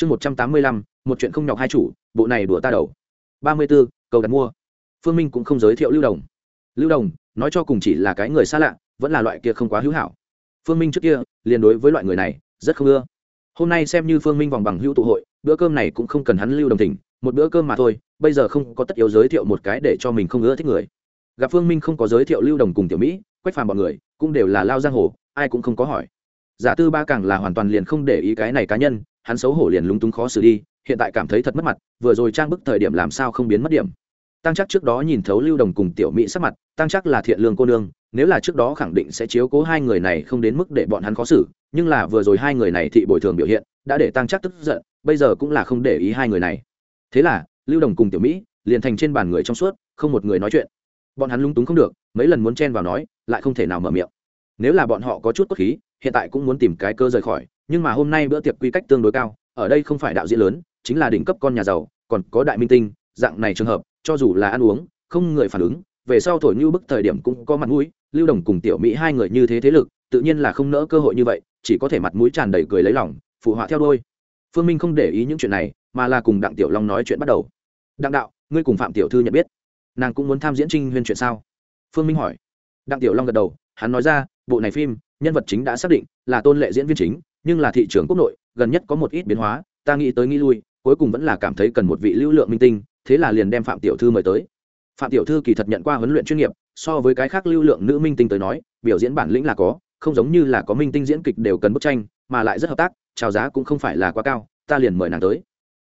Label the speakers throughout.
Speaker 1: chương một trăm tám mươi lăm, một chuyện không nhọc hai chủ, bộ này đùa ta đầu. ba mươi b ố cầu đặt mua. Phương minh cũng không giới thiệu lưu đồng. Lưu đồng, nói cho cùng chỉ là cái người xa lạ, vẫn là loại kia không quá hữu hảo. Phương minh trước kia, liền đối với loại người này, rất không ưa. Hôm nay xem như phương minh vòng bằng hữu tụ hội, bữa cơm này cũng không cần hắn lưu đồng tình một bữa cơm mà thôi, bây giờ không có tất yếu giới thiệu một cái để cho mình không ưa thích người. Gặp phương minh không có giới thiệu lưu đồng cùng tiểu mỹ, quách phàm bọn người, cũng đều là lao giang hồ, ai cũng không có hỏi. Giả tư ba càng là hoàn toàn liền không để ý cái này cá nhân hắn xấu hổ liền lúng túng khó xử đi, hiện tại cảm thấy thật mất mặt, vừa rồi trang bức thời điểm làm sao không biến mất điểm. Tăng chắc trước đó nhìn thấu lưu đồng cùng tiểu mỹ sắc mặt, tăng chắc là thiện lương cô nương, nếu là trước đó khẳng định sẽ chiếu cố hai người này không đến mức để bọn hắn khó xử, nhưng là vừa rồi hai người này thị bồi thường biểu hiện, đã để tăng chắc tức giận, bây giờ cũng là không để ý hai người này. Thế là, lưu đồng cùng tiểu mỹ liền thành trên bàn người trong suốt, không một người nói chuyện. Bọn hắn lung túng không được, mấy lần muốn chen vào nói, lại không thể nào mở miệng. Nếu là bọn họ có chút cốt khí, hiện tại cũng muốn tìm cái cơ rời khỏi nhưng mà hôm nay bữa tiệc quy cách tương đối cao, ở đây không phải đạo diễn lớn, chính là đỉnh cấp con nhà giàu, còn có đại minh tinh, dạng này trường hợp, cho dù là ăn uống, không người phản ứng, về sau thổi như bức thời điểm cũng có mặt mũi, lưu đồng cùng tiểu mỹ hai người như thế thế lực, tự nhiên là không nỡ cơ hội như vậy, chỉ có thể mặt mũi tràn đầy cười lấy lòng, phụ họa theo đôi phương minh không để ý những chuyện này, mà là cùng đặng tiểu long nói chuyện bắt đầu. Đặng đạo, ngươi cùng phạm tiểu thư nhận biết, nàng cũng muốn tham diễn trinh huyên chuyện sao? Phương minh hỏi. Đặng tiểu long gật đầu, hắn nói ra, bộ này phim, nhân vật chính đã xác định là tôn lệ diễn viên chính nhưng là thị trường quốc nội, gần nhất có một ít biến hóa, ta nghĩ tới nghĩ lui, cuối cùng vẫn là cảm thấy cần một vị lưu lượng minh tinh, thế là liền đem phạm tiểu thư mời tới. Phạm tiểu thư kỳ thật nhận qua huấn luyện chuyên nghiệp, so với cái khác lưu lượng nữ minh tinh tới nói, biểu diễn bản lĩnh là có, không giống như là có minh tinh diễn kịch đều cần bức tranh, mà lại rất hợp tác trào giá cũng không phải là quá cao, ta liền mời nàng tới.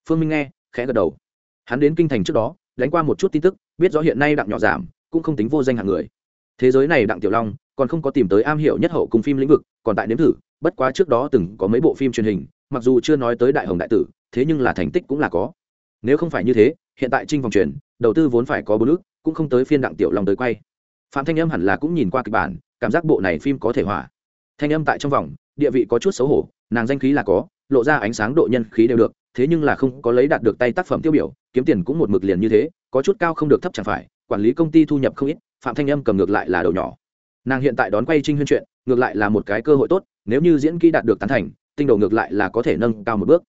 Speaker 1: Phương minh nghe, khẽ gật đầu. Hắn đến kinh thành trước đó, đánh qua một chút tin tức, biết rõ hiện nay đặng nhỏ giảm, cũng không tính vô danh hạng người. Thế giới này đặng tiểu long, còn không có tìm tới am hiểu nhất hậu cùng phim lĩnh vực, còn tại nếm thử bất quá trước đó từng có mấy bộ phim truyền hình, mặc dù chưa nói tới đại hồng đại tử, thế nhưng là thành tích cũng là có. Nếu không phải như thế, hiện tại trinh vòng truyền, đầu tư vốn phải có bốn ước cũng không tới phiên đặng tiểu long tới quay. Phạm thanh âm hẳn là cũng nhìn qua kịch bản, cảm giác bộ này phim có thể hỏa thanh âm tại trong vòng, địa vị có chút xấu hổ, nàng danh khí là có, lộ ra ánh sáng độ nhân khí đều được, thế nhưng là không có lấy đạt được tay tác phẩm tiêu biểu, kiếm tiền cũng một mực liền như thế, có chút cao không được thấp chẳng phải, quản lý công ty thu nhập không ít, phạm thanh âm cầm ngược lại là đầu nhỏ. Nàng hiện tại đón quay trinh huyên chuyện ngược lại là một cái cơ hội tốt nếu như diễn kỹ đạt được tán thành, tinh đồ ngược lại là có thể nâng cao một bước.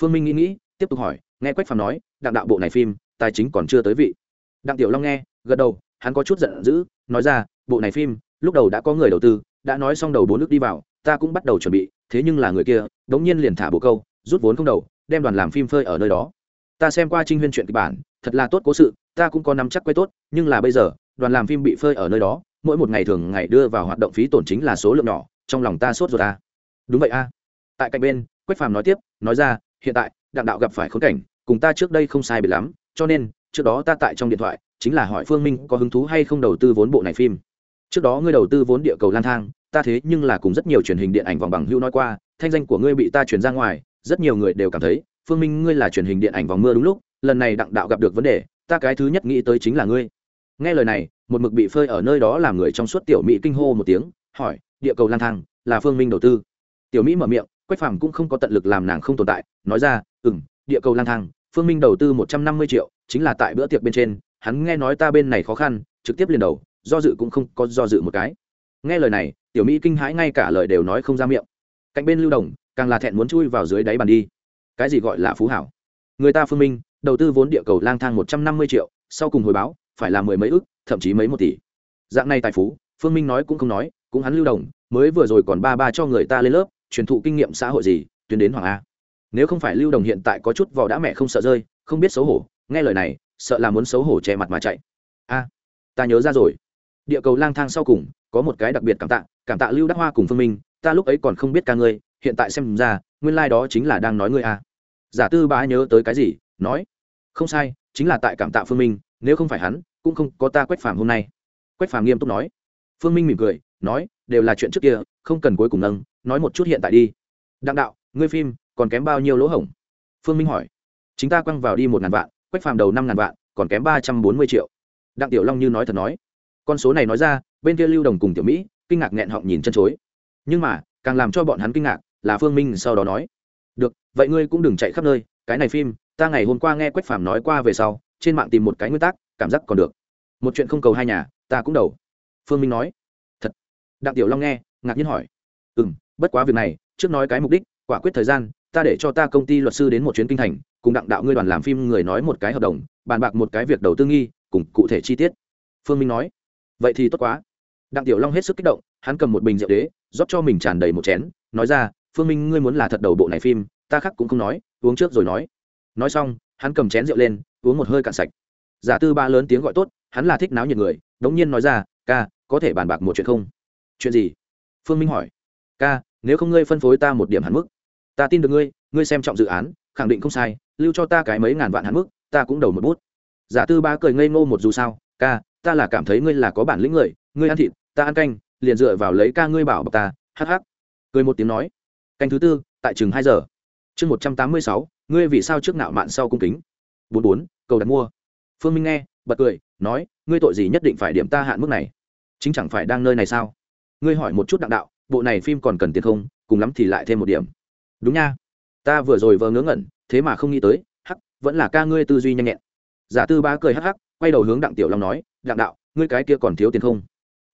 Speaker 1: Phương minh nghĩ nghĩ, tiếp tục hỏi, nghe quách phàm nói, đặng đạo bộ này phim, tài chính còn chưa tới vị. Đặng tiểu long nghe, gật đầu, hắn có chút giận dữ, nói ra, bộ này phim, lúc đầu đã có người đầu tư, đã nói xong đầu bốn nước đi vào, ta cũng bắt đầu chuẩn bị, thế nhưng là người kia, đống nhiên liền thả bộ câu, rút vốn không đầu, đem đoàn làm phim phơi ở nơi đó. Ta xem qua trinh huyên chuyện kịch bản, thật là tốt cố sự, ta cũng có nắm chắc quay tốt, nhưng là bây giờ, đoàn làm phim bị phơi ở nơi đó, mỗi một ngày thường ngày đưa vào hoạt động phí tổn chính là số lượng nhỏ trong lòng ta sốt rồi ta à? đúng vậy a tại cạnh bên, quách phàm nói tiếp, nói ra, hiện tại, đặng đạo gặp phải khốn cảnh, cùng ta trước đây không sai biệt lắm, cho nên, trước đó ta tại trong điện thoại, chính là hỏi phương minh có hứng thú hay không đầu tư vốn bộ này phim. Trước đó ngươi đầu tư vốn địa cầu lang thang, ta thế nhưng là cùng rất nhiều truyền hình điện ảnh vòng bằng hữu nói qua, thanh danh của ngươi bị ta truyền ra ngoài, rất nhiều người đều cảm thấy, phương minh ngươi là truyền hình điện ảnh vòng mưa đúng lúc, lần này đặng đạo gặp được vấn đề, ta cái thứ nhất nghĩ tới chính là ngươi. Nghe lời này, một mực bị phơi ở nơi đó làm người trong suốt tiểu mỹ kinh hô một tiếng, hỏi địa cầu lang thang, là phương minh đầu tư. Tiểu mỹ mở miệng, quách phàm cũng không có tận lực làm nàng không tồn tại, nói ra ừ m địa cầu lang thang, phương minh đầu tư một trăm năm mươi triệu, chính là tại bữa tiệc bên trên, hắn nghe nói ta bên này khó khăn, trực tiếp liền đầu, do dự cũng không có do dự một cái. Nghe lời này, tiểu mỹ kinh hãi ngay cả lời đều nói không ra miệng. Cạnh bên lưu đồng, càng là thẹn muốn chui vào dưới đáy bàn đi. Cái gì gọi là phú hảo? Người ta phương minh, đầu tư vốn địa cầu lang thang một trăm năm mươi triệu, sau cùng hồi báo, phải là mười mấy ước thậm chí mấy một tỷ. Dạng này tài phú, phương minh nói cũng không nói cũng hắn lưu đồng, mới vừa rồi còn ba ba cho người ta lên lớp, truyền thụ kinh nghiệm xã hội gì, tuyến đến hoàng a. Nếu không phải lưu đồng hiện tại có chút vỏ đã mẹ không sợ rơi, không biết xấu hổ, nghe lời này, sợ là muốn xấu hổ che mặt mà chạy. A, ta nhớ ra rồi. Địa cầu lang thang sau cùng, có một cái đặc biệt cảm tạ cảm tạ lưu đắc hoa cùng phương minh, ta lúc ấy còn không biết ca ngươi, hiện tại xem ra, nguyên lai、like、đó chính là đang nói ngươi a. Giả tư bá nhớ tới cái gì, nói, không sai, chính là tại cảm tạ phương minh, nếu không phải hắn, cũng không có ta quách phàm hôm nay. Quách phàm nghiêm túc nói. Phương minh mỉm cười nói, đều là chuyện trước kia, không cần cuối cùng nâng, nói một chút hiện tại đi. Đặng đạo, ngươi phim còn kém bao nhiêu lỗ hổng? Phương minh hỏi. Chúng ta quăng vào đi một ngàn vạn, quách phàm đầu năm ngàn vạn, còn kém ba trăm bốn mươi triệu. Đặng tiểu long như nói thật nói. Con số này nói ra, bên kia lưu đồng cùng tiểu mỹ, kinh ngạc nghẹn họng nhìn chân chối. Nhưng mà, càng làm cho bọn hắn kinh ngạc là phương minh sau đó nói. Được, vậy ngươi cũng đừng chạy khắp nơi, cái này phim, ta ngày hôm qua nghe quách phàm nói qua về sau, trên mạng tìm một cái nguyên tắc, cảm giác còn được. Một chuyện không cầu hai nhà, ta cũng đầu. Phương minh nói đặng tiểu long nghe, ngạc nhiên hỏi. Ừ m bất quá việc này, trước nói cái mục đích, quả quyết thời gian, ta để cho ta công ty luật sư đến một chuyến kinh thành, cùng đặng đạo ngươi đoàn làm phim người nói một cái hợp đồng, bàn bạc một cái việc đầu tư nghi, cùng cụ thể chi tiết. Phương minh nói. Vậy thì tốt quá. Đặng tiểu long hết sức kích động, hắn cầm một bình rượu đế, rót cho mình tràn đầy một chén, nói ra, phương minh, ngươi muốn là thật đầu bộ này phim, ta khác cũng không nói, uống trước rồi nói. Nói xong, hắn cầm chén rượu lên, uống một hơi cạn sạch. Giả tư ba lớn tiếng gọi tốt, hắn là thích náo nhiệt người, đống nhiên nói ra, ca, có thể bàn bạc một chuyện không? Chuyện gì? Phương minh hỏi. Ca, nếu không ngươi phân phối ta một điểm hạn mức. Ta tin được ngươi ngươi xem trọng dự án, khẳng định không sai, lưu cho ta cái mấy ngàn vạn hạn mức, ta cũng đầu một bút. Giả tư ba cười ngây ngô một dù sao. Ca, ta là cảm thấy ngươi là có bản lĩnh người, ngươi ăn thịt, ta ăn canh, liền dựa vào lấy ca ngươi bảo bọc ta, hắc hắc. Cười một tiếng nói. Canh thứ tư, tại chừng hai giờ. Chương một trăm tám mươi sáu, ngươi vì sao trước nạo mạn sau cung kính? Bốn bốn, cầu đặt mua. Phương minh nghe, bật cười, nói, ngươi tội gì nhất định phải điểm ta hạn mức này? Chính chẳng phải đang nơi này sao? Ngươi hỏi một chút đặng đạo, bộ này phim còn cần tiền không, cùng lắm thì lại thêm một điểm. Đúng nha. Ta vừa rồi vờ ngớ ngẩn, thế mà không nghĩ tới, hắc, vẫn là ca ngươi tư duy nhanh nhẹn. Giả tư ba cười hắc hắc, quay đầu hướng đặng tiểu long nói, đặng đạo, ngươi cái kia còn thiếu tiền không?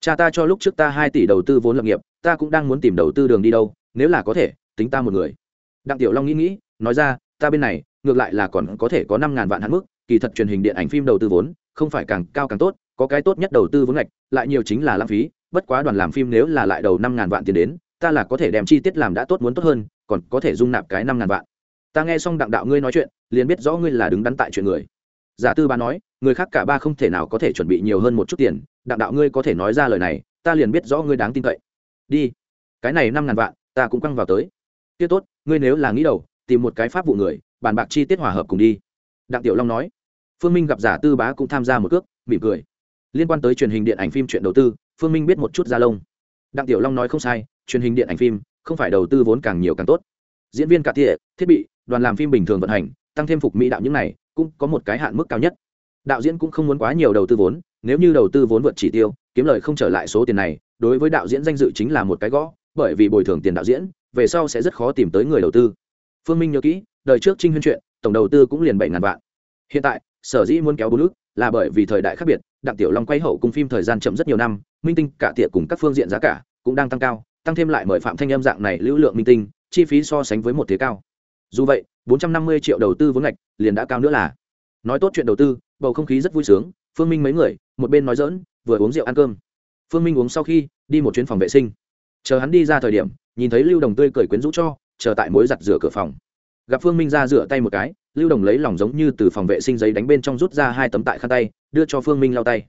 Speaker 1: Cha ta cho lúc trước ta hai tỷ đầu tư vốn lập nghiệp, ta cũng đang muốn tìm đầu tư đường đi đâu, nếu là có thể, tính ta một người. Đặng tiểu long nghĩ nghĩ, nói ra, ta bên này, ngược lại là còn có thể có năm ngàn vạn hạn mức, kỳ thật truyền hình điện ảnh phim đầu tư vốn, không phải càng cao càng tốt, có cái tốt nhất đầu tư vốn ngạch, lại nhiều chính là lãng phí bất quá đoàn làm phim nếu là lại đầu năm ngàn vạn tiền đến, ta là có thể đem chi tiết làm đã tốt muốn tốt hơn, còn có thể dung nạp cái năm ngàn vạn. Ta nghe xong đặng đạo ngươi nói chuyện, liền biết rõ ngươi là đứng đắn tại chuyện người. Giả tư ba nói, người khác cả ba không thể nào có thể chuẩn bị nhiều hơn một chút tiền, đặng đạo ngươi có thể nói ra lời này, ta liền biết rõ ngươi đáng tin cậy. Đi. Cái này năm ngàn vạn, ta cũng căng vào tới. Tiết tốt, ngươi nếu là nghĩ đầu, tìm một cái pháp vụ người, bàn bạc chi tiết hòa hợp cùng đi. Đặng tiểu long nói. Phương minh gặp giả tư bá cũng tham gia một cước, mỉm cười. Liên quan tới truyền hình điện ảnh phim chuyện đầu tư phương minh biết một chút gia lông đặng tiểu long nói không sai, truyền hình điện ảnh phim, không phải đầu tư vốn càng nhiều càng tốt. Diễn viên cả thiệ thiết bị, đoàn làm phim bình thường vận hành, tăng thêm phục mỹ đạo những này, cũng có một cái hạn mức cao nhất. Đạo diễn cũng không muốn quá nhiều đầu tư vốn, nếu như đầu tư vốn vượt chỉ tiêu, kiếm lời không trở lại số tiền này, đối với đạo diễn danh dự chính là một cái gõ, bởi vì bồi thường tiền đạo diễn, về sau sẽ rất khó tìm tới người đầu tư. Phương minh nhớ kỹ, đời trước trinh huyên chuyện, tổng đầu tư cũng liền bảy ngàn vạn. Hiện tại, sở dĩ muốn kéo bốn nước là bởi vì thời đại khác biệt, đặng tiểu long quay hậu cùng phim thời gian chậm rất nhiều năm minh tinh cả tiệ cùng các phương diện giá cả cũng đang tăng cao, tăng thêm lại mời phạm thanh âm dạng này lưu lượng minh tinh, chi phí so sánh với một thế cao. Dù vậy, bốn trăm năm mươi triệu đầu tư vốn ngạch liền đã cao nữa là. Nói tốt chuyện đầu tư, bầu không khí rất vui sướng, phương minh mấy người, một bên nói dỡn vừa uống rượu ăn cơm. Phương minh uống sau khi, đi một chuyến phòng vệ sinh. Chờ hắn đi ra thời điểm, nhìn thấy lưu đồng tươi cười quyến rũ cho, chờ tại mối giặt rửa cửa phòng. Gặp phương minh ra rửa tay một cái, lưu đồng lấy lòng giống như từ phòng vệ sinh giấy đánh bên trong rút ra hai tấm tại khăn tay, đưa cho phương minh lau tay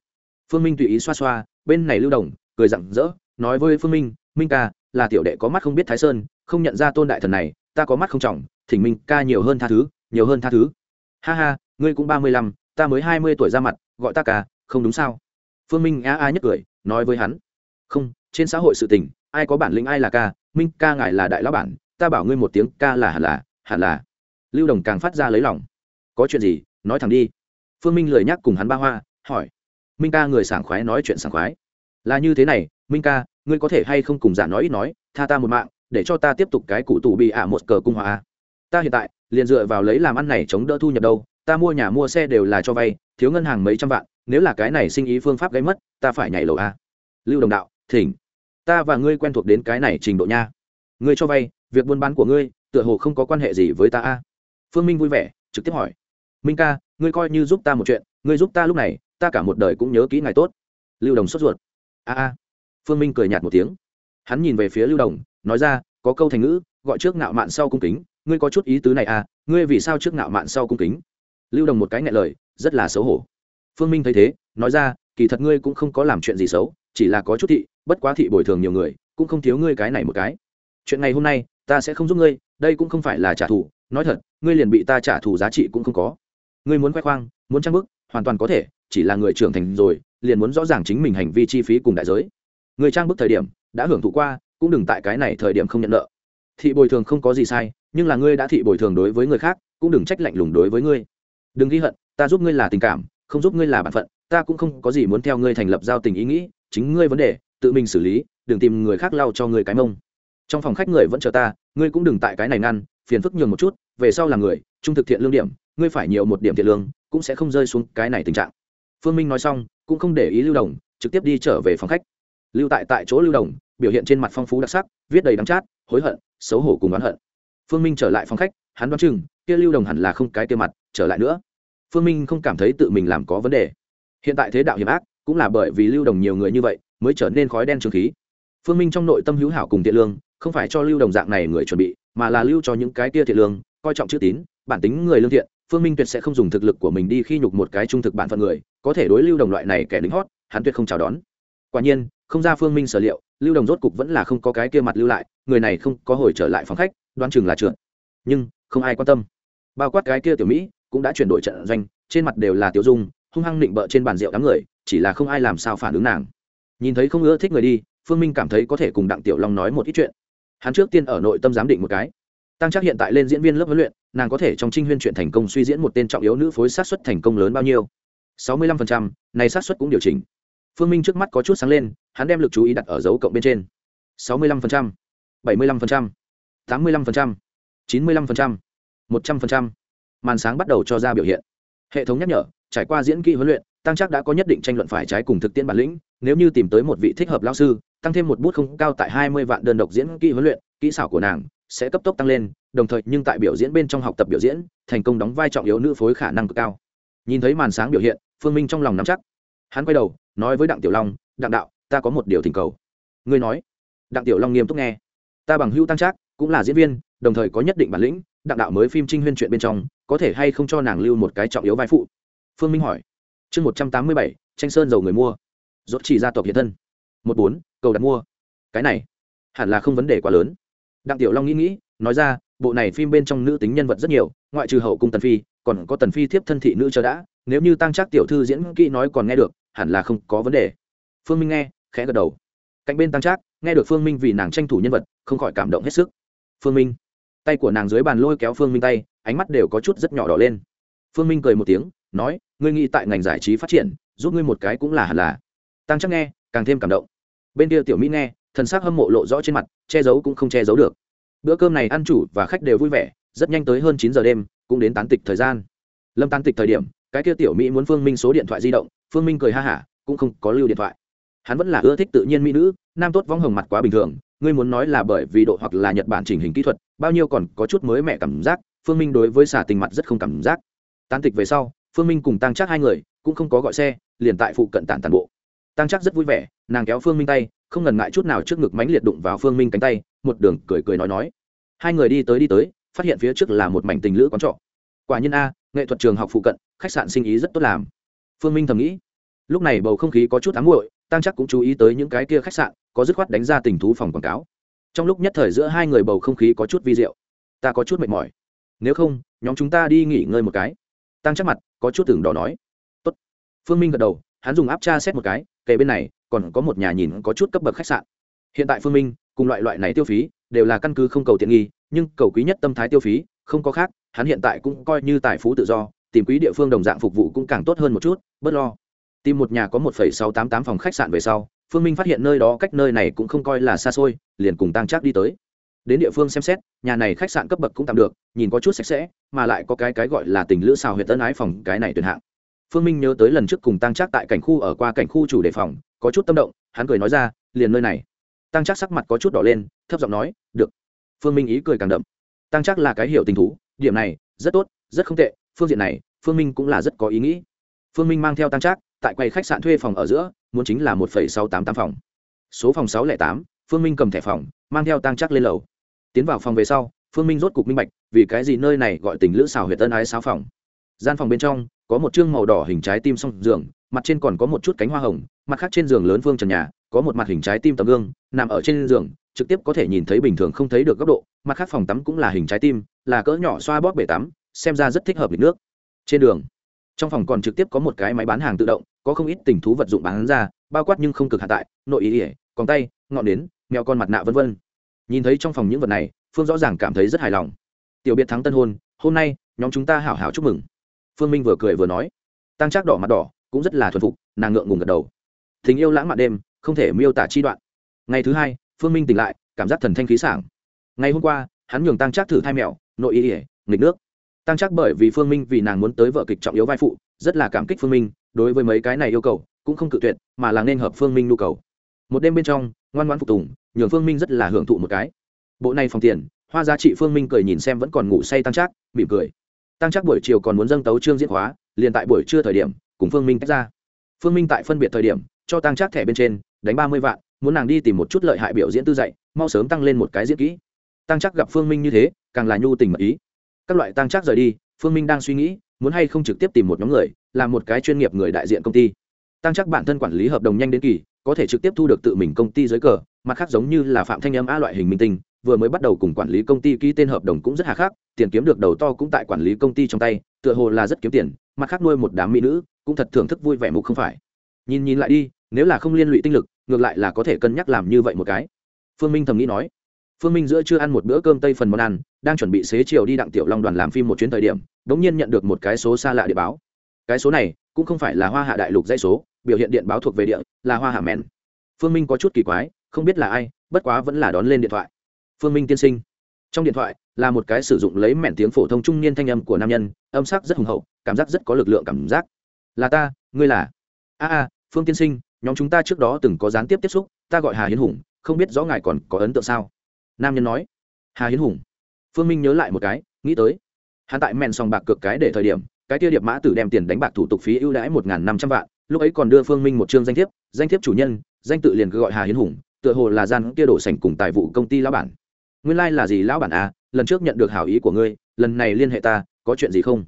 Speaker 1: phương minh tùy ý xoa xoa, bên này lưu đồng, cười rặng rỡ, nói với phương minh minh ca, là tiểu đệ có mắt không biết thái sơn, không nhận ra tôn đại thần này, ta có mắt không trọng, thỉnh minh ca nhiều hơn tha thứ, nhiều hơn tha thứ. Ha ha, ngươi cũng ba mươi lăm, ta mới hai mươi tuổi ra mặt, gọi ta ca, không đúng sao? Phương minh a a nhất cười, nói với hắn, không, trên xã hội sự tình, ai có bản lĩnh ai là ca, minh ca ngài là đại lão bản, ta bảo ngươi một tiếng ca là hẳn là hẳn là. Lưu đồng càng phát ra lấy lòng. Có chuyện gì, nói thẳng đi. Phương minh lười nhắc cùng hắn ba hoa, hỏi minh ca người sảng khoái nói chuyện sảng khoái. Là như thế này, minh ca, ngươi có thể hay không cùng giả nói ít nói, tha ta một mạng, để cho ta tiếp tục cái cụ tù bị ả một cờ cung hòa. Ta hiện tại, liền dựa vào lấy làm ăn này chống đỡ thu nhập đâu, ta mua nhà mua xe đều là cho vay, thiếu ngân hàng mấy trăm vạn, nếu là cái này sinh ý phương pháp gây mất, ta phải nhảy lầu a. Lưu đồng đạo, thỉnh. Ta và ngươi quen thuộc đến cái này trình độ nha. Ngươi cho vay, việc buôn bán của ngươi, tựa hồ không có quan hệ gì với ta a. Phương minh vui vẻ, trực tiếp hỏi minh ca, ngươi coi như giúp ta một chuyện, ngươi giúp ta lúc này, ta cả một đời cũng nhớ kỹ ngài tốt. Lưu đồng sốt ruột. A a. Phương minh cười nhạt một tiếng. Hắn nhìn về phía lưu đồng, nói ra, có câu thành ngữ, gọi trước ngạo mạn sau cung kính, ngươi có chút ý tứ này à ngươi vì sao trước ngạo mạn sau cung kính? Lưu đồng một cái ngại lời, rất là xấu hổ. Phương minh thấy thế, nói ra, kỳ thật ngươi cũng không có làm chuyện gì xấu, chỉ là có chút thị, bất quá thị bồi thường nhiều người, cũng không thiếu ngươi cái này một cái. Chuyện ngày hôm nay, ta sẽ không giúp ngươi, đây cũng không phải là trả thù, nói thật, ngươi liền bị ta trả thù giá trị cũng không có ngươi muốn khoe khoang, muốn trang bức, hoàn toàn có thể, chỉ là người trưởng thành rồi, liền muốn rõ ràng chính mình hành vi chi phí cùng đại giới. Người trang bức thời điểm, đã hưởng thụ qua, cũng đừng tại cái này thời điểm không nhận nợ. Thị bồi thường không có gì sai, nhưng là ngươi đã thị bồi thường đối với người khác, cũng đừng trách lạnh lùng đối với ngươi. Đừng ghi hận, ta giúp ngươi là tình cảm, không giúp ngươi là bản phận, ta cũng không có gì muốn theo ngươi thành lập giao tình ý nghĩ, chính ngươi vấn đề, tự mình xử lý, đừng tìm người khác lau cho ngươi cái mông. Trong phòng khách người vẫn chờ ta, ngươi cũng đừng tại cái này ngăn, phiền phức nhường một chút, về sau là người trung thực thiện lương điểm ngươi phải nhiều một điểm thiện lương, cũng sẽ không rơi xuống cái này tình trạng. Phương minh nói xong, cũng không để ý lưu đồng, trực tiếp đi trở về phòng khách. Lưu tại tại chỗ lưu đồng, biểu hiện trên mặt phong phú đặc sắc, viết đầy đắng chát, hối hận, xấu hổ cùng oán hận. Phương minh trở lại phòng khách, hắn đoán chừng, kia lưu đồng hẳn là không cái kia mặt, trở lại nữa. Phương minh không cảm thấy tự mình làm có vấn đề. Hiện tại thế đạo hiểm ác, cũng là bởi vì lưu đồng nhiều người như vậy, mới trở nên khói đen trường khí. Phương minh trong nội tâm hữu hảo cùng thiện lương, không phải cho lưu đồng dạng này người chuẩn bị, mà là lưu cho những cái kia thiện lương, coi trọng chữ tín, bản tính người lương thiện phương minh tuyệt sẽ không dùng thực lực của mình đi khi nhục một cái trung thực bản phận người, có thể đối lưu đồng loại này kẻ lính hót, hắn tuyệt không chào đón. Quả nhiên, không ra phương minh sở liệu, lưu đồng rốt cục vẫn là không có cái kia mặt lưu lại, người này không có hồi trở lại phòng khách, đoán chừng là trượt. Nhưng, không ai quan tâm. Bao quát cái kia tiểu mỹ, cũng đã chuyển đổi trận doanh, trên mặt đều là tiểu dung, hung hăng định bợ trên bàn rượu đám người, chỉ là không ai làm sao phản ứng nàng. Nhìn thấy không ưa thích người đi, phương minh cảm thấy có thể cùng đặng tiểu long nói một ít chuyện. Hắn trước tiên ở nội tâm giám định một cái tăng chắc hiện tại lên diễn viên lớp huấn luyện, nàng có thể trong trinh huyên chuyện thành công suy diễn một tên trọng yếu nữ phối sát xuất thành công lớn bao nhiêu? Sáu mươi lăm phần trăm, này sát xuất cũng điều chỉnh. Phương minh trước mắt có chút sáng lên, hắn đem lực chú ý đặt ở dấu cộng bên trên. Sáu mươi lăm phần trăm, bảy mươi lăm phần trăm, tám mươi lăm phần trăm, chín mươi lăm phần trăm, một trăm phần trăm. Màn sáng bắt đầu cho ra biểu hiện. Hệ thống nhắc nhở, trải qua diễn kỹ huấn luyện, tăng chắc đã có nhất định tranh luận phải trái cùng thực tiễn bản lĩnh, nếu như tìm tới một vị thích hợp lao sư, tăng thêm một bút không cao tại hai mươi vạn đơn độc diễn kỹ huấn luyện, kỹ xảo của nàng sẽ cấp tốc tăng lên, đồng thời nhưng tại biểu diễn bên trong học tập biểu diễn, thành công đóng vai trọng yếu nữ phối khả năng cực cao. Nhìn thấy màn sáng biểu hiện, phương minh trong lòng nắm chắc. Hắn quay đầu, nói với đặng tiểu long, đặng đạo, ta có một điều thỉnh cầu. Ngươi nói. Đặng tiểu long nghiêm túc nghe. Ta bằng hữu tăng trác, cũng là diễn viên, đồng thời có nhất định bản lĩnh, đặng đạo mới phim trinh huyên chuyện bên trong, có thể hay không cho nàng lưu một cái trọng yếu vai phụ? Phương minh hỏi. Chương một trăm tám mươi bảy, tranh sơn dầu người mua. Dốt chỉ gia tộc hiện thân. Một bốn, cầu đặt mua. Cái này, hẳn là không vấn đề quá lớn đặng tiểu long nghĩ nghĩ, nói ra, bộ này phim bên trong nữ tính nhân vật rất nhiều, ngoại trừ hậu cung tần phi, còn có tần phi thiếp thân thị nữ chờ đã, nếu như tăng trác tiểu thư diễn kỹ nói còn nghe được, hẳn là không có vấn đề. Phương minh nghe, khẽ gật đầu. Cạnh bên tăng trác, nghe được phương minh vì nàng tranh thủ nhân vật, không khỏi cảm động hết sức. Phương minh, tay của nàng dưới bàn lôi kéo phương minh tay, ánh mắt đều có chút rất nhỏ đỏ lên. Phương minh cười một tiếng, nói, ngươi nghĩ tại ngành giải trí phát triển, giúp ngươi một cái cũng là hẳn là. Tăng chắc nghe, càng thêm cảm động. Bên kia tiểu mỹ nghe thần s ắ c hâm mộ lộ rõ trên mặt, che giấu cũng không che giấu được. Bữa cơm này ăn chủ và khách đều vui vẻ, rất nhanh tới hơn chín giờ đêm, cũng đến tán tịch thời gian. Lâm tán tịch thời điểm, cái kia tiểu mỹ muốn phương minh số điện thoại di động, phương minh cười ha hả, cũng không có lưu điện thoại. Hắn vẫn là ưa thích tự nhiên mỹ nữ, nam tốt vong hồng mặt quá bình thường, ngươi muốn nói là bởi vì độ hoặc là nhật bản chỉnh hình kỹ thuật, bao nhiêu còn có chút mới mẻ cảm giác, phương minh đối với xả tình mặt rất không cảm giác. Tán tịch về sau, phương minh cùng tăng chắc hai người, cũng không có gọi xe, liền tại phụ cận tản tàn bộ tăng chắc rất vui vẻ, nàng kéo phương minh tay, không ngần ngại chút nào trước ngực mánh liệt đụng vào phương minh cánh tay, một đường cười cười nói nói. Hai người đi tới đi tới, phát hiện phía trước là một mảnh tình lữ quán trọ. Quả nhiên a, nghệ thuật trường học phụ cận, khách sạn sinh ý rất tốt làm. Phương minh thầm nghĩ. Lúc này bầu không khí có chút ám muội tăng chắc cũng chú ý tới những cái kia khách sạn, có dứt khoát đánh ra tình thú phòng quảng cáo. Trong lúc nhất thời giữa hai người bầu không khí có chút vi diệu. Ta có chút mệt mỏi. Nếu không, nhóm chúng ta đi nghỉ ngơi một cái. Tăng chắc mặt, có chút tưởng đỏ nói. Tốt. phương minh gật đầu, hắn dùng áp tra xét một cái kề bên này, còn có một nhà nhìn có chút cấp bậc khách sạn. Hiện tại phương minh, cùng loại loại này tiêu phí, đều là căn cứ không cầu tiện nghi, nhưng cầu quý nhất tâm thái tiêu phí, không có khác, hắn hiện tại cũng coi như tài phú tự do, tìm quý địa phương đồng dạng phục vụ cũng càng tốt hơn một chút, bớt lo. Tìm một nhà có một phẩy sáu tám tám phòng khách sạn về sau, phương minh phát hiện nơi đó cách nơi này cũng không coi là xa xôi, liền cùng tăng trác đi tới. Đến địa phương xem xét, nhà này khách sạn cấp bậc cũng tạm được, nhìn có chút sạch sẽ, mà lại có cái cái gọi là tình lữ xào huyện tân ái phòng cái này tuyệt hạng phương minh nhớ tới lần trước cùng tăng trác tại cảnh khu ở qua cảnh khu chủ đề phòng, có chút tâm động, hắn cười nói ra, liền nơi này. Tăng trác sắc mặt có chút đỏ lên, thấp giọng nói, được. Phương minh ý cười càng đậm. Tăng trác là cái hiểu tình thú, điểm này rất tốt, rất không tệ, phương diện này, phương minh cũng là rất có ý nghĩ. Phương minh mang theo tăng trác tại quầy khách sạn thuê phòng ở giữa, muốn chính là một sáu tám tám phòng. Số phòng sáu lẻ tám, phương minh cầm thẻ phòng, mang theo tăng trác lên lầu. Tiến vào phòng về sau, phương minh rốt cục minh bạch, vì cái gì nơi này gọi tình lữ xào huyệt tân ái sáu phòng. Gian phòng bên trong có một chương màu đỏ hình trái tim song giường, mặt trên còn có một chút cánh hoa hồng, mặt khác trên giường lớn phương trần nhà, có một mặt hình trái tim tấm gương, nằm ở trên giường, trực tiếp có thể nhìn thấy bình thường không thấy được góc độ, mặt khác phòng tắm cũng là hình trái tim, là cỡ nhỏ xoa bóp bể tắm, xem ra rất thích hợp lịch nước. Trên đường, trong phòng còn trực tiếp có một cái máy bán hàng tự động, có không ít tình thú vật dụng bán ra, bao quát nhưng không cực hạ tại, nội ý ỉa còn tay, ngọn nến, mèo con mặt nạ vân vân. Nhìn thấy trong phòng những vật này, phương rõ ràng cảm thấy rất hài lòng. Tiểu biệt thắng tân hôn, hôm nay, nhóm chúng ta hảo hảo chúc mừng phương minh vừa cười vừa nói tăng trác đỏ mặt đỏ, cũng rất là thuần phục, nàng ngượng ngùng gật đầu. Tình yêu lãng mạn đêm, không thể miêu tả chi đoạn. Ngày thứ hai, phương minh tỉnh lại, cảm giác thần thanh khí sảng. Ngày hôm qua, hắn nhường tăng trác thử thai mẹo nội ý ỉa nghịch nước. Tăng trác bởi vì phương minh vì nàng muốn tới vợ kịch trọng yếu vai phụ, rất là cảm kích phương minh, đối với mấy cái này yêu cầu, cũng không cự tuyệt, mà là nên hợp phương minh nhu cầu. Một đêm bên trong, ngoan ngoan phục tùng, nhường phương minh rất là hưởng thụ một cái. Bộ này phòng tiền, hoa giá trị phương minh cười nhìn xem vẫn còn ngủ say tăng trác, mỉm cười tăng trác buổi chiều còn muốn dâng tấu trương diễn hóa, liền tại buổi trưa thời điểm, cùng phương minh tách ra. Phương minh tại phân biệt thời điểm, cho tăng trác thẻ bên trên, đánh ba mươi vạn, muốn nàng đi tìm một chút lợi hại biểu diễn tư dạy, mau sớm tăng lên một cái diễn kỹ. Tăng trác gặp phương minh như thế, càng là nhu tình mật ý. Các loại tăng trác rời đi, phương minh đang suy nghĩ, muốn hay không trực tiếp tìm một nhóm người, làm một cái chuyên nghiệp người đại diện công ty. Tăng chắc bản thân quản lý hợp đồng nhanh đến kỳ, có thể trực tiếp thu được tự mình công ty dưới cờ, mặt khác giống như là phạm thanh âm a loại hình minh tinh vừa mới bắt đầu cùng quản lý công ty ký tên hợp đồng cũng rất hà khắc, tiền kiếm được đầu to cũng tại quản lý công ty trong tay, tựa hồ là rất kiếm tiền, mặt khác nuôi một đám mỹ nữ, cũng thật thưởng thức vui vẻ mục không phải. Nhìn nhìn lại đi, nếu là không liên lụy tinh lực, ngược lại là có thể cân nhắc làm như vậy một cái. Phương minh thầm nghĩ nói. Phương minh giữa chưa ăn một bữa cơm tây phần món ăn, đang chuẩn bị xế chiều đi đặng tiểu long đoàn làm phim một chuyến thời điểm đ ỗ n g nhiên nhận được một cái số xa lạ địa báo. Cái số này, cũng không phải là hoa hạ đại lục dây số, biểu hiện điện báo thuộc về địa, là hoa hạ mèn. Phương minh có chút kỳ quái, không biết là ai, bất quá vẫn là đón lên điện thoại phương minh tiên sinh. Trong điện thoại, là một cái sử dụng lấy mẻn tiếng phổ thông trung niên thanh âm của nam nhân, âm sắc rất hùng hậu, cảm giác rất có lực lượng cảm giác. Là ta, ngươi là? A a, phương tiên sinh, nhóm chúng ta trước đó từng có gián tiếp tiếp xúc, ta gọi hà hiến hùng, không biết rõ ngài còn có ấn tượng sao? Nam nhân nói. Hà hiến hùng. Phương minh nhớ lại một cái, nghĩ tới. Hắn tại mẹn sòng bạc cực cái để thời điểm, cái kia điệp mã tử đem tiền đánh bạc thủ tục phí ưu đãi một n g h n năm trăm vạn, lúc ấy còn đưa phương minh một chương danh thiếp danh thiếp chủ nhân, danh tự liền cứ gọi hà hiến hùng, tựa hồ là gian kia đổ sành cùng tài vụ công ty lão bản nguyên lai、like、là gì lão bản à lần trước nhận được hảo ý của ngươi, lần này liên hệ ta, có chuyện gì không?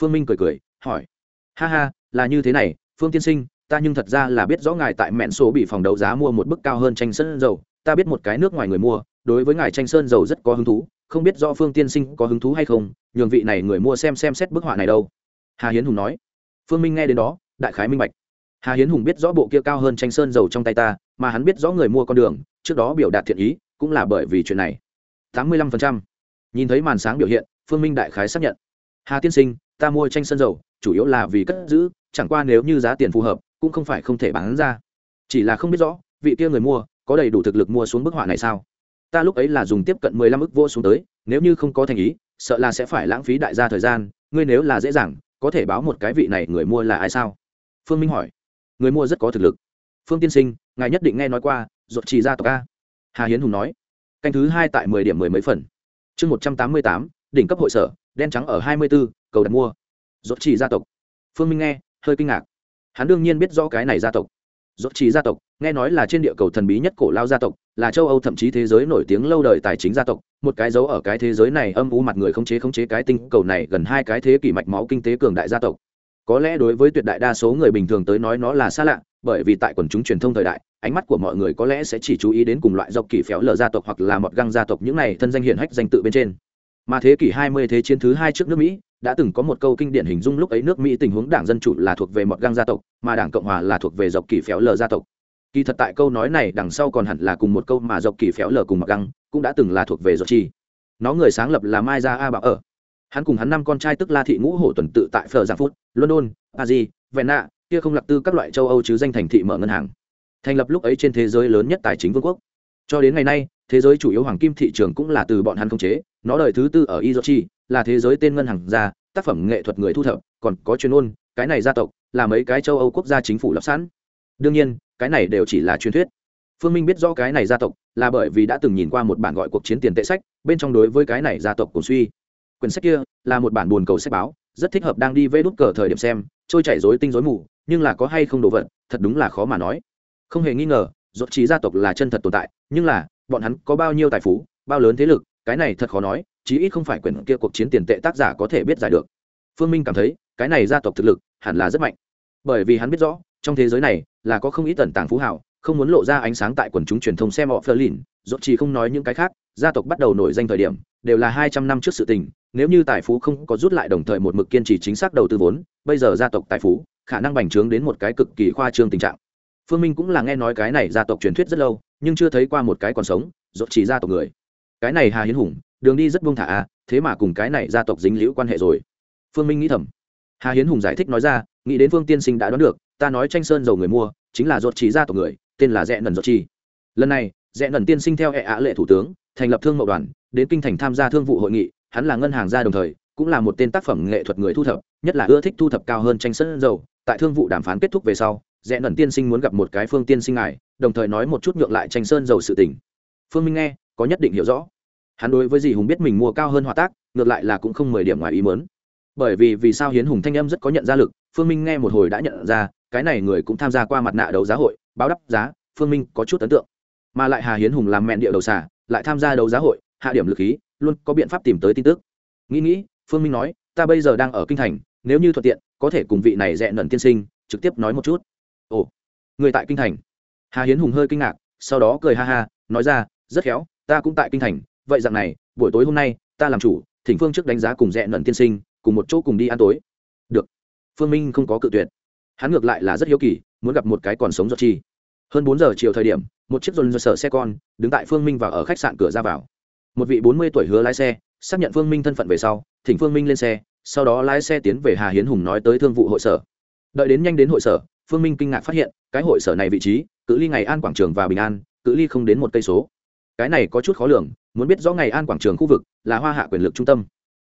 Speaker 1: Phương minh cười cười, hỏi. Ha ha, là như thế này, phương tiên sinh, ta nhưng thật ra là biết rõ ngài tại mẹn số bị phòng đấu giá mua một bức cao hơn tranh sơn dầu, ta biết một cái nước ngoài người mua, đối với ngài tranh sơn dầu rất có hứng thú, không biết do phương tiên sinh có hứng thú hay không, nhường vị này người mua xem xem xét bức họa này đâu. Hà hiến hùng nói. Phương minh nghe đến đó, đại khái minh bạch. Hà hiến hùng biết rõ bộ kia cao hơn tranh sơn dầu trong tay ta, mà hắn biết rõ người mua con đường, trước đó biểu đạt thiện ý, cũng là bởi vì chuyện này tám mươi lăm phần trăm. Nhìn thấy màn sáng biểu hiện, phương minh đại khái xác nhận. Hà tiên sinh, ta mua tranh sân dầu, chủ yếu là vì cất giữ, chẳng qua nếu như giá tiền phù hợp, cũng không phải không thể bán ra. Chỉ là không biết rõ, vị kia người mua, có đầy đủ thực lực mua xuống bức họa này sao? Ta lúc ấy là dùng tiếp cận mười lăm ức vô xuống tới, nếu như không có thành ý, sợ là sẽ phải lãng phí đại gia thời gian, ngươi nếu là dễ dàng, có thể báo một cái vị này người mua là ai sao? Phương minh hỏi. Người mua rất có thực lực. Phương tiên sinh, ngài nhất định nghe nói qua, ruột trì gia tộc a. Hà hiến hùng nói canh thứ hai tại mười điểm mười mấy phần. Chương một trăm tám mươi tám, đỉnh cấp hội sở, đen trắng ở hai mươi b ố cầu đặt mua. Ruột chỉ gia tộc. Phương minh nghe, hơi kinh ngạc. Hắn đương nhiên biết rõ cái này gia tộc. Ruột chỉ gia tộc, nghe nói là trên địa cầu thần bí nhất cổ lao gia tộc, là châu âu thậm chí thế giới nổi tiếng lâu đời tài chính gia tộc, một cái dấu ở cái thế giới này âm u mặt người không chế không chế cái tinh cầu này gần hai cái thế kỷ mạch máu kinh tế cường đại gia tộc có lẽ đối với tuyệt đại đa số người bình thường tới nói nó là xa lạ, bởi vì tại quần chúng truyền thông thời đại, ánh mắt của mọi người có lẽ sẽ chỉ chú ý đến cùng loại dọc kỳ phéo lờ gia tộc hoặc là một găng gia tộc những này thân danh hiển hách danh tự bên trên. Mà thế kỷ 20 thế chiến thứ hai trước nước mỹ, đã từng có một câu kinh điển hình dung lúc ấy nước mỹ tình huống đảng dân chủ là thuộc về một găng gia tộc, mà đảng cộng hòa là thuộc về dọc kỳ phéo lờ gia tộc. Kỳ thật tại câu nói này đằng sau còn hẳn là cùng một câu mà dọc kỳ phéo lờ cùng mọt găng cũng đã từng là thuộc về dọc chi. Nó người sáng lập là mai gia a bảo ở hắn cùng hắn năm con trai tức la thị ngũ hổ tuần tự tại phờ giang phút, london, paris, vienna, kia không lập tư các loại châu âu chứ danh thành thị mở ngân hàng. Thành lập lúc ấy trên thế giới lớn nhất tài chính vương quốc. Cho đến ngày nay, thế giới chủ yếu hoàng kim thị trường cũng là từ bọn hắn khống chế, nó đời thứ tư ở izochi là thế giới tên ngân hàng gia, tác phẩm nghệ thuật người thu thập, còn có chuyên ôn cái này gia tộc, là mấy cái châu âu quốc gia chính phủ lập sẵn. Đương nhiên, cái này đều chỉ là truyền thuyết. Phương minh biết rõ cái này gia tộc, là bởi vì đã từng nhìn qua một bản gọi cuộc chiến tiền tệ sách, bên trong đối với cái này gia tộc cổ suy quyển sách kia là một bản buồn cầu sách báo, rất thích hợp đang đi vê đút cờ thời điểm xem, trôi chảy rối tinh rối mù, nhưng là có hay không đồ vật, thật đúng là khó mà nói. Không hề nghi ngờ dốt trí gia tộc là chân thật tồn tại, nhưng là, bọn hắn có bao nhiêu tài phú, bao lớn thế lực, cái này thật khó nói, chí ít không phải quyển kia cuộc chiến tiền tệ tác giả có thể biết giải được. Phương minh cảm thấy, cái này gia tộc thực lực hẳn là rất mạnh. Bởi vì hắn biết rõ, trong thế giới này là có không ít tần tàng phú hảo không muốn lộ ra ánh sáng tại quần chúng truyền thông xem họ phơ lìn dốt chỉ không nói những cái khác, gia tộc bắt đầu nổi danh thời điểm, đều là hai trăm năm trước sự tình nếu như tài phú không có rút lại đồng thời một mực kiên trì chính xác đầu tư vốn, bây giờ gia tộc tài phú, khả năng bành trướng đến một cái cực kỳ khoa trương tình trạng. Phương minh cũng là nghe nói cái này gia tộc truyền thuyết rất lâu, nhưng chưa thấy qua một cái còn sống dốt chỉ gia tộc người. Cái này hà hiến hùng, đường đi rất buông thả à thế mà cùng cái này gia tộc dính liễu quan hệ rồi. Phương minh nghĩ thầm. Hà hiến hùng giải thích nói ra, nghĩ đến phương tiên sinh đã đoán được, ta nói tranh sơn dầu người mua, chính là dột chỉ gia tộc người, tên là rẽ nần dột chi. Lần này, rẽ nần tiên sinh theo hệ ạ lệ thủ tướng, thành lập thương mậu đoàn, đến kinh thành tham gia thương vụ hội nghị hắn là ngân hàng gia đồng thời, cũng là một tên tác phẩm nghệ thuật người thu thập, nhất là ưa thích thu thập cao hơn tranh sơn dầu. Tại thương vụ đàm phán kết thúc về sau, rẽ nần tiên sinh muốn gặp một cái phương tiên sinh ngài, đồng thời nói một chút nhượng lại tranh sơn dầu sự tình. Phương minh nghe, có nhất định hiểu rõ. Hắn đối với dì hùng biết mình mua cao hơn hòa tác, ngược lại là cũng không mười điểm ngoài ý mớn bởi vì vì sao hiến hùng thanh âm rất có nhận ra lực, phương minh nghe một hồi đã nhận ra, cái này người cũng tham gia qua mặt nạ đấu giá hội, báo đắp giá, phương minh có chút ấn tượng. Mà lại hà hiến hùng làm mẹn địa đầu xả lại tham gia đấu giá hội, hạ điểm lực khí luôn có biện pháp tìm tới tin tức. Nghĩ nghĩ, phương minh nói, ta bây giờ đang ở kinh thành, nếu như thuận tiện, có thể cùng vị này dẹ nần tiên sinh, trực tiếp nói một chút. Ồ, người tại kinh thành? Hà hiến hùng hơi kinh ngạc, sau đó cười ha ha, nói ra, rất khéo, ta cũng tại kinh thành, vậy dạng này, buổi tối hôm nay, ta làm chủ, thỉnh phương trước đánh giá cùng dẹ nần tiên sinh, cùng một chỗ cùng đi ăn tối. Được. Phương minh không có cự tuyệt. Hắn ngược lại là rất hiếu kỳ, muốn gặp một cái còn sống giọt chi. Hơn bốn giờ chiều thời điểm, một chiếc dồn dơ sở xe con, đứng tại phương minh vào ở khách sạn cửa ra vào một vị bốn mươi tuổi hứa lái xe, xác nhận phương minh thân phận về sau, thỉnh phương minh lên xe, sau đó lái xe tiến về hà hiến hùng nói tới thương vụ hội sở. Đợi đến nhanh đến hội sở, phương minh kinh ngạc phát hiện, cái hội sở này vị trí, cự ly ngày an quảng trường và bình an, cự ly không đến một cây số. Cái này có chút khó lường, muốn biết rõ ngày an quảng trường khu vực là hoa hạ quyền lực trung tâm.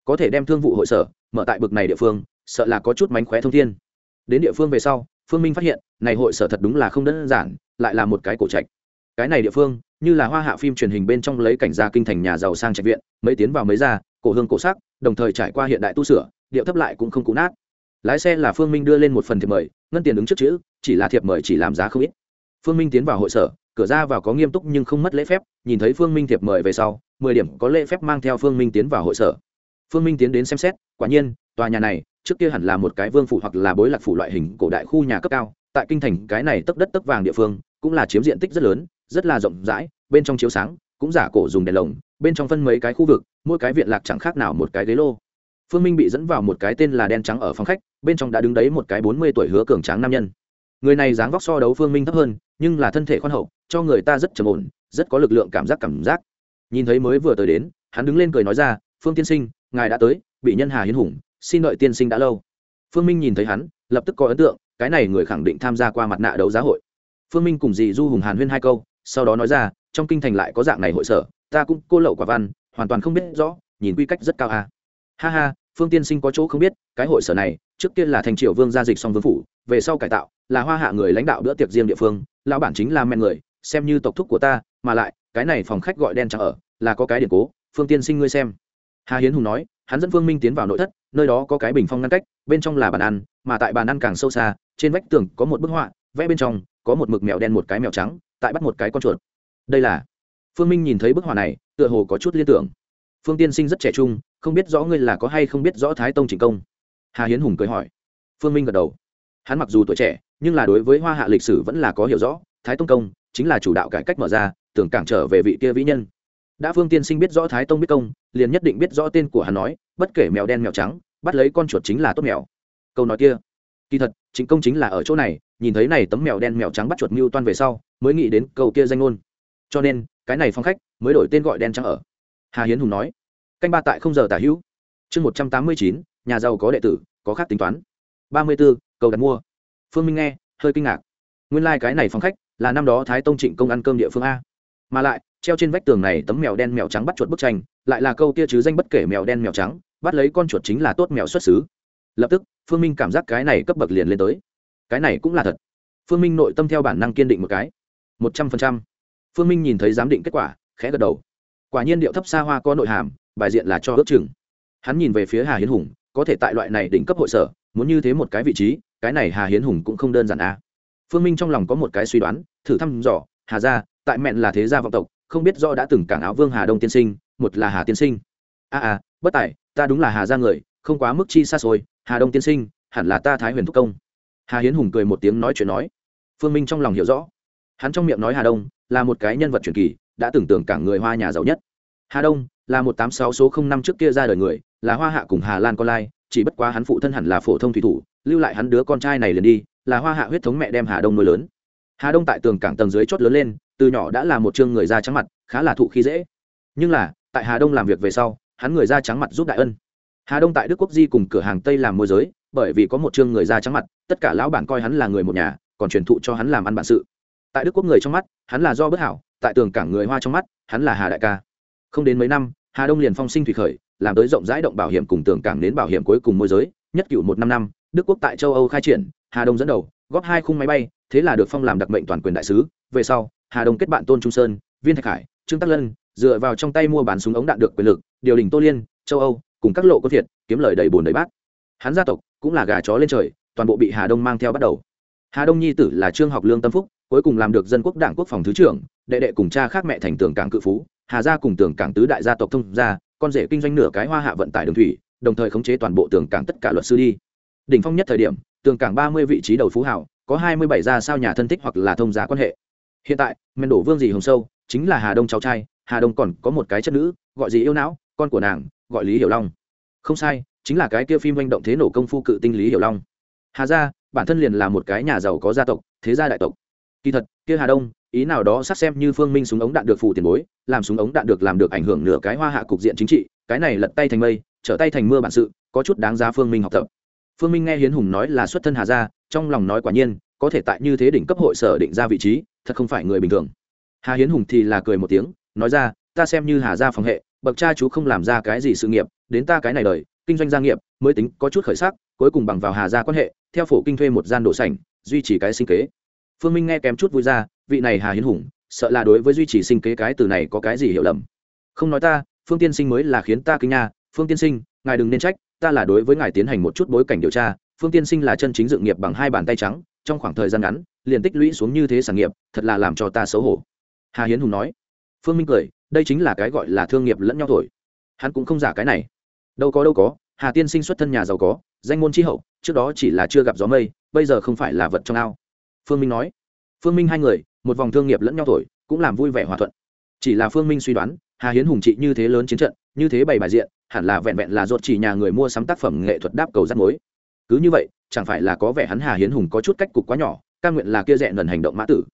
Speaker 1: Có thể đem thương vụ hội sở mở tại bực này địa phương, sợ là có chút mánh khóe thông thiên. Đến địa phương về sau, phương minh phát hiện, này hội sở thật đúng là không đơn giản, lại là một cái cổ trạch cái này địa phương, như là hoa hạ phim truyền hình bên trong lấy cảnh gia kinh thành nhà giàu sang trạch viện, mấy tiến vào mấy ra, cổ hương cổ sắc, đồng thời trải qua hiện đại tu sửa, điệu thấp lại cũng không cũ nát. Lái xe là phương minh đưa lên một phần thiệp mời, ngân tiền ứng trước chữ, chỉ là thiệp mời chỉ làm giá không ít. Phương minh tiến vào hội sở, cửa ra vào có nghiêm túc nhưng không mất lễ phép, nhìn thấy phương minh thiệp mời về sau, mười điểm có lễ phép mang theo phương minh tiến vào hội sở. Phương minh tiến đến xem xét, quả nhiên, tòa nhà này, trước kia hẳn là một cái vương phủ hoặc là bối lạc phủ loại hình cổ đại khu nhà cấp cao, tại kinh thành cái này tấp đất tấp vàng địa phương, cũng là chiếm diện tích rất lớn rất là rộng rãi, bên trong chiếu sáng, cũng giả cổ dùng đèn lồng, bên trong phân mấy cái khu vực, mỗi cái viện lạc chẳng khác nào một cái ghế lô. Phương minh bị dẫn vào một cái tên là đen trắng ở phòng khách, bên trong đã đứng đấy một cái bốn mươi tuổi hứa cường tráng nam nhân. Người này dáng vóc so đấu phương minh thấp hơn, nhưng là thân thể khoan hậu, cho người ta rất trầm ổn, rất có lực lượng cảm giác cảm giác. Nhìn thấy mới vừa tới đến, hắn đứng lên cười nói ra, phương tiên sinh, ngài đã tới, bị nhân hà hiến hùng, xin đợi tiên sinh đã lâu. Phương minh nhìn thấy hắn, lập tức có ấn tượng, cái này người khẳng định tham gia qua mặt nạ đấu giá hội. Phương minh cùng dì du hùng hàn huyên hai câu sau đó nói ra, trong kinh thành lại có dạng này hội sở, ta cũng cô lậu quả văn, hoàn toàn không biết rõ, nhìn quy cách rất cao à. ha ha, phương tiên sinh có chỗ không biết, cái hội sở này, trước kia là thành triều vương gia dịch song vương phủ, về sau cải tạo, là hoa hạ người lãnh đạo bữa tiệc riêng địa phương, lão bản chính là men người, xem như tộc thúc của ta, mà lại, cái này phòng khách gọi đen trắng ở, là có cái điện cố, phương tiên sinh ngươi xem hà hiến hùng nói, hắn dẫn phương minh tiến vào nội thất, nơi đó có cái bình phong ngăn cách, bên trong là bàn ăn, mà tại bàn ăn càng sâu xa, trên vách tường có một bức họa, vẽ bên trong, có một mực mèo đen một cái mèo trắng tại bắt một cái con chuột. Đây là. Phương minh nhìn thấy bức họa này, tựa hồ có chút liên tưởng. Phương tiên sinh rất trẻ trung, không biết rõ ngươi là có hay không biết rõ thái tông trịnh công. Hà hiến hùng cười hỏi. Phương minh gật đầu. Hắn mặc dù tuổi trẻ, nhưng là đối với hoa hạ lịch sử vẫn là có hiểu rõ. Thái tông công chính là chủ đạo cải cách mở ra, tưởng cảng trở về vị kia vĩ nhân. Đã phương tiên sinh biết rõ thái tông biết công, liền nhất định biết rõ tên của hắn nói, bất kể mèo đen mèo trắng, bắt lấy con chuột chính là tốt mèo. Câu nói kia. Kỳ thật chính công chính là ở chỗ này, nhìn thấy này tấm mèo đen mèo trắng bắt chuột mưu toan về sau mới nghĩ đến câu kia danh ngôn. Cho nên, cái này phong khách mới đổi tên gọi đen trắng ở. Hà hiến hùng nói, canh ba tại không giờ tả hữu. Chương một trăm tám mươi chín, nhà giàu có đệ tử, có khác tính toán. Ba mươi b ố cầu đặt mua. Phương minh nghe, hơi kinh ngạc. Nguyên lai、like、cái này phong khách là năm đó thái tông trịnh công ăn cơm địa phương a. Mà lại, treo trên vách tường này tấm mèo đen mèo trắng bắt chuột bức tranh, lại là câu kia chứ danh bất kể mèo đen mèo trắng, bắt lấy con chuột chính là tốt mèo xuất xứ. Lập tức, phương minh cảm giác cái này cấp bậc liền lên tới. Cái này cũng là thật. Phương minh nội tâm theo bản năng kiên định một cái một trăm phần trăm. Phương minh nhìn thấy giám định kết quả, khẽ gật đầu. Quả nhiên điệu thấp xa hoa có nội hàm, bài diện là cho ước chừng. Hắn nhìn về phía hà hiến hùng, có thể tại loại này đỉnh cấp hội sở, muốn như thế một cái vị trí, cái này hà hiến hùng cũng không đơn giản a phương minh trong lòng có một cái suy đoán, thử thăm dò, hà gia, tại mẹn là thế gia vọng tộc, không biết do đã từng cảng áo vương hà đông tiên sinh, một là hà tiên sinh. A a, bất tài, ta đúng là hà gia người, không quá mức chi xa xôi, hà đông tiên sinh, hẳn là ta thái huyền thúc công. Hà hiến hùng cười một tiếng nói chuyện nói. Phương minh trong lòng hiểu rõ hắn trong miệng nói hà đông là một cái nhân vật truyền kỳ, đã tưởng tượng cả người hoa nhà giàu nhất. Hà đông là một tám sáu số không năm trước kia ra đời người, là hoa hạ cùng hà lan con lai, chỉ bất quá hắn phụ thân hẳn là phổ thông thủy thủ, lưu lại hắn đứa con trai này liền đi, là hoa hạ huyết thống mẹ đem hà đông nuôi lớn. Hà đông tại tường cảng tầng dưới chót lớn lên, từ nhỏ đã là một chương người da trắng mặt, khá là thụ khí dễ. Nhưng là, tại hà đông làm việc về sau, hắn người da trắng mặt giúp đại ân. Hà đông tại đức quốc di cùng cửa hàng tây làm môi giới, bởi vì có một chương người da trắng mặt, tất cả lão bản coi hắn là người một nhà, còn truyền thụ cho hắn làm ăn bản sự tại đức quốc người trong mắt, hắn là do bất hảo, tại tường cảng người hoa trong mắt, hắn là hà đại ca. Không đến mấy năm, hà đông liền phong sinh thủy khởi, làm tới rộng rãi động bảo hiểm cùng tường cảng đến bảo hiểm cuối cùng môi giới, nhất cựu một năm năm, đức quốc tại châu âu khai triển, hà đông dẫn đầu, góp hai khung máy bay, thế là được phong làm đặc mệnh toàn quyền đại sứ. Về sau, hà đông kết bạn tôn trung sơn, viên thạch hải, trương tắc lân, dựa vào trong tay mua bán súng ống đạn được quyền lực, điều đình tô liên, châu âu, cùng các lộ có thiệt kiếm lời đầy bùn đầy bát. Hắn gia tộc cũng là gà chó lên trời, toàn bộ bị hà đông mang theo bắt đầu. Hà đông nhi tử là trương học lương tâm phúc cuối cùng làm được dân quốc đảng quốc phòng thứ trưởng, đệ đệ cùng cha khác mẹ thành tường cảng cự phú, hà gia cùng tường cảng tứ đại gia tộc thông gia, con rể kinh doanh nửa cái hoa hạ vận tải đường thủy, đồng thời khống chế toàn bộ tường cảng tất cả luật sư đi. Đỉnh phong nhất thời điểm, tường cảng ba mươi vị trí đầu phú hảo, có hai mươi bảy gia sao nhà thân thích hoặc là thông gia quan hệ. Hiện tại men đổ vương dì hồng sâu, chính là hà đông cháu trai, hà đông còn có một cái chất nữ, gọi gì yêu não, con của nàng, gọi lý hiểu long. Không sai, chính là cái kia phim manh động thế nổ công phu cự tinh lý hiểu long. Hà gia, bản thân liền là một cái nhà giàu có gia tộc, thế gia đại tộc kỳ thật, kia hà đông, ý nào đó sát xem như phương minh súng ống đạn được phủ tiền bối, làm súng ống đạn được làm được ảnh hưởng nửa cái hoa hạ cục diện chính trị, cái này lật tay thành mây, trở tay thành mưa bản sự, có chút đáng giá phương minh học tập. Phương minh nghe hiến hùng nói là xuất thân hà gia, trong lòng nói quả nhiên, có thể tại như thế đỉnh cấp hội sở định ra vị trí, thật không phải người bình thường. Hà hiến hùng thì là cười một tiếng, nói ra, ta xem như hà gia phòng hệ, bậc cha chú không làm ra cái gì sự nghiệp, đến ta cái này đời, kinh doanh gia nghiệp, mới tính có chút khởi sắc, cuối cùng bằng vào hà gia quan hệ, theo phổ kinh thuê một gian đồ sảnh, duy trì cái sinh kế phương minh nghe kém chút vui ra, vị này hà hiến hùng, sợ là đối với duy trì sinh kế cái từ này có cái gì hiểu lầm. Không nói ta, phương tiên sinh mới là khiến ta kinh nha. Phương tiên sinh, ngài đừng nên trách, ta là đối với ngài tiến hành một chút bối cảnh điều tra. Phương tiên sinh là chân chính dự nghiệp bằng hai bàn tay trắng, trong khoảng thời gian ngắn, liền tích lũy xuống như thế sản nghiệp, thật là làm cho ta xấu hổ. Hà hiến hùng nói. Phương minh cười, đây chính là cái gọi là thương nghiệp lẫn nhau thổi. Hắn cũng không giả cái này. Đâu có đâu có, hà tiên sinh xuất thân nhà giàu có, danh môn tri hậu, trước đó chỉ là chưa gặp gió mây, bây giờ không phải là vật trong ao phương minh nói. Phương minh hai người, một vòng thương nghiệp lẫn nhau thổi, cũng làm vui vẻ hòa thuận. Chỉ là phương minh suy đoán, hà hiến hùng trị như thế lớn chiến trận, như thế bày bài diện, hẳn là vẹn vẹn là ruột chỉ nhà người mua sắm tác phẩm nghệ thuật đáp cầu rắt mối. Cứ như vậy, chẳng phải là có vẻ hắn hà hiến hùng có chút cách cục quá nhỏ, ca nguyện là kia rẽ lần hành động mã tử.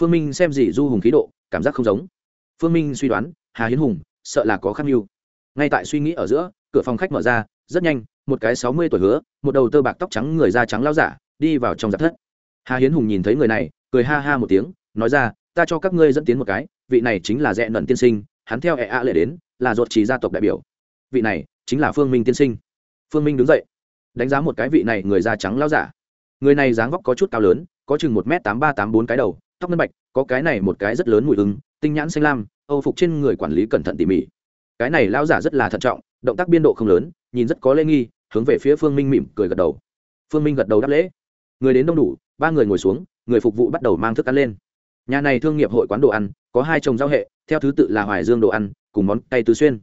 Speaker 1: Phương minh xem gì du hùng khí độ, cảm giác không giống. Phương minh suy đoán, hà hiến hùng, sợ là có khắc mưu. Ngay tại suy nghĩ ở giữa, cửa phòng khách mở ra, rất nhanh, một cái sáu mươi tuổi hứa, một đầu tơ bạc tóc trắng người da trắng lao giả, đi vào trong giặc thất hà hiến hùng nhìn thấy người này, cười ha ha một tiếng, nói ra, ta cho các ngươi dẫn tiến một cái, vị này chính là rẽ nần tiên sinh, hắn theo hệ A lệ đến, là ruột trí gia tộc đại biểu. Vị này chính là phương minh tiên sinh. Phương minh đứng dậy, đánh giá một cái vị này người da trắng lao giả. Người này dáng vóc có chút cao lớn, có chừng một m tám ba tám bốn cái đầu, tóc ngân bạch, có cái này một cái rất lớn mùi ứng tinh nhãn xanh lam, âu phục trên người quản lý cẩn thận tỉ mỉ. Cái này lao giả rất là thận trọng, động tác biên độ không lớn, nhìn rất có lễ nghi, hướng về phía phương minh mỉm cười gật đầu. Phương minh gật đầu đáp lễ. Người đến đông đủ ba người ngồi xuống, người phục vụ bắt đầu mang thức ăn lên. Nhà này thương nghiệp hội quán đồ ăn, có hai trồng giao hệ, theo thứ tự là hoài dương đồ ăn, cùng món cây tứ xuyên.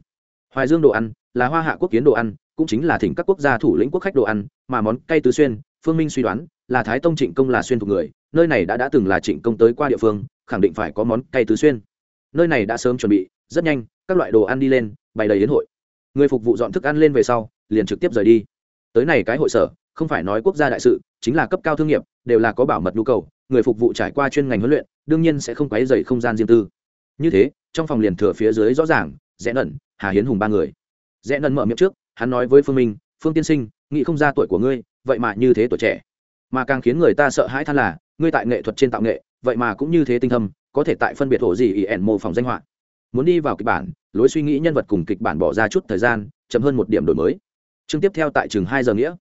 Speaker 1: Hoài dương đồ ăn là hoa hạ quốc kiến đồ ăn, cũng chính là thỉnh các quốc gia thủ lĩnh quốc khách đồ ăn, mà món cây tứ xuyên, phương minh suy đoán là thái tông trịnh công là xuyên thuộc người, nơi này đã đã từng là trịnh công tới qua địa phương, khẳng định phải có món cây tứ xuyên. Nơi này đã sớm chuẩn bị, rất nhanh, các loại đồ ăn đi lên, bày đầy đến hội. Người phục vụ dọn thức ăn lên về sau, liền trực tiếp rời đi. Tới này cái hội sở, không phải nói quốc gia đại sự chính là cấp cao thương nghiệp, đều là có bảo mật nhu cầu, người phục vụ trải qua chuyên ngành huấn luyện, đương nhiên sẽ không quấy dày không gian riêng tư. Như thế, trong phòng liền thừa phía dưới rõ ràng, rẽ nẩn, hà hiến hùng ba người. Rẽ nẩn mở miệng trước, hắn nói với phương minh, phương tiên sinh, nghĩ không ra tuổi của ngươi, vậy mà như thế tuổi trẻ. Mà càng khiến người ta sợ hãi than là, ngươi tại nghệ thuật trên tạo nghệ, vậy mà cũng như thế tinh thâm, có thể tại phân biệt thổ gì ỉ ẻn mô phỏng danh họa. Muốn đi vào kịch bản, lối suy nghĩ nhân vật cùng kịch bản bỏ ra chút thời gian, chậm hơn một điểm đổi mới. Chương tiếp theo tại trường hai giờ nghĩa.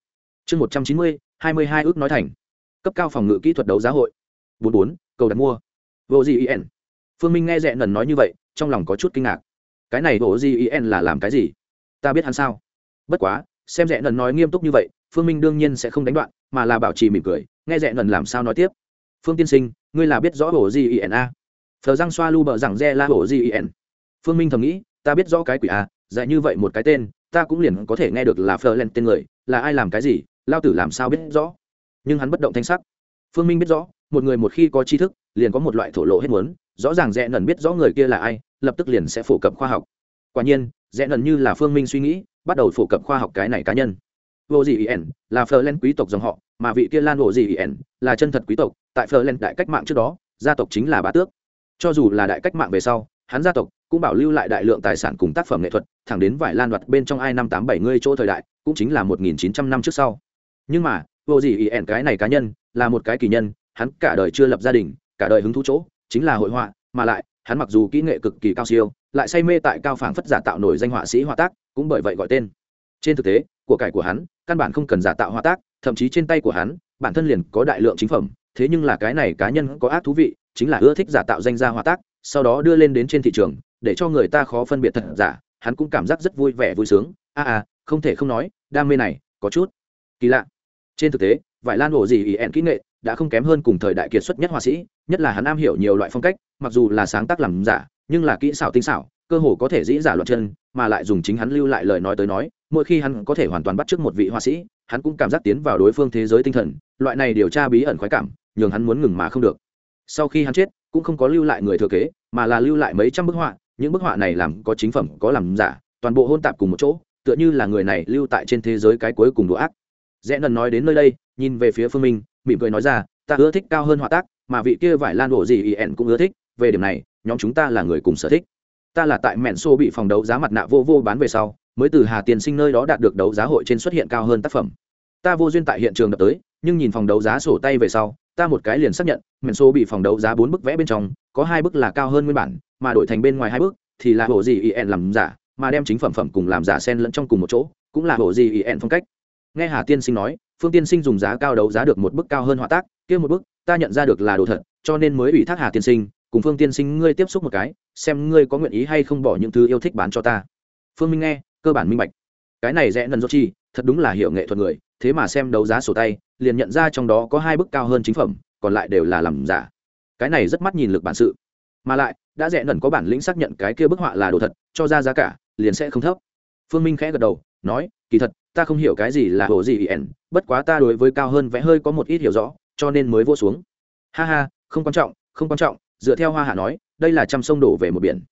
Speaker 1: Chương một trăm chín mươi hai mươi hai ước nói thành. Cấp cao phòng ngự kỹ thuật đấu giá hội. Bốn bốn, cầu đặt mua. Vô gì phương minh nghe rẽ nần nói như vậy, trong lòng có chút kinh ngạc. Cái này vô gì là làm cái gì? Ta biết hắn sao? Bất quá, xem rẽ nần nói nghiêm túc như vậy, phương minh đương nhiên sẽ không đánh đoạn, mà là bảo trì mỉm cười, nghe rẽ nần làm sao nói tiếp. Phương tiên sinh, ngươi là biết rõ vô gì a phờ răng xoa lu bờ rằng re la vô gì phương minh thầm nghĩ, ta biết rõ cái quỷ a dạy như vậy một cái tên, ta cũng liền có thể nghe được là phờ lên tên người, là ai làm cái gì? Lao tử làm sao biết rõ? Nhưng hắn bất động thanh sắc. Phương minh biết rõ, một người một khi có tri thức, liền có một loại thổ lộ hết muốn, rõ ràng rẽ nần biết rõ người kia là ai, lập tức liền sẽ phổ cập khoa học. Quả nhiên, rẽ nần như là phương minh suy nghĩ, bắt đầu phổ cập khoa học cái này cá nhân. Vô gì Ẩn là phờ len quý tộc dòng họ, mà vị kia lan vô gì Ẩn là chân thật quý tộc. Tại phờ len đại cách mạng trước đó, gia tộc chính là bá tước. Cho dù là đại cách mạng về sau, hắn gia tộc cũng bảo lưu lại đại lượng tài sản cùng tác phẩm nghệ thuật, thẳng đến vải lan đoạt bên trong ai năm tám bảy mươi chỗ thời đại, cũng chính là một nghìn chín trăm năm trước sau nhưng mà vô gì ý ẻn cái này cá nhân là một cái kỳ nhân hắn cả đời chưa lập gia đình cả đời hứng thú chỗ chính là hội họa mà lại hắn mặc dù kỹ nghệ cực kỳ cao siêu lại say mê tại cao phảng phất giả tạo nổi danh họa sĩ họa tác cũng bởi vậy gọi tên. Trên thực tế của cải của hắn căn bản không cần giả tạo họa tác thậm chí trên tay của hắn bản thân liền có đại lượng chính phẩm thế nhưng là cái này cá nhân có ác thú vị chính là ưa thích giả tạo danh gia họa tác sau đó đưa lên đến trên thị trường để cho người ta khó phân biệt thật giả hắn cũng cảm giác rất vui vẻ vui sướng. A à, à không thể không nói đam mê này có chút kỳ lạ trên thực tế, vải lan ổ gì ý ẹn kỹ nghệ đã không kém hơn cùng thời đại kiệt xuất nhất họa sĩ, nhất là hắn am hiểu nhiều loại phong cách, mặc dù là sáng tác làm giả, nhưng là kỹ xảo tinh xảo, cơ hồ có thể dĩ giả loạn chân, mà lại dùng chính hắn lưu lại lời nói tới nói, mỗi khi hắn có thể hoàn toàn bắt chước một vị họa sĩ, hắn cũng cảm giác tiến vào đối phương thế giới tinh thần, loại này điều tra bí ẩn khoái cảm, nhường hắn muốn ngừng mà không được. Sau khi hắn chết, cũng không có lưu lại người thừa kế, mà là lưu lại mấy trăm bức họa, những bức họa này làm có chính phẩm, có làm giả, toàn bộ hôn tạp cùng một chỗ, tựa như là người này lưu tại trên thế giới cái cuối cùng đồ ác rẽ nần nói đến nơi đây, nhìn về phía phương minh, mỉm cười nói ra, ta ưa thích cao hơn họa tác, mà vị kia vải lan đổ gì ý ẻn cũng ưa thích, về điểm này, nhóm chúng ta là người cùng sở thích. Ta là tại mẹn xô bị phòng đấu giá mặt nạ vô vô bán về sau, mới từ hà tiền sinh nơi đó đạt được đấu giá hội trên xuất hiện cao hơn tác phẩm. Ta vô duyên tại hiện trường đập tới, nhưng nhìn phòng đấu giá sổ tay về sau, ta một cái liền xác nhận, mẹn xô bị phòng đấu giá bốn bức vẽ bên trong, có hai bức là cao hơn nguyên bản, mà đổi thành bên ngoài hai bức, thì là hồ gì ien làm giả, mà đem chính phẩm phẩm cùng làm giả sen lẫn trong cùng một chỗ, cũng là hồ gì ien phong cách nghe hà tiên sinh nói, phương tiên sinh dùng giá cao đấu giá được một bức cao hơn họa tác, kia một bức, ta nhận ra được là đồ thật, cho nên mới ủy thác hà tiên sinh, cùng phương tiên sinh ngươi tiếp xúc một cái, xem ngươi có nguyện ý hay không bỏ những thứ yêu thích bán cho ta. Phương minh nghe, cơ bản minh bạch. Cái này rẽ nần do chi, thật đúng là hiểu nghệ thuật người, thế mà xem đấu giá sổ tay, liền nhận ra trong đó có hai bức cao hơn chính phẩm, còn lại đều là làm giả. Cái này rất mắt nhìn lực bản sự. Mà lại, đã rẽ nần có bản lĩnh xác nhận cái kia bức họa là đồ thật, cho ra giá cả, liền sẽ không thấp. Phương minh khẽ gật đầu nói, kỳ thật, ta không hiểu cái gì là hồ gì ẩn bất quá ta đối với cao hơn vẽ hơi có một ít hiểu rõ, cho nên mới vô xuống. Ha ha, không quan trọng, không quan trọng. Dựa theo hoa hạ nói, đây là trăm sông đổ về một biển.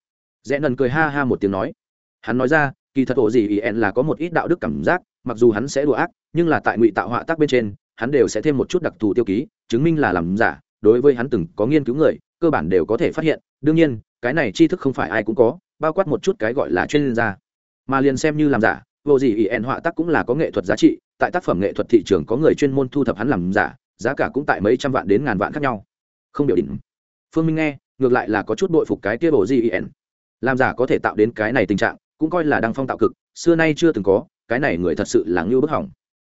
Speaker 1: Rẽ nần cười ha ha một tiếng nói. Hắn nói ra, kỳ thật hồ gì ẩn là có một ít đạo đức cảm giác, mặc dù hắn sẽ đùa ác, nhưng là tại ngụy tạo họa tác bên trên, hắn đều sẽ thêm một chút đặc thù tiêu ký, chứng minh là làm giả, đối với hắn từng có nghiên cứu người, cơ bản đều có thể phát hiện. Đương nhiên, cái này tri thức không phải ai cũng có, bao quát một chút cái gọi là chuyên gia. Mà liền xem như làm giả vô gì ỷ ẹn họa tác cũng là có nghệ thuật giá trị, tại tác phẩm nghệ thuật thị trường có người chuyên môn thu thập hắn làm giả, giá cả cũng tại mấy trăm vạn đến ngàn vạn khác nhau. Không biểu định. Phương minh nghe, ngược lại là có chút bội phục cái kia bộ gì ỷ làm giả có thể tạo đến cái này tình trạng, cũng coi là đăng phong tạo cực, xưa nay chưa từng có, cái này người thật sự là ngưu bức hỏng.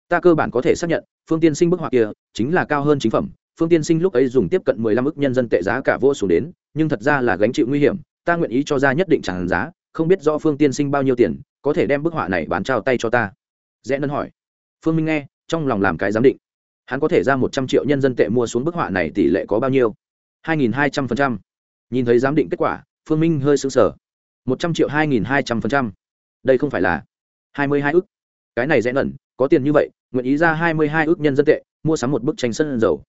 Speaker 1: Ta cơ bản có thể xác nhận, phương tiên sinh bức họa kia chính là cao hơn chính phẩm, phương tiên sinh lúc ấy dùng tiếp cận mười lăm ức nhân dân tệ giá cả vô xuống đến, nhưng thật ra là gánh chịu nguy hiểm, ta nguyện ý cho ra nhất định tràn giá, không biết do phương tiên sinh bao nhiêu tiền có thể đem bức họa này bán trao tay cho ta? Rẽ nân hỏi. Phương minh nghe, trong lòng làm cái giám định. Hắn có thể ra một trăm triệu nhân dân tệ mua xuống bức họa này tỷ lệ có bao nhiêu? hai nghìn hai trăm phần trăm. Nhìn thấy giám định kết quả, phương minh hơi sững sờ. một trăm triệu hai nghìn hai trăm phần trăm. Đây không phải là hai mươi hai ước cái này rẽ nần có tiền như vậy, nguyện ý ra hai mươi hai ước nhân dân tệ, mua sắm một bức tranh sân dầu.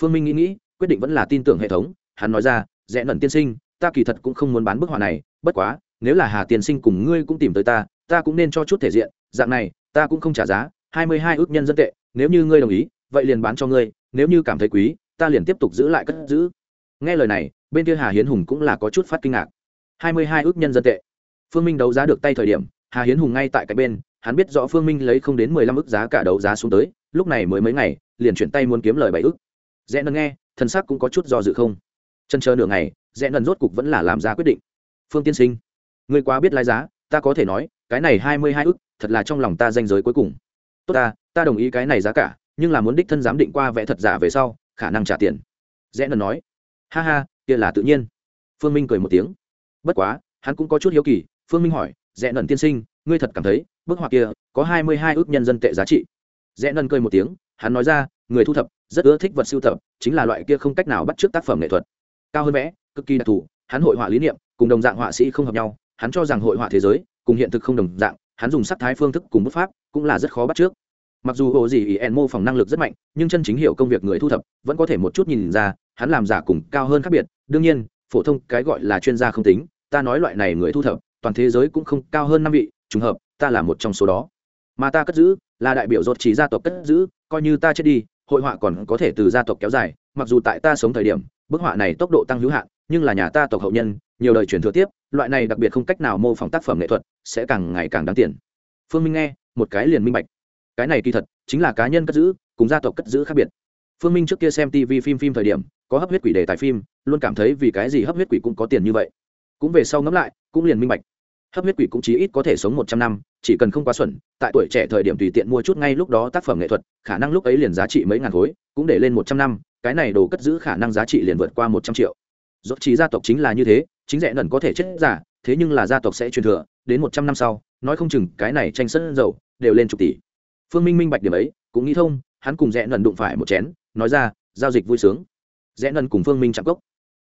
Speaker 1: Phương minh nghĩ nghĩ, quyết định vẫn là tin tưởng hệ thống. Hắn nói ra rẽ nần tiên sinh, ta kỳ thật cũng không muốn bán bức họa này, bất quá, nếu là hà tiên sinh cùng ngươi cũng tìm tới ta ta cũng nên cho chút thể diện, dạng này, ta cũng không trả giá, hai mươi hai ước nhân dân tệ, nếu như ngươi đồng ý, vậy liền bán cho ngươi, nếu như cảm thấy quý, ta liền tiếp tục giữ lại cất giữ. Nghe lời này, bên kia hà hiến hùng cũng là có chút phát kinh ngạc. hai mươi hai ước nhân dân tệ. Phương minh đấu giá được tay thời điểm, hà hiến hùng ngay tại cái bên, hắn biết rõ phương minh lấy không đến mười lăm ước giá cả đấu giá xuống tới, lúc này mới mấy ngày, liền chuyển tay muốn kiếm lời bảy ước. Rẽ nần nghe thân sắc cũng có chút do dự không. Chân chờ nửa ngày, rẽ nần rốt cục vẫn là làm ra quyết định. Phương tiên sinh người quá biết lái giá, ta có thể nói cái này hai mươi hai ức, thật là trong lòng ta danh giới cuối cùng. Tốt ta ta đồng ý cái này giá cả, nhưng là muốn đích thân giám định qua vẽ thật giả về sau, khả năng trả tiền. Rẽ nần nói. Ha ha, kia là tự nhiên. Phương minh cười một tiếng. Bất quá, hắn cũng có chút hiếu kỳ, phương minh hỏi, rẽ nần tiên sinh, ngươi thật cảm thấy, bức họa kia có hai mươi hai ước nhân dân tệ giá trị? Rẽ nần cười một tiếng, hắn nói ra, người thu thập rất ưa thích vật sưu tập, chính là loại kia không cách nào bắt t r ư ớ c tác phẩm nghệ thuật. Cao hơn vẽ, cực kỳ đặc thù, hắn hội họa lý niệm, cùng đồng dạng họa sĩ không hợp nhau, hắn cho rằng hội họa thế giới cùng hiện thực không đồng dạng, hắn dùng sắc thái phương thức cùng bút pháp cũng là rất khó bắt trước. Mặc dù hồ gì ý en mô phỏng năng lực rất mạnh, nhưng chân chính hiểu công việc người thu thập vẫn có thể một chút nhìn ra, hắn làm giả cùng cao hơn khác biệt. Đương nhiên, phổ thông cái gọi là chuyên gia không tính, ta nói loại này người thu thập, toàn thế giới cũng không cao hơn năm vị, trùng hợp, ta là một trong số đó. Mà ta cất giữ, là đại biểu dột chỉ gia tộc cất giữ, coi như ta chết đi, hội họa còn có thể từ gia tộc kéo dài, mặc dù tại ta sống thời điểm, bức họa này tốc độ tăng hữu hạn, nhưng là nhà ta tộc hậu nhân, nhiều đời truyền thừa tiếp, loại này đặc biệt không cách nào mô phỏng tác phẩm nghệ thuật sẽ càng ngày càng đáng tiền. Phương minh nghe, một cái liền minh bạch. Cái này kỳ thật chính là cá nhân cất giữ, cùng gia tộc cất giữ khác biệt. Phương minh trước kia xem tv phim phim thời điểm, có hấp huyết quỷ đề tài phim, luôn cảm thấy vì cái gì hấp huyết quỷ cũng có tiền như vậy. Cũng về sau ngẫm lại, cũng liền minh bạch. Hấp huyết quỷ cũng chí ít có thể sống một trăm năm, chỉ cần không quá xuẩn, tại tuổi trẻ thời điểm tùy tiện mua chút ngay lúc đó tác phẩm nghệ thuật, khả năng lúc ấy liền giá trị mấy ngàn khối, cũng để lên một trăm năm, cái này đồ cất giữ khả năng giá trị liền vượt qua một trăm triệu. Dốt trí gia tộc chính là như thế, chính rẽ nần có thể chết giả, thế nhưng là gia tộc sẽ truyền thừa đến một trăm năm sau, nói không chừng cái này tranh sân dầu đều lên chục tỷ. Phương minh minh bạch điểm ấy, cũng nghĩ thông, hắn cùng rẽ nần đụng phải một chén, nói ra, giao dịch vui sướng. Rẽ nần cùng phương minh chạm cốc.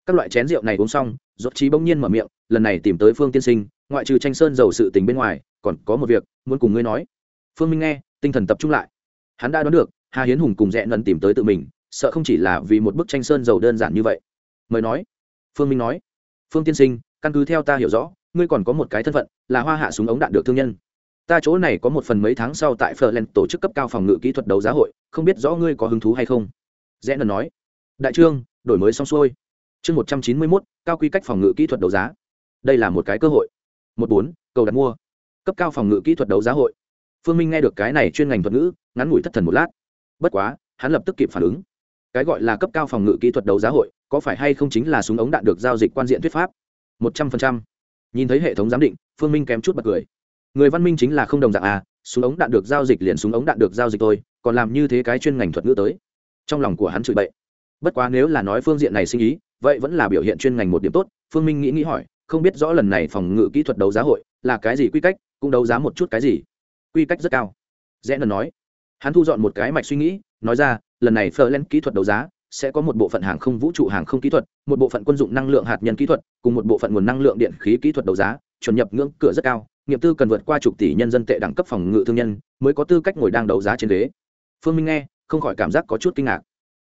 Speaker 1: Các loại chén rượu này uống xong dốt trí bỗng nhiên mở miệng, lần này tìm tới phương tiên sinh, ngoại trừ tranh sơn dầu sự tình bên ngoài, còn có một việc muốn cùng ngươi nói. Phương minh nghe, tinh thần tập trung lại. Hắn đã đoán được, hà hiến hùng cùng rẽ nần tìm tới tự mình, sợ không chỉ là vì một bức tranh sơn dầu đơn giản như vậy. Mời nói. Phương minh nói. Phương tiên sinh, căn cứ theo ta hiểu rõ ngươi còn có một cái thân phận là hoa hạ súng ống đạn được thương nhân ta chỗ này có một phần mấy tháng sau tại Ferland tổ chức cấp cao phòng ngự kỹ thuật đấu giá hội, không biết rõ ngươi có hứng thú hay không. Rẽ Nần nói. Đại trương, đổi mới xong xuôi. Chương một trăm chín mươi 191, cao quy cách phòng ngự kỹ thuật đấu giá. Đây là một cái cơ hội. một bốn cầu đặt mua. Cấp cao phòng ngự kỹ thuật đấu giá hội. Phương Minh nghe được cái này chuyên ngành thuật ngữ, ngắn ngủi thất thần một lát. Bất quá, hắn lập tức kịp phản ứng. Cái gọi là cấp cao phòng ngự kỹ thuật đấu giá hội, có phải hay không chính là súng ống đạn được giao dịch quan diện thuyết pháp? một trăm phần trăm nhìn thấy hệ thống giám định phương minh kém chút bật cười. Người văn minh chính là không đồng dạng à súng ống đạn được giao dịch liền súng ống đạn được giao dịch tôi, còn làm như thế cái chuyên ngành thuật ngữ tới. Trong lòng của hắn chửi bậy. Bất quá nếu là nói phương diện này sinh ý vậy vẫn là biểu hiện chuyên ngành một điểm tốt phương minh nghĩ nghĩ hỏi không biết rõ lần này phòng ngự kỹ thuật đấu giá hội là cái gì quy cách cũng đấu giá một chút cái gì? Quy cách rất cao. Rẽ lần nói. Hắn thu dọn một cái mạch suy nghĩ nói ra lần này phờ lên kỹ thuật đấu giá sẽ có một bộ phận hàng không vũ trụ, hàng không kỹ thuật, một bộ phận quân dụng năng lượng hạt nhân kỹ thuật, cùng một bộ phận nguồn năng lượng điện khí kỹ thuật đấu giá, chuẩn nhập ngưỡng cửa rất cao, nghiệp tư cần vượt qua chục tỷ nhân dân tệ đẳng cấp phòng ngự thương nhân mới có tư cách ngồi đang đấu giá trên đế. phương minh nghe, không khỏi cảm giác có chút kinh ngạc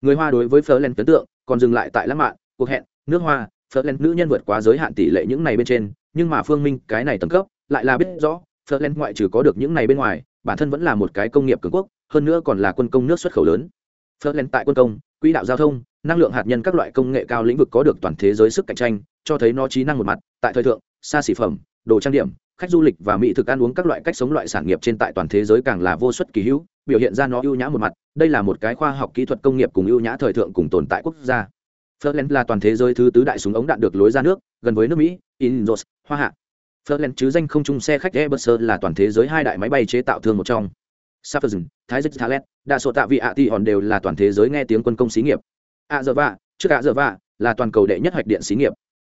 Speaker 1: người hoa đối với phớt tưởng ấn tượng, còn dừng lại tại lãng mạn, cuộc hẹn, nước hoa phớt nữ nhân vượt quá giới hạn tỷ lệ những này bên trên, nhưng mà phương minh, cái này tầng cấp, lại là biết rõ phớt ngoại trừ có được những này bên ngoài, bản thân vẫn là một cái công nghiệp cường quốc, hơn nữa còn là quân công nước xuất khẩu lớn phớt tại quân công quỹ đạo giao thông năng lượng hạt nhân các loại công nghệ cao lĩnh vực có được toàn thế giới sức cạnh tranh cho thấy nó trí năng một mặt tại thời thượng xa xỉ phẩm đồ trang điểm khách du lịch và mỹ thực ăn uống các loại cách sống loại sản nghiệp trên tại toàn thế giới càng là vô suất kỳ hữu biểu hiện ra nó ưu nhã một mặt đây là một cái khoa học kỹ thuật công nghiệp cùng ưu nhã thời thượng cùng tồn tại quốc gia Ferland là toàn thế giới thứ tứ đại súng ống đạn được lối ra nước gần với nước Mỹ, Indos, Hoa Hạ. Ferland chứ danh không chung xe khách Airbus là toàn thế giới hai đại máy bay chế tạo thương một trong. Safferson, Thái Dịch Thalet, đa số tạ vị ạ tỷ hòn đều là toàn thế giới nghe tiếng quân công xí nghiệp. À giờ vạ, trước ạ giờ vạ là toàn cầu đệ nhất hoạch điện xí nghiệp.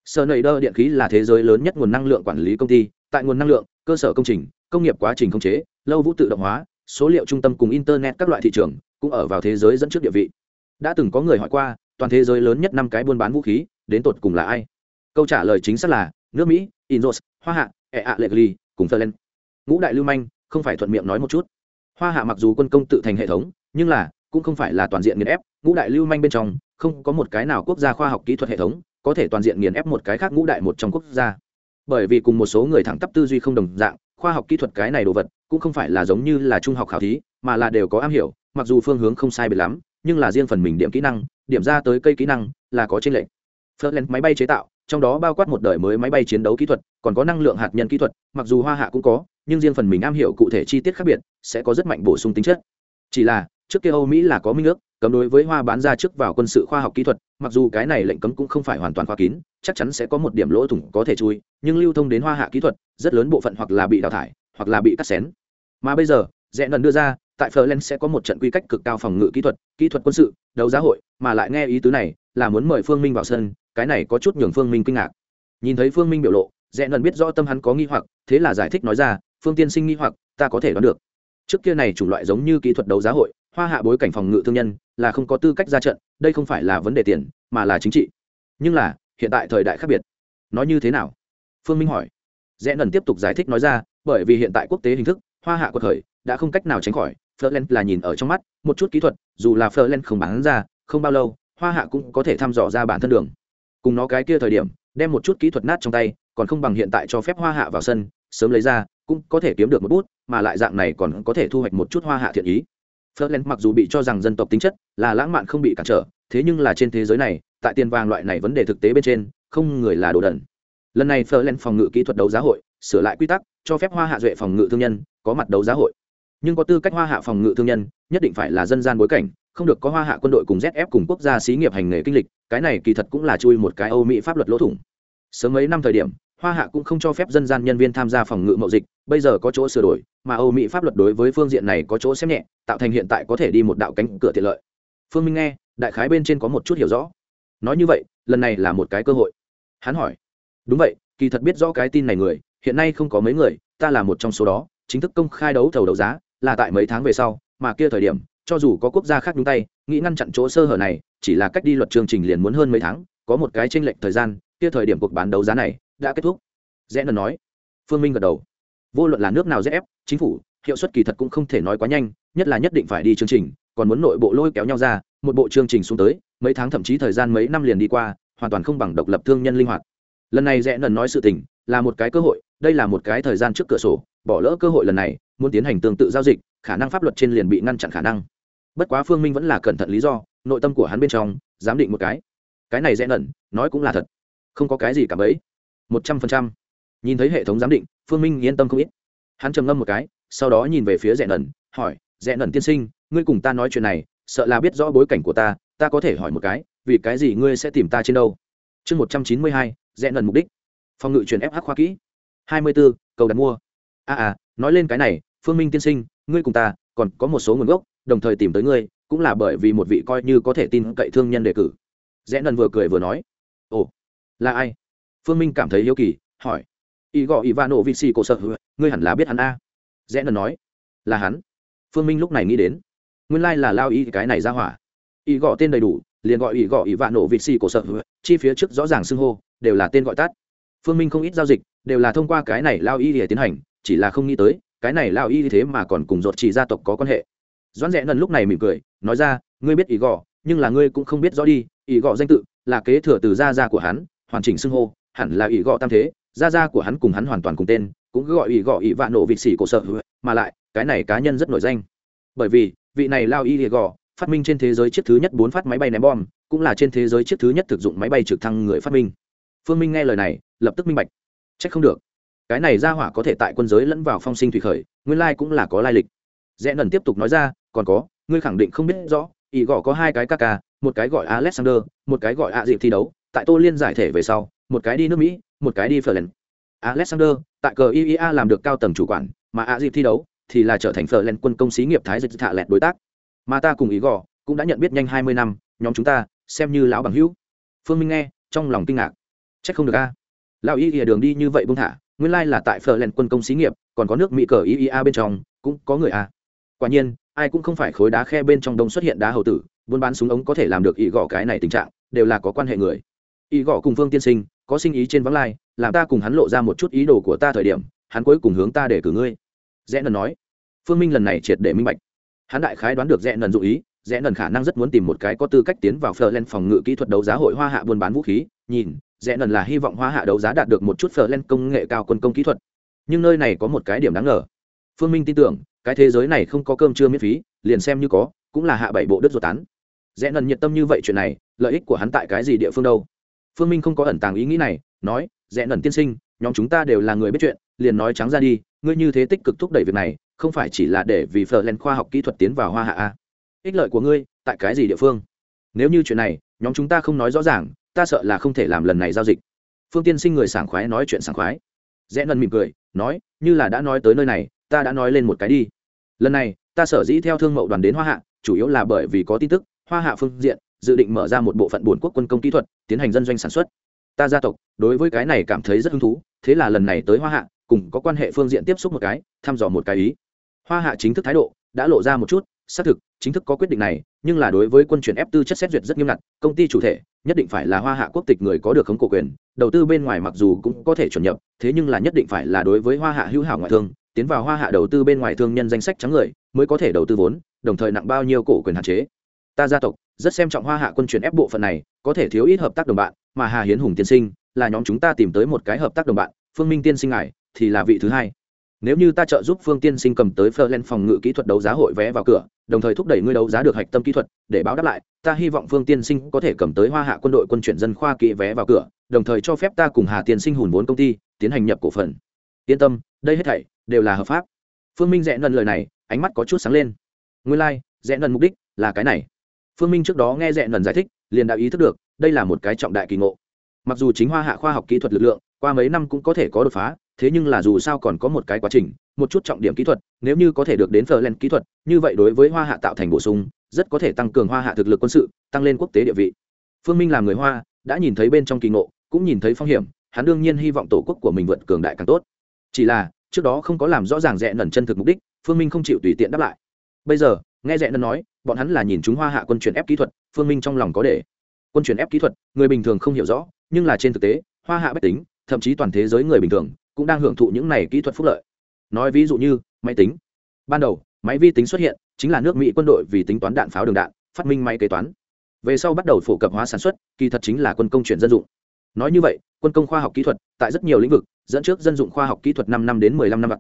Speaker 1: Schneider điện khí là thế giới lớn nhất nguồn năng lượng quản lý công ty, tại nguồn năng lượng, cơ sở công trình, công nghiệp quá trình khống chế, lâu vũ tự động hóa, số liệu trung tâm cùng internet các loại thị trường cũng ở vào thế giới dẫn trước địa vị. Đã từng có người hỏi qua, toàn thế giới lớn nhất năm cái buôn bán vũ khí, đến tột cùng là ai? Câu trả lời chính xác là nước Mỹ, Inros, Hoa Hạ, Ea Legli, cùng Ferland. Ngũ đại lưu manh, không phải thuận miệng nói một chút hoa hạ mặc dù quân công tự thành hệ thống, nhưng là, cũng không phải là toàn diện nghiền ép, ngũ đại lưu manh bên trong, không có một cái nào quốc gia khoa học kỹ thuật hệ thống có thể toàn diện nghiền ép một cái khác ngũ đại một trong quốc gia. Bởi vì cùng một số người thẳng tắp tư duy không đồng dạng, khoa học kỹ thuật cái này đồ vật, cũng không phải là giống như là trung học khảo thí, mà là đều có am hiểu, mặc dù phương hướng không sai biệt lắm, nhưng là riêng phần mình điểm kỹ năng, điểm ra tới cây kỹ năng, là có trên lệnh Ferdinand máy bay chế tạo, trong đó bao quát một đời mới máy bay chiến đấu kỹ thuật, còn có năng lượng hạt nhân kỹ thuật, mặc dù hoa hạ cũng có nhưng riêng phần mình am hiểu cụ thể chi tiết khác biệt, sẽ có rất mạnh bổ sung tính chất. Chỉ là, trước kia âu mỹ là có minh ước, cấm đối với hoa bán ra trước vào quân sự khoa học kỹ thuật, mặc dù cái này lệnh cấm cũng không phải hoàn toàn khóa kín, chắc chắn sẽ có một điểm lỗ thủng có thể chui, nhưng lưu thông đến hoa hạ kỹ thuật, rất lớn bộ phận hoặc là bị đào thải, hoặc là bị cắt xén. Mà bây giờ, rẽ lần đưa ra, tại Ferland sẽ có một trận quy cách cực cao phòng ngự kỹ thuật kỹ thuật quân sự, đấu giá hội, mà lại nghe ý tứ này, là muốn mời phương minh vào sân, cái này có chút nhường phương minh kinh ngạc. Nhìn thấy phương minh biểu lộ, rẽ nần biết rõ tâm hắn có nghi hoặc, thế là giải thích nói ra phương tiên sinh nghĩ hoặc, ta có thể đoán được. Trước kia này chủng loại giống như kỹ thuật đấu giá hội, hoa hạ bối cảnh phòng ngự thương nhân, là không có tư cách ra trận, đây không phải là vấn đề tiền, mà là chính trị. Nhưng là, hiện tại thời đại khác biệt. Nói như thế nào? Phương minh hỏi. Rẽ nần tiếp tục giải thích nói ra, bởi vì hiện tại quốc tế hình thức, hoa hạ cuộc khởi, đã không cách nào tránh khỏi Ferland là nhìn ở trong mắt, một chút kỹ thuật, dù là Ferland không bán ra, không bao lâu, hoa hạ cũng có thể thăm dò ra bản thân đường. Cùng nó cái kia thời điểm, đem một chút kỹ thuật nát trong tay, còn không bằng hiện tại cho phép hoa hạ vào sân, sớm lấy ra cũng có thể kiếm được một bút, mà lại dạng này còn có thể thu hoạch một chút hoa hạ thiện ý. Ferland mặc dù bị cho rằng dân tộc tính chất là lãng mạn không bị cản trở, thế nhưng là trên thế giới này, tại tiền vàng loại này vấn đề thực tế bên trên, không người là đồ đần. Lần này Ferland phòng ngự kỹ thuật đấu giá hội, sửa lại quy tắc, cho phép hoa hạ duệ phòng ngự thương nhân có mặt đấu giá hội. Nhưng có tư cách hoa hạ phòng ngự thương nhân, nhất định phải là dân gian bối cảnh, không được có hoa hạ quân đội cùng zf cùng quốc gia xí nghiệp hành nghề kinh lịch, cái này kỳ thật cũng là chui một cái âu mỹ pháp luật lỗ thủng. Sớm mấy năm thời điểm hoa hạ cũng không cho phép dân gian nhân viên tham gia phòng ngự mậu dịch, bây giờ có chỗ sửa đổi, mà âu mỹ pháp luật đối với phương diện này có chỗ xem nhẹ, tạo thành hiện tại có thể đi một đạo cánh cửa tiện lợi. Phương minh nghe, đại khái bên trên có một chút hiểu rõ. Nói như vậy, lần này là một cái cơ hội. Hắn hỏi, đúng vậy, kỳ thật biết rõ cái tin này người, hiện nay không có mấy người, ta là một trong số đó, chính thức công khai đấu thầu đấu giá, là tại mấy tháng về sau, mà kia thời điểm, cho dù có quốc gia khác nhúng tay, nghĩ ngăn chặn chỗ sơ hở này, chỉ là cách đi luật chương trình liền muốn hơn mấy tháng, có một cái tranh lệch thời gian, kia thời điểm cuộc bán đấu giá này đã kết thúc. Rẽ nần nói. Phương minh gật đầu. Vô luận là nước nào dễ ép, chính phủ, hiệu suất kỳ thật cũng không thể nói quá nhanh, nhất là nhất định phải đi chương trình, còn muốn nội bộ lôi kéo nhau ra, một bộ chương trình xuống tới, mấy tháng thậm chí thời gian mấy năm liền đi qua, hoàn toàn không bằng độc lập thương nhân linh hoạt. Lần này rẽ nần nói sự tình, là một cái cơ hội, đây là một cái thời gian trước cửa sổ, bỏ lỡ cơ hội lần này, muốn tiến hành tương tự giao dịch, khả năng pháp luật trên liền bị ngăn chặn khả năng. Bất quá phương minh vẫn là cẩn thận lý do, nội tâm của hắn bên trong, giám định một cái. Cái này rẽ nần, nói cũng là thật. Không có cái gì cả bấy một trăm phần trăm. Nhìn thấy hệ thống giám định phương minh yên tâm không ít. Hắn trầm ngâm một cái sau đó nhìn về phía rẽ nần hỏi rẽ nần tiên sinh ngươi cùng ta nói chuyện này sợ là biết rõ bối cảnh của ta ta có thể hỏi một cái vì cái gì ngươi sẽ tìm ta trên đâu? Chương một trăm chín mươi hai rẽ nần mục đích. Phòng ngự truyền fh khoa kỹ. hai mươi b ố cầu đặt mua. A à, à nói lên cái này phương minh tiên sinh ngươi cùng ta còn có một số nguồn gốc đồng thời tìm tới ngươi cũng là bởi vì một vị coi như có thể tin cậy thương nhân đề cử. Rẽ nần vừa cười vừa nói ồ là ai? Phương minh cảm thấy hiếu kỳ, hỏi. Ý gọi ivano visi cổ sợ, ngươi hẳn là biết hắn a? Rẽ nần nói. Là hắn. Phương minh lúc này nghĩ đến. Nguyên lai là lao ý cái này ra hỏa. Ý gọi tên đầy đủ, liền gọi ý gọi ý vạn nổ vịt xì cổ sợ, chi phía trước rõ ràng xưng hô, đều là tên gọi tắt. Phương minh không ít giao dịch, đều là thông qua cái này lao y để tiến hành, chỉ là không nghĩ tới, cái này lao y thế mà còn cùng ruột chỉ gia tộc có quan hệ. Doãn rẽ nần lúc này mỉm cười, nói ra, ngươi biết ý gọ nhưng là ngươi cũng không biết rõ đi, ý gọ danh tự là kế thừa từ gia gia của hắn, hoàn chỉnh xưng hô hẳn là ỷ gọ tam thế, gia gia của hắn cùng hắn hoàn toàn cùng tên, cũng cứ gọi ỷ gọ ỷ vạn nộ vịt xỉ cổ sợ, mà lại, cái này cá nhân rất nổi danh. Bởi vì, vị này lao y ý gọ, phát minh trên thế giới chiếc thứ nhất bốn phát máy bay ném bom, cũng là trên thế giới chiếc thứ nhất thực dụng máy bay trực thăng người phát minh. Phương minh nghe lời này, lập tức minh bạch. Trách không được. Cái này ra hỏa có thể tại quân giới lẫn vào phong sinh thủy khởi, nguyên lai cũng là có lai lịch. Rẽ nần tiếp tục nói ra, còn có, ngươi khẳng định không biết rõ, ỷ gọ có hai cái ca ca, một cái gọi alexander, một cái gọi a dịp thi đấu, tại tô liên giải thể về sau một cái đi nước mỹ, một cái đi phở alexander, tại cờ iea làm được cao tầng chủ quản, mà a dịp thi đấu thì là trở thành phở quân công xí nghiệp thái dịch thạ lẹt đối tác. Mà ta cùng ý gò cũng đã nhận biết nhanh hai mươi năm, nhóm chúng ta xem như lão bằng hữu. Phương minh nghe, trong lòng kinh ngạc. C không được a. Lão y ỉa đường đi như vậy bông thả, nguyên lai là tại phở quân công xí nghiệp, còn có nước mỹ cờ iea bên trong, cũng có người a. Quả nhiên, ai cũng không phải khối đá khe bên trong đông xuất hiện đá hầu tử, buôn bán súng ống có thể làm được ý gò cái này tình trạng, đều là có quan hệ người. Ý gõ cùng phương tiên sinh có sinh ý trên vắng lai, làm ta cùng hắn lộ ra một chút ý đồ của ta thời điểm, hắn cuối cùng hướng ta để cử ngươi. Rẽ nần nói. Phương minh lần này triệt để minh bạch. Hắn đại khái đoán được rẽ nần dụ ý, rẽ nần khả năng rất muốn tìm một cái có tư cách tiến vào phờ len phòng ngự kỹ thuật đấu giá hội hoa hạ buôn bán vũ khí. Nhìn, rẽ nần là hy vọng hoa hạ đấu giá đạt được một chút phờ len công nghệ cao quân công kỹ thuật. Nhưng nơi này có một cái điểm đáng ngờ. Phương minh tin tưởng, cái thế giới này không có cơm chưa miễn phí, liền xem như có, cũng là hạ bảy bộ đất ruột tán. Rẽ nần nhiệt tâm như vậy chuyện này, lợi ích của hắn tại cái gì địa phương đâu? Phương minh không có ẩn tàng ý nghĩ này, nói, rẽ nần tiên sinh, nhóm chúng ta đều là người biết chuyện, liền nói trắng ra đi, ngươi như thế tích cực thúc đẩy việc này, không phải chỉ là để vì phở len khoa học kỹ thuật tiến vào hoa hạ a ích lợi của ngươi, tại cái gì địa phương? Nếu như chuyện này, nhóm chúng ta không nói rõ ràng, ta sợ là không thể làm lần này giao dịch. Phương tiên sinh người sảng khoái nói chuyện sảng khoái. Rẽ nần mỉm cười, nói, như là đã nói tới nơi này, ta đã nói lên một cái đi. Lần này, ta sở dĩ theo thương mậu đoàn đến hoa hạ, chủ yếu là bởi vì có tin tức, hoa hạ phương diện dự định mở ra một bộ phận buồn quốc quân công kỹ thuật, tiến hành dân doanh sản xuất. Ta gia tộc, đối với cái này cảm thấy rất hứng thú, thế là lần này tới hoa hạ, cùng có quan hệ phương diện tiếp xúc một cái, thăm dò một cái ý. Hoa hạ chính thức thái độ đã lộ ra một chút, xác thực, chính thức có quyết định này, nhưng là đối với quân chuyển f tư chất xét duyệt rất nghiêm ngặt, công ty chủ thể, nhất định phải là hoa hạ quốc tịch người có được khống cổ quyền, đầu tư bên ngoài mặc dù cũng có thể chuẩn nhập, thế nhưng là nhất định phải là đối với hoa hạ hữu hảo ngoại thương, tiến vào hoa hạ đầu tư bên ngoài thương nhân danh sách trắng người, mới có thể đầu tư vốn, đồng thời nặng bao nhiêu cổ quyền hạn chế. Ta gia tộc rất xem trọng hoa hạ quân chuyển ép bộ phận này có thể thiếu ít hợp tác đồng bạn mà hà hiến hùng tiên sinh là nhóm chúng ta tìm tới một cái hợp tác đồng bạn phương minh tiên sinh ngài thì là vị thứ hai. Nếu như ta trợ giúp phương tiên sinh cầm tới phơ lên phòng ngự kỹ thuật đấu giá hội vé vào cửa đồng thời thúc đẩy ngươi đấu giá được hạch tâm kỹ thuật để báo đáp lại ta hy vọng phương tiên sinh có thể cầm tới hoa hạ quân đội quân chuyển dân khoa kỹ vé vào cửa đồng thời cho phép ta cùng hà tiên sinh hùn vốn công ty tiến hành nhập cổ phần. Yên tâm đây hết thảy đều là hợp pháp. Phương minh rẽ nần lời này ánh mắt có chút sáng lên. Nguyên lai、like, rẽ nần mục đích là cái này phương minh trước đó nghe rẽ nần giải thích, liền đã ý thức được, đây là một cái trọng đại kỳ ngộ. Mặc dù chính hoa hạ khoa học kỹ thuật lực lượng, qua mấy năm cũng có thể có đột phá, thế nhưng là dù sao còn có một cái quá trình, một chút trọng điểm kỹ thuật, nếu như có thể được đến phờ len kỹ thuật, như vậy đối với hoa hạ tạo thành bổ sung, rất có thể tăng cường hoa hạ thực lực quân sự, tăng lên quốc tế địa vị. Phương minh là người hoa, đã nhìn thấy bên trong kỳ ngộ, cũng nhìn thấy phong hiểm, hắn đương nhiên hy vọng tổ quốc của mình vượt cường đại càng tốt. Chỉ là, trước đó không có làm rõ ràng rẽ nần chân thực mục đích, phương minh không chịu tùy tiện đáp lại. Bây giờ nghe rẽ nần nói, bọn hắn là nhìn chúng hoa hạ quân chuyển ép kỹ thuật, phương minh trong lòng có để quân chuyển ép kỹ thuật, người bình thường không hiểu rõ, nhưng là trên thực tế, hoa hạ bách tính, thậm chí toàn thế giới người bình thường, cũng đang hưởng thụ những này kỹ thuật phúc lợi. Nói ví dụ như, máy tính. Ban đầu, máy vi tính xuất hiện, chính là nước mỹ quân đội vì tính toán đạn pháo đường đạn, phát minh máy kế toán. Về sau bắt đầu phổ cập hóa sản xuất, kỳ thật chính là quân công chuyển dân dụng. Nói như vậy, quân công khoa học kỹ thuật, tại rất nhiều lĩnh vực, dẫn trước dân dụng khoa học kỹ thuật năm năm đến mười lăm năm mặt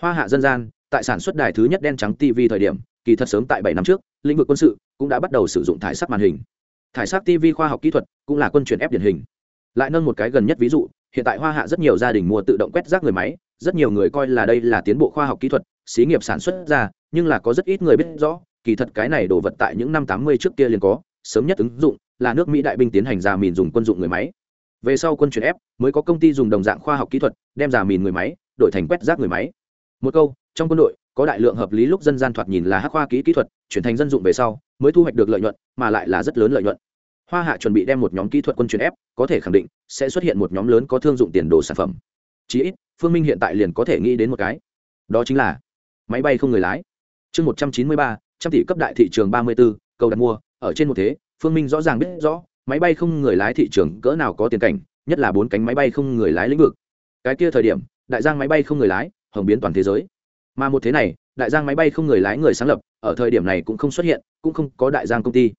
Speaker 1: hoa hạ dân gian tại sản xuất đài thứ nhất đen trắng tv thời điểm, kỳ thật sớm tại bảy năm trước, lĩnh vực quân sự cũng đã bắt đầu sử dụng thải sắc màn hình. Thải sắc tv khoa học kỹ thuật cũng là quân chuyển ép điển hình. Lại nâng một cái gần nhất ví dụ, hiện tại hoa hạ rất nhiều gia đình mua tự động quét rác người máy, rất nhiều người coi là đây là tiến bộ khoa học kỹ thuật, xí nghiệp sản xuất ra, nhưng là có rất ít người biết rõ, kỳ thật cái này đồ vật tại những năm tám mươi trước kia liền có, sớm nhất ứng dụng là nước mỹ đại binh tiến hành giả mìn dùng quân dụng người máy. Về sau quân chuyển ép mới có công ty dùng đồng dạng khoa học kỹ thuật đem giả mìn người máy đổi thành quét rác người máy. Một câu trong quân đội, có đại lượng hợp lý lúc dân gian thoạt nhìn là hắc khoa kỹ kỹ thuật, chuyển thành dân dụng về sau, mới thu hoạch được lợi nhuận, mà lại là rất lớn lợi nhuận. Hoa hạ chuẩn bị đem một nhóm kỹ thuật quân chuyển ép, có thể khẳng định sẽ xuất hiện một nhóm lớn có thương dụng tiền đồ sản phẩm. Chí ít, phương minh hiện tại liền có thể nghĩ đến một cái. Đó chính là máy bay không người lái. Chương một trăm chín mươi ba, trăm tỷ cấp đại thị trường ba mươi b ố cầu đặt mua, ở trên một thế, phương minh rõ ràng biết rõ, máy bay không người lái thị trường cỡ nào có tiền cảnh, nhất là bốn cánh máy bay không người lái lĩnh vực. Cái kia thời điểm, đại giang máy bay không người lái, hồng biến toàn thế giới mà một thế này, đại giang máy bay không người lái người sáng lập, ở thời điểm này cũng không xuất hiện, cũng không có đại giang công ty.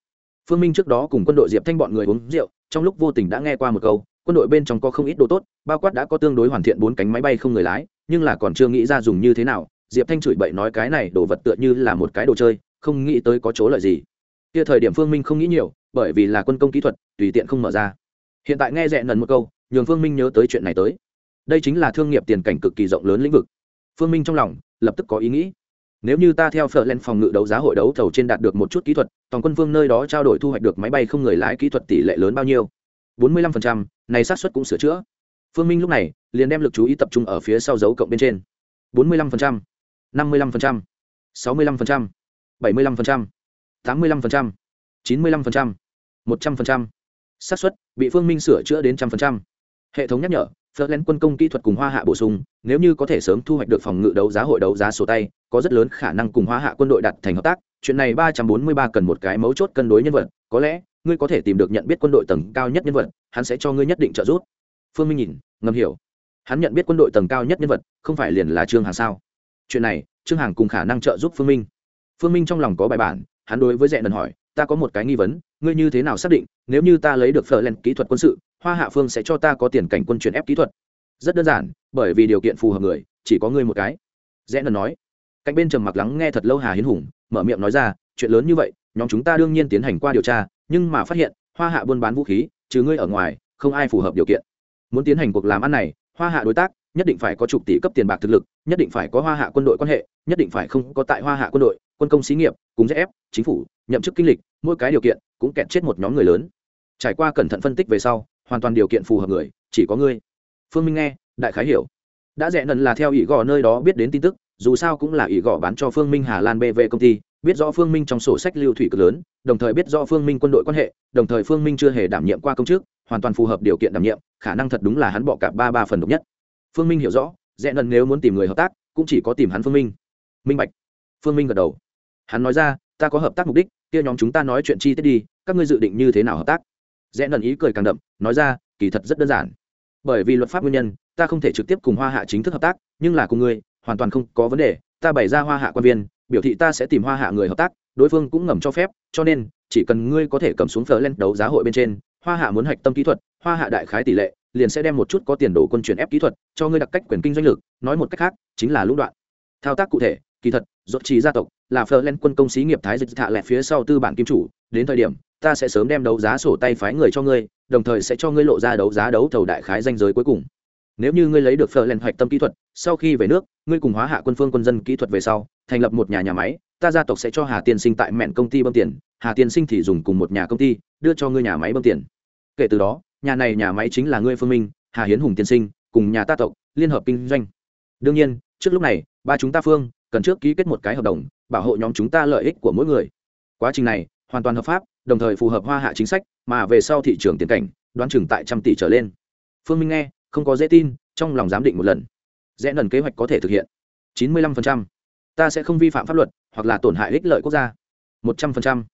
Speaker 1: Phương minh trước đó cùng quân đội diệp thanh bọn người uống rượu, trong lúc vô tình đã nghe qua một câu, quân đội bên trong có không ít đồ tốt, bao quát đã có tương đối hoàn thiện bốn cánh máy bay không người lái, nhưng là còn chưa nghĩ ra dùng như thế nào, diệp thanh chửi bậy nói cái này đồ vật tựa như là một cái đồ chơi, không nghĩ tới có chỗ lợi gì. Kia thời điểm phương minh không nghĩ nhiều, bởi vì là quân công kỹ thuật, tùy tiện không mở ra. Hiện tại nghe rẽ nần một câu, nhường phương minh nhớ tới chuyện này tới. Đây chính là thương nghiệp tiền cảnh cực kỳ rộng lớn lĩnh vực. Phương minh trong lòng lập tức có ý nghĩ. Nếu như ta theo phở lên phòng ngự đấu giá hội đấu thầu trên đạt được một chút kỹ thuật, toàn quân vương nơi đó trao đổi thu hoạch được máy bay không người lái kỹ thuật tỷ lệ lớn bao nhiêu? Bốn mươi lăm phần trăm, này xác suất cũng sửa chữa. Phương minh lúc này liền đem lực chú ý tập trung ở phía sau dấu cộng bên trên. Bốn mươi lăm phần trăm, năm mươi lăm phần trăm, sáu mươi lăm phần trăm, bảy mươi lăm phần trăm, tám mươi lăm phần trăm, chín mươi lăm phần trăm, một trăm phần trăm. Xác suất bị phương minh sửa chữa đến trăm phần trăm. Hệ thống nhắc nhở phớt lén quân công kỹ thuật cùng hoa hạ bổ sung, nếu như có thể sớm thu hoạch được phòng ngự đấu giá hội đấu giá sổ tay, có rất lớn khả năng cùng hoa hạ quân đội đặt thành hợp tác. Chuyện này ba trăm bốn mươi ba cần một cái mấu chốt cân đối nhân vật, có lẽ, ngươi có thể tìm được nhận biết quân đội tầng cao nhất nhân vật, hắn sẽ cho ngươi nhất định trợ giúp. Phương minh nhìn, ngầm hiểu. Hắn nhận biết quân đội tầng cao nhất nhân vật, không phải liền là trương hàng sao? Chuyện này, trương hàng cùng khả năng trợ giúp phương minh. Phương minh trong lòng có bài bản, hắn đối với dẹ nần hỏi ta có một cái nghi vấn, ngươi như thế nào xác định, nếu như ta lấy được phở len kỹ thuật quân sự, hoa hạ phương sẽ cho ta có tiền cảnh quân chuyển ép kỹ thuật? Rất đơn giản, bởi vì điều kiện phù hợp người, chỉ có ngươi một cái. Rẽ nần nói. Cạnh bên trầm mặc lắng nghe thật lâu hà hiến hùng, mở miệng nói ra, chuyện lớn như vậy, nhóm chúng ta đương nhiên tiến hành qua điều tra, nhưng mà phát hiện, hoa hạ buôn bán vũ khí, trừ ngươi ở ngoài, không ai phù hợp điều kiện. Muốn tiến hành cuộc làm ăn này, hoa hạ đối tác, nhất định phải có chục tỷ cấp tiền bạc thực lực, nhất định phải có hoa hạ quân đội quan hệ, nhất định phải không có tại hoa hạ quân đội quân công xí nghiệp, cùng ép, chính phủ, nhậm chức kinh lịch, mỗi cái điều kiện cũng kẹt chết một nhóm người lớn. Trải qua cẩn thận phân tích về sau, hoàn toàn điều kiện phù hợp người, chỉ có ngươi. Phương minh nghe, đại khái hiểu. Đã rẽ nần là theo ỷ gò nơi đó biết đến tin tức, dù sao cũng là ỷ gò bán cho phương minh hà lan bv công ty, biết rõ phương minh trong sổ sách lưu thủy cực lớn, đồng thời biết rõ phương minh quân đội quan hệ, đồng thời phương minh chưa hề đảm nhiệm qua công chức, hoàn toàn phù hợp điều kiện đảm nhiệm, khả năng thật đúng là hắn bỏ cả ba ba phần độc nhất. Phương minh hiểu rõ, rẽ nần nếu muốn tìm người hợp tác, cũng chỉ có tìm hắn phương minh. Minh bạch. Phương minh gật đầu hắn nói ra, ta có hợp tác mục đích, kia nhóm chúng ta nói chuyện chi tiết đi, các ngươi dự định như thế nào hợp tác? Rẽ nần ý cười càng đậm, nói ra, kỳ thật rất đơn giản. Bởi vì luật pháp nguyên nhân, ta không thể trực tiếp cùng hoa hạ chính thức hợp tác, nhưng là cùng ngươi, hoàn toàn không có vấn đề. Ta bày ra hoa hạ quan viên, biểu thị ta sẽ tìm hoa hạ người hợp tác, đối phương cũng ngầm cho phép, cho nên, chỉ cần ngươi có thể cầm xuống phở lên đấu giá hội bên trên, hoa hạ muốn hạch tâm kỹ thuật, hoa hạ đại khái tỷ lệ, liền sẽ đem một chút có tiền đồ quân chuyển ép kỹ thuật, cho ngươi đặc cách quyền kinh doanh lực, nói một cách khác, chính là lũng đoạn. Thao tác cụ thể, kỳ thật rốt trí gia tộc, là phở lên quân công xí nghiệp thái dịch thạ lẹ phía sau tư bản kim chủ, đến thời điểm, ta sẽ sớm đem đấu giá sổ tay phái người cho ngươi, đồng thời sẽ cho ngươi lộ ra đấu giá đấu thầu đại khái danh giới cuối cùng. Nếu như ngươi lấy được phở lên hoạch tâm kỹ thuật, sau khi về nước, ngươi cùng hóa hạ quân phương quân dân kỹ thuật về sau, thành lập một nhà nhà máy, ta gia tộc sẽ cho hà tiên sinh tại mẹn công ty bơm tiền, hà tiên sinh thì dùng cùng một nhà công ty, đưa cho ngươi nhà máy bơm tiền. Kể từ đó, nhà này nhà máy chính là ngươi phương minh, hà hiến hùng tiên sinh, cùng nhà ta tộc, liên hợp kinh doanh. Đương nhiên, trước lúc này, ba chúng ta phương cần trước ký kết một cái hợp đồng, bảo hộ nhóm chúng ta lợi ích của mỗi người. Quá trình này, hoàn toàn hợp pháp, đồng thời phù hợp hoa hạ chính sách, mà về sau thị trường tiền cảnh, đoán chừng tại trăm tỷ trở lên. Phương minh nghe, không có dễ tin, trong lòng giám định một lần. Rẽ lần kế hoạch có thể thực hiện. Chín mươi lăm phần trăm. Ta sẽ không vi phạm pháp luật, hoặc là tổn hại ích lợi quốc gia. Một trăm phần trăm.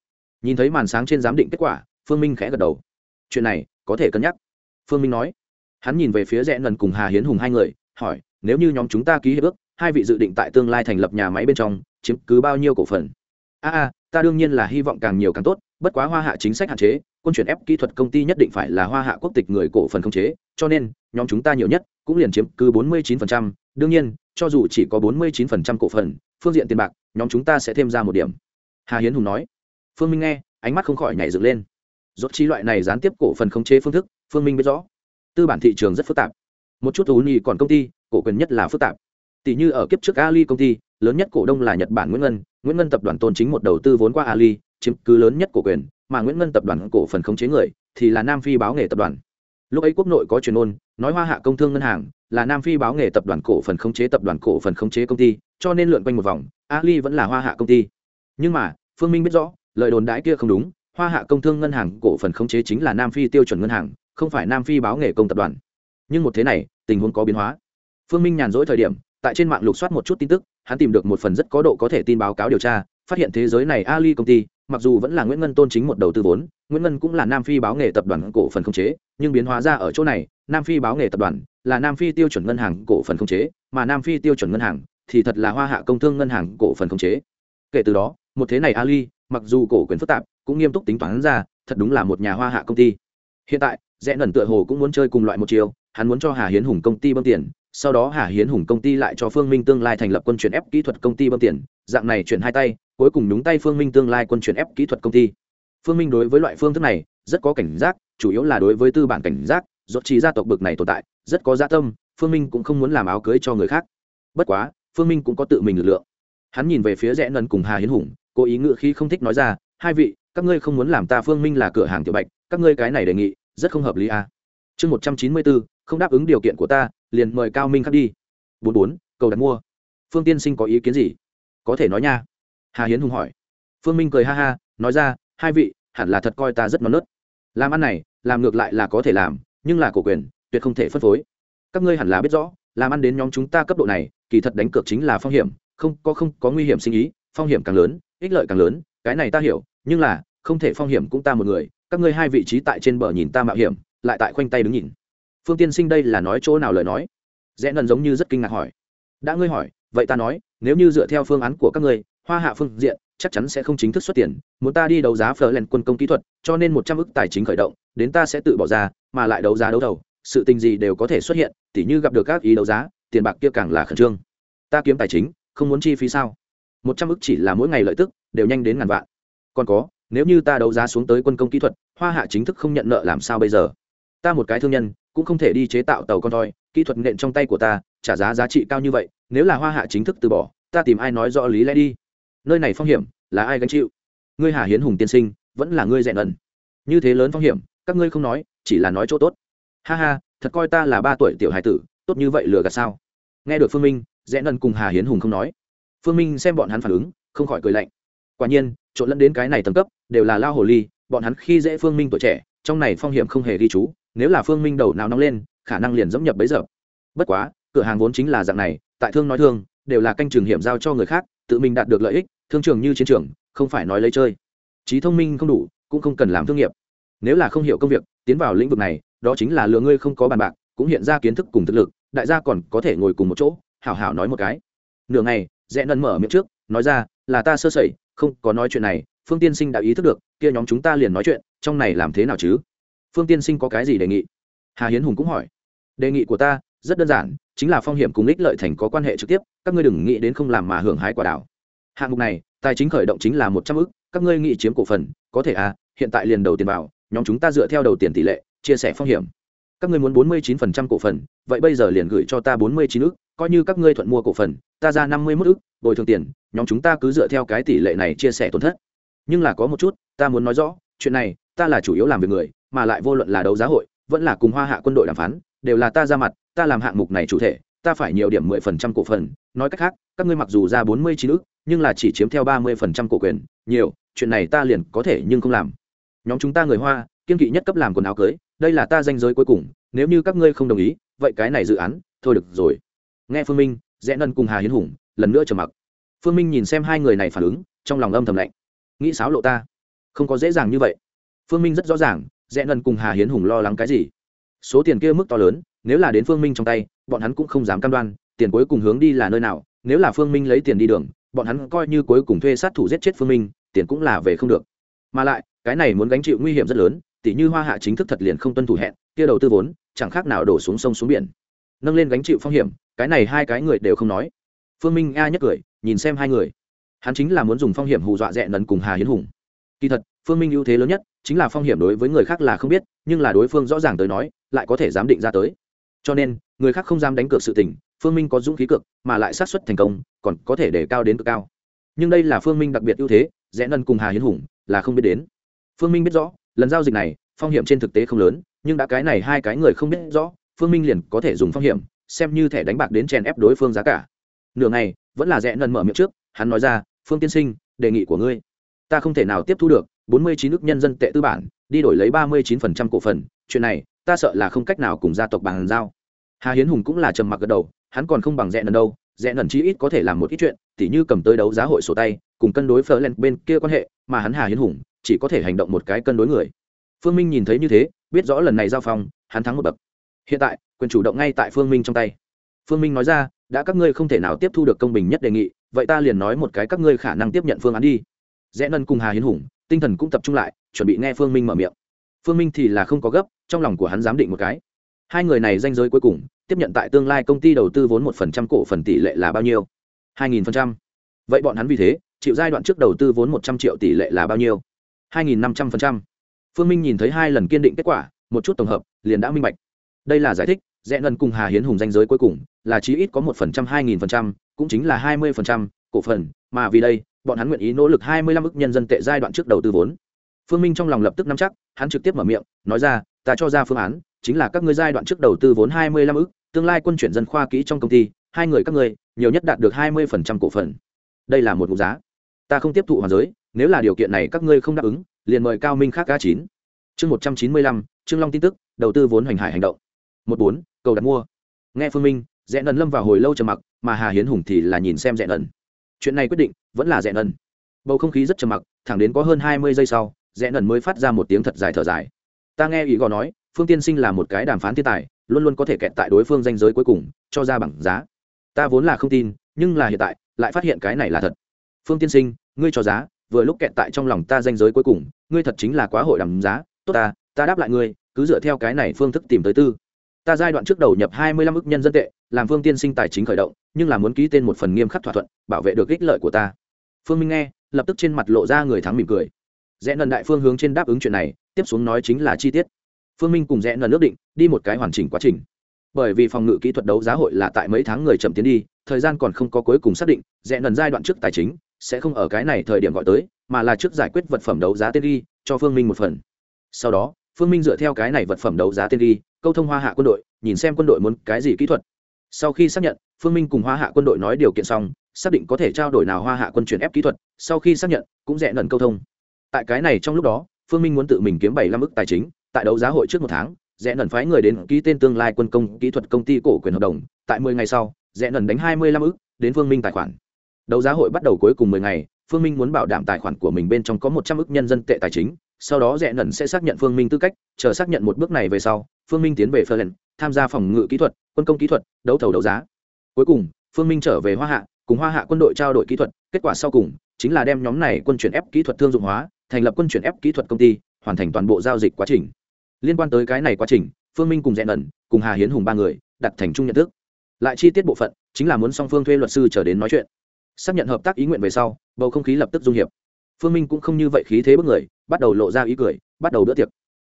Speaker 1: Nhìn thấy màn sáng trên giám định kết quả, phương minh khẽ gật đầu. Chuyện này, có thể cân nhắc. Phương minh nói. Hắn nhìn về phía rẽ lần cùng hà hiến hùng hai người, hỏi, nếu như nhóm chúng ta ký hiệp ước hai vị dự định tại tương lai thành lập nhà máy bên trong chiếm cứ bao nhiêu cổ phần? A a ta đương nhiên là hy vọng càng nhiều càng tốt bất quá hoa hạ chính sách hạn chế quân chuyển ép kỹ thuật công ty nhất định phải là hoa hạ quốc tịch người cổ phần không chế cho nên nhóm chúng ta nhiều nhất cũng liền chiếm cứ 49%, đương nhiên cho dù chỉ có 49% cổ phần phương diện tiền bạc nhóm chúng ta sẽ thêm ra một điểm. Hà hiến hùng nói. Phương minh nghe ánh mắt không khỏi nhảy dựng lên. Rốt chi loại này gián tiếp cổ phần không chế phương thức phương minh biết rõ. Tư bản thị trường rất phức tạp. Một chút ú nhì còn công ty cổ quyền nhất là phức tạp tỷ như ở kiếp trước ali công ty, lớn nhất cổ đông là nhật bản nguyễn ngân. Nguyễn ngân tập đoàn tôn chính một đầu tư vốn qua ali, chiếm cứ lớn nhất cổ quyền, mà nguyễn ngân tập đoàn cổ phần khống chế người thì là nam phi báo nghề tập đoàn. Lúc ấy quốc nội có truyền ôn nói hoa hạ công thương ngân hàng là nam phi báo nghề tập đoàn cổ phần khống chế tập đoàn cổ phần khống chế công ty, cho nên lượn quanh một vòng, ali vẫn là hoa hạ công ty. Nhưng mà, phương minh biết rõ, lời đồn đãi kia không đúng, hoa hạ công thương ngân hàng cổ phần khống chế chính là nam phi tiêu chuẩn ngân hàng, không phải nam phi báo nghề công tập đoàn. Nhưng một thế này, tình huống có biến hóa. Phương minh nhàn rỗi thời điểm tại trên mạng lục soát một chút tin tức, hắn tìm được một phần rất có độ có thể tin báo cáo điều tra, phát hiện thế giới này ali công ty, mặc dù vẫn là nguyễn ngân tôn chính một đầu tư vốn, nguyễn ngân cũng là nam phi báo nghề tập đoàn cổ phần không chế, nhưng biến hóa ra ở chỗ này, nam phi báo nghề tập đoàn là nam phi tiêu chuẩn ngân hàng cổ phần không chế, mà nam phi tiêu chuẩn ngân hàng thì thật là hoa hạ công thương ngân hàng cổ phần không chế. Kể từ đó, một thế này ali, mặc dù cổ quyền phức tạp, cũng nghiêm túc tính toán ra, thật đúng là một nhà hoa hạ công ty. Hiện tại, rẽ ngẩn tựa hồ cũng muốn chơi cùng loại một chiều, hắn muốn cho hà hiến hùng công ty bơm tiền sau đó hà hiến hùng công ty lại cho phương minh tương lai thành lập quân chuyển ép kỹ thuật công ty bơm tiền, dạng này chuyển hai tay, cuối cùng đúng tay phương minh tương lai quân chuyển ép kỹ thuật công ty. Phương minh đối với loại phương thức này, rất có cảnh giác, chủ yếu là đối với tư bản cảnh giác dốt trí gia tộc bực này tồn tại, rất có gia tâm, phương minh cũng không muốn làm áo cưới cho người khác. Bất quá, phương minh cũng có tự mình lực lượng. Hắn nhìn về phía rẽ nần cùng hà hiến hùng, cố ý ngự khi không thích nói ra, hai vị, các ngươi không muốn làm ta, phương minh là cửa hàng tiểu bạch, các ngươi cái này đề nghị, rất không hợp lý à chương một trăm chín mươi bốn, không đáp ứng điều kiện của ta, liền mời cao minh khắc đi. Bốn bốn, cầu đặt mua. Phương tiên sinh có ý kiến gì? Có thể nói nha. Hà hiến hùng hỏi. Phương minh cười ha ha, nói ra, hai vị, hẳn là thật coi ta rất non nớt. Làm ăn này, làm ngược lại là có thể làm, nhưng là cổ quyền, tuyệt không thể phân phối. Các ngươi hẳn là biết rõ, làm ăn đến nhóm chúng ta cấp độ này, kỳ thật đánh cược chính là phong hiểm, không, có không, có nguy hiểm sinh ý, phong hiểm càng lớn, ích lợi càng lớn, cái này ta hiểu, nhưng là, không thể phong hiểm cũng ta một người, các ngươi hai vị trí tại trên bờ nhìn ta mạo hiểm lại tại khoanh tay đứng nhìn. Phương tiên sinh đây là nói chỗ nào lời nói? Rẽ nần giống như rất kinh ngạc hỏi. Đã ngươi hỏi, vậy ta nói, nếu như dựa theo phương án của các ngươi, hoa hạ phương diện, chắc chắn sẽ không chính thức xuất tiền. Muốn ta đi đấu giá phở len quân công kỹ thuật, cho nên một trăm ức tài chính khởi động, đến ta sẽ tự bỏ ra, mà lại đấu giá đấu thầu, sự tình gì đều có thể xuất hiện, tỉ như gặp được các ý đấu giá, tiền bạc kia càng là khẩn trương. Ta kiếm tài chính, không muốn chi phí sao? Một trăm ức chỉ là mỗi ngày lợi tức, đều nhanh đến ngàn vạn. Còn có, nếu như ta đấu giá xuống tới quân công kỹ thuật, hoa hạ chính thức không nhận nợ làm sao bây giờ? Ta một cái thương nhân, cũng không thể đi chế tạo tàu con thoi kỹ thuật nện trong tay của ta, trả giá giá trị cao như vậy, nếu là hoa hạ chính thức từ bỏ, ta tìm ai nói rõ lý lẽ đi. Nơi này phong hiểm, là ai gánh chịu? Ngươi hà hiến hùng tiên sinh, vẫn là ngươi rèn ẩn như thế lớn phong hiểm, các ngươi không nói, chỉ là nói chỗ tốt. Ha ha, thật coi ta là ba tuổi tiểu hải tử, tốt như vậy lừa gạt sao? Nghe được phương minh rẽ ẩn cùng hà hiến hùng không nói. Phương minh xem bọn hắn phản ứng, không khỏi cười lạnh. Quả nhiên, trộn lẫn đến cái này tầng cấp, đều là lao hồ ly, bọn hắn khi dễ phương minh tuổi trẻ, trong này phong hiểm không hề ghi chú nếu là phương minh đầu nào nóng lên, khả năng liền dẫm nhập bấy giờ. Bất quá, cửa hàng vốn chính là dạng này, tại thương nói thương, đều là canh trường hiểm giao cho người khác, tự mình đạt được lợi ích, thương trường như chiến trường, không phải nói lấy chơi. Trí thông minh không đủ, cũng không cần làm thương nghiệp. Nếu là không hiểu công việc, tiến vào lĩnh vực này, đó chính là lừa ngươi không có bàn bạc, cũng hiện ra kiến thức cùng thực lực, đại gia còn có thể ngồi cùng một chỗ, hảo hảo nói một cái. Nửa ngày, rẽ nần mở miệng trước, nói ra, là ta sơ sẩy, không có nói chuyện này, phương tiên sinh đã ý thức được, kia nhóm chúng ta liền nói chuyện, trong này làm thế nào chứ? Phương tiên sinh có cái gì đề nghị? Hà hiến hùng cũng hỏi. Đề nghị của ta rất đơn giản, chính là phong hiểm cùng ích lợi thành có quan hệ trực tiếp, các ngươi đừng nghĩ đến không làm mà hưởng hái quả đảo hạng mục này, tài chính khởi động chính là một trăm ức, các ngươi nghĩ chiếm cổ phần, có thể à hiện tại liền đầu tiền vào, nhóm chúng ta dựa theo đầu tiền tỷ lệ, chia sẻ phong hiểm. Các ngươi muốn bốn mươi chín phần trăm cổ phần, vậy bây giờ liền gửi cho ta bốn mươi chín ức, coi như các ngươi thuận mua cổ phần, ta ra năm mươi mốt ức, bồi thường tiền, nhóm chúng ta cứ dựa theo cái tỷ lệ này chia sẻ tổn thất. Nhưng là có một chút, ta muốn nói rõ, chuyện này, ta là chủ yếu làm việc người mà lại vô luận là đấu giá hội, vẫn là cùng hoa hạ quân đội đàm phán, đều là ta ra mặt, ta làm hạng mục này chủ thể, ta phải nhiều điểm mười phần trăm cổ phần. Nói cách khác, các ngươi mặc dù ra bốn mươi chín ước nhưng là chỉ chiếm theo ba mươi phần trăm cổ quyền, nhiều, chuyện này ta liền có thể nhưng không làm. Nhóm chúng ta người hoa, kiên kỵ nhất cấp làm quần áo cưới, đây là ta danh giới cuối cùng, nếu như các ngươi không đồng ý, vậy cái này dự án, thôi được rồi. Nghe phương minh, rẽ nân cùng hà hiến hùng, lần nữa trầm mặc. Phương minh nhìn xem hai người này phản ứng, trong lòng âm thầm lạnh. Nghĩ sáo lộ ta. Không có dễ dàng như vậy. Phương minh rất rõ ràng rẽ ngân cùng hà hiến hùng lo lắng cái gì? Số tiền kia mức to lớn, nếu là đến phương minh trong tay, bọn hắn cũng không dám cam đoan, tiền cuối cùng hướng đi là nơi nào, nếu là phương minh lấy tiền đi đường, bọn hắn coi như cuối cùng thuê sát thủ giết chết phương minh, tiền cũng là về không được. Mà lại, cái này muốn gánh chịu nguy hiểm rất lớn, tỉ như hoa hạ chính thức thật liền không tuân thủ hẹn, kia đầu tư vốn, chẳng khác nào đổ xuống sông xuống biển. Nâng lên gánh chịu phong hiểm, cái này hai cái người đều không nói. Phương minh a nhất cười, nhìn xem hai người. Hắn chính là muốn dùng phong hiểm hù dọa rẽ nần cùng hà hiến hùng. Kỳ thật, phương minh ưu thế lớn nhất chính là phong hiểm đối với người khác là không biết, nhưng là đối phương rõ ràng tới nói, lại có thể dám định ra tới. Cho nên, người khác không dám đánh cược sự tình, phương minh có dũng khí cực mà lại sát xuất thành công, còn có thể để cao đến cực cao. Nhưng đây là phương minh đặc biệt ưu thế, rẽ nân cùng hà hiến hùng là không biết đến. Phương minh biết rõ, lần giao dịch này, phong hiểm trên thực tế không lớn, nhưng đã cái này hai cái người không biết rõ, phương minh liền có thể dùng phong hiểm, xem như thẻ đánh bạc đến chèn ép đối phương giá cả. Nửa ngày, vẫn là rẽ nân mở miệng trước, hắn nói ra, phương tiên sinh, đề nghị của ngươi, ta không thể nào tiếp thu được bốn mươi chín nước nhân dân tệ tư bản, đi đổi lấy ba mươi chín phần trăm cổ phần, chuyện này, ta sợ là không cách nào cùng gia tộc bàn giao. Hà hiến hùng cũng là trầm mặc gật đầu, hắn còn không bằng rẽ nần đâu, rẽ nần chí ít có thể làm một ít chuyện, tỉ như cầm tới đấu giá hội sổ tay, cùng cân đối phờ bên kia quan hệ, mà hắn hà hiến hùng, chỉ có thể hành động một cái cân đối người. Phương minh nhìn thấy như thế, biết rõ lần này giao phong, hắn thắng một bậc. Hiện tại, quyền chủ động ngay tại phương minh trong tay. Phương minh nói ra, đã các ngươi không thể nào tiếp thu được công bình nhất đề nghị, vậy ta liền nói một cái các ngươi khả năng tiếp nhận phương án đi. Rẽ nân cùng hà hiến hùng tinh thần cũng tập trung lại, chuẩn bị nghe phương minh mở miệng. Phương minh thì là không có gấp, trong lòng của hắn giám định một cái. Hai người này danh giới cuối cùng, tiếp nhận tại tương lai công ty đầu tư vốn một phần trăm cổ phần tỷ lệ là bao nhiêu? Hai nghìn phần trăm. Vậy bọn hắn vì thế, chịu giai đoạn trước đầu tư vốn một trăm triệu tỷ lệ là bao nhiêu? Hai nghìn năm trăm phần trăm. Phương minh nhìn thấy hai lần kiên định kết quả, một chút tổng hợp, liền đã minh bạch. Đây là giải thích, rẽ ngân cùng hà hiến hùng danh giới cuối cùng, là chí ít có một phần trăm, hai nghìn phần trăm, cũng chính là hai mươi phần trăm cổ phần, mà vì đây bọn hắn nguyện ý nỗ lực hai mươi lăm ức nhân dân tệ giai đoạn trước đầu tư vốn. Phương minh trong lòng lập tức nắm chắc, hắn trực tiếp mở miệng, nói ra, ta cho ra phương án, chính là các ngươi giai đoạn trước đầu tư vốn hai mươi lăm ức, tương lai quân chuyển dân khoa kỹ trong công ty, hai người các ngươi, nhiều nhất đạt được hai mươi phần trăm cổ phần. Đây là một mục giá. Ta không tiếp thụ hoàn giới, nếu là điều kiện này các ngươi không đáp ứng, liền mời cao minh khác ca chín. Chương một trăm chín mươi lăm, trương long tin tức, đầu tư vốn hoành hải hành động. Một bốn, cầu đặt mua. Nghe phương minh, rẽ nần lâm vào hồi lâu trầm mặc, mà hà hiến hùng thì là nhìn xem rẽ nần chuyện này quyết định vẫn là rẽ nần. Bầu không khí rất trầm mặc, thẳng đến có hơn hai mươi giây sau, rẽ nần mới phát ra một tiếng thật dài thở dài. Ta nghe ý gò nói, phương tiên sinh là một cái đàm phán thiên tài, luôn luôn có thể kẹt tại đối phương danh giới cuối cùng, cho ra bằng giá. Ta vốn là không tin, nhưng là hiện tại, lại phát hiện cái này là thật. Phương tiên sinh, ngươi cho giá, vừa lúc kẹt tại trong lòng ta danh giới cuối cùng, ngươi thật chính là quá hội đàm giá. Tốt ta ta đáp lại ngươi, cứ dựa theo cái này phương thức tìm tới tư ta giai đoạn trước đầu nhập hai mươi lăm ức nhân dân tệ, làm phương tiên sinh tài chính khởi động, nhưng là muốn ký tên một phần nghiêm khắc thỏa thuận, bảo vệ được ích lợi của ta. Phương minh nghe, lập tức trên mặt lộ ra người thắng mỉm cười. Rẽ nần đại phương hướng trên đáp ứng chuyện này, tiếp xuống nói chính là chi tiết. Phương minh cùng rẽ nần ước định, đi một cái hoàn chỉnh quá trình. Bởi vì phòng ngự kỹ thuật đấu giá hội là tại mấy tháng người chậm tiến đi, thời gian còn không có cuối cùng xác định, rẽ nần giai đoạn trước tài chính sẽ không ở cái này thời điểm gọi tới, mà là trước giải quyết vật phẩm đấu giá tên ghi cho phương minh một phần. Sau đó, phương minh dựa theo cái này vật phẩm đấu giá tên ghi câu thông hoa hạ quân đội, nhìn xem quân đội muốn cái gì kỹ thuật. Sau khi xác nhận, phương minh cùng hoa hạ quân đội nói điều kiện xong, xác định có thể trao đổi nào hoa hạ quân chuyển ép kỹ thuật, sau khi xác nhận, cũng rẽ nần câu thông. Tại cái này trong lúc đó, phương minh muốn tự mình kiếm bảy năm ức tài chính, tại đấu giá hội trước một tháng, rẽ nần phái người đến ký tên tương lai quân công, kỹ thuật công ty cổ quyền hợp đồng, tại mười ngày sau, rẽ nần đánh hai mươi lăm ức, đến phương minh tài khoản. Đấu giá hội bắt đầu cuối cùng mười ngày, phương minh muốn bảo đảm tài khoản của mình bên trong có một trăm ức nhân dân tệ tài chính sau đó rẽ nần sẽ xác nhận phương minh tư cách, chờ xác nhận một bước này về sau, phương minh tiến về phơ lần tham gia phòng ngự kỹ thuật, quân công kỹ thuật, đấu thầu đấu giá. Cuối cùng, phương minh trở về hoa hạ, cùng hoa hạ quân đội trao đổi kỹ thuật, kết quả sau cùng chính là đem nhóm này quân chuyển ép kỹ thuật thương dụng hóa, thành lập quân chuyển ép kỹ thuật công ty, hoàn thành toàn bộ giao dịch quá trình. Liên quan tới cái này quá trình, phương minh cùng rẽ nần, cùng hà hiến hùng ba người, đặt thành chung nhận thức. Lại chi tiết bộ phận, chính là muốn song phương thuê luật sư trở đến nói chuyện. Xác nhận hợp tác ý nguyện về sau, bầu không khí lập tức dung hiệp phương minh cũng không như vậy khí thế bức người, bắt đầu lộ ra ý cười, bắt đầu bữa tiệc.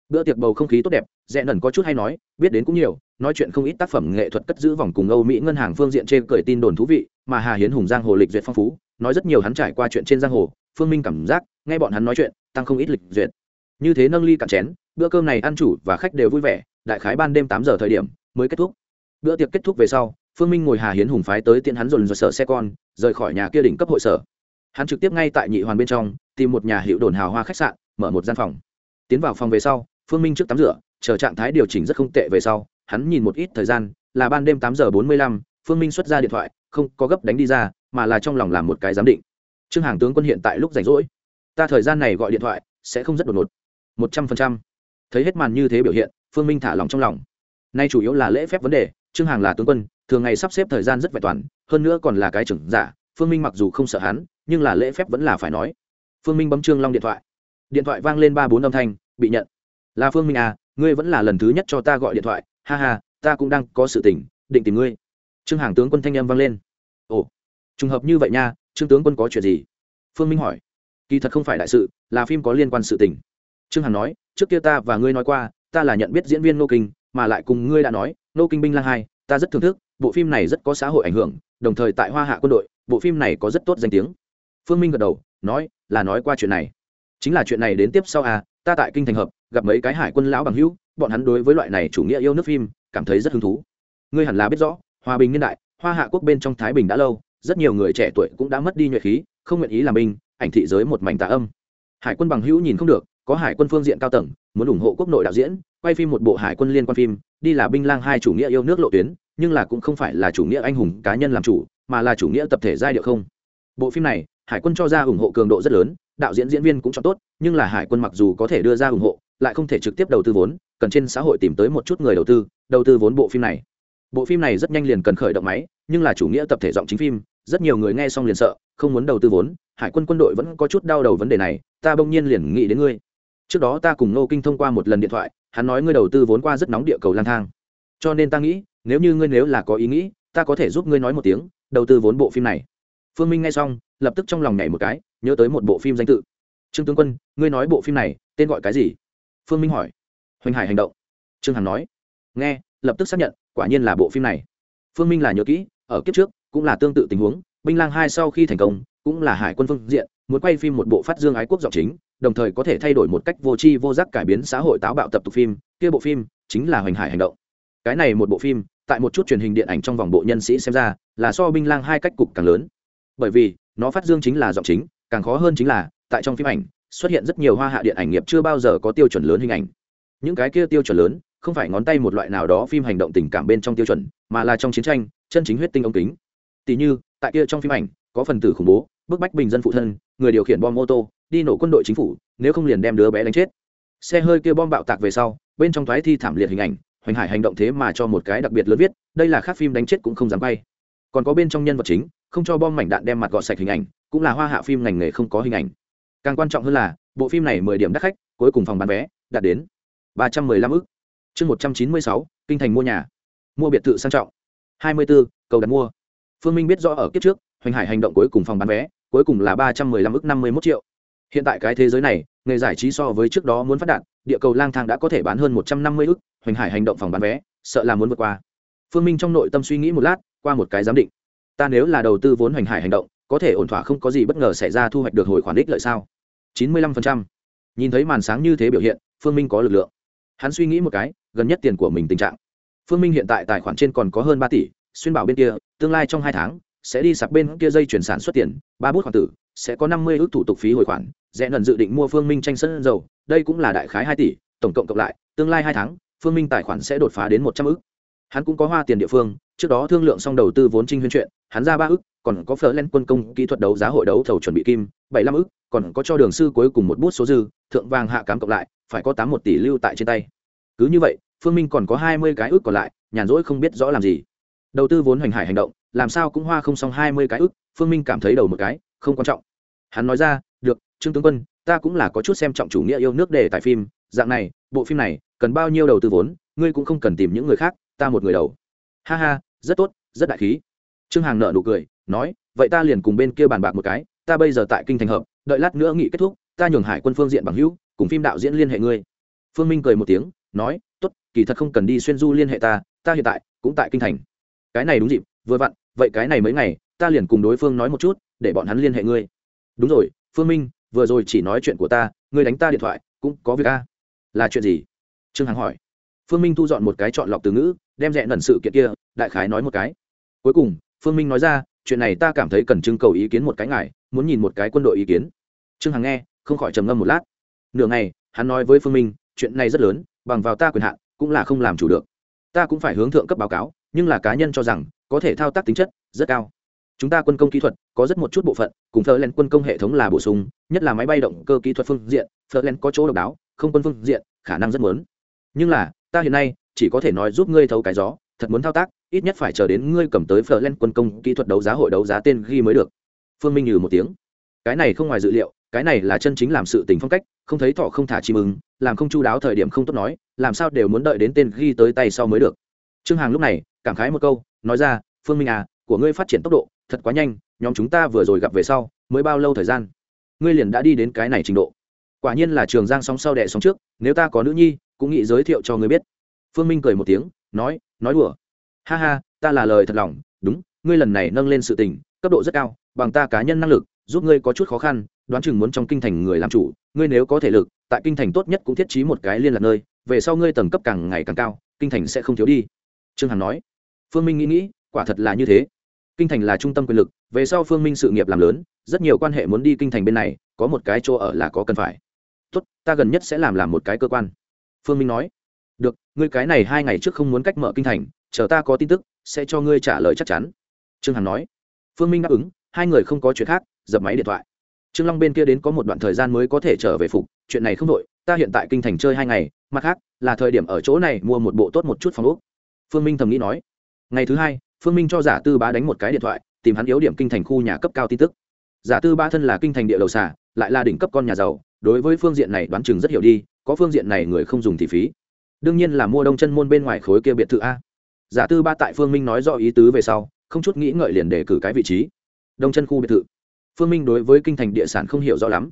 Speaker 1: Bữa tiệc bầu không khí tốt đẹp, rẽ nần có chút hay nói, biết đến cũng nhiều, nói chuyện không ít tác phẩm nghệ thuật cất giữ vòng cùng âu mỹ ngân hàng phương diện trên cởi tin đồn thú vị, mà hà hiến hùng giang hồ lịch duyệt phong phú, nói rất nhiều hắn trải qua chuyện trên giang hồ, phương minh cảm giác, nghe bọn hắn nói chuyện, tăng không ít lịch duyệt. Như thế nâng ly cạn chén, bữa cơm này ăn chủ và khách đều vui vẻ, đại khái ban đêm tám giờ thời điểm mới kết thúc. Bữa tiệc kết thúc về sau, phương minh ngồi hà hiến hùng phái tới tiện hắn dồn dồn sở xe con, rời khỏi nhà kia đỉnh cấp hội sở hắn trực tiếp ngay tại nhị hoàn bên trong, tìm một nhà hiệu đồn hào hoa khách sạn, mở một gian phòng. Tiến vào phòng về sau, phương minh trước tắm rửa, chờ trạng thái điều chỉnh rất không tệ về sau, hắn nhìn một ít thời gian, là ban đêm tám giờ bốn mươi lăm, phương minh xuất ra điện thoại, không có gấp đánh đi ra, mà là trong lòng làm một cái giám định. Trương hàng tướng quân hiện tại lúc rảnh rỗi, ta thời gian này gọi điện thoại, sẽ không rất đột ngột. Một trăm phần trăm. Thấy hết màn như thế biểu hiện, phương minh thả lòng trong lòng. Nay chủ yếu là lễ phép vấn đề, trương hàng là tướng quân, thường ngày sắp xếp thời gian rất vẹn toàn, hơn nữa còn là cái trưởng giả phương minh mặc dù không sợ hắn, nhưng là lễ phép vẫn là phải nói. Phương minh bấm trương long điện thoại. Điện thoại vang lên ba bốn âm thanh, bị nhận. Là phương minh à ngươi vẫn là lần thứ nhất cho ta gọi điện thoại. Ha ha, ta cũng đang có sự tỉnh định tìm ngươi. Trương hàng tướng quân thanh âm vang lên. Ồ, trùng hợp như vậy nha, trương tướng quân có chuyện gì? Phương minh hỏi. Kỳ thật không phải đại sự, là phim có liên quan sự tình. Trương hằng nói, trước kia ta và ngươi nói qua, ta là nhận biết diễn viên nô kinh, mà lại cùng ngươi đã nói nô kinh binh lang hai, ta rất thưởng thức, bộ phim này rất có xã hội ảnh hưởng, đồng thời tại hoa hạ quân đội bộ phim này có rất tốt danh tiếng. Phương minh gật đầu, nói, là nói qua chuyện này. Chính là chuyện này đến tiếp sau à ta tại kinh thành hợp, gặp mấy cái hải quân lão bằng hữu, bọn hắn đối với loại này chủ nghĩa yêu nước phim, cảm thấy rất hứng thú. Ngươi hẳn là biết rõ, hòa bình niên đại, hoa hạ quốc bên trong thái bình đã lâu, rất nhiều người trẻ tuổi cũng đã mất đi nhuệ khí, không nguyện ý làm binh, ảnh thị giới một mảnh tạ âm. Hải quân bằng hữu nhìn không được, có hải quân phương diện cao tầng, muốn ủng hộ quốc nội đạo diễn, quay phim một bộ hải quân liên quan phim, đi là binh lang hai chủ nghĩa yêu nước lộ tuyến, nhưng là cũng không phải là chủ nghĩa anh hùng cá nhân làm chủ mà là chủ nghĩa tập thể giai điệu không? Bộ phim này, hải quân cho ra ủng hộ cường độ rất lớn, đạo diễn diễn viên cũng cho tốt, nhưng là hải quân mặc dù có thể đưa ra ủng hộ, lại không thể trực tiếp đầu tư vốn, cần trên xã hội tìm tới một chút người đầu tư đầu tư vốn bộ phim này. Bộ phim này rất nhanh liền cần khởi động máy, nhưng là chủ nghĩa tập thể giọng chính phim, rất nhiều người nghe xong liền sợ, không muốn đầu tư vốn, hải quân quân đội vẫn có chút đau đầu vấn đề này, ta bỗng nhiên liền nghĩ đến ngươi. Trước đó ta cùng nô kinh thông qua một lần điện thoại, hắn nói ngươi đầu tư vốn qua rất nóng địa cầu lang thang. Cho nên ta nghĩ, nếu như ngươi nếu là có ý nghĩ, ta có thể giúp ngươi nói một tiếng đầu tư vốn bộ phim này. Phương minh nghe xong, lập tức trong lòng nhảy một cái, nhớ tới một bộ phim danh tự. Trương tướng quân, ngươi nói bộ phim này, tên gọi cái gì? Phương minh hỏi. Hoành hải hành động. Trương hằng nói. Nghe, lập tức xác nhận, quả nhiên là bộ phim này. Phương minh là nhớ kỹ, ở kiếp trước, cũng là tương tự tình huống, binh lang hai sau khi thành công, cũng là hải quân phương diện, muốn quay phim một bộ phát dương ái quốc giọng chính, đồng thời có thể thay đổi một cách vô tri vô giác cải biến xã hội táo bạo tập tục phim. Kia bộ phim chính là hoành hải hành động. Cái này một bộ phim tại một chút truyền hình điện ảnh trong vòng bộ nhân sĩ xem ra, là so binh lang hai cách cục càng lớn. Bởi vì, nó phát dương chính là giọng chính, càng khó hơn chính là, tại trong phim ảnh, xuất hiện rất nhiều hoa hạ điện ảnh nghiệp chưa bao giờ có tiêu chuẩn lớn hình ảnh. Những cái kia tiêu chuẩn lớn, không phải ngón tay một loại nào đó phim hành động tình cảm bên trong tiêu chuẩn, mà là trong chiến tranh, chân chính huyết tinh ống kính. Tỷ như, tại kia trong phim ảnh, có phần tử khủng bố, bức bách bình dân phụ thân, người điều khiển bom ô tô, đi nổ quân đội chính phủ, nếu không liền đem đứa bé đánh chết. Xe hơi kia bom bạo tạc về sau, bên trong thoái thi thảm liệt hình ảnh hoành hải hành động thế mà cho một cái đặc biệt lớn viết, đây là khác phim đánh chết cũng không dám bay còn có bên trong nhân vật chính, không cho bom mảnh đạn đem mặt gọt sạch hình ảnh, cũng là hoa hạ phim ngành nghề không có hình ảnh. Càng quan trọng hơn là, bộ phim này mười điểm đắt khách, cuối cùng phòng bán vé, đạt đến ba trăm mười lăm ức. Chương một trăm chín mươi sáu, kinh thành mua nhà. Mua biệt thự sang trọng. hai mươi bốn cầu đặt mua. Phương minh biết rõ ở kiếp trước, hoành hải hành động cuối cùng phòng bán vé, cuối cùng là ba trăm mười lăm ức năm mươi mốt triệu. Hiện tại cái thế giới này, nghề giải trí so với trước đó muốn phát đạt địa cầu lang thang đã có thể bán hơn một trăm năm mươi ức, hoành hải hành động phòng bán vé, sợ là muốn vượt qua. Phương minh trong nội tâm suy nghĩ một lát, qua một cái giám định. Ta nếu là đầu tư vốn hoành hải hành động, có thể ổn thỏa không có gì bất ngờ xảy ra thu hoạch được hồi khoản ích lợi sao? Chín mươi lăm phần trăm. Nhìn thấy màn sáng như thế biểu hiện, phương minh có lực lượng. Hắn suy nghĩ một cái, gần nhất tiền của mình tình trạng. Phương minh hiện tại tài khoản trên còn có hơn ba tỷ, xuyên bảo bên kia, tương lai trong hai tháng, sẽ đi sạp bên kia dây chuyển sản xuất tiền, ba bút khoản tử sẽ có năm mươi ước thủ tục phí hồi khoản, rẽ lần dự định mua phương minh tranh sân dầu, đây cũng là đại khái hai tỷ, tổng cộng cộng lại, tương lai hai tháng, phương minh tài khoản sẽ đột phá đến một trăm ước. Hắn cũng có hoa tiền địa phương, trước đó thương lượng xong đầu tư vốn trinh huyên chuyện, hắn ra ba ước, còn có phở lên quân công, kỹ thuật đấu giá hội đấu thầu chuẩn bị kim, bảy mươi ước, còn có cho đường sư cuối cùng một bút số dư, thượng vàng hạ cám cộng lại, phải có tám một tỷ lưu tại trên tay. Cứ như vậy, phương minh còn có hai mươi cái ước còn lại, nhàn rỗi không biết rõ làm gì. Đầu tư vốn hoành hải hành động, làm sao cũng hoa không xong hai mươi cái ước, phương minh cảm thấy đầu một cái không quan trọng. Hắn nói ra, được, trương tướng quân, ta cũng là có chút xem trọng chủ nghĩa yêu nước để tại phim. Dạng này, bộ phim này cần bao nhiêu đầu tư vốn, ngươi cũng không cần tìm những người khác, ta một người đầu. Ha ha, rất tốt, rất đại khí. Trương hàng nợ nụ cười, nói, vậy ta liền cùng bên kia bàn bạc một cái, ta bây giờ tại kinh thành hợp, đợi lát nữa nghị kết thúc, ta nhường hải quân phương diện bằng hữu, cùng phim đạo diễn liên hệ ngươi. Phương minh cười một tiếng, nói, tốt, kỳ thật không cần đi xuyên du liên hệ ta ta hiện tại cũng tại kinh thành. Cái này đúng dịp, vừa vặn, vậy cái này mấy ngày, ta liền cùng đối phương nói một chút để bọn hắn liên hệ ngươi. Đúng rồi, phương minh, vừa rồi chỉ nói chuyện của ta, ngươi đánh ta điện thoại, cũng có việc a. Là chuyện gì? Trương hằng hỏi. Phương minh thu dọn một cái chọn lọc từ ngữ, đem rẽ nần sự kiện kia, đại khái nói một cái. Cuối cùng, phương minh nói ra, chuyện này ta cảm thấy cần trưng cầu ý kiến một cái ngài, muốn nhìn một cái quân đội ý kiến. Trương hằng nghe, không khỏi trầm ngâm một lát. Nửa ngày, hắn nói với phương minh, chuyện này rất lớn, bằng vào ta quyền hạn, cũng là không làm chủ được. Ta cũng phải hướng thượng cấp báo cáo, nhưng là cá nhân cho rằng, có thể thao tác tính chất, rất cao chúng ta quân công kỹ thuật có rất một chút bộ phận, cùng thợ len quân công hệ thống là bổ sung, nhất là máy bay động cơ kỹ thuật phương diện thợ len có chỗ độc đáo, không quân phương diện, khả năng rất lớn nhưng là, ta hiện nay chỉ có thể nói giúp ngươi thấu cái gió, thật muốn thao tác, ít nhất phải chờ đến ngươi cầm tới phở len quân công kỹ thuật đấu giá hội đấu giá tên ghi mới được. Phương minh nhừ một tiếng. Cái này không ngoài dự liệu, cái này là chân chính làm sự tình phong cách, không thấy thọ không thả chim ứng làm không chu đáo thời điểm không tốt nói, làm sao đều muốn đợi đến tên ghi tới tay sau mới được. Trương hàng lúc này cảm khái một câu, nói ra, phương minh à của ngươi phát triển tốc độ thật quá nhanh, nhóm chúng ta vừa rồi gặp về sau mới bao lâu thời gian? Ngươi liền đã đi đến cái này trình độ. Quả nhiên là trường giang sóng sau đẻ sóng trước, nếu ta có nữ nhi, cũng nghĩ giới thiệu cho ngươi biết. Phương minh cười một tiếng, nói nói đùa. Ha ha, ta là lời thật lòng, đúng, ngươi lần này nâng lên sự tình, cấp độ rất cao, bằng ta cá nhân năng lực, giúp ngươi có chút khó khăn, đoán chừng muốn trong kinh thành người làm chủ, ngươi nếu có thể lực, tại kinh thành tốt nhất cũng thiết trí một cái liên lạc nơi, về sau ngươi tầng cấp càng ngày càng cao, kinh thành sẽ không thiếu đi. Trương hằng nói. Phương minh nghĩ nghĩ, quả thật là như thế kinh thành là trung tâm quyền lực, về sau phương minh sự nghiệp làm lớn, rất nhiều quan hệ muốn đi kinh thành bên này, có một cái chỗ ở là có cần phải. Tốt, ta gần nhất sẽ làm làm một cái cơ quan. Phương minh nói. Được, ngươi cái này hai ngày trước không muốn cách mở kinh thành, chờ ta có tin tức, sẽ cho ngươi trả lời chắc chắn. Trương hằng nói. Phương minh đáp ứng, hai người không có chuyện khác, dập máy điện thoại. Trương long bên kia đến có một đoạn thời gian mới có thể trở về phục, chuyện này không đội ta hiện tại kinh thành chơi hai ngày, mặt khác, là thời điểm ở chỗ này mua một bộ tốt một chút phòng úc phương minh thầm nghĩ nói. Ngày thứ hai phương minh cho giả tư bá đánh một cái điện thoại, tìm hắn yếu điểm kinh thành khu nhà cấp cao tin tức. Giả tư ba thân là kinh thành địa đầu xả lại là đỉnh cấp con nhà giàu, đối với phương diện này đoán chừng rất hiểu đi, có phương diện này người không dùng thì phí. Đương nhiên là mua đông chân môn bên ngoài khối kia biệt thự a. Giả tư ba tại phương minh nói rõ ý tứ về sau, không chút nghĩ ngợi liền để cử cái vị trí. Đông chân khu biệt thự. Phương minh đối với kinh thành địa sản không hiểu rõ lắm.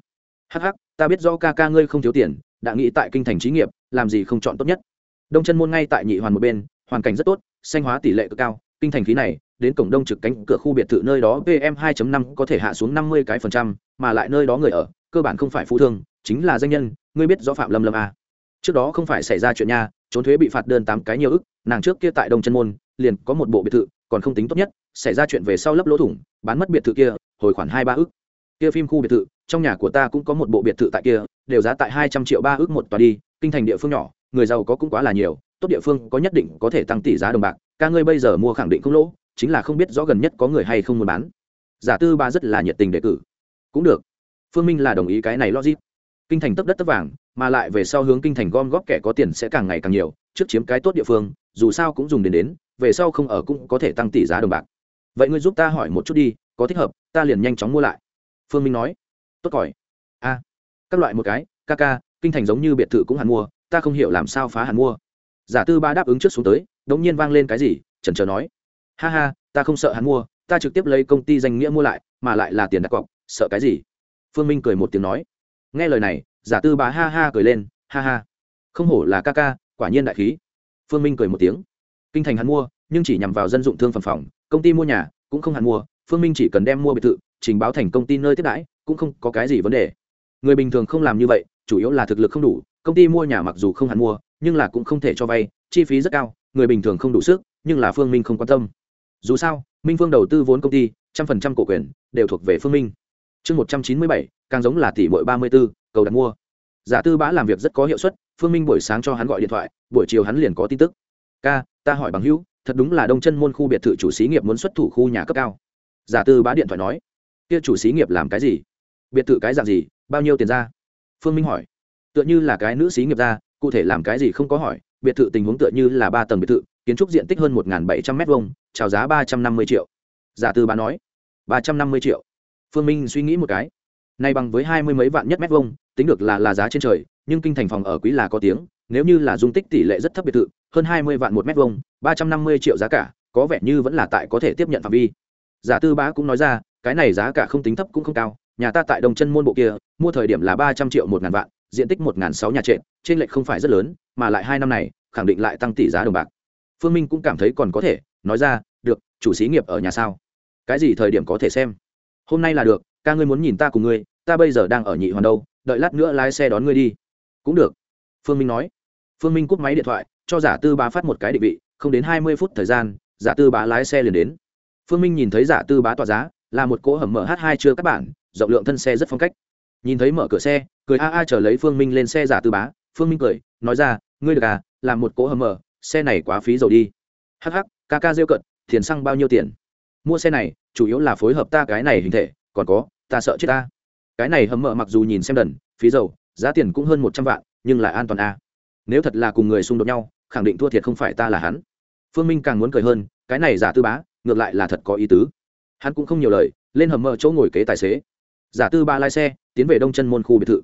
Speaker 1: Hh ta biết do ca ca ngươi không thiếu tiền, đã nghĩ tại kinh thành trí nghiệp, làm gì không chọn tốt nhất. Đông chân môn ngay tại nhị hoàn một bên, hoàn cảnh rất tốt xanh hóa tỷ lệ cực cao kinh thành khí này, đến cổng đông trực cánh cửa khu biệt thự nơi đó pm 2 năm có thể hạ xuống năm mươi cái phần trăm, mà lại nơi đó người ở, cơ bản không phải phú thương, chính là danh nhân, ngươi biết rõ phạm lâm lâm à. trước đó không phải xảy ra chuyện nha, trốn thuế bị phạt đơn tám cái nhiều ức, nàng trước kia tại đông chân môn, liền có một bộ biệt thự, còn không tính tốt nhất, xảy ra chuyện về sau lấp lỗ thủng, bán mất biệt thự kia, hồi khoản hai ba ức kia phim khu biệt thự, trong nhà của ta cũng có một bộ biệt thự tại kia, đều giá tại hai trăm triệu ba ức một tòa đi, kinh thành địa phương nhỏ, người giàu có cũng quá là nhiều, tốt địa phương có nhất định có thể tăng tỷ giá đồng bạc ca ngươi bây giờ mua khẳng định không lỗ, chính là không biết rõ gần nhất có người hay không muốn bán. Giả tư ba rất là nhiệt tình đề cử. Cũng được. Phương minh là đồng ý cái này logic. Kinh thành tấp đất tấp vàng, mà lại về sau hướng kinh thành gom góp kẻ có tiền sẽ càng ngày càng nhiều, trước chiếm cái tốt địa phương, dù sao cũng dùng đến đến, về sau không ở cũng có thể tăng tỷ giá đồng bạc. Vậy ngươi giúp ta hỏi một chút đi, có thích hợp, ta liền nhanh chóng mua lại. Phương minh nói. Tốt còi. A. Các loại một cái, ca ca, kinh thành giống như biệt thự cũng hẳn mua, ta không hiểu làm sao phá hẳn mua giả tư ba đáp ứng trước xuống tới, đống nhiên vang lên cái gì trần trờ nói. Ha ha, ta không sợ hắn mua, ta trực tiếp lấy công ty danh nghĩa mua lại, mà lại là tiền đặt cọc, sợ cái gì? Phương minh cười một tiếng nói. Nghe lời này, giả tư Ba ha ha cười lên, ha ha. Không hổ là ca ca, quả nhiên đại khí. Phương minh cười một tiếng. Kinh thành hắn mua, nhưng chỉ nhằm vào dân dụng thương phẩm phòng, công ty mua nhà, cũng không hẳn mua. Phương minh chỉ cần đem mua biệt thự, trình báo thành công ty nơi tiếp đãi, cũng không có cái gì vấn đề. Người bình thường không làm như vậy chủ yếu là thực lực không đủ, công ty mua nhà mặc dù không hẳn mua, nhưng là cũng không thể cho vay, chi phí rất cao, người bình thường không đủ sức, nhưng là phương minh không quan tâm. Dù sao, minh phương đầu tư vốn công ty, trăm phần trăm cổ quyền, đều thuộc về phương minh. Chương một trăm chín mươi bảy, càng giống là tỷ bội ba mươi b ố cầu đặt mua. Giả tư bã làm việc rất có hiệu suất, phương minh buổi sáng cho hắn gọi điện thoại, buổi chiều hắn liền có tin tức. Ca, ta hỏi bằng hữu, thật đúng là đông chân môn khu biệt thự chủ xí nghiệp muốn xuất thủ khu nhà cấp cao. Giả tư bá điện thoại nói. Kia chủ xí nghiệp làm cái gì? Biệt thự cái dạng gì? Bao nhiêu tiền ra? Phương minh hỏi. Tựa như là cái nữ xí nghiệp ra cụ thể làm cái gì không có hỏi, biệt thự tình huống tựa như là ba tầng biệt thự, kiến trúc diện tích hơn một bảy trăm linh m hai trào giá ba trăm năm mươi triệu. Giả tư bá nói. ba trăm năm mươi triệu. Phương minh suy nghĩ một cái. Nay bằng với hai mươi mấy vạn nhất mét vuông, tính được là là giá trên trời, nhưng kinh thành phòng ở quý là có tiếng, nếu như là dung tích tỷ lệ rất thấp biệt thự, hơn hai mươi vạn một mét vuông, ba trăm năm mươi triệu giá cả, có vẻ như vẫn là tại có thể tiếp nhận phạm vi. Giả tư bá cũng nói ra, cái này giá cả không tính thấp cũng không cao nhà ta tại đồng chân môn bộ kia, mua thời điểm là ba trăm triệu một ngàn vạn, diện tích một ngàn sáu nhà trệ trên lệch không phải rất lớn, mà lại hai năm này, khẳng định lại tăng tỷ giá đồng bạc. Phương minh cũng cảm thấy còn có thể, nói ra, được, chủ xí nghiệp ở nhà sao? Cái gì thời điểm có thể xem? Hôm nay là được, ca ngươi muốn nhìn ta cùng ngươi, ta bây giờ đang ở nhị hoàn đâu, đợi lát nữa lái xe đón ngươi đi. Cũng được, phương minh nói. Phương minh cúp máy điện thoại, cho giả tư bá phát một cái định vị, không đến hai mươi phút thời gian, giả tư bá lái xe liền đến. Phương minh nhìn thấy giả tư bá tỏa giá là một cỗ hầm mở h hai chưa các bản, rộng lượng thân xe rất phong cách. Nhìn thấy mở cửa xe, cười a a chờ lấy phương minh lên xe giả tư bá. Phương minh cười, nói ra, ngươi được à là một cỗ hầm mở, xe này quá phí dầu đi. Hh ca ca rêu cận, tiền xăng bao nhiêu tiền? Mua xe này, chủ yếu là phối hợp ta cái này hình thể, còn có, ta sợ chết ta. Cái này hầm mờ mặc dù nhìn xem đần, phí dầu, giá tiền cũng hơn một trăm vạn, nhưng lại an toàn a nếu thật là cùng người xung đột nhau, khẳng định thua thiệt không phải ta là hắn. Phương minh càng muốn cười hơn, cái này giả tư bá, ngược lại là thật có ý tứ hắn cũng không nhiều lời, lên hầm mỡ chỗ ngồi kế tài xế. Giả tư ba lái xe, tiến về đông chân môn khu biệt thự.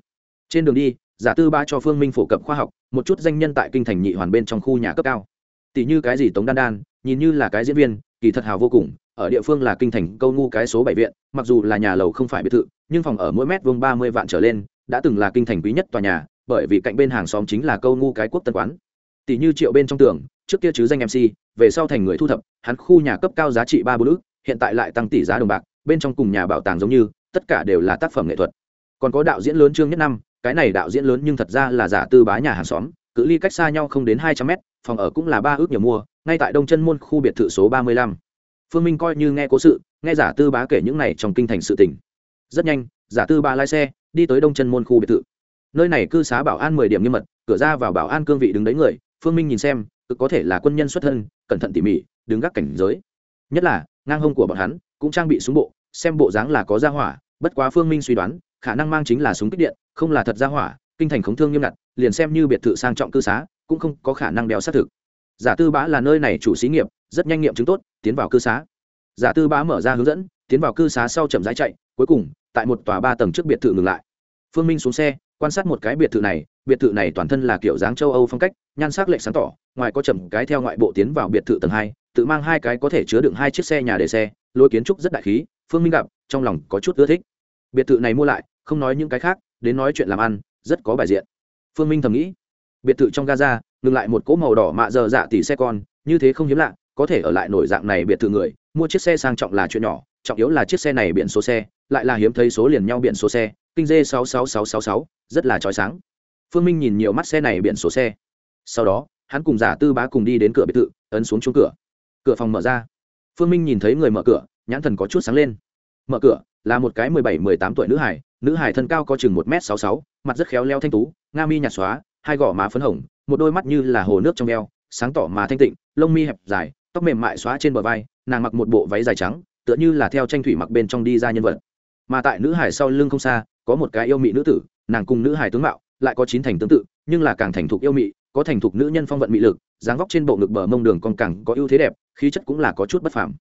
Speaker 1: Trên đường đi, giả tư ba cho phương minh phổ cập khoa học, một chút danh nhân tại kinh thành nhị hoàn bên trong khu nhà cấp cao. Tỷ như cái gì tống đan đan, nhìn như là cái diễn viên, kỳ thật hào vô cùng, ở địa phương là kinh thành câu ngu cái số bảy viện, mặc dù là nhà lầu không phải biệt thự, nhưng phòng ở mỗi mét vuông ba mươi vạn trở lên, đã từng là kinh thành quý nhất tòa nhà, bởi vì cạnh bên hàng xóm chính là câu ngu cái quốc tân quán. Tỷ như triệu bên trong tường, trước kia chứ danh mc về sau thành người thu thập, hắn khu nhà cấp cao giá trị ba bốn ước hiện tại lại tăng tỷ giá đồng bạc, bên trong cùng nhà bảo tàng giống như, tất cả đều là tác phẩm nghệ thuật. Còn có đạo diễn lớn trương nhất năm cái này đạo diễn lớn nhưng thật ra là giả tư bá nhà hàng xóm, cự ly cách xa nhau không đến hai trăm mét, phòng ở cũng là ba ước nhiều mua, ngay tại đông chân môn khu biệt thự số ba mươi lăm. Phương minh coi như nghe cố sự, nghe giả tư bá kể những này trong kinh thành sự tỉnh rất nhanh, giả tư bá lái xe, đi tới đông chân môn khu biệt thự. Nơi này cư xá bảo an mười điểm nghiêm mật, cửa ra vào bảo an cương vị đứng đấy người, phương minh nhìn xem cực có thể là quân nhân xuất thân, cẩn thận tỉ mỉ, đứng gác cảnh giới. Nhất là ngang hông của bọn hắn cũng trang bị súng bộ, xem bộ dáng là có ra hỏa, bất quá phương minh suy đoán, khả năng mang chính là súng kích điện, không là thật ra hỏa, kinh thành khống thương nghiêm ngặt, liền xem như biệt thự sang trọng cư xá, cũng không có khả năng đeo xác thực. Giả tư bá là nơi này chủ xí nghiệp, rất nhanh nghiệm chứng tốt, tiến vào cư xá. Giả tư bá mở ra hướng dẫn, tiến vào cư xá sau chậm rãi chạy, cuối cùng, tại một tòa ba tầng trước biệt thự ngừng lại. Phương minh xuống xe, quan sát một cái biệt thự này biệt thự này toàn thân là kiểu dáng châu âu phong cách, nhan sắc lệch sáng tỏ, ngoài có chậm cái theo ngoại bộ tiến vào biệt thự tầng hai, tự mang hai cái có thể chứa đựng hai chiếc xe nhà để xe, lối kiến trúc rất đại khí, phương minh gặp, trong lòng có chút ưa thích. Biệt thự này mua lại, không nói những cái khác, đến nói chuyện làm ăn, rất có bài diện. Phương minh thầm nghĩ, biệt thự trong gaza, ngừng lại một cỗ màu đỏ mạ giờ dạ tỷ xe con, như thế không hiếm lạ, có thể ở lại nổi dạng này biệt thự người, mua chiếc xe sang trọng là chuyện nhỏ, trọng yếu là chiếc xe này biển số xe, lại là hiếm thấy số liền nhau biển số xe, kinh dê sáu sáu sáu sáu sáu, rất là trói sáng phương minh nhìn nhiều mắt xe này biển số xe. Sau đó, hắn cùng giả tư bá cùng đi đến cửa biệt thự, ấn xuống chuông cửa. Cửa phòng mở ra. Phương minh nhìn thấy người mở cửa, nhãn thần có chút sáng lên. Mở cửa, là một cái mười bảy, mười tám tuổi nữ hải nữ hải thân cao có chừng một m sáu sáu, mặt rất khéo leo thanh tú, nga mi nhạt xóa, hai gò má phấn hồng, một đôi mắt như là hồ nước trong veo sáng tỏ mà thanh tịnh, lông mi hẹp dài, tóc mềm mại xóa trên bờ vai, nàng mặc một bộ váy dài trắng, tựa như là theo tranh thủy mặc bên trong đi ra nhân vật. Mà tại nữ hải sau lưng không xa, có một cái yêu mị nữ tử, nàng cùng nữ hải tướng mạo lại có chín thành tương tự, nhưng là càng thành thục yêu mị, có thành thục nữ nhân phong vận mị lực, dáng vóc trên bộ ngực bờ mông đường còn càng có ưu thế đẹp, khí chất cũng là có chút bất phàm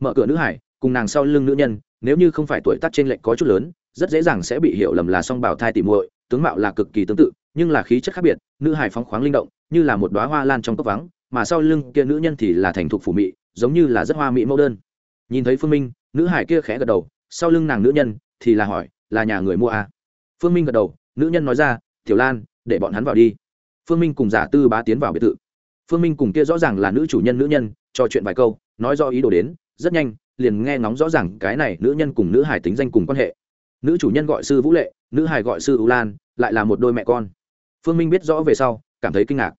Speaker 1: mở cửa nữ hải, cùng nàng sau lưng nữ nhân, nếu như không phải tuổi tác trên lệnh có chút lớn, rất dễ dàng sẽ bị hiểu lầm là song bảo thai tỉ muội, tướng mạo là cực kỳ tương tự, nhưng là khí chất khác biệt, nữ hải phóng khoáng linh động, như là một đóa hoa lan trong cốc vắng, mà sau lưng kia nữ nhân thì là thành thục phủ mị, giống như là rất hoa mỹ mẫu đơn nhìn thấy phương minh, nữ hải kia khẽ gật đầu, sau lưng nàng nữ nhân thì là hỏi, là nhà người mua à? phương minh gật đầu, nữ nhân nói ra tiểu lan, để bọn hắn vào đi. Phương minh cùng giả tư bá tiến vào biệt thự. Phương minh cùng kia rõ ràng là nữ chủ nhân nữ nhân, trò chuyện vài câu, nói do ý đồ đến, rất nhanh, liền nghe ngóng rõ ràng cái này nữ nhân cùng nữ hải tính danh cùng quan hệ. Nữ chủ nhân gọi sư vũ lệ, nữ hải gọi sư ú lan, lại là một đôi mẹ con. Phương minh biết rõ về sau, cảm thấy kinh ngạc.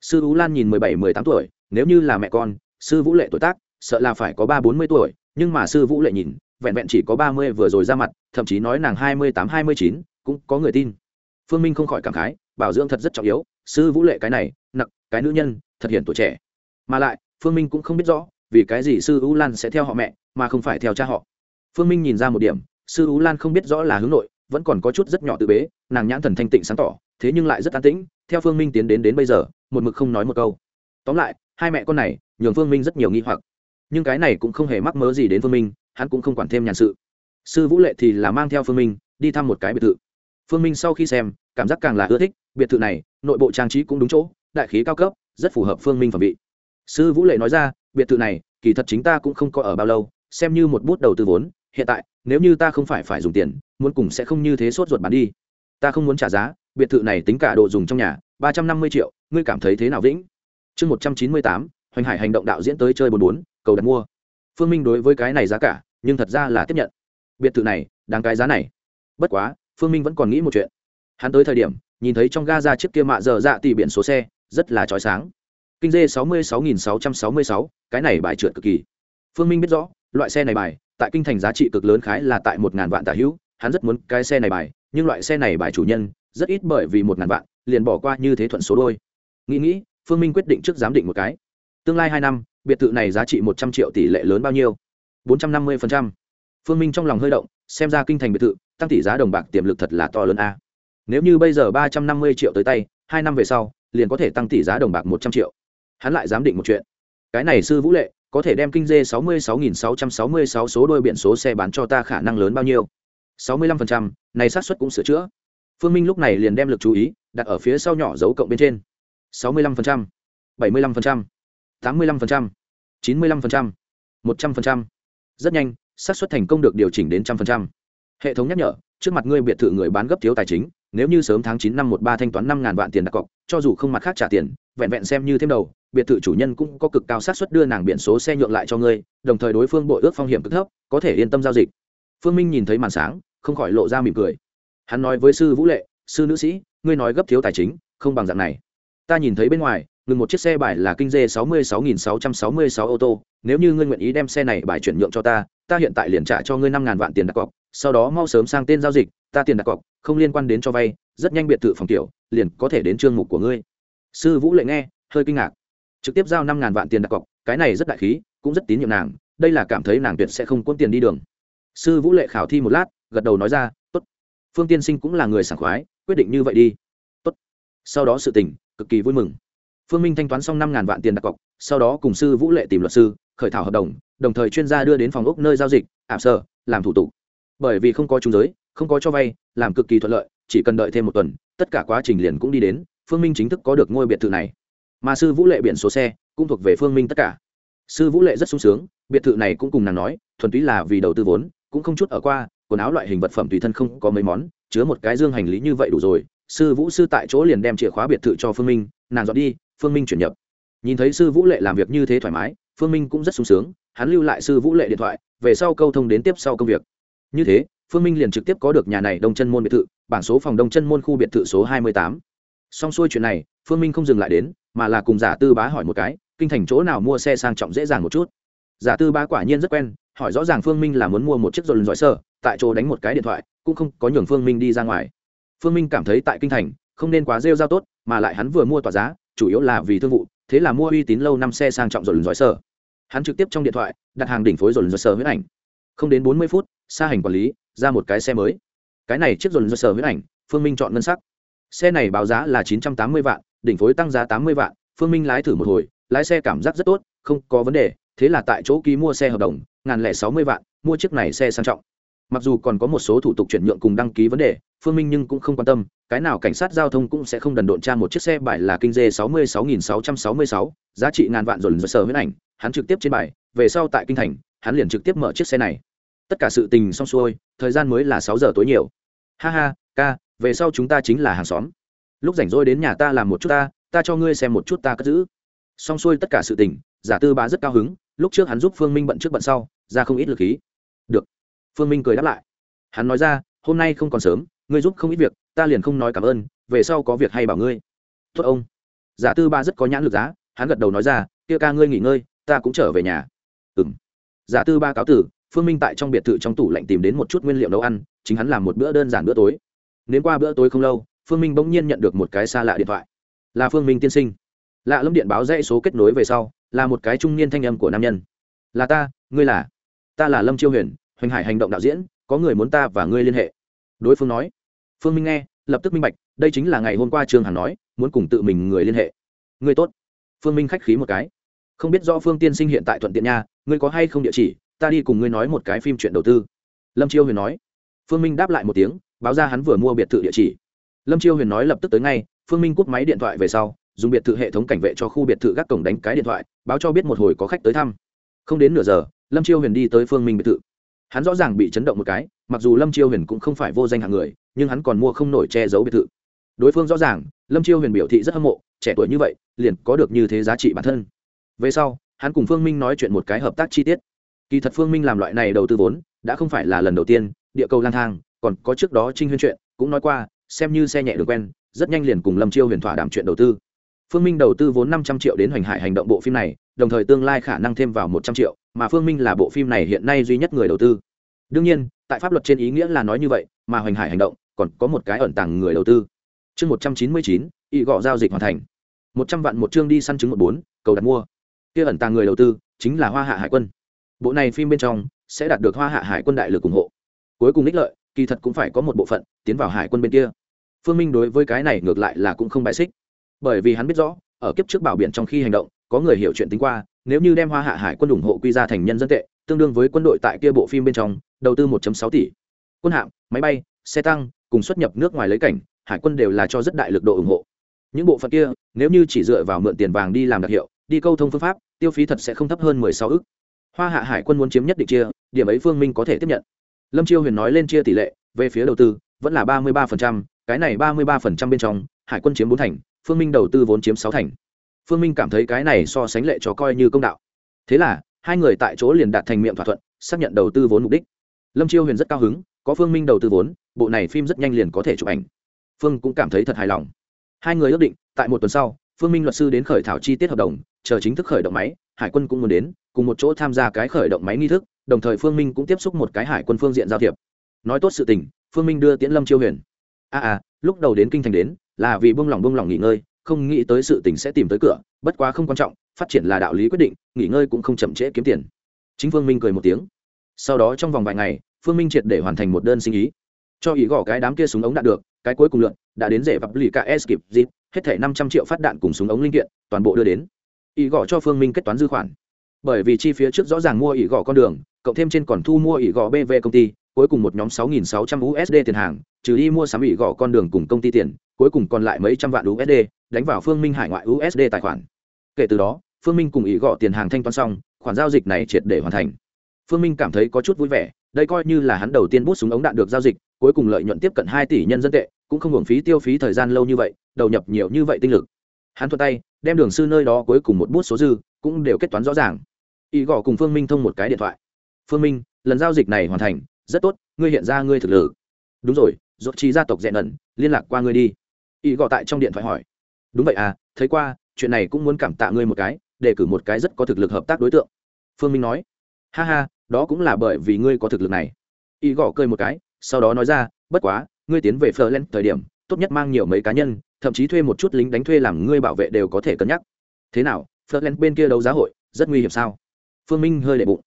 Speaker 1: Sư ú lan nhìn mười bảy, mười tám tuổi, nếu như là mẹ con, sư vũ lệ tuổi tác, sợ là phải có ba, bốn mươi tuổi, nhưng mà sư vũ lệ nhìn, vẹn vẹn chỉ có ba mươi vừa rồi ra mặt, thậm chí nói nàng hai mươi tám, hai mươi chín, cũng có người tin phương minh không khỏi cảm khái, bảo dưỡng thật rất trọng yếu, sư vũ lệ cái này nặng cái nữ nhân, thật hiển tuổi trẻ. Mà lại, phương minh cũng không biết rõ, vì cái gì sư U lan sẽ theo họ mẹ, mà không phải theo cha họ. Phương minh nhìn ra một điểm, sư U lan không biết rõ là hướng nội, vẫn còn có chút rất nhỏ tự bế, nàng nhãn thần thanh tịnh sáng tỏ, thế nhưng lại rất an tĩnh, theo phương minh tiến đến đến bây giờ, một mực không nói một câu. Tóm lại, hai mẹ con này, nhường phương minh rất nhiều nghi hoặc. Nhưng cái này cũng không hề mắc mớ gì đến phương minh, hắn cũng không quản thêm nhàn sự. Sư vũ lệ thì là mang theo phương minh, đi thăm một cái biệt thự. Phương minh sau khi xem cảm giác càng là ưa thích, biệt thự này, nội bộ trang trí cũng đúng chỗ, đại khí cao cấp, rất phù hợp phương minh phẩm vị. Sư vũ lệ nói ra, biệt thự này, kỳ thật chính ta cũng không có ở bao lâu, xem như một bút đầu tư vốn, hiện tại, nếu như ta không phải phải dùng tiền, muốn cùng sẽ không như thế sốt ruột bán đi. Ta không muốn trả giá, biệt thự này tính cả đồ dùng trong nhà, ba trăm năm mươi triệu, ngươi cảm thấy thế nào vĩnh? Chương một trăm chín mươi tám, hoành hải hành động đạo diễn tới chơi bốn bốn, cầu đặt mua. Phương minh đối với cái này giá cả, nhưng thật ra là tiếp nhận. Biệt thự này, đáng cái giá này. Bất quá, phương minh vẫn còn nghĩ một chuyện hắn tới thời điểm, nhìn thấy trong ga ra chiếc kia mạ dở dạ tỷ biển số xe, rất là trói sáng. Kinh dê sáu mươi sáu nghìn sáu trăm sáu mươi sáu, cái này bài trượt cực kỳ. Phương minh biết rõ, loại xe này bài, tại kinh thành giá trị cực lớn khái là tại một ngàn vạn tả hữu, hắn rất muốn cái xe này bài, nhưng loại xe này bài chủ nhân, rất ít bởi vì một ngàn vạn, liền bỏ qua như thế thuận số đôi. Nghĩ nghĩ, phương minh quyết định trước giám định một cái. Tương lai hai năm, biệt thự này giá trị một trăm triệu tỷ lệ lớn bao nhiêu? bốn trăm năm mươi phương minh trong lòng hơi động, xem ra kinh thành biệt thự, tăng tỷ giá đồng bạc tiềm lực thật là to lớn a nếu như bây giờ ba trăm năm mươi triệu tới tay, hai năm về sau, liền có thể tăng tỷ giá đồng bạc một trăm triệu. Hắn lại giám định một chuyện. Cái này sư vũ lệ, có thể đem kinh dê sáu mươi sáu nghìn sáu trăm sáu mươi sáu số đôi biển số xe bán cho ta khả năng lớn bao nhiêu? sáu mươi lăm phần trăm, này xác suất cũng sửa chữa. Phương minh lúc này liền đem lực chú ý, đặt ở phía sau nhỏ dấu cộng bên trên. sáu mươi lăm phần trăm, bảy mươi lăm phần trăm, tám mươi lăm phần trăm, chín mươi lăm phần trăm, một trăm phần trăm. Rất nhanh, xác suất thành công được điều chỉnh đến trăm phần trăm. Hệ thống nhắc nhở, trước mặt ngươi biệt thự người bán gấp thiếu tài chính nếu như sớm tháng chín năm một ba thanh toán năm ngàn vạn tiền đặt cọc, cho dù không mặt khác trả tiền, vẹn vẹn xem như thêm đầu, biệt thự chủ nhân cũng có cực cao xác suất đưa nàng biển số xe nhượng lại cho ngươi, đồng thời đối phương bội ước phong hiểm cực thấp, có thể yên tâm giao dịch. Phương minh nhìn thấy màn sáng, không khỏi lộ ra mỉm cười. Hắn nói với sư vũ lệ, sư nữ sĩ, ngươi nói gấp thiếu tài chính, không bằng dạng này. Ta nhìn thấy bên ngoài, ngừng một chiếc xe bài là kinh dê sáu mươi sáu nghìn sáu trăm sáu mươi sáu ô tô. Nếu như ngươi nguyện ý đem xe này bài chuyển nhượng cho ta ta hiện tại liền trả cho ngươi năm ngàn vạn tiền đặt cọc sau đó mau sớm sang tên giao dịch, ta tiền đặt cọc, không liên quan đến cho vay, rất nhanh biệt thự phòng tiểu liền có thể đến chương mục của ngươi. Sư vũ lệ nghe, hơi kinh ngạc. Trực tiếp giao năm ngàn vạn tiền đặt cọc, cái này rất đại khí, cũng rất tín nhiệm nàng, đây là cảm thấy nàng tuyệt sẽ không cuốn tiền đi đường. Sư vũ lệ khảo thi một lát, gật đầu nói ra, tốt. Phương tiên sinh cũng là người sảng khoái, quyết định như vậy đi. Tốt. Sau đó sự tình, cực kỳ vui mừng. Phương minh thanh toán xong năm ngàn vạn tiền đặt cọc, sau đó cùng sư vũ lệ tìm luật sư, khởi thảo hợp đồng đồng thời chuyên gia đưa đến phòng ốc nơi giao dịch, ảm sở làm thủ tục bởi vì không có trung giới, không có cho vay, làm cực kỳ thuận lợi, chỉ cần đợi thêm một tuần, tất cả quá trình liền cũng đi đến, phương minh chính thức có được ngôi biệt thự này. Mà sư vũ lệ biển số xe cũng thuộc về phương minh tất cả. Sư vũ lệ rất sung sướng, biệt thự này cũng cùng nàng nói, thuần túy là vì đầu tư vốn, cũng không chút ở qua, quần áo loại hình vật phẩm tùy thân không có mấy món, chứa một cái dương hành lý như vậy đủ rồi. Sư vũ sư tại chỗ liền đem chìa khóa biệt thự cho phương minh, nàng dọn đi, phương minh chuyển nhập. Nhìn thấy sư vũ lệ làm việc như thế thoải mái, phương minh cũng rất sung sướng, hắn lưu lại sư vũ lệ điện thoại, về sau câu thông đến tiếp sau công việc như thế, phương minh liền trực tiếp có được nhà này đông chân môn biệt thự bảng số phòng đông chân môn khu biệt thự số hai mươi tám. Xong xuôi chuyện này, phương minh không dừng lại đến, mà là cùng giả tư bá hỏi một cái, kinh thành chỗ nào mua xe sang trọng dễ dàng một chút. Giả tư bá quả nhiên rất quen, hỏi rõ ràng phương minh là muốn mua một chiếc dồn dọi sơ, tại chỗ đánh một cái điện thoại, cũng không có nhường phương minh đi ra ngoài. Phương minh cảm thấy tại kinh thành, không nên quá rêu giao tốt, mà lại hắn vừa mua tỏa giá, chủ yếu là vì thương vụ, thế là mua uy tín lâu năm xe sang trọng dồn dọi sơ. Hắn trực tiếp trong điện thoại, đặt hàng đỉnh phối dồn dọi sơ huyết ảnh. Không đến bốn mươi phút xa hành quản lý, ra một cái xe mới. Cái này chiếc dồn do sờ huyết ảnh, phương minh chọn ngân sắc. Xe này báo giá là chín trăm tám mươi vạn, đỉnh phối tăng giá tám mươi vạn, phương minh lái thử một hồi, lái xe cảm giác rất tốt, không có vấn đề, thế là tại chỗ ký mua xe hợp đồng, ngàn lẻ sáu mươi vạn, mua chiếc này xe sang trọng. Mặc dù còn có một số thủ tục chuyển nhượng cùng đăng ký vấn đề, phương minh nhưng cũng không quan tâm, cái nào cảnh sát giao thông cũng sẽ không đần độn tra một chiếc xe bài là kinh dê sáu mươi sáu nghìn sáu trăm sáu mươi sáu, giá trị ngàn vạn dồn dơ sờ huyết ảnh, hắn trực tiếp trên bài, về sau tại kinh thành, hắn liền trực tiếp mở chiếc xe này tất cả sự tình xong xuôi, thời gian mới là sáu giờ tối nhiều. Ha ha, ca, về sau chúng ta chính là hàng xóm. Lúc rảnh rỗi đến nhà ta làm một chút ta ta cho ngươi xem một chút ta cất giữ. Xong xuôi tất cả sự tình, giả tư bá rất cao hứng, lúc trước hắn giúp phương minh bận trước bận sau, ra không ít lực khí. Được. Phương minh cười đáp lại. Hắn nói ra, hôm nay không còn sớm, ngươi giúp không ít việc, ta liền không nói cảm ơn, về sau có việc hay bảo ngươi. Tốt ông. Giả tư ba rất có nhãn lực giá, hắn gật đầu nói ra, kia ca ngươi nghỉ ngơi, ta cũng trở về nhà. Ừ m giả tư ba cáo tử phương minh tại trong biệt thự trong tủ lạnh tìm đến một chút nguyên liệu nấu ăn, chính hắn làm một bữa đơn giản bữa tối. Nếu qua bữa tối không lâu, phương minh bỗng nhiên nhận được một cái xa lạ điện thoại. Là phương minh tiên sinh. Lạ lâm điện báo dãy số kết nối về sau, là một cái trung niên thanh âm của nam nhân. Là ta, ngươi là? Ta là lâm chiêu huyền, hoành hải hành động đạo diễn, có người muốn ta và ngươi liên hệ. Đối phương nói. Phương minh nghe, lập tức minh bạch, đây chính là ngày hôm qua trường hằng nói, muốn cùng tự mình người liên hệ. Ngươi tốt. Phương minh khách khí một cái. Không biết do phương tiên sinh hiện tại thuận tiện nha, ngươi có hay không địa chỉ ta đi cùng ngươi nói một cái phim chuyện đầu tư. Lâm chiêu huyền nói. Phương minh đáp lại một tiếng, báo ra hắn vừa mua biệt thự địa chỉ. Lâm chiêu huyền nói lập tức tới ngay, phương minh cúp máy điện thoại về sau, dùng biệt thự hệ thống cảnh vệ cho khu biệt thự gác cổng đánh cái điện thoại, báo cho biết một hồi có khách tới thăm. Không đến nửa giờ, lâm chiêu huyền đi tới phương minh biệt thự. Hắn rõ ràng bị chấn động một cái, mặc dù lâm chiêu huyền cũng không phải vô danh hạng người, nhưng hắn còn mua không nổi che giấu biệt thự. Đối phương rõ ràng, lâm chiêu huyền biểu thị rất hâm mộ, trẻ tuổi như vậy, liền có được như thế giá trị bản thân. Về sau, hắn cùng phương minh nói chuyện một cái hợp tác chi tiết kỳ thật phương minh làm loại này đầu tư vốn, đã không phải là lần đầu tiên, địa cầu lang thang, còn có trước đó trinh huyên chuyện, cũng nói qua, xem như xe nhẹ được quen, rất nhanh liền cùng lâm chiêu huyền thỏa đảm chuyện đầu tư. Phương minh đầu tư vốn năm trăm triệu đến hoành hải hành động bộ phim này, đồng thời tương lai khả năng thêm vào một trăm triệu, mà phương minh là bộ phim này hiện nay duy nhất người đầu tư. Đương nhiên, tại pháp luật trên ý nghĩa là nói như vậy, mà hoành hải hành động còn có một cái ẩn tàng người đầu tư. Chương một trăm chín mươi chín ý gọ giao dịch hoàn thành. Một trăm vạn một chương đi săn chứng một bốn, cầu đặt mua. Kia ẩn tàng người đầu tư chính là hoa hạ hải quân bộ này phim bên trong sẽ đạt được hoa hạ hải quân đại lực ủng hộ. Cuối cùng ích lợi, kỳ thật cũng phải có một bộ phận tiến vào hải quân bên kia. Phương minh đối với cái này ngược lại là cũng không bài xích. Bởi vì hắn biết rõ, ở kiếp trước bảo biển trong khi hành động, có người hiểu chuyện tính qua, nếu như đem hoa hạ hải quân ủng hộ quy ra thành nhân dân tệ, tương đương với quân đội tại kia bộ phim bên trong, đầu tư 1.6 tỷ. Quân hạm, máy bay, xe tăng, cùng xuất nhập nước ngoài lấy cảnh, hải quân đều là cho rất đại lực độ ủng hộ. Những bộ phận kia, nếu như chỉ dựa vào mượn tiền vàng đi làm đặc hiệu, đi câu thông phương pháp, tiêu phí thật sẽ không thấp hơn 16 ức hoa hạ hải quân muốn chiếm nhất định chia, điểm ấy phương minh có thể tiếp nhận. Lâm chiêu huyền nói lên chia tỷ lệ, về phía đầu tư, vẫn là ba mươi ba cái này ba mươi ba bên trong, hải quân chiếm bốn thành, phương minh đầu tư vốn chiếm sáu thành. Phương minh cảm thấy cái này so sánh lệ cho coi như công đạo. Thế là, hai người tại chỗ liền đạt thành miệng thỏa thuận, xác nhận đầu tư vốn mục đích. Lâm chiêu huyền rất cao hứng, có phương minh đầu tư vốn, bộ này phim rất nhanh liền có thể chụp ảnh. Phương cũng cảm thấy thật hài lòng. Hai người ước định, tại một tuần sau, phương minh luật sư đến khởi thảo chi tiết hợp đồng, chờ chính thức khởi động máy, hải quân cũng muốn đến cùng một chỗ tham gia cái khởi động máy nghi thức đồng thời phương minh cũng tiếp xúc một cái hải quân phương diện giao thiệp. Nói tốt sự tình phương minh đưa tiễn lâm chiêu huyền. A à, à lúc đầu đến kinh thành đến là vì bông lòng bông lòng nghỉ ngơi không nghĩ tới sự tình sẽ tìm tới cửa bất quá không quan trọng phát triển là đạo lý quyết định nghỉ ngơi cũng không chậm trễ kiếm tiền. Chính phương minh cười một tiếng. Sau đó trong vòng vài ngày phương minh triệt để hoàn thành một đơn sinh ý. Cho ý gõ cái đám kia súng ống đạn được cái cuối cùng lượn đã đến rể vập lì cả s kịp dịp hết thể năm trăm triệu phát đạn cùng súng ống linh kiện toàn bộ đưa đến. Ý gõ cho phương minh kết toán dư khoản bởi vì chi phía trước rõ ràng mua ý gõ con đường cộng thêm trên còn thu mua ý gõ bv công ty cuối cùng một nhóm 6.600 USD tiền hàng, trừ đi mua sắm ủy gò con đường cùng công ty tiền, cuối cùng còn lại mấy trăm vạn USD, đánh vào Phương Minh hải ngoại USD tài khoản. Kể từ đó, Phương Minh cùng ủy gò tiền hàng thanh toán xong, khoản giao dịch này triệt để hoàn thành. Phương Minh cảm thấy có chút vui vẻ, đây coi như là hắn đầu tiên bút súng ống đạn được giao dịch, cuối cùng lợi nhuận tiếp cận 2 tỷ nhân dân tệ, cũng không hưởng phí tiêu phí thời gian lâu như vậy, đầu nhập nhiều như vậy tinh lực. Hắn thuận tay, đem đường sư nơi đó cuối cùng một bút số dư, cũng đều kết toán rõ ràng. Ý gõ cùng Phương Minh thông một cái điện thoại. Phương Minh, lần giao dịch này hoàn thành, rất tốt ngươi hiện ra ngươi thực lực. Đúng rồi dốt chi gia tộc dẹn ẩn liên lạc qua ngươi đi. Y Gõ tại trong điện thoại hỏi. Đúng vậy à thấy qua chuyện này cũng muốn cảm tạ ngươi một cái để cử một cái rất có thực lực hợp tác đối tượng. Phương minh nói. Ha ha đó cũng là bởi vì ngươi có thực lực này. Y gõ cười một cái sau đó nói ra bất quá ngươi tiến về phờ lên thời điểm tốt nhất mang nhiều mấy cá nhân thậm chí thuê một chút lính đánh thuê làm ngươi bảo vệ đều có thể cân nhắc. Thế nào phờ lên bên kia đấu giá hội rất nguy hiểm sao? Phương minh hơi đệ bụng.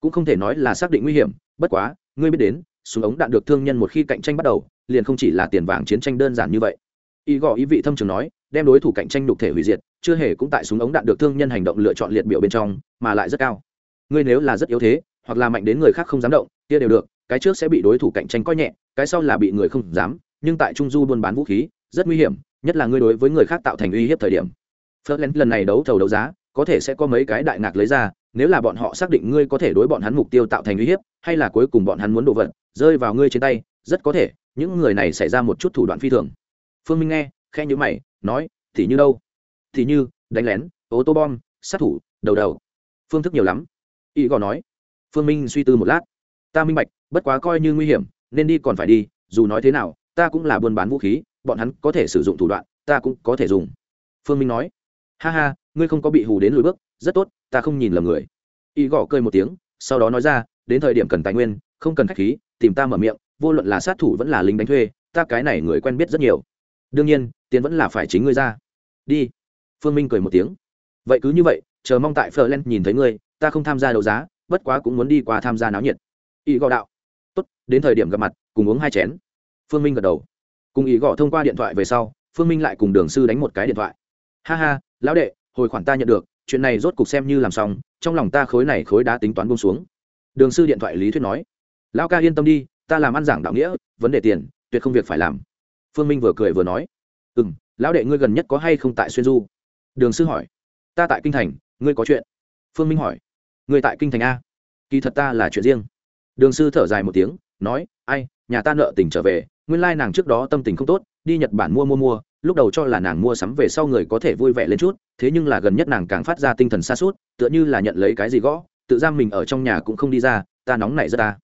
Speaker 1: Cũng không thể nói là xác định nguy hiểm, bất quá, ngươi biết đến, súng ống đạn được thương nhân một khi cạnh tranh bắt đầu, liền không chỉ là tiền vàng chiến tranh đơn giản như vậy. Ý gò ý vị thâm trường nói, đem đối thủ cạnh tranh đục thể hủy diệt, chưa hề cũng tại súng ống đạn được thương nhân hành động lựa chọn liệt biểu bên trong, mà lại rất cao. Ngươi nếu là rất yếu thế, hoặc là mạnh đến người khác không dám động, kia đều được, cái trước sẽ bị đối thủ cạnh tranh coi nhẹ, cái sau là bị người không dám, nhưng tại trung du buôn bán vũ khí, rất nguy hiểm, nhất là ngươi đối với người khác tạo thành uy hiếp thời điểm. Ferdinand lần này đấu thầu đấu giá, có thể sẽ có mấy cái đại ngạc lấy ra nếu là bọn họ xác định ngươi có thể đối bọn hắn mục tiêu tạo thành uy hiếp, hay là cuối cùng bọn hắn muốn đồ vật, rơi vào ngươi trên tay, rất có thể, những người này xảy ra một chút thủ đoạn phi thường. Phương minh nghe khe nhữ mày, nói, thì như đâu? Thì như, đánh lén, ô tô bom, sát thủ, đầu đầu. Phương thức nhiều lắm. Y gò nói, phương minh suy tư một lát. Ta minh bạch, bất quá coi như nguy hiểm, nên đi còn phải đi, dù nói thế nào, ta cũng là buôn bán vũ khí, bọn hắn có thể sử dụng thủ đoạn, ta cũng có thể dùng. Phương minh nói, ha ha, ngươi không có bị hù đến lùi bước rất tốt, ta không nhìn lầm người. Y gõ cười một tiếng, sau đó nói ra, đến thời điểm cần tài nguyên, không cần khách khí, tìm ta mở miệng, vô luận là sát thủ vẫn là lính đánh thuê, ta cái này người quen biết rất nhiều. Đương nhiên, tiền vẫn là phải chính ngươi ra. Đi. Phương minh cười một tiếng. Vậy cứ như vậy, chờ mong tại phờ len nhìn thấy ngươi, ta không tham gia đấu giá, bất quá cũng muốn đi qua tham gia náo nhiệt. Ý gõ đạo. Tốt, đến thời điểm gặp mặt, cùng uống hai chén. Phương minh gật đầu. Cùng ý gõ thông qua điện thoại về sau, phương minh lại cùng đường sư đánh một cái điện thoại. Ha ha, lão đệ, hồi khoản ta nhận được chuyện này rốt cục xem như làm xong, trong lòng ta khối này khối đá tính toán bông xuống. Đường sư điện thoại lý thuyết nói, lão ca yên tâm đi, ta làm ăn giảng đạo nghĩa, vấn đề tiền, tuyệt không việc phải làm. Phương minh vừa cười vừa nói ừ m lão đệ ngươi gần nhất có hay không tại xuyên du? Đường sư hỏi, ta tại kinh thành, ngươi có chuyện? Phương minh hỏi, ngươi tại kinh thành a? Kỳ thật ta là chuyện riêng. Đường sư thở dài một tiếng, nói, ai, nhà ta nợ tình trở về, nguyên lai nàng trước đó tâm tình không tốt, đi nhật bản mua mua mua lúc đầu cho là nàng mua sắm về sau người có thể vui vẻ lên chút, thế nhưng là gần nhất nàng càng phát ra tinh thần xa suốt tựa như là nhận lấy cái gì gõ, tự giam mình ở trong nhà cũng không đi ra, ta nóng nảy rất ta.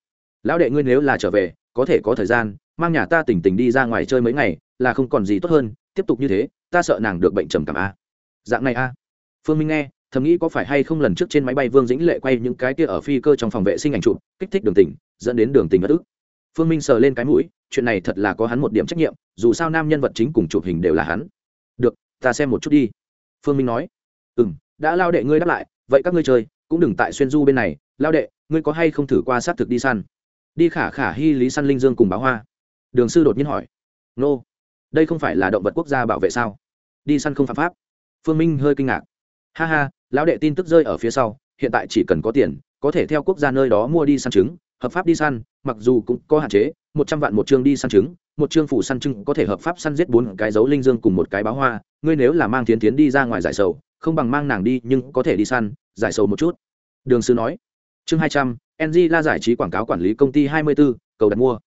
Speaker 1: Lão đệ ngươi nếu là trở về, có thể có thời gian, mang nhà ta tỉnh tỉnh đi ra ngoài chơi mấy ngày, là không còn gì tốt hơn, tiếp tục như thế, ta sợ nàng được bệnh trầm cảm a. Dạng này a. Phương minh nghe, thầm nghĩ có phải hay không lần trước trên máy bay vương dĩnh lệ quay những cái kia ở phi cơ trong phòng vệ sinh ảnh chụp, kích thích đường tình dẫn đến đường tình bất ức. Phương minh sờ lên cái mũi chuyện này thật là có hắn một điểm trách nhiệm, dù sao nam nhân vật chính cùng chụp hình đều là hắn. Được, ta xem một chút đi. Phương minh nói. Ừ m đã lao đệ ngươi đáp lại, vậy các ngươi chơi, cũng đừng tại xuyên du bên này. Lao đệ, ngươi có hay không thử qua s á t thực đi săn? Đi khả khả hy lý săn linh dương cùng báo hoa. Đường sư đột nhiên hỏi. Nô、no. đây không phải là động vật quốc gia bảo vệ sao? Đi săn không phạm pháp. Phương minh hơi kinh ngạc. Ha ha, lão đệ tin tức rơi ở phía sau, hiện tại chỉ cần có tiền, có thể theo quốc gia nơi đó mua đi săn trứng, hợp pháp đi săn, mặc dù cũng có hạn chế một trăm vạn một chương đi săn trứng, một chương phủ săn trứng có thể hợp pháp săn giết bốn cái dấu linh dương cùng một cái báo hoa, ngươi nếu là mang Thiến tiến đi ra ngoài giải sầu, không bằng mang nàng đi nhưng có thể đi săn, giải sầu một chút. Đường sư nói. Chương hai trăm ng la giải trí quảng cáo quản lý công ty hai mươi b ố cầu đặt mua.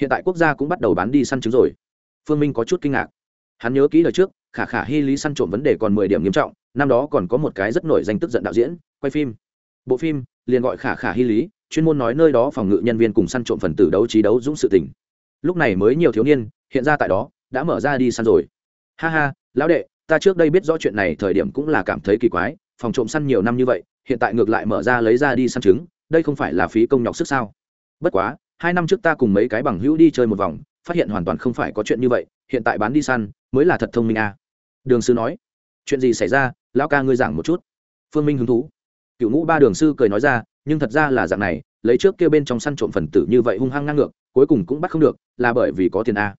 Speaker 1: Hiện tại quốc gia cũng bắt đầu bán đi săn trứng rồi. Phương minh có chút kinh ngạc. Hắn nhớ kỹ lời trước, khả khả hy lý săn trộm vấn đề còn mười điểm nghiêm trọng, năm đó còn có một cái rất nổi danh tức giận đạo diễn, quay phim. Bộ phim liền gọi khả khả hy lý chuyên môn nói nơi đó phòng ngự nhân viên cùng săn trộm phần tử đấu trí đấu dũng sự tình. Lúc này mới nhiều thiếu niên, hiện ra tại đó, đã mở ra đi săn rồi. Ha ha, lão đệ, ta trước đây biết rõ chuyện này thời điểm cũng là cảm thấy kỳ quái, phòng trộm săn nhiều năm như vậy, hiện tại ngược lại mở ra lấy ra đi săn trứng, đây không phải là phí công nhọc sức sao? Bất quá, hai năm trước ta cùng mấy cái bằng hữu đi chơi một vòng, phát hiện hoàn toàn không phải có chuyện như vậy, hiện tại bán đi săn, mới là thật thông minh à. đường sư nói. Chuyện gì xảy ra? Lão ca ngươi giảng một chút. Phương minh hứng thú cựu ngũ ba đường sư cười nói ra, nhưng thật ra là dạng này, lấy trước kia bên trong săn trộm phần tử như vậy hung hăng ngang ngược, cuối cùng cũng bắt không được, là bởi vì có tiền a.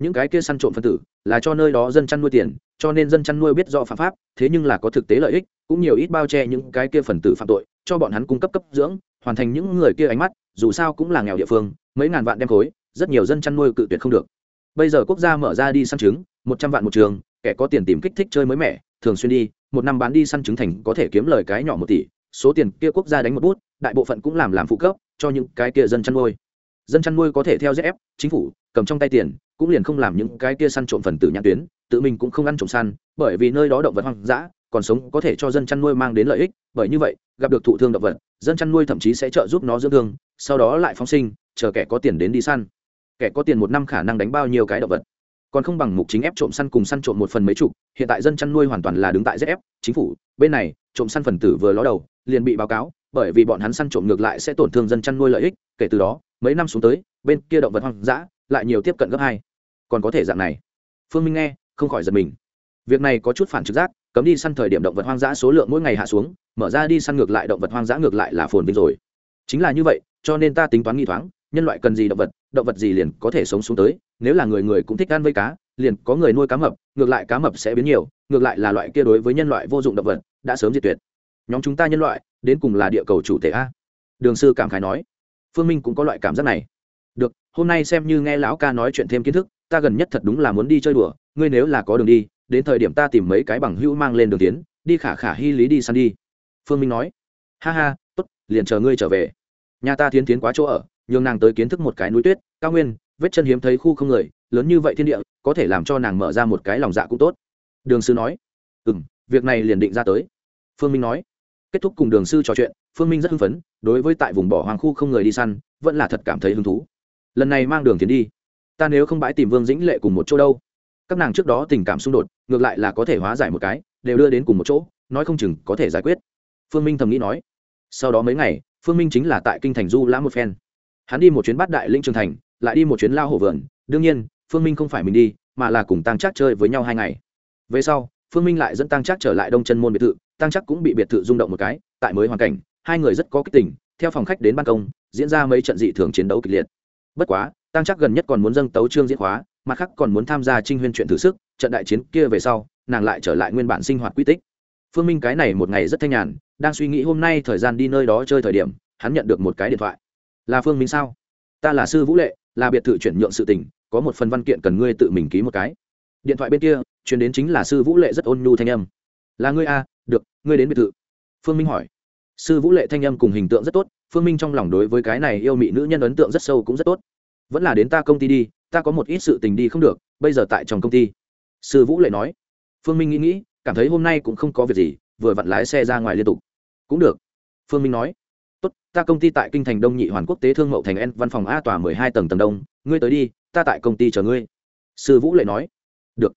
Speaker 1: Những cái kia săn trộm phần tử, là cho nơi đó dân chăn nuôi tiền, cho nên dân chăn nuôi biết rõ phạm pháp, thế nhưng là có thực tế lợi ích, cũng nhiều ít bao che những cái kia phần tử phạm tội, cho bọn hắn cung cấp cấp dưỡng, hoàn thành những người kia ánh mắt, dù sao cũng là nghèo địa phương, mấy ngàn vạn đem khối, rất nhiều dân chăn nuôi cự tuyệt không được. Bây giờ quốc gia mở ra đi săn trứng, một trăm vạn một trường, kẻ có tiền tìm kích thích chơi mới mẻ, thường xuyên đi, một năm bán đi săn trứng thành có thể kiếm lời cái nhỏ một tỷ số tiền kia quốc gia đánh một bút, đại bộ phận cũng làm làm phụ cấp, cho những cái kia dân chăn nuôi. Dân chăn nuôi có thể theo dép chính phủ, cầm trong tay tiền, cũng liền không làm những cái kia săn trộm phần tử nhãn tuyến, tự mình cũng không ăn trộm săn, bởi vì nơi đó động vật hoang dã, còn sống có thể cho dân chăn nuôi mang đến lợi ích, bởi như vậy, gặp được thụ thương động vật, dân chăn nuôi thậm chí sẽ trợ giúp nó dưỡng thương, sau đó lại phóng sinh, chờ kẻ có tiền đến đi săn. Kẻ có tiền một năm khả năng đánh bao nhiêu cái động vật? Còn không bằng mục chính ép trộm săn cùng săn trộm một phần mấy chục, hiện tại dân chăn nuôi hoàn toàn là đứng tại ép, chính phủ, bên này, trộm săn phần tử vừa ló đầu, liền bị báo cáo, bởi vì bọn hắn săn trộm ngược lại sẽ tổn thương dân chăn nuôi lợi ích, kể từ đó, mấy năm xuống tới, bên kia động vật hoang dã lại nhiều tiếp cận gấp hai. Còn có thể dạng này. Phương minh nghe, không khỏi giật mình. Việc này có chút phản trực giác, cấm đi săn thời điểm động vật hoang dã số lượng mỗi ngày hạ xuống, mở ra đi săn ngược lại động vật hoang dã ngược lại là phồn vinh rồi. Chính là như vậy, cho nên ta tính toán nghi thoáng, nhân loại cần gì động vật động vật gì liền có thể sống xuống tới, nếu là người người cũng thích ăn vây cá, liền có người nuôi cá mập, ngược lại cá mập sẽ biến nhiều, ngược lại là loại kia đối với nhân loại vô dụng động vật, đã sớm diệt tuyệt. Nhóm chúng ta nhân loại, đến cùng là địa cầu chủ thể a? Đường sư cảm khái nói. Phương minh cũng có loại cảm giác này. Được, hôm nay xem như nghe lão ca nói chuyện thêm kiến thức, ta gần nhất thật đúng là muốn đi chơi đùa, ngươi nếu là có đường đi, đến thời điểm ta tìm mấy cái bằng hữu mang lên đường tiến, đi khả khả hy lý đi săn đi. Phương minh nói. Ha ha t ố t liền chờ ngươi trở về. Nhà ta tiến tiến quá chỗ ở nhường nàng tới kiến thức một cái núi tuyết, cao nguyên, vết chân hiếm thấy khu không người, lớn như vậy thiên địa, có thể làm cho nàng mở ra một cái lòng dạ cũng tốt. Đường sư nói. Ừ m việc này liền định ra tới. Phương minh nói. Kết thúc cùng đường sư trò chuyện, phương minh rất hưng phấn, đối với tại vùng bỏ hoàng khu không người đi săn, vẫn là thật cảm thấy hứng thú. Lần này mang đường tiến đi. Ta nếu không bãi tìm vương dĩnh lệ cùng một chỗ đâu? Các nàng trước đó tình cảm xung đột, ngược lại là có thể hóa giải một cái, đều đưa đến cùng một chỗ, nói không chừng có thể giải quyết. Phương minh thầm nghĩ nói. Sau đó mấy ngày, phương minh chính là tại kinh thành du lãm một phen hắn đi một chuyến bắt đại linh trường thành, lại đi một chuyến lao hồ vườn. Đương nhiên, phương minh không phải mình đi, mà là cùng tăng trác chơi với nhau hai ngày. Về sau, phương minh lại dẫn tăng trác trở lại đông chân môn biệt thự. Tăng trác cũng bị biệt thự rung động một cái, tại mới hoàn cảnh, hai người rất có kích tình, theo phòng khách đến ban công, diễn ra mấy trận dị thường chiến đấu kịch liệt. Bất quá tăng trác gần nhất còn muốn dâng tấu trương diễn hóa, mặt khác còn muốn tham gia trinh huyên chuyện thử sức, trận đại chiến kia về sau, nàng lại trở lại nguyên bản sinh hoạt quy tích. Phương minh cái này một ngày rất thanh nhàn, đang suy nghĩ hôm nay thời gian đi nơi đó chơi thời điểm, hắn nhận được một cái điện thoại là phương minh sao? Ta là sư vũ lệ, là biệt thự chuyển nhượng sự tình, có một phần văn kiện cần ngươi tự mình ký một cái. Điện thoại bên kia, chuyển đến chính là sư vũ lệ rất ôn nhu thanh âm. Là ngươi a được, ngươi đến biệt thự. Phương minh hỏi. Sư vũ lệ thanh âm cùng hình tượng rất tốt, phương minh trong lòng đối với cái này yêu mị nữ nhân ấn tượng rất sâu cũng rất tốt. Vẫn là đến ta công ty đi, ta có một ít sự tình đi không được, bây giờ tại trong công ty. Sư vũ lệ nói. Phương minh nghĩ nghĩ, cảm thấy hôm nay cũng không có việc gì, vừa vặn lái xe ra ngoài liên tục. Cũng được. Phương minh nói tốt, ta công ty tại kinh thành đông nhị hoàn quốc tế thương mậu thành n văn phòng a tòa mười hai tầng tầng đông. Ngươi tới đi, ta tại công ty chờ ngươi. Sư vũ lệ nói. Được.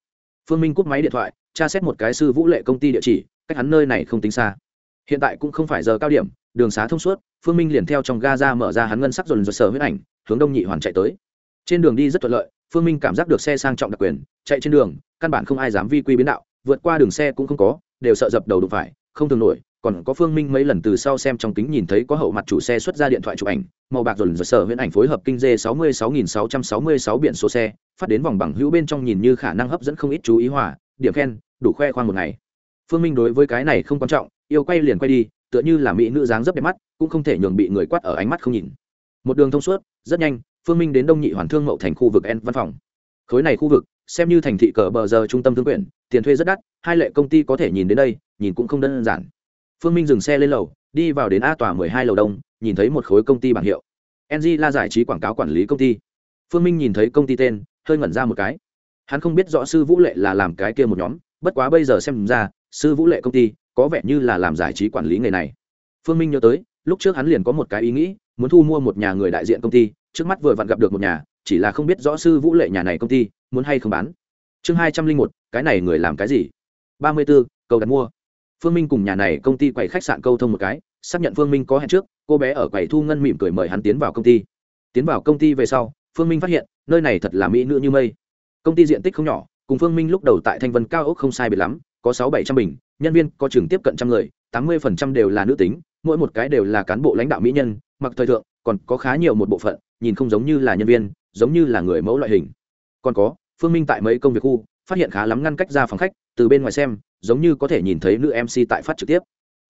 Speaker 1: Phương minh cúp máy điện thoại, tra xét một cái sư vũ lệ công ty địa chỉ, cách hắn nơi này không tính xa. Hiện tại cũng không phải giờ cao điểm, đường xá thông suốt, phương minh liền theo trong ga ra mở ra hắn ngân sắc dồn dồn sở huyết ảnh, hướng đông nhị hoàn chạy tới. Trên đường đi rất thuận lợi, phương minh cảm giác được xe sang trọng đặc quyền, chạy trên đường, căn bản không ai dám vi quy biến đạo, vượt qua đường xe cũng không có, đều sợ dập đầu đụng phải, không thường nổi còn có phương minh mấy lần từ sau xem trong kính nhìn thấy có hậu mặt chủ xe xuất ra điện thoại chụp ảnh, màu bạc dồn dồn sở huyễn ảnh phối hợp kinh dê sáu mươi sáu nghìn sáu trăm sáu mươi sáu biển số xe, phát đến vòng bằng hữu bên trong nhìn như khả năng hấp dẫn không ít chú ý hòa, điểm khen, đủ khoe khoang một ngày. Phương minh đối với cái này không quan trọng, yêu quay liền quay đi, tựa như là mỹ nữ dáng rất đẹp mắt, cũng không thể nhường bị người quát ở ánh mắt không nhìn. Một đường thông suốt, rất nhanh, phương minh đến đông nhị hoàn thương mậu thành khu vực n văn phòng. Khối này khu vực, xem như thành thị cờ bờ giờ trung tâm thương quyển, tiền thuê rất đắt, hai lệ công ty có thể nhìn đến đây, nhìn cũng không đơn giản phương minh dừng xe lên lầu, đi vào đến a tòa mười hai lầu đông, nhìn thấy một khối công ty bảng hiệu. Ng la giải trí quảng cáo quản lý công ty. Phương minh nhìn thấy công ty tên, hơi ngẩn ra một cái. Hắn không biết rõ sư vũ lệ là làm cái kia một nhóm, bất quá bây giờ xem ra, sư vũ lệ công ty có vẻ như là làm giải trí quản lý nghề này. Phương minh nhớ tới, lúc trước hắn liền có một cái ý nghĩ, muốn thu mua một nhà người đại diện công ty, trước mắt vừa vặn gặp được một nhà, chỉ là không biết rõ sư vũ lệ nhà này công ty muốn hay không bán. Chương hai trăm linh một, cái này người làm cái gì? ba mươi b ố cầu đặt mua phương minh cùng nhà này công ty quầy khách sạn câu thông một cái, xác nhận phương minh có hẹn trước, cô bé ở quầy thu ngân mỉm cười mời hắn tiến vào công ty. Tiến vào công ty về sau, phương minh phát hiện, nơi này thật là mỹ nữ như mây. Công ty diện tích không nhỏ, cùng phương minh lúc đầu tại thanh vân cao ốc không sai biệt lắm, có sáu bảy trăm bình, nhân viên có trường tiếp cận trăm người, tám mươi phần trăm đều là nữ tính, mỗi một cái đều là cán bộ lãnh đạo mỹ nhân, mặc thời thượng, còn có khá nhiều một bộ phận, nhìn không giống như là nhân viên, giống như là người mẫu loại hình. Còn có, phương minh tại mấy công việc khu, phát hiện khá lắm ngăn cách ra phòng khách từ bên ngoài xem, giống như có thể nhìn thấy nữ mc tại phát trực tiếp.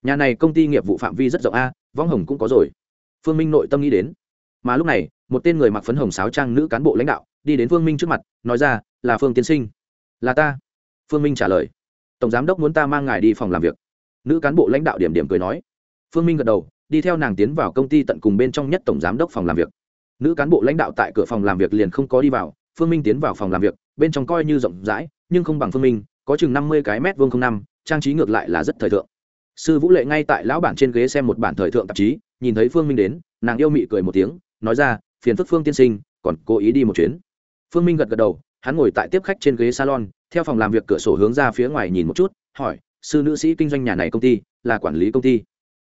Speaker 1: Nhà này công ty nghiệp vụ phạm vi rất rộng a, võng hồng cũng có rồi. Phương minh nội tâm nghĩ đến. Mà lúc này, một tên người mặc phấn hồng sáo trang nữ cán bộ lãnh đạo đi đến phương minh trước mặt, nói ra, là phương tiến sinh. Là ta. Phương minh trả lời. Tổng giám đốc muốn ta mang ngài đi phòng làm việc. Nữ cán bộ lãnh đạo điểm điểm cười nói. Phương minh gật đầu, đi theo nàng tiến vào công ty tận cùng bên trong nhất tổng giám đốc phòng làm việc. Nữ cán bộ lãnh đạo tại cửa phòng làm việc liền không có đi vào, phương minh tiến vào phòng làm việc, bên trong coi như rộng rãi, nhưng không bằng phương minh có chừng năm mươi cái mét vuông không năm, trang trí ngược lại là rất thời thượng. Sư vũ lệ ngay tại lão bản trên ghế xem một bản thời thượng tạp chí, nhìn thấy phương minh đến, nàng yêu mị cười một tiếng, nói ra, phiền phức phương tiên sinh, còn cố ý đi một chuyến. Phương minh gật gật đầu, hắn ngồi tại tiếp khách trên ghế salon, theo phòng làm việc cửa sổ hướng ra phía ngoài nhìn một chút, hỏi, sư nữ sĩ kinh doanh nhà này công ty, là quản lý công ty?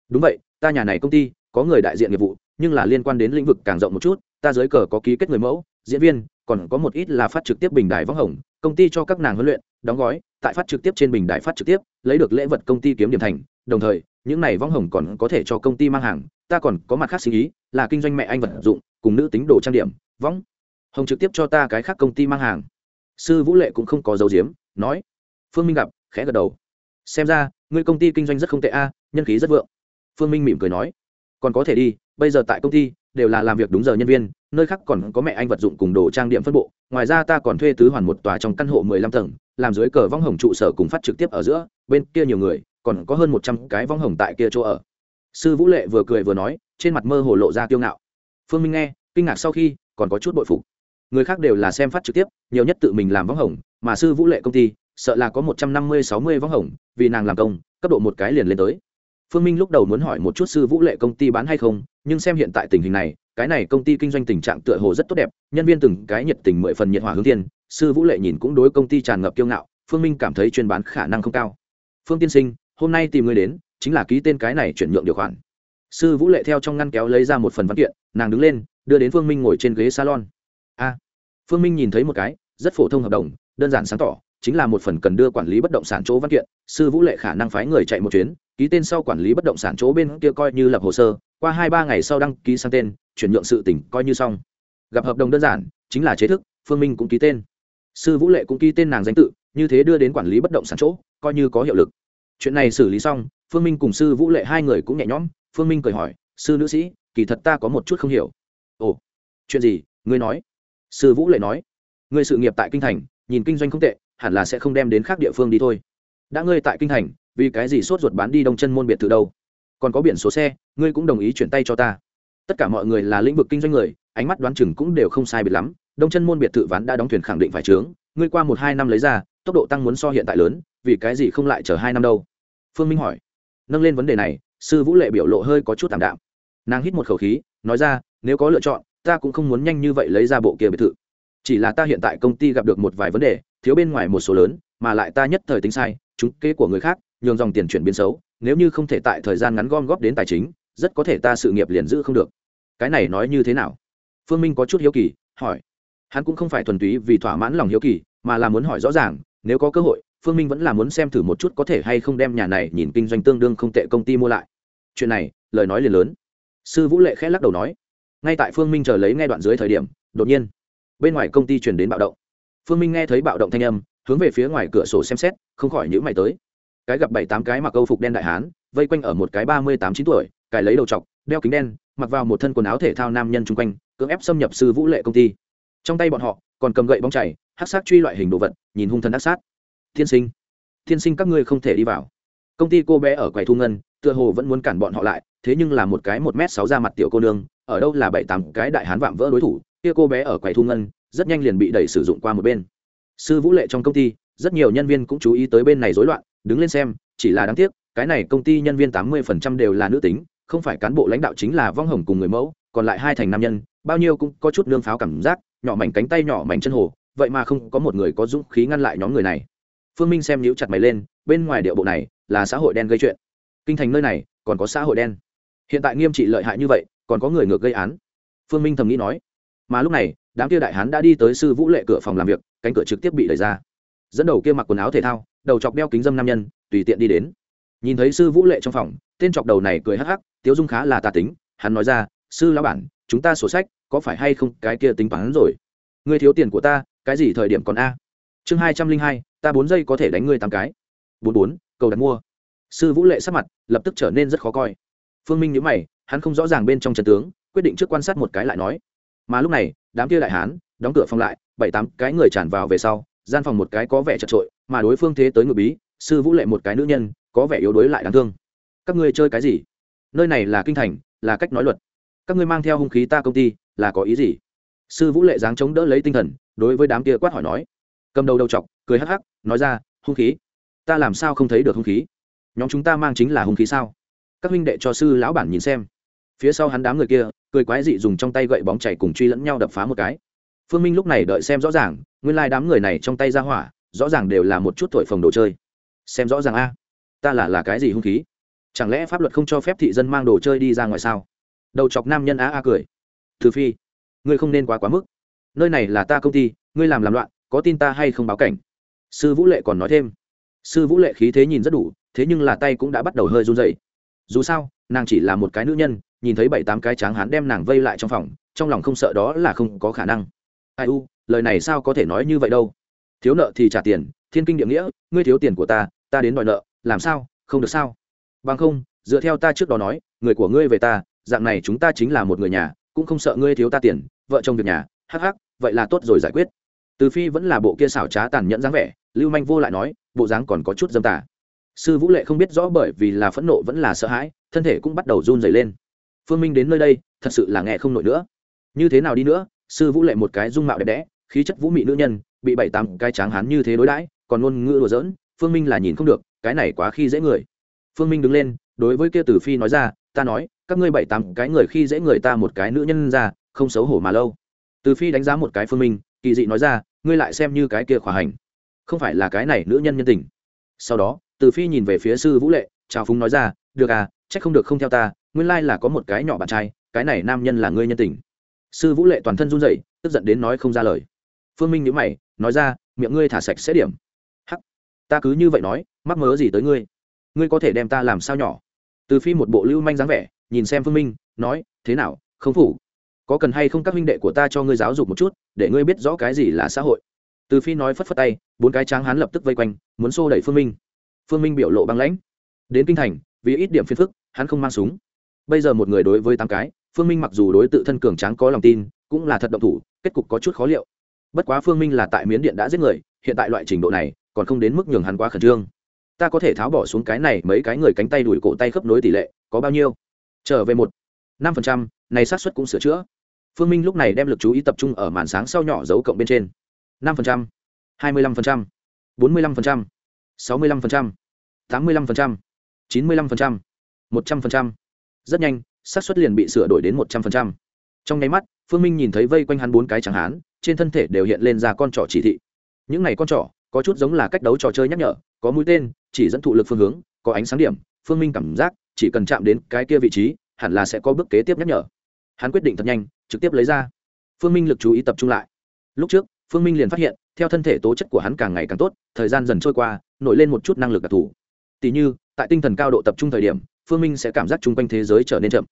Speaker 1: Đúng vậy, ta nhà này công ty có người đại diện nghiệp vụ, nhưng là liên quan đến lĩnh vực càng rộng một chút, ta dưới cờ có ký kết người mẫu, diễn viên còn có một ít là phát trực tiếp bình đài võng hồng, công ty cho các nàng huấn luyện, đóng gói, tại phát trực tiếp trên bình đài phát trực tiếp, lấy được lễ vật công ty kiếm điểm thành. Đồng thời, những này võng hồng còn có thể cho công ty mang hàng, ta còn có mặt khác suy nghĩ là kinh doanh mẹ anh vật dụng, cùng nữ tính đồ trang điểm, võng. Hồng trực tiếp cho ta cái khác công ty mang hàng. Sư vũ lệ cũng không có dấu diếm nói. Phương minh gặp, khẽ gật đầu. Xem ra, ngươi công ty kinh doanh rất không tệ a, nhân khí rất vượng. Phương minh mỉm cười nói. Còn có thể đi, bây giờ tại công ty đều là làm việc đúng giờ nhân viên, nơi khác còn có mẹ anh vật dụng cùng đồ trang điểm phân bộ, ngoài ra ta còn thuê tứ hoàn một tòa trong căn hộ mười lăm tầng, làm dưới cờ vong hồng trụ sở cùng phát trực tiếp ở giữa, bên kia nhiều người, còn có hơn một trăm cái vong hồng tại kia chỗ ở. Sư vũ lệ vừa cười vừa nói, trên mặt mơ hồ lộ ra kiêu ngạo. Phương minh nghe, kinh ngạc sau khi, còn có chút bội phục. Người khác đều là xem phát trực tiếp, nhiều nhất tự mình làm vong hồng, mà sư vũ lệ công ty, sợ là có một trăm năm mươi, sáu mươi vong hồng, vì nàng làm công, cấp độ một cái liền lên tới. Phương minh lúc đầu muốn hỏi một chút sư vũ lệ công ty bán hay không nhưng xem hiện tại tình hình này, cái này công ty kinh doanh tình trạng tựa hồ rất tốt đẹp, nhân viên từng cái nhiệt tình mười phần nhiệt hỏa hướng tiên sư vũ lệ nhìn cũng đối công ty tràn ngập kiêu ngạo, phương minh cảm thấy chuyên bán khả năng không cao. Phương tiên sinh, hôm nay tìm người đến, chính là ký tên cái này chuyển nhượng điều khoản. Sư vũ lệ theo trong ngăn kéo lấy ra một phần văn kiện, nàng đứng lên, đưa đến phương minh ngồi trên ghế salon. A. Phương minh nhìn thấy một cái, rất phổ thông hợp đồng, đơn giản sáng tỏ, chính là một phần cần đưa quản lý bất động sản chỗ văn kiện. Sư vũ lệ khả năng phái người chạy một chuyến, ký tên sau quản lý bất động sản chỗ bên kia coi như lập hồ sơ qua hai ba ngày sau đăng ký sang tên, chuyển nhượng sự tỉnh coi như xong. Gặp hợp đồng đơn giản, chính là chế thức, phương minh cũng ký tên. Sư vũ lệ cũng ký tên nàng danh tự, như thế đưa đến quản lý bất động sản chỗ, coi như có hiệu lực. Chuyện này xử lý xong, phương minh cùng sư vũ lệ hai người cũng nhẹ nhõm, phương minh cười hỏi, sư nữ sĩ, kỳ thật ta có một chút không hiểu. Ồ, chuyện gì? Ngươi nói. Sư vũ lệ nói, ngươi sự nghiệp tại kinh thành, nhìn kinh doanh không tệ, hẳn là sẽ không đem đến khác địa phương đi thôi. Đã ngươi tại kinh thành, vì cái gì sốt ruột bán đi đông chân môn biệt thự đâu? Còn có biển số xe, ngươi cũng đồng ý chuyển tay cho ta. Tất cả mọi người là lĩnh vực kinh doanh người, ánh mắt đoán chừng cũng đều không sai biệt lắm. Đông chân môn biệt thự ván đã đóng thuyền khẳng định phải trướng, ngươi qua một hai năm lấy ra, tốc độ tăng muốn so hiện tại lớn, vì cái gì không lại chờ hai năm đâu? Phương minh hỏi. Nâng lên vấn đề này, sư vũ lệ biểu lộ hơi có chút t ạ m đạm. Nàng hít một khẩu khí, nói ra, nếu có lựa chọn, ta cũng không muốn nhanh như vậy lấy ra bộ kia biệt thự. Chỉ là ta hiện tại công ty gặp được một vài vấn đề, thiếu bên ngoài một số lớn, mà lại ta nhất thời tính sai, chúng kế của người khác nhường dòng tiền chuyển biến xấu, nếu như không thể tại thời gian ngắn gom góp đến tài chính, rất có thể ta sự nghiệp liền giữ không được. Cái này nói như thế nào? Phương minh có chút hiếu kỳ, hỏi. Hắn cũng không phải thuần túy vì thỏa mãn lòng hiếu kỳ, mà là muốn hỏi rõ ràng, nếu có cơ hội, phương minh vẫn là muốn xem thử một chút có thể hay không đem nhà này nhìn kinh doanh tương đương không tệ công ty mua lại. Chuyện này, lời nói liền lớn. Sư vũ lệ khẽ lắc đầu nói. Ngay tại phương minh chờ lấy nghe đoạn dưới thời điểm, đột nhiên, bên ngoài công ty chuyển đến bạo động. Phương minh nghe thấy bạo động thanh âm, hướng về phía ngoài cửa sổ xem xét, không khỏi nhữ mày tới cái gặp bảy tám cái mặc câu phục đen đại hán, vây quanh ở một cái ba mươi tám chín tuổi, cài lấy đầu t đeo kính đen, mặc vào một thân quần áo thể thao nam nhân chung quanh, cưỡng ép xâm nhập sư vũ lệ công ty. Trong tay bọn họ, còn cầm gậy bóng chảy hát sát truy loại hình đồ vật, nhìn hung thần ác sát. Tiên sinh tiên sinh các ngươi không thể đi vào. Công ty cô bé ở quầy thu ngân, tựa hồ vẫn muốn cản bọn họ lại, thế nhưng là một cái một m sáu ra mặt tiểu cô nương, ở đâu là bảy tám cái đại hán vạm vỡ đối thủ, kia cô bé ở quầy thu ngân, rất nhanh liền bị đẩy sử dụng qua một bên. Sư vũ lệ trong công ty, rất nhiều nhân viên cũng chú ý tới bên này rối loạn đứng lên xem, chỉ là đáng tiếc, cái này công ty nhân viên tám mươi phần trăm đều là nữ tính, không phải cán bộ lãnh đạo chính là vong hồng cùng người mẫu, còn lại hai thành nam nhân, bao nhiêu cũng có chút nương pháo cảm giác, nhỏ mảnh cánh tay, nhỏ mảnh chân hồ, vậy mà không có một người có dũng khí ngăn lại nhóm người này. Phương minh xem nhíu chặt mày lên, bên ngoài điệu bộ này là xã hội đen gây chuyện. Kinh thành nơi này còn có xã hội đen. Hiện tại nghiêm trị lợi hại như vậy, còn có người ngược gây án. Phương minh thầm nghĩ nói. Mà lúc này, đám kia đại hán đã đi tới sư vũ lệ cửa phòng làm việc, cánh cửa trực tiếp bị đẩy ra dẫn đầu kia mặc quần áo thể thao, đầu chọc đeo kính dâm nam nhân, tùy tiện đi đến. Nhìn thấy sư vũ lệ trong phòng, tên chọc đầu này cười hắc hắc, tiếu dung khá là tà tính, hắn nói ra, sư lão bản, chúng ta sổ sách, có phải hay không cái kia tính toán rồi? Ngươi thiếu tiền của ta, cái gì thời điểm còn a? Chương hai trăm linh hai, ta bốn giây có thể đánh ngươi tám cái. Bốn bốn, cầu đặt mua. Sư vũ lệ sắc mặt lập tức trở nên rất khó coi. Phương minh nhớ mày, hắn không rõ ràng bên trong trận tướng, quyết định trước quan sát một cái lại nói. Mà lúc này, đám kia đại hán, đóng cửa phòng lại, bảy tám cái người tràn vào về sau gian phòng một cái có vẻ chật trội, mà đối phương thế tới ngự bí, sư vũ lệ một cái nữ nhân, có vẻ yếu đuối lại đáng thương. Các ngươi chơi cái gì? Nơi này là kinh thành, là cách nói luật. Các ngươi mang theo hung khí ta công ty, là có ý gì? Sư vũ lệ dáng chống đỡ lấy tinh thần, đối với đám kia quát hỏi nói. Cầm đầu đầu chọc, cười hắc hắc, nói ra, hung khí? Ta làm sao không thấy được hung khí? Nhóm chúng ta mang chính là hung khí sao? Các huynh đệ cho sư lão bản nhìn xem. Phía sau hắn đám người kia, cười quái dị dùng trong tay gậy bóng chảy cùng truy lẫn nhau đập phá một cái. Phương minh lúc này đợi xem rõ ràng nguyên lai、like、đám người này trong tay ra hỏa, rõ ràng đều là một chút thổi phồng đồ chơi. Xem rõ ràng a, ta là là cái gì hung khí? Chẳng lẽ pháp luật không cho phép thị dân mang đồ chơi đi ra ngoài sao? Đầu chọc nam nhân á a cười. Từ phi, ngươi không nên quá quá mức. Nơi này là ta công ty, ngươi làm làm loạn, có tin ta hay không báo cảnh? Sư vũ lệ còn nói thêm. Sư vũ lệ khí thế nhìn rất đủ, thế nhưng là tay cũng đã bắt đầu hơi run dậy dù sao, nàng chỉ là một cái nữ nhân, nhìn thấy bảy tám cái tráng hán đem nàng vây lại trong phòng, trong lòng không sợ đó là không có khả năng ai u, lời này sao có thể nói như vậy đâu? Thiếu nợ thì trả tiền, thiên kinh địa nghĩa, ngươi thiếu tiền của ta ta đến đòi nợ, làm sao, không được sao? Bằng không, dựa theo ta trước đó nói, người của ngươi về ta, dạng này chúng ta chính là một người nhà, cũng không sợ ngươi thiếu ta tiền, vợ chồng việc nhà, hắc hắc, vậy là tốt rồi giải quyết. Từ phi vẫn là bộ kia xảo trá tàn nhẫn dáng vẻ, lưu manh vô lại nói, bộ dáng còn có chút dâm tà. Sư vũ lệ không biết rõ bởi vì là phẫn nộ vẫn là sợ hãi, thân thể cũng bắt đầu run dày lên. Phương minh đến nơi đây, thật sự là nghe không nổi nữa. Như thế nào đi nữa sư vũ lệ một cái dung mạo đẹp đẽ, khí chất vũ mị nữ nhân, bị bảy tám cái tráng hán như thế đối đãi, còn ngôn ngữ đùa giỡn, phương minh là nhìn không được, cái này quá khi dễ người. Phương minh đứng lên, đối với kia tử phi nói ra, ta nói, các ngươi bảy tám cái người khi dễ người ta một cái nữ nhân ra, không xấu hổ mà lâu. Từ phi đánh giá một cái phương minh, kỳ dị nói ra, ngươi lại xem như cái kia khỏa hành. Không phải là cái này nữ nhân nhân tình. Sau đó, từ phi nhìn về phía sư vũ lệ, chào phúng nói ra, được à trách không được không theo ta, nguyên lai là có một cái nhỏ bạn trai, cái này nam nhân là ngươi nhân tình sư vũ lệ toàn thân run rẩy, tức giận đến nói không ra lời. Phương minh nhữ mày, nói ra, miệng ngươi thả sạch sẽ điểm. Hắc, ta cứ như vậy nói, mắc mớ gì tới ngươi? Ngươi có thể đem ta làm sao nhỏ? Từ phi một bộ lưu manh dáng vẻ, nhìn xem phương minh, nói, thế nào, không phủ? Có cần hay không các huynh đệ của ta cho ngươi giáo dục một chút, để ngươi biết rõ cái gì là xã hội? Từ phi nói phất phất tay, bốn cái tráng hán lập tức vây quanh, muốn xô đẩy phương minh. Phương minh biểu lộ băng lãnh. Đến kinh thành, vì ít điểm phiền phức, hắn không mang súng. Bây giờ một người đối với tám cái phương minh mặc dù đối tự thân cường tráng có lòng tin, cũng là thật động thủ, kết cục có chút khó liệu. Bất quá phương minh là tại miến điện đã giết người, hiện tại loại trình độ này, còn không đến mức nhường hắn quá khẩn trương. Ta có thể tháo bỏ xuống cái này mấy cái người cánh tay đùi cổ tay khớp nối tỷ lệ, có bao nhiêu? Trở về một, năm phần trăm, này xác suất cũng sửa chữa. Phương minh lúc này đem lực chú ý tập trung ở màn sáng sau nhỏ dấu cộng bên trên. năm phần trăm, hai mươi lăm phần trăm, bốn mươi lăm phần trăm, sáu mươi lăm phần trăm, tám mươi lăm phần trăm, chín mươi lăm phần trăm, một trăm phần trăm. Rất nhanh xác suất liền bị sửa đổi đến một trăm phần trăm. Trong nháy mắt, phương minh nhìn thấy vây quanh hắn bốn cái chẳng hán, trên thân thể đều hiện lên ra con trỏ chỉ thị. Những này con trỏ, có chút giống là cách đấu trò chơi nhắc nhở, có mũi tên, chỉ dẫn thụ lực phương hướng, có ánh sáng điểm, phương minh cảm giác, chỉ cần chạm đến cái kia vị trí, hẳn là sẽ có bước kế tiếp nhắc nhở. Hắn quyết định thật nhanh, trực tiếp lấy ra. Phương minh lực chú ý tập trung lại. Lúc trước, phương minh liền phát hiện, theo thân thể tố chất của hắn càng ngày càng tốt, thời gian dần trôi qua, nổi lên một chút năng lực đặc thù. Tỉ như, tại tinh thần cao độ tập trung thời điểm, phương minh sẽ cảm giác chung quanh thế giới trở nên chậm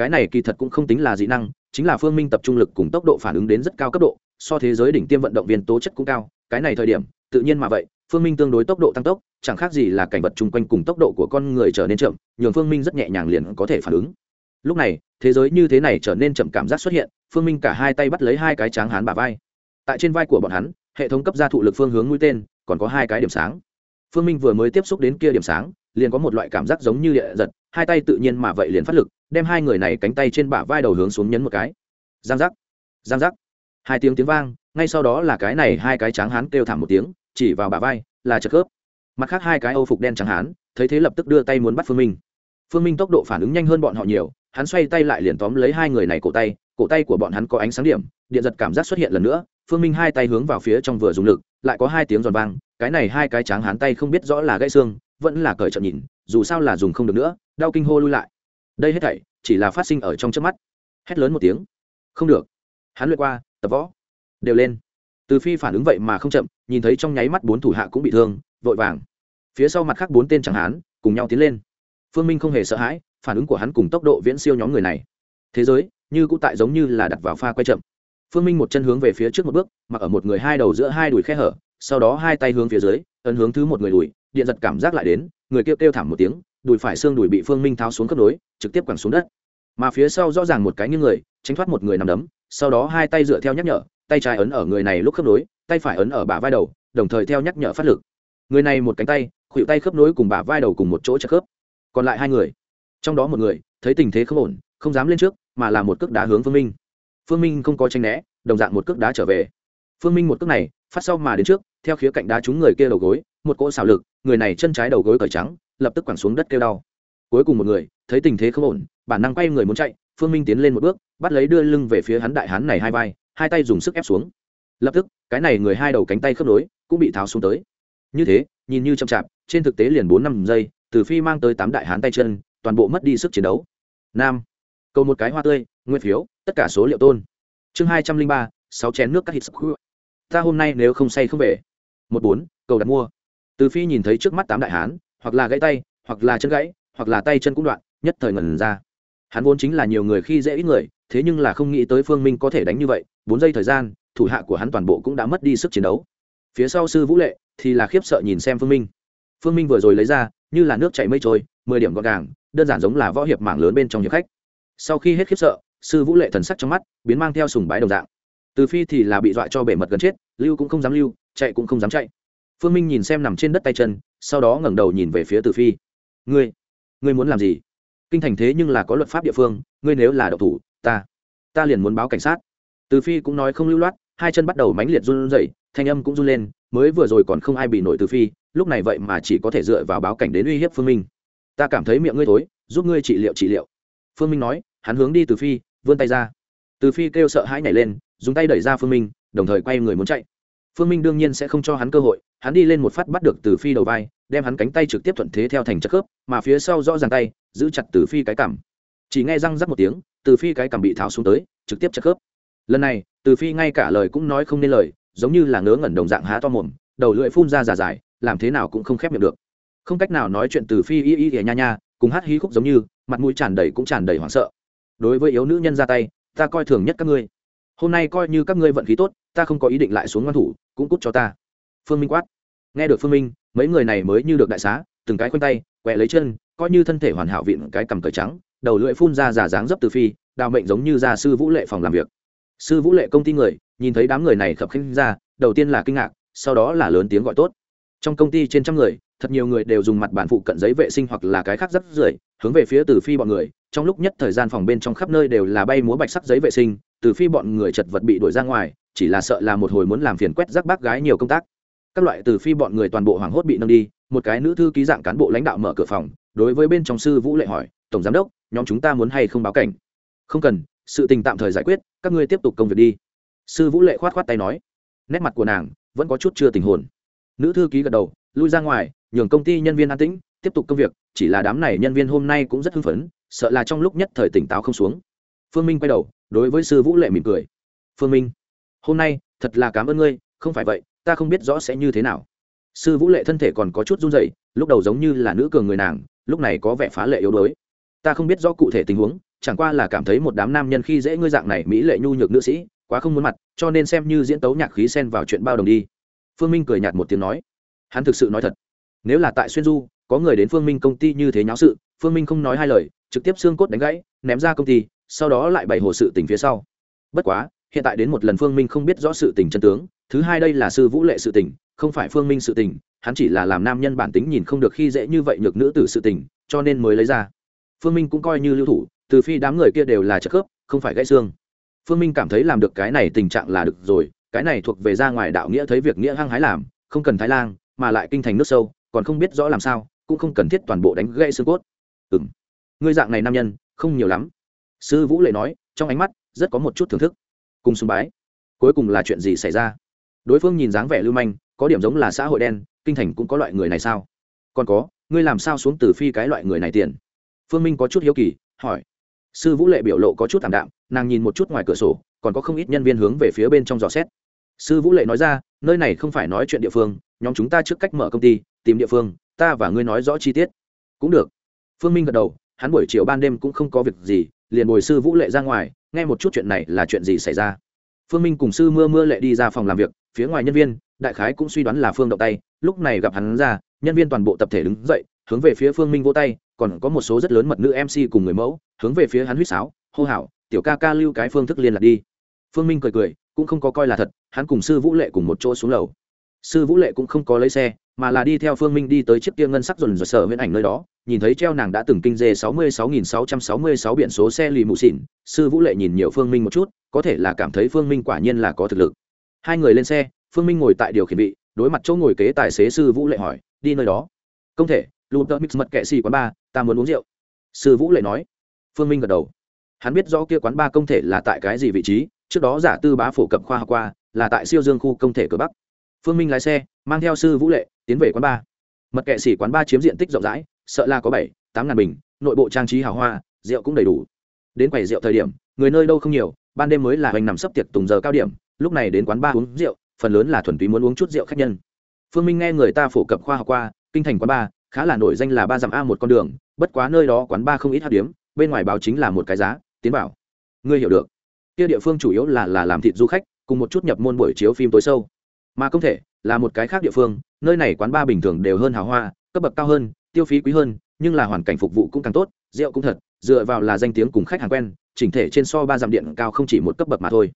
Speaker 1: cái này kỳ thật cũng không tính là dị năng, chính là phương minh tập trung lực cùng tốc độ phản ứng đến rất cao cấp độ, so thế giới đỉnh tiêm vận động viên tố chất cũng cao, cái này thời điểm, tự nhiên mà vậy, phương minh tương đối tốc độ tăng tốc, chẳng khác gì là cảnh vật chung quanh cùng tốc độ của con người trở nên chậm, nhường phương minh rất nhẹ nhàng liền có thể phản ứng. Lúc này, thế giới như thế này trở nên chậm cảm giác xuất hiện, phương minh cả hai tay bắt lấy hai cái tráng hán bả vai. Tại trên vai của bọn hắn, hệ thống cấp ra thụ lực phương hướng mũi tên, còn có hai cái điểm sáng. Phương minh vừa mới tiếp xúc đến kia điểm sáng liền có một loại cảm giác giống như địa giật, hai tay tự nhiên mà vậy liền phát lực, đem hai người này cánh tay trên bả vai đầu hướng xuống nhấn một cái. Giang giác giang giác. Hai tiếng tiếng vang, ngay sau đó là cái này hai cái tráng hán kêu thảm một tiếng, chỉ vào bả vai, là chật khớp. Mặt khác hai cái âu phục đen trắng hán, thấy thế lập tức đưa tay muốn bắt phương minh. Phương minh tốc độ phản ứng nhanh hơn bọn họ nhiều, hắn xoay tay lại liền tóm lấy hai người này cổ tay cổ tay của bọn hắn có ánh sáng điểm điện giật cảm giác xuất hiện lần nữa, phương minh hai tay hướng vào phía trong vừa dùng lực, lại có hai tiếng giòn vang, cái này hai cái tráng hán tay không biết rõ là gãy xương vẫn là cởi trận nhìn, dù sao là dùng không được nữa, đau kinh hô lui lại. Đây hết thảy chỉ là phát sinh ở trong trước mắt. Hét lớn một tiếng. Không được. Hắn luyện qua, tập võ. Đều lên. Từ phi phản ứng vậy mà không chậm, nhìn thấy trong nháy mắt bốn thủ hạ cũng bị thương, vội vàng. Phía sau mặt khác bốn tên chẳng hán, cùng nhau tiến lên. Phương minh không hề sợ hãi, phản ứng của hắn cùng tốc độ viễn siêu nhóm người này. Thế giới, như cũ tại giống như là đặt vào pha quay chậm. Phương minh một chân hướng về phía trước một bước, mặc ở một người hai đầu giữa hai đùi khe hở, sau đó hai tay hướng phía dưới, ấn hướng thứ một người đùi điện giật cảm giác lại đến, người kêu kêu thảm một tiếng, đùi phải xương đùi bị phương minh tháo xuống cấp nối, trực tiếp quẳng xuống đất. Mà phía sau rõ ràng một cái như người, tránh thoát một người nằm đấm, sau đó hai tay dựa theo nhắc nhở, tay trái ấn ở người này lúc khớp nối, tay phải ấn ở bả vai đầu, đồng thời theo nhắc nhở phát lực. Người này một cánh tay khuỵu tay khớp nối cùng bả vai đầu cùng một chỗ chặt khớp. Còn lại hai người, trong đó một người, thấy tình thế không ổn, không dám lên trước, mà là một cước đá hướng phương minh. Phương minh không có tranh né, đồng dạng một cước đá trở về. Phương minh một cước này, phát sau mà đến trước theo khía cạnh đá trúng người kia đầu gối, một cỗ xảo lực, người này chân trái đầu gối cởi trắng, lập tức quẳng xuống đất kêu đau. Cuối cùng một người, thấy tình thế không ổn, bản năng quay người muốn chạy, phương minh tiến lên một bước, bắt lấy đưa lưng về phía hắn đại hán này hai vai, hai tay dùng sức ép xuống. Lập tức, cái này người hai đầu cánh tay khớp nối, cũng bị tháo xuống tới. Như thế, nhìn như chậm chạp, trên thực tế liền bốn năm giây, từ phi mang tới tám đại hán tay chân, toàn bộ mất đi sức chiến đấu. Nam, cầu một cái hoa tươi, nguyên phiếu, tất cả số liệu tôn. Chương hai trăm linh ba, sáu chén nước các hít sức ta hôm nay nếu không say không về một bốn, cầu đặt mua. Từ phi nhìn thấy trước mắt tám đại hán, hoặc là gãy tay, hoặc là chân gãy, hoặc là tay chân cũng đoạn, nhất thời ngẩn ra. Hắn vốn chính là nhiều người khi dễ ít người, thế nhưng là không nghĩ tới phương minh có thể đánh như vậy, bốn giây thời gian, thủ hạ của hắn toàn bộ cũng đã mất đi sức chiến đấu. Phía sau sư vũ lệ thì là khiếp sợ nhìn xem phương minh. Phương minh vừa rồi lấy ra, như là nước chảy mây trôi, mười điểm gọn gàng, đơn giản giống là võ hiệp mảng lớn bên trong hiệp khách. Sau khi hết khiếp sợ, sư vũ lệ thần sắc trong mắt, biến mang theo sùng bái đồng dạng từ phi thì là bị dọa cho bể mật gần chết, lưu cũng không dám lưu, chạy cũng không dám chạy. Phương minh nhìn xem nằm trên đất tay chân, sau đó ngẩng đầu nhìn về phía từ phi. Ngươi ngươi muốn làm gì? Kinh thành thế nhưng là có luật pháp địa phương, ngươi nếu là đậu thủ, ta ta liền muốn báo cảnh sát. Từ phi cũng nói không lưu loát, hai chân bắt đầu mánh liệt run rẩy, thanh âm cũng run lên, mới vừa rồi còn không ai bị nổi từ phi, lúc này vậy mà chỉ có thể dựa vào báo cảnh đến uy hiếp phương minh. Ta cảm thấy miệng ngươi thối, giúp ngươi trị liệu trị liệu. Phương minh nói, hắn hướng đi từ phi, vươn tay ra. Từ phi kêu sợ hãi nhảy lên dùng tay đẩy ra phương minh, đồng thời quay người muốn chạy. Phương minh đương nhiên sẽ không cho hắn cơ hội, hắn đi lên một phát bắt được từ phi đầu vai, đem hắn cánh tay trực tiếp thuận thế theo thành chất khớp, mà phía sau rõ ràng tay, giữ chặt từ phi cái cảm chỉ nghe răng rắc một tiếng, từ phi cái cảm bị tháo xuống tới, trực tiếp chất khớp. Lần này, từ phi ngay cả lời cũng nói không nên lời, giống như là ngớ ngẩn đồng dạng há to mồm, đầu lưỡi phun ra giả dài, làm thế nào cũng không khép miệng được. Không cách nào nói chuyện từ phi y y ghẻ nha nha, cùng hát hí khúc giống như, mặt mũi tràn đầy cũng tràn đầy hoảng sợ. Đối với yếu nữ nhân ra tay, ta coi thường nhất các ngươi hôm nay coi như các ngươi vận khí tốt, ta không có ý định lại xuống ngoan thủ, cũng cút cho ta. Phương minh quát. Nghe được phương minh, mấy người này mới như được đại xá, từng cái khoanh tay, quẹ lấy chân, coi như thân thể hoàn hảo vịn cái cầm cởi trắng, đầu lưỡi phun ra giả dáng dấp từ phi, đào mệnh giống như gia sư vũ lệ phòng làm việc. Sư vũ lệ công ty người, nhìn thấy đám người này khập khinh ra, đầu tiên là kinh ngạc, sau đó là lớn tiếng gọi tốt. Trong công ty trên trăm người, thật nhiều người đều dùng mặt bản phụ cận giấy vệ sinh hoặc là cái khác rất rưởi, hướng về phía từ phi bọn người, trong lúc nhất thời gian phòng bên trong khắp nơi đều là bay múa bạch sắc giấy vệ sinh từ phi bọn người chật vật bị đuổi ra ngoài, chỉ là sợ là một hồi muốn làm phiền quét rác bác gái nhiều công tác. Các loại từ phi bọn người toàn bộ hoảng hốt bị nâng đi, một cái nữ thư ký dạng cán bộ lãnh đạo mở cửa phòng, đối với bên trong sư vũ lệ hỏi, tổng giám đốc, nhóm chúng ta muốn hay không báo cảnh? Không cần, sự tình tạm thời giải quyết, các ngươi tiếp tục công việc đi. Sư vũ lệ khoát khoát tay nói. Nét mặt của nàng vẫn có chút chưa tình hồn. Nữ thư ký gật đầu, lui ra ngoài, nhường công ty nhân viên an tĩnh, tiếp tục công việc, chỉ là đám này nhân viên hôm nay cũng rất hưng phấn, sợ là trong lúc nhất thời tỉnh táo không xuống phương minh quay đầu, đối với sư vũ lệ mỉm cười. Phương minh, hôm nay thật là cảm ơn ngươi, không phải vậy, ta không biết rõ sẽ như thế nào. Sư vũ lệ thân thể còn có chút run rẩy, lúc đầu giống như là nữ cường người nàng, lúc này có vẻ phá lệ yếu đuối. Ta không biết rõ cụ thể tình huống, chẳng qua là cảm thấy một đám nam nhân khi dễ ngươi dạng này mỹ lệ nhu nhược nữ sĩ, quá không muốn mặt, cho nên xem như diễn tấu nhạc khí xen vào chuyện bao đồng đi. Phương minh cười nhạt một tiếng nói. Hắn thực sự nói thật. Nếu là tại xuyên du, có người đến phương minh công ty như thế nháo sự, phương minh không nói hai lời, trực tiếp xương cốt đánh gãy, ném ra công ty sau đó lại bày hồ sự tình phía sau. Bất quá, hiện tại đến một lần phương minh không biết rõ sự tình chân tướng, thứ hai đây là sư vũ lệ sự tình, không phải phương minh sự tình, hắn chỉ là làm nam nhân bản tính nhìn không được khi dễ như vậy nhược nữ tử sự tình, cho nên mới lấy ra. Phương minh cũng coi như lưu thủ, từ phi đám người kia đều là trợ khớp, không phải gãy xương. Phương minh cảm thấy làm được cái này tình trạng là được rồi, cái này thuộc về ra ngoài đạo nghĩa thấy việc nghĩa hăng hái làm, không cần thái lan mà lại kinh thành nước sâu, còn không biết rõ làm sao, cũng không cần thiết toàn bộ đánh gãy xương cốt. Ừ m ngươi dạng này nam nhân, không nhiều lắm sư vũ lệ nói, trong ánh mắt rất có một chút thưởng thức. Cùng sùng bái. Cuối cùng là chuyện gì xảy ra? Đối phương nhìn dáng vẻ lưu manh, có điểm giống là xã hội đen, kinh thành cũng có loại người này sao? Còn có, ngươi làm sao xuống từ phi cái loại người này tiền phương minh có chút hiếu kỳ, hỏi. Sư vũ lệ biểu lộ có chút thảm đạm, nàng nhìn một chút ngoài cửa sổ, còn có không ít nhân viên hướng về phía bên trong dò xét. Sư vũ lệ nói ra, nơi này không phải nói chuyện địa phương, nhóm chúng ta trước cách mở công ty, tìm địa phương, ta và ngươi nói rõ chi tiết. Cũng được. Phương minh gật đầu, hắn buổi chiều ban đêm cũng không có việc gì liền bồi sư vũ lệ ra ngoài, nghe một chút chuyện này là chuyện gì xảy ra. Phương minh cùng sư mưa mưa lệ đi ra phòng làm việc, phía ngoài nhân viên, đại khái cũng suy đoán là phương động tay, lúc này gặp hắn ra, nhân viên toàn bộ tập thể đứng dậy, hướng về phía phương minh vỗ tay, còn có một số rất lớn mật nữ mc cùng người mẫu, hướng về phía hắn huýt sáo, hô hào, tiểu ca ca lưu cái phương thức liên lạc đi. Phương minh cười cười, cũng không có coi là thật, hắn cùng sư vũ lệ cùng một chỗ xuống lầu. Sư vũ lệ cũng không có lấy xe mà là đi theo phương minh đi tới chiếc kia ngân sắc dồn dồn sở huyễn ảnh nơi đó, nhìn thấy treo nàng đã từng kinh dê sáu mươi sáu nghìn sáu trăm sáu mươi sáu biển số xe lì mù xỉn, sư vũ lệ nhìn nhiều phương minh một chút, có thể là cảm thấy phương minh quả nhiên là có thực lực. Hai người lên xe, phương minh ngồi tại điều khiển vị, đối mặt chỗ ngồi kế tài xế sư vũ lệ hỏi, đi nơi đó? Không thể, lụt tợ mix mật kệ xì quán ba, ta muốn uống rượu. Sư vũ lệ nói. Phương minh gật đầu. Hắn biết rõ kia quán ba công thể là tại cái gì vị trí, trước đó giả tư bá phổ cập khoa học qua, là tại siêu dương khu công thể cửa bắc phương minh lái xe, mang theo sư vũ lệ, tiến về quán ba. Mật kệ xỉ quán ba chiếm diện tích rộng rãi, sợ là có bảy, tám ngàn bình, nội bộ trang trí hào hoa, rượu cũng đầy đủ. Đến quầy rượu thời điểm, người nơi đâu không nhiều, ban đêm mới là hoành nằm sấp tiệc tùng giờ cao điểm, lúc này đến quán ba uống rượu, phần lớn là thuần túy muốn uống chút rượu khách nhân. Phương minh nghe người ta phổ cập khoa học qua, kinh thành quán ba, khá là nổi danh là ba dặm a một con đường, bất quá nơi đó quán ba không ít hát điếm, bên ngoài báo chính là một cái giá, tiến bảo. Ngươi hiểu được. Kia địa phương chủ yếu là là làm thịt du khách, cùng một chút nhập môn buổi chiếu phim tối sâu mà không thể, là một cái khác địa phương, nơi này quán ba bình thường đều hơn hào hoa, cấp bậc cao hơn, tiêu phí quý hơn, nhưng là hoàn cảnh phục vụ cũng càng tốt, rượu cũng thật, dựa vào là danh tiếng cùng khách hàng quen, chỉnh thể trên so ba dặm điện cao không chỉ một cấp bậc mà thôi.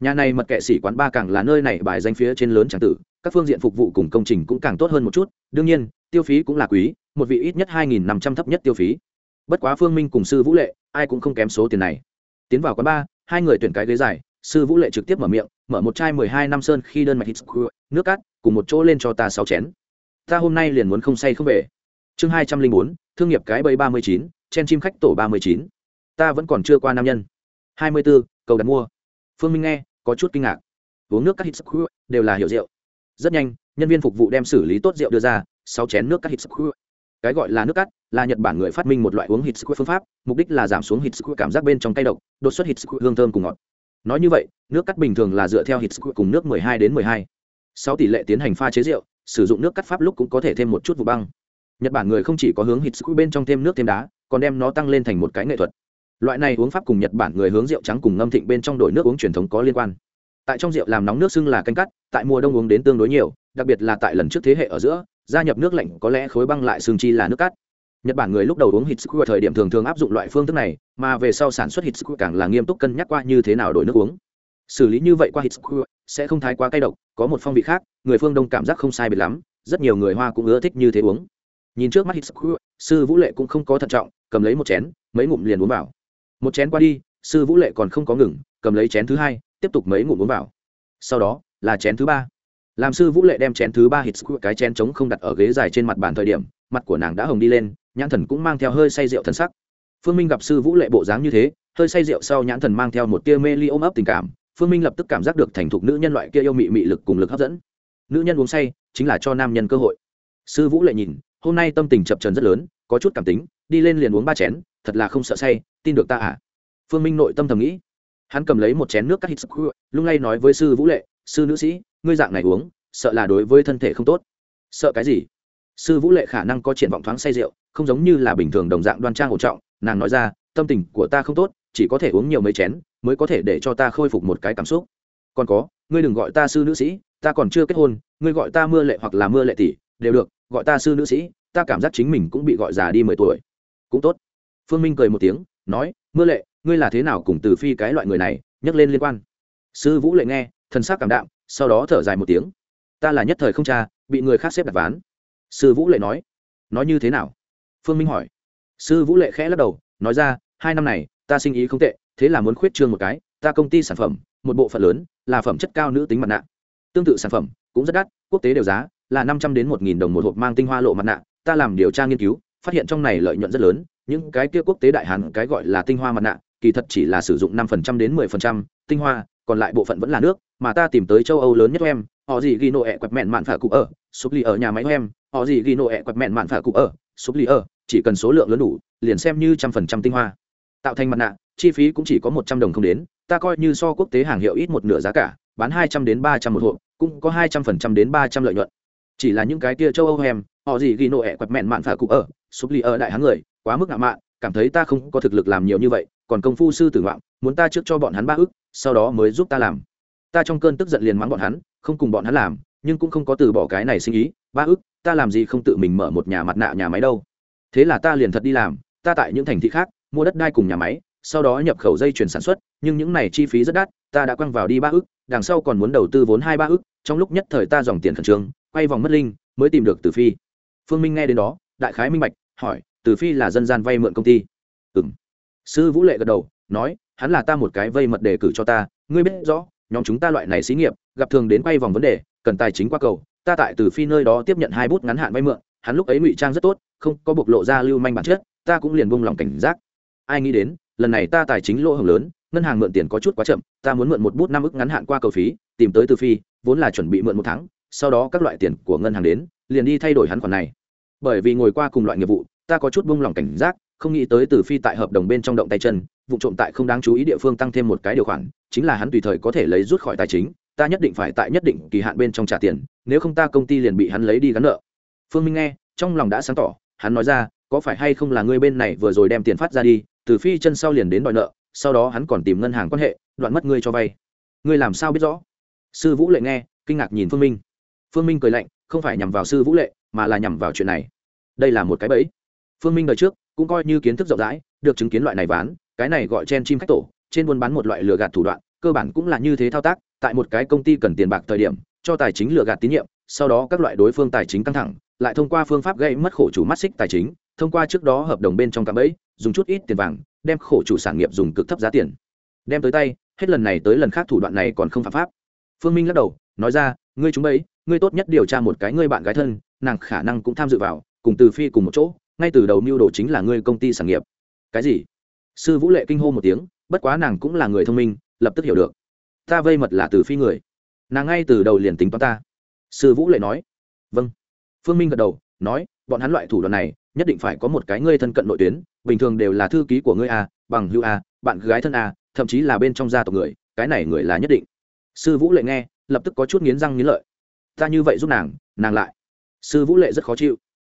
Speaker 1: Nhà này mật kệ sĩ quán ba càng là nơi này bài danh phía trên lớn tràng tử, các phương diện phục vụ cùng công trình cũng càng tốt hơn một chút, đương nhiên, tiêu phí cũng là quý, một vị ít nhất hai nghìn năm trăm thấp nhất tiêu phí. Bất quá phương minh cùng sư vũ lệ, ai cũng không kém số tiền này. Tiến vào quán ba hai người tuyển cái ghế dài, sư vũ lệ trực tiếp mở miệng mở một chai mười hai năm sơn khi đơn mạch hít nước cát, cùng một chỗ lên cho ta sáu chén. Ta hôm nay liền muốn không say không về. Chương hai trăm linh bốn, thương nghiệp cái bẫy ba mươi chín, chen chim khách tổ ba mươi chín. Ta vẫn còn chưa qua nam nhân. Hai mươi b ố cầu đặt mua. Phương minh nghe, có chút kinh ngạc. Uống nước các hít đều là hiệu rượu. Rất nhanh, nhân viên phục vụ đem xử lý tốt rượu đưa ra, sáu chén nước các hít cái gọi là nước cắt là nhật bản người phát minh một loại uống hít phương pháp, mục đích là giảm xuống hít cảm giác bên trong cay độc, đột xuất hít hương thơm cùng ngọt nói như vậy, nước cắt bình thường là dựa theo hít cùng nước 12 đến 12. Sau tỷ lệ tiến hành pha chế rượu, sử dụng nước cắt pháp lúc cũng có thể thêm một chút vụ băng. Nhật bản người không chỉ có hướng hít bên trong thêm nước thêm đá, còn đem nó tăng lên thành một cái nghệ thuật. Loại này uống pháp cùng nhật bản người hướng rượu trắng cùng ngâm thịnh bên trong đổi nước uống truyền thống có liên quan. Tại trong rượu làm nóng nước xưng là canh cắt, tại mùa đông uống đến tương đối nhiều, đặc biệt là tại lần trước thế hệ ở giữa, gia nhập nước lạnh có lẽ khối băng lại xương chi là nước cắt nhật bản người lúc đầu uống hít ở thời điểm thường thường áp dụng loại phương thức này, mà về sau sản xuất hít càng là nghiêm túc cân nhắc qua như thế nào đổi nước uống. Xử lý như vậy qua hít sẽ không thái quá cay độc, có một phong vị khác, người phương đông cảm giác không sai biệt lắm, rất nhiều người hoa cũng ưa thích như thế uống. Nhìn trước mắt hít sư vũ lệ cũng không có thận trọng, cầm lấy một chén, mấy ngụm liền uống vào. Một chén qua đi, sư vũ lệ còn không có ngừng, cầm lấy chén thứ hai, tiếp tục mấy ngụm uống vào. Sau đó, là chén thứ ba. Làm sư vũ lệ đem chén thứ ba hít cái chén trống không đặt ở ghế dài trên mặt bàn thời điểm, mặt của nàng đã hồng đi lên nhãn thần cũng mang theo hơi say rượu thần sắc. Phương minh gặp sư vũ lệ bộ dáng như thế, hơi say rượu sau nhãn thần mang theo một tia mê ly ôm ấp tình cảm, phương minh lập tức cảm giác được thành thục nữ nhân loại kia yêu mị mị lực cùng lực hấp dẫn. Nữ nhân uống say, chính là cho nam nhân cơ hội. Sư vũ lệ nhìn, hôm nay tâm tình chập trần rất lớn, có chút cảm tính, đi lên liền uống ba chén, thật là không sợ say, tin được ta à? Phương minh nội tâm thầm nghĩ. Hắn cầm lấy một chén nước cắt hít lung lay nói với sư vũ lệ, sư nữ sĩ, ngươi dạng này uống, sợ là đối với thân thể không tốt. Sợ cái gì? Sư vũ lệ khả năng có triển vọng thoáng say rượu, không giống như là bình thường đồng dạng đoan trang ổn trọng, nàng nói ra, tâm tình của ta không tốt, chỉ có thể uống nhiều mấy chén, mới có thể để cho ta khôi phục một cái cảm xúc. Còn có, ngươi đừng gọi ta sư nữ sĩ, ta còn chưa kết hôn, ngươi gọi ta mưa lệ hoặc là mưa lệ tỷ, đều được, gọi ta sư nữ sĩ, ta cảm giác chính mình cũng bị gọi già đi mười tuổi. Cũng tốt. Phương minh cười một tiếng, nói, mưa lệ, ngươi là thế nào cùng từ phi cái loại người này, nhắc lên liên quan. Sư vũ lệ nghe, thần sắc cảm đạm, sau đó thở dài một tiếng. Ta là nhất thời không cha, bị người khác xếp đặt ván sư vũ lệ nói. Nói như thế nào? Phương minh hỏi. Sư vũ lệ khẽ lắc đầu, nói ra, hai năm này, ta sinh ý không tệ, thế là muốn khuyết trương một cái, ta công ty sản phẩm, một bộ phận lớn, là phẩm chất cao nữ tính mặt nạ. Tương tự sản phẩm, cũng rất đắt, quốc tế đều giá, là năm trăm đến một nghìn đồng một hộp mang tinh hoa lộ mặt nạ. Ta làm điều tra nghiên cứu, phát hiện trong này lợi nhuận rất lớn, những cái kia quốc tế đại hàn, cái gọi là tinh hoa mặt nạ, kỳ thật chỉ là sử dụng năm phần trăm đến mười phần trăm, tinh hoa, còn lại bộ phận vẫn là nước, mà ta tìm tới châu âu lớn nhất em họ gì ghi nộ ẹ quẹt mẹn mạn phả cụ ở súp lì ở nhà máy em. Họ gì ghi nộ ẹ quẹt mẹn mạn phả cụ ở súp lì ở, chỉ cần số lượng lớn đủ, liền xem như trăm phần trăm tinh hoa. Tạo thành mặt nạ, chi phí cũng chỉ có một trăm đồng không đến, ta coi như so quốc tế hàng hiệu ít một nửa giá cả, bán hai trăm đến ba trăm một hộp, cũng có hai trăm phần trăm đến ba trăm lợi nhuận. Chỉ là những cái kia châu âu em, họ gì ghi nộ ẹ quẹt mẹn mạn phả cụ ở súp lì ở đại hán người, quá mức ngạo mạn, cảm thấy ta không có thực lực làm nhiều như vậy, còn công phu sư tử ngoạn muốn ta trước cho bọn hắn ba ức, sau đó mới giúp ta làm ta trong cơn tức giận liền mắng bọn hắn, không cùng bọn hắn làm, nhưng cũng không có từ bỏ cái này sinh ý. Ba ức, ta làm gì không tự mình mở một nhà mặt nạ nhà máy đâu. Thế là ta liền thật đi làm, ta tại những thành thị khác, mua đất đai cùng nhà máy, sau đó nhập khẩu dây chuyển sản xuất, nhưng những này chi phí rất đắt, ta đã quăng vào đi ba ức, đằng sau còn muốn đầu tư vốn hai ba ức, trong lúc nhất thời ta dòng tiền khẩn trương, quay vòng mất linh, mới tìm được từ phi. Phương minh nghe đến đó, đại khái minh bạch, hỏi, từ phi là dân gian vay mượn công ty? Ừ m sư vũ lệ gật đầu, nói, hắn là ta một cái vây mật đề cử cho ta, ngươi biết rõ nhóm chúng ta loại này xí nghiệp, gặp thường đến quay vòng vấn đề, cần tài chính qua cầu. Ta tại từ phi nơi đó tiếp nhận hai bút ngắn hạn vay mượn, hắn lúc ấy ngụy trang rất tốt, không có bộc lộ ra lưu manh bản chất, ta cũng liền buông lòng cảnh giác. Ai nghĩ đến, lần này ta tài chính lỗ hồng lớn, ngân hàng mượn tiền có chút quá chậm, ta muốn mượn một bút năm ức ngắn hạn qua cầu phí, tìm tới từ phi, vốn là chuẩn bị mượn một tháng, sau đó các loại tiền của ngân hàng đến, liền đi thay đổi hắn khoản này. Bởi vì ngồi qua cùng loại nghiệp vụ, ta có chút buông lòng cảnh giác, không nghĩ tới từ phi tại hợp đồng bên trong động tay chân vụ trộm tại không đáng chú ý địa phương tăng thêm một cái điều khoản, chính là hắn tùy thời có thể lấy rút khỏi tài chính, ta nhất định phải tại nhất định kỳ hạn bên trong trả tiền, nếu không ta công ty liền bị hắn lấy đi gắn nợ. Phương minh nghe, trong lòng đã sáng tỏ, hắn nói ra, có phải hay không là ngươi bên này vừa rồi đem tiền phát ra đi, từ phi chân sau liền đến đòi nợ, sau đó hắn còn tìm ngân hàng quan hệ, đoạn mất ngươi cho vay. Ngươi làm sao biết rõ? Sư vũ lệ nghe, kinh ngạc nhìn phương minh. Phương minh cười lạnh, không phải nhằm vào sư vũ lệ, mà là nhằm vào chuyện này. Đây là một cái bẫy. Phương minh đời trước cũng coi như kiến thức rộng rãi, được chứng kiến loại này ván cái này gọi chen chim khách tổ, trên buôn bán một loại lừa gạt thủ đoạn, cơ bản cũng là như thế thao tác, tại một cái công ty cần tiền bạc thời điểm, cho tài chính lừa gạt tín nhiệm, sau đó các loại đối phương tài chính căng thẳng, lại thông qua phương pháp gây mất khổ chủ mắt xích tài chính, thông qua trước đó hợp đồng bên trong cạm bẫy, dùng chút ít tiền vàng, đem khổ chủ sản nghiệp dùng cực thấp giá tiền. Đem tới tay, hết lần này tới lần khác thủ đoạn này còn không phạm pháp. Phương minh lắc đầu, nói ra, ngươi chúng ấy ngươi tốt nhất điều tra một cái ngươi bạn gái thân, nàng khả năng cũng tham dự vào, cùng từ phi cùng một chỗ, ngay từ đầu mưu đồ chính là ngươi công ty sản nghiệp. Cái gì? Sư vũ lệ kinh hô một tiếng, bất quá nàng cũng là người thông minh, lập tức hiểu được. Ta vây mật là từ phi người. Nàng ngay từ đầu liền tính toán ta. Sư vũ lệ nói. Vâng. Phương minh gật đầu, nói, bọn hắn loại thủ đoạn này, nhất định phải có một cái ngươi thân cận nội tuyến, bình thường đều là thư ký của ngươi a, bằng hữu a, bạn gái thân a, thậm chí là bên trong gia tộc người, cái này người là nhất định. Sư vũ lệ nghe, lập tức có chút nghiến răng nghiến lợi. Ta như vậy giúp nàng nàng lại. Sư vũ lệ rất khó chịu.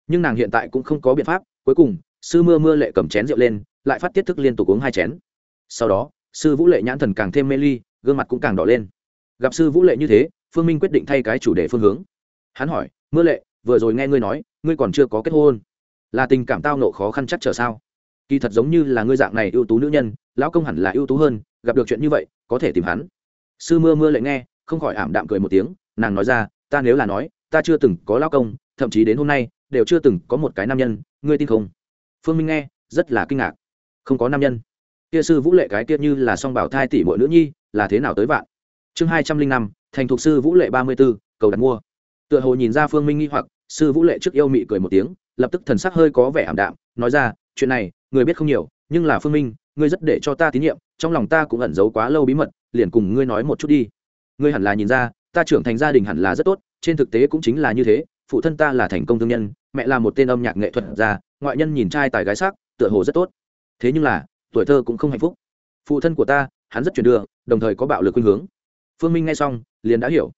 Speaker 1: Nhưng nàng hiện tại cũng không có biện pháp, cuối cùng sư mưa mưa lệ cầm chén rượu lên, lại phát tiết thức liên tục uống hai chén. Sau đó, sư vũ lệ nhãn thần càng thêm mê ly, gương mặt cũng càng đỏ lên. Gặp sư vũ lệ như thế, phương minh quyết định thay cái chủ đề phương hướng. Hắn hỏi, mưa lệ, vừa rồi nghe ngươi nói, ngươi còn chưa có kết hôn. Là tình cảm tao nộ khó khăn chắc trở sao? Kỳ thật giống như là ngươi dạng này ưu tú nữ nhân, lão công hẳn là ưu tú hơn, gặp được chuyện như vậy, có thể tìm hắn. Sư mưa mưa lệ nghe, không khỏi ảm đạm cười một tiếng, nàng nói ra, ta nếu là nói, ta chưa từng có lão công, thậm chí đến hôm nay, đều chưa từng có một cái nam nhân, ngươi tin không? Phương minh nghe, rất là kinh ngạc. Không có nam nhân. Kia sư vũ lệ cái kia như là song bảo thai tỷ mỗi nữ nhi, là thế nào tới vạn? Chương hai trăm linh năm, thành thục sư vũ lệ ba mươi b ố cầu đặt mua. Tựa hồ nhìn ra phương minh nghi hoặc, sư vũ lệ trước yêu mị cười một tiếng, lập tức thần sắc hơi có vẻ ảm đạm, nói ra, chuyện này, người biết không nhiều, nhưng là phương minh, ngươi rất để cho ta tín nhiệm, trong lòng ta cũng ẩn giấu quá lâu bí mật, liền cùng ngươi nói một chút đi. Ngươi hẳn là nhìn ra ta trưởng thành gia đình hẳn là rất tốt trên thực tế cũng chính là như thế phụ thân ta là thành công thương nhân mẹ là một tên âm nhạc nghệ thuật gia ngoại nhân nhìn trai tài gái sắc tựa hồ rất tốt. Thế nhưng là tuổi thơ cũng không hạnh phúc. Phụ thân của ta hắn rất chuyển đường, đồng thời có bạo lực khuynh hướng. Phương minh nghe xong liền đã hiểu.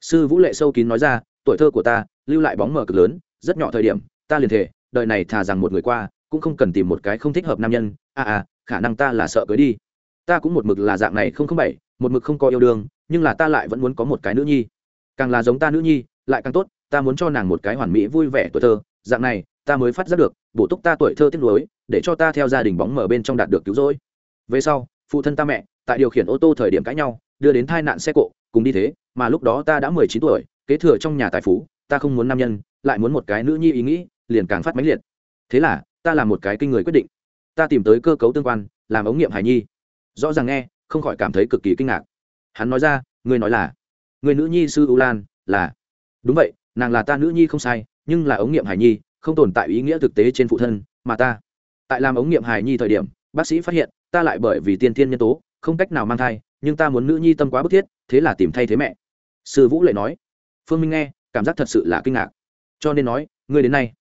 Speaker 1: Sư vũ lệ sâu kín nói ra tuổi thơ của ta lưu lại bóng mờ cực lớn rất nhỏ thời điểm ta liền thể đợi này thà rằng một người qua cũng không cần tìm một cái không thích hợp nam nhân. A à, à khả năng ta là sợ cưới đi. Ta cũng một mực là dạng này không không bảy một mực không có yêu đương nhưng là ta lại vẫn muốn có một cái nữ nhi. Càng là giống ta nữ nhi, lại càng tốt, ta muốn cho nàng một cái hoàn mỹ vui vẻ tuổi thơ. Dạng này, ta mới phát giác được, bổ túc ta tuổi thơ tiếc nuối, để cho ta theo gia đình bóng mở bên trong đạt được cứu rỗi. Về sau, phụ thân ta mẹ, tại điều khiển ô tô thời điểm cãi nhau, đưa đến tai nạn xe cộ, cùng đi thế, mà lúc đó ta đã mười chín tuổi, kế thừa trong nhà tài phú, ta không muốn nam nhân, lại muốn một cái nữ nhi ý nghĩ, liền càng phát mãnh liệt. Thế là, ta làm một cái kinh người quyết định. Ta tìm tới cơ cấu tương quan, làm ống nghiệm hài nhi. Rõ ràng nghe, không khỏi cảm thấy cực kỳ kinh ngạc hắn nói ra, ngươi nói là người nữ nhi sư u lan là, đúng vậy, nàng là ta nữ nhi không sai, nhưng là ống nghiệm hải nhi, không tồn tại ý nghĩa thực tế trên phụ thân, mà ta, tại làm ống nghiệm hải nhi thời điểm, bác sĩ phát hiện, ta lại bởi vì tiên thiên nhân tố, không cách nào mang thai, nhưng ta muốn nữ nhi tâm quá bức thiết, thế là tìm thay thế mẹ. Sư vũ lệ nói. Phương minh nghe, cảm giác thật sự là kinh ngạc. Cho nên nói, ngươi đến nay?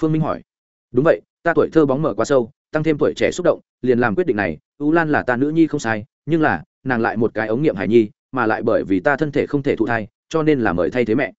Speaker 1: Phương minh hỏi. Đúng vậy, ta tuổi thơ bóng mở quá sâu, tăng thêm tuổi trẻ xúc động, liền làm quyết định này, u lan là ta nữ nhi không sai, nhưng là nàng lại một cái ống nghiệm hải nhi, mà lại bởi vì ta thân thể không thể thụ thai, cho nên là mời thay thế mẹ.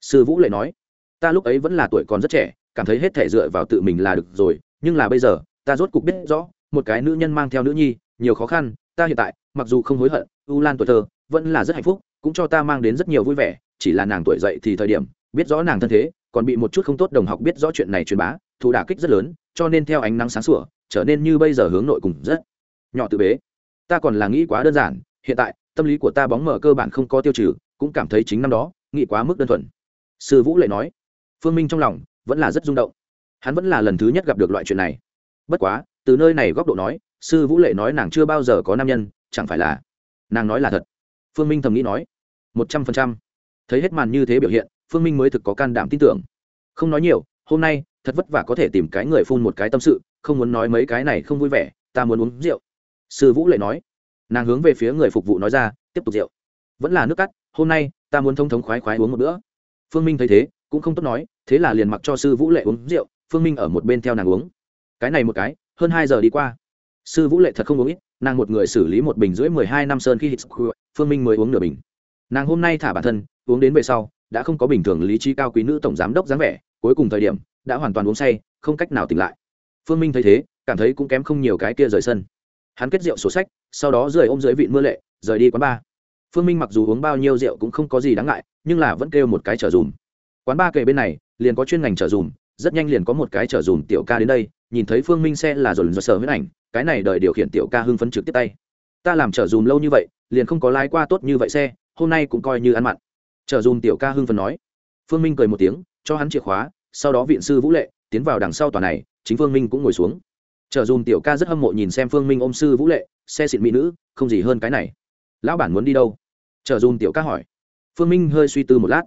Speaker 1: Sư vũ lại nói, ta lúc ấy vẫn là tuổi còn rất trẻ, cảm thấy hết thể dựa vào tự mình là được rồi, nhưng là bây giờ, ta rốt cục biết rõ, một cái nữ nhân mang theo nữ nhi, nhiều khó khăn, ta hiện tại, mặc dù không hối hận, u lan tuổi thơ, vẫn là rất hạnh phúc, cũng cho ta mang đến rất nhiều vui vẻ, chỉ là nàng tuổi dậy thì thời điểm, biết rõ nàng thân thế, còn bị một chút không tốt đồng học biết rõ chuyện này truyền bá, thù đả kích rất lớn, cho nên theo ánh nắng sáng sủa, trở nên như bây giờ hướng nội cùng rất nhỏ tự bế ta còn là nghĩ quá đơn giản, hiện tại, tâm lý của ta bóng mở cơ bản không có tiêu trừ, cũng cảm thấy chính năm đó, nghĩ quá mức đơn thuần. Sư vũ lệ nói. Phương minh trong lòng vẫn là rất rung động. Hắn vẫn là lần thứ nhất gặp được loại chuyện này. Bất quá, từ nơi này góc độ nói, sư vũ lệ nói nàng chưa bao giờ có nam nhân, chẳng phải là nàng nói là thật. Phương minh thầm nghĩ nói. Một trăm phần trăm. Thấy hết màn như thế biểu hiện, phương minh mới thực có can đảm tin tưởng. Không nói nhiều, hôm nay, thật vất vả có thể tìm cái người phun một cái tâm sự, không muốn nói mấy cái này không vui vẻ, ta muốn uống rượu sư vũ lệ nói. Nàng hướng về phía người phục vụ nói ra, tiếp tục rượu. Vẫn là nước cắt, hôm nay, ta muốn thông thống khoái khoái uống một bữa. Phương minh thấy thế, cũng không tốt nói, thế là liền mặc cho sư vũ lệ uống rượu, phương minh ở một bên theo nàng uống. Cái này một cái, hơn hai giờ đi qua. Sư vũ lệ thật không uống ít, nàng một người xử lý một bình rưỡi mười hai năm sơn khi hít phương minh mới uống nửa bình. Nàng hôm nay thả bản thân, uống đến về sau, đã không có bình thường lý trí cao quý nữ tổng giám đốc dáng vẻ, cuối cùng thời điểm, đã hoàn toàn uống say, không cách nào tỉnh lại. Phương minh thấy thế, cảm thấy cũng kém không nhiều cái kia rời sân hắn kết rượu sổ sách, sau đó rời ôm dưới vịn mưa lệ, rời đi quán ba. phương minh mặc dù uống bao nhiêu rượu cũng không có gì đáng ngại, nhưng là vẫn kêu một cái trở dùm. Quán ba kề bên này, liền có chuyên ngành trở dùm, rất nhanh liền có một cái trở dùm tiểu ca đến đây, nhìn thấy phương minh xe là dồn dồn sờ huyết ảnh, cái này đợi điều khiển tiểu ca hưng phấn trực tiếp tay. Ta làm trở dùm lâu như vậy, liền không có lái qua tốt như vậy xe, hôm nay cũng coi như ăn mặn. Trở dùm tiểu ca hưng phấn nói. Phương minh cười một tiếng, cho hắn chìa khóa, sau đó viện sư vũ lệ, tiến vào đằng sau tòa này, chính phương minh cũng ngồi xuống chở dùm tiểu ca rất hâm mộ nhìn xem phương minh ôm sư vũ lệ, xe xịn mỹ nữ, không gì hơn cái này. Lão bản muốn đi đâu? Chở dùm tiểu ca hỏi. Phương minh hơi suy tư một lát.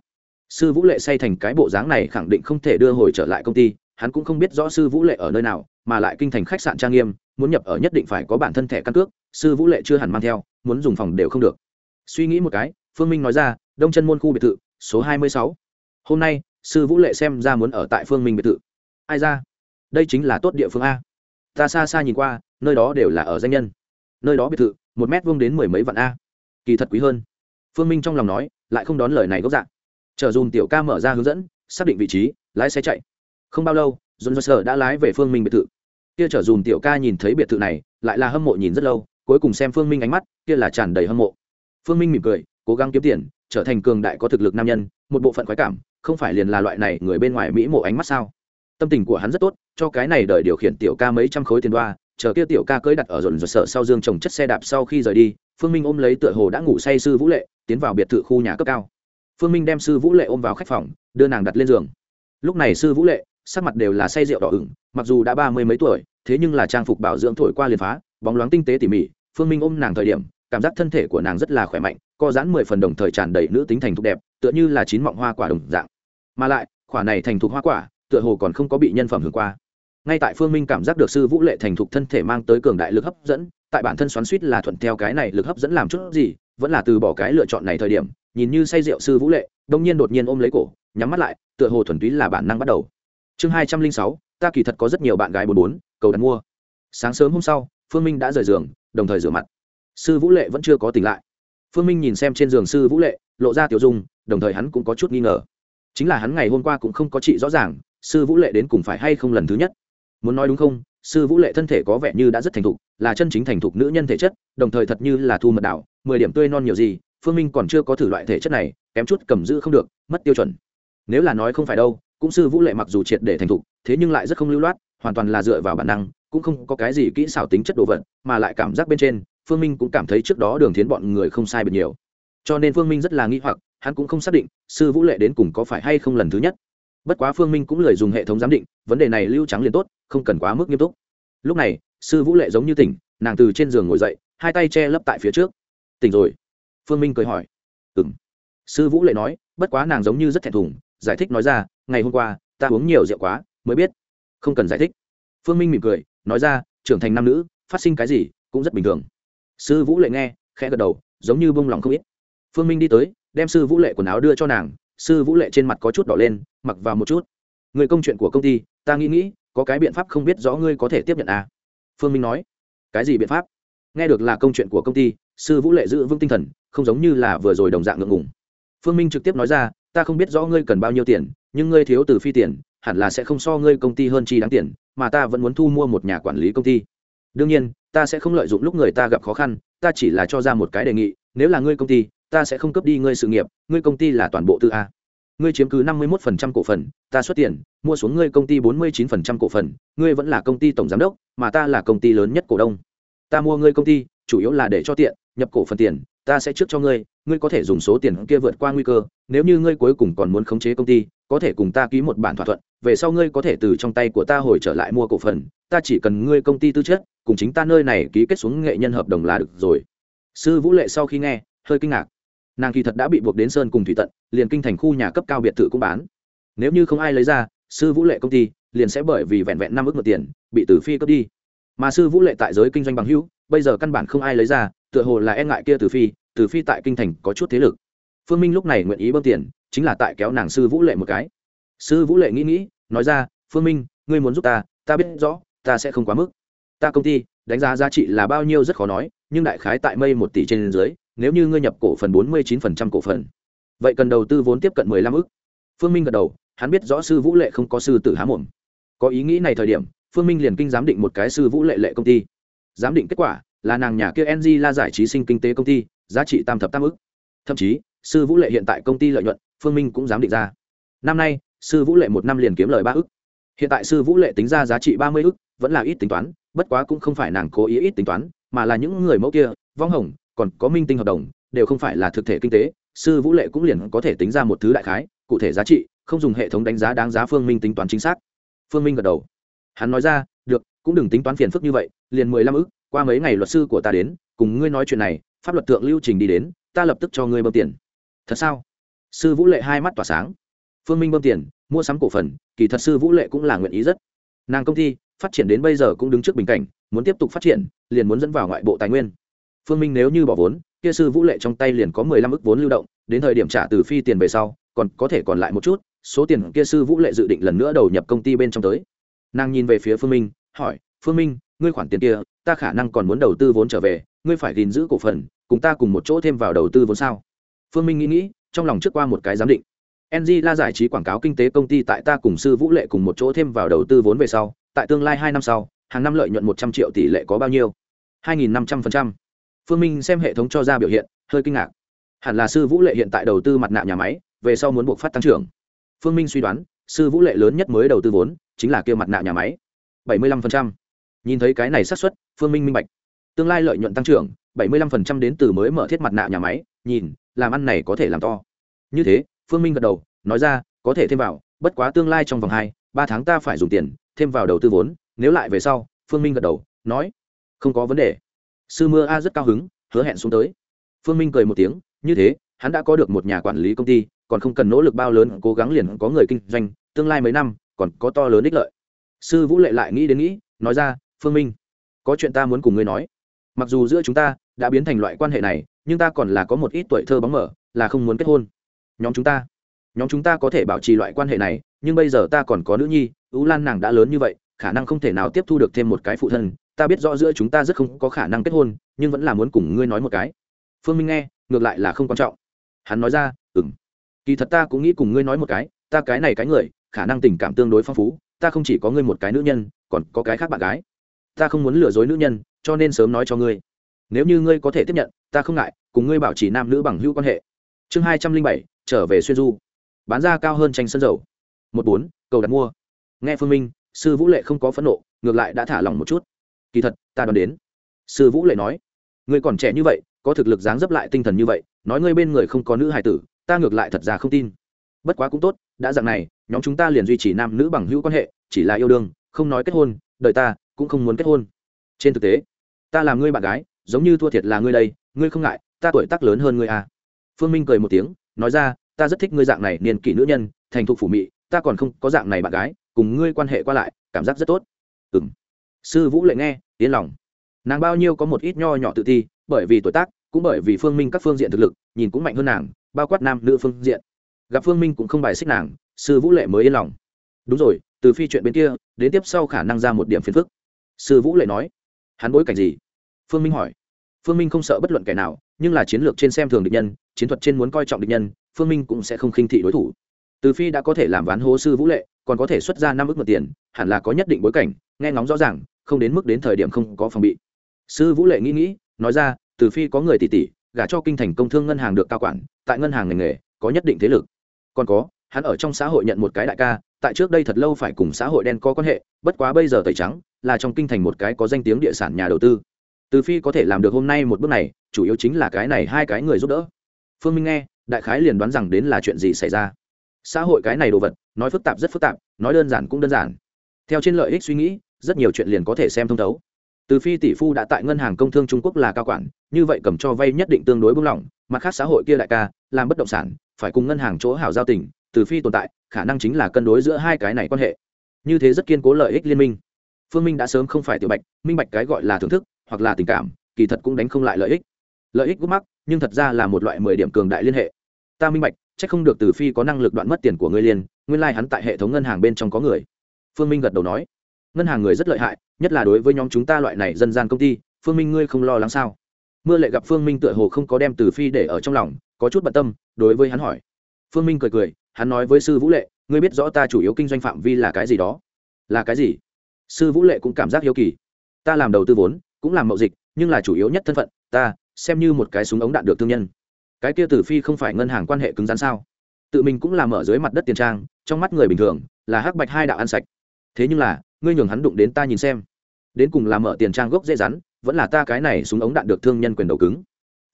Speaker 1: Sư vũ lệ say thành cái bộ dáng này khẳng định không thể đưa hồi trở lại công ty, hắn cũng không biết rõ sư vũ lệ ở nơi nào, mà lại kinh thành khách sạn trang nghiêm, muốn nhập ở nhất định phải có bản thân thẻ căn cước, sư vũ lệ chưa hẳn mang theo, muốn dùng phòng đều không được. Suy nghĩ một cái, phương minh nói ra, đông chân môn khu biệt thự, số hai mươi sáu. Hôm nay, sư vũ lệ xem ra muốn ở tại phương minh biệt thự. Ai ra? Đây chính là tốt địa phương a ta xa xa nhìn qua, nơi đó đều là ở danh nhân. Nơi đó biệt thự, một mét vuông đến mười mấy vạn a. Kỳ thật quý hơn. Phương minh trong lòng nói, lại không đón lời này gốc dạng. Chờ dùm tiểu ca mở ra hướng dẫn, xác định vị trí, lái xe chạy. Không bao lâu dồn dơ đã lái về phương minh biệt thự. Kia chở dùm tiểu ca nhìn thấy biệt thự này, lại là hâm mộ nhìn rất lâu, cuối cùng xem phương minh ánh mắt, kia là tràn đầy hâm mộ. Phương minh mỉm cười, cố gắng kiếm tiền, trở thành cường đại có thực lực nam nhân, một bộ phận khoái cảm, không phải liền là loại này người bên ngoài mỹ mộ ánh mắt sao? Tâm tình của hắn rất tốt, cho cái này đợi điều khiển tiểu ca mấy trăm khối tiền đoa, chờ kia tiểu ca cưới đặt ở dồn dồn sở sau dương trồng chất xe đạp sau khi rời đi, phương minh ôm lấy tựa hồ đã ngủ say sư vũ lệ, tiến vào biệt thự khu nhà cấp cao. Phương minh đem sư vũ lệ ôm vào khách phòng, đưa nàng đặt lên giường. Lúc này sư vũ lệ, sắc mặt đều là say rượu đỏ ửng, mặc dù đã ba mươi mấy tuổi, thế nhưng là trang phục bảo dưỡng thổi qua liền phá, bóng loáng tinh tế tỉ mỉ, phương minh ôm nàng thời điểm, cảm giác thân thể của nàng rất là khỏe mạnh, co giãn mười phần đồng thời tràn đầy nữ tính thành thục đẹp, tựa như là chín mọng hoa quả đồng dạng. Mà lại quả này thành thục hoa quả tựa hồ còn không có bị nhân phẩm hưởng qua. Ngay tại phương minh cảm giác được sư vũ lệ thành thục thân thể mang tới cường đại lực hấp dẫn, tại bản thân xoắn suýt là thuận theo cái này lực hấp dẫn làm chút gì, vẫn là từ bỏ cái lựa chọn này thời điểm, nhìn như say rượu sư vũ lệ, đông nhiên đột nhiên ôm lấy cổ, nhắm mắt lại, tựa hồ thuần túy là bản năng bắt đầu. Chương hai trăm linh sáu, ta kỳ thật có rất nhiều bạn gái bốn bốn, cầu đặt mua. Sáng sớm hôm sau, phương minh đã rời giường, đồng thời rửa mặt. Sư vũ lệ vẫn chưa có tỉnh lại. Phương minh nhìn xem trên giường sư vũ lệ, lộ ra tiểu dung, đồng thời hắn cũng có chút nghi ngờ. Chính là hắn ngày hôm qua cũng không có trị rõ ràng sư vũ lệ đến cùng phải hay không lần thứ nhất? Muốn nói đúng không? Sư vũ lệ thân thể có vẻ như đã rất thành thục, là chân chính thành thục nữ nhân thể chất, đồng thời thật như là thu mật đảo, mười điểm tươi non nhiều gì, phương minh còn chưa có thử loại thể chất này, kém chút cầm giữ không được, mất tiêu chuẩn. Nếu là nói không phải đâu, cũng sư vũ lệ mặc dù triệt để thành thục, thế nhưng lại rất không lưu loát, hoàn toàn là dựa vào bản năng, cũng không có cái gì kỹ xảo tính chất đồ vật, mà lại cảm giác bên trên, phương minh cũng cảm thấy trước đó đường thiến bọn người không sai biệt nhiều. Cho nên phương minh rất là nghi hoặc, hắn cũng không xác định sư vũ lệ đến cùng có phải hay không lần thứ nhất bất quá phương minh cũng lời dùng hệ thống giám định, vấn đề này lưu trắng liền tốt, không cần quá mức nghiêm túc. Lúc này, sư vũ lệ giống như tỉnh, nàng từ trên giường ngồi dậy, hai tay che lấp tại phía trước. Tỉnh rồi. Phương minh cười hỏi. Ừ m sư vũ lệ nói, bất quá nàng giống như rất thẹn thùng, giải thích nói ra, ngày hôm qua, ta uống nhiều rượu quá, mới biết không cần giải thích. Phương minh mỉm cười, nói ra, trưởng thành nam nữ, phát sinh cái gì cũng rất bình thường. Sư vũ lệ nghe, khẽ gật đầu, giống như bông lòng không ít. Phương minh đi tới, đem sư vũ lệ quần áo đưa cho nàng sư vũ lệ trên mặt có chút đỏ lên, mặc vào một chút. Người công chuyện của công ty, ta nghĩ nghĩ, có cái biện pháp không biết rõ ngươi có thể tiếp nhận à. phương minh nói. Cái gì biện pháp? Nghe được là công chuyện của công ty, sư vũ lệ giữ vững tinh thần, không giống như là vừa rồi đồng dạng ngượng ngùng. Phương minh trực tiếp nói ra, ta không biết rõ ngươi cần bao nhiêu tiền, nhưng ngươi thiếu từ phi tiền, hẳn là sẽ không so ngươi công ty hơn chi đáng tiền, mà ta vẫn muốn thu mua một nhà quản lý công ty. Đương nhiên, ta sẽ không lợi dụng lúc người ta gặp khó khăn, ta chỉ là cho ra một cái đề nghị, nếu là ngươi công ty ta sẽ không cấp đi ngươi sự nghiệp, ngươi công ty là toàn bộ tư a. Ngươi chiếm cứ năm mươi một phần trăm cổ phần, ta xuất tiền, mua xuống ngươi công ty bốn mươi chín phần trăm cổ phần, ngươi vẫn là công ty tổng giám đốc, mà ta là công ty lớn nhất cổ đông. Ta mua ngươi công ty, chủ yếu là để cho tiện, nhập cổ phần tiền, ta sẽ trước cho ngươi ngươi có thể dùng số tiền kia vượt qua nguy cơ, nếu như ngươi cuối cùng còn muốn khống chế công ty, có thể cùng ta ký một bản thỏa thuận, về sau ngươi có thể từ trong tay của ta hồi trở lại mua cổ phần, ta chỉ cần ngươi công ty tư chất, cùng chính ta nơi này ký kết xuống nghệ nhân hợp đồng là được rồi. Sư vũ lệ sau khi nghe, hơi kinh ngạc nàng kỳ thật đã bị buộc đến sơn cùng thủy tận, liền kinh thành khu nhà cấp cao biệt thự cũng bán. Nếu như không ai lấy ra, sư vũ lệ công ty liền sẽ bởi vì vẹn vẹn năm ước một tiền, bị tử phi cướp đi. Mà sư vũ lệ tại giới kinh doanh bằng hữu, bây giờ căn bản không ai lấy ra, tựa hồ là e ngại kia tử phi tử phi tại kinh thành có chút thế lực. Phương minh lúc này nguyện ý bơm tiền, chính là tại kéo nàng sư vũ lệ một cái. Sư vũ lệ nghĩ nghĩ, nói ra, phương minh, ngươi muốn giúp ta ta biết rõ, ta sẽ không quá mức. Ta công ty, đánh giá giá trị là bao nhiêu rất khó nói, nhưng đại khái tại mây một tỷ trên dưới nếu như ngươi nhập cổ phần bốn mươi chín phần trăm cổ phần, vậy cần đầu tư vốn tiếp cận mười lăm ức. Phương minh gật đầu, hắn biết rõ sư vũ lệ không có sư tử há mồm. Có ý nghĩ này thời điểm, phương minh liền kinh giám định một cái sư vũ lệ lệ công ty. Giám định kết quả là nàng nhà kia ng la giải trí sinh kinh tế công ty, giá trị tam thập tam ức. Thậm chí, sư vũ lệ hiện tại công ty lợi nhuận, phương minh cũng giám định ra. Năm nay, sư vũ lệ một năm liền kiếm lời ba ức. Hiện tại sư vũ lệ tính ra giá trị ba mươi ức, vẫn là ít tính toán, bất quá cũng không phải nàng cố ý ít tính toán, mà là những người mẫu kia, vong hồng còn có minh tinh hợp đồng, đều không phải là thực thể kinh tế, sư vũ lệ cũng liền có thể tính ra một thứ đại khái, cụ thể giá trị, không dùng hệ thống đánh giá đáng giá phương minh tính toán chính xác. Phương minh gật đầu. Hắn nói ra, được, cũng đừng tính toán phiền phức như vậy, liền mười lăm ức, qua mấy ngày luật sư của ta đến, cùng ngươi nói chuyện này, pháp luật thượng lưu trình đi đến, ta lập tức cho ngươi bơm tiền. Thật sao? Sư vũ lệ hai mắt tỏa sáng. Phương minh bơm tiền, mua sắm cổ phần, kỳ thật sư vũ lệ cũng là nguyện ý rất. Nàng công ty, phát triển đến bây giờ cũng đứng trước bình cảnh, muốn tiếp tục phát triển, liền muốn dẫn vào ngoại bộ tài nguyên phương minh nếu như bỏ vốn, kia sư vũ lệ trong tay liền có mười lăm ức vốn lưu động, đến thời điểm trả từ phi tiền về sau, còn có thể còn lại một chút, số tiền kia sư vũ lệ dự định lần nữa đầu nhập công ty bên trong tới. Nàng nhìn về phía phương minh, hỏi, phương minh, ngươi khoản tiền kia, ta khả năng còn muốn đầu tư vốn trở về, ngươi phải gìn giữ cổ phần, cùng ta cùng một chỗ thêm vào đầu tư vốn sao? Phương minh nghĩ nghĩ, trong lòng trước qua một cái giám định. Ng la giải trí quảng cáo kinh tế công ty tại ta cùng sư vũ lệ cùng một chỗ thêm vào đầu tư vốn về sau, tại tương lai hai năm sau, hàng năm lợi nhuận một trăm triệu tỷ lệ có bao nhiêu? Hai nghìn năm trăm phần trăm phương minh xem hệ thống cho ra biểu hiện, hơi kinh ngạc. Hẳn là sư vũ lệ hiện tại đầu tư mặt nạ nhà máy, về sau muốn buộc phát tăng trưởng. Phương minh suy đoán, sư vũ lệ lớn nhất mới đầu tư vốn, chính là kia mặt nạ nhà máy. Bảy mươi lăm phần trăm. Nhìn thấy cái này xác suất, phương minh minh bạch. Tương lai lợi nhuận tăng trưởng, bảy mươi lăm phần trăm đến từ mới mở thiết mặt nạ nhà máy, nhìn, làm ăn này có thể làm to. Như thế, phương minh gật đầu, nói ra, có thể thêm vào, bất quá tương lai trong vòng hai, ba tháng ta phải dùng tiền, thêm vào đầu tư vốn, nếu lại về sau, phương minh gật đầu, nói, không có vấn đề sư mưa a rất cao hứng, hứa hẹn xuống tới. Phương minh cười một tiếng, như thế, hắn đã có được một nhà quản lý công ty, còn không cần nỗ lực bao lớn, cố gắng liền có người kinh doanh, tương lai mấy năm, còn có to lớn ích lợi. Sư vũ lệ lại nghĩ đến nghĩ, nói ra, phương minh, có chuyện ta muốn cùng ngươi nói. Mặc dù giữa chúng ta đã biến thành loại quan hệ này, nhưng ta còn là có một ít tuổi thơ bóng mở là không muốn kết hôn. Nhóm chúng ta, nhóm chúng ta có thể bảo trì loại quan hệ này, nhưng bây giờ ta còn có nữ nhi ú lan nàng đã lớn như vậy, khả năng không thể nào tiếp thu được thêm một cái phụ thân ta biết rõ giữa chúng ta rất không có khả năng kết hôn, nhưng vẫn là muốn cùng ngươi nói một cái. Phương minh nghe, ngược lại là không quan trọng. Hắn nói ra ừng kỳ thật ta cũng nghĩ cùng ngươi nói một cái, ta cái này cái người, khả năng tình cảm tương đối phong phú, ta không chỉ có ngươi một cái nữ nhân, còn có cái khác bạn gái. Ta không muốn lừa dối nữ nhân, cho nên sớm nói cho ngươi. Nếu như ngươi có thể tiếp nhận, ta không ngại, cùng ngươi bảo trì nam nữ bằng hữu quan hệ. Chương hai trăm linh bảy, trở về xuyên du. Bán ra cao hơn tranh sân dầu. Một bốn, cầu đặt mua. Nghe phương minh, sư vũ lệ không có phẫn nộ, ngược lại đã thả lỏng một chút kỳ thật, ta đoán đến. Sư vũ lệ nói, ngươi còn trẻ như vậy, có thực lực dáng dấp lại tinh thần như vậy, nói ngươi bên người không có nữ hài tử, ta ngược lại thật ra không tin. Bất quá cũng tốt, đã dạng này, nhóm chúng ta liền duy trì nam nữ bằng hữu quan hệ, chỉ là yêu đương, không nói kết hôn đợi ta cũng không muốn kết hôn. Trên thực tế, ta làm ngươi bạn gái, giống như thua thiệt là ngươi đây, ngươi không ngại, ta tuổi tác lớn hơn ngươi à. phương minh cười một tiếng, nói ra, ta rất thích ngươi dạng này niên kỷ nữ nhân, thành thục phủ mị, ta còn không có dạng này bạn gái, cùng ngươi quan hệ qua lại, cảm giác rất tốt. Ừ m sư vũ lệ nghe, yên lòng. Nàng bao nhiêu có một ít nho nhỏ tự ti, bởi vì tuổi tác, cũng bởi vì phương minh các phương diện thực lực, nhìn cũng mạnh hơn nàng, bao quát nam nữ phương diện. Gặp phương minh cũng không bài xích nàng, sư vũ lệ mới yên lòng. Đúng rồi, từ phi chuyện bên kia, đến tiếp sau khả năng ra một điểm phiền phức. Sư vũ lệ nói, hắn bối cảnh gì? Phương minh hỏi. Phương minh không sợ bất luận kẻ nào, nhưng là chiến lược trên xem thường địch nhân, chiến thuật trên muốn coi trọng địch nhân, phương minh cũng sẽ không khinh thị đối thủ. Từ phi đã có thể làm ván hố sư vũ lệ, còn có thể xuất ra năm ước mượn tiền, hẳn là có nhất định bối cảnh, nghe ngóng rõ ràng không đến mức đến thời điểm không có phòng bị. Sư vũ lệ nghĩ nghĩ, nói ra, từ phi có người tỷ tỷ gả cho kinh thành công thương ngân hàng được cao quản, tại ngân hàng ngành nghề, có nhất định thế lực. Còn có, hắn ở trong xã hội nhận một cái đại ca, tại trước đây thật lâu phải cùng xã hội đen có quan hệ, bất quá bây giờ tẩy trắng, là trong kinh thành một cái có danh tiếng địa sản nhà đầu tư. Từ phi có thể làm được hôm nay một bước này, chủ yếu chính là cái này hai cái người giúp đỡ. Phương minh nghe, đại khái liền đoán rằng đến là chuyện gì xảy ra. Xã hội cái này đồ vật, nói phức tạp rất phức tạp, nói đơn giản cũng đơn giản. Theo trên lợi ích suy nghĩ rất nhiều chuyện liền có thể xem thông thấu. Từ phi tỷ phu đã tại ngân hàng công thương trung quốc là cao quản, như vậy cầm cho vay nhất định tương đối buông lỏng mặt khác xã hội kia đại ca, làm bất động sản, phải cùng ngân hàng chỗ hảo giao tình, từ phi tồn tại, khả năng chính là cân đối giữa hai cái này quan hệ. Như thế rất kiên cố lợi ích liên minh. Phương minh đã sớm không phải tiểu bạch, minh bạch cái gọi là thưởng thức, hoặc là tình cảm, kỳ thật cũng đánh không lại lợi ích. Lợi ích gút mắc, nhưng thật ra là một loại mười điểm cường đại liên hệ. Ta minh bạch c h ắ c không được từ phi có năng lực đoạn mất tiền của ngươi liền. nguyên lai、like、hắn tại hệ thống ngân hàng bên trong có người. Phương minh gật đầu nói ngân hàng người rất lợi hại, nhất là đối với nhóm chúng ta loại này dân gian công ty, phương minh ngươi không lo lắng sao? Mưa lệ gặp phương minh tựa hồ không có đem từ phi để ở trong lòng, có chút bận tâm, đối với hắn hỏi. Phương minh cười cười, hắn nói với sư vũ lệ, ngươi biết rõ ta chủ yếu kinh doanh phạm vi là cái gì đó. Là cái gì? Sư vũ lệ cũng cảm giác hiếu kỳ. Ta làm đầu tư vốn, cũng làm mậu dịch, nhưng là chủ yếu nhất thân phận, ta, xem như một cái súng ống đạn được thương nhân. Cái kia tử phi không phải ngân hàng quan hệ cứng rắn sao? Tự mình cũng làm ở dưới mặt đất tiền trang, trong mắt người bình thường, là hắc bạch hai đạo ăn sạch. Thế nhưng là ngươi nhường hắn đụng đến ta nhìn xem. Đến cùng làm mở tiền trang gốc dễ rắn, vẫn là ta cái này súng ống đạn được thương nhân quyền đầu cứng.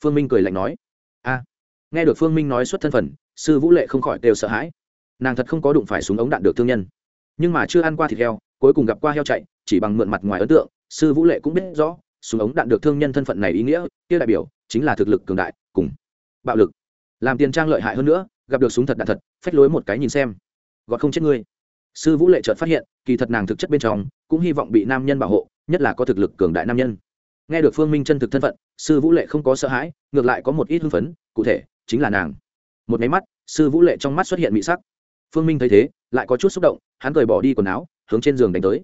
Speaker 1: Phương minh cười lạnh nói. A. Nghe được phương minh nói xuất thân phận, sư vũ lệ không khỏi đều sợ hãi. Nàng thật không có đụng phải súng ống đạn được thương nhân. Nhưng mà chưa ăn qua thịt heo, cuối cùng gặp qua heo chạy, chỉ bằng mượn mặt ngoài ấn tượng, sư vũ lệ cũng biết rõ, súng ống đạn được thương nhân thân phận này ý nghĩa, kia đại biểu chính là thực lực cường đại, cùng bạo lực. Làm tiền trang lợi hại hơn nữa, gặp được súng thật đạn thật, phách lối một cái nhìn xem. Gọt không chết ngươi. Sư vũ lệ chợt phát hiện kỳ thật nàng thực chất bên trong cũng hy vọng bị nam nhân bảo hộ, nhất là có thực lực cường đại nam nhân. Nghe được phương minh chân thực thân phận, sư vũ lệ không có sợ hãi, ngược lại có một ít hưng phấn, cụ thể chính là nàng. Một máy mắt, sư vũ lệ trong mắt xuất hiện mị sắc. Phương minh thấy thế, lại có chút xúc động, hắn cười bỏ đi quần áo, hướng trên giường đánh tới.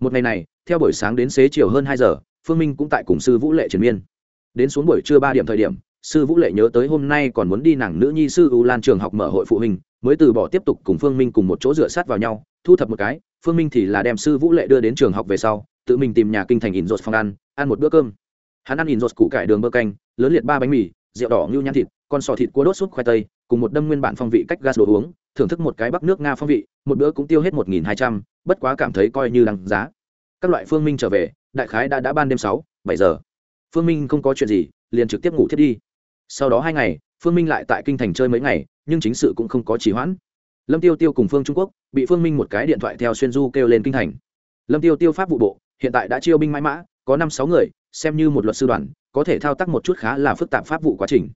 Speaker 1: Một ngày này, theo buổi sáng đến xế chiều hơn hai giờ, phương minh cũng tại cùng sư vũ lệ triền miên. Đến xuống buổi trưa ba điểm thời điểm, sư vũ lệ nhớ tới hôm nay còn muốn đi nàng nữ nhi sư u lan trường học mở hội phụ huynh mới từ bỏ tiếp tục cùng phương minh cùng một chỗ dựa sát vào nhau, thu thập một cái, phương minh thì là đem sư vũ lệ đưa đến trường học về sau, tự mình tìm nhà kinh thành in rột phòng ăn ăn một bữa cơm. Hắn ăn in rột củ cải đường bơ canh, lớn liệt ba bánh mì, rượu đỏ ngưu nhan thịt, con sò thịt cua đốt súp khoai tây, cùng một đâm nguyên bản phong vị cách gas đồ uống, thưởng thức một cái bắc nước nga phong vị, một bữa cũng tiêu hết một nghìn hai trăm, bất quá cảm thấy coi như đằng giá. Các loại phương minh trở về, đại khái đã đã ban đêm sáu, bảy giờ. Phương minh không có chuyện gì, liền trực tiếp ngủ thiết đi. Sau đó hai ngày, phương minh lại tại kinh thành chơi mấy ngày nhưng chính sự cũng không có trì hoãn. Lâm tiêu tiêu cùng phương trung quốc bị phương minh một cái điện thoại theo xuyên du kêu lên kinh thành. Lâm tiêu tiêu pháp vụ bộ, hiện tại đã chiêu binh mãi mã, có năm sáu người, xem như một luật sư đoàn, có thể thao tác một chút khá là phức tạp pháp vụ quá trình.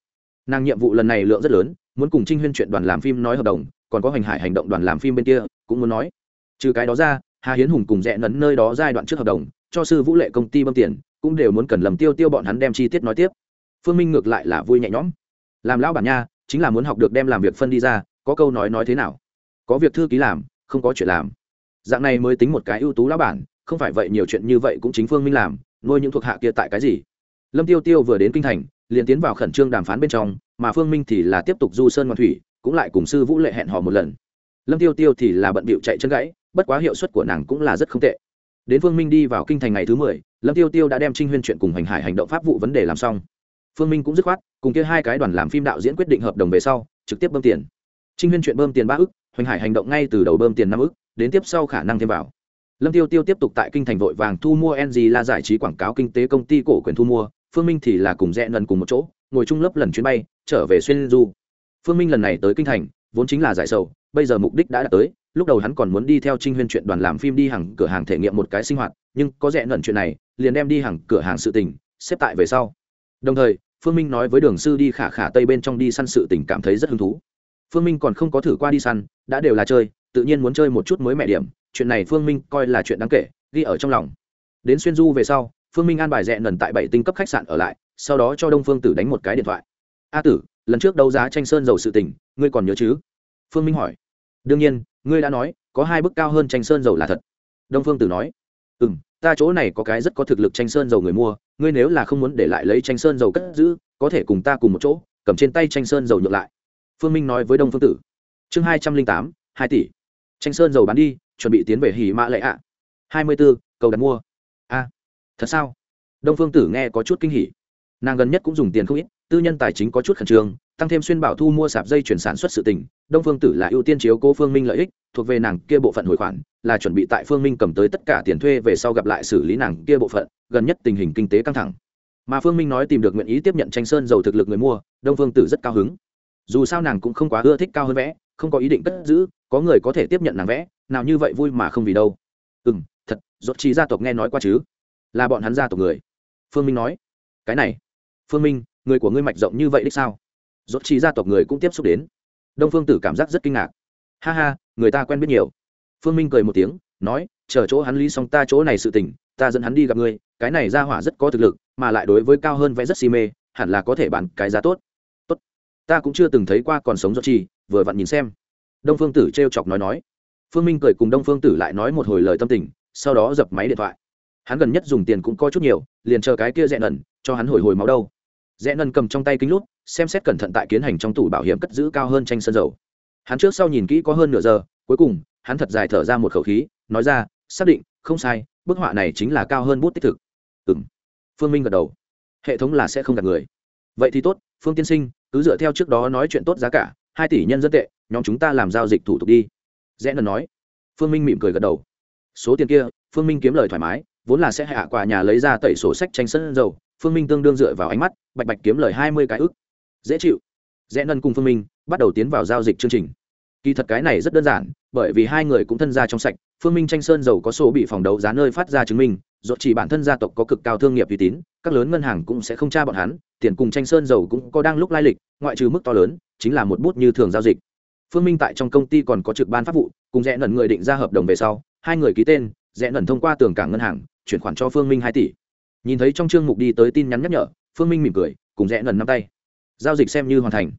Speaker 1: Nàng nhiệm vụ lần này lượng rất lớn, muốn cùng trinh huyên chuyện đoàn làm phim nói hợp đồng, còn có hoành hải hành động đoàn làm phim bên kia, cũng muốn nói. Trừ cái đó ra, hà hiến hùng cùng rẽ nấn nơi đó giai đoạn trước hợp đồng, cho sư vũ lệ công ty bơm tiền, cũng đều muốn cần lầm tiêu tiêu bọn hắn đem chi tiết nói tiếp. Phương minh ngược lại là vui nhẹ nhõm. Làm lão bản nha chính là muốn học được đem làm việc phân đi ra, có câu nói nói thế nào? Có việc thư ký làm, không có chuyện làm. Dạng này mới tính một cái ưu tú lão bản, không phải vậy nhiều chuyện như vậy cũng chính phương minh làm, nuôi những thuộc hạ kia tại cái gì? Lâm tiêu tiêu vừa đến kinh thành, liền tiến vào khẩn trương đàm phán bên trong, mà phương minh thì là tiếp tục du sơn ngoan thủy, cũng lại cùng sư vũ lệ hẹn hò một lần. Lâm tiêu tiêu thì là bận bịu chạy chân gãy, bất quá hiệu suất của nàng cũng là rất không tệ. Đến phương minh đi vào kinh thành ngày thứ mười, lâm tiêu tiêu đã đem trinh huyên chuyện cùng hành hải hành động pháp vụ vấn đề làm xong phương minh cũng dứt khoát, cùng kia hai cái đoàn làm phim đạo diễn quyết định hợp đồng về sau, trực tiếp bơm tiền. Trinh huyên chuyện bơm tiền ba ức, hoành hải hành động ngay từ đầu bơm tiền năm ức, đến tiếp sau khả năng thêm vào. Lâm tiêu tiêu tiếp tục tại kinh thành vội vàng thu mua ng là giải trí quảng cáo kinh tế công ty cổ quyền thu mua, phương minh thì là cùng rẽ lần cùng một chỗ, ngồi chung lớp lần chuyến bay, trở về xuyên du. Phương minh lần này tới kinh thành, vốn chính là giải sầu, bây giờ mục đích đã đạt tới, lúc đầu hắn còn muốn đi theo trinh huyên chuyện đoàn làm phim đi hàng cửa hàng thể nghiệm một cái sinh hoạt, nhưng có rẽ lần chuyện này, liền đem đi hàng cửa hàng sự tình, xếp tại về sau đồng thời, phương minh nói với đường sư đi khả khả tây bên trong đi săn sự tình cảm thấy rất hứng thú. Phương minh còn không có thử qua đi săn, đã đều là chơi, tự nhiên muốn chơi một chút mới mẹ điểm, chuyện này phương minh coi là chuyện đáng kể, ghi ở trong lòng. Đến xuyên du về sau, phương minh an bài rẽ nần tại bảy tinh cấp khách sạn ở lại, sau đó cho đông phương tử đánh một cái điện thoại. A tử, lần trước đấu giá tranh sơn dầu sự tình, ngươi còn nhớ chứ? Phương minh hỏi. Đương nhiên, ngươi đã nói, có hai bức cao hơn tranh sơn dầu là thật. Đông phương tử nói. Ừ m ta chỗ này có cái rất có thực lực tranh sơn dầu người mua ngươi nếu là không muốn để lại lấy tranh sơn dầu cất giữ, có thể cùng ta cùng một chỗ, cầm trên tay tranh sơn dầu nhượng lại. Phương minh nói với đông phương tử. Chương hai trăm linh tám, hai tỷ. Tranh sơn dầu bán đi, chuẩn bị tiến về hỉ mã lệ ạ. Hai mươi b ố cầu đặt mua. A, thật sao? Đông phương tử nghe có chút kinh hỉ. Nàng gần nhất cũng dùng tiền không ít, tư nhân tài chính có chút khẩn trương, tăng thêm xuyên bảo thu mua sạp dây chuyển sản xuất sự tình đông phương tử là ưu tiên chiếu cố phương minh lợi ích, thuộc về nàng kia bộ phận hồi khoản, là chuẩn bị tại phương minh cầm tới tất cả tiền thuê về sau gặp lại xử lý nàng kia bộ phận, gần nhất tình hình kinh tế căng thẳng. Mà phương minh nói tìm được nguyện ý tiếp nhận tranh sơn dầu thực lực người mua, đông phương tử rất cao hứng. Dù sao nàng cũng không quá ưa thích cao hơn vẽ, không có ý định cất giữ, có người có thể tiếp nhận nàng vẽ, nào như vậy vui mà không vì đâu. Ừ m thật dốt trí gia tộc nghe nói qua chứ? Là bọn hắn gia tộc người. Phương minh nói. Cái này. Phương minh, người của ngươi mạch rộng như vậy đích sao? Dốt trí gia tộc người cũng tiếp xúc đến đông phương tử cảm giác rất kinh ngạc. Ha ha, người ta quen biết nhiều. Phương minh cười một tiếng, nói, chờ chỗ hắn lý xong ta chỗ này sự tình, ta dẫn hắn đi gặp ngươi cái này ra hỏa rất có thực lực, mà lại đối với cao hơn vẽ rất si mê, hẳn là có thể bán cái giá tốt. Tốt. Ta cũng chưa từng thấy qua còn sống do chi vừa vặn nhìn xem. Đông phương tử t r e o chọc nói nói. Phương minh cười cùng đông phương tử lại nói một hồi lời tâm tình, sau đó dập máy điện thoại. Hắn gần nhất dùng tiền cũng có chút nhiều, liền chờ cái kia rẽ nần, cho hắn hồi hồi máu đâu. Rẽ nần cầm trong tay kính lút xem xét cẩn thận tại kiến hành trong tủ bảo hiểm cất giữ cao hơn tranh sân dầu. Hắn trước sau nhìn kỹ có hơn nửa giờ, cuối cùng, hắn thật dài thở ra một khẩu khí, nói ra, xác định, không sai, bức họa này chính là cao hơn bút tích thực. Ừ m phương minh gật đầu. Hệ thống là sẽ không gạt người. Vậy thì tốt, phương tiên sinh, cứ dựa theo trước đó nói chuyện tốt giá cả, hai tỷ nhân dân tệ, nhóm chúng ta làm giao dịch thủ tục đi. Rẽ nần nói. Phương minh mỉm cười gật đầu. Số tiền kia, phương minh kiếm lời thoải mái, vốn là sẽ hạ quà nhà lấy ra tẩy sổ sách tranh sân dầu, phương minh tương đương dựa vào ánh mắt, bạch bạch kiếm lời hai mươi cái ức dễ chịu. Rẽ nân cùng phương minh bắt đầu tiến vào giao dịch chương trình. Kỳ thật cái này rất đơn giản, bởi vì hai người cũng thân gia trong sạch, phương minh tranh sơn giàu có số bị phòng đấu giá nơi phát ra chứng minh dột chỉ bản thân gia tộc có cực cao thương nghiệp uy tín, các lớn ngân hàng cũng sẽ không tra bọn hắn, tiền cùng tranh sơn giàu cũng có đang lúc lai lịch, ngoại trừ mức to lớn, chính là một bút như thường giao dịch. Phương minh tại trong công ty còn có trực ban pháp vụ, cùng rẽ nần người định ra hợp đồng về sau, hai người ký tên, rẽ nần thông qua tường cảng ngân hàng, chuyển khoản cho phương minh hai tỷ. Nhìn thấy trong chương mục đi tới tin nhắn nhắc nhở, phương minh mỉm cười, cùng rẽ nần năm tay giao dịch xem như hoàn thành.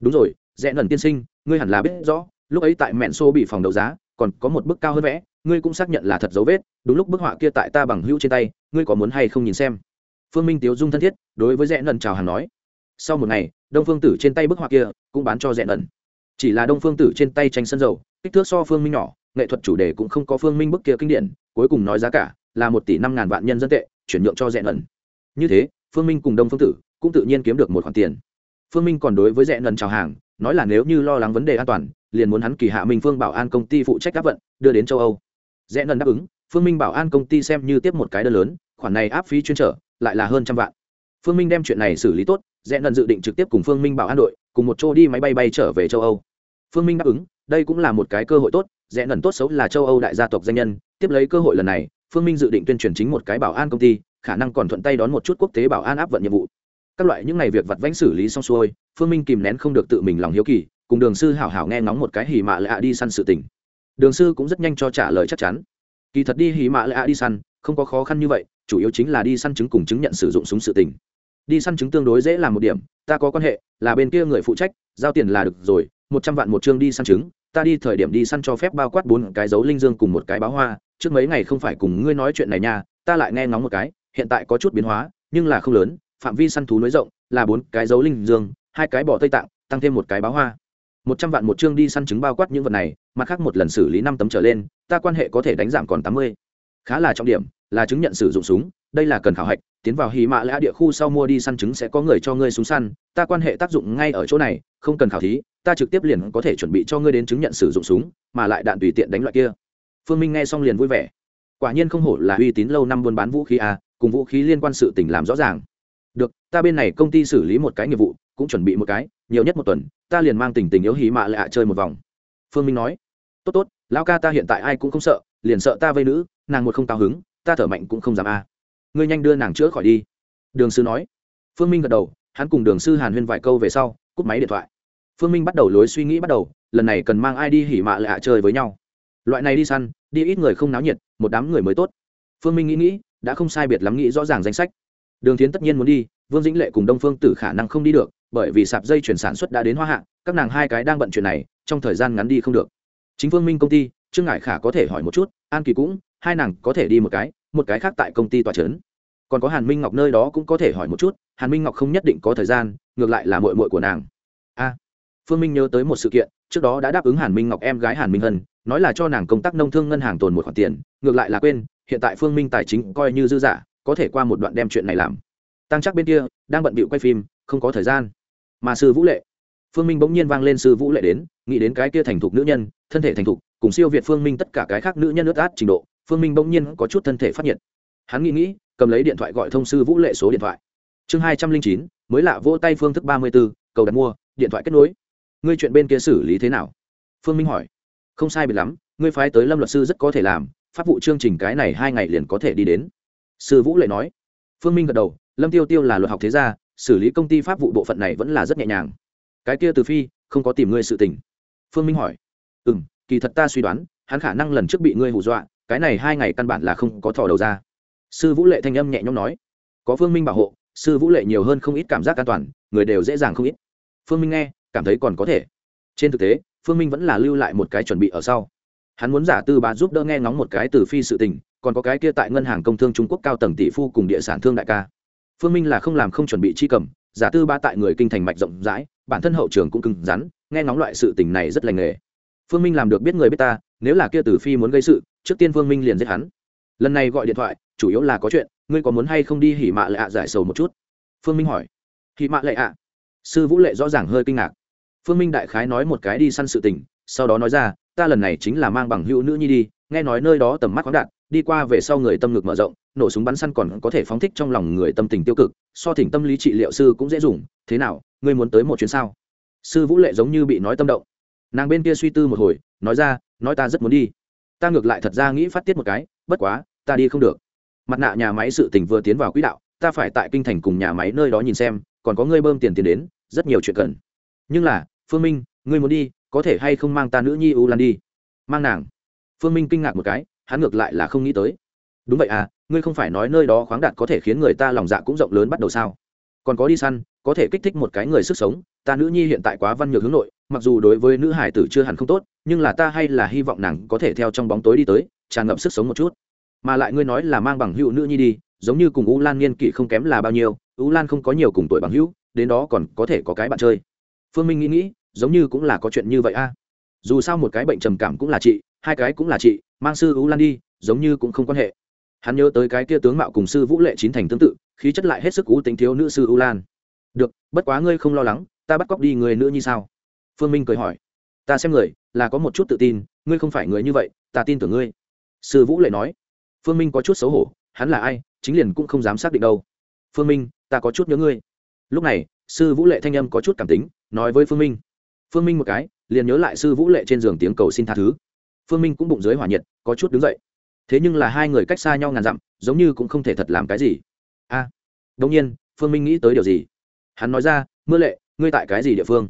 Speaker 1: Đúng rồi, rẽ nần tiên sinh, ngươi hẳn là biết rõ, lúc ấy tại mẹn xô bị phòng đấu giá, còn có một bức cao hơn vẽ, ngươi cũng xác nhận là thật dấu vết, đúng lúc bức họa kia tại ta bằng hữu trên tay, ngươi có muốn hay không nhìn xem? Phương minh tiếu dung thân thiết, đối với rẽ nần chào hàng nói. Sau một ngày, đông phương tử trên tay bức họa kia cũng bán cho rẽ nần. Chỉ là đông phương tử trên tay tranh sân dầu, kích thước so phương minh nhỏ, nghệ thuật chủ đề cũng không có phương minh bức kia kinh điển, cuối cùng nói giá cả là một tỷ năm ngàn vạn nhân dân tệ, chuyển nhượng cho rẽ nần. Như thế, phương minh cùng đông phương tử cũng tự nhiên kiếm được một khoản tiền phương minh còn đối với rẽ nần chào hàng, nói là nếu như lo lắng vấn đề an toàn, liền muốn hắn kỳ hạ minh phương bảo an công ty phụ trách áp vận, đưa đến châu âu. Rẽ nần đáp ứng, phương minh bảo an công ty xem như tiếp một cái đơn lớn, khoản này áp phí chuyên trở, lại là hơn trăm vạn. Phương minh đem chuyện này xử lý tốt, rẽ nần dự định trực tiếp cùng phương minh bảo an đội, cùng một chỗ đi máy bay bay trở về châu âu. Phương minh đáp ứng, đây cũng là một cái cơ hội tốt, rẽ nần tốt xấu là châu âu đại gia tộc danh nhân, tiếp lấy cơ hội lần này, phương minh dự định tuyên truyền chính một cái bảo an công ty, khả năng còn thuận tay đón một chút quốc tế bảo an áp vận nhiệm vụ các loại những ngày việc vặt vãnh xử lý xong xuôi, phương minh kìm nén không được tự mình lòng hiếu kỳ, cùng đường sư hảo hảo nghe ngóng một cái hì mạ lạ đi săn sự tình. Đường sư cũng rất nhanh cho trả lời chắc chắn. Kỳ thật đi hì mạ lạ đi săn, không có khó khăn như vậy, chủ yếu chính là đi săn chứng cùng chứng nhận sử dụng súng sự tình. Đi săn chứng tương đối dễ làm một điểm, ta có quan hệ, là bên kia người phụ trách, giao tiền là được rồi, một trăm vạn một chương đi săn chứng, ta đi thời điểm đi săn cho phép bao quát bốn cái dấu linh dương cùng một cái báo hoa, trước mấy ngày không phải cùng ngươi nói chuyện này nha, ta lại nghe ngóng một cái, hiện tại có chút biến hóa, nhưng là không lớn phạm vi săn thú nối rộng, là bốn cái dấu linh dương, hai cái bỏ tây tạng, tăng thêm một cái báo hoa. Một trăm vạn một chương đi săn trứng bao quát những vật này, mặt khác một lần xử lý năm tấm trở lên, ta quan hệ có thể đánh giảm còn tám mươi. Khá là trọng điểm, là chứng nhận sử dụng súng, đây là cần khảo hạch, tiến vào hì mạ lã địa khu sau mua đi săn chứng sẽ có người cho ngươi súng săn, ta quan hệ tác dụng ngay ở chỗ này, không cần khảo thí, ta trực tiếp liền có thể chuẩn bị cho ngươi đến chứng nhận sử dụng súng, mà lại đạn tùy tiện đánh loại kia. Phương minh nghe xong liền vui vẻ. Quả nhiên không hổ là uy tín lâu năm buôn bán vũ khí a cùng vũ khí liên quan sự tình làm rõ ràng được, ta bên này công ty xử lý một cái nghiệp vụ, cũng chuẩn bị một cái, nhiều nhất một tuần, ta liền mang tình tình yếu hí mạ lạ chơi một vòng. Phương minh nói, tốt tốt, lão ca ta hiện tại ai cũng không sợ, liền sợ ta vây nữ, nàng một không cao hứng, ta thở mạnh cũng không dám a. Ngươi nhanh đưa nàng chữa khỏi đi. Đường sư nói. Phương minh gật đầu, hắn cùng đường sư hàn huyên vài câu về sau, cúp máy điện thoại. Phương minh bắt đầu lối suy nghĩ bắt đầu, lần này cần mang ai đi hỉ mạ lạ chơi với nhau. Loại này đi săn, đi ít người không náo nhiệt, một đám người mới tốt. Phương minh nghĩ nghĩ, đã không sai biệt lắm nghĩ rõ ràng danh sách đường tiến tất nhiên muốn đi, vương dĩnh lệ cùng đông phương tử khả năng không đi được, bởi vì sạp dây chuyển sản xuất đã đến hoa hạ, các nàng hai cái đang bận chuyện này, trong thời gian ngắn đi không được. Chính phương minh công ty, trương ngải khả có thể hỏi một chút, an kỳ cũng, hai nàng có thể đi một cái một cái khác tại công ty tòa trấn. Còn có hàn minh ngọc nơi đó cũng có thể hỏi một chút, hàn minh ngọc không nhất định có thời gian, ngược lại là mội mội của nàng. A, phương minh nhớ tới một sự kiện, trước đó đã đáp ứng hàn minh ngọc em gái hàn minh hân, nói là cho nàng công tác nông thương ngân hàng tồn một khoản tiền, ngược lại là quên, hiện tại phương minh tài chính coi như dư giả có thể qua một đoạn đem chuyện này làm. Tăng chắc bên kia đang bận bịu quay phim, không có thời gian. Mà sư vũ lệ, phương minh bỗng nhiên vang lên sư vũ lệ đến, nghĩ đến cái kia thành thục nữ nhân, thân thể thành thục, cùng siêu việt phương minh tất cả cái khác nữ nhân ướt át trình độ, phương minh bỗng nhiên có chút thân thể phát nhiệt. Hắn nghĩ nghĩ, cầm lấy điện thoại gọi thông sư vũ lệ số điện thoại. Chương hai trăm linh chín, mới lạ vỗ tay phương thức ba mươi b ố cầu đặt mua, điện thoại kết nối. Ngươi chuyện bên kia xử lý thế nào? Phương minh hỏi. Không sai biệt lắm, ngươi phái tới lâm luật sư rất có thể làm, pháp vụ chương trình cái này hai ngày liền có thể đi đến sư vũ lệ nói, phương minh gật đầu, lâm tiêu tiêu là luật học thế gia, xử lý công ty pháp vụ bộ phận này vẫn là rất nhẹ nhàng. Cái kia từ phi, không có tìm ngươi sự tình. Phương minh hỏi ừ m kỳ thật ta suy đoán, hắn khả năng lần trước bị ngươi hù dọa, cái này hai ngày căn bản là không có thò đầu ra. Sư vũ lệ thanh âm nhẹ nhõm nói, có phương minh bảo hộ, sư vũ lệ nhiều hơn không ít cảm giác an toàn, người đều dễ dàng không ít. Phương minh nghe, cảm thấy còn có thể. Trên thực tế, phương minh vẫn là lưu lại một cái chuẩn bị ở sau hắn muốn giả tư bá giúp đỡ nghe ngóng một cái từ phi sự tình, còn có cái kia tại ngân hàng công thương trung quốc cao tầng tỷ phu cùng địa sản thương đại ca. Phương minh là không làm không chuẩn bị chi cầm, giả tư ba tại người kinh thành mạch rộng rãi, bản thân hậu trường cũng cứng rắn, nghe ngóng loại sự tình này rất lành nghề. Phương minh làm được biết người biết ta, nếu là kia tử phi muốn gây sự, trước tiên phương minh liền giết hắn. Lần này gọi điện thoại, chủ yếu là có chuyện, ngươi có muốn hay không đi hỉ mạ lệ ạ giải sầu một chút? Phương minh hỏi. Hỉ mạ lệ ạ? Sư vũ lệ rõ ràng hơi kinh ngạc. Phương minh đại khái nói một cái đi săn sự tình, sau đó nói ra ta lần này chính là mang bằng hữu nữ nhi đi nghe nói nơi đó tầm mắt khoáng đạn, đi qua về sau người tâm ngực mở rộng nổ súng bắn săn còn có thể phóng thích trong lòng người tâm tình tiêu cực so thỉnh tâm lý trị liệu sư cũng dễ dùng thế nào ngươi muốn tới một chuyến sao? Sư vũ lệ giống như bị nói tâm động. Nàng bên kia suy tư một hồi nói ra nói ta rất muốn đi. Ta ngược lại thật ra nghĩ phát tiết một cái bất quá ta đi không được. Mặt nạ nhà máy sự tình vừa tiến vào quỹ đạo ta phải tại kinh thành cùng nhà máy nơi đó nhìn xem còn có ngươi bơm tiền tiền đến rất nhiều chuyện cần. Nhưng là phương minh ngươi muốn đi có thể hay không mang ta nữ nhi u lan đi? Mang nàng. Phương minh kinh ngạc một cái, hắn ngược lại là không nghĩ tới. Đúng vậy à ngươi không phải nói nơi đó khoáng đạt có thể khiến người ta lòng dạ cũng rộng lớn bắt đầu sao? Còn có đi săn, có thể kích thích một cái người sức sống, ta nữ nhi hiện tại quá văn nhược hướng nội, mặc dù đối với nữ hải tử chưa hẳn không tốt, nhưng là ta hay là hy vọng nàng có thể theo trong bóng tối đi tới, tràn ngập sức sống một chút. Mà lại ngươi nói là mang bằng hữu nữ nhi đi, giống như cùng u lan niên kỷ không kém là bao nhiêu u lan không có nhiều cùng tuổi bằng hữu, đến đó còn có thể có cái bạn chơi. Phương minh nghĩ nghĩ giống như cũng là có chuyện như vậy a. Dù sao một cái bệnh trầm cảm cũng là chị, hai cái cũng là chị, mang sư u lan đi, giống như cũng không quan hệ. Hắn nhớ tới cái kia tướng mạo cùng sư vũ lệ chín thành tương tự, khí chất lại hết sức cú tính thiếu nữ sư u lan. Được, bất quá ngươi không lo lắng, ta bắt cóc đi người nữa như sao? Phương minh cười hỏi. Ta xem người, là có một chút tự tin, ngươi không phải người như vậy, ta tin tưởng ngươi. Sư vũ lệ nói. Phương minh có chút xấu hổ, hắn là ai, chính liền cũng không dám xác định đâu. Phương minh, ta có chút nhớ ngươi. Lúc này, sư vũ lệ thanh âm có chút cảm tính, nói với phương minh phương minh một cái liền nhớ lại sư vũ lệ trên giường tiếng cầu xin tha thứ. Phương minh cũng bụng dưới hỏa nhiệt có chút đứng dậy. Thế nhưng là hai người cách xa nhau ngàn dặm giống như cũng không thể thật làm cái gì. A à, đông nhiên phương minh nghĩ tới điều gì? Hắn nói ra mưa lệ ngươi tại cái gì địa phương?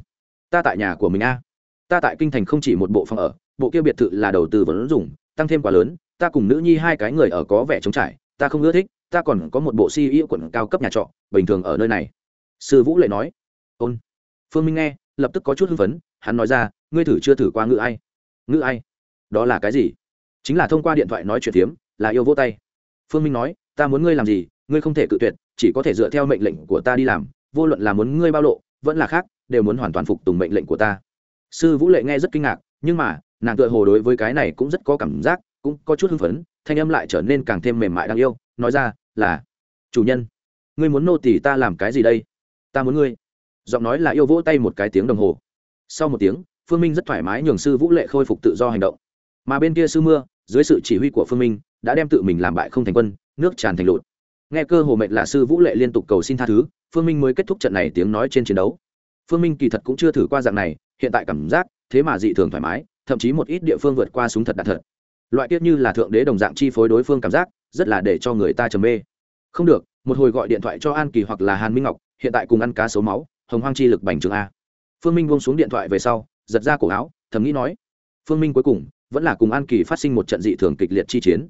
Speaker 1: Ta tại nhà của mình a. Ta tại kinh thành không chỉ một bộ phòng ở bộ kia biệt thự là đầu tư vẫn dùng tăng thêm quá lớn ta cùng nữ nhi hai cái người ở có vẻ trống trải ta không ưa thích ta còn có một bộ si yêu quận cao cấp nhà trọ bình thường ở nơi này. Sư vũ lệ nói. Ôn. Phương minh nghe lập tức có chút hưng phấn, hắn nói ra, ngươi thử chưa thử qua ngữ ai? Ngữ ai? Đó là cái gì? Chính là thông qua điện thoại nói chuyện tiếm là yêu vô tay. Phương minh nói, ta muốn ngươi làm gì, ngươi không thể cự tuyệt, chỉ có thể dựa theo mệnh lệnh của ta đi làm, vô luận là muốn ngươi bao lộ, vẫn là khác, đều muốn hoàn toàn phục tùng mệnh lệnh của ta. Sư vũ lệ nghe rất kinh ngạc, nhưng mà, nàng tựa hồ đối với cái này cũng rất có cảm giác, cũng có chút hưng phấn, thanh âm lại trở nên càng thêm mềm mại đáng yêu, nói ra là, chủ nhân, ngươi muốn nô tỳ ta làm cái gì đây? Ta muốn ngươi giọng nói là yêu vỗ tay một cái tiếng đồng hồ. Sau một tiếng, phương minh rất thoải mái nhường sư vũ lệ khôi phục tự do hành động. Mà bên kia sư mưa, dưới sự chỉ huy của phương minh, đã đem tự mình làm bại không thành quân, nước tràn thành lụt. Nghe cơ hồ mệnh là sư vũ lệ liên tục cầu xin tha thứ, phương minh mới kết thúc trận này tiếng nói trên chiến đấu. Phương minh kỳ thật cũng chưa thử qua dạng này, hiện tại cảm giác, thế mà dị thường thoải mái, thậm chí một ít địa phương vượt qua súng thật đạt thật. Loại tiết như là thượng đế đồng dạng chi phối đối phương cảm giác, rất là để cho người ta trầm mê. Không được, một hồi gọi điện thoại cho an kỳ hoặc là hàn minh ngọc, hiện tại cùng ăn cá số máu hồng hoang chi lực bành trường a. Phương minh buông xuống điện thoại về sau, giật ra cổ áo, thầm nghĩ nói, phương minh cuối cùng vẫn là cùng an kỳ phát sinh một trận dị thường kịch liệt chi chiến.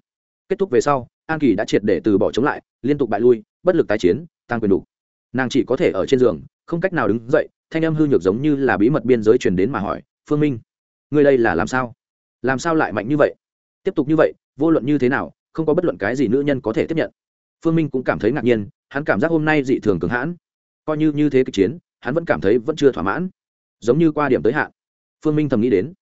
Speaker 1: Kết thúc về sau, an kỳ đã triệt để từ bỏ chống lại, liên tục bại lui, bất lực tái chiến, tăng quyền đủ. Nàng chỉ có thể ở trên giường, không cách nào đứng dậy, thanh âm hư nhược giống như là bí mật biên giới truyền đến mà hỏi, phương minh, ngươi đây là làm sao? Làm sao lại mạnh như vậy? Tiếp tục như vậy, vô luận như thế nào, không có bất luận cái gì nữ nhân có thể tiếp nhận. Phương minh cũng cảm thấy ngạc nhiên, hắn cảm giác hôm nay dị thường cường hãn. Coi như như thế kịch chiến hắn vẫn cảm thấy vẫn chưa thỏa mãn. Giống như qua điểm tới hạn. Phương minh thầm nghĩ đến.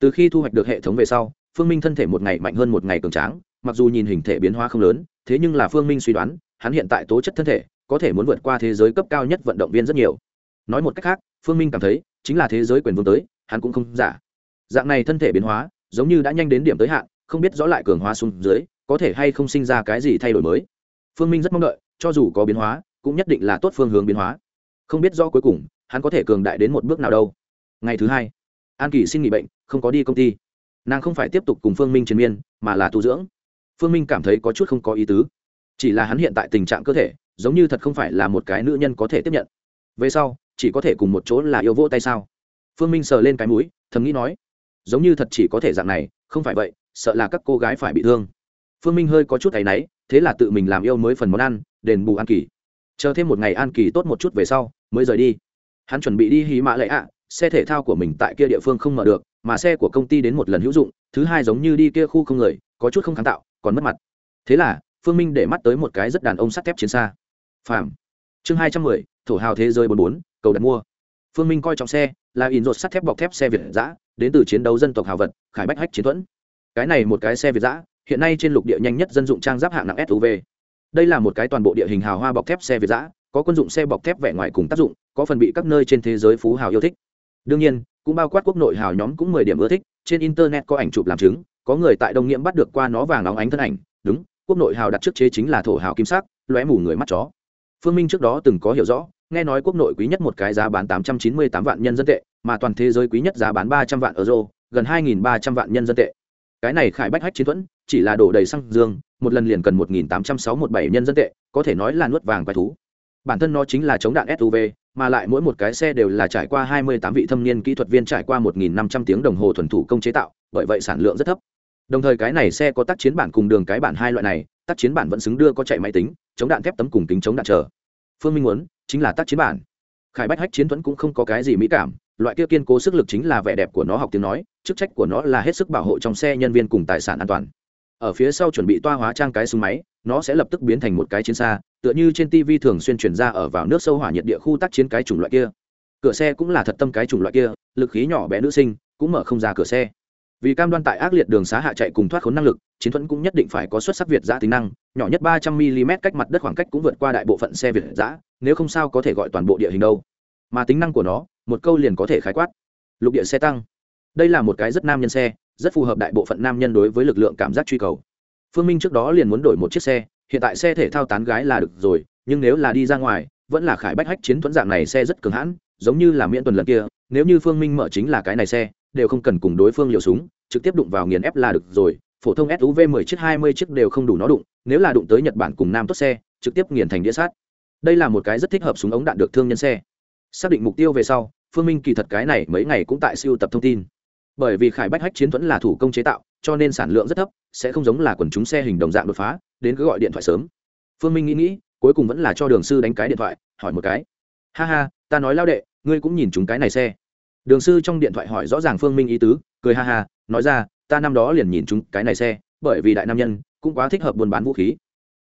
Speaker 1: Từ khi thu hoạch được hệ thống về sau, phương minh thân thể một ngày mạnh hơn một ngày cường tráng, mặc dù nhìn hình thể biến hóa không lớn, thế nhưng là phương minh suy đoán, hắn hiện tại tố chất thân thể có thể muốn vượt qua thế giới cấp cao nhất vận động viên rất nhiều. Nói một cách khác, phương minh cảm thấy, chính là thế giới quyền vương tới, hắn cũng không giả. Dạng này thân thể biến hóa, giống như đã nhanh đến điểm tới hạn, không biết rõ lại cường hóa xuống dưới, có thể hay không sinh ra cái gì thay đổi mới. Phương minh rất mong đợi, cho dù có biến hóa, cũng nhất định là tốt phương hướng biến hóa không biết do cuối cùng, hắn có thể cường đại đến một bước nào đâu. Ngày thứ hai, an kỳ xin nghỉ bệnh, không có đi công ty. Nàng không phải tiếp tục cùng phương minh triền miên, mà là tu dưỡng. Phương minh cảm thấy có chút không có ý tứ. Chỉ là hắn hiện tại tình trạng cơ thể, giống như thật không phải là một cái nữ nhân có thể tiếp nhận. Về sau, chỉ có thể cùng một chỗ là yêu vỗ tay sao? Phương minh sờ lên cái mũi, thầm nghĩ nói, giống như thật chỉ có thể dạng này, không phải vậy, sợ là các cô gái phải bị thương. Phương minh hơi có chút áy náy, thế là tự mình làm yêu mới phần món ăn, đền bù an kỳ chờ thêm một ngày an kỳ tốt một chút về sau, mới rời đi. Hắn chuẩn bị đi hí mã lệ ạ, xe thể thao của mình tại kia địa phương không mở được, mà xe của công ty đến một lần hữu dụng, thứ hai giống như đi kia khu không người, có chút không kháng tạo, còn mất mặt. Thế là, phương minh để mắt tới một cái rất đàn ông sắt thép chiến xa. Phàm. Chương hai trăm mười, thổ hào thế giới bốn bốn, cầu đặt mua. Phương minh coi trọng xe, là in rột sắt thép bọc thép xe việt giã đến từ chiến đấu dân tộc hào vật, khải bách hách chiến thuẫn. Cái này một cái xe việt giã hiện nay trên lục địa nhanh nhất dân dụng trang giáp hạng nặng suv đây là một cái toàn bộ địa hình hào hoa bọc thép xe việt giã có quân dụng xe bọc thép vẻ ngoài cùng tác dụng, có phần bị các nơi trên thế giới phú hào yêu thích. Đương nhiên, cũng bao quát quốc nội hào nhóm cũng mười điểm ưa thích, trên internet có ảnh chụp làm chứng, có người tại đông nghiễm bắt được qua nó vàng óng ánh thân ảnh, đúng, quốc nội hào đặt trước chế chính là thổ hào kim sắc, lóe mù người mắt chó. Phương minh trước đó từng có hiểu rõ, nghe nói quốc nội quý nhất một cái giá bán tám trăm chín mươi tám vạn nhân dân tệ, mà toàn thế giới quý nhất giá bán ba trăm vạn euro, gần hai nghìn ba trăm vạn nhân dân tệ. Cái này khải bách hách chiến thuẫn chỉ là đổ đầy xăng dương, một lần liền cần một nghìn tám trăm sáu một bảy nhân dân tệ, có thể nói là nuốt vàng quái thú. Bản thân nó chính là chống đạn suv mà lại mỗi một cái xe đều là trải qua hai mươi tám vị thâm niên kỹ thuật viên trải qua một nghìn năm trăm tiếng đồng hồ thuần thủ công chế tạo, bởi vậy sản lượng rất thấp. Đồng thời cái này xe có tác chiến bản cùng đường cái bản hai loại này, tác chiến bản vẫn xứng đưa có chạy máy tính, chống đạn thép tấm cùng kính chống đạn chờ. Phương minh muốn, chính là tác chiến bản. Khải bách hách chiến thuẫn cũng không có cái gì mỹ cảm, loại kia kiên cố sức lực chính là vẻ đẹp của nó, học tiếng nói, chức trách của nó là hết sức bảo hộ trong xe nhân viên cùng tài sản an toàn ở phía sau chuẩn bị toa hóa trang cái súng máy, nó sẽ lập tức biến thành một cái chiến xa, tựa như trên tv thường xuyên chuyển ra ở vào nước sâu hỏa nhiệt địa khu tác chiến cái chủng loại kia. Cửa xe cũng là thật tâm cái chủng loại kia, lực khí nhỏ bé nữ sinh, cũng mở không ra cửa xe. Vì cam đoan tại ác liệt đường xá hạ chạy cùng thoát khốn năng lực, chiến thuẫn cũng nhất định phải có xuất sắc việt giã tính năng, nhỏ nhất ba trăm mm cách mặt đất khoảng cách cũng vượt qua đại bộ phận xe việt giã, nếu không sao có thể gọi toàn bộ địa hình đâu. Mà tính năng của nó, một câu liền có thể khái quát. Lục địa xe tăng. Đây là một cái rất nam nhân xe rất phù hợp đại bộ phận nam nhân đối với lực lượng cảm giác truy cầu. Phương minh trước đó liền muốn đổi một chiếc xe, hiện tại xe thể thao tán gái là được rồi, nhưng nếu là đi ra ngoài, vẫn là khải bách hách chiến thuẫn dạng này xe rất cường hãn, giống như là miễn tuần lần kia, nếu như phương minh mở chính là cái này xe, đều không cần cùng đối phương liều súng, trực tiếp đụng vào nghiền ép là được rồi, phổ thông suv 10 chiếc 20 chiếc đều không đủ nó đụng, nếu là đụng tới nhật bản cùng nam tốt xe, trực tiếp nghiền thành đĩa sát đây là một cái rất thích hợp súng ống đạn được thương nhân xe. Xác định mục tiêu về sau, phương minh kỳ thật cái này mấy ngày cũng tại siêu tập thông tin bởi vì khải bách hách chiến thuẫn là thủ công chế tạo, cho nên sản lượng rất thấp, sẽ không giống là quần chúng xe hình đồng dạng đột phá, đến cứ gọi điện thoại sớm. Phương minh nghĩ nghĩ, cuối cùng vẫn là cho đường sư đánh cái điện thoại, hỏi một cái. Ha ha, ta nói lao đệ, ngươi cũng nhìn chúng cái này xe. Đường sư trong điện thoại hỏi rõ ràng phương minh ý tứ, cười ha ha, nói ra, ta năm đó liền nhìn chúng cái này xe, bởi vì đại nam nhân, cũng quá thích hợp buôn bán vũ khí.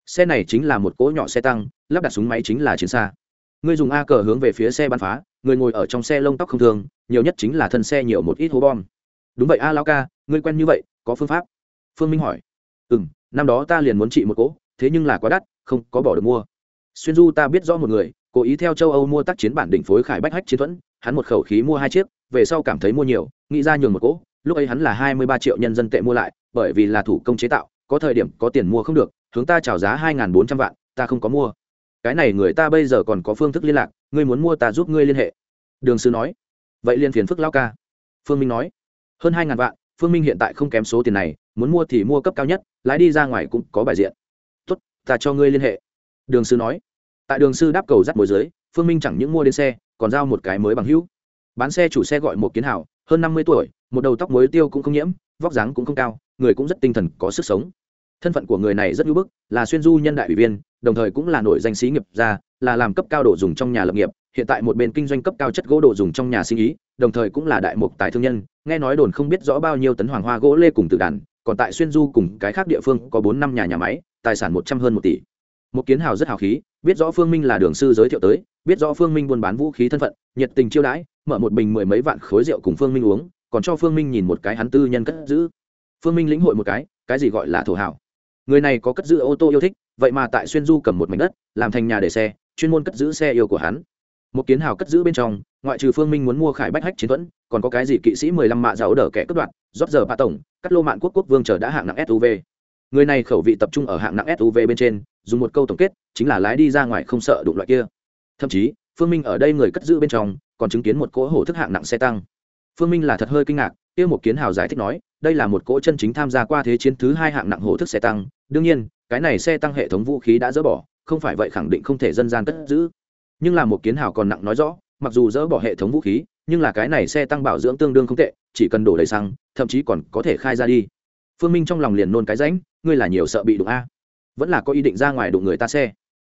Speaker 1: Xe này chính là một cỗ nhỏ xe tăng, lắp đặt súng máy chính là chiến xa. Ngươi dùng a cờ hướng về phía xe bắn phá, người ngồi ở trong xe lông tóc không thường, nhiều nhất chính là thân xe nhiều một ít hố bom đúng vậy a lao ca, ngươi quen như vậy, có phương pháp. Phương minh hỏi. Ừ m năm đó ta liền muốn trị một cỗ, thế nhưng là quá đắt, không có bỏ được mua. Xuyên du ta biết rõ một người, cố ý theo châu âu mua tác chiến bản đỉnh phối khải bách hách chiến thuẫn, hắn một khẩu khí mua hai chiếc, về sau cảm thấy mua nhiều, nghĩ ra nhường một cỗ, lúc ấy hắn là hai mươi ba triệu nhân dân tệ mua lại, bởi vì là thủ công chế tạo, có thời điểm có tiền mua không được, hướng ta trào giá hai bốn trăm vạn, ta không có mua. Cái này người ta bây giờ còn có phương thức liên lạc, ngươi muốn mua ta giúp ngươi liên hệ. Đường sư nói. Vậy liên phiền phức lao ca. Phương minh nói hơn hai ngàn vạn, phương minh hiện tại không kém số tiền này, muốn mua thì mua cấp cao nhất, lái đi ra ngoài cũng có bài diện. Tốt, ta cho ngươi liên hệ. Đường sư nói. Tại đường sư đáp cầu dắt môi dưới, phương minh chẳng những mua đến xe, còn giao một cái mới bằng hữu. Bán xe chủ xe gọi một kiến hảo, hơn năm mươi tuổi, một đầu tóc mới tiêu cũng không nhiễm, vóc dáng cũng không cao, người cũng rất tinh thần, có sức sống thân phận của người này rất hữu bức, là xuyên du nhân đại ủy viên, đồng thời cũng là nổi danh sĩ nghiệp gia, là làm cấp cao đồ dùng trong nhà lập nghiệp, hiện tại một bên kinh doanh cấp cao chất gỗ đồ dùng trong nhà sinh ý, đồng thời cũng là đại mục tài thương nhân, nghe nói đồn không biết rõ bao nhiêu tấn hoàng hoa gỗ lê cùng tự đàn, còn tại xuyên du cùng cái khác địa phương có bốn năm nhà nhà máy, tài sản một trăm hơn một tỷ. Một kiến hào rất hào khí, biết rõ phương minh là đường sư giới thiệu tới, biết rõ phương minh buôn bán vũ khí thân phận, nhiệt tình chiêu đãi, mở một bình mười mấy vạn khối rượu cùng phương minh uống, còn cho phương minh nhìn một cái hắn tư nhân cất giữ. Phương minh lĩnh hội một cái cái gì gọi là thổ hảo người này có cất giữ ô tô yêu thích, vậy mà tại xuyên du cầm một mảnh đất, làm thành nhà để xe, chuyên môn cất giữ xe yêu của hắn. Một kiến hào cất giữ bên trong, ngoại trừ phương minh muốn mua khải bách hách chiến thuẫn, còn có cái gì kỵ sĩ mười lăm mạ giáo đỡ kẻ cất đoạn rót giờ ba tổng, cắt lô mạn quốc quốc vương chờ đã hạng nặng suv người này khẩu vị tập trung ở hạng nặng suv bên trên, dùng một câu tổng kết, chính là lái đi ra ngoài không sợ đụng loại kia. Thậm chí, phương minh ở đây người cất giữ bên trong, còn chứng kiến một cỗ hổ thức hạng nặng xe tăng. Phương minh là thật hơi kinh ngạc, kia một kiến hào giải thích nói, đây là một cỗ chân chính tham gia qua thế chiến thứ hai hạng nặng hổ thức xe tăng đương nhiên, cái này xe tăng hệ thống vũ khí đã dỡ bỏ, không phải vậy khẳng định không thể dân gian cất giữ. Nhưng là một kiến hào còn nặng nói rõ, mặc dù dỡ bỏ hệ thống vũ khí, nhưng là cái này xe tăng bảo dưỡng tương đương không tệ, chỉ cần đổ đầy xăng, thậm chí còn có thể khai ra đi. Phương minh trong lòng liền nôn cái rãnh ngươi là nhiều sợ bị đụng a. Vẫn là có ý định ra ngoài đụng người ta xe.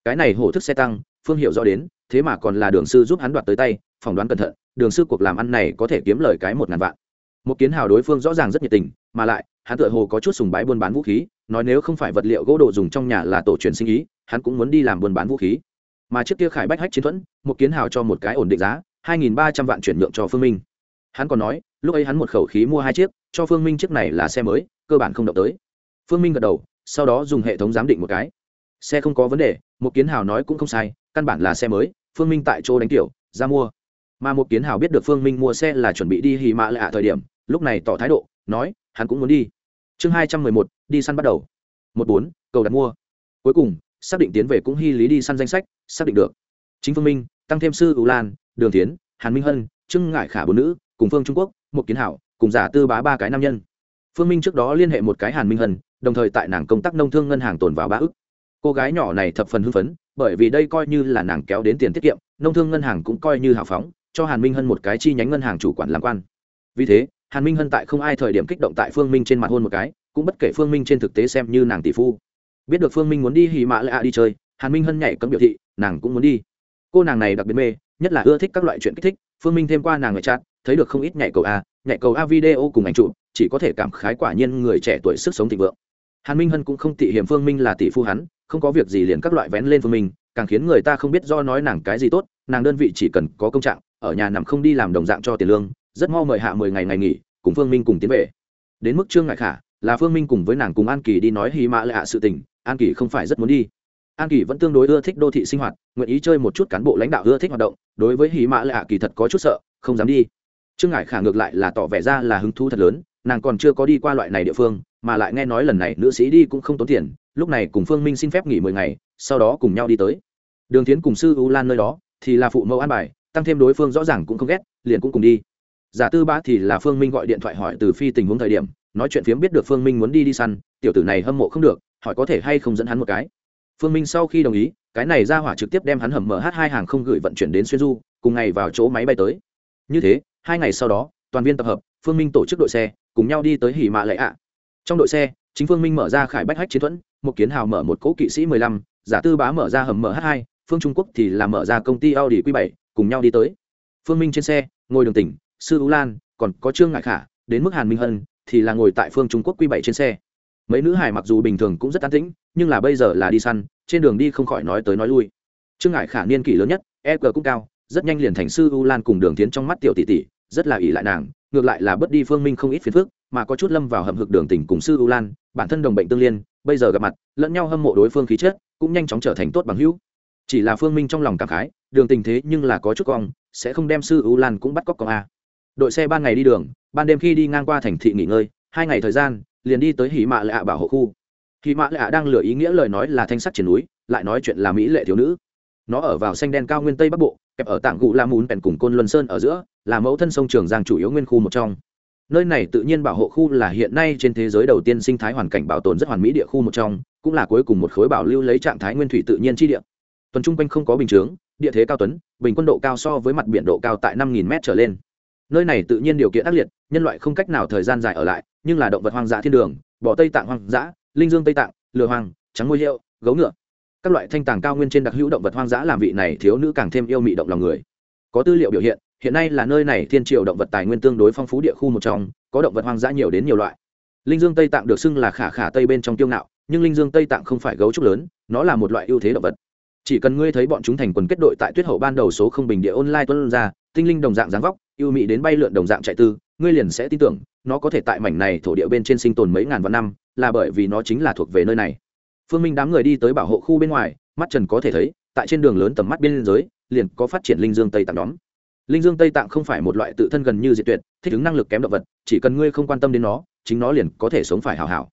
Speaker 1: Cái này hổ thức xe tăng, phương hiệu rõ đến, thế mà còn là đường sư giúp hắn đoạt tới tay, phỏng đoán cẩn thận, đường sư cuộc làm ăn này có thể kiếm lời cái một ngàn vạn. Một kiến hào đối phương rõ ràng rất nhiệt tình, mà lại, hắn tựa hồ có chút sùng bái buôn bán vũ khí nói nếu không phải vật liệu gỗ đồ dùng trong nhà là tổ truyền sinh ý, hắn cũng muốn đi làm buôn bán vũ khí. Mà trước kia khải bách hách chiến thuẫn, một kiến hào cho một cái ổn định giá, hai nghìn ba trăm vạn chuyển nhượng cho phương minh. Hắn còn nói, lúc ấy hắn một khẩu khí mua hai chiếc, cho phương minh chiếc này là xe mới, cơ bản không động tới. Phương minh gật đầu, sau đó dùng hệ thống giám định một cái. Xe không có vấn đề, một kiến hào nói cũng không sai, căn bản là xe mới, phương minh tại chỗ đánh tiểu, ra mua. Mà một kiến hào biết được phương minh mua xe là chuẩn bị đi hì mã lạ thời điểm, lúc này tỏ thái độ, nói, hắn cũng muốn đi. Chương hai trăm mười một đi săn bắt đầu. Một bốn, cầu đặt mua. Cuối cùng, xác định tiến về cũng hy lý đi săn danh sách, xác định được. Chính phương minh, tăng thêm sư ưu lan, đường tiến hàn minh hân trưng ngại khả bốn nữ, cùng phương trung quốc một kiến hảo, cùng giả tư bá ba cái nam nhân. Phương minh trước đó liên hệ một cái hàn minh hân, đồng thời tại nàng công tác nông thương ngân hàng tồn vào ba ức. Cô gái nhỏ này thập phần hưng phấn, bởi vì đây coi như là nàng kéo đến tiền tiết kiệm, nông thương ngân hàng cũng coi như hào phóng, cho hàn minh hân một cái chi nhánh ngân hàng chủ quản làm quan. Vì thế, hàn minh hân tại không ai thời điểm kích động tại phương minh trên mặt hôn một cái cũng bất kể phương minh trên thực tế xem như nàng tỷ phu. Biết được phương minh muốn đi hì mạ lạ đi chơi, hàn minh hân nhảy cấm biểu thị, nàng cũng muốn đi. Cô nàng này đặc biệt mê, nhất là ưa thích các loại chuyện kích thích. Phương minh thêm qua nàng người chat, thấy được không ít nhảy cầu a, nhảy cầu a video cùng ảnh chụp, chỉ có thể cảm khái quả nhiên người trẻ tuổi sức sống thịnh vượng. Hàn minh hân cũng không tị hiểm phương minh là tỷ phu hắn, không có việc gì liền các loại vén lên phương minh, càng khiến người ta không biết do nói nàng cái gì tốt, nàng đơn vị chỉ cần có công trạng, ở nhà nằm không đi làm đồng dạng cho tiền lương, rất mau mời hạ mười ngày ngày nghỉ, cùng phương minh cùng tiến về. Đến mức trương ngại khả là phương minh cùng với nàng cùng an kỳ đi nói hy mã lệ hạ sự tình, an kỳ không phải rất muốn đi. An kỳ vẫn tương đối ưa thích đô thị sinh hoạt, nguyện ý chơi một chút cán bộ lãnh đạo ưa thích hoạt động, đối với hí mã lệ hạ kỳ thật có chút sợ, không dám đi. Trương ngại khả ngược lại là tỏ vẻ ra là hứng thú thật lớn, nàng còn chưa có đi qua loại này địa phương, mà lại nghe nói lần này nữ sĩ đi cũng không tốn tiền, lúc này cùng phương minh xin phép nghỉ mười ngày, sau đó cùng nhau đi tới. Đường tiến cùng sư u lan nơi đó, thì là phụ mẫu an bài, tăng thêm đối phương rõ ràng cũng không ghét, liền cũng cùng đi giả tư Bá thì là phương minh gọi điện thoại hỏi từ phi tình huống thời điểm, nói chuyện phiếm biết được phương minh muốn đi đi săn, tiểu tử này hâm mộ không được, hỏi có thể hay không dẫn hắn một cái. Phương minh sau khi đồng ý, cái này ra hỏa trực tiếp đem hắn hầm mh hai hàng không gửi vận chuyển đến xuyên du, cùng ngày vào chỗ máy bay tới. Như thế, hai ngày sau đó, toàn viên tập hợp, phương minh tổ chức đội xe, cùng nhau đi tới hỉ mạ lệ ạ. Trong đội xe, chính phương minh mở ra khải bách hách chiến thuẫn, một kiến hào mở một cỗ kỵ sĩ mười lăm, giả tư bá mở ra hầm mh hai, phương trung quốc thì là mở ra công ty audi q bảy, cùng nhau đi tới. Phương minh trên xe, ngồi đường tỉnh sư ú lan, còn có trương ngại khả, đến mức hàn minh hân, thì là ngồi tại phương trung quốc q bảy trên xe. Mấy nữ hải mặc dù bình thường cũng rất an tĩnh, nhưng là bây giờ là đi săn, trên đường đi không khỏi nói tới nói lui. Trương ngại khả niên kỷ lớn nhất e g cũng cao, rất nhanh liền thành sư u lan cùng đường tiến trong mắt tiểu tỷ tỷ, rất là ỷ lại nàng, ngược lại là bớt đi phương minh không ít phiền phức, mà có chút lâm vào hầm hực đường tình cùng sư u lan, bản thân đồng bệnh tương liên, bây giờ gặp mặt, lẫn nhau hâm mộ đối phương khí chất, cũng nhanh chóng trở thành tốt bằng hữu. Chỉ là phương minh trong lòng cảm khái, đường tình thế nhưng là có chút cong, sẽ không đem sư u lan cũng bắt cóc con a đội xe ban ngày đi đường, ban đêm khi đi ngang qua thành thị nghỉ ngơi, hai ngày thời gian, liền đi tới hỉ mạ lạ bảo hộ khu. Hỉ mạ lạ đang lừa ý nghĩa lời nói là thanh sắt triển núi, lại nói chuyện là mỹ lệ thiếu nữ. Nó ở vào xanh đen cao nguyên tây bắc bộ, kẹp ở tảng Cụ la mún bèn cùng côn luân sơn ở giữa, là mẫu thân sông trường giang chủ yếu nguyên khu một trong. Nơi này tự nhiên bảo hộ khu là hiện nay trên thế giới đầu tiên sinh thái hoàn cảnh bảo tồn rất hoàn mỹ địa khu một trong, cũng là cuối cùng một khối bảo lưu lấy trạng thái nguyên thủy tự nhiên chi địa. Tuần trung quanh không có bình chướng, địa thế cao tuấn, bình quân độ cao so với mặt biển độ cao tại năm m trở lên nơi này tự nhiên điều kiện ác liệt, nhân loại không cách nào thời gian dài ở lại, nhưng là động vật hoang dã thiên đường bỏ tây tạng hoang dã, linh dương tây tạng lừa hoang, trắng ngôi hiệu, gấu ngựa. Các loại thanh tàng cao nguyên trên đặc hữu động vật hoang dã làm vị này thiếu nữ càng thêm yêu mị động lòng người. Có tư liệu biểu hiện hiện nay là nơi này thiên triều động vật tài nguyên tương đối phong phú địa khu một trong, có động vật hoang dã nhiều đến nhiều loại. Linh dương tây tạng được xưng là khả khả tây bên trong tiêu ngạo, nhưng linh dương tây tạng không phải gấu trúc lớn, nó là một loại ưu thế động vật. Chỉ cần ngươi thấy bọn chúng thành quần kết đội tại tuyết hậu ban đầu số không bình địa online tuân ra tinh linh đồng dạng dáng vóc, yêu mị đến bay lượn đồng dạng chạy tư, ngươi liền sẽ tin tưởng, nó có thể tại mảnh này thổ địa bên trên sinh tồn mấy ngàn vạn năm, là bởi vì nó chính là thuộc về nơi này phương minh đám người đi tới bảo hộ khu bên ngoài, mắt trần có thể thấy, tại trên đường lớn tầm mắt biên giới, liền có phát triển linh dương tây tạng đón. linh dương tây tạng không phải một loại tự thân gần như diệt tuyệt, thích ứng năng lực kém động vật, chỉ cần ngươi không quan tâm đến nó, chính nó liền có thể sống phải hào hảo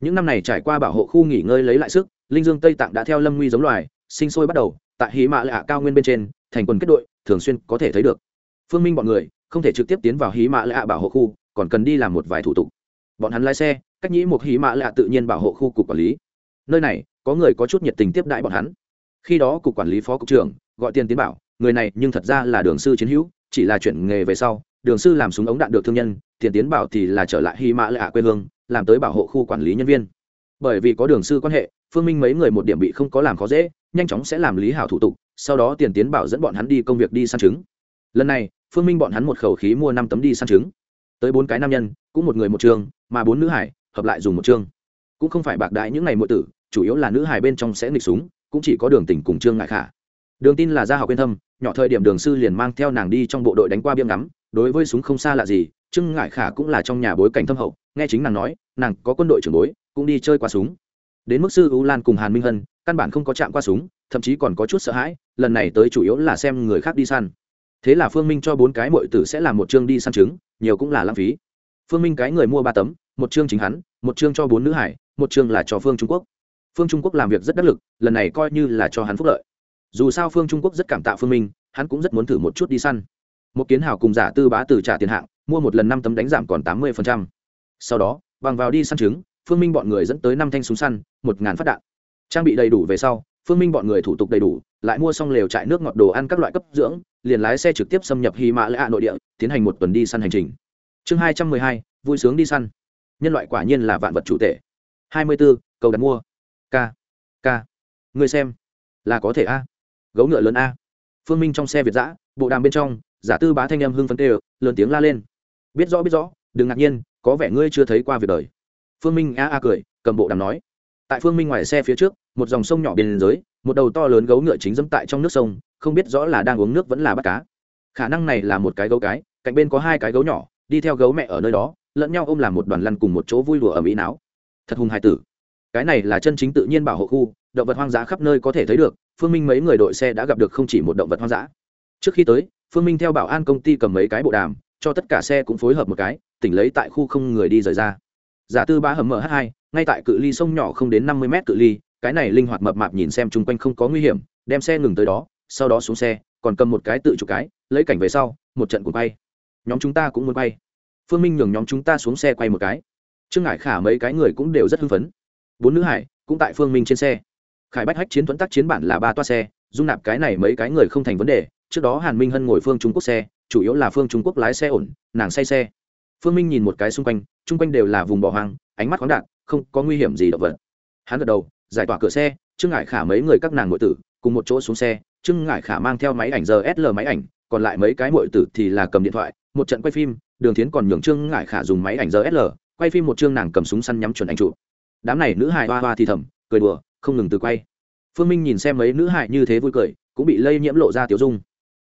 Speaker 1: những năm này trải qua bảo hộ khu nghỉ ngơi lấy lại sức, linh dương tây tạng đã theo lâm nguy giống loài, sinh sôi bắt đầu, tại hí mạ lạ cao nguyên bên trên, thành quần kết đội thường xuyên có thể thấy được. Phương minh bọn người không thể trực tiếp tiến vào hí mạ lạ bảo hộ khu, còn cần đi làm một vài thủ tục. Bọn hắn lái xe, cách nhĩ một hí mạ lạ tự nhiên bảo hộ khu cục quản lý. Nơi này, có người có chút nhiệt tình tiếp đãi bọn hắn. Khi đó cục quản lý phó cục trưởng gọi tiền tiến bảo, người này nhưng thật ra là đường sư chiến hữu, chỉ là chuyển nghề về sau, đường sư làm súng ống đạn được thương nhân, tiền tiến bảo thì là trở lại hy mã lạ quê hương, làm tới bảo hộ khu quản lý nhân viên. Bởi vì có đường sư quan hệ, phương minh mấy người một điểm bị không có làm khó dễ, nhanh chóng sẽ làm lý hảo thủ tục sau đó tiền tiến bảo dẫn bọn hắn đi công việc đi săn trứng. Lần này, phương minh bọn hắn một khẩu khí mua năm tấm đi săn trứng. Tới bốn cái nam nhân, cũng một người một trường, mà bốn nữ hải, hợp lại dùng một chương cũng không phải bạc đại những ngày muội tử, chủ yếu là nữ hải bên trong sẽ nghịch súng, cũng chỉ có đường tỉnh cùng trương ngại khả. Đường tin là gia học yên thâm, nhỏ thời điểm đường sư liền mang theo nàng đi trong bộ đội đánh qua biêm ngắm, đối với súng không xa lạ gì, trương ngại khả cũng là trong nhà bối cảnh thâm hậu, nghe chính nàng nói, nàng có quân đội trưởng bối, cũng đi chơi qua súng. Đến mức sư u lan cùng hàn minh hân căn bản không có chạm qua súng, thậm chí còn có chút sợ hãi, lần này tới chủ yếu là xem người khác đi săn. Thế là phương minh cho bốn cái mọi tử sẽ làm một chương đi săn trứng, nhiều cũng là lãng phí. Phương minh cái người mua ba tấm, một chương chính hắn, một chương cho bốn nữ hải, một chương là cho phương trung quốc. Phương trung quốc làm việc rất đắc lực, lần này coi như là cho hắn phúc lợi. Dù sao phương trung quốc rất cảm tạ phương minh, hắn cũng rất muốn thử một chút đi săn. Một kiến hào cùng giả tư bá từ trả tiền hạng, mua một lần năm tấm đánh giảm còn tám mươi sau đó, bằng vào đi săn trứng, phương minh bọn người dẫn tới năm thanh súng săn, một ngàn phát đạn trang bị đầy đủ về sau, phương minh bọn người thủ tục đầy đủ, lại mua xong lều trại nước ngọt đồ ăn các loại cấp dưỡng, liền lái xe trực tiếp xâm nhập hy mã lễ hạ nội địa, tiến hành một tuần đi săn hành trình. Chương hai trăm mười hai, vui sướng đi săn. Nhân loại quả nhiên là vạn vật chủ tệ hai mươi b ố cầu đặt mua. K k người xem. Là có thể a. Gấu ngựa lớn a. Phương minh trong xe việt giã bộ đàm bên trong, giả tư bá thanh em hưng phấn tê lớn tiếng la lên. Biết rõ biết rõ, đừng ngạc nhiên, có vẻ ngươi chưa thấy qua việc đời. Phương minh a a cười, cầm bộ đàm nói. Tại phương minh ngoài xe phía trước một dòng sông nhỏ bên dưới một đầu to lớn gấu ngựa chính dẫm tại trong nước sông, không biết rõ là đang uống nước vẫn là bắt cá. Khả năng này là một cái gấu cái, cạnh bên có hai cái gấu nhỏ, đi theo gấu mẹ ở nơi đó, lẫn nhau ôm làm một đoàn lăn cùng một chỗ vui đùa ở mỹ não. Thật hùng hài tử. Cái này là chân chính tự nhiên bảo hộ khu, động vật hoang dã khắp nơi có thể thấy được, phương minh mấy người đội xe đã gặp được không chỉ một động vật hoang dã. Trước khi tới, phương minh theo bảo an công ty cầm mấy cái bộ đàm, cho tất cả xe cũng phối hợp một cái, tỉnh lấy tại khu không người đi rời ra. Giả tư ba hầm mh hai, ngay tại cự ly sông nhỏ không đến năm mươi mét cự ly cái này linh hoạt mập mạp nhìn xem chung quanh không có nguy hiểm, đem xe ngừng tới đó, sau đó xuống xe, còn cầm một cái tự chụp cái, lấy cảnh về sau, một trận cùng bay nhóm chúng ta cũng muốn bay phương minh nhường nhóm chúng ta xuống xe quay một cái. Trương ngải khả mấy cái người cũng đều rất hưng phấn. Bốn nữ hải cũng tại phương minh trên xe. Khải bách hách chiến thuẫn tác chiến bản là ba toa xe, dung nạp cái này mấy cái người không thành vấn đề. Trước đó hàn minh hân ngồi phương trung quốc xe, chủ yếu là phương trung quốc lái xe ổn, nàng say xe. Phương minh nhìn một cái xung quanh chung quanh đều là vùng bỏ hoang, ánh mắt khoáng đạn không có nguy hiểm gì động vật. Hắn gật đầu giải tỏa cửa xe, trương ngải khả mấy người các nàng nội tử cùng một chỗ xuống xe, trương ngải khả mang theo máy ảnh giờ sl máy ảnh, còn lại mấy cái nội tử thì là cầm điện thoại, một trận quay phim, đường tiến còn nhường trương ngải khả dùng máy ảnh giờ sl quay phim một chương nàng cầm súng săn nhắm chuẩn ảnh trụ đám này nữ hài hoa hoa thì thầm, cười đùa, không ngừng từ quay. Phương minh nhìn xem mấy nữ hài như thế vui cười, cũng bị lây nhiễm lộ ra tiểu dung.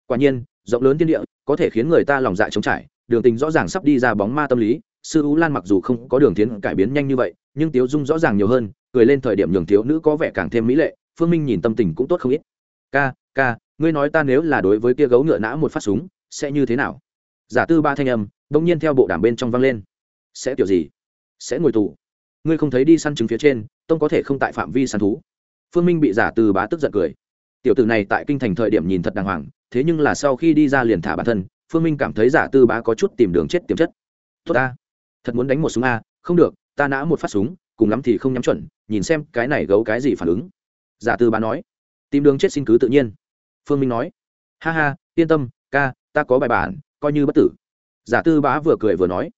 Speaker 1: Quả nhiên, rộng lớn thiên địa, có thể khiến người ta lòng dạ trống trải, đường tình rõ ràng sắp đi ra bóng ma tâm lý, sư ú lan mặc dù không có đường tiến cải biến nhanh như vậy, nhưng tiếu dung rõ ràng nhiều hơn cười lên thời điểm nhường thiếu nữ có vẻ càng thêm mỹ lệ, phương minh nhìn tâm tình cũng tốt không ít. Ca ca, ngươi nói ta nếu là đối với kia gấu ngựa nã một phát súng, sẽ như thế nào? Giả tư ba thanh âm, bỗng nhiên theo bộ đàm bên trong vang lên. Sẽ kiểu gì? Sẽ ngồi tù. Ngươi không thấy đi săn trứng phía trên, tông có thể không tại phạm vi săn thú. Phương minh bị giả tư bá tức giận cười. Tiểu tử này tại kinh thành thời điểm nhìn thật đàng hoàng, thế nhưng là sau khi đi ra liền thả bản thân, phương minh cảm thấy giả tư bá có chút tìm đường chết tiềm chất. Tốt ta, thật muốn đánh một súng a, không được, ta nã một phát súng cùng lắm thì không nhắm chuẩn, nhìn xem cái này gấu cái gì phản ứng. Giả tư bá nói, tìm đường chết xin cứ tự nhiên. Phương minh nói, ha ha, yên tâm, ca, ta có bài bản, coi như bất tử. Giả tư bá vừa cười vừa nói,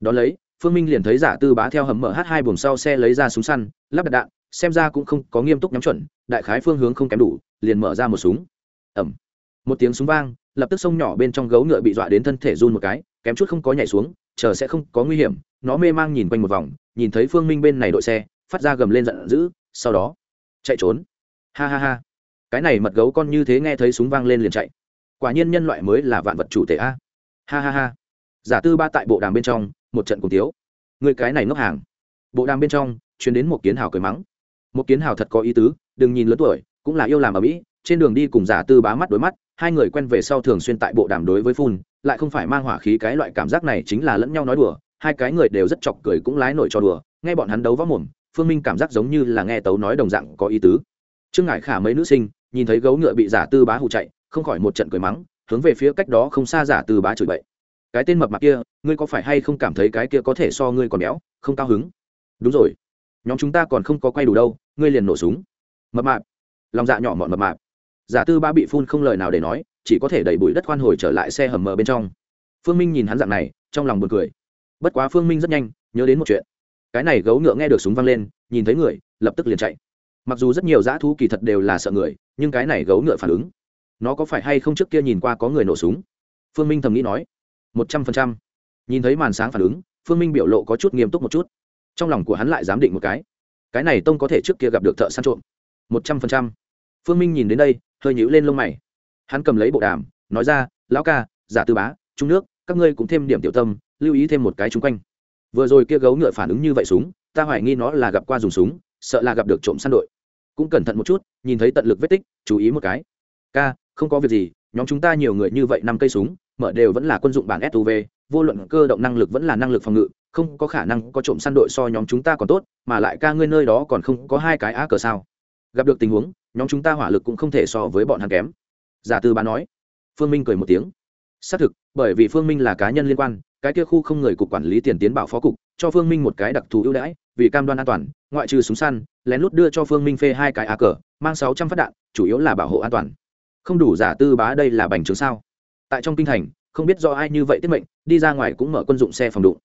Speaker 1: đón lấy, phương minh liền thấy giả tư bá theo hầm mở h hai buồng sau xe lấy ra súng săn, lắp đặt đạn, xem ra cũng không có nghiêm túc nhắm chuẩn, đại khái phương hướng không kém đủ, liền mở ra một súng. Ẩm một tiếng súng vang, lập tức sông nhỏ bên trong gấu ngựa bị dọa đến thân thể run một cái kém chút không có nhảy xuống, chờ sẽ không có nguy hiểm. Nó mê mang nhìn quanh một vòng, nhìn thấy phương minh bên này đội xe, phát ra gầm lên giận dữ, sau đó, chạy trốn. Ha ha ha. Cái này mật gấu con như thế nghe thấy súng vang lên liền chạy. Quả nhiên nhân loại mới là vạn vật chủ thể a. Ha ha ha. Giả tư ba tại bộ đàm bên trong, một trận cùng tiếu. Người cái này ngốc hàng. Bộ đàm bên trong chuyến đến một kiến hào cười mắng. Một kiến hào thật có ý tứ, đừng nhìn lớn tuổi, cũng là yêu làm ở mỹ, trên đường đi cùng giả tư bá mắt đối mắt hai người quen về sau thường xuyên tại bộ đàm đối với phun, lại không phải mang hỏa khí cái loại cảm giác này chính là lẫn nhau nói đùa, hai cái người đều rất chọc cười cũng lái nổi cho đùa, nghe bọn hắn đấu võ mồm, phương minh cảm giác giống như là nghe tấu nói đồng dạng có ý tứ. Trương ngải khả mấy nữ sinh, nhìn thấy gấu ngựa bị giả tư bá hụ chạy, không khỏi một trận cười mắng, hướng về phía cách đó không xa giả tư bá chửi bậy. Cái tên mập mạp kia, ngươi có phải hay không cảm thấy cái kia có thể so ngươi còn béo, không cao hứng? Đúng rồi. Nhóm chúng ta còn không có quay đủ đâu, ngươi liền nổ súng. Mập mạp. Lòng dạ nhỏ mọn mập mạp giả tư ba bị phun không lời nào để nói, chỉ có thể đẩy bụi đất khoan hồi trở lại xe hầm mờ bên trong. Phương minh nhìn hắn dạng này, trong lòng buồn cười. Bất quá phương minh rất nhanh, nhớ đến một chuyện. Cái này gấu ngựa nghe được súng văng lên, nhìn thấy người, lập tức liền chạy. Mặc dù rất nhiều dã thú kỳ thật đều là sợ người, nhưng cái này gấu ngựa phản ứng, nó có phải hay không trước kia nhìn qua có người nổ súng? Phương minh thầm nghĩ nói. Một trăm phần trăm. Nhìn thấy màn sáng phản ứng, phương minh biểu lộ có chút nghiêm túc một chút. Trong lòng của hắn lại dám định một cái. Cái này tông có thể trước kia gặp được thợ săn trộm. Một trăm phần trăm. Phương minh nhìn đến đây hơi nhíu lên lông mày. Hắn cầm lấy bộ đàm, nói ra, lão ca, giả tư bá, trung nước, các ngươi cũng thêm điểm tiểu tâm, lưu ý thêm một cái chung quanh. Vừa rồi kia gấu ngựa phản ứng như vậy súng, ta hoài nghi nó là gặp qua dùng súng, sợ là gặp được trộm săn đội. Cũng cẩn thận một chút, nhìn thấy tận lực vết tích, chú ý một cái. Ca, không có việc gì, nhóm chúng ta nhiều người như vậy năm cây súng, mở đều vẫn là quân dụng bản suv vô luận cơ động năng lực vẫn là năng lực phòng ngự, không có khả năng có trộm săn đội so nhóm chúng ta còn tốt, mà lại ca ngươi nơi đó còn không có hai cái á cờ sao? Gặp được tình huống, nhóm chúng ta hỏa lực cũng không thể so với bọn hắn kém. Giả tư bá nói. Phương minh cười một tiếng. Xác thực, bởi vì phương minh là cá nhân liên quan, cái kia khu không người cục quản lý tiền tiến bảo phó cục, cho phương minh một cái đặc thù ưu đãi, vì cam đoan an toàn, ngoại trừ súng săn, lén lút đưa cho phương minh phê hai cái á cờ, mang sáu trăm phát đạn, chủ yếu là bảo hộ an toàn. Không đủ giả tư bá đây là bành trướng sao? Tại trong kinh thành, không biết do ai như vậy tiết mệnh, đi ra ngoài cũng mở quân dụng xe phòng đụng.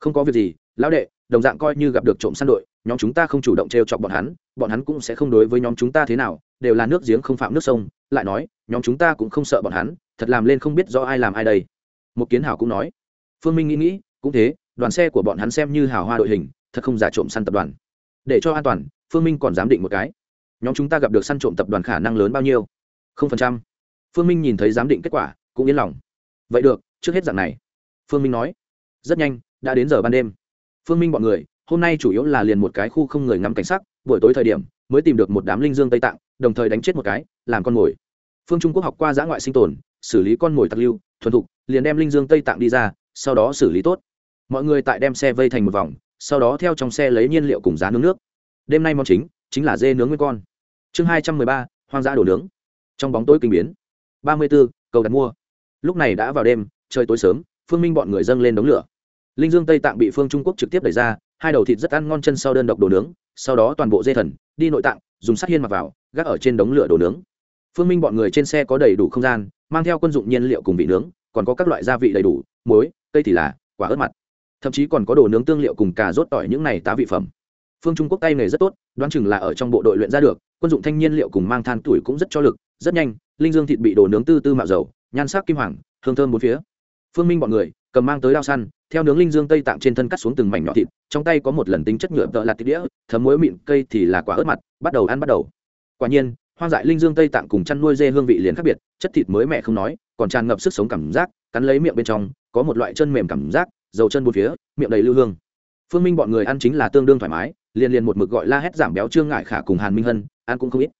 Speaker 1: Không có việc gì, lão đệ, đồng dạng coi như gặp được trộm săn đội, nhóm chúng ta không chủ động t r e o chọc bọn hắn bọn hắn cũng sẽ không đối với nhóm chúng ta thế nào, đều là nước giếng không phạm nước sông, lại nói, nhóm chúng ta cũng không sợ bọn hắn, thật làm lên không biết do ai làm ai đây. Một kiến hảo cũng nói. Phương minh nghĩ nghĩ, cũng thế, đoàn xe của bọn hắn xem như hào hoa đội hình, thật không giả trộm săn tập đoàn. Để cho an toàn, phương minh còn giám định một cái. Nhóm chúng ta gặp được săn trộm tập đoàn khả năng lớn bao nhiêu? Không phần trăm. Phương minh nhìn thấy giám định kết quả, cũng yên lòng. Vậy được, trước hết dạng này. Phương minh nói. Rất nhanh, đã đến giờ ban đêm. Phương minh bọn người, hôm nay chủ yếu là liền một cái khu không người ngắm cảnh sắc buổi tối thời điểm mới tìm được một đám linh dương tây tạng, đồng thời đánh chết một cái, làm con mồi. Phương trung quốc học qua giã ngoại sinh tồn, xử lý con mồi tặc lưu, thuần thục, liền đem linh dương tây tạng đi ra, sau đó xử lý tốt. Mọi người tại đem xe vây thành một vòng, sau đó theo trong xe lấy nhiên liệu cùng giá nướng nước. Đêm nay món chính chính là dê nướng nguyên con. Chương hai trăm mười ba, hoang dã đổ nướng. Trong bóng tối kinh biến. Ba mươi b ố cầu đặt mua. Lúc này đã vào đêm, trời tối sớm, phương minh bọn người dâng lên đống lửa. Linh dương tây tạng bị phương trung quốc trực tiếp đẩy ra hai đầu thịt rất ăn ngon chân sau đơn độc đồ nướng, sau đó toàn bộ dê thần, đi nội tạng, dùng sắt hiên mặc vào, gác ở trên đống lửa đồ nướng. Phương minh bọn người trên xe có đầy đủ không gian, mang theo quân dụng nhiên liệu cùng vị nướng, còn có các loại gia vị đầy đủ, muối, cây thì là, quả ớt mặt thậm chí còn có đồ nướng tương liệu cùng cà rốt tỏi những này tá vị phẩm. Phương trung quốc tay nghề rất tốt, đoán chừng là ở trong bộ đội luyện ra được, quân dụng thanh nhiên liệu cùng mang than tuổi cũng rất cho lực, rất nhanh, linh dương thịt bị đồ nướng tư tư mạo dầu, nhan sắc kim hoàng, hương thơm bốn phía. Phương minh bọn người cầm mang tới đao săn, theo nướng linh dương tây tạng trên thân cắt xuống từng mảnh nhỏ thịt, trong tay có một lần tính chất nhựa tợ lạt tít đĩa, thấm muối mịn, cây thì là quả ớt mặt, bắt đầu ăn bắt đầu. Quả nhiên, hoang dại linh dương tây tạng cùng chăn nuôi dê hương vị liền khác biệt, chất thịt mới mẹ không nói, còn tràn ngập sức sống cảm giác, cắn lấy miệng bên trong, có một loại chân mềm cảm giác, dầu chân một phía, miệng đầy lưu hương. Phương minh bọn người ăn chính là tương đương thoải mái, liền liền một mực gọi la hét giảm béo trương ngại khả cùng hàn minh hân, ăn cũng không ít.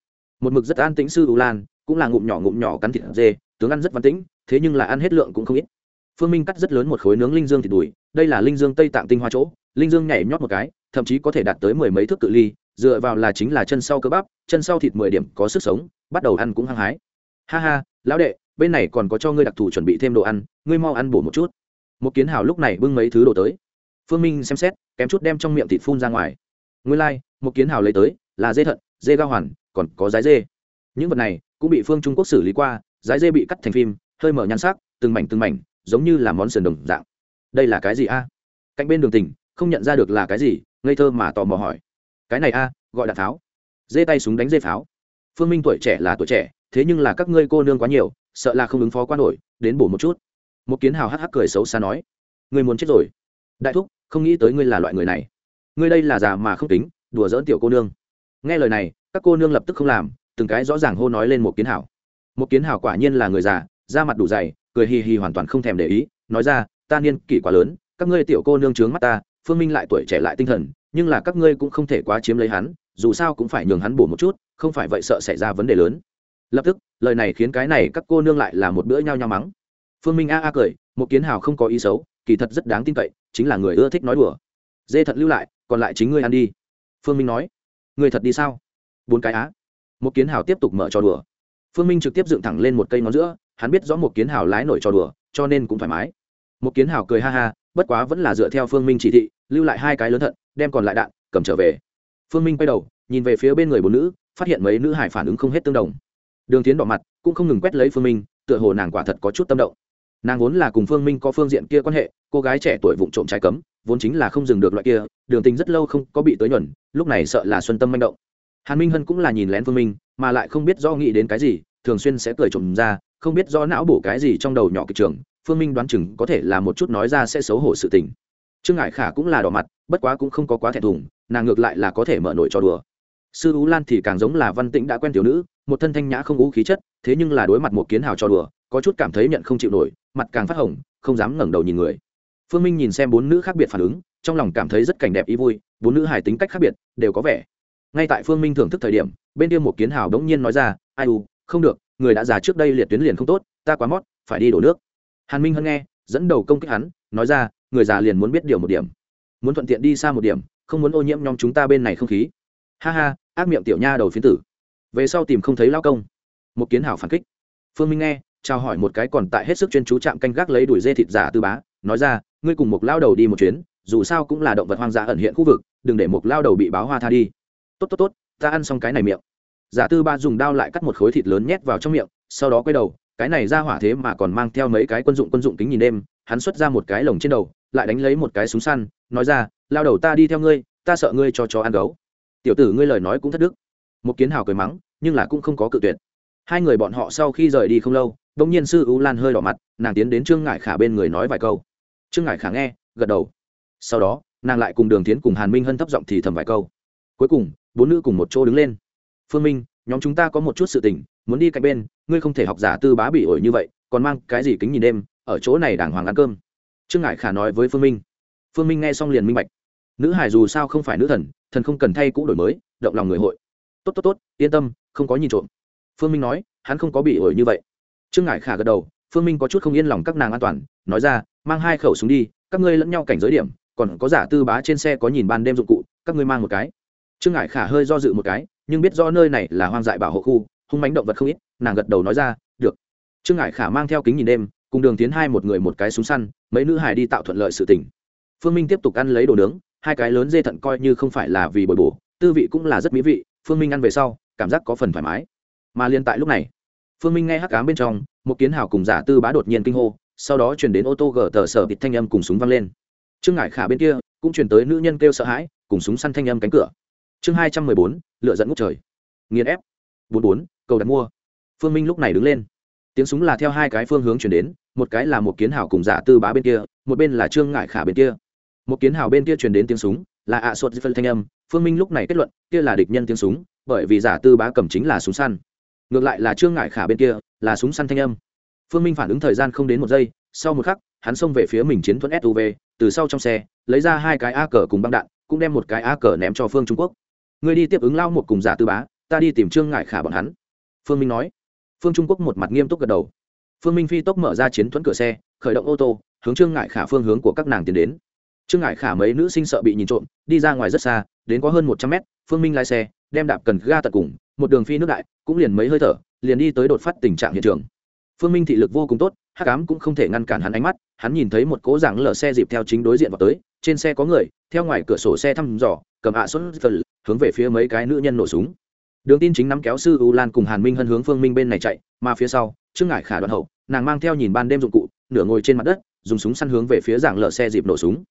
Speaker 1: Một mực rất an tĩnh sư u lan, cũng là ngụm nhỏ ngụm nhỏ cắn thịt dê, tướng ăn rất văn tĩnh, thế nhưng là ăn hết lượng cũng không ít phương minh cắt rất lớn một khối nướng linh dương thịt đùi đây là linh dương tây tạng tinh hoa chỗ linh dương nhảy nhót một cái thậm chí có thể đạt tới mười mấy thước cự ly dựa vào là chính là chân sau cơ bắp chân sau thịt mười điểm có sức sống bắt đầu ăn cũng hăng hái. Ha ha lão đệ bên này còn có cho ngươi đặc thù chuẩn bị thêm đồ ăn ngươi mau ăn bổ một chút. Một kiến hào lúc này bưng mấy thứ đồ tới. Phương minh xem xét kém chút đem trong miệng thịt phun ra ngoài. Ngươi lai、like, một kiến hào lấy tới là dê thận dê ga hoàn còn có rái dê. Những vật này cũng bị phương trung quốc xử lý qua rái dê bị cắt thành phim hơi mở nhan sắc từng mảnh từng mảnh giống như là món sườn đồng dạng. Đây là cái gì a? Cạnh bên đường tình, không nhận ra được là cái gì, ngây thơ mà tò mò hỏi. Cái này a, gọi đạn pháo dê tay súng đánh dê pháo. Phương minh tuổi trẻ là tuổi trẻ, thế nhưng là các ngươi cô nương quá nhiều, sợ là không ứng phó quá nổi, đến bổ một chút. Một kiến hào hắc hắc cười xấu xa nói. Ngươi muốn chết rồi. Đại thúc, không nghĩ tới ngươi là loại người này. Ngươi đây là già mà không tính, đùa dỡn tiểu cô nương. Nghe lời này, các cô nương lập tức không làm, từng cái rõ ràng hô nói lên một kiến hảo một kiến hảo quả nhiên là người già, da mặt đủ dày cười hì hì hoàn toàn không thèm để ý, nói ra, ta niên kỷ quá lớn, các ngươi tiểu cô nương trướng mắt ta, phương minh lại tuổi trẻ lại tinh thần, nhưng là các ngươi cũng không thể quá chiếm lấy hắn, dù sao cũng phải nhường hắn bổ một chút, không phải vậy sợ xảy ra vấn đề lớn. Lập tức, lời này khiến cái này các cô nương lại là một bữa nhao nhao mắng. Phương minh a a cười, một kiến hào không có ý xấu, kỳ thật rất đáng tin cậy, chính là người ưa thích nói đùa. Dê thật lưu lại, còn lại chính ngươi ăn đi. Phương minh nói. Người thật đi sao? Bốn cái á. Một kiến hào tiếp tục mở trò đùa. Phương minh trực tiếp dựng thẳng lên một cây ngón giữa hắn biết rõ một kiến hào lái nổi trò đùa, cho nên cũng thoải mái. Một kiến hào cười ha ha, bất quá vẫn là dựa theo phương minh chỉ thị, lưu lại hai cái lớn thận, đem còn lại đạn, cầm trở về. Phương minh quay đầu, nhìn về phía bên người bốn nữ, phát hiện mấy nữ hải phản ứng không hết tương đồng. Đường tiến đỏ mặt, cũng không ngừng quét lấy phương minh, tựa hồ nàng quả thật có chút tâm động. Nàng vốn là cùng phương minh có phương diện kia quan hệ, cô gái trẻ tuổi vụng trộm trái cấm, vốn chính là không dừng được loại kia, đường tình rất lâu không có bị tới nhuẩn lúc này sợ là xuân tâm manh động. Hàn minh hân cũng là nhìn lén phương minh, mà lại không biết do nghĩ đến cái gì, thường xuyên sẽ cười trộm ra không biết do não bổ cái gì trong đầu nhỏ kịch trường, phương minh đoán chừng có thể là một chút nói ra sẽ xấu hổ sự tình. Trương ngại khả cũng là đỏ mặt, bất quá cũng không có quá thẹn thùng, nàng ngược lại là có thể mở nổi cho đùa. Sư ú lan thì càng giống là văn tĩnh đã quen tiểu nữ, một thân thanh nhã không ú khí chất, thế nhưng là đối mặt một kiến hào cho đùa, có chút cảm thấy nhận không chịu nổi, mặt càng phát hồng, không dám ngẩng đầu nhìn người. Phương minh nhìn xem bốn nữ khác biệt phản ứng, trong lòng cảm thấy rất cảnh đẹp ý vui, bốn nữ hài tính cách khác biệt, đều có vẻ. Ngay tại phương minh thưởng thức thời điểm, bên kia một kiến hào đống nhiên nói ra, ai u không được, người đã già trước đây liệt tuyến liền không tốt, ta quá mót, phải đi đổ nước. Hàn minh hân nghe, dẫn đầu công kích hắn, nói ra, người già liền muốn biết điều một điểm. Muốn thuận tiện đi xa một điểm, không muốn ô nhiễm nhóm chúng ta bên này không khí. Ha ha, ác miệng tiểu nha đầu phiến tử. Về sau tìm không thấy lao công. Một kiến hảo phản kích. Phương minh nghe, chào hỏi một cái còn tại hết sức chuyên chú chạm canh gác lấy đuổi dê thịt giả tư bá, nói ra, ngươi cùng một lao đầu đi một chuyến, dù sao cũng là động vật hoang dã ẩn hiện khu vực, đừng để một lao đầu bị báo hoa tha đi. Tốt tốt tốt, ta ăn xong cái này miệng giả tư ba dùng đao lại cắt một khối thịt lớn nhét vào trong miệng, sau đó quay đầu, cái này ra hỏa thế mà còn mang theo mấy cái quân dụng quân dụng kính nhìn đêm hắn xuất ra một cái lồng trên đầu, lại đánh lấy một cái súng săn, nói ra, lao đầu ta đi theo ngươi, ta sợ ngươi cho chó ăn gấu. Tiểu tử ngươi lời nói cũng thất đức. Một kiến hào cười mắng, nhưng là cũng không có cự tuyệt. Hai người bọn họ sau khi rời đi không lâu đông nhiên sư ưu lan hơi đỏ mặt, nàng tiến đến trương ngải khả bên người nói vài câu. Trương ngải khả nghe, gật đầu. Sau đó, nàng lại cùng đường tiến cùng hàn minh hân thấp giọng thì thầm vài câu. Cuối cùng, bốn nữ cùng một chỗ đứng lên phương minh, nhóm chúng ta có một chút sự tình, muốn đi cạnh bên, ngươi không thể học giả tư bá bị ổi như vậy, còn mang cái gì kính nhìn đêm, ở chỗ này đàng hoàng ăn cơm. Trương ngải khả nói với phương minh. Phương minh nghe xong liền minh bạch. Nữ hải dù sao không phải nữ thần thần không cần thay cũ đổi mới, động lòng người hội. Tốt tốt tốt, yên tâm, không có nhìn trộm. Phương minh nói, hắn không có bị ổi như vậy. Trương ngải khả gật đầu, phương minh có chút không yên lòng các nàng an toàn, nói ra, mang hai khẩu súng đi, các ngươi lẫn nhau cảnh giới điểm, còn có giả tư bá trên xe có nhìn ban đêm dụng cụ, các ngươi mang một cái trương ngải khả hơi do dự một cái, nhưng biết do nơi này là hoang dại bảo hộ khu, hung mánh động vật không ít, nàng gật đầu nói ra, được. Trương ngải khả mang theo kính nhìn đêm, cùng đường tiến hai một người một cái súng săn, mấy nữ hải đi tạo thuận lợi sự tỉnh phương minh tiếp tục ăn lấy đồ nướng, hai cái lớn dê thận coi như không phải là vì bồi bổ, tư vị cũng là rất mỹ vị, phương minh ăn về sau, cảm giác có phần thoải mái. Mà liên tại lúc này, phương minh nghe hắc cám bên trong, một kiến hào cùng giả tư bá đột nhiên kinh hô, sau đó chuyển đến ô tô gờ tờ sở bịt thanh âm cùng súng văng lên. Trương ngải khả bên kia cũng chuyển tới nữ nhân kêu sợ hãi, cùng súng săn thanh âm cánh cửa chương hai trăm mười bốn lựa dẫn ngút trời. Nghiền ép. Bốn bốn, cầu đặt mua. Phương minh lúc này đứng lên. Tiếng súng là theo hai cái phương hướng chuyển đến, một cái là một kiến hào cùng giả tư bá bên kia, một bên là trương ngải khả bên kia. Một kiến hào bên kia truyền đến tiếng súng, là ạ sốt phân thanh âm. Phương minh lúc này kết luận, kia là địch nhân tiếng súng, bởi vì giả tư bá cầm chính là súng săn. Ngược lại là trương ngải khả bên kia, là súng săn thanh âm. Phương minh phản ứng thời gian không đến một giây, sau một khắc, hắn xông về phía mình chiến thuẫn suv từ sau trong xe, lấy ra hai cái a cờ cùng băng đạn, cũng đem một cái a cờ ném cho phương trung quốc người đi tiếp ứng lao một cùng giả tư bá, ta đi tìm trương ngại khả bọn hắn. Phương minh nói. Phương trung quốc một mặt nghiêm túc gật đầu. Phương minh phi tốc mở ra chiến thuẫn cửa xe, khởi động ô tô, hướng trương ngại khả phương hướng của các nàng tiến đến. Trương ngại khả mấy nữ sinh sợ bị nhìn trộm, đi ra ngoài rất xa, đến có hơn một trăm mét, phương minh lái xe, đem đạp cần ga tận cùng, một đường phi nước đại, cũng liền mấy hơi thở, liền đi tới đột phát tình trạng hiện trường. Phương minh thị lực vô cùng tốt, hắc ám cũng không thể ngăn cản hắn ánh mắt, hắn nhìn thấy một cố dạng lở xe dịp theo chính đối diện vào tới, trên xe có người, theo ngoài cửa sổ xe thăm dò, cầm hạ xuất phần hướng về phía mấy cái nữ nhân nổ súng. Đường tin chính nắm kéo sư u lan cùng hàn minh hân hướng phương minh bên này chạy, mà phía sau, trương ngải khả đoạn hậu, nàng mang theo nhìn ban đêm dụng cụ, nửa ngồi trên mặt đất, dùng súng săn hướng về phía dạng lở xe dịp nổ súng.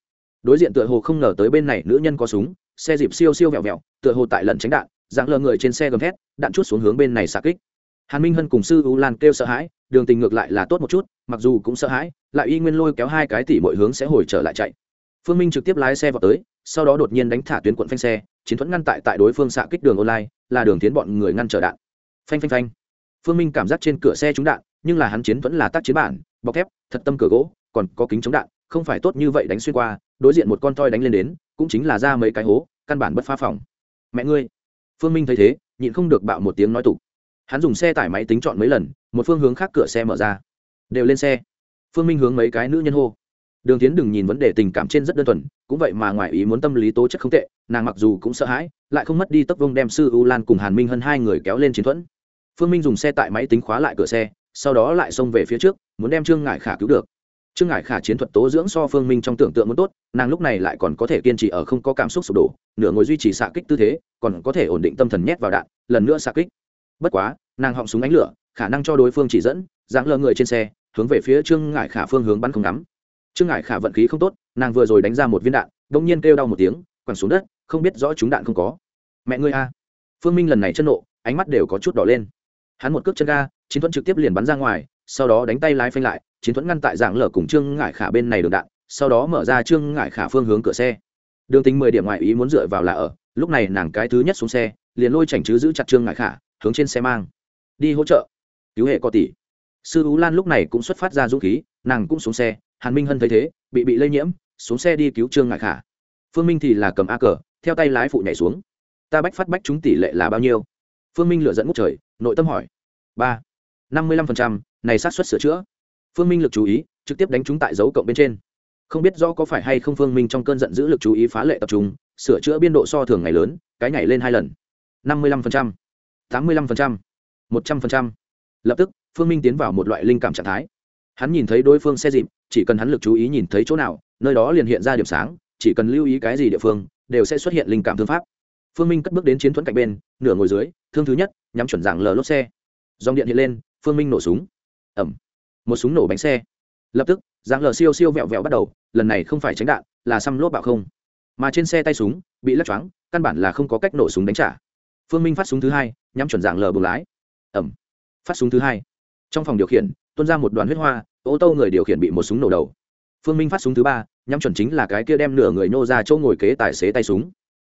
Speaker 1: Đối diện tựa hồ không ngờ tới bên này nữ nhân có súng, xe dịp siêu siêu vẹo vẹo, tựa hồ tại lần tránh đạn dạng lờ người trên xe gầm thét, đạn chút xuống hướng bên này xạ kích. Hàn minh hân cùng sư u lan kêu sợ hãi, đường tình ngược lại là tốt một chút, mặc dù cũng sợ hãi, lại y nguyên lôi kéo hai cái tỉ mọi hướng sẽ hồi trở lại chạy. Phương minh trực tiếp lái xe vào tới sau đó đột nhiên đánh thả tuyến quận phanh xe, chiến thuẫn ngăn tại tại đối phương xạ kích đường online, là đường tiến bọn người ngăn trở đạn. Phanh phanh phanh. Phương minh cảm giác trên cửa xe trúng đạn, nhưng là hắn chiến vẫn là tác chiến bản, bọc thép, thật tâm cửa gỗ, còn có kính chống đạn, không phải tốt như vậy đánh xuyên qua, đối diện một con toi đánh lên đến, cũng chính là ra mấy cái hố, căn bản bất phá phòng. Mẹ ngươi. Phương minh thấy thế, nhịn không được bạo một tiếng nói tục. Hắn dùng xe tải máy tính chọn mấy lần, một phương hướng khác cửa xe mở ra. Đều lên xe. Phương minh hướng mấy cái nữ nhân hô đường tiến đừng nhìn vấn đề tình cảm trên rất đơn thuần, cũng vậy mà ngoài ý muốn tâm lý tố chất không tệ, nàng mặc dù cũng sợ hãi, lại không mất đi tấc vông đem sư u lan cùng hàn minh hơn hai người kéo lên chiến thuẫn. Phương minh dùng xe tại máy tính khóa lại cửa xe, sau đó lại xông về phía trước, muốn đem trương ngải khả cứu được. Trương ngải khả chiến thuật tố dưỡng so phương minh trong tưởng tượng muốn tốt, nàng lúc này lại còn có thể kiên trì ở không có cảm xúc sụp đổ, nửa ngồi duy trì xạ kích tư thế, còn có thể ổn định tâm thần nhét vào đạn, lần nữa xạ kích. Bất quá, nàng họng súng ánh lửa, khả năng cho đối phương chỉ dẫn, giáng lơ người trên xe, hướng về phía trương ngải khả phương hướng bắn không ngắm trương ngải khả vận khí không tốt, nàng vừa rồi đánh ra một viên đạn đông nhiên kêu đau một tiếng, quẳng xuống đất, không biết rõ chúng đạn không có. Mẹ ngươi a. Phương minh lần này chân nộ, ánh mắt đều có chút đỏ lên. Hắn một cước chân ga, chiến thuẫn trực tiếp liền bắn ra ngoài, sau đó đánh tay lái phanh lại, chiến thuẫn ngăn tại dạng lở cùng trương ngải khả bên này đường đạn, sau đó mở ra trương ngải khả phương hướng cửa xe. Đường tính mười điểm ngoại ý muốn dựa vào là ở, lúc này nàng cái thứ nhất xuống xe, liền lôi chảnh chứ giữ chặt trương ngải khả, hướng trên xe mang. Đi hỗ trợ. Cứu hệ có tỷ. Sư ú lan lúc này cũng xuất phát ra dũng khí, nàng cũng xuống xe hàn minh hân thấy thế, bị bị lây nhiễm, xuống xe đi cứu trương ngại khả. Phương minh thì là cầm a cờ, theo tay lái phụ nhảy xuống. Ta bách phát bách chúng tỷ lệ là bao nhiêu? Phương minh lựa dẫn ngút trời, nội tâm hỏi. Ba. Năm mươi lăm phần trăm, này sát xuất sửa chữa. Phương minh lực chú ý, trực tiếp đánh chúng tại dấu cộng bên trên. Không biết do có phải hay không phương minh trong cơn giận giữ lực chú ý phá lệ tập trung, sửa chữa biên độ so thường ngày lớn, cái nhảy lên hai lần. Năm mươi lăm phần trăm. Tám mươi lăm phần trăm. Một trăm phần trăm. Lập tức, phương minh tiến vào một loại linh cảm trạng thái hắn nhìn thấy đối phương xe dịp, chỉ cần hắn lực chú ý nhìn thấy chỗ nào, nơi đó liền hiện ra điểm sáng, chỉ cần lưu ý cái gì địa phương, đều sẽ xuất hiện linh cảm thương pháp. Phương minh cất bước đến chiến thuẫn cạnh bên, nửa ngồi dưới, thương thứ nhất, nhắm chuẩn dạng lờ lốp xe. Dòng điện hiện lên, phương minh nổ súng. Ẩm một súng nổ bánh xe. Lập tức, dạng lờ siêu siêu vẹo vẹo bắt đầu, lần này không phải tránh đạn, là xăm lốp bạo không. Mà trên xe tay súng, bị lắc choáng, căn bản là không có cách nổ súng đánh trả. Phương minh phát súng thứ hai, nhắm chuẩn dạng lờ bùng lái. Ẩm phát súng thứ hai. Trong phòng điều khiển tuôn ra một đoàn huyết hoa, ô tô người điều khiển bị một súng nổ đầu. Phương minh phát súng thứ ba, nhắm chuẩn chính là cái kia đem nửa người nô ra chỗ ngồi kế tài xế tay súng.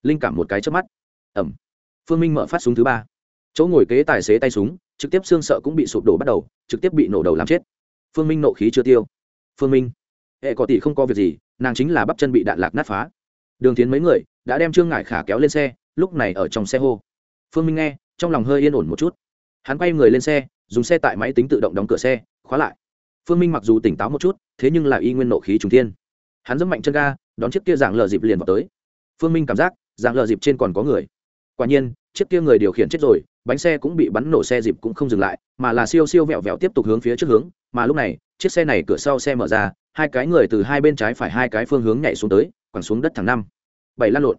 Speaker 1: Linh cảm một cái trước mắt. Ẩm phương minh mở phát súng thứ ba. Chỗ ngồi kế tài xế tay súng, trực tiếp xương sợ cũng bị sụp đổ bắt đầu, trực tiếp bị nổ đầu làm chết. Phương minh nộ khí chưa tiêu. Phương minh. Hệ có tỷ không có việc gì, nàng chính là bắp chân bị đạn lạc nát phá. Đường tiến mấy người đã đem trương ngải khả kéo lên xe, lúc này ở trong xe hô. Phương minh nghe, trong lòng hơi yên ổn một chút hắn quay người lên xe, dùng xe tại máy tính tự động đóng cửa xe, khóa lại. Phương minh mặc dù tỉnh táo một chút, thế nhưng là y nguyên nộ khí trùng thiên. Hắn dẫm mạnh chân ga, đón chiếc kia dạng lờ dịp liền vào tới. Phương minh cảm giác, dạng lờ dịp trên còn có người. Quả nhiên, chiếc kia người điều khiển chết rồi, bánh xe cũng bị bắn nổ xe dịp cũng không dừng lại, mà là siêu siêu vẹo vẹo tiếp tục hướng phía trước hướng, mà lúc này, chiếc xe này cửa sau xe mở ra, hai cái người từ hai bên trái phải hai cái phương hướng nhảy xuống tới, quẳng xuống đất thẳng năm. Bảy lăn lộn.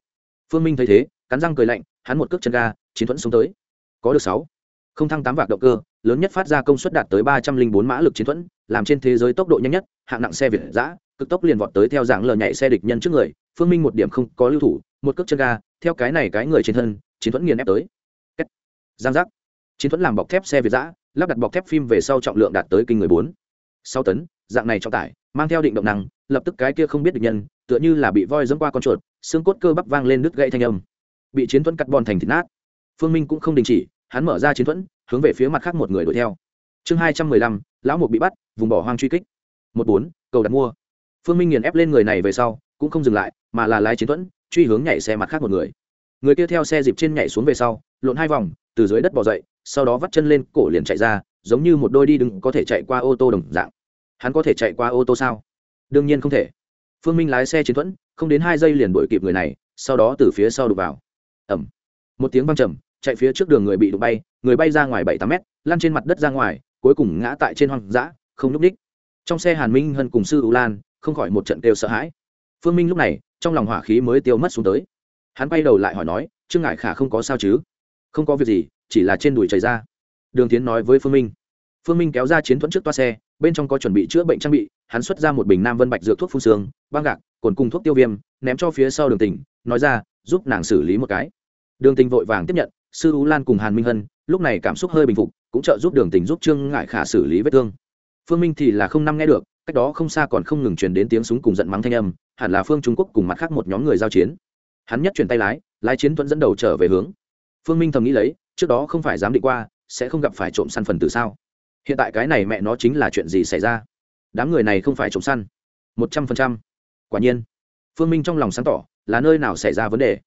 Speaker 1: Phương minh thấy thế, cắn răng cười lạnh, hắn một cước chân ga, chiến thuẫn xuống tới. Có được sáu không thăng tám vạc động cơ, lớn nhất phát ra công suất đạt tới ba trăm linh bốn mã lực chiến thuẫn, làm trên thế giới tốc độ nhanh nhất, hạng nặng xe việt giã cực tốc liền vọt tới theo dạng lờ nhảy xe địch nhân trước người, phương minh một điểm không có lưu thủ, một cước chân ga, theo cái này cái người trên thân, chiến thuẫn nghiền ép tới. Giang giác. Chiến thuẫn làm bọc thép xe việt giã lắp đặt bọc thép phim về sau trọng lượng đạt tới kinh người bốn. Sáu tấn, dạng này trọng tải, mang theo định động năng, lập tức cái kia không biết địch nhân, tựa như là bị voi dẫm qua con chuột, xương cốt cơ bắp vang lên đứt gãy thanh âm. Bị chiến thuẫn cắt bòn thành thịt nát. Phương minh cũng không đình chỉ hắn mở ra chiến thuẫn, hướng về phía mặt khác một người đuổi theo. Chương hai trăm mười lăm, lão mục bị bắt, vùng bỏ hoang truy kích. Một bốn, cầu đặt mua. Phương minh nghiền ép lên người này về sau, cũng không dừng lại, mà là lái chiến thuẫn, truy hướng nhảy xe mặt khác một người. Người kia theo xe dịp trên nhảy xuống về sau, lộn hai vòng, từ dưới đất bỏ dậy, sau đó vắt chân lên cổ liền chạy ra, giống như một đôi đi đừng có thể chạy qua ô tô đồng dạng. Hắn có thể chạy qua ô tô sao? Đương nhiên không thể. Phương minh lái xe chiến thuẫn, không đến hai giây liền đuổi kịp người này, sau đó từ phía sau đục vào. Ẩm một tiếng văng trầm chạy phía trước đường người bị đụng bay, người bay ra ngoài bảy tám mét, lăn trên mặt đất ra ngoài, cuối cùng ngã tại trên hoang dã, không n ú c ních trong xe hàn minh hân cùng sư ưu lan, không khỏi một trận kêu sợ hãi. Phương minh lúc này, trong lòng hỏa khí mới tiêu mất xuống tới. Hắn bay đầu lại hỏi nói, trương ngại khả không có sao chứ? Không có việc gì, chỉ là trên đùi chảy ra. Đường tiến nói với phương minh. Phương minh kéo ra chiến thuẫn trước toa xe, bên trong có chuẩn bị chữa bệnh trang bị, hắn xuất ra một bình nam vân bạch dược thuốc phun xương, băng gạc, cồn cùng thuốc tiêu viêm, ném cho phía sau đường tỉnh, nói ra, giúp nàng xử lý một cái. Đường tình vội vàng tiếp nhận sư ú lan cùng hàn minh hân, lúc này cảm xúc hơi bình phục, cũng trợ giúp đường tình giúp trương ngại khả xử lý vết thương. Phương minh thì là không năm nghe được, cách đó không xa còn không ngừng truyền đến tiếng súng cùng giận mắng thanh âm, hẳn là phương trung quốc cùng mặt khác một nhóm người giao chiến. Hắn nhất chuyển tay lái lái chiến thuẫn dẫn đầu trở về hướng. Phương minh thầm nghĩ lấy, trước đó không phải dám đi qua, sẽ không gặp phải trộm săn phần từ sao? Hiện tại cái này mẹ nó chính là chuyện gì xảy ra? Đám người này không phải trộm săn. Một trăm phần trăm. Quả nhiên, phương minh trong lòng sáng tỏ, là nơi nào xảy ra vấn đề?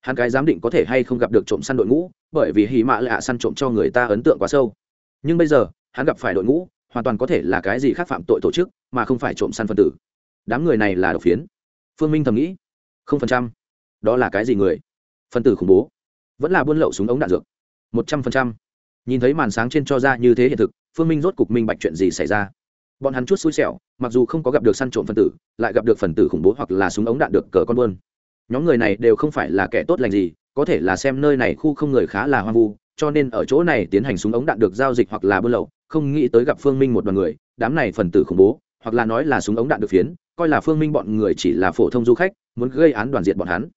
Speaker 1: Hắn cái giám định có thể hay không gặp được trộm săn đội ngũ, bởi vì hì mạ lạ săn trộm cho người ta ấn tượng quá sâu. Nhưng bây giờ, hắn gặp phải đội ngũ, hoàn toàn có thể là cái gì khác phạm tội tổ chức, mà không phải trộm săn phân tử. Đám người này là độc phiến. Phương minh thầm nghĩ. Không phần trăm. Đó là cái gì người? Phân tử khủng bố. Vẫn là buôn lậu súng ống đạn dược. Một trăm phần trăm. Nhìn thấy màn sáng trên cho ra như thế hiện thực, phương minh rốt cục minh bạch chuyện gì xảy ra. Bọn hắn chút xui xẻo, mặc dù không có gặp được săn trộm phân tử, lại gặp được phần tử khủng bố hoặc là súng ống đạn được cờ con buôn nhóm người này đều không phải là kẻ tốt lành gì, có thể là xem nơi này khu không người khá là hoang vu, cho nên ở chỗ này tiến hành súng ống đạn được giao dịch hoặc là buôn lậu, không nghĩ tới gặp phương minh một đoàn người, đám này phần tử khủng bố, hoặc là nói là súng ống đạn được phiến, coi là phương minh bọn người chỉ là phổ thông du khách, muốn gây án đoàn diện bọn hắn.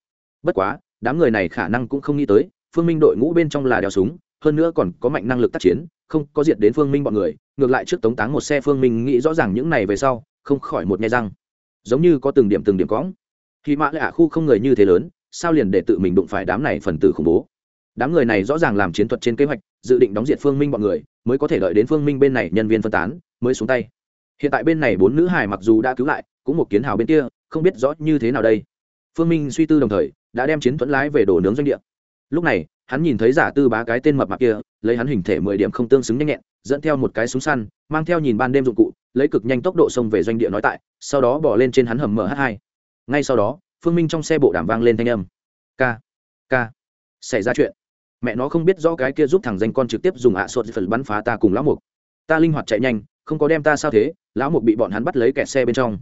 Speaker 1: Bất quá, đám người này khả năng cũng không nghĩ tới, phương minh đội ngũ bên trong là đeo súng, hơn nữa còn có mạnh năng lực tác chiến, không có diệt đến phương minh bọn người, ngược lại trước tống táng một xe phương minh nghĩ rõ ràng những này về sau, không khỏi một nghe răng. Giống như có từng điểm từng điểm cõng khi mã lạ khu không người như thế lớn, sao liền để tự mình đụng phải đám này phần tử khủng bố? Đám người này rõ ràng làm chiến thuật trên kế hoạch, dự định đóng diệt phương minh bọn người, mới có thể đợi đến phương minh bên này nhân viên phân tán, mới xuống tay. Hiện tại bên này bốn nữ hải mặc dù đã cứu lại, cũng một kiến hào bên kia, không biết rõ như thế nào đây. Phương minh suy tư đồng thời, đã đem chiến thuẫn lái về đổ nướng doanh địa. Lúc này, hắn nhìn thấy giả tư bá cái tên mập mạp kia, lấy hắn hình thể mười điểm không tương xứng nhanh nhẹn, dẫn theo một cái súng săn, mang theo nhìn ban đêm dụng cụ, lấy cực nhanh tốc độ xông về doanh địa nói tại, sau đó bỏ lên trên hắn hầm mh hai ngay sau đó, phương minh trong xe bộ đàm vang lên thanh âm. K k xảy ra chuyện. Mẹ nó không biết rõ cái kia giúp thằng danh con trực tiếp dùng ạ à sốt phần bắn phá ta cùng lão mục. Ta linh hoạt chạy nhanh, không có đem ta sao thế, lão mục bị bọn hắn bắt lấy kẹt xe bên trong.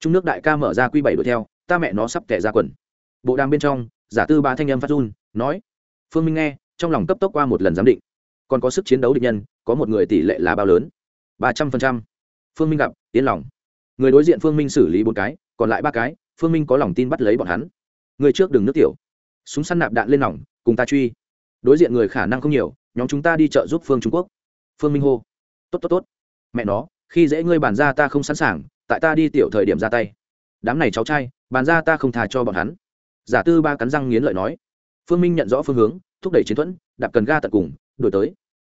Speaker 1: Trung nước đại ca mở ra quy bảy đuổi theo, ta mẹ nó sắp kẻ ra quần. Bộ đàm bên trong, giả tư ba thanh âm phát run, nói, phương minh nghe, trong lòng cấp tốc qua một lần giám định. Còn có sức chiến đấu địch nhân, có một người tỷ lệ là bao lớn? Ba trăm phần trăm. Phương minh gặp, yên lòng. Người đối diện phương minh xử lý bốn cái, còn lại ba cái phương minh có lòng tin bắt lấy bọn hắn. Người trước đừng nước tiểu. Súng săn nạp đạn lên nòng, cùng ta truy. Đối diện người khả năng không nhiều, nhóm chúng ta đi chợ giúp phương trung quốc. Phương minh hô. Tốt tốt tốt. Mẹ nó, khi dễ ngươi bàn ra ta không sẵn sàng, tại ta đi tiểu thời điểm ra tay. Đám này cháu trai, bàn ra ta không thà cho bọn hắn. Giả tư ba cắn răng nghiến lợi nói. Phương minh nhận rõ phương hướng, thúc đẩy chiến thuẫn, đạp cần ga tận cùng, đổi tới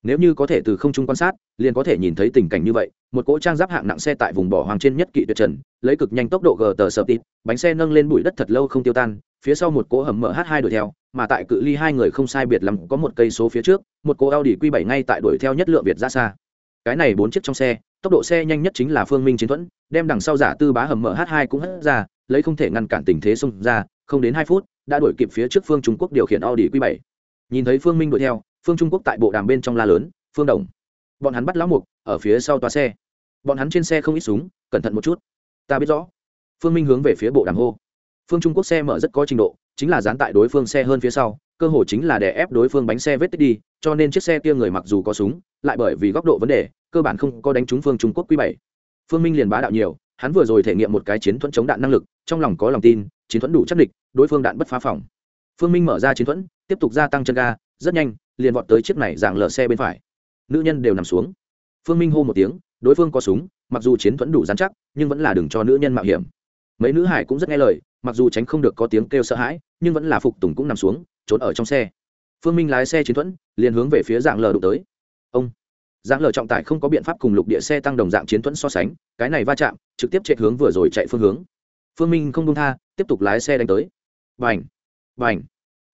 Speaker 1: nếu như có thể từ không trung quan sát, liền có thể nhìn thấy tình cảnh như vậy, một cỗ trang giáp hạng nặng xe tại vùng bỏ hoàng trên nhất kỵ tuyệt trần, lấy cực nhanh tốc độ gờ tờ sợ tít bánh xe nâng lên bụi đất thật lâu không tiêu tan, phía sau một cỗ hầm mở h hai đuổi theo, mà tại cự ly hai người không sai biệt lắm có một cây số phía trước, một cỗ Audi Q7 ngay tại đuổi theo nhất lượng Việt ra xa. Cái này bốn chiếc trong xe, tốc độ xe nhanh nhất chính là phương minh chiến thuẫn, đem đằng sau giả tư bá hầm mở h hai cũng hất ra, lấy không thể ngăn cản tình thế xông ra, không đến hai phút, đã đuổi kịp phía trước phương trung quốc điều khiển audi q 7 nhìn thấy phương minh đuổi theo phương trung quốc tại bộ đàm bên trong la lớn, phương đồng, bọn hắn bắt lão mục ở phía sau toa xe. Bọn hắn trên xe không ít súng, cẩn thận một chút. Ta biết rõ. Phương minh hướng về phía bộ đàm hô. Phương trung quốc xe mở rất có trình độ, chính là dán tại đối phương xe hơn phía sau, cơ hội chính là để ép đối phương bánh xe vết tích đi, cho nên chiếc xe kia người mặc dù có súng, lại bởi vì góc độ vấn đề, cơ bản không có đánh trúng phương trung quốc q bảy. phương minh liền bá đạo nhiều, hắn vừa rồi thể nghiệm một cái chiến thuẫn chống đạn năng lực, trong lòng có lòng tin, chiến thuẫn đủ chắc địch, đối phương đạn bất phá phòng. Phương minh mở ra chiến thuẫn, tiếp tục gia tăng chân ga, rất nhanh liền vọt tới chiếc này dạng lở xe bên phải. Nữ nhân đều nằm xuống. Phương minh hô một tiếng, đối phương có súng, mặc dù chiến thuẫn đủ dán chắc, nhưng vẫn là đừng cho nữ nhân mạo hiểm. Mấy nữ hải cũng rất nghe lời, mặc dù tránh không được có tiếng kêu sợ hãi, nhưng vẫn là phục tùng cũng nằm xuống, trốn ở trong xe. Phương minh lái xe chiến thuẫn, liền hướng về phía dạng lờ đụng tới. Ông! Dạng lờ trọng tải không có biện pháp cùng lục địa xe tăng đồng dạng chiến thuẫn so sánh, cái này va chạm, trực tiếp chạy hướng vừa rồi chạy phương hướng. Phương minh không đông tha, tiếp tục lái xe đánh tới. Bành! Bành!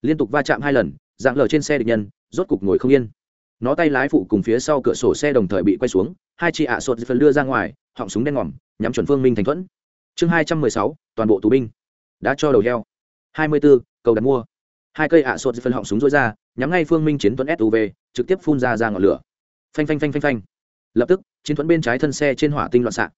Speaker 1: Liên tục va chạm hai lần dạng lờ trên xe địch nhân, rốt cục ngồi không yên. Nó tay lái phụ cùng phía sau cửa sổ xe đồng thời bị quay xuống, hai chị ạ sột phần đưa ra ngoài, họng súng đen ngòm, nhắm chuẩn phương minh thành thuẫn. Chương hai trăm mười sáu, toàn bộ tù binh. Đã cho đầu heo. Hai mươi b ố cầu đặt mua. Hai cây ạ sột phần họng súng rối ra, nhắm ngay phương minh chiến thuẫn suv trực tiếp phun ra ra ngọn lửa. Phanh phanh phanh phanh phanh. Lập tức, chiến thuẫn bên trái thân xe trên hỏa tinh loạn xạ.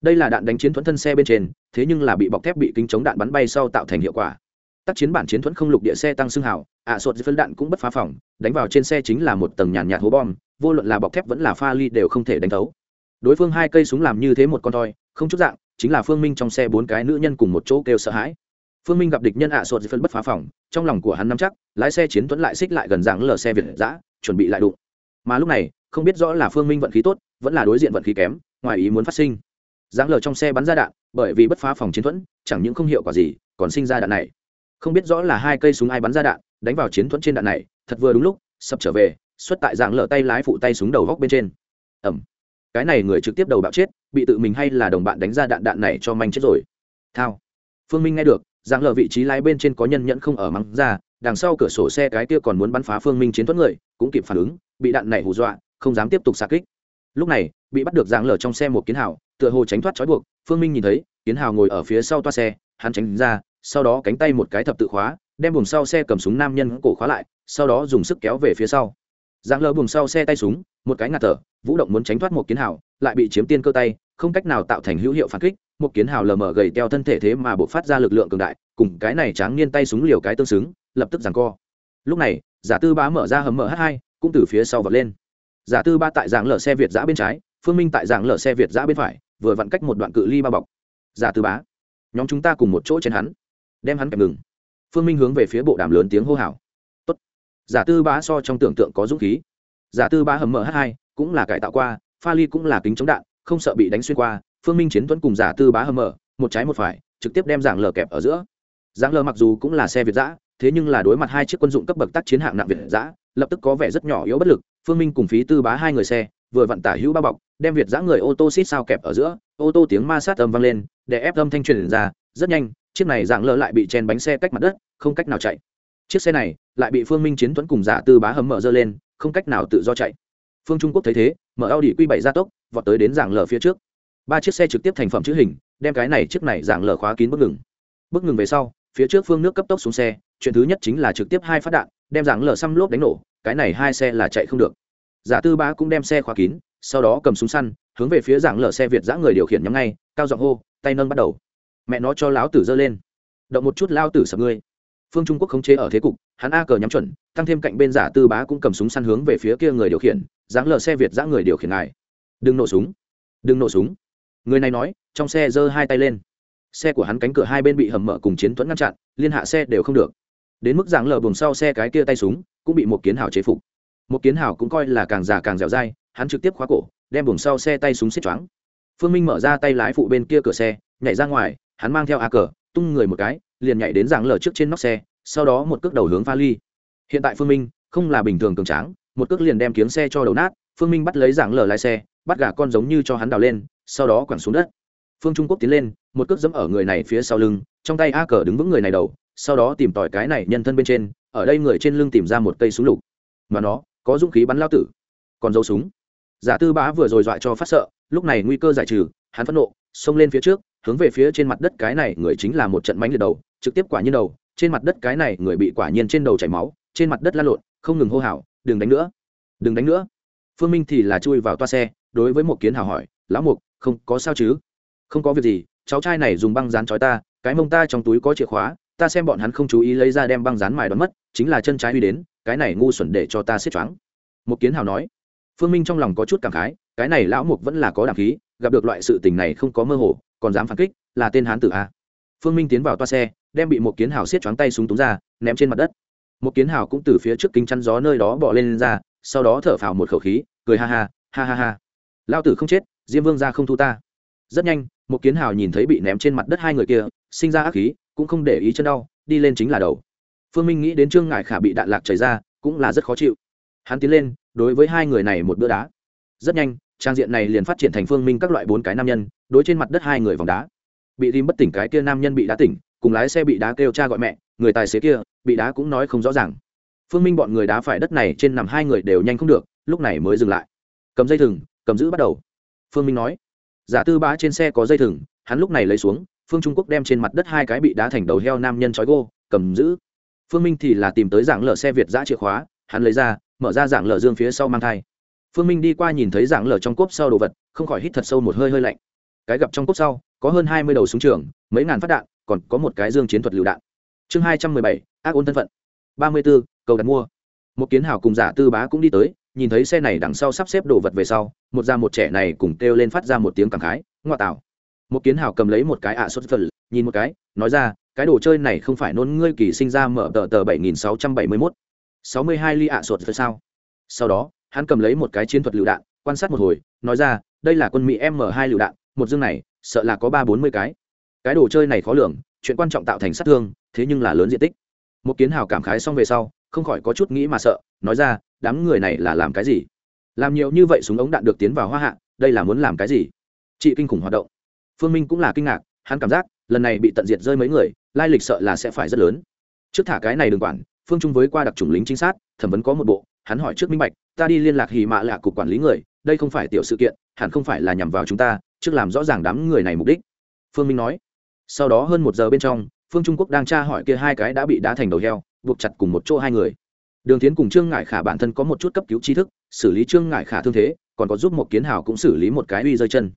Speaker 1: Đây là đạn đánh chiến thuẫn thân xe bên trên, thế nhưng là bị bọc thép bị kính chống đạn bắn bay sau tạo thành hiệu quả tác chiến bản chiến thuẫn không lục địa xe tăng xương hào, ạ à, sột phân đạn cũng bất phá phòng, đánh vào trên xe chính là một tầng nhàn nhạt hố bom, vô luận là bọc thép vẫn là pha ly đều không thể đánh thấu. Đối phương hai cây súng làm như thế một con toi, không chút dạng, chính là phương minh trong xe bốn cái nữ nhân cùng một chỗ kêu sợ hãi. Phương minh gặp địch nhân ạ à, sột phân bất phá phòng, trong lòng của hắn nắm chắc, lái xe chiến thuẫn lại xích lại gần dạng lờ xe việt giã chuẩn bị lại đụng. Mà lúc này, không biết rõ là phương minh vận khí tốt, vẫn là đối diện vận khí kém, ngoài ý muốn phát sinh. Giáng lờ trong xe bắn ra đạn, bởi vì bất phá phòng chiến thuẫn, chẳng những không hiệu quả gì, còn sinh ra đạn này không biết rõ là hai cây súng ai bắn ra đạn, đánh vào chiến thuẫn trên đạn này, thật vừa đúng lúc, sập trở về, xuất tại dạng lở tay lái phụ tay súng đầu góc bên trên. Ẩm. Cái này người trực tiếp đầu bạo chết, bị tự mình hay là đồng bạn đánh ra đạn đạn này cho manh chết rồi. Thao. Phương minh nghe được, dạng lở vị trí lái bên trên có nhân nhẫn không ở mắng ra, đằng sau cửa sổ xe cái kia còn muốn bắn phá phương minh chiến thuẫn người, cũng kịp phản ứng, bị đạn này hù dọa, không dám tiếp tục xa kích. Lúc này, bị bắt được dạng lở trong xe một kiến hào, tựa hồ tránh thoát trói buộc, phương minh nhìn thấy, kiến hào ngồi ở phía sau toa xe, hắn tránh ra sau đó cánh tay một cái thập tự khóa, đem buồng sau xe cầm súng nam nhân cổ khóa lại, sau đó dùng sức kéo về phía sau. Giáng lơ buồng sau xe tay súng, một cái ngạt thở, vũ động muốn tránh thoát một kiến hào, lại bị chiếm tiên cơ tay, không cách nào tạo thành hữu hiệu phản kích, một kiến hào lờ mờ gầy teo thân thể thế mà buộc phát ra lực lượng cường đại, cùng cái này tráng niên tay súng liều cái tương xứng, lập tức giằng co. Lúc này, giả tư bá mở ra hầm mh h hai, cũng từ phía sau vật lên. Giả tư ba tại dạng lở xe việt giã bên trái, phương minh tại dạng lở xe việt giã bên phải, vừa vặn cách một đoạn cự ly ba bọc. Giả tư bá, nhóm chúng ta cùng một chỗ trên hắn đem hắn kẹp ngừng. Phương minh hướng về phía bộ đàm lớn tiếng hô hào. Tốt. giả tư bá so trong tưởng tượng có dũng khí. Giả tư bá hầm mở hai, cũng là cải tạo qua, pha ly cũng là kính chống đạn, không sợ bị đánh xuyên qua. Phương minh chiến tuấn cùng giả tư bá hầm mở, một trái một phải, trực tiếp đem giảng lờ kẹp ở giữa. Giảng lờ mặc dù cũng là xe việt giã thế nhưng là đối mặt hai chiếc quân dụng cấp bậc tác chiến hạng nặng việt giã lập tức có vẻ rất nhỏ yếu bất lực. Phương minh cùng phí tư bá hai người xe, vừa vận tả hữu ba bọc, đem việt giã người ô tô xít sao kẹp ở giữa, ô tô tiếng ma sát âm vang lên để ép âm thanh truyền ra, rất nhanh chiếc này dạng lỡ lại bị chen bánh xe cách mặt đất, không cách nào chạy. Chiếc xe này lại bị phương minh chiến tuấn cùng giả tư bá hầm mở dơ lên, không cách nào tự do chạy. Phương trung quốc thấy thế, mở a u q bảy gia tốc, vọt tới đến dạng lở phía trước. Ba chiếc xe trực tiếp thành phẩm chữ hình, đem cái này chiếc này dạng lở khóa kín bước ngừng. Bước ngừng về sau, phía trước phương nước cấp tốc xuống xe, chuyện thứ nhất chính là trực tiếp hai phát đạn, đem dạng lở xăm lốp đánh nổ, cái này hai xe là chạy không được. Giả tư bá cũng đem xe khóa kín, sau đó cầm súng săn, hướng về phía dạng lở xe việt giã người điều khiển nhắm ngay, cao giọng hô, tay nâng bắt đầu mẹ nó cho lão tử dơ lên. Động một chút lao tử sập ngươi. Phương trung quốc khống chế ở thế cục, hắn a cờ nhắm chuẩn, tăng thêm cạnh bên giả tư bá cũng cầm súng săn hướng về phía kia người điều khiển, dáng lờ xe việt giã người điều khiển này đừng nổ súng. Đừng nổ súng. Người này nói, trong xe giơ hai tay lên. Xe của hắn cánh cửa hai bên bị hầm mở cùng chiến thuẫn ngăn chặn, liên hạ xe đều không được. Đến mức dáng lờ buồng sau xe cái kia tay súng, cũng bị một kiến hào chế phục. Một kiến hào cũng coi là càng già càng dẻo dai, hắn trực tiếp khóa cổ, đem buồng sau xe tay súng xiết choáng. Phương minh mở ra tay lái phụ bên kia cửa xe, nhảy ra ngoài hắn mang theo a cờ, tung người một cái, liền nhảy đến dạng lờ trước trên nóc xe, sau đó một cước đầu hướng pha ly. Hiện tại phương minh không là bình thường cường tráng, một cước liền đem kiếng xe cho đầu nát, phương minh bắt lấy dạng lờ lái xe, bắt gà con giống như cho hắn đào lên, sau đó quẳng xuống đất. Phương trung quốc tiến lên, một cước dẫm ở người này phía sau lưng, trong tay a cờ đứng vững người này đầu, sau đó tìm tỏi cái này nhân thân bên trên, ở đây người trên lưng tìm ra một cây súng lục. Mà nó, có dũng khí bắn lao tử, còn dấu súng. Giả tư bá vừa rồi dọa cho phát sợ, lúc này nguy cơ giải trừ, hắn phẫn nộ, xông lên phía trước hướng về phía trên mặt đất cái này người chính là một trận mánh liệt đầu, trực tiếp quả nhiên đầu, trên mặt đất cái này người bị quả nhiên trên đầu chảy máu, trên mặt đất la lộn, không ngừng hô hào, đừng đánh nữa, đừng đánh nữa. Phương minh thì là chui vào toa xe, đối với một kiến hào hỏi, lão mục không có sao chứ? Không có việc gì, cháu trai này dùng băng dán trói ta, cái mông ta trong túi có chìa khóa, ta xem bọn hắn không chú ý lấy ra đem băng dán mài đón mất, chính là chân trái uy đến, cái này ngu xuẩn để cho ta xiết choáng. Một kiến hào nói. Phương minh trong lòng có chút cảm khái, cái này lão mục vẫn là có đảm khí gặp được loại sự tình này không có mơ hồ còn dám phản kích là tên hán tử a. Phương minh tiến vào toa xe đem bị một kiến hào xiết choáng tay súng túng ra ném trên mặt đất. Một kiến hào cũng từ phía trước kính chắn gió nơi đó bỏ lên, lên ra sau đó thở phào một khẩu khí cười ha ha ha ha ha. Lao tử không chết diêm vương ra không thu ta. Rất nhanh một kiến hào nhìn thấy bị ném trên mặt đất hai người kia sinh ra ác khí cũng không để ý chân đau đi lên chính là đầu. Phương minh nghĩ đến trương ngại khả bị đạn lạc chảy ra cũng là rất khó chịu. Hắn tiến lên đối với hai người này một bữa đá. Rất nhanh trang diện này liền phát triển thành phương minh các loại bốn cái nam nhân, đối trên mặt đất hai người vòng đá. Bị tim bất tỉnh cái kia nam nhân bị đá tỉnh, cùng lái xe bị đá kêu cha gọi mẹ, người tài xế kia, bị đá cũng nói không rõ ràng. Phương minh bọn người đá phải đất này trên nằm hai người đều nhanh không được, lúc này mới dừng lại. Cầm dây thừng, cầm giữ bắt đầu. Phương minh nói, giả tư bá trên xe có dây thừng, hắn lúc này lấy xuống, phương trung quốc đem trên mặt đất hai cái bị đá thành đầu heo nam nhân trói gô, cầm giữ. Phương minh thì là tìm tới dạng lở xe việt giã chìa khóa, hắn lấy ra, mở ra dạng lở dương phía sau mang thai phương minh đi qua nhìn thấy dạng lở trong cốp sau đồ vật, không khỏi hít thật sâu một hơi hơi lạnh. Cái gặp trong cốp sau, có hơn hai mươi đầu súng trường, mấy ngàn phát đạn, còn có một cái dương chiến thuật lựu đạn. Chương hai trăm mười bảy, ác ôn thân phận. ba mươi b ố cầu đặt mua. Một kiến hào cùng giả tư bá cũng đi tới, nhìn thấy xe này đằng sau sắp xếp đồ vật về sau, một già một trẻ này cùng kêu lên phát ra một tiếng cảm khái ngoại tảo một kiến hào cầm lấy một cái ạ à xuất phật, nhìn một cái, nói ra, cái đồ chơi này không phải nôn ngươi kỳ sinh ra mở tờ tờ bảy nghìn sáu trăm bảy mươi mốt. Sáu mươi hai ly ạ sột phật sao? Sau đó hắn cầm lấy một cái chiến thuật lựu đạn, quan sát một hồi, nói ra, đây là quân mỹ m hai lựu đạn, một dương này, sợ là có ba bốn mươi cái. Cái đồ chơi này khó lường, chuyện quan trọng tạo thành sát thương, thế nhưng là lớn diện tích. Một kiến hào cảm khái xong về sau, không khỏi có chút nghĩ mà sợ, nói ra, đám người này là làm cái gì? Làm nhiều như vậy súng ống đạn được tiến vào hoa hạ, đây là muốn làm cái gì? Chị kinh khủng hoạt động. Phương minh cũng là kinh ngạc, hắn cảm giác, lần này bị tận diệt rơi mấy người, lai lịch sợ là sẽ phải rất lớn. Trước thả cái này đừng quản, phương trung với qua đặc trùng lính chính sát, thẩm vấn có một bộ, hắn hỏi trước minh bạch ta đi liên lạc hì mạ lạ cục quản lý người, đây không phải tiểu sự kiện, hẳn không phải là nhằm vào chúng ta, trước làm rõ ràng đám người này mục đích. Phương minh nói. Sau đó hơn một giờ bên trong, phương trung quốc đang tra hỏi kia hai cái đã bị đá thành đầu heo, buộc chặt cùng một chỗ hai người. Đường tiến cùng trương ngải khả bản thân có một chút cấp cứu tri thức, xử lý trương ngải khả thương thế, còn có giúp một kiến hào cũng xử lý một cái uy rơi chân.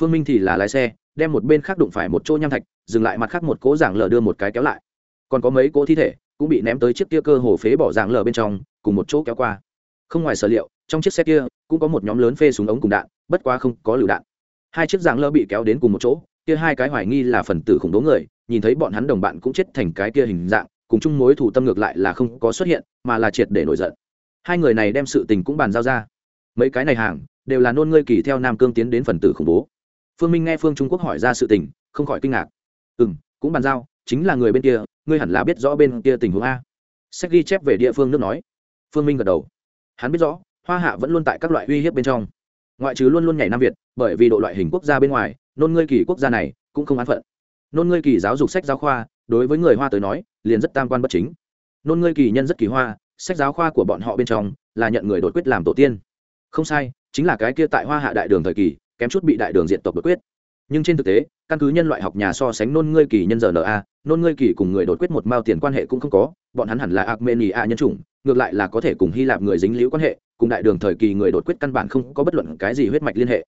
Speaker 1: Phương minh thì là lái xe, đem một bên khác đụng phải một chỗ nham thạch, dừng lại mặt khác một cố giảng lờ đưa một cái kéo lại. Còn có mấy cỗ thi thể, cũng bị ném tới chiếc kia cơ hồ phế bỏ giảng lờ bên trong, cùng một chỗ kéo qua không ngoài sở liệu, trong chiếc xe kia cũng có một nhóm lớn phê súng ống cùng đạn, bất quá không có lựu đạn. Hai chiếc giảng lơ bị kéo đến cùng một chỗ, kia hai cái hoài nghi là phần tử khủng bố người, nhìn thấy bọn hắn đồng bạn cũng chết thành cái kia hình dạng, cùng chung mối thủ tâm ngược lại là không có xuất hiện, mà là triệt để nổi giận. Hai người này đem sự tình cũng bàn giao ra. Mấy cái này hàng đều là nôn ngươi kỳ theo nam cương tiến đến phần tử khủng bố. Phương minh nghe phương trung quốc hỏi ra sự tình, không khỏi kinh ngạc. Ừ m cũng bàn giao, chính là người bên kia, ngươi hẳn là biết rõ bên kia tình huống a. Sách ghi chép về địa phương nước nói. Phương minh gật đầu hắn biết rõ, hoa hạ vẫn luôn tại các loại uy hiếp bên trong. Ngoại trừ luôn luôn nhảy nam việt, bởi vì độ loại hình quốc gia bên ngoài, nôn ngươi kỳ quốc gia này cũng không an phận. Nôn ngươi kỳ giáo dục sách giáo khoa, đối với người hoa tới nói, liền rất tam quan bất chính. Nôn ngươi kỳ nhân rất kỳ hoa, sách giáo khoa của bọn họ bên trong là nhận người đột quyết làm tổ tiên. Không sai, chính là cái kia tại hoa hạ đại đường thời kỳ, kém chút bị đại đường diện tộc đột quyết. Nhưng trên thực tế, căn cứ nhân loại học nhà so sánh nôn ngươi kỳ nhân giờ na nôn ngươi kỳ cùng người đột quyết một mao tiền quan hệ cũng không có, bọn hắn hẳn là armenia nhân chủng ngược lại là có thể cùng hy lạp người dính liễu quan hệ, cùng đại đường thời kỳ người đột quyết căn bản không có bất luận cái gì huyết mạch liên hệ.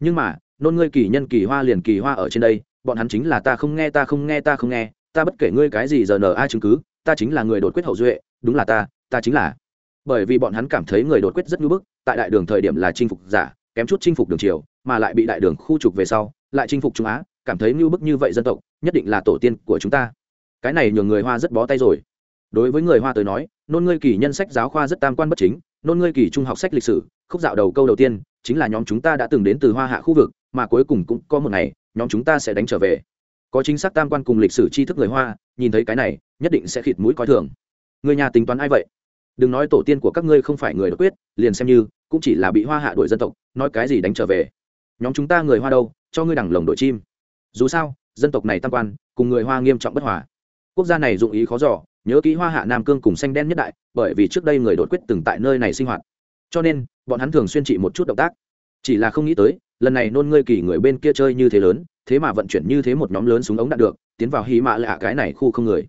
Speaker 1: Nhưng mà, nôn ngươi kỳ nhân kỳ hoa liền kỳ hoa ở trên đây, bọn hắn chính là ta không nghe, ta không nghe, ta không nghe, ta bất kể ngươi cái gì giờ nờ ai chứng cứ, ta chính là người đột quyết hậu duệ, đúng là ta ta chính là. Bởi vì bọn hắn cảm thấy người đột quyết rất ngưỡng bức, tại đại đường thời điểm là chinh phục giả, kém chút chinh phục đường triều, mà lại bị đại đường khu trục về sau, lại chinh phục trung á, cảm thấy ngưỡng bức như vậy dân tộc, nhất định là tổ tiên của chúng ta. Cái này nhường người hoa rất bó tay rồi đối với người hoa tới nói, nôn ngươi kỳ nhân sách giáo khoa rất tam quan bất chính, nôn ngươi kỳ trung học sách lịch sử, khúc dạo đầu câu đầu tiên, chính là nhóm chúng ta đã từng đến từ hoa hạ khu vực, mà cuối cùng cũng có một ngày, nhóm chúng ta sẽ đánh trở về. Có chính xác tam quan cùng lịch sử tri thức người hoa, nhìn thấy cái này, nhất định sẽ khịt mũi coi thường. Người nhà tính toán ai vậy? Đừng nói tổ tiên của các ngươi không phải người đột quyết, liền xem như, cũng chỉ là bị hoa hạ đuổi dân tộc, nói cái gì đánh trở về? Nhóm chúng ta người hoa đâu? Cho ngươi đẳng lồng đội chim. Dù sao, dân tộc này tam quan, cùng người hoa nghiêm trọng bất hòa. Quốc gia này dụng ý khó giỏ nhớ kỹ hoa hạ nam cương cùng xanh đen nhất đại, bởi vì trước đây người đột quyết từng tại nơi này sinh hoạt. Cho nên, bọn hắn thường xuyên trị một chút động tác. Chỉ là không nghĩ tới, lần này nôn ngươi kỳ người bên kia chơi như thế lớn, thế mà vận chuyển như thế một nhóm lớn súng ống đạn được, tiến vào hy mạ lạ cái này khu không người.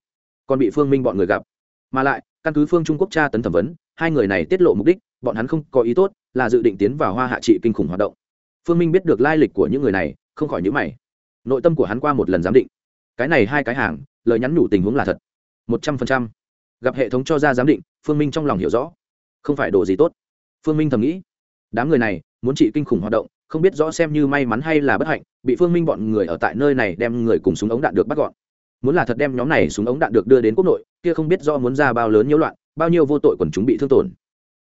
Speaker 1: Còn bị phương minh bọn người gặp. Mà lại, căn cứ phương trung quốc tra tấn thẩm vấn, hai người này tiết lộ mục đích, bọn hắn không có ý tốt, là dự định tiến vào hoa hạ trị kinh khủng hoạt động. Phương minh biết được lai lịch của những người này, không khỏi nhữ mày. Nội tâm của hắn qua một lần giám định. Cái này hai cái hàng, lời nhắn nhủ tình huống là thật một trăm phần trăm. Gặp hệ thống cho ra giám định, phương minh trong lòng hiểu rõ. Không phải đồ gì tốt. Phương minh thầm nghĩ. Đám người này, muốn trị kinh khủng hoạt động, không biết rõ xem như may mắn hay là bất hạnh, bị phương minh bọn người ở tại nơi này đem người cùng súng ống đạn được bắt gọn. Muốn là thật đem nhóm này súng ống đạn được đưa đến quốc nội, kia không biết do muốn ra bao lớn nhiễu loạn, bao nhiêu vô tội còn chúng bị thương tổn.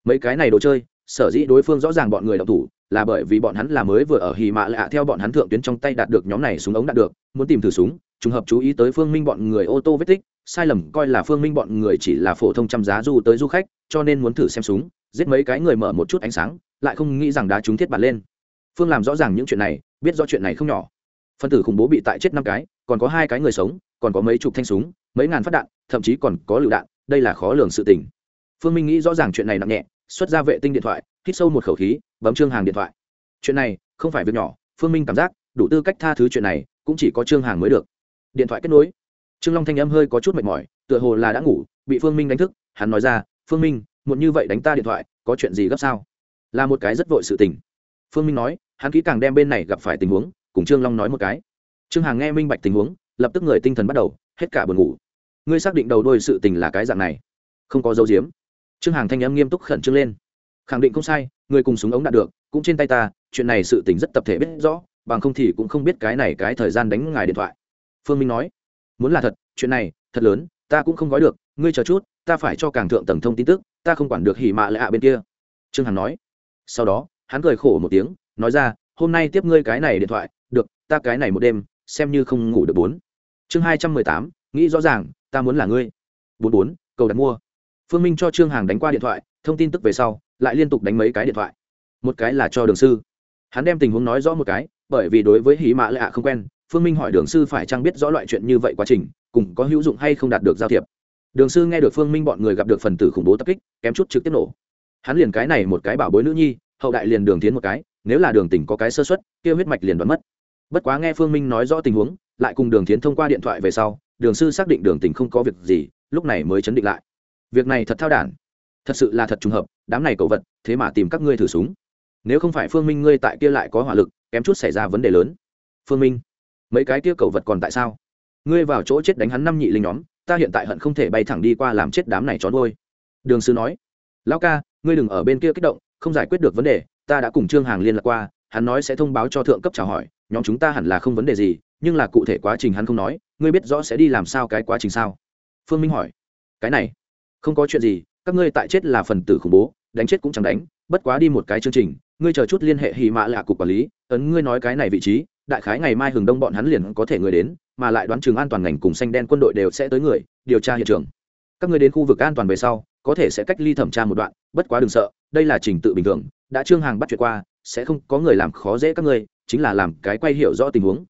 Speaker 1: Mấy cái này đồ chơi, sở dĩ đối phương rõ ràng bọn người đọc thủ, là bởi vì bọn hắn là mới vừa ở hì mạ lạ theo bọn hắn thượng tuyến trong tay đạt được nhóm này súng ống đạn được, muốn tìm thử súng trùng hợp chú ý tới phương minh bọn người ô tô vết tích, sai lầm coi là phương minh bọn người chỉ là phổ thông trăm giá du tới du khách, cho nên muốn thử xem súng, giết mấy cái người mở một chút ánh sáng, lại không nghĩ rằng đá chúng thiết bản lên. Phương làm rõ ràng những chuyện này, biết rõ chuyện này không nhỏ. Phân tử khủng bố bị tại chết năm cái, còn có hai cái người sống, còn có mấy chục thanh súng, mấy ngàn phát đạn, thậm chí còn có lựu đạn, đây là khó lường sự tình. Phương minh nghĩ rõ ràng chuyện này nặng nhẹ, xuất ra vệ tinh điện thoại, hít sâu một khẩu khí, bấm trương hàng điện thoại. Chuyện này không phải việc nhỏ, phương minh cảm giác, đủ tư cách tha thứ chuyện này, cũng chỉ có trương hàng mới được điện thoại kết nối. Trương long thanh âm hơi có chút mệt mỏi, tựa hồ là đã ngủ, bị phương minh đánh thức, hắn nói ra, phương minh, muộn như vậy đánh ta điện thoại, có chuyện gì gấp sao? Là một cái rất vội sự tình. Phương minh nói, hắn kỹ càng đem bên này gặp phải tình huống, cùng trương long nói một cái. Trương hàng nghe minh bạch tình huống, lập tức người tinh thần bắt đầu, hết cả buồn ngủ. Ngươi xác định đầu đôi sự tình là cái dạng này? Không có dấu diếm. Trương hàng thanh âm nghiêm túc khẩn trương lên. Khẳng định không sai người cùng súng ống đạt được, cũng trên tay ta, chuyện này sự tình rất tập thể biết rõ, bằng không thì cũng không biết cái này cái thời gian đánh ngài điện thoại phương minh nói, muốn là thật, chuyện này thật lớn, ta cũng không gói được, ngươi chờ chút, ta phải cho càng thượng tầng thông tin tức, ta không quản được hỉ mạ lệ ạ bên kia. Trương hằng nói. Sau đó, hắn cười khổ một tiếng, nói ra, hôm nay tiếp ngươi cái này điện thoại, được, ta cái này một đêm, xem như không ngủ được bốn. Chương hai trăm mười tám, nghĩ rõ ràng, ta muốn là ngươi. Bốn bốn, cầu đặt mua. Phương minh cho trương hàng đánh qua điện thoại, thông tin tức về sau, lại liên tục đánh mấy cái điện thoại. Một cái là cho đường sư. Hắn đem tình huống nói rõ một cái, bởi vì đối với hí mã ạ không quen phương minh hỏi đường sư phải chăng biết rõ loại chuyện như vậy quá trình, cùng có hữu dụng hay không đạt được giao thiệp. Đường sư nghe được phương minh bọn người gặp được phần tử khủng bố tập kích, kém chút trực tiếp nổ. Hắn liền cái này một cái bảo bối nữ nhi, hậu đại liền đường tiến một cái, nếu là đường tỉnh có cái sơ xuất kia huyết mạch liền đoán mất. Bất quá nghe phương minh nói rõ tình huống, lại cùng đường tiến thông qua điện thoại về sau, đường sư xác định đường tỉnh không có việc gì, lúc này mới chấn định lại. Việc này thật thao đản. Thật sự là thật trùng hợp, đám này cậu vật, thế mà tìm các ngươi thử súng. Nếu không phải phương minh ngươi tại kia lại có hỏa lực, kém chút xảy ra vấn đề lớn. Phương minh mấy cái kia cầu vật còn tại sao? Ngươi vào chỗ chết đánh hắn năm nhị linh nhóm, ta hiện tại hận không thể bay thẳng đi qua làm chết đám này trốn vôi đường sư nói. Lão ca, ngươi đừng ở bên kia kích động, không giải quyết được vấn đề, ta đã cùng trương hàng liên lạc qua, hắn nói sẽ thông báo cho thượng cấp chào hỏi, nhóm chúng ta hẳn là không vấn đề gì, nhưng là cụ thể quá trình hắn không nói, ngươi biết rõ sẽ đi làm sao cái quá trình sao? Phương minh hỏi. Cái này, không có chuyện gì, các ngươi tại chết là phần tử khủng bố, đánh chết cũng chẳng đánh, bất quá đi một cái chương trình, ngươi chờ chút liên hệ hì mạ lạ cục quản lý, ấn ngươi nói cái này vị trí đại khái ngày mai hừng đông bọn hắn liền có thể người đến, mà lại đoán chừng an toàn ngành cùng xanh đen quân đội đều sẽ tới người, điều tra hiện trường. Các ngươi đến khu vực an toàn về sau, có thể sẽ cách ly thẩm tra một đoạn, bất quá đừng sợ, đây là trình tự bình thường, đã trương hàng bắt chuyện qua, sẽ không có người làm khó dễ các ngươi, chính là làm cái quay hiểu rõ tình huống.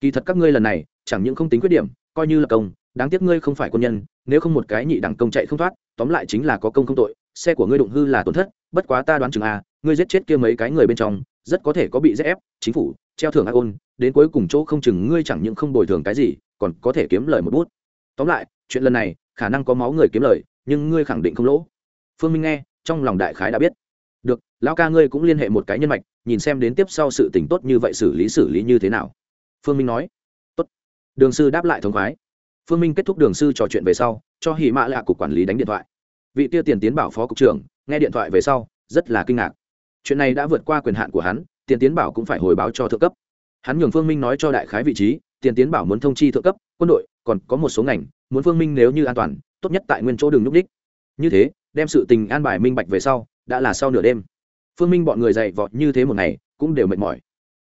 Speaker 1: Kỳ thật các ngươi lần này, chẳng những không tính khuyết điểm, coi như là công, đáng tiếc ngươi không phải quân nhân, nếu không một cái nhị đẳng công chạy không thoát, tóm lại chính là có công không tội, xe của ngươi đụng hư là tổn thất, bất quá ta đoán chừng a ngươi giết chết kia mấy cái người bên trong, rất có thể có bị ép, chính phủ treo thưởng ác ôn đến cuối cùng chỗ không chừng ngươi chẳng những không bồi thường cái gì, còn có thể kiếm lời một bút. Tóm lại, chuyện lần này, khả năng có máu người kiếm lời, nhưng ngươi khẳng định không lỗ. Phương minh nghe, trong lòng đại khái đã biết. Được, lão ca ngươi cũng liên hệ một cái nhân mạch, nhìn xem đến tiếp sau sự tình tốt như vậy xử lý xử lý như thế nào. Phương minh nói. Tốt. Đường sư đáp lại thống khoái. Phương minh kết thúc đường sư trò chuyện về sau, cho hì mã lạ cục quản lý đánh điện thoại. Vị tiêu tiền tiến bảo phó cục trưởng, nghe điện thoại về sau, rất là kinh ngạc. Chuyện này đã vượt qua quyền hạn của hắn tiền tiến bảo cũng phải hồi báo cho thượng cấp. Hắn nhường phương minh nói cho đại khái vị trí, tiền tiến bảo muốn thông chi thượng cấp, quân đội, còn có một số ngành, muốn phương minh nếu như an toàn, tốt nhất tại nguyên chỗ đường núp đích như thế, đem sự tình an bài minh bạch về sau, đã là sau nửa đêm. Phương minh bọn người dậy vọt như thế một ngày, cũng đều mệt mỏi.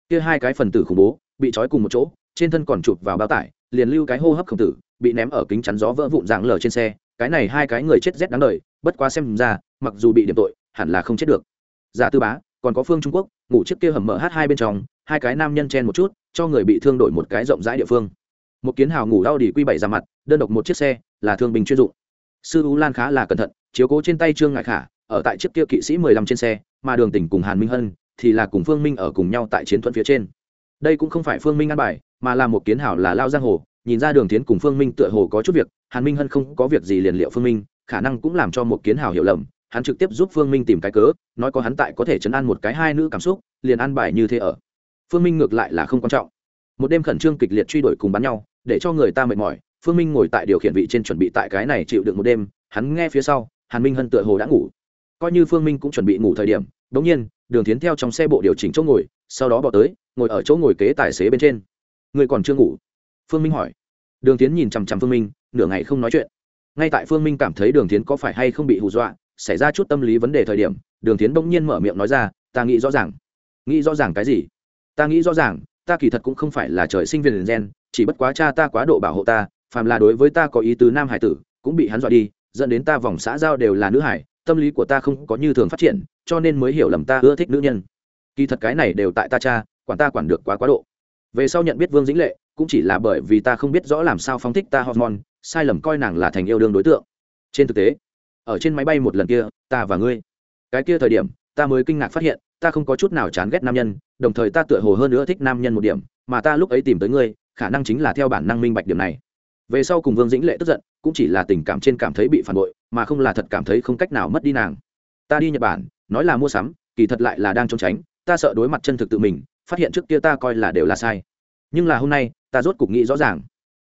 Speaker 1: Kia hai cái phần tử khủng bố, bị trói cùng một chỗ, trên thân còn chụp vào bao tải, liền lưu cái hô hấp khổng tử, bị ném ở kính chắn gió vỡ vụn dạng lở trên xe, cái này hai cái người chết rét đáng đời, bất quá xem ra, mặc dù bị điểm tội, hẳn là không chết được. Giả tư bá còn có phương trung quốc, ngủ chiếc kia hầm mở h hai bên trong, hai cái nam nhân chen một chút, cho người bị thương đổi một cái rộng rãi địa phương. Một kiến hào ngủ đau đi quy bảy ra mặt, đơn độc một chiếc xe, là thương binh chuyên dụng. Sư u lan khá là cẩn thận, chiếu cố trên tay trương ngại khả, ở tại chiếc kia kỵ sĩ mười lăm trên xe, mà đường tỉnh cùng hàn minh hân, thì là cùng phương minh ở cùng nhau tại chiến thuận phía trên. Đây cũng không phải phương minh ăn bài, mà là một kiến hảo là lao giang hồ, nhìn ra đường tiến cùng phương minh tựa hồ có chút việc, hàn minh hân không có việc gì liền liệu phương minh, khả năng cũng làm cho một kiến hảo hiểu lầm hắn trực tiếp giúp phương minh tìm cái cớ, nói có hắn tại có thể chấn an một cái hai nữ cảm xúc, liền an bài như thế ở. Phương minh ngược lại là không quan trọng. Một đêm khẩn trương kịch liệt truy đuổi cùng bắn nhau, để cho người ta mệt mỏi, phương minh ngồi tại điều khiển vị trên chuẩn bị tại cái này chịu đựng một đêm, hắn nghe phía sau, hàn minh hân tựa hồ đã ngủ. Coi như phương minh cũng chuẩn bị ngủ thời điểm đ ỗ n g nhiên, đường tiến theo trong xe bộ điều chỉnh chỗ ngồi, sau đó bỏ tới, ngồi ở chỗ ngồi kế tài xế bên trên. Người còn chưa ngủ? Phương minh hỏi. Đường tiến nhìn chằm chằm phương minh, nửa ngày không nói chuyện. Ngay tại phương minh cảm thấy đường tiến có phải hay không bị hù dọa xảy ra chút tâm lý vấn đề thời điểm, đường tiến bỗng nhiên mở miệng nói ra, ta nghĩ rõ ràng. Nghĩ rõ ràng cái gì? Ta nghĩ rõ ràng, ta kỳ thật cũng không phải là trời sinh viên gen, chỉ bất quá cha ta quá độ bảo hộ ta, phàm là đối với ta có ý tứ nam hải tử, cũng bị hắn dọa đi, dẫn đến ta vòng xã giao đều là nữ hải, tâm lý của ta không có như thường phát triển, cho nên mới hiểu lầm ta ưa thích nữ nhân. Kỳ thật cái này đều tại ta cha, quản ta quản được quá quá độ. Về sau nhận biết vương dĩnh lệ, cũng chỉ là bởi vì ta không biết rõ làm sao phóng thích ta hormone, sai lầm coi nàng là thành yêu đương đối tượng. Trên thực tế ở trên máy bay một lần kia, ta và ngươi. Cái kia thời điểm, ta mới kinh ngạc phát hiện, ta không có chút nào chán ghét nam nhân, đồng thời ta tựa hồ hơn nữa thích nam nhân một điểm, mà ta lúc ấy tìm tới ngươi, khả năng chính là theo bản năng minh bạch điểm này. Về sau cùng vương dĩnh lệ tức giận, cũng chỉ là tình cảm trên cảm thấy bị phản bội, mà không là thật cảm thấy không cách nào mất đi nàng. Ta đi nhật bản, nói là mua sắm, kỳ thật lại là đang trốn tránh, ta sợ đối mặt chân thực tự mình, phát hiện trước kia ta coi là đều là sai. Nhưng là hôm nay, ta rốt cục nghĩ rõ ràng.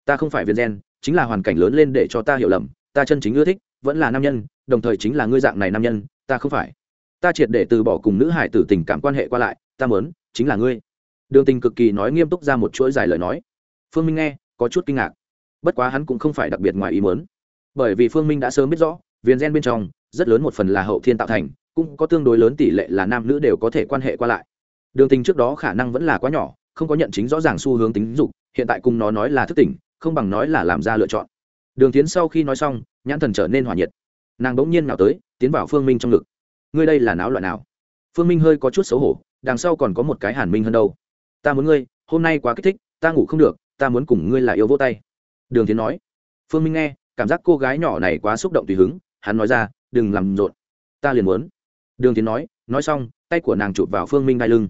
Speaker 1: Ta không phải viên gen, chính là hoàn cảnh lớn lên để cho ta hiểu lầm, ta chân chính ưa thích vẫn là nam nhân, đồng thời chính là ngươi dạng này nam nhân, ta không phải. Ta triệt để từ bỏ cùng nữ hải tử tình cảm quan hệ qua lại, ta mớn chính là ngươi. Đường tình cực kỳ nói nghiêm túc ra một chuỗi dài lời nói. Phương minh nghe, có chút kinh ngạc. Bất quá hắn cũng không phải đặc biệt ngoài ý mớn bởi vì phương minh đã sớm biết rõ viên gen bên trong, rất lớn một phần là hậu thiên tạo thành, cũng có tương đối lớn tỷ lệ là nam nữ đều có thể quan hệ qua lại. Đường tình trước đó khả năng vẫn là quá nhỏ, không có nhận chính rõ ràng xu hướng tính dục, hiện tại cùng nó nói là thức tỉnh, không bằng nói là làm ra lựa chọn đường tiến sau khi nói xong, nhãn thần trở nên hòa nhiệt. Nàng bỗng nhiên nào tới, tiến vào phương minh trong ngực. Ngươi đây là náo loại nào? Phương minh hơi có chút xấu hổ, đằng sau còn có một cái hàn minh hơn đâu. Ta muốn ngươi, hôm nay quá kích thích, ta ngủ không được, ta muốn cùng ngươi là yêu vô tay. Đường tiến nói. Phương minh nghe, cảm giác cô gái nhỏ này quá xúc động tùy hứng, hắn nói ra, đừng làm rộn, ta liền muốn. Đường tiến nói nói xong, tay của nàng chụp vào phương minh đai lưng.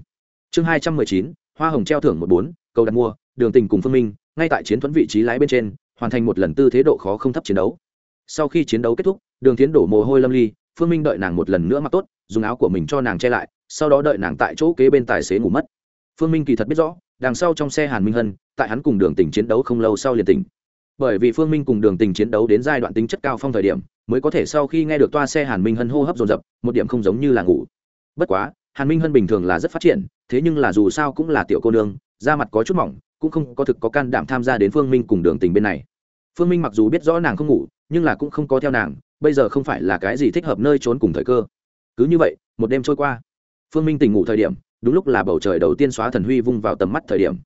Speaker 1: Chương hai trăm mười chín, hoa hồng treo thưởng một bốn, cầu đặt mua, đường tình cùng phương minh, ngay tại chiến thuẫn vị trí lái bên trên hoàn thành một lần tư thế độ khó không thấp chiến đấu. Sau khi chiến đấu kết thúc, đường tiến đổ mồ hôi lâm ly, phương minh đợi nàng một lần nữa mặc tốt, dùng áo của mình cho nàng che lại, sau đó đợi nàng tại chỗ kế bên tài xế ngủ mất. Phương minh kỳ thật biết rõ, đằng sau trong xe hàn minh hân, tại hắn cùng đường tình chiến đấu không lâu sau liền tỉnh. Bởi vì phương minh cùng đường tình chiến đấu đến giai đoạn tính chất cao phong thời điểm, mới có thể sau khi nghe được toa xe hàn minh hân hô hấp dồn dập, một điểm không giống như là ngủ. Bất quá, hàn minh hân bình thường là rất phát triển, thế nhưng là dù sao cũng là tiểu cô nương, da mặt có chút mỏng cũng không có thực có can đảm tham gia đến phương minh cùng đường tình bên này. Phương minh mặc dù biết rõ nàng không ngủ, nhưng là cũng không có theo nàng, bây giờ không phải là cái gì thích hợp nơi trốn cùng thời cơ. Cứ như vậy, một đêm trôi qua. Phương minh tỉnh ngủ thời điểm, đúng lúc là bầu trời đầu tiên xóa thần huy vung vào tầm mắt thời điểm.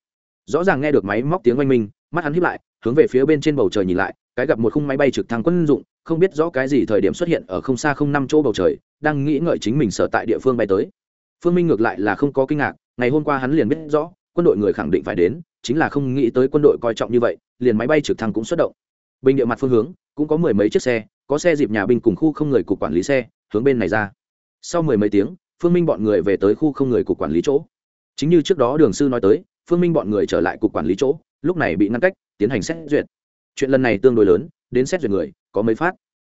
Speaker 1: Rõ ràng nghe được máy móc tiếng oanh minh, mắt hắn hiếp lại, hướng về phía bên trên bầu trời nhìn lại, cái gặp một khung máy bay trực thăng quân dụng, không biết rõ cái gì thời điểm xuất hiện ở không xa không năm chỗ bầu trời, đang nghĩ ngợi chính mình sở tại địa phương bay tới. Phương minh ngược lại là không có kinh ngạc, ngày hôm qua hắn liền biết rõ, quân đội người khẳng định phải đến chính là không nghĩ tới quân đội coi trọng như vậy, liền máy bay trực thăng cũng xuất động. Bình địa mặt phương hướng, cũng có mười mấy chiếc xe, có xe dịp nhà binh cùng khu không người cục quản lý xe, hướng bên này ra. Sau mười mấy tiếng, phương minh bọn người về tới khu không người cục quản lý chỗ. Chính như trước đó đường sư nói tới, phương minh bọn người trở lại cục quản lý chỗ, lúc này bị ngăn cách, tiến hành xét duyệt. Chuyện lần này tương đối lớn, đến xét duyệt người, có mấy phát.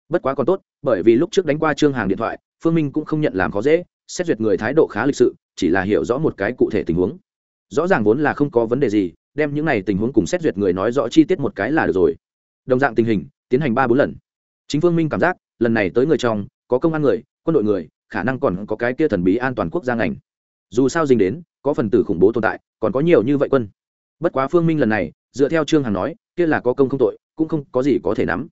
Speaker 1: Bất quá còn tốt, bởi vì lúc trước đánh qua trương hàng điện thoại, phương minh cũng không nhận làm khó dễ, xét duyệt người thái độ khá lịch sự, chỉ là hiểu rõ một cái cụ thể tình huống rõ ràng vốn là không có vấn đề gì, đem những này tình huống cùng xét duyệt người nói rõ chi tiết một cái là được rồi. Đồng dạng tình hình, tiến hành ba bốn lần. Chính phương minh cảm giác, lần này tới người trong, có công an người, quân đội người, khả năng còn có cái kia thần bí an toàn quốc gia ngành. Dù sao dính đến, có phần tử khủng bố tồn tại, còn có nhiều như vậy quân. Bất quá phương minh lần này, dựa theo trương hằng nói, kia là có công không tội, cũng không có gì có thể nắm.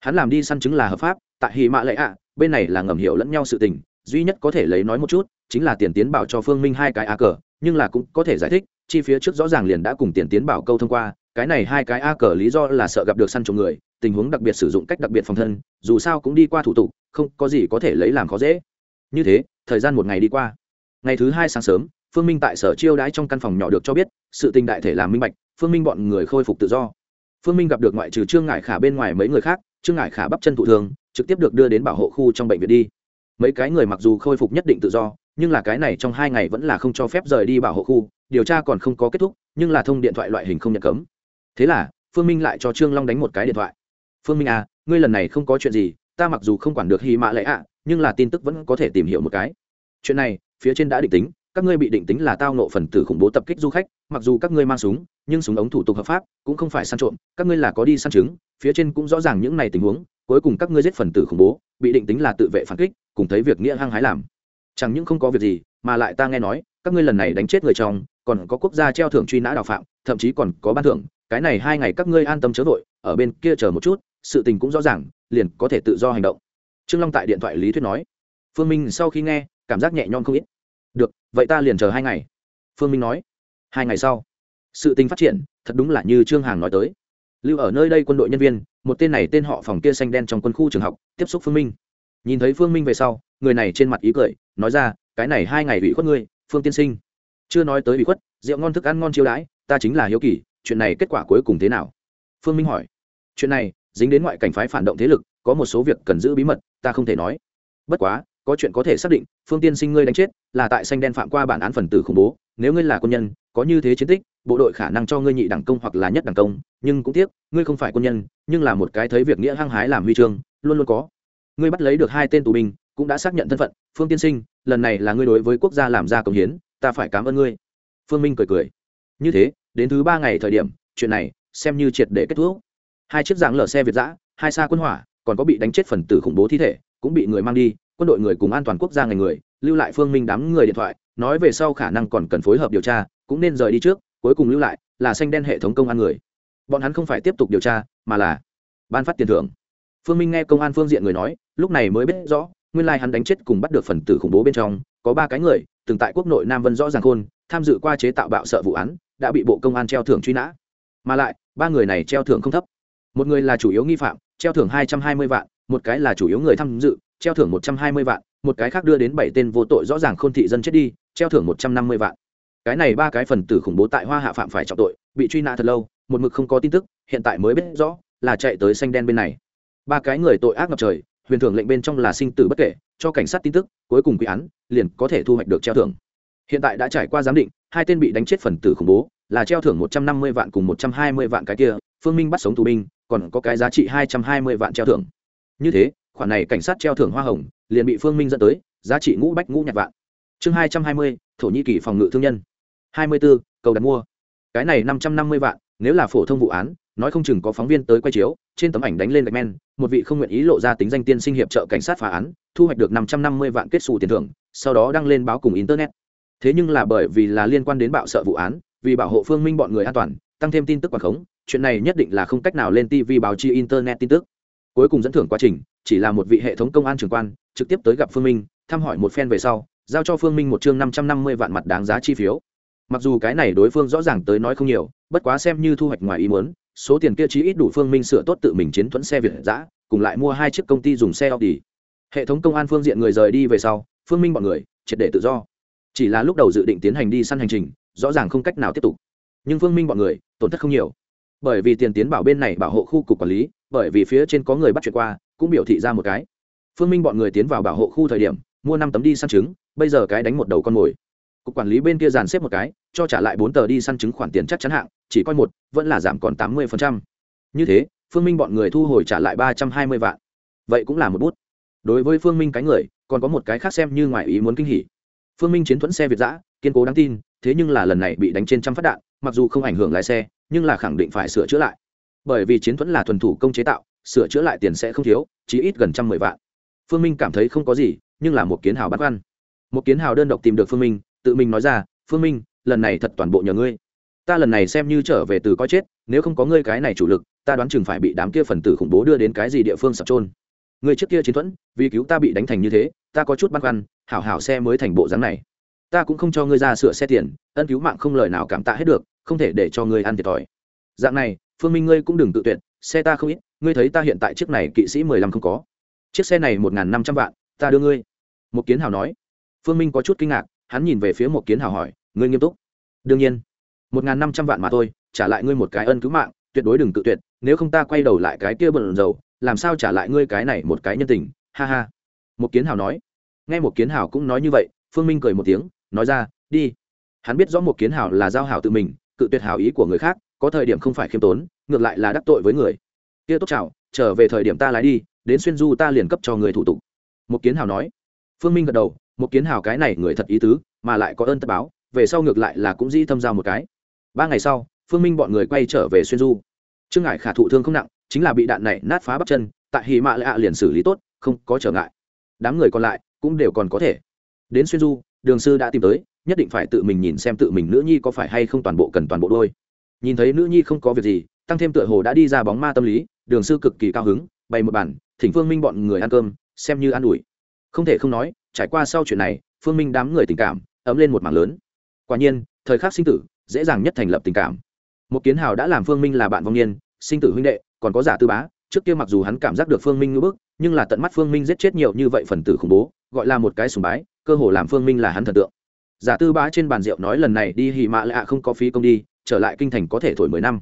Speaker 1: Hắn làm đi săn chứng là hợp pháp, tại hì mạ lệ ạ, bên này là ngầm hiểu lẫn nhau sự tình, duy nhất có thể lấy nói một chút, chính là tiền tiến bảo cho phương minh hai cái a cờ nhưng là cũng có thể giải thích, chi phía trước rõ ràng liền đã cùng tiền tiến bảo câu thông qua, cái này hai cái a cờ lý do là sợ gặp được săn trộm người, tình huống đặc biệt sử dụng cách đặc biệt phòng thân, dù sao cũng đi qua thủ tục, không có gì có thể lấy làm khó dễ. Như thế, thời gian một ngày đi qua. Ngày thứ hai sáng sớm, phương minh tại sở chiêu đãi trong căn phòng nhỏ được cho biết, sự tình đại thể làm minh bạch, phương minh bọn người khôi phục tự do. Phương minh gặp được ngoại trừ trương ngại khả bên ngoài mấy người khác, trương ngại khả bắp chân thụ thường trực tiếp được đưa đến bảo hộ khu trong bệnh viện đi. Mấy cái người mặc dù khôi phục nhất định tự do nhưng là cái này trong hai ngày vẫn là không cho phép rời đi bảo hộ khu, điều tra còn không có kết thúc, nhưng là thông điện thoại loại hình không nhận cấm. Thế là, phương minh lại cho trương long đánh một cái điện thoại. Phương minh à ngươi lần này không có chuyện gì, ta mặc dù không quản được hy mã lệ ạ, nhưng là tin tức vẫn có thể tìm hiểu một cái. Chuyện này, phía trên đã định tính, các ngươi bị định tính là tao nộ phần tử khủng bố tập kích du khách, mặc dù các ngươi mang súng, nhưng súng ống thủ tục hợp pháp cũng không phải săn trộm, các ngươi là có đi săn chứng, phía trên cũng rõ ràng những này tình huống, cuối cùng các ngươi giết phần tử khủng bố, bị định tính là tự vệ phản kích, cùng thấy việc nghĩa hăng hái làm chẳng những không có việc gì, mà lại ta nghe nói, các ngươi lần này đánh chết người trong, còn có quốc gia treo thưởng truy nã đào phạm, thậm chí còn có ban thưởng. Cái này hai ngày các ngươi an tâm chớ vội, ở bên kia chờ một chút, sự tình cũng rõ ràng, liền có thể tự do hành động. Trương long tại điện thoại lý thuyết nói. Phương minh sau khi nghe, cảm giác nhẹ nhõm không ít. Được, vậy ta liền chờ hai ngày. Phương minh nói. Hai ngày sau, sự tình phát triển, thật đúng là như trương hàng nói tới. Lưu ở nơi đây quân đội nhân viên, một tên này tên họ phòng kia xanh đen trong quân khu trường học, tiếp xúc phương minh. Nhìn thấy phương minh về sau, người này trên mặt ý cười nói ra, cái này hai ngày ủy khuất ngươi, phương tiên sinh. Chưa nói tới ủy khuất, rượu ngon thức ăn ngon chiêu đãi, ta chính là hiếu kỳ, chuyện này kết quả cuối cùng thế nào? Phương minh hỏi. Chuyện này, dính đến ngoại cảnh phái phản động thế lực, có một số việc cần giữ bí mật, ta không thể nói. Bất quá, có chuyện có thể xác định, phương tiên sinh ngươi đánh chết, là tại xanh đen phạm qua bản án phần tử khủng bố, nếu ngươi là quân nhân, có như thế chiến tích, bộ đội khả năng cho ngươi nhị đẳng công hoặc là nhất đẳng công, nhưng cũng tiếc, ngươi không phải quân nhân, nhưng là một cái thấy việc nghĩa hăng hái làm huy chương, luôn luôn có. Ngươi bắt lấy được hai tên tù binh cũng đã xác nhận thân phận, phương tiên sinh, lần này là ngươi đối với quốc gia làm ra công hiến, ta phải cảm ơn ngươi. Phương minh cười cười. Như thế, đến thứ ba ngày thời điểm, chuyện này, xem như triệt để kết thúc. Hai chiếc giảng lở xe việt giã hai xa quân hỏa, còn có bị đánh chết phần tử khủng bố thi thể, cũng bị người mang đi, quân đội người cùng an toàn quốc gia ngành người, lưu lại phương minh đám người điện thoại, nói về sau khả năng còn cần phối hợp điều tra, cũng nên rời đi trước, cuối cùng lưu lại là xanh đen hệ thống công an người. Bọn hắn không phải tiếp tục điều tra, mà là ban phát tiền thưởng. Phương minh nghe công an phương diện người nói, lúc này mới biết rõ nguyên lai hắn đánh chết cùng bắt được phần tử khủng bố bên trong, có ba cái người, từng tại quốc nội nam vân rõ ràng khôn, tham dự qua chế tạo bạo sợ vụ án, đã bị bộ công an treo thưởng truy nã. Mà lại, ba người này treo thưởng không thấp. Một người là chủ yếu nghi phạm, treo thưởng hai trăm hai mươi vạn, một cái là chủ yếu người tham dự, treo thưởng một trăm hai mươi vạn, một cái khác đưa đến bảy tên vô tội rõ ràng khôn thị dân chết đi, treo thưởng một trăm năm mươi vạn. Cái này ba cái phần tử khủng bố tại hoa hạ phạm phải trọng tội, bị truy nã thật lâu, một mực không có tin tức, hiện tại mới biết rõ là chạy tới xanh đen bên này. Ba cái người tội ác ngập trời huyền thưởng lệnh bên trong là sinh tử bất kể, cho cảnh sát tin tức, cuối cùng quy án, liền có thể thu hoạch được treo thưởng. Hiện tại đã trải qua giám định, hai tên bị đánh chết phần tử khủng bố, là treo thưởng một trăm năm mươi vạn cùng một trăm hai mươi vạn cái kia, phương minh bắt sống tù binh, còn có cái giá trị hai trăm hai mươi vạn treo thưởng. Như thế, khoản này cảnh sát treo thưởng hoa hồng, liền bị phương minh dẫn tới, giá trị ngũ bách ngũ nhạc vạn. Chương hai trăm hai mươi, thổ nhĩ kỳ phòng ngự thương nhân. hai mươi b ố cầu đặt mua. Cái này năm trăm năm mươi vạn nếu là phổ thông vụ án, nói không chừng có phóng viên tới quay chiếu, trên tấm ảnh đánh lên gạch men, một vị không nguyện ý lộ ra tính danh tiên sinh hiệp trợ cảnh sát phá án, thu hoạch được năm trăm năm mươi vạn kết xù tiền thưởng, sau đó đăng lên báo cùng internet. Thế nhưng là bởi vì là liên quan đến bạo sợ vụ án, vì bảo hộ phương minh bọn người an toàn, tăng thêm tin tức quảng khống, chuyện này nhất định là không cách nào lên tv báo chi internet tin tức. Cuối cùng dẫn thưởng quá trình, chỉ là một vị hệ thống công an trưởng quan, trực tiếp tới gặp phương minh, thăm hỏi một phen về sau, giao cho phương minh một chương năm trăm năm mươi vạn mặt đáng giá chi phiếu mặc dù cái này đối phương rõ ràng tới nói không nhiều, bất quá xem như thu hoạch ngoài ý muốn, số tiền kia chí ít đủ phương minh sửa tốt tự mình chiến thuẫn xe việt giã cùng lại mua hai chiếc công ty dùng xe audi. Hệ thống công an phương diện người rời đi về sau, phương minh bọn người, triệt để tự do. Chỉ là lúc đầu dự định tiến hành đi săn hành trình, rõ ràng không cách nào tiếp tục. Nhưng phương minh bọn người, tổn thất không nhiều. Bởi vì tiền tiến bảo bên này bảo hộ khu cục quản lý, bởi vì phía trên có người bắt chuyện qua, cũng biểu thị ra một cái. Phương minh bọn người tiến vào bảo hộ khu thời điểm, mua năm tấm đi săn trứng, bây giờ cái đánh một đầu con mồi cục quản lý bên kia dàn xếp một cái, cho trả lại bốn tờ đi săn chứng khoản tiền chắc chắn hạng, chỉ coi một, vẫn là giảm còn tám mươi như thế, phương minh bọn người thu hồi trả lại ba trăm hai mươi vạn. Vậy cũng là một bút. Đối với phương minh cái người, còn có một cái khác xem như ngoài ý muốn kinh hỉ. Phương minh chiến thuẫn xe việt giã kiên cố đáng tin, thế nhưng là lần này bị đánh trên trăm phát đạn, mặc dù không ảnh hưởng lái xe, nhưng là khẳng định phải sửa chữa lại. Bởi vì chiến thuẫn là thuần thủ công chế tạo, sửa chữa lại tiền sẽ không thiếu, chỉ ít gần trăm mười vạn. Phương minh cảm thấy không có gì, nhưng là một kiến hào bắt văn một kiến hào đơn độc tìm được phương minh tự mình nói ra, phương minh, lần này thật toàn bộ nhờ ngươi. Ta lần này xem như trở về từ coi chết, nếu không có ngươi cái này chủ lực, ta đoán chừng phải bị đám kia phần tử khủng bố đưa đến cái gì địa phương sập trôn người trước kia chiến thuẫn, vì cứu ta bị đánh thành như thế, ta có chút băn khoăn, hảo hảo xe mới thành bộ dáng này. Ta cũng không cho ngươi ra sửa xe tiền, ân cứu mạng không lời nào cảm tạ hết được, không thể để cho ngươi ăn thiệt thòi. Dạng này, phương minh ngươi cũng đừng tự tuyệt, xe ta không ít, ngươi thấy ta hiện tại chiếc này kỵ sĩ mười lăm không có. Chiếc xe này một n g h n năm trăm vạn, ta đưa ngươi. Một kiến hào nói. Phương minh có chút kinh ngạc hắn nhìn về phía một kiến hào hỏi, ngươi nghiêm túc? Đương nhiên. Một n g h n năm trăm vạn mà thôi, trả lại ngươi một cái ân cứu mạng, tuyệt đối đừng tự tuyệt, nếu không ta quay đầu lại cái kia bận dầu làm sao trả lại ngươi cái này một cái nhân tình? Ha ha. Một kiến hào nói. Nghe một kiến hào cũng nói như vậy, phương minh cười một tiếng, nói ra, đi. Hắn biết rõ một kiến hào là giao hảo tự mình, cự tuyệt hào ý của người khác, có thời điểm không phải khiêm tốn, ngược lại là đắc tội với người. Kia tốt chào, trở về thời điểm ta lái đi, đến xuyên du ta liền cấp cho người thủ tục. Một kiến hào nói. Phương minh gật đầu một kiến hào cái này người thật ý tứ, mà lại có ơn tất báo, về sau ngược lại là cũng dĩ thâm giao một cái. Ba ngày sau, phương minh bọn người quay trở về xuyên du. Trương ngải khả thụ thương không nặng, chính là bị đạn này nát phá bắp chân, tại hì mạ lạ liền xử lý tốt, không có trở ngại. Đám người còn lại cũng đều còn có thể. Đến xuyên du, đường sư đã tìm tới, nhất định phải tự mình nhìn xem tự mình nữ nhi có phải hay không toàn bộ cần toàn bộ đôi. Nhìn thấy nữ nhi không có việc gì, tăng thêm tựa hồ đã đi ra bóng ma tâm lý, đường sư cực kỳ cao hứng, bày một bản thỉnh phương minh bọn người ăn cơm, xem như ăn ủi. Không thể không nói trải qua sau chuyện này, phương minh đám người tình cảm ấm lên một mảng lớn. Quả nhiên, thời khắc sinh tử, dễ dàng nhất thành lập tình cảm. Một kiến hào đã làm phương minh là bạn vong niên, sinh tử huynh đệ, còn có giả tư bá, trước kia mặc dù hắn cảm giác được phương minh ngữ bức, nhưng là tận mắt phương minh giết chết nhiều như vậy phần tử khủng bố, gọi là một cái sùng bái, cơ hồ làm phương minh là hắn thần tượng. Giả tư bá trên bàn rượu nói lần này đi hì mạ lạ không có phí công đi, trở lại kinh thành có thể thổi mười năm.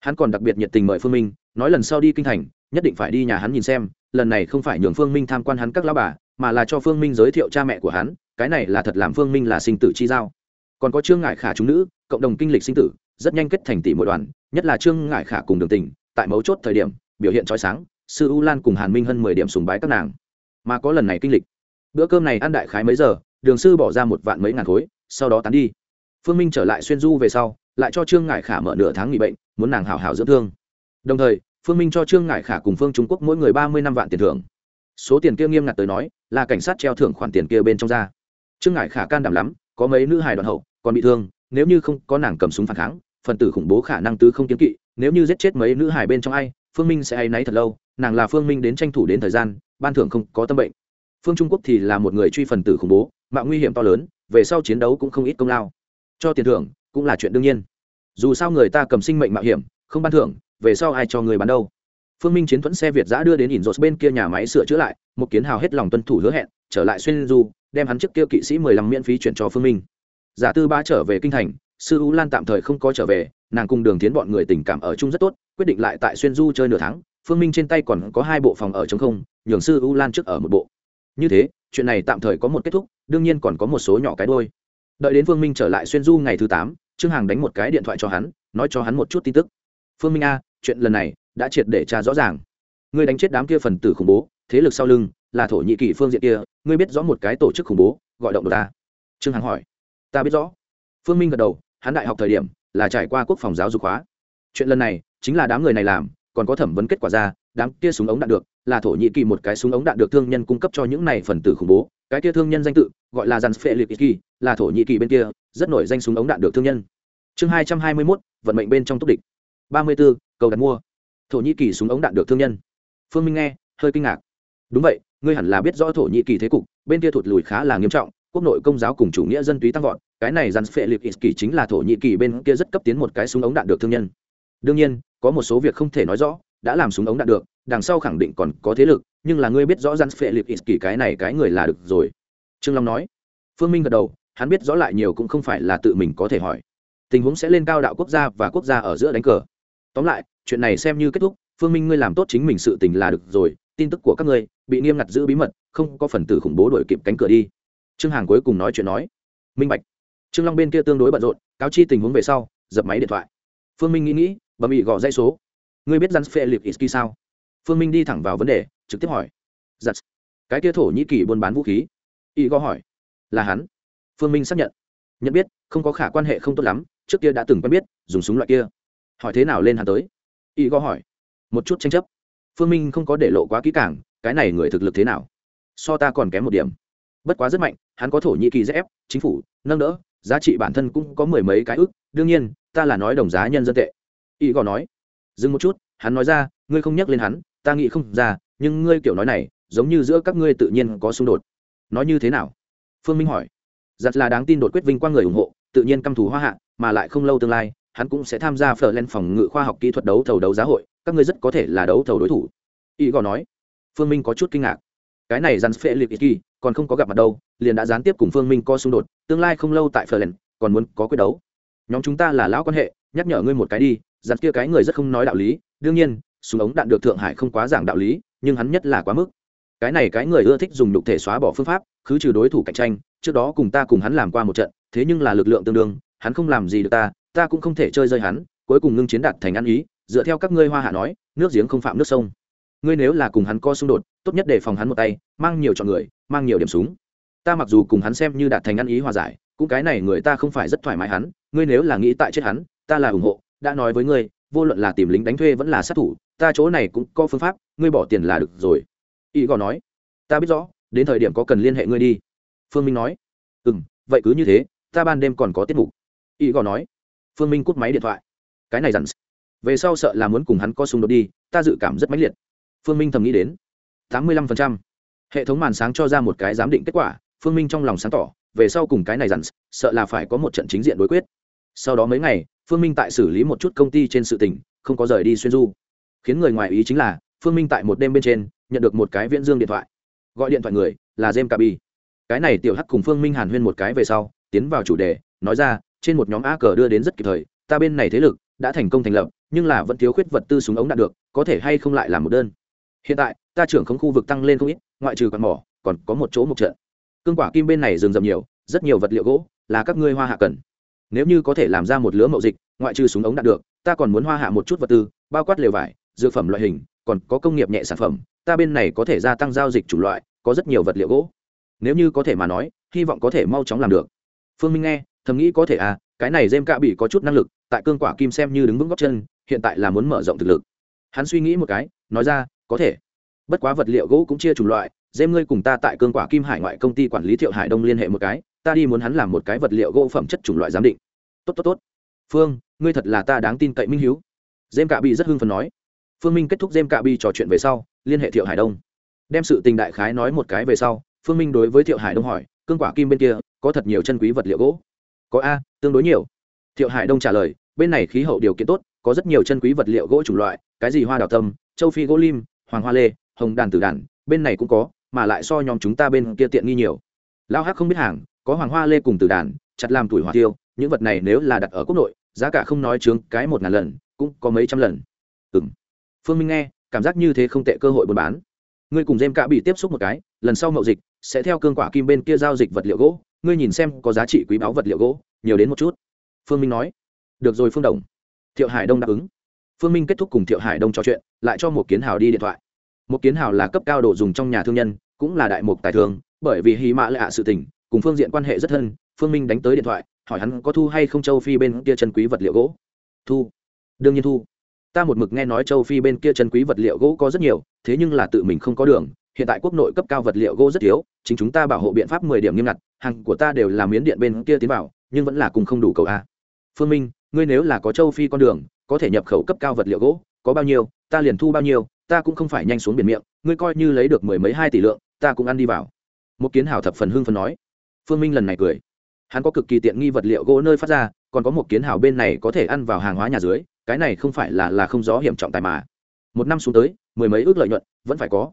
Speaker 1: Hắn còn đặc biệt nhiệt tình mời phương minh, nói lần sau đi kinh thành, nhất định phải đi nhà hắn nhìn xem, lần này không phải nhường phương minh tham quan hắn các lão bà mà là cho phương minh giới thiệu cha mẹ của hắn, cái này là thật làm phương minh là sinh tử chi giao. Còn có trương ngại khả chúng nữ, cộng đồng kinh lịch sinh tử, rất nhanh kết thành tỷ mỗi đoàn, nhất là trương ngại khả cùng đường tình, tại mấu chốt thời điểm, biểu hiện trói sáng, sư u lan cùng hàn minh hơn mười điểm sùng bái các nàng. Mà có lần này kinh lịch, bữa cơm này ăn đại khái mấy giờ, đường sư bỏ ra một vạn mấy ngàn khối, sau đó tán đi. Phương minh trở lại xuyên du về sau, lại cho trương ngại khả mở nửa tháng nghỉ bệnh, muốn nàng hào hào dưỡng thương. Đồng thời, phương minh cho trương ngại khả cùng phương trung quốc mỗi người ba mươi năm vạn tiền thưởng số tiền kia nghiêm ngặt tới nói, là cảnh sát treo thưởng khoản tiền kia bên trong ra. Trương ngại khả can đảm lắm, có mấy nữ hài đoàn hậu, còn bị thương, nếu như không có nàng cầm súng phản kháng, phần tử khủng bố khả năng tứ không kiếm kỵ, nếu như giết chết mấy nữ hài bên trong ai, phương minh sẽ hay náy thật lâu, nàng là phương minh đến tranh thủ đến thời gian, ban thưởng không có tâm bệnh. Phương trung quốc thì là một người truy phần tử khủng bố, mạng nguy hiểm to lớn, về sau chiến đấu cũng không ít công lao. Cho tiền thưởng, cũng là chuyện đương nhiên. Dù sao người ta cầm sinh mệnh mạo hiểm, không ban thưởng, về sau ai cho người bán đâu? Phương minh chiến thuẫn xe việt giã đưa đến ỉn rột bên kia nhà máy sửa chữa lại, một kiến hào hết lòng tuân thủ hứa hẹn, trở lại xuyên du, đem hắn trước kia kỵ sĩ mười lăm miễn phí chuyển cho phương minh. Giả tư ba trở về kinh thành, sư u lan tạm thời không có trở về, nàng cùng đường tiến bọn người tình cảm ở chung rất tốt, quyết định lại tại xuyên du chơi nửa tháng, phương minh trên tay còn có hai bộ phòng ở chống không, nhường sư u lan trước ở một bộ. Như thế, chuyện này tạm thời có một kết thúc, đương nhiên còn có một số nhỏ cái đôi. Đợi đến phương minh trở lại xuyên du ngày thứ tám, trương hằng đánh một cái điện thoại cho hắn, nói cho hắn một chút tin tức. Phương minh a chuyện lần này đã triệt để tra rõ ràng. Ngươi đánh chết đám kia phần tử khủng bố, thế lực sau lưng là thổ nhĩ kỳ phương diện kia, ngươi biết rõ một cái tổ chức khủng bố, gọi động đột ta. Trương hằng hỏi. Ta biết rõ. Phương minh gật đầu, hắn đại học thời điểm là trải qua quốc phòng giáo dục hóa chuyện lần này chính là đám người này làm, còn có thẩm vấn kết quả ra, đám kia súng ống đạn được, là thổ nhĩ kỳ một cái súng ống đạn được thương nhân cung cấp cho những này phần tử khủng bố. Cái kia thương nhân danh tự gọi là dàn phệ liệt kỳ là thổ nhĩ kỳ bên kia, rất nổi danh súng ống đạn được thương nhân. Chương hai trăm hai mươi mốt, vận mệnh bên trong túc địch. ba mươi b ố cầu đặt mua. Thổ nhĩ kỳ súng ống đạn được thương nhân. Phương minh nghe, hơi kinh ngạc. Đúng vậy, ngươi hẳn là biết rõ thổ nhĩ kỳ thế cục, bên kia thụt lùi khá là nghiêm trọng, quốc nội công giáo cùng chủ nghĩa dân túy tăng vọt, cái này dàn phệ liệt kỳ chính là thổ nhĩ kỳ bên kia rất cấp tiến một cái súng ống đạn được thương nhân. Đương nhiên, có một số việc không thể nói rõ, đã làm súng ống đạn được, đằng sau khẳng định còn có thế lực, nhưng là ngươi biết rõ dàn phệ liệt kỳ cái này cái người là được rồi. Trương long nói. Phương minh gật đầu, hắn biết rõ lại nhiều cũng không phải là tự mình có thể hỏi. Tình huống sẽ lên cao đạo quốc gia và quốc gia ở giữa đánh cờ tóm lại, chuyện này xem như kết thúc, phương minh ngươi làm tốt chính mình sự tình là được rồi, tin tức của các ngươi bị nghiêm ngặt giữ bí mật, không có phần tử khủng bố đổi kịp cánh cửa đi. Trương hàng cuối cùng nói chuyện nói. Minh bạch. Trương long bên kia tương đối bận rộn, cáo chi tình huống về sau, dập máy điện thoại. Phương minh nghĩ nghĩ, bấm bị gõ dây số. Ngươi biết rắn phê liệt iski sao? Phương minh đi thẳng vào vấn đề, trực tiếp hỏi. Giật cái kia thổ nhĩ kỳ buôn bán vũ khí? y gõ hỏi. Là hắn. Phương minh xác nhận. Nhận biết, không có khả quan hệ không tốt lắm, trước kia đã từng quen biết, dùng súng loại kia hỏi thế nào lên hắn tới? Y gõ hỏi. Một chút tranh chấp. Phương minh không có để lộ quá kỹ càng, cái này người thực lực thế nào? So ta còn kém một điểm. Bất quá rất mạnh, hắn có thổ nhĩ kỳ dép chính phủ, nâng đỡ, giá trị bản thân cũng có mười mấy cái ức đương nhiên, ta là nói đồng giá nhân dân tệ. Y gò nói. Dừng một chút, hắn nói ra, ngươi không nhắc lên hắn, ta nghĩ không ra, nhưng ngươi kiểu nói này, giống như giữa các ngươi tự nhiên có xung đột. Nói như thế nào? Phương minh hỏi. Giặt là đáng tin đột quyết vinh quang người ủng hộ, tự nhiên căm thù hoa hạ, mà lại không lâu tương lai hắn cũng sẽ tham gia phở lên phòng ngự khoa học kỹ thuật đấu thầu đấu giá hội, các ngươi rất có thể là đấu thầu đối thủ. Y gò nói. Phương minh có chút kinh ngạc. Cái này dàn phệ liệt kỳ, còn không có gặp mặt đâu, liền đã gián tiếp cùng phương minh co xung đột, tương lai không lâu tại phở lên, còn muốn có quyết đấu. Nhóm chúng ta là lão quan hệ, nhắc nhở ngươi một cái đi, dàn kia cái người rất không nói đạo lý, đương nhiên, súng ống đạn được thượng hải không quá giảng đạo lý, nhưng hắn nhất là quá mức. Cái này cái người ưa thích dùng nhục thể xóa bỏ phương pháp, khứ trừ đối thủ cạnh tranh, trước đó cùng ta cùng hắn làm qua một trận, thế nhưng là lực lượng tương đương hắn không làm gì được ta ta cũng không thể chơi rơi hắn, cuối cùng ngưng chiến đạt thành ăn ý, dựa theo các ngươi hoa hạ nói, nước giếng không phạm nước sông. Ngươi nếu là cùng hắn co xung đột, tốt nhất để phòng hắn một tay, mang nhiều chọn người, mang nhiều điểm súng. Ta mặc dù cùng hắn xem như đạt thành ăn ý hòa giải, cũng cái này người ta không phải rất thoải mái hắn, ngươi nếu là nghĩ tại chết hắn, ta là ủng hộ, đã nói với ngươi, vô luận là tìm lính đánh thuê vẫn là sát thủ, ta chỗ này cũng có phương pháp, ngươi bỏ tiền là được rồi. Y gò nói. Ta biết rõ, đến thời điểm có cần liên hệ ngươi đi. Phương minh nói. Ừ m vậy cứ như thế, ta ban đêm còn có tiết mục y gò nói phương minh cút máy điện thoại. Cái này dặn. về sau sợ là muốn cùng hắn có xung đột đi ta dự cảm rất mãnh liệt. Phương minh thầm nghĩ đến tám mươi lăm phần trăm. Hệ thống màn sáng cho ra một cái giám định kết quả phương minh trong lòng sáng tỏ về sau cùng cái này dặn, sợ là phải có một trận chính diện đối quyết. Sau đó mấy ngày phương minh tại xử lý một chút công ty trên sự tình không có rời đi xuyên du. Khiến người ngoài ý chính là phương minh tại một đêm bên trên nhận được một cái viễn dương điện thoại. Gọi điện thoại người là jem kabi. Cái này tiểu hắc cùng phương minh hàn huyên một cái về sau tiến vào chủ đề nói ra trên một nhóm a cờ đưa đến rất kịp thời, ta bên này thế lực đã thành công thành lập, nhưng là vẫn thiếu khuyết vật tư súng ống đạt được, có thể hay không lại làm một đơn. Hiện tại, ta trưởng không khu vực tăng lên không ít, ngoại trừ còn mỏ, còn có một chỗ một trận. Cương quả kim bên này rừng rậm nhiều, rất nhiều vật liệu gỗ là các ngươi hoa hạ cần. Nếu như có thể làm ra một lứa mậu dịch, ngoại trừ súng ống đạt được, ta còn muốn hoa hạ một chút vật tư, bao quát lều vải, dược phẩm loại hình, còn có công nghiệp nhẹ sản phẩm, ta bên này có thể gia tăng giao dịch chủng loại, có rất nhiều vật liệu gỗ. Nếu như có thể mà nói, hy vọng có thể mau chóng làm được. Phương minh nghe thầm nghĩ có thể à cái này dêm cạ bị có chút năng lực, tại cương quả kim xem như đứng vững góc chân, hiện tại là muốn mở rộng thực lực. Hắn suy nghĩ một cái, nói ra, có thể. Bất quá vật liệu gỗ cũng chia chủng loại dêm ngươi cùng ta tại cương quả kim hải ngoại công ty quản lý thiệu hải đông liên hệ một cái, ta đi muốn hắn làm một cái vật liệu gỗ phẩm chất chủng loại giám định. Tốt tốt tốt. Phương, ngươi thật là ta đáng tin cậy minh hiếu. Dêm cạ bị rất hưng phần nói. Phương minh kết thúc dêm cạ bị trò chuyện về sau, liên hệ thiệu hải đông. Đem sự tình đại khái nói một cái về sau, phương minh đối với thiệu hải đông hỏi, cương quả kim bên kia, có thật nhiều chân quý vật liệu gỗ? Có a, tương đối nhiều. Thiệu hải đông trả lời, bên này khí hậu điều kiện tốt, có rất nhiều chân quý vật liệu gỗ chủng loại, cái gì hoa đào tâm, châu phi gỗ lim, hoàng hoa lê, hồng đàn tử đàn, bên này cũng có, mà lại so nhóm chúng ta bên kia tiện nghi nhiều. Lao hắc không biết hàng, có hoàng hoa lê cùng tử đàn, chặt làm tuổi hỏa tiêu, những vật này nếu là đặt ở quốc nội, giá cả không nói chướng, cái một ngàn lần, cũng có mấy trăm lần. Ừ m phương minh nghe, cảm giác như thế không tệ cơ hội buôn bán. Ngươi cùng dêm cả bị tiếp xúc một cái, lần sau mậu dịch sẽ theo cương quả kim bên kia giao dịch vật liệu gỗ. Ngươi nhìn xem có giá trị quý báu vật liệu gỗ, nhiều đến một chút. Phương minh nói. Được rồi, phương đồng. Thiệu hải đông đáp ứng. Phương minh kết thúc cùng thiệu hải đông trò chuyện, lại cho một kiến hào đi điện thoại. Một kiến hào là cấp cao đồ dùng trong nhà thương nhân, cũng là đại mục tài thương bởi vì hy mã lạ sự tình, cùng phương diện quan hệ rất thân, phương minh đánh tới điện thoại, hỏi hắn có thu hay không châu phi bên kia chân quý vật liệu gỗ. Thu. Đương nhiên thu. Ta một mực nghe nói châu phi bên kia chân quý vật liệu gỗ có rất nhiều, thế nhưng là tự mình không có đường hiện tại quốc nội cấp cao vật liệu gỗ rất thiếu, chính chúng ta bảo hộ biện pháp mười điểm nghiêm ngặt, hàng của ta đều là miến điện bên kia tiến vào, nhưng vẫn là cùng không đủ cầu a. Phương minh, ngươi nếu là có châu phi con đường, có thể nhập khẩu cấp cao vật liệu gỗ, có bao nhiêu, ta liền thu bao nhiêu, ta cũng không phải nhanh xuống biển miệng, ngươi coi như lấy được mười mấy hai tỷ lượng, ta cũng ăn đi vào. Một kiến hào thập phần hưng phần nói. Phương minh lần này cười. Hắn có cực kỳ tiện nghi vật liệu gỗ nơi phát ra, còn có một kiến hào bên này có thể ăn vào hàng hóa nhà dưới, cái này không phải là là không gió hiểm trọng tài mà. Một năm xuống tới, mười mấy ước lợi nhuận, vẫn phải có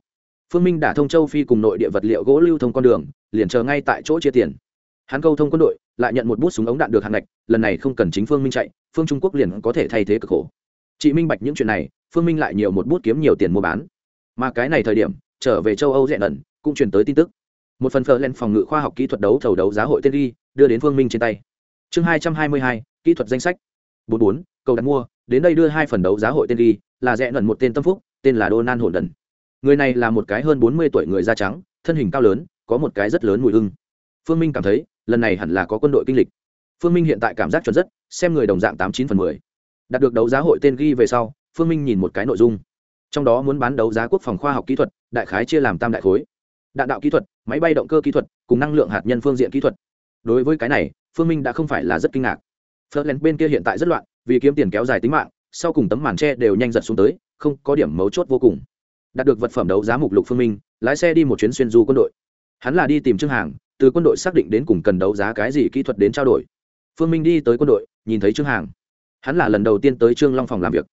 Speaker 1: phương minh đã thông châu phi cùng nội địa vật liệu gỗ lưu thông con đường liền chờ ngay tại chỗ chia tiền. Hắn câu thông quân đội lại nhận một bút súng ống đạn được hàng ngạch lần này không cần chính phương minh chạy phương trung quốc liền có thể thay thế cực khổ. Chị minh bạch những chuyện này phương minh lại nhiều một bút kiếm nhiều tiền mua bán. Mà cái này thời điểm trở về châu âu rẽ ẩn, cũng truyền tới tin tức. Một phần phờ lên phòng ngự khoa học kỹ thuật đấu thầu đấu giá hội tên ghi đưa đến phương minh trên tay. Chương hai trăm hai mươi hai kỹ thuật danh sách. Bốn bốn cầu đặt mua đến đây đưa hai phần đấu giá hội tên ghi là rẽ ẩn một tên tâm phúc tên là donald hồn đần người này là một cái hơn bốn mươi tuổi người da trắng, thân hình cao lớn, có một cái rất lớn mùi hưng phương minh cảm thấy, lần này hẳn là có quân đội kinh lịch. Phương minh hiện tại cảm giác chuẩn rất, xem người đồng dạng tám chín phần mười. Đạt được đấu giá hội tên ghi về sau, phương minh nhìn một cái nội dung. Trong đó muốn bán đấu giá quốc phòng khoa học kỹ thuật, đại khái chia làm tam đại khối. Đạn đạo kỹ thuật, máy bay động cơ kỹ thuật, cùng năng lượng hạt nhân phương diện kỹ thuật. Đối với cái này, phương minh đã không phải là rất kinh ngạc. Phớt bên kia hiện tại rất loạn, vì kiếm tiền kéo dài tính mạng, sau cùng tấm màn tre đều nhanh giật xuống tới, không có điểm mấu chốt vô cùng đạt được vật phẩm đấu giá mục lục phương minh, lái xe đi một chuyến xuyên du quân đội. Hắn là đi tìm trương hàng, từ quân đội xác định đến cùng cần đấu giá cái gì kỹ thuật đến trao đổi. Phương minh đi tới quân đội, nhìn thấy trương hàng. Hắn là lần đầu tiên tới trương long phòng làm việc.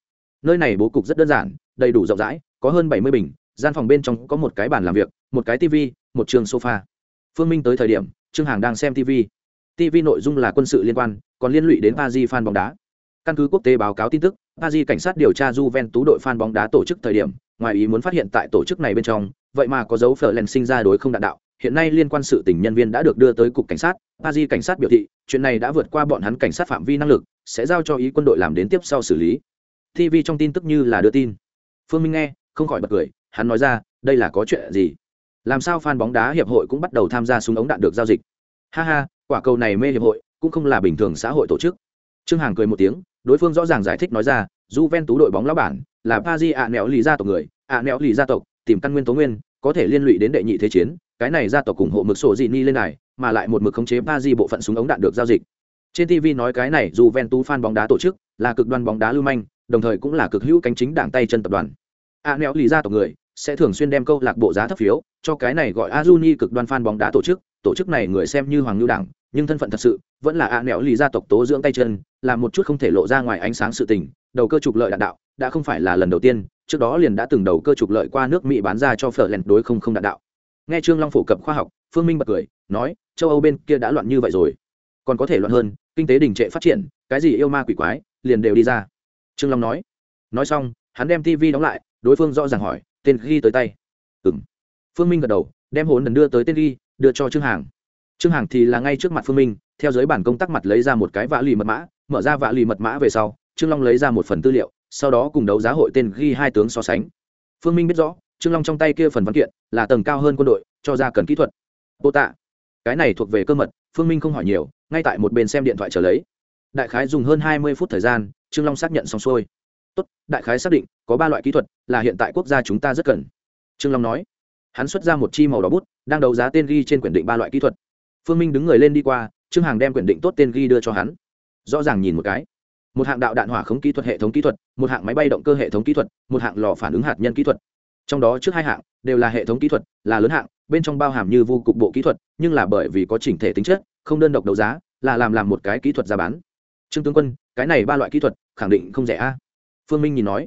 Speaker 1: Nơi này bố cục rất đơn giản, đầy đủ rộng rãi, có hơn bảy mươi bình, gian phòng bên trong có một cái bàn làm việc, một cái tv một trường sofa. Phương minh tới thời điểm, trương hàng đang xem tv tv nội dung là quân sự liên quan, còn liên lụy đến pa di fan bóng đá. Căn cứ quốc tế báo cáo tin tức pa di cảnh sát điều tra Juventus đội fan bóng đá tổ chức thời điểm ngoài ý muốn phát hiện tại tổ chức này bên trong, vậy mà có dấu phở len sinh ra đối không đạn đạo. Hiện nay liên quan sự tình nhân viên đã được đưa tới cục cảnh sát paris cảnh sát biểu thị, chuyện này đã vượt qua bọn hắn cảnh sát phạm vi năng lực, sẽ giao cho ý quân đội làm đến tiếp sau xử lý. Tv trong tin tức như là đưa tin. Phương minh nghe, không khỏi bật cười, hắn nói ra, đây là có chuyện gì? Làm sao fan bóng đá hiệp hội cũng bắt đầu tham gia súng ống đạn được giao dịch? Ha ha, quả cầu này mê hiệp hội, cũng không là bình thường xã hội tổ chức. Trương hàng cười một tiếng, đối phương rõ ràng giải thích nói ra j ven tú đội bóng lão bản là pa di ạ nẹo lì gia tộc người ạ nẹo lì gia tộc tìm căn nguyên tố nguyên có thể liên lụy đến đệ nhị thế chiến cái này gia tộc ủng hộ mực sổ dị ni lên này mà lại một mực khống chế pa di bộ phận súng ống đạn được giao dịch. Trên tv nói cái này dù ven tú fan bóng đá tổ chức là cực đoan bóng đá lưu manh đồng thời cũng là cực hữu cánh chính đảng tay chân tập đoàn. Ạ nẹo lì gia tộc người sẽ thường xuyên đem câu lạc bộ giá thấp phiếu cho cái này gọi Azuni cực đoan fan bóng đá tổ chức, tổ chức này người xem như hoàng lưu đảng, nhưng thân phận thật sự vẫn là ạ nẹo lì gia tộc tố dưỡng tay chân, làm một chút không thể lộ ra ngoài ánh sáng sự tình, đầu cơ trục lợi đạn đạo, đã không phải là lần đầu tiên, trước đó liền đã từng đầu cơ trục lợi qua nước mỹ bán ra cho phở lẹn đối không không đạn đạo. Nghe trương long phổ cập khoa học, phương minh bật cười, nói, châu âu bên kia đã loạn như vậy rồi. Còn có thể loạn hơn, kinh tế đình trệ phát triển, cái gì yêu ma quỷ quái, liền đều đi ra. Trương long nói. Nói xong, hắn đem tv đóng lại, đối phương rõ ràng hỏi, tên ghi tới tay. Ừ m phương minh gật đầu, đem hồn đần đưa tới tên ghi, đưa cho trương hàng. Trương hàng thì là ngay trước mặt phương minh, theo giới bản công tác mặt lấy ra một cái vạ lì mật mã, mở ra vạ lì mật mã về sau trương long lấy ra một phần tư liệu, sau đó cùng đấu giá hội tên ghi hai tướng so sánh. Phương minh biết rõ, trương long trong tay kia phần văn kiện là tầng cao hơn quân đội, cho ra cần kỹ thuật. Bô tạ, cái này thuộc về cơ mật, phương minh không hỏi nhiều, ngay tại một bên xem điện thoại trở lấy. Đại khái dùng hơn hai mươi phút thời gian, trương long xác nhận xong xuôi. Tốt, đại khái xác định, có ba loại kỹ thuật là hiện tại quốc gia chúng ta rất cần. Trương long nói. Hắn xuất ra một chi màu đỏ bút, đang đấu giá tên ghi trên quyển định ba loại kỹ thuật. Phương minh đứng người lên đi qua, trương hàng đem quyển định tốt tên ghi đưa cho hắn. Rõ ràng nhìn một cái một hạng đạo đạn hỏa khống kỹ thuật hệ thống kỹ thuật, một hạng máy bay động cơ hệ thống kỹ thuật, một hạng lò phản ứng hạt nhân kỹ thuật. Trong đó trước hai hạng đều là hệ thống kỹ thuật, là lớn hạng, bên trong bao hàm như vô cục bộ kỹ thuật, nhưng là bởi vì có chỉnh thể tính chất, không đơn độc đấu giá, là làm làm một cái kỹ thuật ra bán. Trương tướng quân, cái này ba loại kỹ thuật, khẳng định không rẻ a. Phương minh nhìn nói,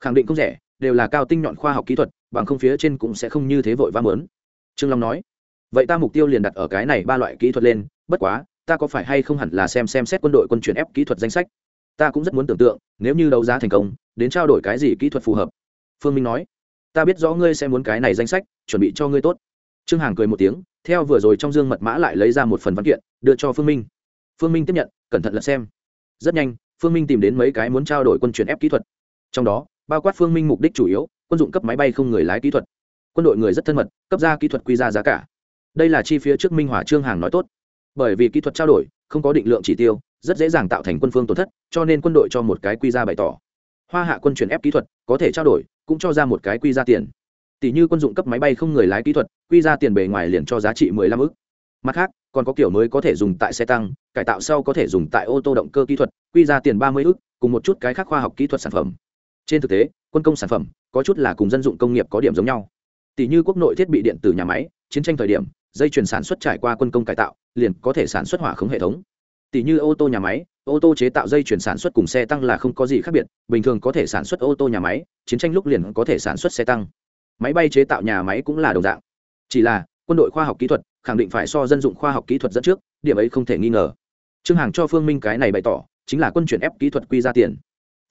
Speaker 1: khẳng định không rẻ, đều là cao tinh nhọn khoa học kỹ thuật, bằng không phía trên cũng sẽ không như thế vội vã mớn. Trương long nói, vậy ta mục tiêu liền đặt ở cái này ba loại kỹ thuật lên, bất quá, ta có phải hay không hẳn là xem xem xét quân đội quân chuyển ép kỹ thuật danh sách ta cũng rất muốn tưởng tượng, nếu như đấu giá thành công, đến trao đổi cái gì kỹ thuật phù hợp. Phương minh nói, ta biết rõ ngươi sẽ muốn cái này danh sách, chuẩn bị cho ngươi tốt. Trương hàng cười một tiếng, theo vừa rồi trong dương mật mã lại lấy ra một phần văn kiện, đưa cho phương minh. Phương minh tiếp nhận, cẩn thận lật xem. Rất nhanh, phương minh tìm đến mấy cái muốn trao đổi quân chuyển ép kỹ thuật. Trong đó, bao quát phương minh mục đích chủ yếu, quân dụng cấp máy bay không người lái kỹ thuật. Quân đội người rất thân mật, cấp ra kỹ thuật quy ra giá cả. Đây là chi phía trước minh hỏa trương hàng nói tốt. Bởi vì kỹ thuật trao đổi, không có định lượng chỉ tiêu rất dễ dàng tạo thành quân phương tổn thất, cho nên quân đội cho một cái quy ra bày tỏ. Hoa hạ quân chuyển ép kỹ thuật, có thể trao đổi, cũng cho ra một cái quy ra tiền. Tỷ như quân dụng cấp máy bay không người lái kỹ thuật, quy ra tiền bề ngoài liền cho giá trị mười lăm ức. Mặt khác, còn có kiểu mới có thể dùng tại xe tăng, cải tạo sau có thể dùng tại ô tô động cơ kỹ thuật, quy ra tiền ba mươi ức, cùng một chút cái khác khoa học kỹ thuật sản phẩm. Trên thực tế, quân công sản phẩm, có chút là cùng dân dụng công nghiệp có điểm giống nhau. Tỷ như quốc nội thiết bị điện tử nhà máy, chiến tranh thời điểm, dây chuyển sản xuất trải qua quân công cải tạo, liền có thể sản xuất hỏa khống hệ thống tỷ như ô tô nhà máy, ô tô chế tạo dây chuyển sản xuất cùng xe tăng là không có gì khác biệt, bình thường có thể sản xuất ô tô nhà máy, chiến tranh lúc liền có thể sản xuất xe tăng. Máy bay chế tạo nhà máy cũng là đồng dạng. Chỉ là, quân đội khoa học kỹ thuật khẳng định phải so dân dụng khoa học kỹ thuật dẫn trước, điểm ấy không thể nghi ngờ. Trương hàng cho phương minh cái này bày tỏ, chính là quân chuyển ép kỹ thuật quy ra tiền.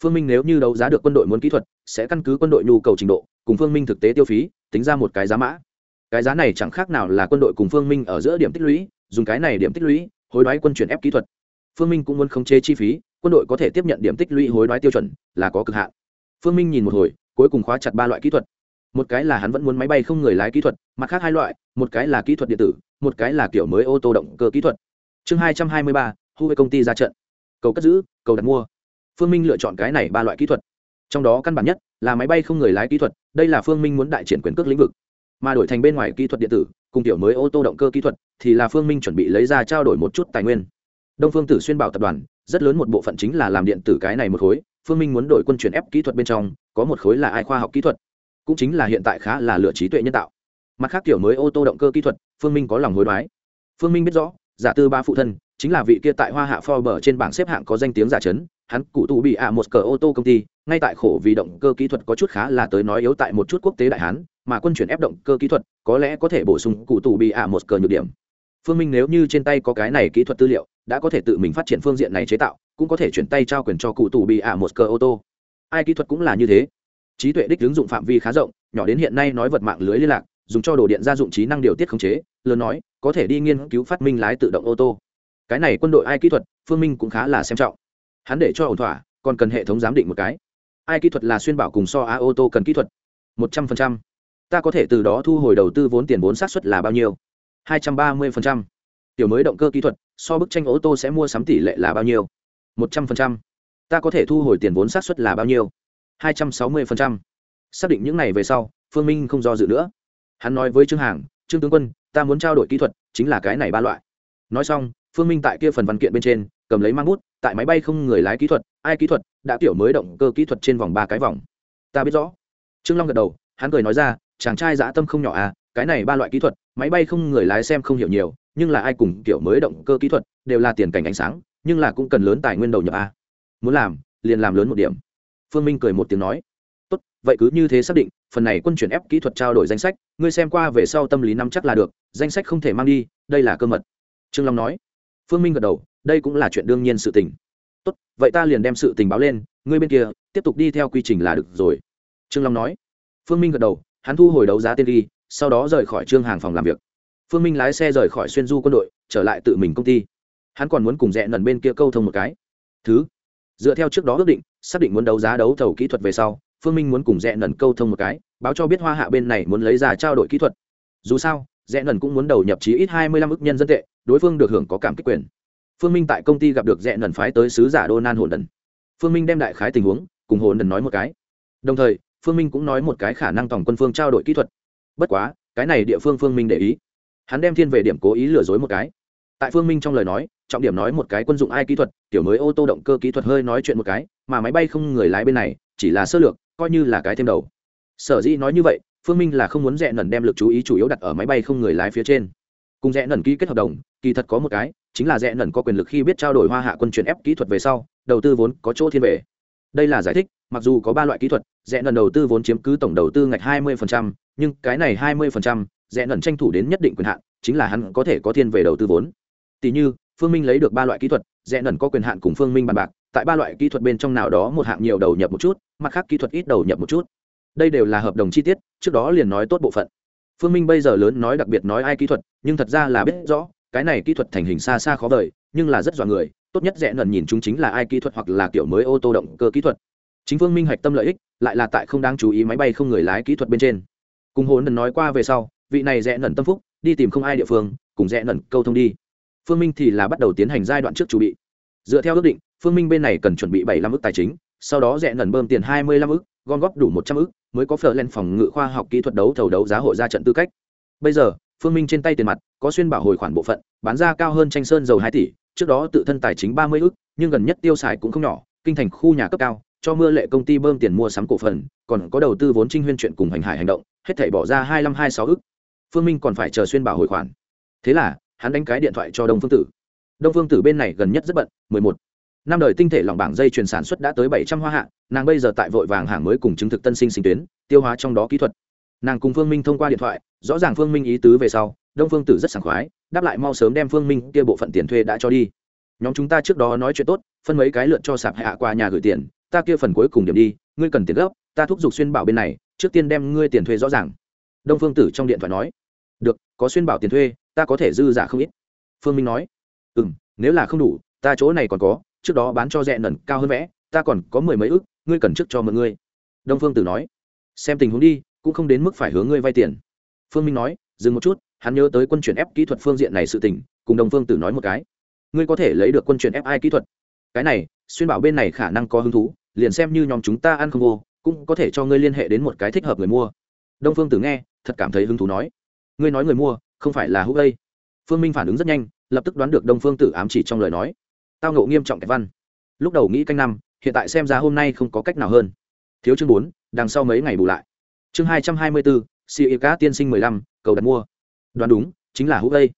Speaker 1: Phương minh nếu như đấu giá được quân đội muốn kỹ thuật, sẽ căn cứ quân đội nhu cầu trình độ, cùng phương minh thực tế tiêu phí, tính ra một cái giá mã. Cái giá này chẳng khác nào là quân đội cùng phương minh ở giữa điểm tích lũy, dùng cái này điểm tích lũy hối đoái quân chuyển ép kỹ thuật. Phương minh cũng muốn khống chế chi phí, quân đội có thể tiếp nhận điểm tích lũy hối đoái tiêu chuẩn, là có cực hạn. Phương minh nhìn một hồi, cuối cùng khóa chặt ba loại kỹ thuật. Một cái là hắn vẫn muốn máy bay không người lái kỹ thuật, mặt khác hai loại, một cái là kỹ thuật điện tử, một cái là kiểu mới ô tô động cơ kỹ thuật. Chương hai trăm hai mươi ba, huawei công ty ra trận. Cầu cất giữ, cầu đặt mua. Phương minh lựa chọn cái này ba loại kỹ thuật. Trong đó căn bản nhất là máy bay không người lái kỹ thuật, đây là phương minh muốn đại triển quyền cước lĩnh vực mà đổi thành bên ngoài kỹ thuật điện tử, cùng kiểu mới ô tô động cơ kỹ thuật, thì là phương minh chuẩn bị lấy ra trao đổi một chút tài nguyên. Đông phương tử xuyên bảo tập đoàn, rất lớn một bộ phận chính là làm điện tử cái này một khối, phương minh muốn đổi quân chuyển ép kỹ thuật bên trong, có một khối là ai khoa học kỹ thuật. Cũng chính là hiện tại khá là lựa trí tuệ nhân tạo. Mặt khác kiểu mới ô tô động cơ kỹ thuật, phương minh có lòng hối đoái. Phương minh biết rõ, giả tư ba phụ thân, chính là vị kia tại hoa hạ forbes trên bảng xếp hạng có danh tiếng giả chấn, hắn cụ tụ bị ạ một cờ ô tô công ty, ngay tại khổ vì động cơ kỹ thuật có chút khá là tới nói yếu tại một chút quốc tế đại hán mà quân chuyển ép động cơ kỹ thuật, có lẽ có thể bổ sung cụ tù bị ạ một cờ nhược điểm. Phương minh nếu như trên tay có cái này kỹ thuật tư liệu, đã có thể tự mình phát triển phương diện này chế tạo, cũng có thể chuyển tay trao quyền cho cụ tù bị ạ một cờ ô tô. Ai kỹ thuật cũng là như thế. Trí tuệ đích ứng dụng phạm vi khá rộng, nhỏ đến hiện nay nói vật mạng lưới liên lạc, dùng cho đồ điện gia dụng trí năng điều tiết khống chế, lớn nói, có thể đi nghiên cứu phát minh lái tự động ô tô. Cái này quân đội ai kỹ thuật, phương minh cũng khá là xem trọng. Hắn để cho ổn thỏa, còn cần hệ thống giám định một cái. Ai kỹ thuật là xuyên bảo cùng so a ô tô cần kỹ thuật. Một trăm phần trăm ta có thể từ đó thu hồi đầu tư vốn tiền vốn sát suất là bao nhiêu? hai trăm ba mươi phần trăm. Tiểu mới động cơ kỹ thuật, so bức tranh ô tô sẽ mua sắm tỷ lệ là bao nhiêu? một trăm phần trăm. Ta có thể thu hồi tiền vốn sát suất là bao nhiêu? hai trăm sáu mươi phần trăm. Xác định những này về sau, phương minh không do dự nữa. Hắn nói với trương hàng, trương tướng quân, ta muốn trao đổi kỹ thuật, chính là cái này ba loại. Nói xong, phương minh tại kia phần văn kiện bên trên, cầm lấy mang bút, tại máy bay không người lái kỹ thuật, ai kỹ thuật, đã Tiểu mới động cơ kỹ thuật trên vòng ba cái vòng. Ta biết rõ. Trương long gật đầu, hắn cười nói ra chàng trai dã tâm không nhỏ à cái này ba loại kỹ thuật, máy bay không người lái xem không hiểu nhiều, nhưng là ai cùng kiểu mới động cơ kỹ thuật, đều là tiền cảnh ánh sáng, nhưng là cũng cần lớn tài nguyên đầu nhập a muốn làm, liền làm lớn một điểm. Phương minh cười một tiếng nói. Tốt, vậy cứ như thế xác định, phần này quân chuyển ép kỹ thuật trao đổi danh sách, ngươi xem qua về sau tâm lý nắm chắc là được, danh sách không thể mang đi, đây là cơ mật. Trương long nói. Phương minh gật đầu, đây cũng là chuyện đương nhiên sự tình. Tốt, vậy ta liền đem sự tình báo lên, ngươi bên kia, tiếp tục đi theo quy trình là được rồi. Trương long nói. Phương minh gật đầu hắn thu hồi đấu giá tên ghi, sau đó rời khỏi trương hàng phòng làm việc. Phương minh lái xe rời khỏi xuyên du quân đội, trở lại tự mình công ty. Hắn còn muốn cùng rẽ nần bên kia câu thông một cái. Thứ, dựa theo trước đó ước định, xác định muốn đấu giá đấu thầu kỹ thuật về sau, phương minh muốn cùng rẽ nần câu thông một cái, báo cho biết hoa hạ bên này muốn lấy ra trao đổi kỹ thuật. Dù sao, rẽ nần cũng muốn đầu nhập chí ít hai mươi lăm ước nhân dân tệ, đối phương được hưởng có cảm kích quyền. Phương minh tại công ty gặp được rẽ nần phái tới sứ giả đô nan hồn đần. Phương minh đem đại khái tình huống cùng hồn đần nói một cái. Đồng thời phương minh cũng nói một cái khả năng tổng quân phương trao đổi kỹ thuật. Bất quá, cái này địa phương phương minh để ý. Hắn đem thiên về điểm cố ý lừa dối một cái. Tại phương minh trong lời nói, trọng điểm nói một cái quân dụng ai kỹ thuật, kiểu mới ô tô động cơ kỹ thuật hơi nói chuyện một cái, mà máy bay không người lái bên này, chỉ là sơ lược, coi như là cái thêm đầu. Sở dĩ nói như vậy, phương minh là không muốn rẽ nần đem lực chú ý chủ yếu đặt ở máy bay không người lái phía trên. Cùng rẽ nần ký kết hợp đồng, kỳ thật có một cái, chính là rẽ nần có quyền lực khi biết trao đổi hoa hạ quân chuyển ép kỹ thuật về sau, đầu tư vốn có chỗ thiên về. Đây là giải thích mặc dù có ba loại kỹ thuật rẽ nần đầu tư vốn chiếm cứ tổng đầu tư ngạch hai 20%, nhưng cái này hai 20%, rẽ nần tranh thủ đến nhất định quyền hạn chính là hắn có thể có thiên về đầu tư vốn. Tỷ như phương minh lấy được ba loại kỹ thuật rẽ nần có quyền hạn cùng phương minh bàn bạc tại ba loại kỹ thuật bên trong nào đó một hạng nhiều đầu nhập một chút mặt khác kỹ thuật ít đầu nhập một chút. Đây đều là hợp đồng chi tiết trước đó liền nói tốt bộ phận. Phương minh bây giờ lớn nói đặc biệt nói ai kỹ thuật nhưng thật ra là biết rõ cái này kỹ thuật thành hình xa xa khó vời nhưng là rất dọa người tốt nhất rẽ nần nhìn chúng chính là ai kỹ thuật hoặc là kiểu mới ô tô động cơ kỹ thuật chính phương minh hạch tâm lợi ích, lại là tại không đáng chú ý máy bay không người lái kỹ thuật bên trên. Cùng hồn nần nói qua về sau, vị này rẽ nần tâm phúc, đi tìm không ai địa phương, cùng rẽ nần câu thông đi. Phương minh thì là bắt đầu tiến hành giai đoạn trước chuẩn bị. Dựa theo ước định, phương minh bên này cần chuẩn bị bảy mươi ước tài chính, sau đó rẽ nần bơm tiền hai mươi lăm ước gom góp đủ một trăm ước mới có phở lên phòng ngự khoa học kỹ thuật đấu thầu đấu giá hội ra trận tư cách. Bây giờ, phương minh trên tay tiền mặt, có xuyên bảo hồi khoản bộ phận, bán ra cao hơn tranh sơn dầu hai tỷ, trước đó tự thân tài chính ba mươi ước nhưng gần nhất tiêu xài cũng không nhỏ, kinh thành khu nhà cấp cao cho mưa lệ công ty bơm tiền mua sắm cổ phần, còn có đầu tư vốn trinh huyên chuyện cùng hành hải hành động, hết thảy bỏ ra hai năm hai sáu ức. Phương minh còn phải chờ xuyên bảo hồi khoản. Thế là, hắn đánh cái điện thoại cho đông phương tử. Đông phương tử bên này gần nhất rất bận, mười một. Năm đời tinh thể lỏng bảng dây chuyền sản xuất đã tới bảy trăm hoa hạ, nàng bây giờ tại vội vàng hàng mới cùng chứng thực tân sinh sinh tuyến, tiêu hóa trong đó kỹ thuật. Nàng cùng phương minh thông qua điện thoại, rõ ràng phương minh ý tứ về sau, đông phương tử rất sảng khoái, đáp lại mau sớm đem phương minh kia bộ phận tiền thuê đã cho đi. Nhóm chúng ta trước đó nói chuyện tốt, phân mấy cái lượt cho sạp hạ qua nhà gửi tiền ta kia phần cuối cùng điểm đi, ngươi cần tiền gấp, ta thúc giục xuyên bảo bên này, trước tiên đem ngươi tiền thuê rõ ràng. Đông phương tử trong điện thoại nói. Được, có xuyên bảo tiền thuê, ta có thể dư giả không ít. Phương minh nói. Ừ m nếu là không đủ, ta chỗ này còn có, trước đó bán cho rẻ nần cao hơn vẽ, ta còn có mười mấy ước ngươi cần trước cho mượn ngươi. Đông phương tử nói. Xem tình huống đi, cũng không đến mức phải hướng ngươi vay tiền. Phương minh nói. Dừng một chút, hắn nhớ tới quân chuyển ép kỹ thuật phương diện này sự tình, cùng đồng phương tử nói một cái. Ngươi có thể lấy được quân chuyển ép ai kỹ thuật. Cái này, xuyên bảo bên này khả năng có hứng thú liền xem như nhóm chúng ta ăn không vô, cũng có thể cho ngươi liên hệ đến một cái thích hợp người mua. Đông phương tử nghe, thật cảm thấy hứng thú nói, ngươi nói người mua, không phải là hữu đây. Phương minh phản ứng rất nhanh, lập tức đoán được đông phương tử ám chỉ trong lời nói. Tao ngộ nghiêm trọng kẹt văn. Lúc đầu nghĩ canh năm, hiện tại xem ra hôm nay không có cách nào hơn. Thiếu chương bốn, đằng sau mấy ngày bù lại. Chương hai trăm hai mươi bốn si cá tiên sinh mười lăm, cầu đặt mua. Đoán đúng, chính là hữu đây.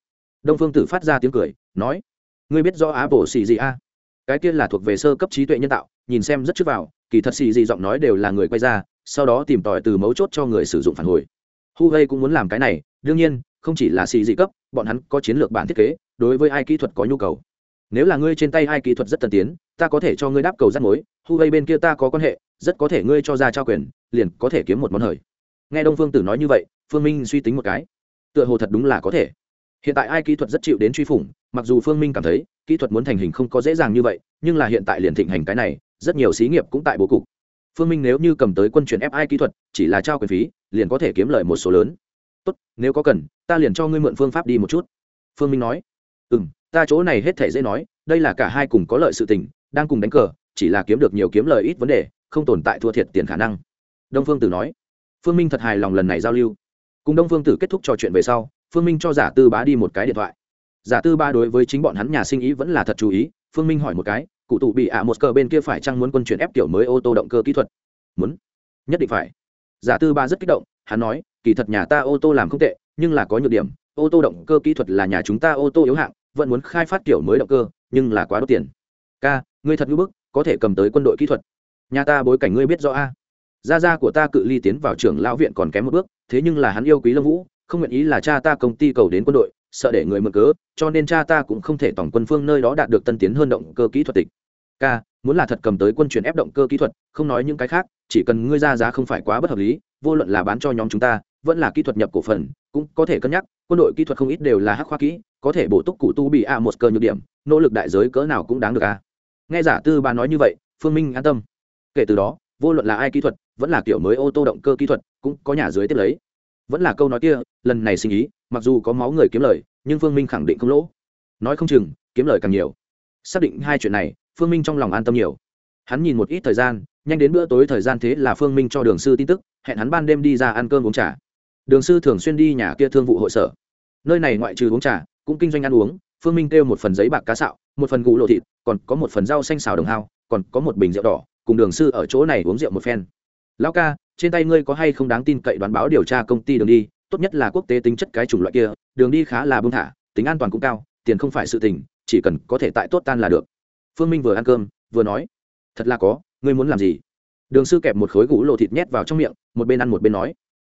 Speaker 1: Đông phương tử phát ra tiếng cười, nói, ngươi biết do á bổ xì gì a? Cái kia là thuộc về sơ cấp trí tuệ nhân tạo, nhìn xem rất trước vào, kỳ thật xì gì giọng nói đều là người quay ra, sau đó tìm tòi từ mấu chốt cho người sử dụng phản hồi. Huawei cũng muốn làm cái này, đương nhiên, không chỉ là xì dị cấp, bọn hắn có chiến lược bản thiết kế, đối với ai kỹ thuật có nhu cầu. Nếu là ngươi trên tay ai kỹ thuật rất tân tiến, ta có thể cho ngươi đáp cầu rắt mối huawei bên kia ta có quan hệ, rất có thể ngươi cho ra trao quyền, liền có thể kiếm một món hời. Nghe đông phương tử nói như vậy, phương minh suy tính một cái. Tựa hồ thật đúng là có thể. Hiện tại ai kỹ thuật rất chịu đến truy phủng mặc dù phương minh cảm thấy, kỹ thuật muốn thành hình không có dễ dàng như vậy, nhưng là hiện tại liền thịnh hành cái này, rất nhiều xí nghiệp cũng tại bố cục. Phương minh nếu như cầm tới quân chuyển fi kỹ thuật, chỉ là trao quyền phí, liền có thể kiếm lời một số lớn. Tốt, nếu có cần, ta liền cho ngươi mượn phương pháp đi một chút. Phương minh nói. Ừ m ta chỗ này hết thể dễ nói, đây là cả hai cùng có lợi sự tình, đang cùng đánh cờ, chỉ là kiếm được nhiều kiếm lời ít vấn đề, không tồn tại thua thiệt tiền khả năng. Đông phương tử nói. Phương minh thật hài lòng lần này giao lưu. Cùng đông phương tử kết thúc trò chuyện về sau, phương minh cho giả tư bá đi một cái điện thoại giả tư ba đối với chính bọn hắn nhà sinh ý vẫn là thật chú ý, phương minh hỏi một cái, cụ tụ bị ạ một cờ bên kia phải chăng muốn quân chuyển ép kiểu mới ô tô động cơ kỹ thuật? Muốn. Nhất định phải. Giả tư ba rất kích động, hắn nói, kỳ thật nhà ta ô tô làm không tệ, nhưng là có nhược điểm, ô tô động cơ kỹ thuật là nhà chúng ta ô tô yếu hạng, vẫn muốn khai phát kiểu mới động cơ, nhưng là quá đốt tiền. Ca, ngươi thật ngữ bức, có thể cầm tới quân đội kỹ thuật. Nhà ta bối cảnh ngươi biết rõ a. Gia gia của ta cự ly tiến vào trường lão viện còn kém một bước, thế nhưng là hắn yêu quý lâm vũ, không nguyện ý là cha ta công ty cầu đến quân đội sợ để người mượn cớ, cho nên cha ta cũng không thể tổng quân phương nơi đó đạt được tân tiến hơn động cơ kỹ thuật tịch. K muốn là thật cầm tới quân chuyển ép động cơ kỹ thuật, không nói những cái khác, chỉ cần ngươi ra giá không phải quá bất hợp lý, vô luận là bán cho nhóm chúng ta, vẫn là kỹ thuật nhập cổ phần, cũng có thể cân nhắc, quân đội kỹ thuật không ít đều là hắc khoa kỹ, có thể bổ túc cụ tu bị a một cơ nhược điểm, nỗ lực đại giới cỡ nào cũng đáng được a nghe giả tư bà nói như vậy, phương minh an tâm. Kể từ đó, vô luận là ai kỹ thuật, vẫn là kiểu mới ô tô động cơ kỹ thuật, cũng có nhà dưới tiếp lấy. Vẫn là câu nói kia, lần này sinh ý mặc dù có máu người kiếm lời, nhưng phương minh khẳng định không lỗ. Nói không chừng, kiếm lời càng nhiều. Xác định hai chuyện này, phương minh trong lòng an tâm nhiều. Hắn nhìn một ít thời gian, nhanh đến bữa tối thời gian thế là phương minh cho đường sư tin tức, hẹn hắn ban đêm đi ra ăn cơm uống trà. Đường sư thường xuyên đi nhà kia thương vụ hội sở. Nơi này ngoại trừ uống trà, cũng kinh doanh ăn uống, phương minh kêu một phần giấy bạc cá sạo, một phần gù lộ thịt, còn có một phần rau xanh xào đồng hao, còn có một bình rượu đỏ, cùng đường sư ở chỗ này uống rượu một phen. Lão ca, trên tay ngươi có hay không đáng tin cậy đoán báo điều tra công ty đường đi tốt nhất là quốc tế tính chất cái chủng loại kia, đường đi khá là bưng thả, tính an toàn cũng cao, tiền không phải sự tình, chỉ cần có thể tại tốt tan là được. Phương minh vừa ăn cơm, vừa nói, thật là có, ngươi muốn làm gì? Đường sư kẹp một khối gũ lộ thịt nhét vào trong miệng, một bên ăn một bên nói,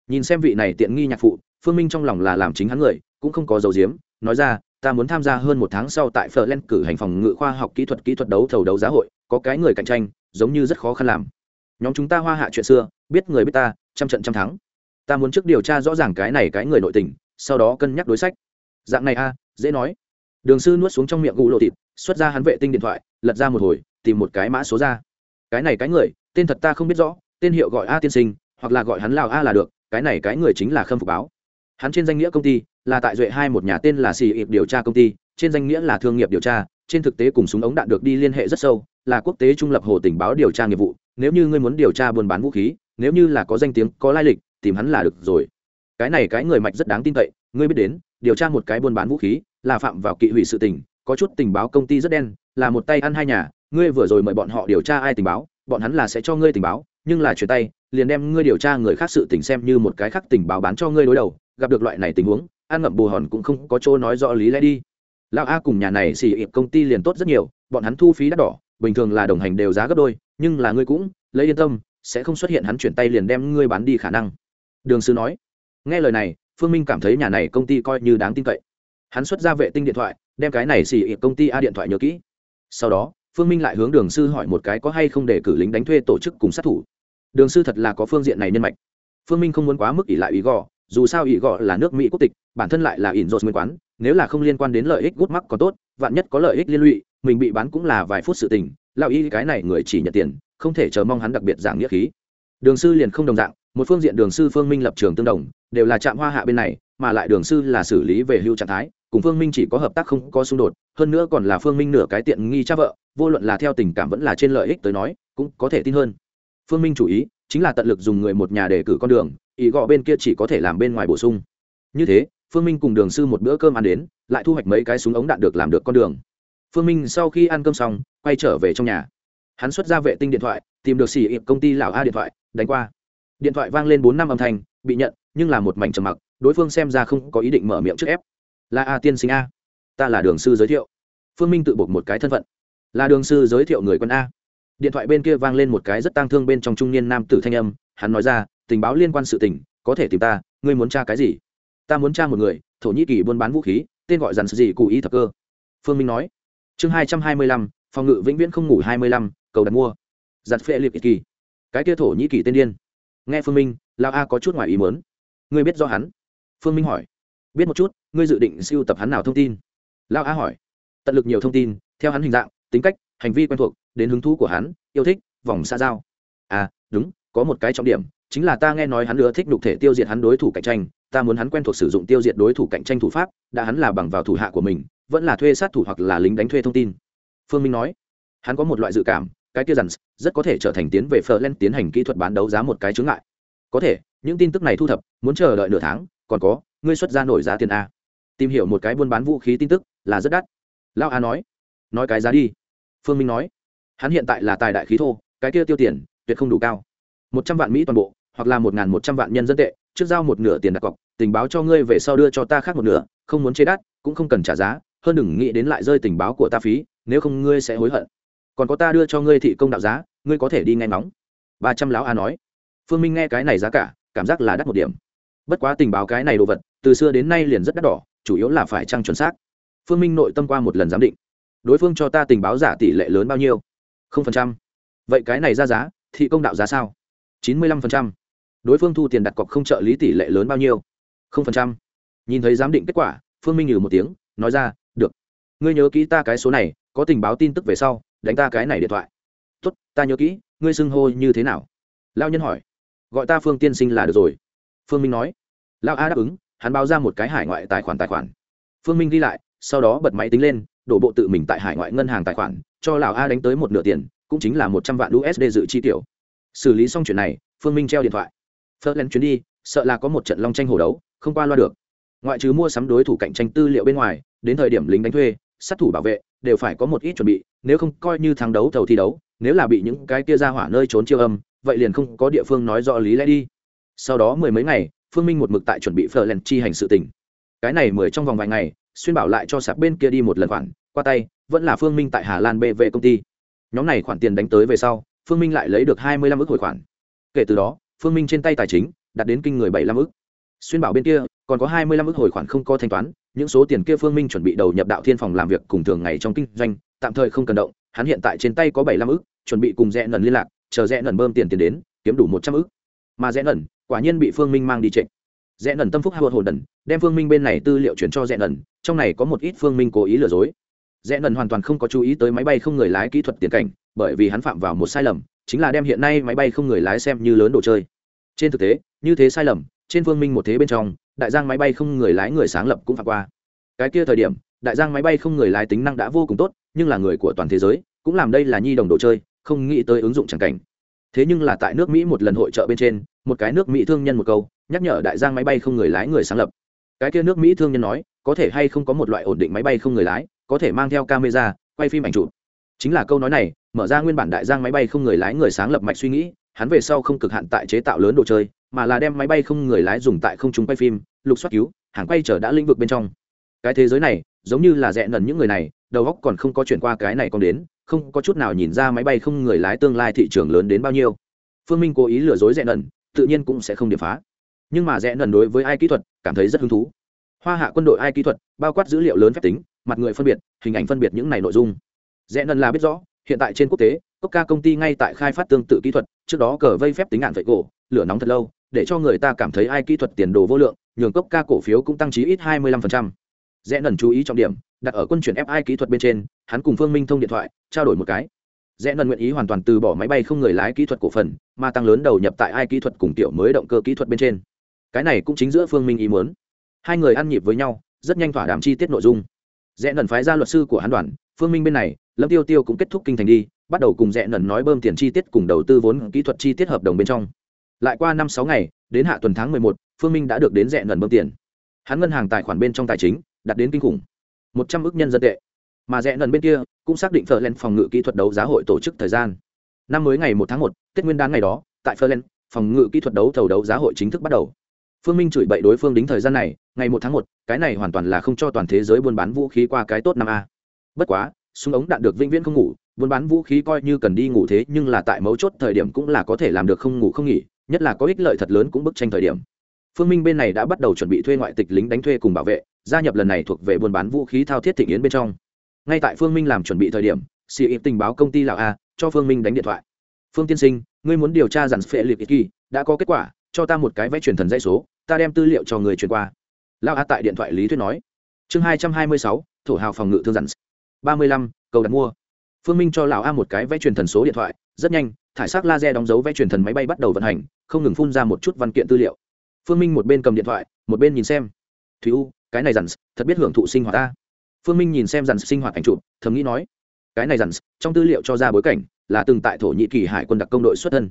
Speaker 1: nhìn xem vị này tiện nghi nhạc phụ, phương minh trong lòng là làm chính hắn người, cũng không có dầu diếm nói ra, ta muốn tham gia hơn một tháng sau tại phở len cử hành phòng ngự khoa học kỹ thuật kỹ thuật đấu thầu đấu giá hội, có cái người cạnh tranh, giống như rất khó khăn làm. Nhóm chúng ta hoa hạ chuyện xưa, biết người biết ta, trăm trận trăm thắng ta muốn trước điều tra rõ ràng cái này cái người nội tình, sau đó cân nhắc đối sách. Dạng này a, dễ nói. Đường sư nuốt xuống trong miệng gù lộ thịt, xuất ra hắn vệ tinh điện thoại, lật ra một hồi, tìm một cái mã số ra. Cái này cái người, tên thật ta không biết rõ, tên hiệu gọi a tiên sinh, hoặc là gọi hắn lào a là được, cái này cái người chính là khâm phục báo. Hắn trên danh nghĩa công ty, là tại duệ hai một nhà tên là xì ịp điều tra công ty, trên danh nghĩa là thương nghiệp điều tra, trên thực tế cùng súng ống đạn được đi liên hệ rất sâu, là quốc tế trung lập hồ tình báo điều tra nghiệp vụ. Nếu như ngươi muốn điều tra buôn bán vũ khí, nếu như là có danh tiếng, có lai lịch tìm hắn là được rồi. Cái này cái người mạch rất đáng tin cậy, ngươi biết đến, điều tra một cái buôn bán vũ khí, là phạm vào kỵ hủy sự tình, có chút tình báo công ty rất đen, là một tay ăn hai nhà, ngươi vừa rồi mời bọn họ điều tra ai tình báo, bọn hắn là sẽ cho ngươi tình báo, nhưng là chuyển tay, liền đem ngươi điều tra người khác sự tình xem như một cái khác tình báo bán cho ngươi đối đầu, gặp được loại này tình huống, ăn ngậm bù hòn cũng không có chỗ nói rõ lý lẽ đi. Lão a cùng nhà này xì ịp công ty liền tốt rất nhiều, bọn hắn thu phí đắt đỏ, bình thường là đồng hành đều giá gấp đôi, nhưng là ngươi cũng, lấy yên tâm, sẽ không xuất hiện hắn chuyển tay liền đem ngươi bán đi khả năng đường sư nói. Nghe lời này, phương minh cảm thấy nhà này công ty coi như đáng tin cậy. Hắn xuất ra vệ tinh điện thoại, đem cái này xì ị công ty a điện thoại nhớ kỹ. Sau đó, phương minh lại hướng đường sư hỏi một cái có hay không để cử lính đánh thuê tổ chức cùng sát thủ. Đường sư thật là có phương diện này nhân mạch. Phương minh không muốn quá mức ỷ lại ý gò, dù sao ý gò là nước mỹ quốc tịch, bản thân lại là ỉn dột nguyên quán, nếu là không liên quan đến lợi ích gút mắc còn tốt, vạn nhất có lợi ích liên lụy, mình bị bán cũng là vài phút sự tình, lão y cái này người chỉ nhận tiền, không thể chờ mong hắn đặc biệt giảng nghĩa khí. Đường sư liền không đồng dạng một phương diện đường sư phương minh lập trường tương đồng, đều là trạm hoa hạ bên này, mà lại đường sư là xử lý về hưu trạng thái, cùng phương minh chỉ có hợp tác không có xung đột, hơn nữa còn là phương minh nửa cái tiện nghi cha vợ, vô luận là theo tình cảm vẫn là trên lợi ích tới nói, cũng có thể tin hơn. Phương minh chủ ý, chính là tận lực dùng người một nhà để cử con đường, ý gọ bên kia chỉ có thể làm bên ngoài bổ sung. Như thế, phương minh cùng đường sư một bữa cơm ăn đến, lại thu hoạch mấy cái súng ống đạn được làm được con đường. Phương minh sau khi ăn cơm xong, quay trở về trong nhà. Hắn xuất ra vệ tinh điện thoại, tìm được xỉ ịp công ty lão a điện thoại, đánh qua điện thoại vang lên bốn năm âm thanh, bị nhận, nhưng là một mảnh trầm mặc, đối phương xem ra không có ý định mở miệng trước ép. Là a tiên sinh a. Ta là đường sư giới thiệu. Phương minh tự buộc một cái thân phận. Là đường sư giới thiệu người quân a. Điện thoại bên kia vang lên một cái rất tang thương bên trong trung niên nam tử thanh âm, hắn nói ra, tình báo liên quan sự tình, có thể tìm ta, ngươi muốn tra cái gì? Ta muốn tra một người, thổ nhĩ kỳ buôn bán vũ khí, tên gọi dàn sự gì cụ ý thập cơ. Phương minh nói. Chương hai trăm hai mươi lăm, phòng ngự vĩnh viễn không ngủ hai mươi lăm, cầu đặt mua. Giặt phê liệt kỳ. Cái kia thổ nhĩ kỳ tên điên nghe phương minh lao a có chút ngoài ý mớn ngươi biết do hắn? Phương minh hỏi. Biết một chút, ngươi dự định siêu tập hắn nào thông tin? Lao a hỏi. Tận lực nhiều thông tin, theo hắn hình dạng, tính cách, hành vi quen thuộc, đến hứng thú của hắn, yêu thích, vòng xa giao. À đúng, có một cái trọng điểm, chính là ta nghe nói hắn ưa thích đục thể tiêu diệt hắn đối thủ cạnh tranh. Ta muốn hắn quen thuộc sử dụng tiêu diệt đối thủ cạnh tranh thủ pháp, đã hắn là bằng vào thủ hạ của mình, vẫn là thuê sát thủ hoặc là lính đánh thuê thông tin. Phương minh nói. Hắn có một loại dự cảm cái kia rằng rất có thể trở thành tiến về phờ len tiến hành kỹ thuật bán đấu giá một cái chướng ngại. Có thể, những tin tức này thu thập, muốn chờ đợi nửa tháng, còn có, ngươi xuất ra nổi giá tiền a. Tìm hiểu một cái buôn bán vũ khí tin tức, là rất đắt. Lao a nói. Nói cái giá đi. Phương minh nói. Hắn hiện tại là tài đại khí thô, cái kia tiêu tiền, tuyệt không đủ cao. Một trăm vạn mỹ toàn bộ, hoặc là một n g h n một trăm vạn nhân dân tệ, trước giao một nửa tiền đặt cọc, tình báo cho ngươi về sau đưa cho ta khác một nửa, không muốn chế đắt, cũng không cần trả giá, hơn đừng nghĩ đến lại rơi tình báo của ta phí, nếu không ngươi sẽ hối hận còn có ta đưa cho ngươi thị công đạo giá, ngươi có thể đi nghe ngóng. Ba trăm lão a nói. Phương minh nghe cái này giá cả, cảm giác là đắt một điểm. Bất quá tình báo cái này đồ vật, từ xưa đến nay liền rất đắt đỏ, chủ yếu là phải trăng chuẩn xác. Phương minh nội tâm qua một lần giám định. Đối phương cho ta tình báo giả tỷ lệ lớn bao nhiêu? Không phần trăm. Vậy cái này ra giá, thị công đạo giá sao? Chín mươi lăm phần trăm. Đối phương thu tiền đặt cọc không trợ lý tỷ lệ lớn bao nhiêu? Không phần trăm. Nhìn thấy giám định kết quả, phương minh nhừ một tiếng, nói ra, được. Ngươi nhớ kỹ ta cái số này, có tình báo tin tức về sau đánh ta cái này điện thoại. Tốt, ta nhớ kỹ, ngươi xưng hô như thế nào? Lao nhân hỏi. Gọi ta phương tiên sinh là được rồi. Phương minh nói. Lao a đáp ứng, hắn báo ra một cái hải ngoại tài khoản tài khoản. Phương minh ghi lại, sau đó bật máy tính lên, đổ bộ tự mình tại hải ngoại ngân hàng tài khoản, cho lão a đánh tới một nửa tiền, cũng chính là một trăm vạn usd dự chi tiểu. Xử lý xong chuyện này, phương minh treo điện thoại. Phớt lên chuyến đi, sợ là có một trận long tranh hồ đấu, không qua loa được. Ngoại trừ mua sắm đối thủ cạnh tranh tư liệu bên ngoài, đến thời điểm lính đánh thuê, sát thủ bảo vệ, đều phải có một ít chuẩn bị nếu không coi như thắng đấu thầu thi đấu, nếu là bị những cái kia ra hỏa nơi trốn chiêu âm, vậy liền không có địa phương nói rõ lý lẽ đi. Sau đó mười mấy ngày, phương minh một mực tại chuẩn bị phờ len chi hành sự tình. Cái này mười trong vòng vài ngày, xuyên bảo lại cho sạp bên kia đi một lần khoản, qua tay, vẫn là phương minh tại hà lan bv công ty. Nhóm này khoản tiền đánh tới về sau, phương minh lại lấy được hai mươi lăm ước hồi khoản. Kể từ đó, phương minh trên tay tài chính, đạt đến kinh người bảy mươi lăm ước xuyên bảo bên kia, còn có hai mươi lăm ước hồi khoản không có thanh toán, những số tiền kia phương minh chuẩn bị đầu nhập đạo thiên phòng làm việc cùng thường ngày trong kinh doanh tạm thời không cần động hắn hiện tại trên tay có bảy mươi lăm ức, chuẩn bị cùng rẽ nần liên lạc chờ rẽ nần bơm tiền tiền đến kiếm đủ một trăm ức. mà rẽ nần quả nhiên bị phương minh mang đi trịnh. Rẽ nần tâm phúc hai hồn đần đem phương minh bên này tư liệu chuyển cho rẽ nần trong này có một ít phương minh cố ý lừa dối. Rẽ nần hoàn toàn không có chú ý tới máy bay không người lái kỹ thuật tiền cảnh bởi vì hắn phạm vào một sai lầm chính là đem hiện nay máy bay không người lái xem như lớn đồ chơi. Trên thực tế như thế sai lầm trên phương minh một thế bên trong đại giang máy bay không người lái người sáng lập cũng phạm qua. Cái kia thời điểm đại giang máy bay không người lái tính năng đã vô cùng tốt, nhưng là người của toàn thế giới, cũng làm đây là nhi đồng đồ chơi, không nghĩ tới ứng dụng chẳng cảnh. Thế nhưng là tại nước mỹ một lần hội trợ bên trên, một cái nước mỹ thương nhân một câu, nhắc nhở đại giang máy bay không người lái người sáng lập. Cái kia nước mỹ thương nhân nói, có thể hay không có một loại ổn định máy bay không người lái, có thể mang theo camera, quay phim ảnh chụp. Chính là câu nói này, mở ra nguyên bản đại giang máy bay không người lái người sáng lập mạch suy nghĩ, hắn về sau không cực hạn tại chế tạo lớn đồ chơi, mà là đem máy bay không người lái dùng tại không trung quay phim, lục soát cứu, hàng quay trở đã lĩnh vực bên trong. Cái thế giới này giống như là rẽ nần những người này, đầu góc còn không có chuyển qua cái này còn đến, không có chút nào nhìn ra máy bay không người lái tương lai thị trường lớn đến bao nhiêu. Phương minh cố ý lừa dối rẽ nần, tự nhiên cũng sẽ không điệp phá. Nhưng mà rẽ nần đối với ai kỹ thuật, cảm thấy rất hứng thú. Hoa hạ quân đội ai kỹ thuật, bao quát dữ liệu lớn phép tính, mặt người phân biệt, hình ảnh phân biệt những này nội dung. Rẽ nần là biết rõ, hiện tại trên quốc tế, coca công ty ngay tại khai phát tương tự kỹ thuật, trước đó cờ vây phép tính ạn vệ cổ, lửa nóng thật lâu, để cho người ta cảm thấy ai kỹ thuật tiền đồ vô lượng, nhường coca cổ phiếu cũng tăng trí ít 25% rẽ nần chú ý trọng điểm, đặt ở quân chuyển fi kỹ thuật bên trên, hắn cùng phương minh thông điện thoại, trao đổi một cái. Rẽ nần nguyện ý hoàn toàn từ bỏ máy bay không người lái kỹ thuật cổ phần, mà tăng lớn đầu nhập tại ai kỹ thuật cùng tiểu mới động cơ kỹ thuật bên trên. Cái này cũng chính giữa phương minh ý muốn. Hai người ăn nhịp với nhau, rất nhanh thỏa đàm chi tiết nội dung. Rẽ nần phái ra luật sư của hắn đoàn, phương minh bên này, lâm tiêu tiêu cũng kết thúc kinh thành đi, bắt đầu cùng rẽ nần nói bơm tiền chi tiết cùng đầu tư vốn kỹ thuật chi tiết hợp đồng bên trong. Lại qua năm sáu ngày, đến hạ tuần tháng mười một, phương minh đã được đến rẽ nần bơm tiền. Hắn ngân hàng tài khoản bên trong tài chính đạt đến kinh khủng. Một trăm ước nhân dân tệ. Mà rẽ lần bên kia cũng xác định phở phòng ngự kỹ thuật đấu giá hội tổ chức thời gian. Năm mới ngày một tháng một, tết nguyên đán ngày đó, tại phở phòng ngự kỹ thuật đấu thầu đấu giá hội chính thức bắt đầu. Phương minh chửi bậy đối phương đính thời gian này, ngày một tháng một, cái này hoàn toàn là không cho toàn thế giới buôn bán vũ khí qua cái tốt năm a. Bất quá, súng ống đạn được vĩnh viễn không ngủ, buôn bán vũ khí coi như cần đi ngủ thế nhưng là tại mấu chốt thời điểm cũng là có thể làm được không ngủ không nghỉ, nhất là có ích lợi thật lớn cũng bức tranh thời điểm phương minh bên này đã bắt đầu chuẩn bị thuê ngoại tịch lính đánh thuê cùng bảo vệ, gia nhập lần này thuộc về buôn bán vũ khí thao thiết thịnh yến bên trong. Ngay tại phương minh làm chuẩn bị thời điểm sĩ ịp tình báo công ty lào a, cho phương minh đánh điện thoại. Phương tiên sinh, ngươi muốn điều tra dàn phệ liệt kỳ, đã có kết quả, cho ta một cái vẽ truyền thần dây số, ta đem tư liệu cho người truyền qua. Lao a tại điện thoại lý thuyết nói. Chương hai trăm hai mươi sáu, thổ hào phòng ngự thương dặn ba mươi lăm, cầu đặt mua. Phương minh cho lão a một cái vẽ truyền thần số điện thoại, rất nhanh, thải s laser đóng dấu vẽ truyền thần máy bay bắt đầu vận hành, không ngừng phun ra một chút văn kiện tư liệu phương minh một bên cầm điện thoại, một bên nhìn xem. Thúy u, cái này dặn thật biết hưởng thụ sinh hoạt ta. Phương minh nhìn xem dặn sinh hoạt ảnh chụp, thầm nghĩ nói, cái này dặn trong tư liệu cho ra bối cảnh, là từng tại thổ nhĩ kỳ hải quân đặc công đội xuất thân.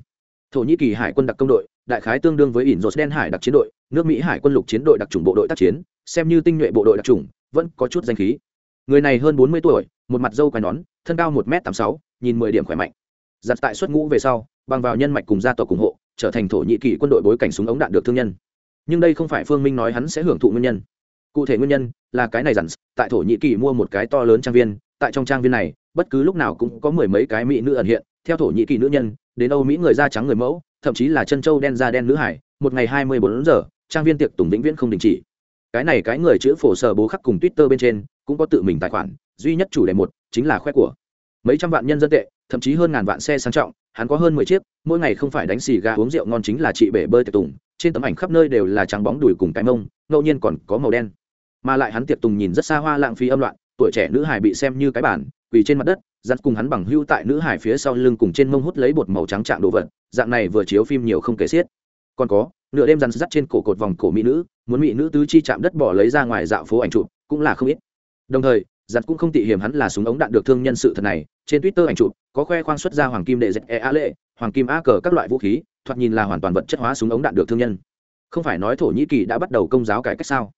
Speaker 1: Thổ nhĩ kỳ hải quân đặc công đội, đại khái tương đương với ỉn rột đen hải đặc chiến đội, nước mỹ hải quân lục chiến đội đặc trùng bộ đội tác chiến, xem như tinh nhuệ bộ đội đặc trùng vẫn có chút danh khí. Người này hơn bốn mươi tuổi, một mặt dâu quai nón, thân cao một m tám sáu, nhìn mười điểm khỏe mạnh. Giặt tại xuất ngũ về sau, bằng vào nhân mạch cùng gia tộc ủng hộ trở thành thổ nhĩ kỳ quân đội bối cảnh súng ống đạn được thương nhân. Nhưng đây không phải phương minh nói hắn sẽ hưởng thụ nguyên nhân. Cụ thể nguyên nhân là cái này dặn, tại thổ nhĩ kỳ mua một cái to lớn trang viên, tại trong trang viên này, bất cứ lúc nào cũng có mười mấy cái mỹ nữ ẩn hiện, theo thổ nhĩ kỳ nữ nhân, đến âu mỹ người da trắng người mẫu, thậm chí là chân châu đen da đen nữ hải, một ngày hai mươi bốn giờ, trang viên tiệc tùng vĩnh viễn không đình chỉ. Cái này cái người chữ phổ sở bố khắc cùng twitter bên trên cũng có tự mình tài khoản, duy nhất chủ đề một chính là khoe của. Mấy trăm vạn nhân dân tệ thậm chí hơn ngàn vạn xe sang trọng, hắn có hơn mười chiếc, mỗi ngày không phải đánh xì gà uống rượu ngon chính là chị bể bơi tiệc tùng, trên tấm ảnh khắp nơi đều là trắng bóng đùi cùng cái mông, ngẫu nhiên còn có màu đen. Mà lại hắn tiệc tùng nhìn rất xa hoa lãng phí âm loạn, tuổi trẻ nữ hải bị xem như cái bản, quỳ trên mặt đất, dắt cùng hắn bằng hưu tại nữ hải phía sau lưng cùng trên mông hút lấy bột màu trắng trạng đồ vật, dạng này vừa chiếu phim nhiều không kể xiết. Còn có, nửa đêm dằn dắt trên cổ cột vòng cổ mỹ nữ, muốn mỹ nữ tứ chi chạm đất bỏ lấy ra ngoài dạo phố ảnh chụp, cũng là không ít. Đồng thời giặt cũng không tị hiểm hắn là súng ống đạn được thương nhân sự thật này. Trên twitter ảnh chụp, có khoe khoang xuất ra hoàng kim đệ dệt e a lệ, hoàng kim a cờ các loại vũ khí, thoạt nhìn là hoàn toàn vật chất hóa súng ống đạn được thương nhân. Không phải nói thổ nhĩ kỳ đã bắt đầu công giáo cải cách sao?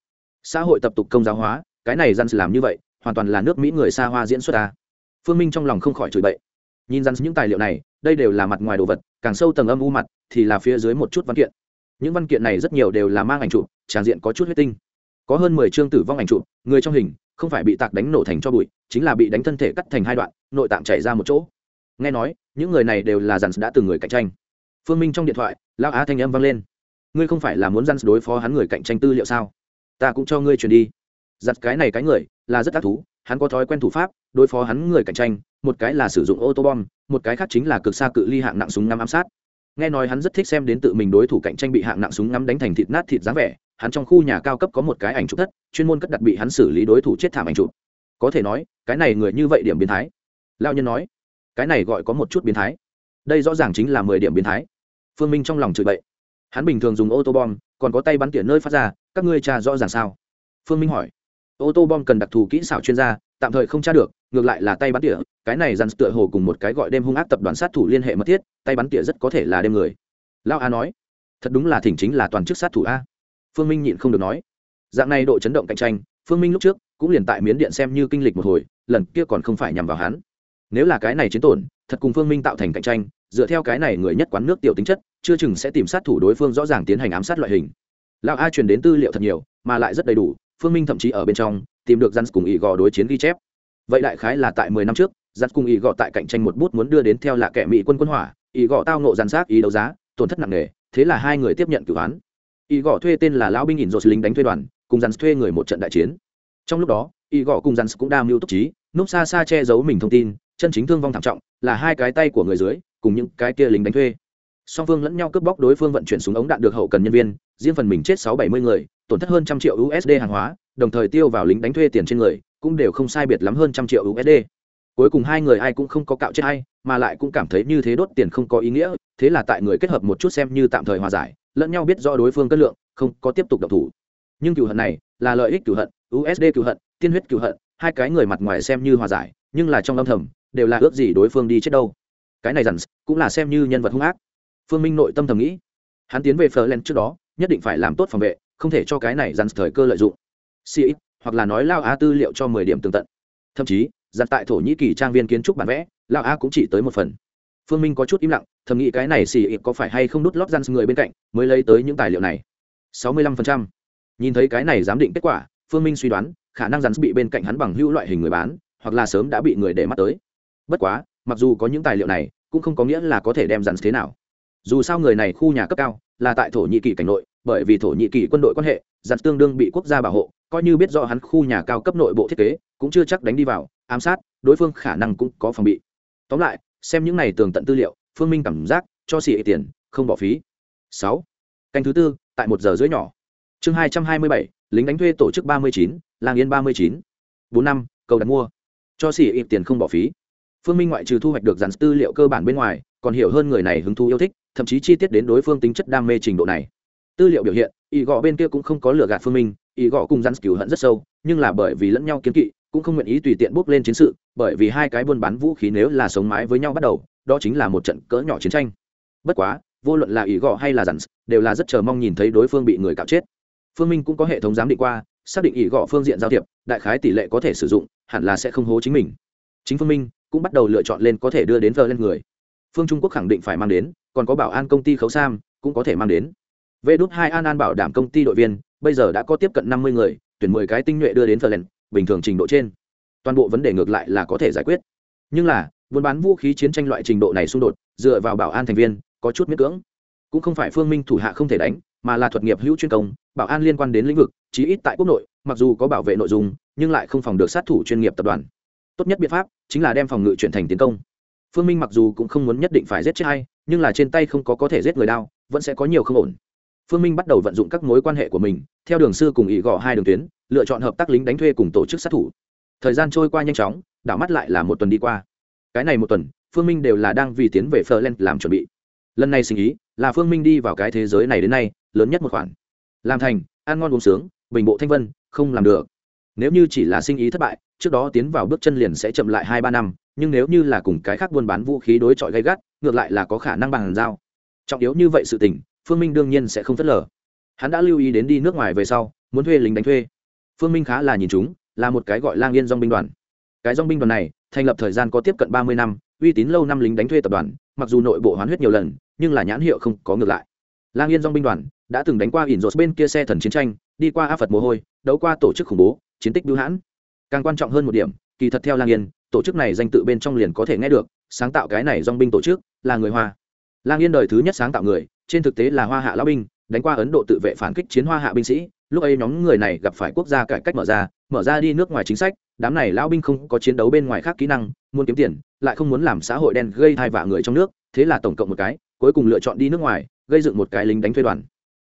Speaker 1: Xã hội tập tục công giáo hóa, cái này dân làm như vậy, hoàn toàn là nước mỹ người xa hoa diễn xuất ta phương minh trong lòng không khỏi chửi bậy. Nhìn dân những tài liệu này, đây đều là mặt ngoài đồ vật, càng sâu tầng âm u mặt thì là phía dưới một chút văn kiện. Những văn kiện này rất nhiều đều là mang ảnh chụp, tràn diện có chút huyết tinh có hơn mười chương tử vong ảnh chụp, người trong hình, không phải bị tạc đánh nổ thành cho bụi, chính là bị đánh thân thể cắt thành hai đoạn, nội tạng chảy ra một chỗ. Nghe nói, những người này đều là dàn đã từng người cạnh tranh. Phương minh trong điện thoại lao á thanh âm vang lên. Ngươi không phải là muốn dàn đối phó hắn người cạnh tranh tư liệu sao? Ta cũng cho ngươi truyền đi. Giặt cái này cái người, là rất ác thú, hắn có thói quen thủ pháp, đối phó hắn người cạnh tranh, một cái là sử dụng ô tô bom, một cái khác chính là cực xa cự ly hạng nặng súng ngắm ám sát. Nghe nói hắn rất thích xem đến tự mình đối thủ cạnh tranh bị hạng nặng súng ngắm đánh thành thịt nát thịt dáng vẻ hắn trong khu nhà cao cấp có một cái ảnh chụp thất, chuyên môn cất đặt bị hắn xử lý đối thủ chết thảm ảnh chụp. Có thể nói, cái này người như vậy điểm biến thái. Lao nhân nói, cái này gọi có một chút biến thái. Đây rõ ràng chính là mười điểm biến thái. Phương minh trong lòng chửi bậy. Hắn bình thường dùng ô tô bom, còn có tay bắn tỉa nơi phát ra, các ngươi tra rõ ràng sao? Phương minh hỏi. Ô tô bom cần đặc thù kỹ xảo chuyên gia, tạm thời không tra được, ngược lại là tay bắn tỉa, cái này dằn tựa hồ cùng một cái gọi đêm hung ác tập đoàn sát thủ liên hệ mật thiết, tay bắn tỉa rất có thể là đêm người. Lao a nói, thật đúng là thỉnh chính là toàn chức sát thủ a phương minh nhịn không được nói. Dạng này độ chấn động cạnh tranh, phương minh lúc trước cũng liền tại miến điện xem như kinh lịch một hồi, lần kia còn không phải nhằm vào hắn. Nếu là cái này chiến tổn, thật cùng phương minh tạo thành cạnh tranh, dựa theo cái này người nhất quán nước tiểu tính chất, chưa chừng sẽ tìm sát thủ đối phương rõ ràng tiến hành ám sát loại hình. Lão a truyền đến tư liệu thật nhiều, mà lại rất đầy đủ, phương minh thậm chí ở bên trong tìm được rắn cùng ý gò đối chiến ghi chép. Vậy đại khái là tại mười năm trước rắn cùng ý gò tại cạnh tranh một bút muốn đưa đến theo là kẻ mỹ quân quân hỏa ý gò tao nộ rắn sát ý đấu giá, tổn thất nặng nề, thế là hai người tiếp nhận cử án ý Gõ thuê tên là lão binh nhìn rồi lính đánh thuê đoàn cùng dàn thuê người một trận đại chiến. Trong lúc đó ý Gõ cùng dàn cũng đang mưu túc trí núp xa xa che giấu mình thông tin chân chính thương vong thảm trọng là hai cái tay của người dưới cùng những cái kia lính đánh thuê. Song phương lẫn nhau cướp bóc đối phương vận chuyển súng ống đạn được hậu cần nhân viên riêng phần mình chết sáu bảy mươi người tổn thất hơn trăm triệu usd hàng hóa đồng thời tiêu vào lính đánh thuê tiền trên người cũng đều không sai biệt lắm hơn trăm triệu usd cuối cùng hai người ai cũng không có cạo chết ai, mà lại cũng cảm thấy như thế đốt tiền không có ý nghĩa thế là tại người kết hợp một chút xem như tạm thời hòa giải lẫn nhau biết rõ đối phương cân lượng, không có tiếp tục độc thủ. Nhưng cựu hận này là lợi ích cựu hận usd cựu hận, tiên huyết cựu hận, hai cái người mặt ngoài xem như hòa giải, nhưng là trong âm thầm, đều là ước gì đối phương đi chết đâu. Cái này dằn cũng là xem như nhân vật hung ác. Phương minh nội tâm thầm nghĩ, hắn tiến về phờ len trước đó, nhất định phải làm tốt phòng vệ, không thể cho cái này dằn thời cơ lợi dụng. Si hoặc là nói lao a tư liệu cho mười điểm tường tận. Thậm chí dặn tại thổ nhĩ kỳ trang viên kiến trúc bản vẽ, lao a cũng chỉ tới một phần phương minh có chút im lặng, thầm nghĩ cái này xì có phải hay không đút lót răn người bên cạnh, mới lấy tới những tài liệu này. Sáu mươi lăm phần trăm. Nhìn thấy cái này giám định kết quả, phương minh suy đoán, khả năng rắn bị bên cạnh hắn bằng hữu loại hình người bán, hoặc là sớm đã bị người để mắt tới. Bất quá, mặc dù có những tài liệu này, cũng không có nghĩa là có thể đem rắn thế nào. Dù sao người này khu nhà cấp cao, là tại thổ nhĩ kỳ cảnh nội, bởi vì thổ nhĩ kỳ quân đội quan hệ, rắn tương đương bị quốc gia bảo hộ, coi như biết rõ hắn khu nhà cao cấp nội bộ thiết kế, cũng chưa chắc đánh đi vào, ám sát, đối phương khả năng cũng có phòng bị. Tóm lại xem những này tường tận tư liệu, phương minh cảm giác, cho xì tiền, không bỏ phí. Sáu. Canh thứ tư, tại một giờ rưỡi nhỏ. Chương hai trăm hai mươi bảy, lính đánh thuê tổ chức ba mươi chín làng yên ba mươi chín. Bốn năm, cầu đặt mua. Cho xì ít tiền không bỏ phí. Phương minh ngoại trừ thu hoạch được dàn tư liệu cơ bản bên ngoài, còn hiểu hơn người này hứng thú yêu thích, thậm chí chi tiết đến đối phương tính chất đam mê trình độ này. Tư liệu biểu hiện ý gọ bên kia cũng không có lừa gạt phương minh ý gọ cùng dàn cửu hận rất sâu, nhưng là bởi vì lẫn nhau kiến kỵ cũng không nguyện ý tùy tiện bước lên chiến sự, bởi vì hai cái buôn bán vũ khí nếu là sống mái với nhau bắt đầu, đó chính là một trận cỡ nhỏ chiến tranh. Bất quá, vô luận là ý gọ hay là dặn đều là rất chờ mong nhìn thấy đối phương bị người cạo chết. Phương minh cũng có hệ thống giám định qua, xác định ý gọ phương diện giao thiệp, đại khái tỷ lệ có thể sử dụng, hẳn là sẽ không hố chính mình. Chính phương minh cũng bắt đầu lựa chọn lên có thể đưa đến vờ lên người. Phương trung quốc khẳng định phải mang đến, còn có bảo an công ty khấu sam cũng có thể mang đến. Vê đút hai an an bảo đảm công ty đội viên, bây giờ đã có tiếp cận năm mươi người, tuyển mười cái tinh nhuệ đưa đến vờ lên bình thường trình độ trên. Toàn bộ vấn đề ngược lại là có thể giải quyết. Nhưng là, buôn bán vũ khí chiến tranh loại trình độ này xung đột, dựa vào bảo an thành viên, có chút miễn cưỡng. Cũng không phải phương minh thủ hạ không thể đánh, mà là thuật nghiệp hữu chuyên công, bảo an liên quan đến lĩnh vực, chí ít tại quốc nội, mặc dù có bảo vệ nội dung, nhưng lại không phòng được sát thủ chuyên nghiệp tập đoàn. Tốt nhất biện pháp chính là đem phòng ngự chuyển thành tiến công. Phương minh mặc dù cũng không muốn nhất định phải giết chết hay nhưng là trên tay không có có thể giết người đao, vẫn sẽ có nhiều không ổn phương minh bắt đầu vận dụng các mối quan hệ của mình, theo đường sư cùng ý gò hai đường tuyến, lựa chọn hợp tác lính đánh thuê cùng tổ chức sát thủ. Thời gian trôi qua nhanh chóng, đảo mắt lại là một tuần đi qua. Cái này một tuần, phương minh đều là đang vì tiến về Ferland làm chuẩn bị. Lần này sinh ý, là phương minh đi vào cái thế giới này đến nay, lớn nhất một khoản. Làm thành, ăn ngon uống sướng, bình bộ thanh vân, không làm được. Nếu như chỉ là sinh ý thất bại, trước đó tiến vào bước chân liền sẽ chậm lại hai ba năm, nhưng nếu như là cùng cái khác buôn bán vũ khí đối chọi gây gắt, ngược lại là có khả năng bằng giao. Trọng yếu như vậy sự tình phương minh đương nhiên sẽ không phớt lờ. Hắn đã lưu ý đến đi nước ngoài về sau, muốn thuê lính đánh thuê. Phương minh khá là nhìn chúng, là một cái gọi lang yên dong binh đoàn. Cái dong binh đoàn này, thành lập thời gian có tiếp cận ba mươi năm, uy tín lâu năm lính đánh thuê tập đoàn, mặc dù nội bộ hoán huyết nhiều lần, nhưng là nhãn hiệu không có ngược lại. Lang yên dong binh đoàn đã từng đánh qua ỉn rột bên kia xe thần chiến tranh, đi qua a phật mồ hôi, đấu qua tổ chức khủng bố, chiến tích bưu hãn. Càng quan trọng hơn một điểm, kỳ thật theo lang yên, tổ chức này danh tự bên trong liền có thể nghe được, sáng tạo cái này dong binh tổ chức là người hoa. Lang yên đời thứ nhất sáng tạo người trên thực tế là hoa hạ lão binh, đánh qua ấn độ tự vệ phản kích chiến hoa hạ binh sĩ, lúc ấy nhóm người này gặp phải quốc gia cải cách mở ra mở ra đi nước ngoài chính sách, đám này lão binh không có chiến đấu bên ngoài khác kỹ năng, muốn kiếm tiền, lại không muốn làm xã hội đen gây thai vạ người trong nước, thế là tổng cộng một cái, cuối cùng lựa chọn đi nước ngoài, gây dựng một cái lính đánh thuê đoàn.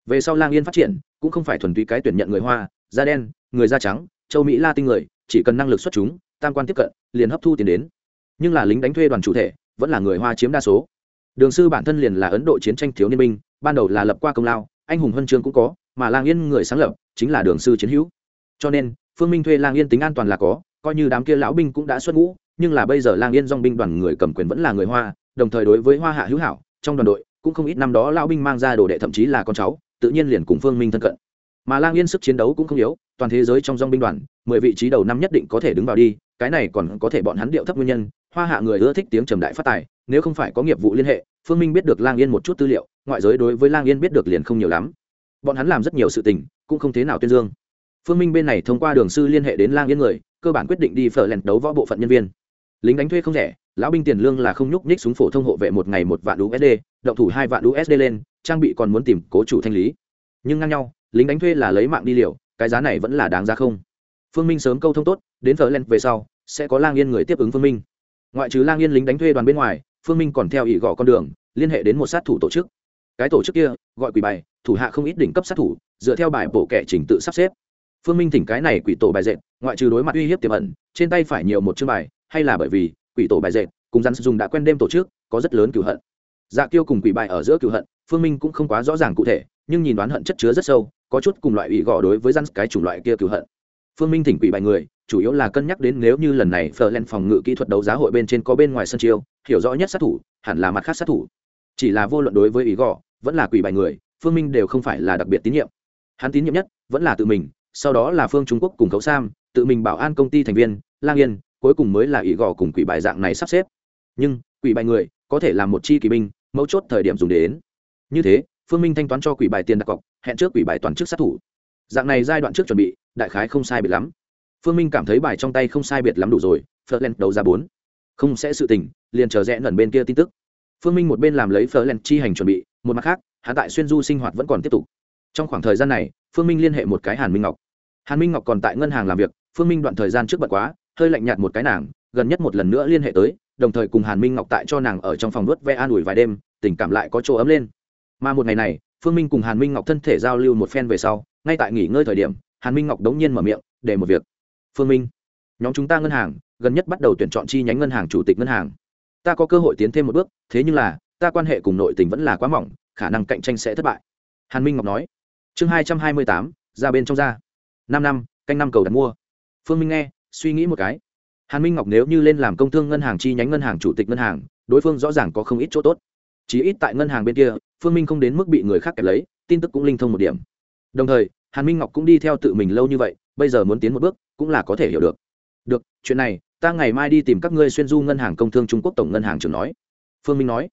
Speaker 1: Về sau lang yên phát triển, cũng không phải thuần túy cái tuyển nhận người hoa, da đen, người da trắng, châu mỹ la tinh người, chỉ cần năng lực xuất chúng, tam quan tiếp cận, liền hấp thu tiền đến. Nhưng là lính đánh thuê đoàn chủ thể, vẫn là người hoa chiếm đa số đường sư bản thân liền là ấn độ chiến tranh thiếu niên binh, ban đầu là lập qua công lao, anh hùng huân chương cũng có, mà lang yên người sáng lập chính là đường sư chiến hữu. Cho nên, phương minh thuê lang yên tính an toàn là có, coi như đám kia lão binh cũng đã xuất ngũ, nhưng là bây giờ lang yên dong binh đoàn người cầm quyền vẫn là người hoa, đồng thời đối với hoa hạ hữu hảo, trong đoàn đội cũng không ít năm đó lão binh mang ra đồ đệ thậm chí là con cháu, tự nhiên liền cùng phương minh thân cận. Mà lang yên sức chiến đấu cũng không yếu, toàn thế giới trong dong binh đoàn, mười vị trí đầu năm nhất định có thể đứng vào đi, cái này còn có thể bọn hắn điệu thấp nguyên nhân hoa hạ người ưa thích tiếng trầm đại phát tài, nếu không phải có nghiệp vụ liên hệ, phương minh biết được lang yên một chút tư liệu, ngoại giới đối với lang yên biết được liền không nhiều lắm. Bọn hắn làm rất nhiều sự tình, cũng không thế nào tuyên dương. Phương minh bên này thông qua đường sư liên hệ đến lang yên người, cơ bản quyết định đi phở lèn đấu võ bộ phận nhân viên. Lính đánh thuê không rẻ, lão binh tiền lương là không nhúc nhích súng phổ thông hộ vệ một ngày một vạn usd động thủ hai vạn usd lên, trang bị còn muốn tìm cố chủ thanh lý. Nhưng ngang nhau, lính đánh thuê là lấy mạng đi liều, cái giá này vẫn là đáng giá không? Phương minh sớm câu thông tốt, đến phở lèn về sau, sẽ có lang yên người tiếp ứng phương minh ngoại trừ lang yên lính đánh thuê đoàn bên ngoài, phương minh còn theo ý gõ con đường, liên hệ đến một sát thủ tổ chức. Cái tổ chức kia, gọi quỷ bài, thủ hạ không ít đỉnh cấp sát thủ, dựa theo bài bộ kẻ trình tự sắp xếp. Phương minh thỉnh cái này quỷ tổ bài dệt, ngoại trừ đối mặt uy hiếp tiềm ẩn, trên tay phải nhiều một chương bài, hay là bởi vì quỷ tổ bài dệt cùng rắn dùng đã quen đêm tổ chức, có rất lớn cửu hận. Dạ kiêu cùng quỷ bài ở giữa cửu hận, phương minh cũng không quá rõ ràng cụ thể, nhưng nhìn đoán hận chất chứa rất sâu, có chút cùng loại ủy gò đối với rắn cái chủng loại kia cửu hận phương minh thỉnh quỷ bài người, chủ yếu là cân nhắc đến nếu như lần này phờ len phòng ngự kỹ thuật đấu giá hội bên trên có bên ngoài sân chiêu, hiểu rõ nhất sát thủ, hẳn là mặt khác sát thủ. Chỉ là vô luận đối với ý gò vẫn là quỷ bài người, phương minh đều không phải là đặc biệt tín nhiệm. Hắn tín nhiệm nhất, vẫn là tự mình, sau đó là phương trung quốc cùng khấu sam, tự mình bảo an công ty thành viên, lang yên, cuối cùng mới là ý gò cùng quỷ bài dạng này sắp xếp. Nhưng, quỷ bài người, có thể là một chi kỳ binh, mấu chốt thời điểm dùng để đến. Như thế, phương minh thanh toán cho quỷ bài tiền đặt cọc, hẹn trước quỷ bài toàn chức sát thủ dạng này giai đoạn trước chuẩn bị, đại khái không sai biệt lắm. Phương minh cảm thấy bài trong tay không sai biệt lắm đủ rồi phở len đấu ra bốn. Không sẽ sự tình, liền chờ rẽ nẩn bên kia tin tức. Phương minh một bên làm lấy phở len chi hành chuẩn bị, một mặt khác hạ tại xuyên du sinh hoạt vẫn còn tiếp tục. Trong khoảng thời gian này, phương minh liên hệ một cái hàn minh ngọc. Hàn minh ngọc còn tại ngân hàng làm việc, phương minh đoạn thời gian trước bật quá, hơi lạnh nhạt một cái nàng, gần nhất một lần nữa liên hệ tới, đồng thời cùng hàn minh ngọc tại cho nàng ở trong phòng nuốt ve an ủi vài đêm, tình cảm lại có chỗ ấm lên. Mà một ngày này phương minh cùng hàn minh ngọc thân thể giao lưu một phen về sau, ngay tại nghỉ ngơi thời điểm, hàn minh ngọc đống nhiên mở miệng, để một việc. Phương minh, nhóm chúng ta ngân hàng, gần nhất bắt đầu tuyển chọn chi nhánh ngân hàng chủ tịch ngân hàng. Ta có cơ hội tiến thêm một bước, thế nhưng là, ta quan hệ cùng nội tình vẫn là quá mỏng, khả năng cạnh tranh sẽ thất bại. Hàn minh ngọc nói. Chương hai trăm hai mươi tám, ra bên trong ra. Năm năm, canh năm cầu đặt mua. Phương minh nghe, suy nghĩ một cái. Hàn minh ngọc nếu như lên làm công thương ngân hàng chi nhánh ngân hàng chủ tịch ngân hàng, đối phương rõ ràng có không ít chỗ tốt chỉ ít tại ngân hàng bên kia, phương minh không đến mức bị người khác kẹp lấy, tin tức cũng linh thông một điểm. Đồng thời, hàn minh ngọc cũng đi theo tự mình lâu như vậy, bây giờ muốn tiến một bước, cũng là có thể hiểu được. Được, chuyện này, ta ngày mai đi tìm các ngươi xuyên du ngân hàng công thương trung quốc tổng ngân hàng trưởng nói. Phương minh nói.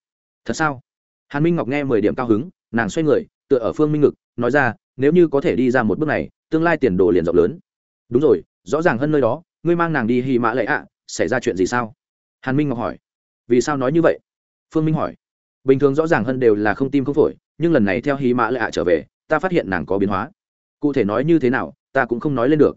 Speaker 1: Thật sao? Hàn minh ngọc nghe mười điểm cao hứng, nàng xoay người, tựa ở phương minh ngực, nói ra, nếu như có thể đi ra một bước này, tương lai tiền đồ liền rộng lớn. Đúng rồi, rõ ràng hơn nơi đó, ngươi mang nàng đi hy mã lệ ạ, xảy ra chuyện gì sao? Hàn minh ngọc hỏi. Vì sao nói như vậy? Phương minh hỏi bình thường rõ ràng hơn đều là không tim không phổi, nhưng lần này theo hy mã lệ ạ trở về, ta phát hiện nàng có biến hóa. Cụ thể nói như thế nào, ta cũng không nói lên được.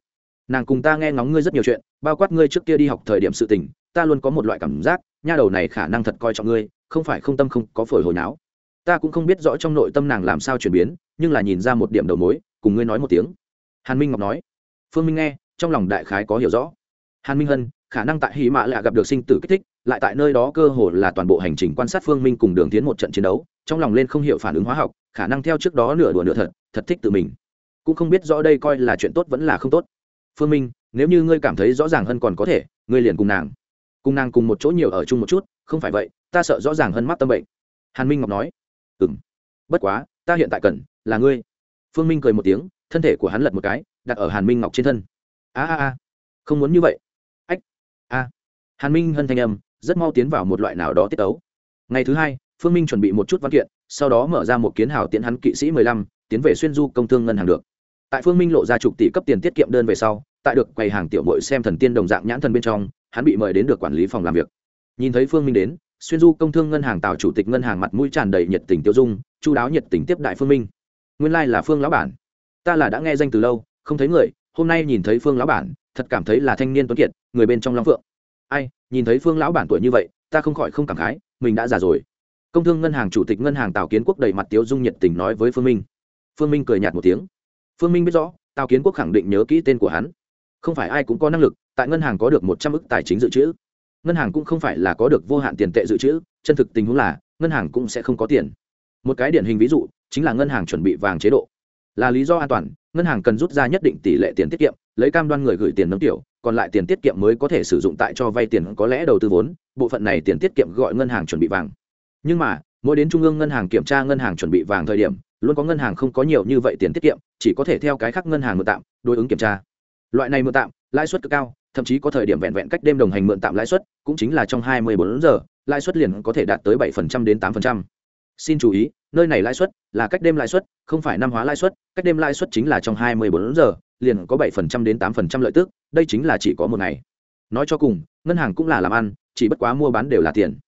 Speaker 1: Nàng cùng ta nghe ngóng ngươi rất nhiều chuyện, bao quát ngươi trước kia đi học thời điểm sự tình, ta luôn có một loại cảm giác, nha đầu này khả năng thật coi trọng ngươi, không phải không tâm không có phổi hồi não ta cũng không biết rõ trong nội tâm nàng làm sao chuyển biến, nhưng là nhìn ra một điểm đầu mối, cùng ngươi nói một tiếng. Hàn minh ngọc nói. Phương minh nghe, trong lòng đại khái có hiểu rõ. Hàn minh hân khả năng tại hy mã lạ gặp được sinh tử kích thích, lại tại nơi đó cơ hồ là toàn bộ hành trình quan sát phương minh cùng đường tiến một trận chiến đấu, trong lòng lên không hiểu phản ứng hóa học, khả năng theo trước đó nửa đùa nửa thật thật thích tự mình. Cũng không biết rõ đây coi là chuyện tốt vẫn là không tốt. Phương minh, nếu như ngươi cảm thấy rõ ràng hơn còn có thể, ngươi liền cùng nàng. Cùng nàng cùng một chỗ nhiều ở chung một chút, không phải vậy, ta sợ rõ ràng hơn mắc tâm bệnh. Hàn minh ngọc nói. Ừ m bất quá, ta hiện tại cần, là ngươi. Phương minh cười một tiếng, thân thể của hắn lật một cái, đặt ở hàn minh ngọc trên thân. A a a. Không muốn như vậy a. Hàn minh hân thanh âm, rất mau tiến vào một loại nào đó tiết tấu. Ngày thứ hai, phương minh chuẩn bị một chút văn kiện, sau đó mở ra một kiến hào tiễn hắn kỵ sĩ mười lăm, tiến về xuyên du công thương ngân hàng được. Tại phương minh lộ ra chục tỷ cấp tiền tiết kiệm đơn về sau, tại được quầy hàng tiểu mội xem thần tiên đồng dạng nhãn thần bên trong, hắn bị mời đến được quản lý phòng làm việc. Nhìn thấy phương minh đến, xuyên du công thương ngân hàng tào chủ tịch ngân hàng mặt mũi tràn đầy nhiệt tình tiêu dung chú đáo nhiệt tình tiếp đại phương minh. Nguyên lai、like、là phương lão bản. Ta là đã nghe danh từ lâu, không thấy người hôm nay nhìn thấy phương lão bản, thật cảm thấy là thanh niên tuấn kiệt, người bên trong long phượng. Ai, nhìn thấy phương lão bản tuổi như vậy, ta không khỏi không cảm khái, mình đã già rồi. Công thương ngân hàng chủ tịch ngân hàng tào kiến quốc đầy mặt tiếu dung nhiệt tình nói với phương minh. Phương minh cười nhạt một tiếng. Phương minh biết rõ, tào kiến quốc khẳng định nhớ kỹ tên của hắn. Không phải ai cũng có năng lực, tại ngân hàng có được một trăm ước tài chính dự trữ. Ngân hàng cũng không phải là có được vô hạn tiền tệ dự trữ, chân thực tình huống là, ngân hàng cũng sẽ không có tiền. Một cái điển hình ví dụ, chính là ngân hàng chuẩn bị vàng chế độ. Là lý do an toàn ngân hàng cần rút ra nhất định tỷ lệ tiền tiết kiệm, lấy cam đoan người gửi tiền nâng tiểu, còn lại tiền tiết kiệm mới có thể sử dụng tại cho vay tiền có lẽ đầu tư vốn, bộ phận này tiền tiết kiệm gọi ngân hàng chuẩn bị vàng. Nhưng mà, mỗi đến trung ương ngân hàng kiểm tra ngân hàng chuẩn bị vàng thời điểm, luôn có ngân hàng không có nhiều như vậy tiền tiết kiệm, chỉ có thể theo cái khác ngân hàng mượn tạm, đối ứng kiểm tra. Loại này mượn tạm, lãi suất cực cao, thậm chí có thời điểm vẹn vẹn cách đêm đồng hành mượn tạm lãi suất, cũng chính là trong hai mươi bốn giờ, lãi suất liền có thể đạt tới bảy đến tám xin chú ý nơi này lãi suất là cách đêm lãi suất, không phải năm hóa lãi suất, cách đêm lãi suất chính là trong hai mươi bốn giờ, liền có bảy đến tám lợi tức, đây chính là chỉ có một ngày. Nói cho cùng, ngân hàng cũng là làm ăn, chỉ bất quá mua bán đều là tiền.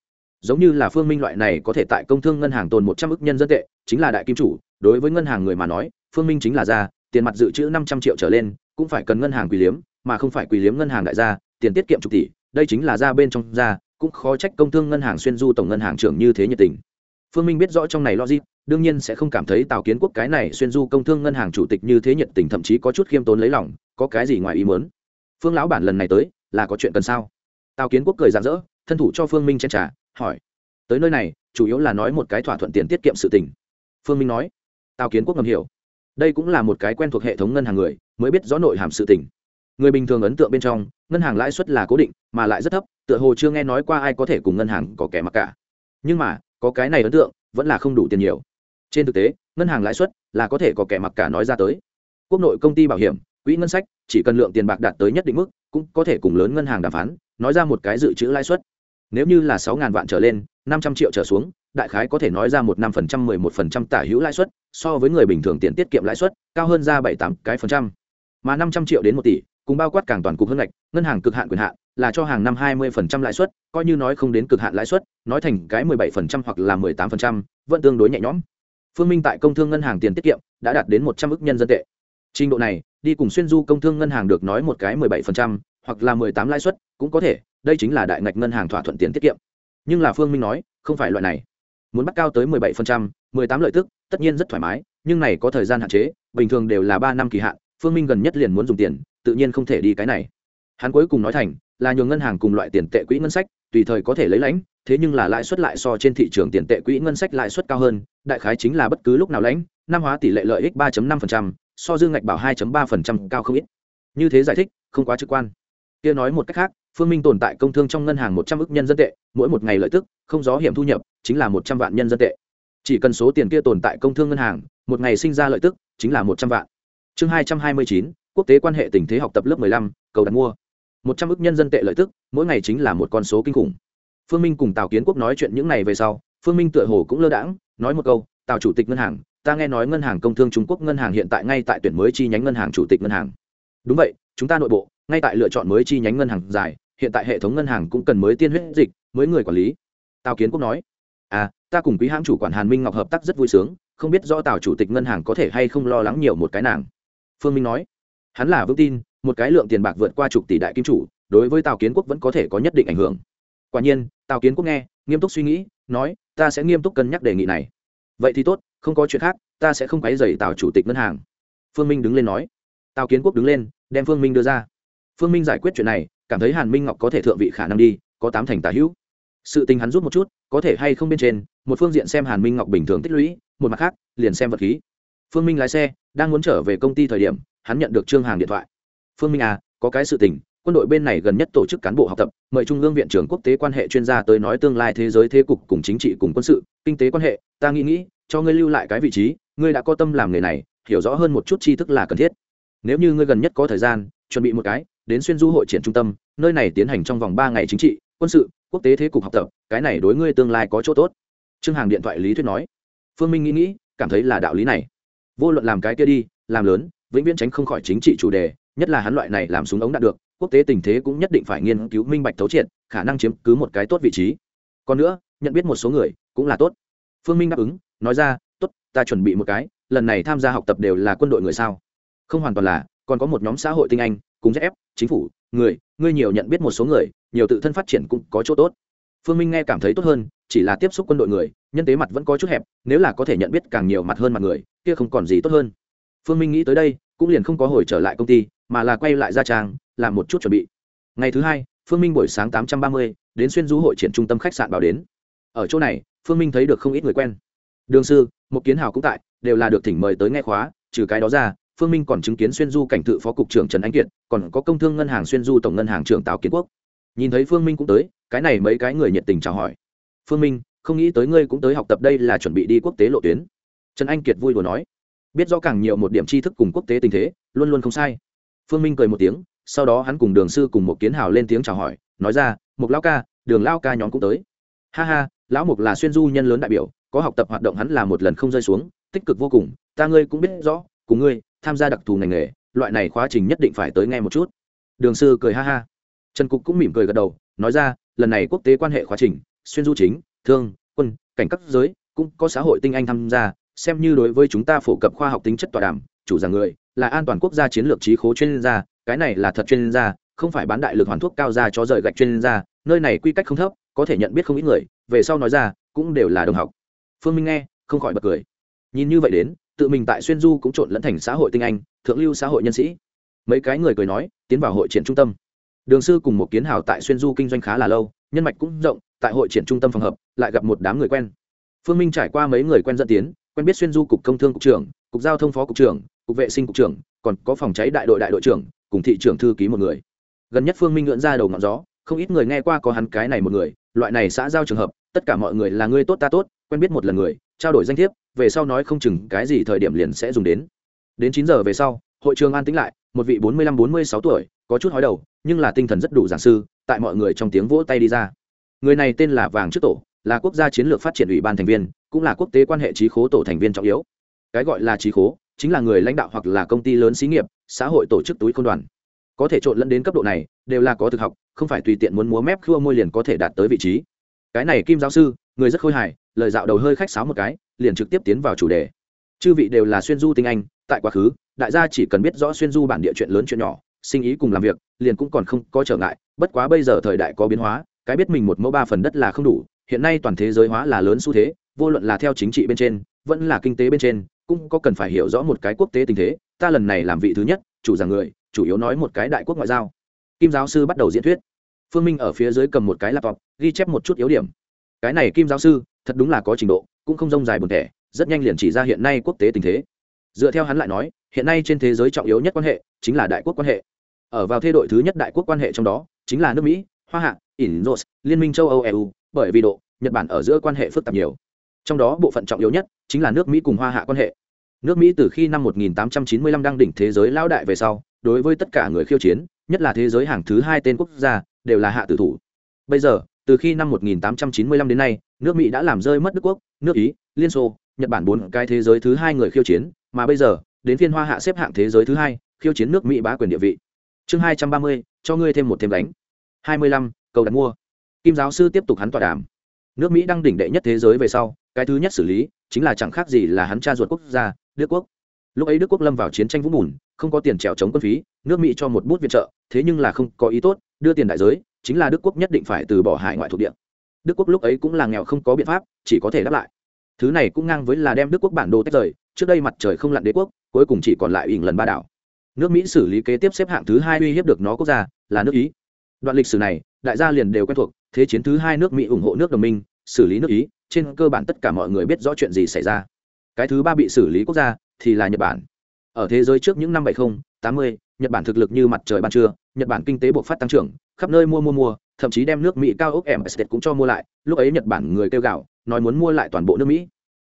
Speaker 1: Giống như là phương minh loại này có thể tại công thương ngân hàng tồn một trăm ước nhân dân tệ, chính là đại kim chủ, đối với ngân hàng người mà nói, phương minh chính là ra tiền mặt dự trữ năm trăm triệu trở lên, cũng phải cần ngân hàng quỳ liếm, mà không phải quỳ liếm ngân hàng đại gia, tiền tiết kiệm chục tỷ, đây chính là ra bên trong ra cũng khó trách công thương ngân hàng xuyên du tổng ngân hàng trưởng như thế nhiệt tình phương minh biết rõ trong này logic, đương nhiên sẽ không cảm thấy tào kiến quốc cái này xuyên du công thương ngân hàng chủ tịch như thế nhiệt tình thậm chí có chút khiêm tốn lấy lòng, có cái gì ngoài ý muốn? Phương lão bản lần này tới, là có chuyện cần sao? Tào kiến quốc cười rạng rỡ, thân thủ cho phương minh chen trả hỏi. Tới nơi này, chủ yếu là nói một cái thỏa thuận tiền tiết kiệm sự tình. Phương minh nói. Tào kiến quốc ngầm hiểu. Đây cũng là một cái quen thuộc hệ thống ngân hàng người, mới biết rõ nội hàm sự tình. Người bình thường ấn tượng bên trong, ngân hàng lãi suất là cố định, mà lại rất thấp, tựa hồ chưa nghe nói qua ai có thể cùng ngân hàng có kẻ mặc cả. Nhưng mà có cái này ấn tượng, vẫn là không đủ tiền nhiều. Trên thực tế, ngân hàng lãi suất là có thể có kẻ mặc cả nói ra tới. Quốc nội công ty bảo hiểm, quỹ ngân sách, chỉ cần lượng tiền bạc đạt tới nhất định mức, cũng có thể cùng lớn ngân hàng đàm phán, nói ra một cái dự trữ lãi suất. Nếu như là sáu vạn trở lên, năm trăm triệu trở xuống, đại khái có thể nói ra một năm phần trăm, mười một phần trăm tả hữu lãi suất, so với người bình thường tiền tiết kiệm lãi suất, cao hơn ra bảy tám cái phần trăm. Mà năm trăm triệu đến một tỷ, cùng bao quát càng toàn cục hơn ngạch, ngân hàng cực hạn quyền hạn, là cho hàng năm hai mươi phần trăm lãi suất, coi như nói không đến cực hạn lãi suất nói thành cái mười bảy phần trăm hoặc là mười tám phần trăm, vẫn tương đối nhẹ nhõm. Phương minh tại công thương ngân hàng tiền tiết kiệm đã đạt đến một trăm nhân dân tệ. Trình độ này, đi cùng xuyên du công thương ngân hàng được nói một cái mười bảy phần trăm hoặc là mười tám lãi suất cũng có thể, đây chính là đại ngạch ngân hàng thỏa thuận tiền tiết kiệm. Nhưng là phương minh nói, không phải loại này. Muốn bắt cao tới mười bảy phần trăm, mười tám lợi tức, tất nhiên rất thoải mái, nhưng này có thời gian hạn chế, bình thường đều là ba năm kỳ hạn, phương minh gần nhất liền muốn dùng tiền, tự nhiên không thể đi cái này. Hắn cuối cùng nói thành là nhường ngân hàng cùng loại tiền tệ quỹ ngân sách, tùy thời có thể lấy lãnh thế nhưng là lãi suất lại so trên thị trường tiền tệ quỹ ngân sách lãi suất cao hơn đại khái chính là bất cứ lúc nào lãnh năm hóa tỷ lệ lợi ích 3.5%, so dương ngạch bảo 2.3% cao không ít. Như thế giải thích không quá trực quan. Kia nói một cách khác phương minh tồn tại công thương trong ngân hàng một trăm nhân dân tệ mỗi một ngày lợi tức không gió hiểm thu nhập chính là một trăm vạn nhân dân tệ. Chỉ cần số tiền kia tồn tại công thương ngân hàng một ngày sinh ra lợi tức chính là một trăm vạn. Chương hai trăm hai mươi chín quốc tế quan hệ tình thế học tập lớp mười lăm cầu đặt mua. một trăm nhân dân tệ lợi tức mỗi ngày chính là một con số kinh khủng phương minh cùng tào kiến quốc nói chuyện những này về sau, phương minh tựa hồ cũng lơ đãng, nói một câu, tào chủ tịch ngân hàng, ta nghe nói ngân hàng công thương trung quốc ngân hàng hiện tại ngay tại tuyển mới chi nhánh ngân hàng chủ tịch ngân hàng. Đúng vậy, chúng ta nội bộ, ngay tại lựa chọn mới chi nhánh ngân hàng dài, hiện tại hệ thống ngân hàng cũng cần mới tiên huyết dịch, mới người quản lý. Tào kiến quốc nói à ta cùng quý hãng chủ quản hàn minh ngọc hợp tác rất vui sướng, không biết do tào chủ tịch ngân hàng có thể hay không lo lắng nhiều một cái nàng. Phương minh nói, hắn là vững tin, một cái lượng tiền bạc vượt qua chục tỷ đại kim chủ, đối với tào kiến quốc vẫn có thể có nhất định ảnh hưởng quả nhiên, tào kiến quốc nghe, nghiêm túc suy nghĩ, nói, ta sẽ nghiêm túc cân nhắc đề nghị này. Vậy thì tốt, không có chuyện khác, ta sẽ không quấy dày tào chủ tịch ngân hàng. Phương minh đứng lên nói. Tào kiến quốc đứng lên, đem phương minh đưa ra. Phương minh giải quyết chuyện này, cảm thấy hàn minh ngọc có thể thượng vị khả năng đi, có tám thành tả hữu. Sự tình hắn rút một chút, có thể hay không bên trên, một phương diện xem hàn minh ngọc bình thường tích lũy, một mặt khác, liền xem vật khí. Phương minh lái xe, đang muốn trở về công ty thời điểm, hắn nhận được trương hàng điện thoại. Phương minh à có cái sự tình quân đội bên này gần nhất tổ chức cán bộ học tập, mời trung ương viện trưởng quốc tế quan hệ chuyên gia tới nói tương lai thế giới thế cục cùng chính trị cùng quân sự, kinh tế quan hệ, ta nghĩ nghĩ, cho ngươi lưu lại cái vị trí, ngươi đã có tâm làm nghề này, hiểu rõ hơn một chút tri thức là cần thiết. Nếu như ngươi gần nhất có thời gian, chuẩn bị một cái, đến xuyên du hội triển trung tâm, nơi này tiến hành trong vòng ba ngày chính trị, quân sự, quốc tế thế cục học tập, cái này đối ngươi tương lai có chỗ tốt. Trương hàng điện thoại lý thuyết nói. Phương minh nghĩ nghĩ, cảm thấy là đạo lý này. Vô luận làm cái kia đi, làm lớn, vĩnh viễn tránh không khỏi chính trị chủ đề nhất là hắn loại này làm súng ống đạt được, quốc tế tình thế cũng nhất định phải nghiên cứu minh bạch thấu triệt, khả năng chiếm cứ một cái tốt vị trí. Còn nữa, nhận biết một số người cũng là tốt. Phương minh đáp ứng, nói ra, tốt, ta chuẩn bị một cái, lần này tham gia học tập đều là quân đội người sao? Không hoàn toàn là, còn có một nhóm xã hội tinh anh, cùng ép chính phủ, người, ngươi nhiều nhận biết một số người, nhiều tự thân phát triển cũng có chỗ tốt. Phương minh nghe cảm thấy tốt hơn, chỉ là tiếp xúc quân đội người, nhân tế mặt vẫn có chút hẹp, nếu là có thể nhận biết càng nhiều mặt hơn mặt người, kia không còn gì tốt hơn. Phương minh nghĩ tới đây, cũng liền không có hồi trở lại công ty mà là quay lại gia trang, làm một chút chuẩn bị. Ngày thứ hai, phương minh buổi sáng tám trăm ba mươi, đến xuyên du hội triển trung tâm khách sạn bảo đến. Ở chỗ này, phương minh thấy được không ít người quen. Đường sư, một kiến hào cũng tại, đều là được thỉnh mời tới nghe khóa, trừ cái đó ra, phương minh còn chứng kiến xuyên du cảnh tự phó cục trưởng trần anh kiệt, còn có công thương ngân hàng xuyên du tổng ngân hàng trưởng tào kiến quốc. Nhìn thấy phương minh cũng tới, cái này mấy cái người nhiệt tình chào hỏi. Phương minh, không nghĩ tới ngươi cũng tới học tập đây là chuẩn bị đi quốc tế lộ tuyến. Trần anh kiệt vui đùa nói. Biết rõ càng nhiều một điểm tri thức cùng quốc tế tình thế, luôn luôn không sai phương minh cười một tiếng, sau đó hắn cùng đường sư cùng một kiến hào lên tiếng chào hỏi, nói ra một lão ca, đường lao ca nhóm cũng tới. Ha ha, lão mục là xuyên du nhân lớn đại biểu, có học tập hoạt động hắn là một lần không rơi xuống, tích cực vô cùng, ta ngươi cũng biết rõ, cùng ngươi tham gia đặc thù ngành nghề, loại này khóa trình nhất định phải tới nghe một chút. Đường sư cười ha ha. Trần cục cũng mỉm cười gật đầu, nói ra, lần này quốc tế quan hệ khóa trình, xuyên du chính, thương, quân, cảnh các giới, cũng có xã hội tinh anh tham gia, xem như đối với chúng ta phổ cập khoa học tính chất tọa đàm chủ giảng người, là an toàn quốc gia chiến lược trí khố chuyên gia, cái này là thật chuyên gia, không phải bán đại lực hoàn thuốc cao ra cho rời gạch chuyên gia, nơi này quy cách không thấp, có thể nhận biết không ít người, về sau nói ra, cũng đều là đồng học. Phương minh nghe, không khỏi bật cười. Nhìn như vậy đến, tự mình tại xuyên du cũng trộn lẫn thành xã hội tinh anh, thượng lưu xã hội nhân sĩ. Mấy cái người cười nói, tiến vào hội triển trung tâm. Đường sư cùng một kiến hào tại xuyên du kinh doanh khá là lâu, nhân mạch cũng rộng, tại hội triển trung tâm phòng hợp, lại gặp một đám người quen. Phương minh trải qua mấy người quen dẫn tiến, quen biết xuyên du cục công thương cục trưởng cục giao thông phó cục trưởng, cục vệ sinh cục trưởng, còn có phòng cháy đại đội đại đội trưởng, cùng thị trưởng thư ký một người. Gần nhất phương minh ngưỡng ra đầu ngọn gió, không ít người nghe qua có hắn cái này một người, loại này xã giao trường hợp, tất cả mọi người là người tốt ta tốt, quen biết một lần người, trao đổi danh thiếp, về sau nói không chừng cái gì thời điểm liền sẽ dùng đến. Đến chín giờ về sau, hội trường an tĩnh lại, một vị bốn mươi lăm bốn mươi sáu tuổi, có chút hói đầu, nhưng là tinh thần rất đủ giảng sư, tại mọi người trong tiếng vỗ tay đi ra. Người này tên là vàng trước tổ, là quốc gia chiến lược phát triển ủy ban thành viên, cũng là quốc tế quan hệ trí khố tổ thành viên trọng yếu cái gọi là trí khố, chính là người lãnh đạo hoặc là công ty lớn xí nghiệp, xã hội tổ chức túi công đoàn. Có thể trộn lẫn đến cấp độ này, đều là có thực học, không phải tùy tiện muốn múa mép khua môi liền có thể đạt tới vị trí. Cái này kim giáo sư, người rất khôi hài, lời dạo đầu hơi khách sáo một cái, liền trực tiếp tiến vào chủ đề. Chư vị đều là xuyên du tinh anh, tại quá khứ, đại gia chỉ cần biết rõ xuyên du bản địa chuyện lớn chuyện nhỏ, sinh ý cùng làm việc, liền cũng còn không có trở ngại, bất quá bây giờ thời đại có biến hóa, cái biết mình một mẫu ba phần đất là không đủ, hiện nay toàn thế giới hóa là lớn xu thế, vô luận là theo chính trị bên trên, vẫn là kinh tế bên trên cũng có cần phải hiểu rõ một cái quốc tế tình thế, ta lần này làm vị thứ nhất, chủ giảng người, chủ yếu nói một cái đại quốc ngoại giao. Kim giáo sư bắt đầu diễn thuyết. Phương minh ở phía dưới cầm một cái laptop, ghi chép một chút yếu điểm. Cái này kim giáo sư, thật đúng là có trình độ, cũng không rông dài buồn thẻ, rất nhanh liền chỉ ra hiện nay quốc tế tình thế. Dựa theo hắn lại nói, hiện nay trên thế giới trọng yếu nhất quan hệ, chính là đại quốc quan hệ. Ở vào thế đội thứ nhất đại quốc quan hệ trong đó, chính là nước mỹ, hoa hạ ỉn rột liên minh châu âu eu bởi vì độ, nhật bản ở giữa quan hệ phức tạp nhiều. Trong đó bộ phận trọng yếu nhất chính là nước mỹ cùng hoa hạ quan hệ nước mỹ từ khi năm 1895 đăng đỉnh thế giới lao đại về sau, đối với tất cả người khiêu chiến, nhất là thế giới hàng thứ hai tên quốc gia, đều là hạ tử thủ. Bây giờ, từ khi năm 1895 đến nay, nước mỹ đã làm rơi mất đức quốc, nước ý, liên xô, nhật bản bốn cái thế giới thứ hai người khiêu chiến, mà bây giờ, đến phiên hoa hạ xếp hạng thế giới thứ hai, khiêu chiến nước mỹ bá quyền địa vị. Chương hai trăm ba mươi, cho ngươi thêm một thêm đánh. hai mươi lăm, cầu đặt mua. Kim giáo sư tiếp tục hắn tọa đàm. Nước mỹ đang đỉnh đệ nhất thế giới về sau, cái thứ nhất xử lý chính là chẳng khác gì là hắn cha ruột quốc gia, đức quốc. Lúc ấy đức quốc lâm vào chiến tranh vũng bùn, không có tiền trèo chống quân phí, nước mỹ cho một bút viện trợ, thế nhưng là không có ý tốt, đưa tiền đại giới, chính là đức quốc nhất định phải từ bỏ hải ngoại thuộc địa. Đức quốc lúc ấy cũng là nghèo không có biện pháp, chỉ có thể đáp lại. Thứ này cũng ngang với là đem đức quốc bản đồ tách rời, trước đây mặt trời không lặn đế quốc, cuối cùng chỉ còn lại ỉng lần ba đảo. Nước mỹ xử lý kế tiếp xếp hạng thứ hai uy hiếp được nó quốc gia, là nước ý. Đoạn lịch sử này, đại gia liền đều quen thuộc, thế chiến thứ hai nước mỹ ủng hộ nước đồng minh, xử lý nước ý trên cơ bản tất cả mọi người biết rõ chuyện gì xảy ra. Cái thứ ba bị xử lý quốc gia thì là nhật bản. Ở thế giới trước những năm 70, 80, nhật bản thực lực như mặt trời ban trưa nhật bản kinh tế bộc phát tăng trưởng khắp nơi mua mua mua thậm chí đem nước mỹ cao ốc em cũng cho mua lại. Lúc ấy nhật bản người kêu gạo nói muốn mua lại toàn bộ nước mỹ.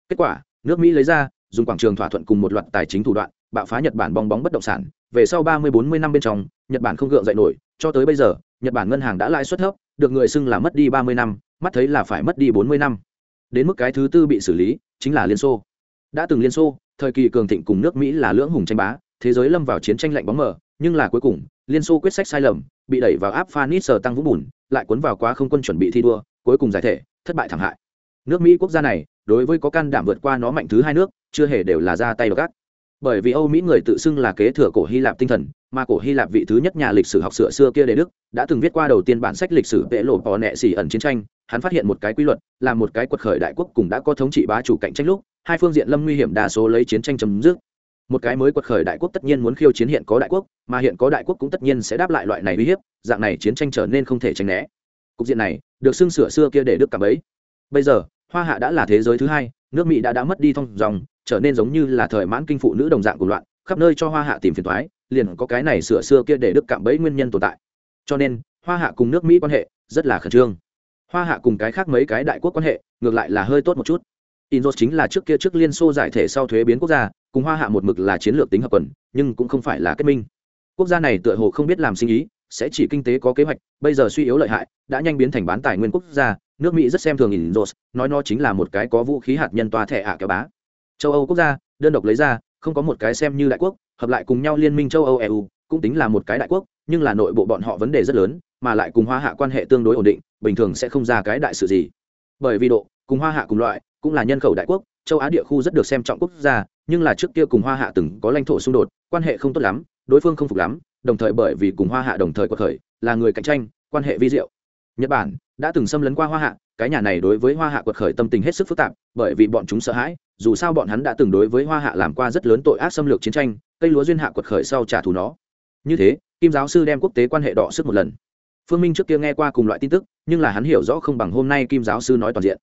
Speaker 1: Kết quả nước mỹ lấy ra dùng quảng trường thỏa thuận cùng một loạt tài chính thủ đoạn bạo phá nhật bản bong bóng bất động sản. Về sau ba mươi bốn mươi năm bên trong nhật bản không gượng dậy nổi. Cho tới bây giờ nhật bản ngân hàng đã lãi suất thấp được người xưng là mất đi ba mươi năm mắt thấy là phải mất đi bốn mươi năm đến mức cái thứ tư bị xử lý, chính là liên xô đã từng liên xô, thời kỳ cường thịnh cùng nước mỹ là lưỡng hùng tranh bá, thế giới lâm vào chiến tranh lạnh bóng mờ, nhưng là cuối cùng, liên xô quyết sách sai lầm, bị đẩy vào áp phanis sờ tăng vũng bùn, lại cuốn vào quá không quân chuẩn bị thi đua, cuối cùng giải thể, thất bại thảm hại nước mỹ quốc gia này, đối với có can đảm vượt qua nó mạnh thứ hai nước, chưa hề đều là ra tay đ gác bởi vì âu mỹ người tự xưng là kế thừa cổ hy lạp tinh thần, mà cổ hy lạp vị thứ nhất nhà lịch sử học sửa xưa kia đế đức đã từng viết qua đầu tiên bản sách lịch sử vệ lộ bò nẹ xỉ ẩn chiến tranh. Hắn phát hiện một cái quy luật, là một cái quật khởi đại quốc cùng đã có thống trị bá chủ cạnh tranh lúc, hai phương diện lâm nguy hiểm đa số lấy chiến tranh chấm dứt. Một cái mới quật khởi đại quốc tất nhiên muốn khiêu chiến hiện có đại quốc, mà hiện có đại quốc cũng tất nhiên sẽ đáp lại loại này uy hiếp, dạng này chiến tranh trở nên không thể tránh né. Cục diện này, được xưng sửa xưa kia để đức cảm ấy. Bây giờ, hoa hạ đã là thế giới thứ hai, nước mỹ đã đã mất đi thông dòng trở nên giống như là thời mãn kinh phụ nữ đồng dạng của loạn, khắp nơi cho hoa hạ tìm phiền thoái liền có cái này sửa xưa kia để đức cạm bẫy nguyên nhân tồn tại. Cho nên, hoa hạ cùng nước mỹ quan hệ rất là khẩn trương. Hoa hạ cùng cái khác mấy cái đại quốc quan hệ, ngược lại là hơi tốt một chút. Indos chính là trước kia trước liên xô giải thể sau thuế biến quốc gia, cùng hoa hạ một mực là chiến lược tính hợp quần, nhưng cũng không phải là kết minh. Quốc gia này tựa hồ không biết làm sinh ý, sẽ chỉ kinh tế có kế hoạch, bây giờ suy yếu lợi hại, đã nhanh biến thành bán tài nguyên quốc gia, nước mỹ rất xem thường indos, nói nó chính là một cái có vũ khí hạt nhân toa thẻ ạ kéo bá châu âu quốc gia, đơn độc lấy ra, không có một cái xem như đại quốc, hợp lại cùng nhau liên minh châu âu eu cũng tính là một cái đại quốc, nhưng là nội bộ bọn họ vấn đề rất lớn, mà lại cùng hoa hạ quan hệ tương đối ổn định, bình thường sẽ không ra cái đại sự gì. Bởi vì độ, cùng hoa hạ cùng loại, cũng là nhân khẩu đại quốc, châu á địa khu rất được xem trọng quốc gia, nhưng là trước kia cùng hoa hạ từng có lãnh thổ xung đột, quan hệ không tốt lắm, đối phương không phục lắm, đồng thời bởi vì cùng hoa hạ đồng thời quật khởi, là người cạnh tranh, quan hệ vi diệu. Nhật bản đã từng xâm lấn qua hoa hạ cái nhà này đối với hoa hạ quật khởi tâm tình hết sức phức tạp, bởi vì bọn chúng sợ hãi, dù sao bọn hắn đã từng đối với hoa hạ làm qua rất lớn tội ác xâm lược chiến tranh, cây lúa duyên hạ quật khởi sau trả thù nó. Như thế, kim giáo sư đem quốc tế quan hệ đỏ sức một lần. Phương minh trước kia nghe qua cùng loại tin tức, nhưng là hắn hiểu rõ không bằng hôm nay kim giáo sư nói toàn diện.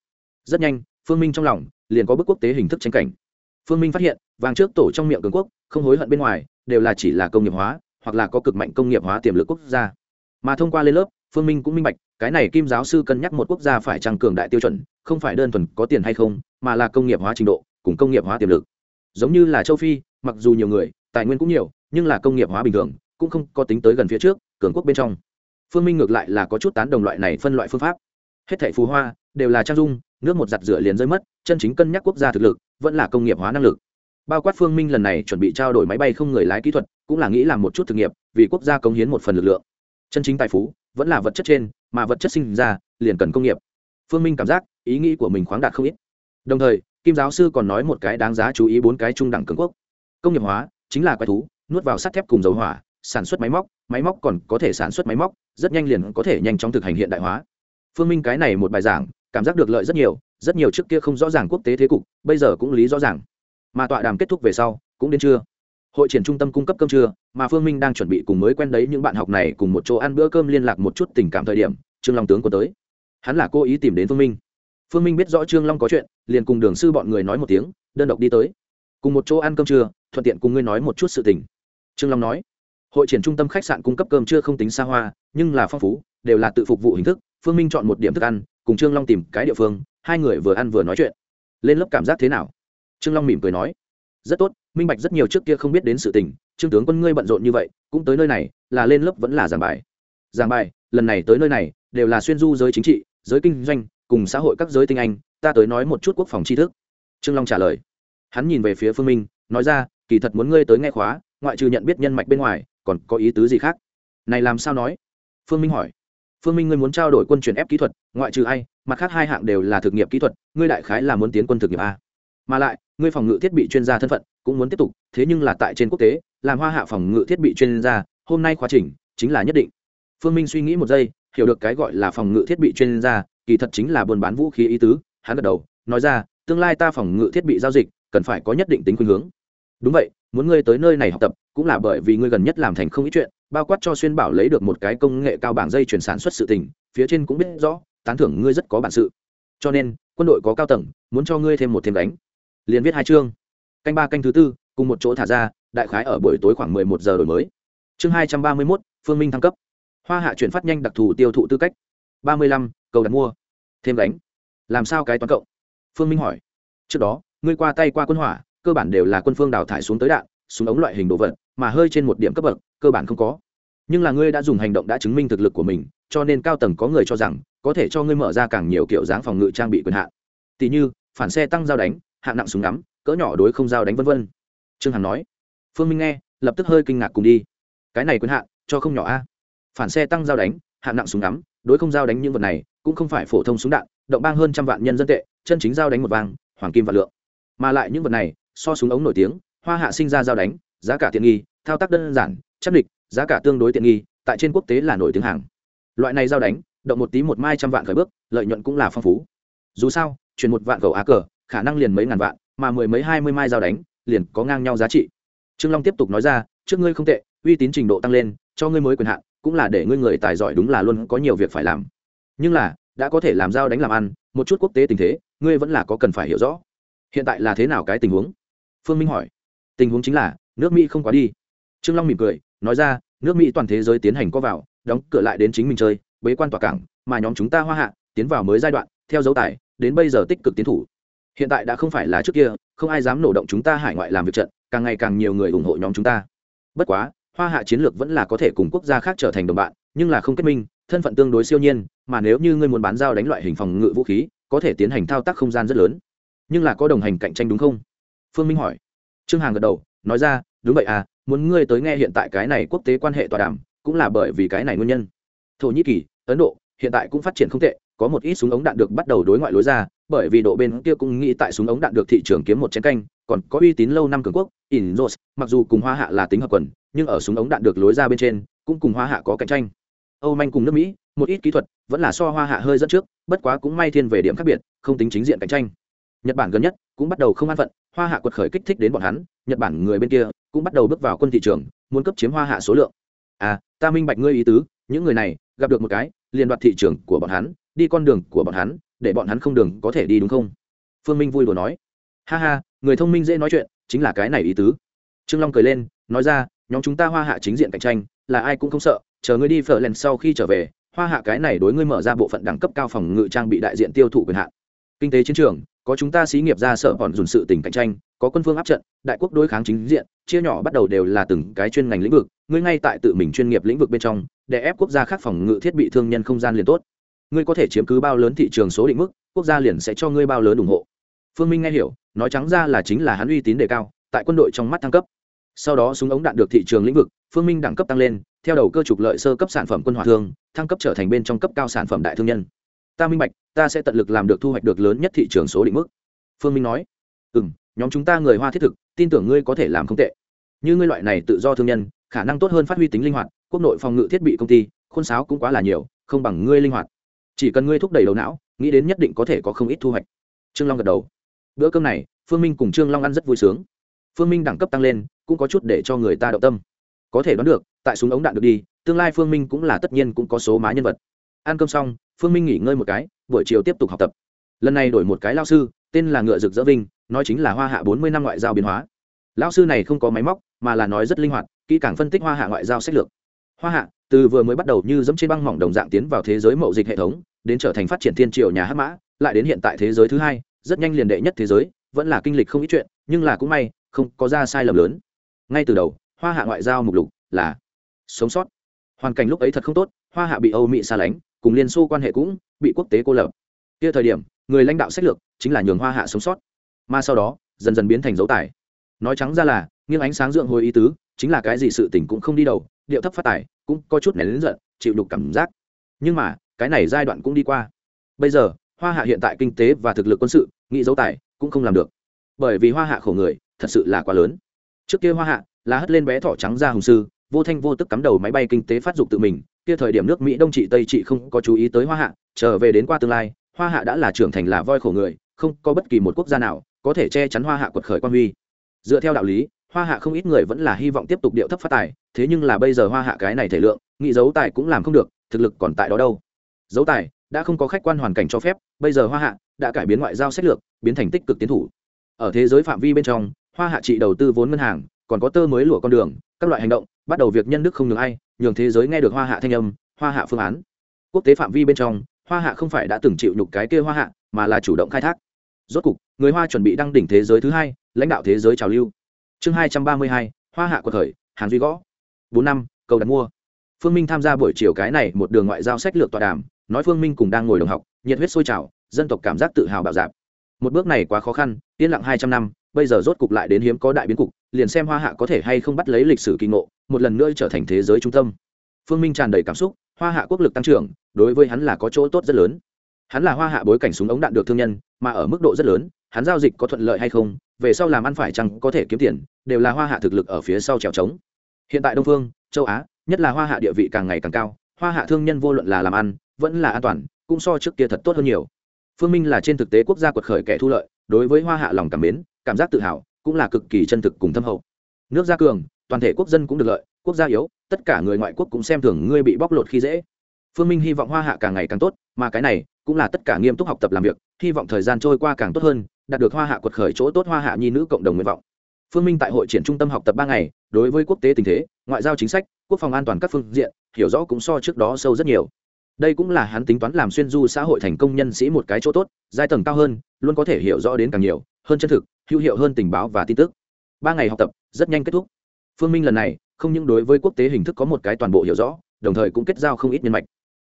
Speaker 1: Rất nhanh, phương minh trong lòng liền có bức quốc tế hình thức tranh cảnh. Phương minh phát hiện, vàng trước tổ trong miệng cường quốc, không hối hận bên ngoài, đều là chỉ là công nghiệp hóa, hoặc là có cực mạnh công nghiệp hóa tiềm lực quốc gia. Mà thông qua lên lớp phương minh cũng minh bạch, cái này kim giáo sư cân nhắc một quốc gia phải trăng cường đại tiêu chuẩn, không phải đơn thuần có tiền hay không, mà là công nghiệp hóa trình độ, cùng công nghiệp hóa tiềm lực. Giống như là châu phi, mặc dù nhiều người, tài nguyên cũng nhiều, nhưng là công nghiệp hóa bình thường, cũng không có tính tới gần phía trước, cường quốc bên trong. Phương minh ngược lại là có chút tán đồng loại này phân loại phương pháp. Hết thảy phù hoa, đều là trang dung, nước một giặt rửa liền rơi mất, chân chính cân nhắc quốc gia thực lực, vẫn là công nghiệp hóa năng lực. Bao quát phương minh lần này chuẩn bị trao đổi máy bay không người lái kỹ thuật, cũng là nghĩ làm một chút thực nghiệp vì quốc gia cống hiến một phần lực lượng. Chân chính tài phú vẫn là vật chất trên, mà vật chất sinh ra, liền cần công nghiệp. Phương minh cảm giác, ý nghĩ của mình khoáng đạt không ít. Đồng thời, kim giáo sư còn nói một cái đáng giá chú ý bốn cái trung đẳng cường quốc. Công nghiệp hóa, chính là quái thú, nuốt vào sắt thép cùng dầu hỏa, sản xuất máy móc máy móc còn có thể sản xuất máy móc, rất nhanh liền có thể nhanh chóng thực hành hiện đại hóa. Phương minh cái này một bài giảng, cảm giác được lợi rất nhiều rất nhiều trước kia không rõ ràng quốc tế thế cục, bây giờ cũng lý rõ ràng. Mà tọa đàm kết thúc về sau, cũng đến trưa hội triển trung tâm cung cấp cơm trưa, mà phương minh đang chuẩn bị cùng mới quen đấy những bạn học này cùng một chỗ ăn bữa cơm liên lạc một chút tình cảm thời điểm, trương long tướng có tới. Hắn là cố ý tìm đến phương minh. Phương minh biết rõ trương long có chuyện, liền cùng đường sư bọn người nói một tiếng, đơn độc đi tới. Cùng một chỗ ăn cơm trưa, thuận tiện cùng ngươi nói một chút sự tình. Trương long nói, hội triển trung tâm khách sạn cung cấp cơm trưa không tính xa hoa, nhưng là phong phú, đều là tự phục vụ hình thức. Phương minh chọn một điểm thức ăn, cùng trương long tìm cái địa phương, hai người vừa ăn vừa nói chuyện. Lên lớp cảm giác thế nào? Trương long mỉm cười nói rất tốt, minh bạch rất nhiều trước kia không biết đến sự tình, trương tướng quân ngươi bận rộn như vậy, cũng tới nơi này, là lên lớp vẫn là giảng bài. Giảng bài, lần này tới nơi này, đều là xuyên du giới chính trị, giới kinh doanh, cùng xã hội các giới tinh anh, ta tới nói một chút quốc phòng tri thức. Trương long trả lời. Hắn nhìn về phía phương minh, nói ra, kỳ thật muốn ngươi tới nghe khóa, ngoại trừ nhận biết nhân mạch bên ngoài, còn có ý tứ gì khác? Này làm sao nói? Phương minh hỏi. Phương minh ngươi muốn trao đổi quân chuyển ép kỹ thuật, ngoại trừ ai, mặt khác hai hạng đều là thực nghiệm kỹ thuật, ngươi đại khái là muốn tiến quân thực nghiệm a mà lại, ngươi phòng ngự thiết bị chuyên gia thân phận cũng muốn tiếp tục, thế nhưng là tại trên quốc tế, làm hoa hạ phòng ngự thiết bị chuyên gia, hôm nay quá trình chính là nhất định. Phương minh suy nghĩ một giây, hiểu được cái gọi là phòng ngự thiết bị chuyên gia, kỳ thật chính là buôn bán vũ khí ý tứ, hắn gật đầu, nói ra, tương lai ta phòng ngự thiết bị giao dịch cần phải có nhất định tính khuynh hướng. Đúng vậy, muốn ngươi tới nơi này học tập, cũng là bởi vì ngươi gần nhất làm thành không ít chuyện, bao quát cho xuyên bảo lấy được một cái công nghệ cao bảng dây chuyển sản xuất sự tình, phía trên cũng biết rõ, tán thưởng ngươi rất có bản sự. Cho nên, quân đội có cao tầng, muốn cho ngươi thêm một thêm đánh liền viết hai chương. Canh ba canh thứ tư, cùng một chỗ thả ra, đại khái ở buổi tối khoảng mười một giờ đổi mới. Chương hai trăm ba mươi mốt, phương minh thăng cấp. Hoa hạ chuyển phát nhanh đặc thù tiêu thụ tư cách. Ba mươi lăm, cầu đặt mua. Thêm đánh làm sao cái toán cộng? Phương minh hỏi. Trước đó, ngươi qua tay qua quân hỏa, cơ bản đều là quân phương đào thải xuống tới đạn, súng ống loại hình đồ vật, mà hơi trên một điểm cấp bậc, cơ bản không có. Nhưng là ngươi đã dùng hành động đã chứng minh thực lực của mình, cho nên cao tầng có người cho rằng, có thể cho ngươi mở ra càng nhiều kiểu dáng phòng ngự trang bị quyền hạn. Tỷ như, phản xe tăng giao đánh hạng nặng súng ngắm, cỡ nhỏ đối không giao đánh vân vân. Trương hằng nói, phương minh nghe, lập tức hơi kinh ngạc cùng đi. Cái này quyền hạn, cho không nhỏ a. Phản xe tăng giao đánh, hạng nặng súng ngắm, đối không giao đánh những vật này, cũng không phải phổ thông súng đạn, động bang hơn trăm vạn nhân dân tệ, chân chính giao đánh một vàng, hoàng kim và lượng. Mà lại những vật này, so súng ống nổi tiếng, hoa hạ sinh ra giao đánh, giá cả tiện nghi, thao tác đơn giản chắc địch giá cả tương đối tiện nghi, tại trên quốc tế là nổi tiếng hàng. Loại này giao đánh, động một tí một mai trăm vạn khởi bước, lợi nhuận cũng là phong phú. Dù sao, chuyển một vạn cầu á cờ khả năng liền mấy ngàn vạn, mà mười mấy hai mươi mai giao đánh, liền có ngang nhau giá trị. Trương long tiếp tục nói ra, trước ngươi không tệ, uy tín trình độ tăng lên, cho ngươi mới quyền hạn, cũng là để ngươi người tài giỏi đúng là luôn có nhiều việc phải làm. Nhưng là, đã có thể làm giao đánh làm ăn, một chút quốc tế tình thế, ngươi vẫn là có cần phải hiểu rõ. Hiện tại là thế nào cái tình huống? Phương minh hỏi. Tình huống chính là, nước mỹ không quá đi. Trương long mỉm cười, nói ra, nước mỹ toàn thế giới tiến hành có vào, đóng cửa lại đến chính mình chơi, bế quan tỏa cảng, mà nhóm chúng ta hoa hạ, tiến vào mới giai đoạn, theo dấu tài, đến bây giờ tích cực tiến thủ hiện tại đã không phải là trước kia, không ai dám nổ động chúng ta hải ngoại làm việc trận, càng ngày càng nhiều người ủng hộ nhóm chúng ta. Bất quá, hoa hạ chiến lược vẫn là có thể cùng quốc gia khác trở thành đồng bạn, nhưng là không kết minh, thân phận tương đối siêu nhiên, mà nếu như ngươi muốn bán giao đánh loại hình phòng ngự vũ khí, có thể tiến hành thao tác không gian rất lớn. Nhưng là có đồng hành cạnh tranh đúng không? Phương minh hỏi. Trương hàng gật đầu, nói ra, đúng vậy à muốn ngươi tới nghe hiện tại cái này quốc tế quan hệ tọa đàm, cũng là bởi vì cái này nguyên nhân. Thổ nhĩ kỳ, ấn độ, hiện tại cũng phát triển không tệ, có một ít súng ống đạn được bắt đầu đối ngoại lối ra bởi vì độ bên kia cũng nghĩ tại súng ống đạn được thị trường kiếm một chén canh, còn có uy tín lâu năm cường quốc inros mặc dù cùng hoa hạ là tính hợp quần, nhưng ở súng ống đạn được lối ra bên trên, cũng cùng hoa hạ có cạnh tranh. Âu manh cùng nước mỹ, một ít kỹ thuật, vẫn là so hoa hạ hơi dẫn trước, bất quá cũng may thiên về điểm khác biệt, không tính chính diện cạnh tranh. Nhật bản gần nhất cũng bắt đầu không an phận, hoa hạ quật khởi kích thích đến bọn hắn, nhật bản người bên kia cũng bắt đầu bước vào quân thị trường, muốn cấp chiếm hoa hạ số lượng. À ta minh bạch ngươi ý tứ, những người này gặp được một cái, liền đoạt thị trường của bọn hắn, đi con đường của bọn hắn để bọn hắn không đường có thể đi đúng không? Phương minh vui đùa nói. Ha ha, người thông minh dễ nói chuyện, chính là cái này ý tứ. Trương long cười lên, nói ra, nhóm chúng ta hoa hạ chính diện cạnh tranh, là ai cũng không sợ, chờ ngươi đi phở lần sau khi trở về, hoa hạ cái này đối ngươi mở ra bộ phận đẳng cấp cao phòng ngự trang bị đại diện tiêu thụ quyền hạn. Kinh tế chiến trường, có chúng ta xí nghiệp ra sợ bọn dùn sự tình cạnh tranh, có quân phương áp trận, đại quốc đối kháng chính diện, chia nhỏ bắt đầu đều là từng cái chuyên ngành lĩnh vực, ngươi ngay tại tự mình chuyên nghiệp lĩnh vực bên trong, để ép quốc gia khác phòng ngự thiết bị thương nhân không gian liền tốt ngươi có thể chiếm cứ bao lớn thị trường số định mức, quốc gia liền sẽ cho ngươi bao lớn ủng hộ. Phương minh nghe hiểu, nói trắng ra là chính là hắn uy tín đề cao, tại quân đội trong mắt thăng cấp. Sau đó súng ống đạn được thị trường lĩnh vực, phương minh đẳng cấp tăng lên, theo đầu cơ trục lợi sơ cấp sản phẩm quân hỏa thương, thăng cấp trở thành bên trong cấp cao sản phẩm đại thương nhân. Ta minh bạch, ta sẽ tận lực làm được thu hoạch được lớn nhất thị trường số định mức. Phương minh nói. Ừ m nhóm chúng ta người hoa thiết thực, tin tưởng ngươi có thể làm không tệ. Như ngươi loại này tự do thương nhân, khả năng tốt hơn phát huy tính linh hoạt, quốc nội phòng ngự thiết bị công ty, khuôn sáo cũng quá là nhiều, không bằng ngươi linh hoạt chỉ cần ngươi thúc đẩy đầu não, nghĩ đến nhất định có thể có không ít thu hoạch. Trương long gật đầu. Bữa cơm này, phương minh cùng trương long ăn rất vui sướng. Phương minh đẳng cấp tăng lên, cũng có chút để cho người ta động tâm. Có thể đoán được, tại súng ống đạn được đi, tương lai phương minh cũng là tất nhiên cũng có số má nhân vật. Ăn cơm xong, phương minh nghỉ ngơi một cái, buổi chiều tiếp tục học tập. Lần này đổi một cái lao sư, tên là ngựa rực dỡ vinh, nói chính là hoa hạ bốn mươi năm ngoại giao biến hóa. Lao sư này không có máy móc, mà là nói rất linh hoạt, kỹ càng phân tích hoa hạ ngoại giao sách lược hoa hạ, từ vừa mới bắt đầu như dẫm trên băng mỏng đồng dạng tiến vào thế giới mậu dịch hệ thống, đến trở thành phát triển thiên triều nhà hát mã, lại đến hiện tại thế giới thứ hai, rất nhanh liền đệ nhất thế giới, vẫn là kinh lịch không ít chuyện, nhưng là cũng may, không có ra sai lầm lớn. Ngay từ đầu, hoa hạ ngoại giao mục lục là sống sót. Hoàn cảnh lúc ấy thật không tốt, hoa hạ bị âu mỹ xa lánh, cùng liên xô quan hệ cũng bị quốc tế cô lập. Kia thời điểm, người lãnh đạo sách lược chính là nhường hoa hạ sống sót. Mà sau đó, dần dần biến thành dấu tài. Nói trắng ra là, nghiêng ánh sáng dượng hồi ý tứ, chính là cái gì sự tình cũng không đi đầu điệu thấp phát tài, cũng có chút nén lớn giận, chịu đục cảm giác. Nhưng mà, cái này giai đoạn cũng đi qua. Bây giờ, hoa hạ hiện tại kinh tế và thực lực quân sự, nghĩ dấu tài, cũng không làm được. Bởi vì hoa hạ khổ người, thật sự là quá lớn. Trước kia hoa hạ, là hất lên bé thỏ trắng ra hùng sư, vô thanh vô tức cắm đầu máy bay kinh tế phát dục tự mình. Kia thời điểm nước mỹ đông trị tây trị không có chú ý tới hoa hạ, trở về đến qua tương lai, hoa hạ đã là trưởng thành là voi khổ người, không có bất kỳ một quốc gia nào có thể che chắn hoa hạ quật khởi quan huy. Dựa theo đạo lý hoa hạ không ít người vẫn là hy vọng tiếp tục điệu thấp phát tài, thế nhưng là bây giờ hoa hạ cái này thể lượng nghị dấu tài cũng làm không được, thực lực còn tại đó đâu. Dấu tài, đã không có khách quan hoàn cảnh cho phép, bây giờ hoa hạ đã cải biến ngoại giao sách lược, biến thành tích cực tiến thủ. Ở thế giới phạm vi bên trong, hoa hạ trị đầu tư vốn ngân hàng, còn có tơ mới lụa con đường, các loại hành động, bắt đầu việc nhân đức không ngừng ai, nhường thế giới nghe được hoa hạ thanh âm, hoa hạ phương án. Quốc tế phạm vi bên trong, hoa hạ không phải đã từng chịu nhục cái kia hoa hạ, mà là chủ động khai thác. Rốt cục, người hoa chuẩn bị đăng đỉnh thế giới thứ hai, lãnh đạo thế giới trào lưu chương hai trăm ba mươi hai, hoa hạ của thời, hàn duy gõ. Bốn năm, cầu đặt mua. Phương minh tham gia buổi chiều cái này một đường ngoại giao sách lược tọa đàm, nói phương minh cùng đang ngồi đồng học, nhiệt huyết sôi trào, dân tộc cảm giác tự hào bạo dạp một bước này quá khó khăn, yên lặng hai trăm năm, bây giờ rốt cục lại đến hiếm có đại biến cục, liền xem hoa hạ có thể hay không bắt lấy lịch sử kỳ ngộ, một lần nữa trở thành thế giới trung tâm. Phương minh tràn đầy cảm xúc, hoa hạ quốc lực tăng trưởng, đối với hắn là có chỗ tốt rất lớn. Hắn là hoa hạ bối cảnh súng ống đạn được thương nhân, mà ở mức độ rất lớn, hắn giao dịch có thuận lợi hay không về sau làm ăn phải chăng có thể kiếm tiền, đều là hoa hạ thực lực ở phía sau trèo trống. Hiện tại đông phương, châu á, nhất là hoa hạ địa vị càng ngày càng cao, hoa hạ thương nhân vô luận là làm ăn, vẫn là an toàn, cũng so trước kia thật tốt hơn nhiều. Phương minh là trên thực tế quốc gia quật khởi kẻ thu lợi, đối với hoa hạ lòng cảm mến, cảm giác tự hào, cũng là cực kỳ chân thực cùng thâm hậu. Nước gia cường, toàn thể quốc dân cũng được lợi, quốc gia yếu, tất cả người ngoại quốc cũng xem thường ngươi bị bóc lột khi dễ. Phương minh hy vọng hoa hạ càng ngày càng tốt, mà cái này cũng là tất cả nghiêm túc học tập làm việc, hy vọng thời gian trôi qua càng tốt hơn, đạt được hoa hạ quật khởi chỗ tốt hoa hạ nhi nữ cộng đồng nguyện vọng. Phương minh tại hội triển trung tâm học tập ba ngày, đối với quốc tế tình thế, ngoại giao chính sách, quốc phòng an toàn các phương diện, hiểu rõ cũng so trước đó sâu rất nhiều. Đây cũng là hắn tính toán làm xuyên du xã hội thành công nhân sĩ một cái chỗ tốt, giai tầng cao hơn, luôn có thể hiểu rõ đến càng nhiều, hơn chân thực, hữu hiệu hơn tình báo và tin tức. Ba ngày học tập, rất nhanh kết thúc. Phương minh lần này, không những đối với quốc tế hình thức có một cái toàn bộ hiểu rõ, đồng thời cũng kết giao không ít nhân mạch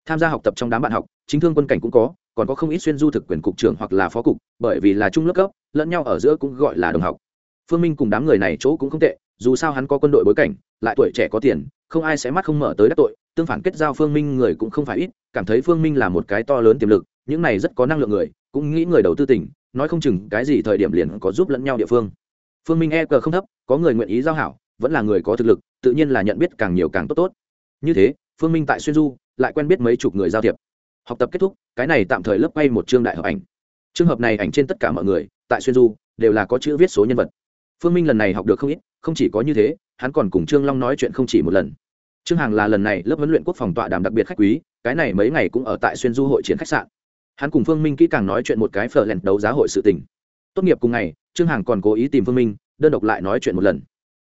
Speaker 1: tham gia học tập trong đám bạn học, chính thương quân cảnh cũng có, còn có không ít xuyên du thực quyền cục trưởng hoặc là phó cục, bởi vì là trung lớp cấp, lẫn nhau ở giữa cũng gọi là đồng học. Phương minh cùng đám người này chỗ cũng không tệ, dù sao hắn có quân đội bối cảnh, lại tuổi trẻ có tiền, không ai sẽ mắt không mở tới đắc tội, tương phản kết giao phương minh người cũng không phải ít, cảm thấy phương minh là một cái to lớn tiềm lực, những này rất có năng lượng người, cũng nghĩ người đầu tư tỉnh nói không chừng cái gì thời điểm liền có giúp lẫn nhau địa phương. Phương minh e cờ không thấp, có người nguyện ý giao hảo, vẫn là người có thực lực, tự nhiên là nhận biết càng nhiều càng tốt tốt như thế, phương minh tại xuyên du, lại quen biết mấy chục người giao thiệp. Học tập kết thúc, cái này tạm thời lớp quay một chương đại hợp ảnh. Trường hợp này ảnh trên tất cả mọi người, tại xuyên du, đều là có chữ viết số nhân vật. Phương minh lần này học được không ít, không chỉ có như thế, hắn còn cùng trương long nói chuyện không chỉ một lần. Trương hàng là lần này lớp huấn luyện quốc phòng tọa đàm đặc biệt khách quý, cái này mấy ngày cũng ở tại xuyên du hội chiến khách sạn. Hắn cùng phương minh kỹ càng nói chuyện một cái phở lẹn đấu giá hội sự tình. Tốt nghiệp cùng ngày, trương hàng còn cố ý tìm phương minh, đơn độc lại nói chuyện một lần.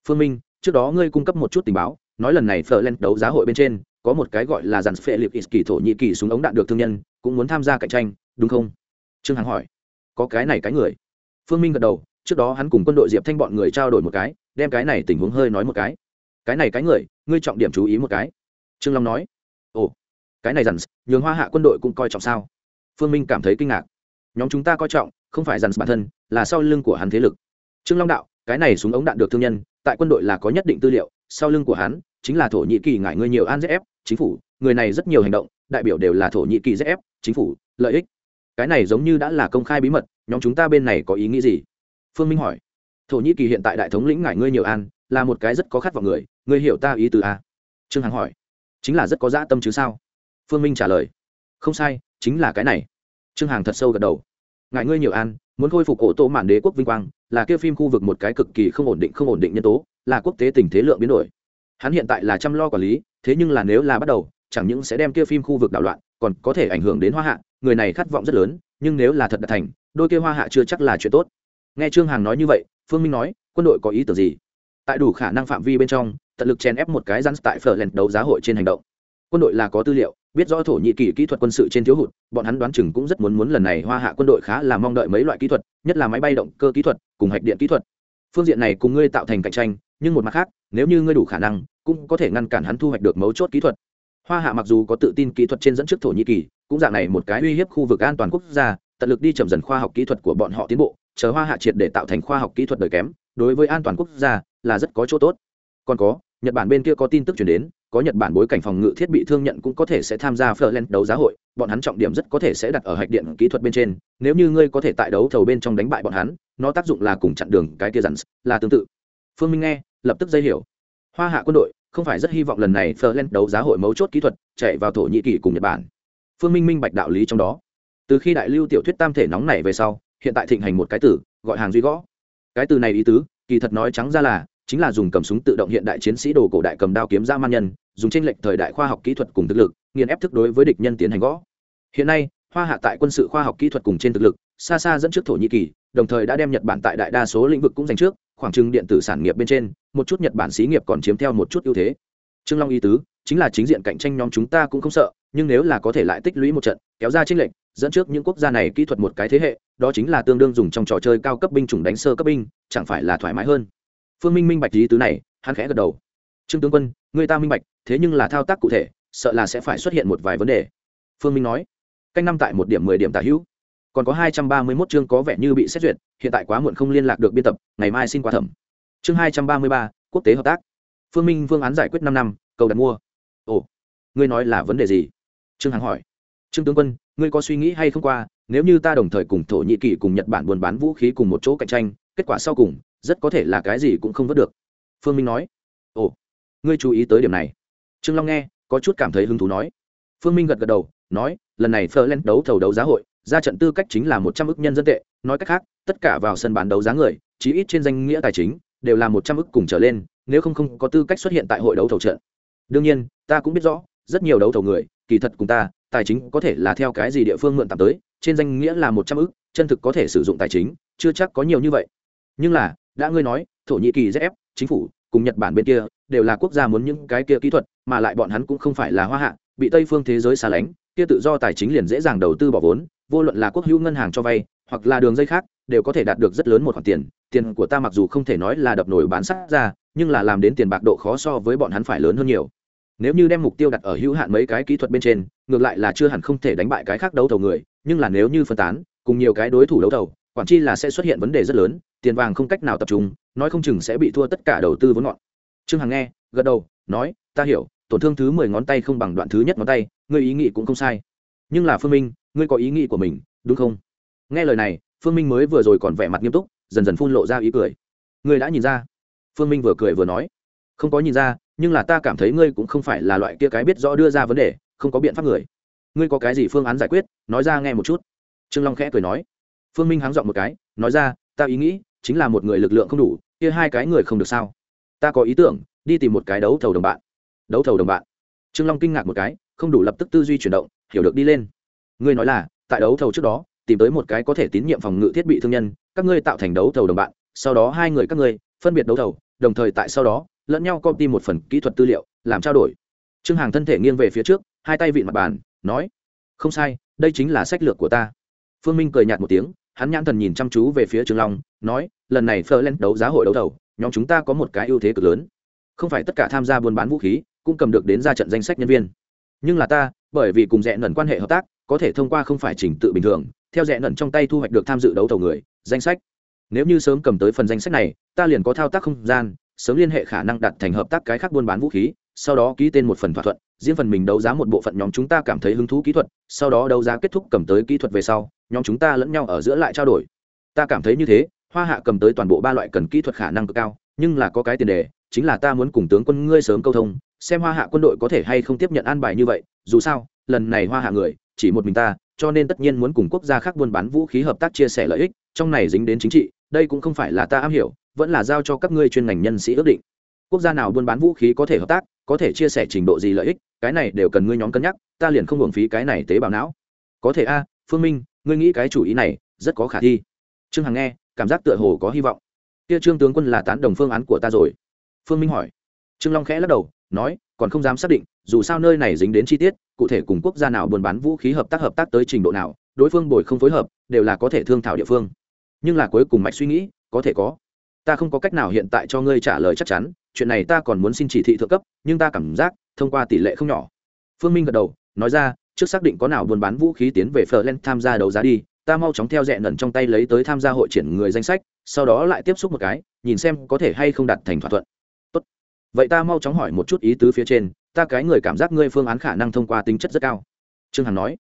Speaker 1: Phương minh, trước đó ngươi cung cấp một chút tình báo nói lần này phở đấu giá hội bên trên, có một cái gọi là dàn phệ liệp ít kỳ thổ nhị kỳ súng ống đạn được thương nhân, cũng muốn tham gia cạnh tranh, đúng không? Trương hằng hỏi. Có cái này cái người. Phương minh gật đầu, trước đó hắn cùng quân đội diệp thanh bọn người trao đổi một cái, đem cái này tình huống hơi nói một cái. Cái này cái người, ngươi trọng điểm chú ý một cái. Trương long nói. Ồ, cái này dàn, nhường hoa hạ quân đội cũng coi trọng sao? Phương minh cảm thấy kinh ngạc. Nhóm chúng ta coi trọng, không phải dàn bản thân, là sau lưng của hắn thế lực. Trương long đạo, cái này súng ống đạn được thương nhân, tại quân đội là có nhất định tư liệu, sau lưng của hắn chính là thổ nhĩ kỳ ngại ngươi nhiều an zf chính phủ, người này rất nhiều hành động, đại biểu đều là thổ nhĩ kỳ zf chính phủ, lợi ích. Cái này giống như đã là công khai bí mật, nhóm chúng ta bên này có ý nghĩ gì? Phương minh hỏi. Thổ nhĩ kỳ hiện tại đại thống lĩnh ngại ngươi nhiều an, là một cái rất có khát vọng người, ngươi hiểu ta ý từ a. Trương hằng hỏi. Chính là rất có dã tâm chứ sao? Phương minh trả lời. Không sai, chính là cái này. Trương hằng thật sâu gật đầu. Ngại ngươi nhiều an, muốn khôi phục ổ tô mạn đế quốc vinh quang, là kêu phim khu vực một cái cực kỳ không ổn định, không ổn định nhân tố, là quốc tế tình thế lượng biến đổi hắn hiện tại là chăm lo quản lý, thế nhưng là nếu là bắt đầu, chẳng những sẽ đem kia phim khu vực đảo loạn, còn có thể ảnh hưởng đến hoa hạ. Người này khát vọng rất lớn, nhưng nếu là thật đạt thành, đôi kia hoa hạ chưa chắc là chuyện tốt. Nghe trương hằng nói như vậy, phương minh nói, quân đội có ý tưởng gì? Tại đủ khả năng phạm vi bên trong, tận lực chèn ép một cái rắn tại phở lèn đấu giá hội trên hành động. Quân đội là có tư liệu, biết rõ thổ nhĩ kỳ kỹ thuật quân sự trên thiếu hụt, bọn hắn đoán chừng cũng rất muốn muốn lần này hoa hạ quân đội khá là mong đợi mấy loại kỹ thuật, nhất là máy bay động cơ kỹ thuật, cùng hạch điện kỹ thuật. Phương diện này cùng ngươi tạo thành cạnh tranh, nhưng một mặt khác nếu như ngươi đủ khả năng, cũng có thể ngăn cản hắn thu hoạch được mấu chốt kỹ thuật. Hoa hạ mặc dù có tự tin kỹ thuật trên dẫn trước thổ nhĩ kỳ, cũng dạng này một cái uy hiếp khu vực an toàn quốc gia, tận lực đi chậm dần khoa học kỹ thuật của bọn họ tiến bộ, chờ hoa hạ triệt để tạo thành khoa học kỹ thuật đời kém, đối với an toàn quốc gia là rất có chỗ tốt. Còn có, nhật bản bên kia có tin tức chuyển đến, có nhật bản bối cảnh phòng ngự thiết bị thương nhận cũng có thể sẽ tham gia Ferland đấu giá hội, bọn hắn trọng điểm rất có thể sẽ đặt ở hạch điện kỹ thuật bên trên, nếu như ngươi có thể tại đấu thầu bên trong đánh bại bọn hắn, nó tác dụng là cùng chặn đường cái kia dặn là tương tự. Phương minh nghe lập tức dây hiểu. Hoa hạ quân đội, không phải rất hy vọng lần này Ferland đấu giá hội mấu chốt kỹ thuật, chạy vào thổ nhĩ kỳ cùng nhật bản. Phương minh minh bạch đạo lý trong đó. Từ khi đại lưu tiểu thuyết tam thể nóng này về sau, hiện tại thịnh hành một cái từ gọi hàng duy gõ. Cái từ này ý tứ, kỳ thật nói trắng ra là, chính là dùng cầm súng tự động hiện đại chiến sĩ đồ cổ đại cầm đao kiếm ra man nhân, dùng tranh lệch thời đại khoa học kỹ thuật cùng thực lực, nghiền ép thức đối với địch nhân tiến hành gõ. Hiện nay, hoa hạ tại quân sự khoa học kỹ thuật cùng trên thực lực, xa xa dẫn trước thổ nhĩ kỳ, đồng thời đã đem nhật bản tại đại đa số lĩnh vực cũng giành trước, khoảng trừng điện tử sản nghiệp bên trên một chút nhật bản xí nghiệp còn chiếm theo một chút ưu thế. Trương long ý tứ, chính là chính diện cạnh tranh nhóm chúng ta cũng không sợ, nhưng nếu là có thể lại tích lũy một trận, kéo ra tranh lệch, dẫn trước những quốc gia này kỹ thuật một cái thế hệ, đó chính là tương đương dùng trong trò chơi cao cấp binh chủng đánh sơ cấp binh, chẳng phải là thoải mái hơn. Phương minh minh bạch ý tứ này, hắn khẽ gật đầu. Trương tướng quân, người ta minh bạch, thế nhưng là thao tác cụ thể, sợ là sẽ phải xuất hiện một vài vấn đề. Phương minh nói, canh năm tại một điểm mười điểm tả hữu. Còn có hai trăm ba mươi mốt chương có vẻ như bị xét duyệt, hiện tại quá muộn không liên lạc được biên tập, ngày mai xin qua thẩm chương hai trăm ba mươi ba, quốc tế hợp tác. Phương minh phương án giải quyết năm năm, cầu đặt mua. Ồ, ngươi nói là vấn đề gì? Trương hằng hỏi. Trương tướng quân, ngươi có suy nghĩ hay không qua? Nếu như ta đồng thời cùng thổ nhĩ kỳ cùng nhật bản buôn bán vũ khí cùng một chỗ cạnh tranh, kết quả sau cùng, rất có thể là cái gì cũng không vớt được. Phương minh nói. Ồ, ngươi chú ý tới điểm này. Trương long nghe, có chút cảm thấy hứng thú nói. Phương minh gật gật đầu, nói, lần này phơ len đấu thầu đấu giá hội, ra trận tư cách chính là một trăm ước nhân dân tệ. Nói cách khác, tất cả vào sân bán đấu giá người, chí ít trên danh nghĩa tài chính đều là một trăm ức cùng trở lên nếu không không có tư cách xuất hiện tại hội đấu thầu trận. Đương nhiên ta cũng biết rõ rất nhiều đấu thầu người kỳ thật cùng ta tài chính có thể là theo cái gì địa phương mượn tạm tới trên danh nghĩa là một trăm ức, chân thực có thể sử dụng tài chính chưa chắc có nhiều như vậy. Nhưng là đã ngươi nói thổ nhĩ kỳ dễ ép chính phủ cùng nhật bản bên kia đều là quốc gia muốn những cái kia kỹ thuật mà lại bọn hắn cũng không phải là hoa hạ bị tây phương thế giới xa lánh kia tự do tài chính liền dễ dàng đầu tư bỏ vốn vô luận là quốc hữu ngân hàng cho vay hoặc là đường dây khác đều có thể đạt được rất lớn một khoản tiền. Tiền của ta mặc dù không thể nói là đập nổi bán sắt ra, nhưng là làm đến tiền bạc độ khó so với bọn hắn phải lớn hơn nhiều. Nếu như đem mục tiêu đặt ở hữu hạn mấy cái kỹ thuật bên trên, ngược lại là chưa hẳn không thể đánh bại cái khác đấu thầu người, nhưng là nếu như phân tán, cùng nhiều cái đối thủ đấu thầu, quản chi là sẽ xuất hiện vấn đề rất lớn, tiền vàng không cách nào tập trung, nói không chừng sẽ bị thua tất cả đầu tư vốn ngọn. Trương hằng nghe, gật đầu, nói, ta hiểu, tổn thương thứ mười ngón tay không bằng đoạn thứ nhất ngón tay, ngươi ý nghĩ cũng không sai. Nhưng là phương minh, ngươi có ý nghĩ của mình, đúng không? Nghe lời này phương minh mới vừa rồi còn vẻ mặt nghiêm túc, dần dần phun lộ ra ý cười. Ngươi đã nhìn ra. Phương minh vừa cười vừa nói. Không có nhìn ra, nhưng là ta cảm thấy ngươi cũng không phải là loại kia cái biết rõ đưa ra vấn đề, không có biện pháp người. Ngươi có cái gì phương án giải quyết, nói ra nghe một chút. Trương long khẽ cười nói. Phương minh háng dọn một cái, nói ra, ta ý nghĩ, chính là một người lực lượng không đủ, kia hai cái người không được sao? Ta có ý tưởng, đi tìm một cái đấu thầu đồng bạn. Đấu thầu đồng bạn. Trương long kinh ngạc một cái, không đủ lập tức tư duy chuyển động, hiểu được đi lên. Ngươi nói là, tại đấu thầu trước đó tìm tới một cái có thể tín nhiệm phòng ngự thiết bị thương nhân, các ngươi tạo thành đấu thầu đồng bạn, sau đó hai người các ngươi phân biệt đấu thầu, đồng thời tại sau đó, lẫn nhau copy một phần kỹ thuật tư liệu, làm trao đổi. Trương hàng thân thể nghiêng về phía trước, hai tay vịn mặt bàn, nói, không sai, đây chính là sách lược của ta. Phương minh cười nhạt một tiếng, hắn nhãn thần nhìn chăm chú về phía trương long, nói, lần này phơ lên đấu giá hội đấu thầu, nhóm chúng ta có một cái ưu thế cực lớn. Không phải tất cả tham gia buôn bán vũ khí, cũng cầm được đến ra trận danh sách nhân viên. Nhưng là ta, bởi vì cùng rẽ nần quan hệ hợp tác có thể thông qua không phải trình tự bình thường, theo rẽ nẩn trong tay thu hoạch được tham dự đấu thầu người, danh sách. Nếu như sớm cầm tới phần danh sách này, ta liền có thao tác không gian, sớm liên hệ khả năng đặt thành hợp tác cái khác buôn bán vũ khí, sau đó ký tên một phần thỏa thuận, riêng phần mình đấu giá một bộ phận nhóm chúng ta cảm thấy hứng thú kỹ thuật, sau đó đấu giá kết thúc cầm tới kỹ thuật về sau, nhóm chúng ta lẫn nhau ở giữa lại trao đổi. Ta cảm thấy như thế, hoa hạ cầm tới toàn bộ ba loại cần kỹ thuật khả năng cực cao, nhưng là có cái tiền đề, chính là ta muốn cùng tướng quân ngươi sớm câu thông, xem hoa hạ quân đội có thể hay không tiếp nhận an bài như vậy, dù sao, lần này hoa hạ người chỉ một mình ta, cho nên tất nhiên muốn cùng quốc gia khác buôn bán vũ khí hợp tác chia sẻ lợi ích, trong này dính đến chính trị, đây cũng không phải là ta am hiểu, vẫn là giao cho các ngươi chuyên ngành nhân sĩ ước định. Quốc gia nào buôn bán vũ khí có thể hợp tác, có thể chia sẻ trình độ gì lợi ích, cái này đều cần ngươi nhóm cân nhắc, ta liền không hưởng phí cái này tế bào não. Có thể a, phương minh, ngươi nghĩ cái chủ ý này, rất có khả thi. Trương hằng nghe, cảm giác tựa hồ có hy vọng. Kia trương tướng quân là tán đồng phương án của ta rồi. Phương minh hỏi. Trương long khẽ lắc đầu, nói, còn không dám xác định dù sao nơi này dính đến chi tiết, cụ thể cùng quốc gia nào buôn bán vũ khí hợp tác hợp tác tới trình độ nào, đối phương bồi không phối hợp, đều là có thể thương thảo địa phương. Nhưng là cuối cùng mạch suy nghĩ, có thể có. Ta không có cách nào hiện tại cho ngươi trả lời chắc chắn, chuyện này ta còn muốn xin chỉ thị thượng cấp, nhưng ta cảm giác, thông qua tỷ lệ không nhỏ. Phương minh gật đầu, nói ra, trước xác định có nào buôn bán vũ khí tiến về phờ len tham gia đấu giá đi, ta mau chóng theo dẹn lần trong tay lấy tới tham gia hội triển người danh sách, sau đó lại tiếp xúc một cái, nhìn xem có thể hay không đạt thành thỏa thuận. Tốt. vậy ta mau chóng hỏi một chút ý tứ phía trên ta cái người cảm giác ngươi phương án khả năng thông qua tính chất rất cao. Trương hằng nói.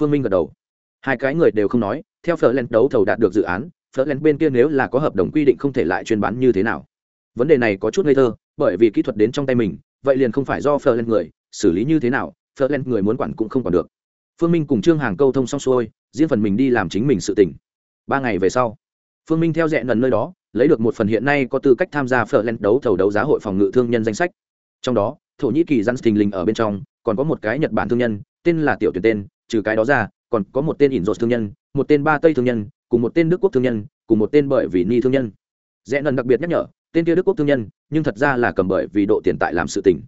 Speaker 1: Phương minh gật đầu. Hai cái người đều không nói, theo phở len đấu thầu đạt được dự án, phở len bên kia nếu là có hợp đồng quy định không thể lại chuyên bán như thế nào. Vấn đề này có chút ngây thơ, bởi vì kỹ thuật đến trong tay mình, vậy liền không phải do phở len người, xử lý như thế nào, phở len người muốn quản cũng không còn được. Phương minh cùng trương hàng câu thông xong xuôi, riêng phần mình đi làm chính mình sự tỉnh ba ngày về sau, phương minh theo dẹn lần nơi đó, lấy được một phần hiện nay có tư cách tham gia phở len đấu thầu đấu giá hội phòng ngự thương nhân danh sách. Trong đó thổ nhĩ kỳ dân thình lình ở bên trong, còn có một cái nhật bản thương nhân, tên là tiểu tuyển tên, trừ cái đó ra, còn có một tên ỉn rột thương nhân, một tên ba tây thương nhân, cùng một tên đức quốc thương nhân, cùng một tên bởi vì ni thương nhân. Rẽ nần đặc biệt nhắc nhở, tên kia đức quốc thương nhân, nhưng thật ra là cầm bởi vì độ tiền tại làm sự tình.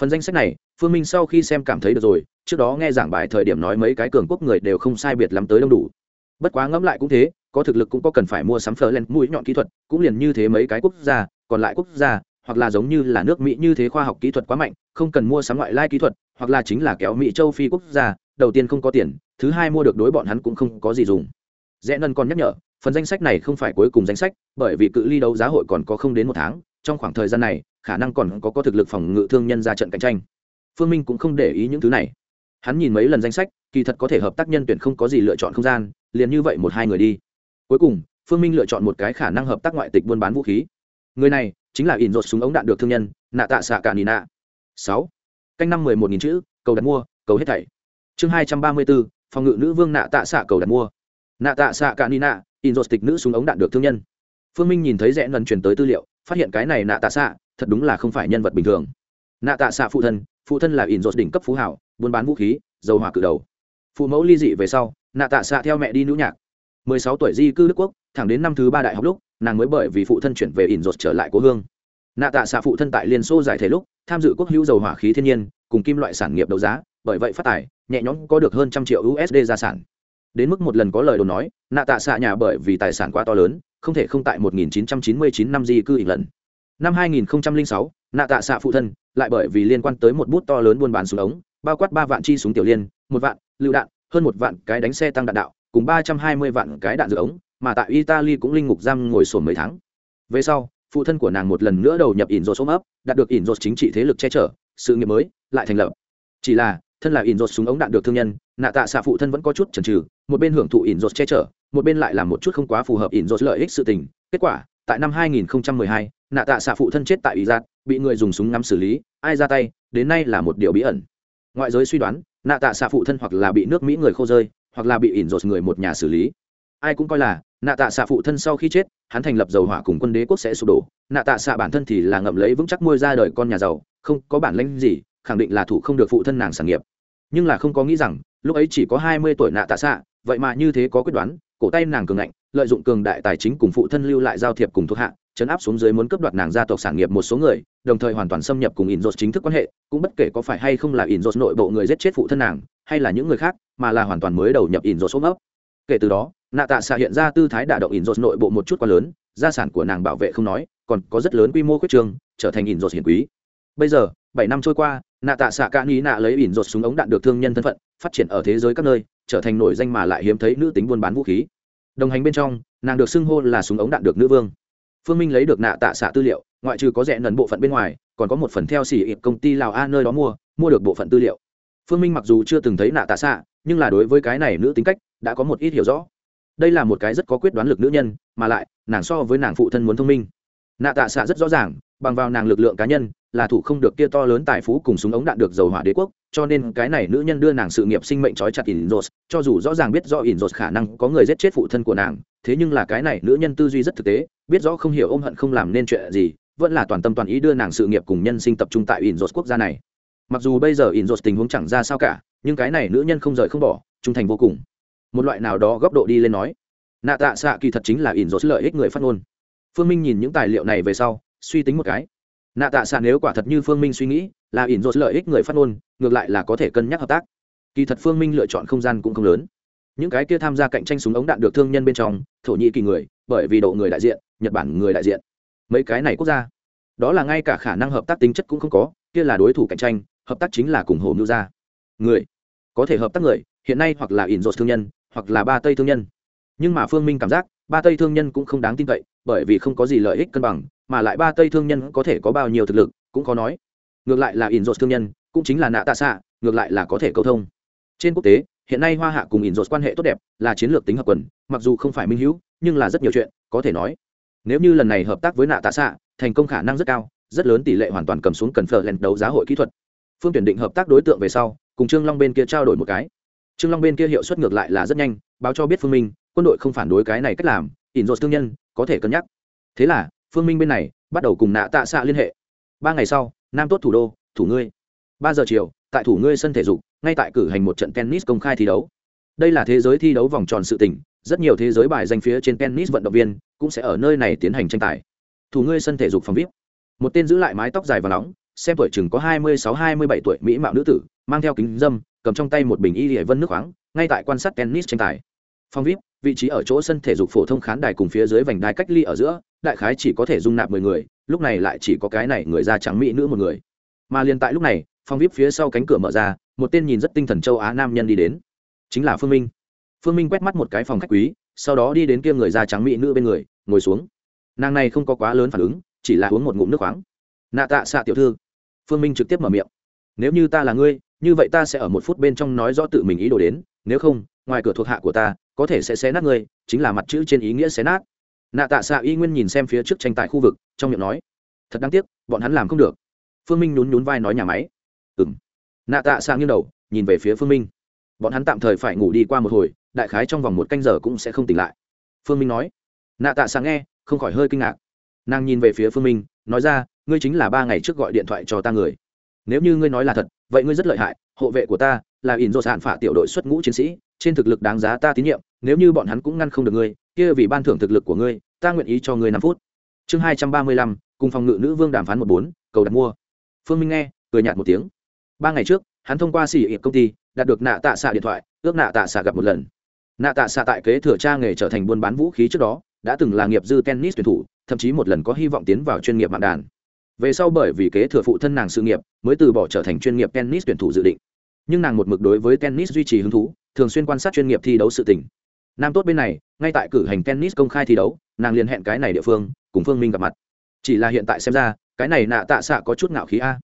Speaker 1: Phần danh sách này, phương minh sau khi xem cảm thấy được rồi, trước đó nghe giảng bài thời điểm nói mấy cái cường quốc người đều không sai biệt lắm tới đông đủ. Bất quá ngẫm lại cũng thế, có thực lực cũng có cần phải mua sắm phở lên mũi nhọn kỹ thuật, cũng liền như thế mấy cái quốc gia, còn lại quốc gia hoặc là giống như là nước mỹ như thế khoa học kỹ thuật quá mạnh, không cần mua sắm ngoại lai kỹ thuật, hoặc là chính là kéo mỹ châu phi quốc gia, đầu tiên không có tiền, thứ hai mua được đối bọn hắn cũng không có gì dùng. Rẽ nân còn nhắc nhở, phần danh sách này không phải cuối cùng danh sách, bởi vì cự ly đấu giá hội còn có không đến một tháng, trong khoảng thời gian này, khả năng còn có có thực lực phòng ngự thương nhân ra trận cạnh tranh. Phương minh cũng không để ý những thứ này. Hắn nhìn mấy lần danh sách, kỳ thật có thể hợp tác nhân tuyển không có gì lựa chọn không gian, liền như vậy một hai người đi. Cuối cùng, phương minh lựa chọn một cái khả năng hợp tác ngoại tịch buôn bán vũ khí. Người này chính là ỉn rột súng ống đạn được thương nhân, nạ tạ xạ cả nina sáu. Canh năm mười một nghìn chữ, cầu đặt mua, cầu hết thảy. Chương hai trăm ba mươi bốn, phòng ngự nữ vương nạ tạ xạ cầu đặt mua. Nạ tạ xạ cả nina ỉn rột tịch nữ súng ống đạn được thương nhân. Phương minh nhìn thấy rẽ lần truyền tới tư liệu, phát hiện cái này nạ tạ xạ, thật đúng là không phải nhân vật bình thường. Nạ tạ xạ phụ thân phụ thân là ỉn rột đỉnh cấp phú hảo, buôn bán vũ khí, dầu hỏa cự đầu. Phụ mẫu ly dị về sau, nạ tạ xạ theo mẹ đi nữ nhạc. Mười sáu tuổi di cư đức quốc, thẳng đến năm thứ ba đại học lúc nàng mới bởi vì phụ thân chuyển về ỉn rột trở lại cố hương. Nạ tạ xạ phụ thân tại liên xô giải thể lúc tham dự quốc hữu dầu hỏa khí thiên nhiên cùng kim loại sản nghiệp đấu giá bởi vậy phát tài nhẹ nhõm có được hơn trăm triệu usd gia sản. Đến mức một lần có lời đồn nói nạ tạ xạ nhà bởi vì tài sản quá to lớn không thể không tại 1999 năm di cư ỉ lần. Năm 2006, nạ tạ xạ phụ thân lại bởi vì liên quan tới một bút to lớn buôn bán súng ống bao quát ba vạn chi súng tiểu liên một vạn lựu đạn hơn một vạn cái đánh xe tăng đạn đạo cùng ba trăm hai mươi vạn cái đạn dược ống mà tại italy cũng linh ngục giam ngồi sổn mấy tháng. Về sau phụ thân của nàng một lần nữa đầu nhập ỉn rột ôm ấp đạt được ỉn rột chính trị thế lực che chở sự nghiệp mới lại thành lập. Chỉ là thân là ỉn rột súng ống đạn được thương nhân nạ tạ xạ phụ thân vẫn có chút chần trừ một bên hưởng thụ ỉn rột che chở một bên lại là một chút không quá phù hợp ỉn rột lợi ích sự tình. Kết quả tại năm 2012, nạ tạ xạ phụ thân chết tại ý giạt bị người dùng súng ngắm xử lý ai ra tay đến nay là một điều bí ẩn. Ngoại giới suy đoán nạ tạ xạ phụ thân hoặc là bị nước mỹ người khô rơi hoặc là bị ỉn rột người một nhà xử lý. Ai cũng coi là nạ tạ xạ phụ thân sau khi chết, hắn thành lập dầu hỏa cùng quân đế quốc sẽ sụp đổ. Nạ tạ xạ bản thân thì là ngậm lấy vững chắc môi ra đời con nhà giàu, không có bản lãnh gì, khẳng định là thủ không được phụ thân nàng sản nghiệp. Nhưng là không có nghĩ rằng, lúc ấy chỉ có hai mươi tuổi nạ tạ xạ vậy mà như thế có quyết đoán, cổ tay nàng cường ngạnh, lợi dụng cường đại tài chính cùng phụ thân lưu lại giao thiệp cùng thuộc hạ, chấn áp xuống dưới muốn cướp đoạt nàng gia tộc sản nghiệp một số người, đồng thời hoàn toàn xâm nhập cùng in rột chính thức quan hệ, cũng bất kể có phải hay không là in rột nội bộ người giết chết phụ thân nàng, hay là những người khác, mà là hoàn toàn mới đầu nhập in rột số ấp. Kể từ đó nạ tạ xạ hiện ra tư thái đả động ỉn rột nội bộ một chút quá lớn, gia sản của nàng bảo vệ không nói, còn có rất lớn quy mô quyết trường, trở thành ỉn rột hiển quý. Bây giờ, bảy năm trôi qua, nạ tạ xạ ca nghĩ nạ lấy ỉn rột súng ống đạn được thương nhân thân phận, phát triển ở thế giới các nơi, trở thành nổi danh mà lại hiếm thấy nữ tính buôn bán vũ khí. Đồng hành bên trong, nàng được xưng hô là súng ống đạn được nữ vương. Phương minh lấy được nạ tạ xạ tư liệu, ngoại trừ có rẻ nần bộ phận bên ngoài, còn có một phần theo xỉ ịp công ty lào a nơi đó mua mua được bộ phận tư liệu. Phương minh mặc dù chưa từng thấy nạ tạ xạ nhưng là đối với cái này nữ tính cách, đã có một ít hiểu rõ đây là một cái rất có quyết đoán lực nữ nhân, mà lại, nàng so với nàng phụ thân muốn thông minh. Nạ tạ xạ rất rõ ràng, bằng vào nàng lực lượng cá nhân, là thủ không được kia to lớn tài phú cùng súng ống đạn được dầu hỏa đế quốc, cho nên cái này nữ nhân đưa nàng sự nghiệp sinh mệnh trói chặt ỉn rột, cho dù rõ ràng biết do ỉn rột khả năng có người giết chết phụ thân của nàng, thế nhưng là cái này nữ nhân tư duy rất thực tế, biết rõ không hiểu ôm hận không làm nên chuyện gì, vẫn là toàn tâm toàn ý đưa nàng sự nghiệp cùng nhân sinh tập trung tại ỉn rột quốc gia này. Mặc dù bây giờ ỉn rột tình huống chẳng ra sao cả, nhưng cái này nữ nhân không rời không bỏ, trung thành vô cùng một loại nào đó góc độ đi lên nói. Nạ tạ xạ kỳ thật chính là ỉn rột lợi ích người phát ngôn. Phương minh nhìn những tài liệu này về sau, suy tính một cái. Nạ tạ xạ nếu quả thật như phương minh suy nghĩ, là ỉn rột lợi ích người phát ngôn, ngược lại là có thể cân nhắc hợp tác. Kỳ thật phương minh lựa chọn không gian cũng không lớn. Những cái kia tham gia cạnh tranh súng ống đạn được thương nhân bên trong, thổ nhĩ kỳ người, bởi vì độ người đại diện, nhật bản người đại diện. Mấy cái này quốc gia, đó là ngay cả khả năng hợp tác tính chất cũng không có, kia là đối thủ cạnh tranh, hợp tác chính là cùng hồ ngữ gia. Người, có thể hợp tác người, hiện nay hoặc là ỉn rột thương nhân hoặc là ba tây thương nhân. Nhưng mà phương minh cảm giác, ba tây thương nhân cũng không đáng tin cậy, bởi vì không có gì lợi ích cân bằng, mà lại ba tây thương nhân có thể có bao nhiêu thực lực, cũng khó nói. Ngược lại là ỉn rột thương nhân, cũng chính là nạ tạ xạ, ngược lại là có thể cầu thông. Trên quốc tế, hiện nay hoa hạ cùng ỉn rột quan hệ tốt đẹp, là chiến lược tính hợp quần, mặc dù không phải minh hữu, nhưng là rất nhiều chuyện, có thể nói. Nếu như lần này hợp tác với nạ tạ xạ, thành công khả năng rất cao, rất lớn tỷ lệ hoàn toàn cầm xuống cần phở len đấu giá hội kỹ thuật. Phương tuyển định hợp tác đối tượng về sau, cùng trương long bên kia trao đổi một cái trương long bên kia hiệu suất ngược lại là rất nhanh, báo cho biết phương minh, quân đội không phản đối cái này cách làm, ỉn rột thương nhân, có thể cân nhắc. Thế là, phương minh bên này, bắt đầu cùng nạ tạ xạ liên hệ. Ba ngày sau, nam tốt thủ đô, thủ ngươi. Ba giờ chiều, tại thủ ngươi sân thể dục, ngay tại cử hành một trận tennis công khai thi đấu. Đây là thế giới thi đấu vòng tròn sự tỉnh rất nhiều thế giới bài danh phía trên tennis vận động viên cũng sẽ ở nơi này tiến hành tranh tài. Thủ ngươi sân thể dục phòng vip. Một tên giữ lại mái tóc dài và nóng, xem tuổi chừng có hai mươi sáu, hai mươi bảy tuổi mỹ mạo nữ tử mang theo kính dâm, cầm trong tay một bình y hệ vân nước khoáng, ngay tại quan sát tennis tranh tài. Phong vip, vị trí ở chỗ sân thể dục phổ thông khán đài cùng phía dưới vành đai cách ly ở giữa, đại khái chỉ có thể dung nạp mười người, lúc này lại chỉ có cái này người da trắng mỹ nữ một người. Mà liền tại lúc này Phong vip phía sau cánh cửa mở ra, một tên nhìn rất tinh thần châu á nam nhân đi đến. Chính là phương minh. Phương minh quét mắt một cái phòng khách quý, sau đó đi đến kia người da trắng mỹ nữ bên người, ngồi xuống. Nàng này không có quá lớn phản ứng, chỉ là uống một ngụm nước khoáng. Nạ tạ xạ tiểu thư. Phương minh trực tiếp mở miệng. Nếu như ta là ngươi như vậy ta sẽ ở một phút bên trong nói rõ tự mình ý đồ đến, nếu không, ngoài cửa thuộc hạ của ta, có thể sẽ xé nát ngươi, chính là mặt chữ trên ý nghĩa xé nát. Nạ tạ xạ y nguyên nhìn xem phía trước tranh tài khu vực, trong miệng nói, thật đáng tiếc, bọn hắn làm không được. Phương minh nhún nhún vai nói nhà máy. Ừ m nạ tạ xạ nghiêng đầu, nhìn về phía phương minh. Bọn hắn tạm thời phải ngủ đi qua một hồi, đại khái trong vòng một canh giờ cũng sẽ không tỉnh lại. Phương minh nói. Nạ tạ xạ nghe, không khỏi hơi kinh ngạc. Nàng nhìn về phía phương minh, nói ra, ngươi chính là ba ngày trước gọi điện thoại cho ta người nếu như ngươi nói là thật, vậy ngươi rất lợi hại, hộ vệ của ta là ỉn dô sản phả tiểu đội xuất ngũ chiến sĩ, trên thực lực đáng giá ta tín nhiệm, nếu như bọn hắn cũng ngăn không được ngươi, kia vì ban thưởng thực lực của ngươi, ta nguyện ý cho ngươi năm phút. Chương hai trăm ba mươi lăm, cùng phòng ngự nữ vương đàm phán một bốn, cầu đặt mua. Phương minh nghe, cười nhạt một tiếng. Ba ngày trước, hắn thông qua xỉ ịp công ty, đạt được nạ tạ xạ điện thoại, ước nạ tạ xạ gặp một lần. Nạ tạ xạ tại kế thừa cha nghề trở thành buôn bán vũ khí trước đó, đã từng là nghiệp dư tennis tuyển thủ, thậm chí một lần có hy vọng tiến vào chuyên nghiệp mạng đàn về sau bởi vì kế thừa phụ thân nàng sự nghiệp, mới từ bỏ trở thành chuyên nghiệp tennis tuyển thủ dự định. Nhưng nàng một mực đối với tennis duy trì hứng thú, thường xuyên quan sát chuyên nghiệp thi đấu sự tình. Nam tốt bên này, ngay tại cử hành tennis công khai thi đấu, nàng liền hẹn cái này địa phương, cùng phương minh gặp mặt. Chỉ là hiện tại xem ra, cái này nạ tạ xạ có chút ngạo khí a.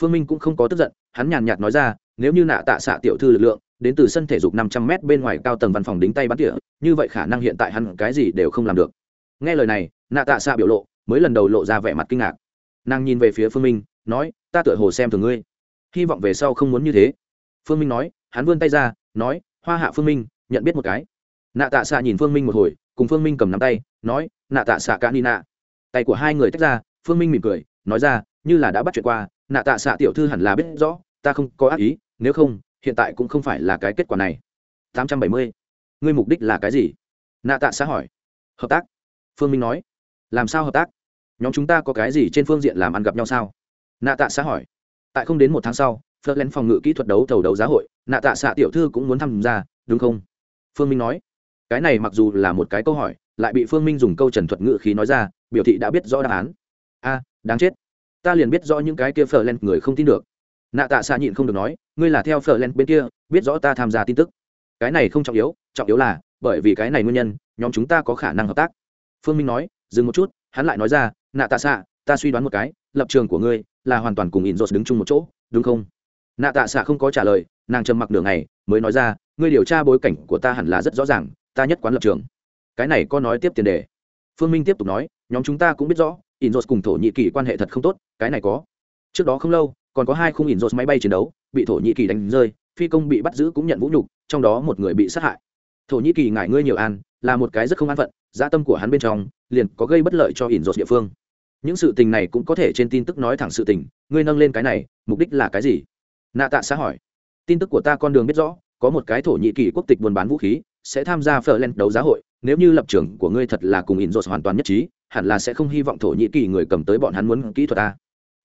Speaker 1: Phương minh cũng không có tức giận, hắn nhàn nhạt nói ra, nếu như nạ tạ xạ tiểu thư lực lượng, đến từ sân thể dục năm trăm m bên ngoài cao tầng văn phòng đính tay bắn tỉa, như vậy khả năng hiện tại hắn cái gì đều không làm được. Nghe lời này, nạ tạ xạ biểu lộ, mới lần đầu lộ ra vẻ mặt kinh ngạc nàng nhìn về phía phương minh, nói, ta tựa hồ xem thường ngươi. Hy vọng về sau không muốn như thế. Phương minh nói, hắn vươn tay ra, nói, hoa hạ phương minh, nhận biết một cái. Nạ tạ xạ nhìn phương minh một hồi, cùng phương minh cầm nắm tay, nói, nạ tạ xạ cả ni nạ tay của hai người tách ra, phương minh mỉm cười, nói ra, như là đã bắt chuyện qua, nạ tạ xạ tiểu thư hẳn là biết rõ, ta không có ác ý, nếu không, hiện tại cũng không phải là cái kết quả này. Tám trăm bảy mươi. Ngươi mục đích là cái gì? Nạ tạ xã hỏi. Hợp tác. Phương minh nói. Làm sao hợp tác? Nhóm chúng ta có cái gì trên phương diện làm ăn gặp nhau sao? Nạ tạ xã hỏi. Tại không đến một tháng sau phớt lên phòng ngự kỹ thuật đấu thầu đấu giá hội, nạ tạ xạ tiểu thư cũng muốn tham gia, đúng không? Phương minh nói. Cái này mặc dù là một cái câu hỏi, lại bị phương minh dùng câu trần thuật ngự khí nói ra, biểu thị đã biết rõ đáp án. A, đáng chết. Ta liền biết rõ những cái kia phở len người không tin được. Nạ tạ xạ nhịn không được nói, ngươi là theo phở len bên kia, biết rõ ta tham gia tin tức. Cái này không trọng yếu trọng yếu là, bởi vì cái này nguyên nhân, nhóm chúng ta có khả năng hợp tác. Phương minh nói dừng một chút, hắn lại nói ra, nạ tạ xạ ta suy đoán một cái, lập trường của ngươi là hoàn toàn cùng in rột đứng chung một chỗ, đúng không? Nạ tạ xạ không có trả lời, nàng trầm mặc nửa ngày, mới nói ra, ngươi điều tra bối cảnh của ta hẳn là rất rõ ràng, ta nhất quán lập trường. Cái này có nói tiếp tiền đề. Phương minh tiếp tục nói, nhóm chúng ta cũng biết rõ in rột cùng thổ nhĩ kỳ quan hệ thật không tốt, cái này có. Trước đó không lâu, còn có hai khung in rột máy bay chiến đấu, bị thổ nhĩ kỳ đánh rơi, phi công bị bắt giữ cũng nhận vũ nhục, trong đó một người bị sát hại thổ nhĩ kỳ ngại ngươi nhiều an, là một cái rất không an phận gia tâm của hắn bên trong liền có gây bất lợi cho ỉn rột địa phương. Những sự tình này cũng có thể trên tin tức nói thẳng sự tình, ngươi nâng lên cái này, mục đích là cái gì? Nạ tạ xã hỏi. Tin tức của ta con đường biết rõ, có một cái thổ nhĩ kỳ quốc tịch buôn bán vũ khí, sẽ tham gia phở len đấu giá hội, nếu như lập trường của ngươi thật là cùng ỉn rột hoàn toàn nhất trí, hẳn là sẽ không hy vọng thổ nhĩ kỳ người cầm tới bọn hắn muốn kỹ thuật ta.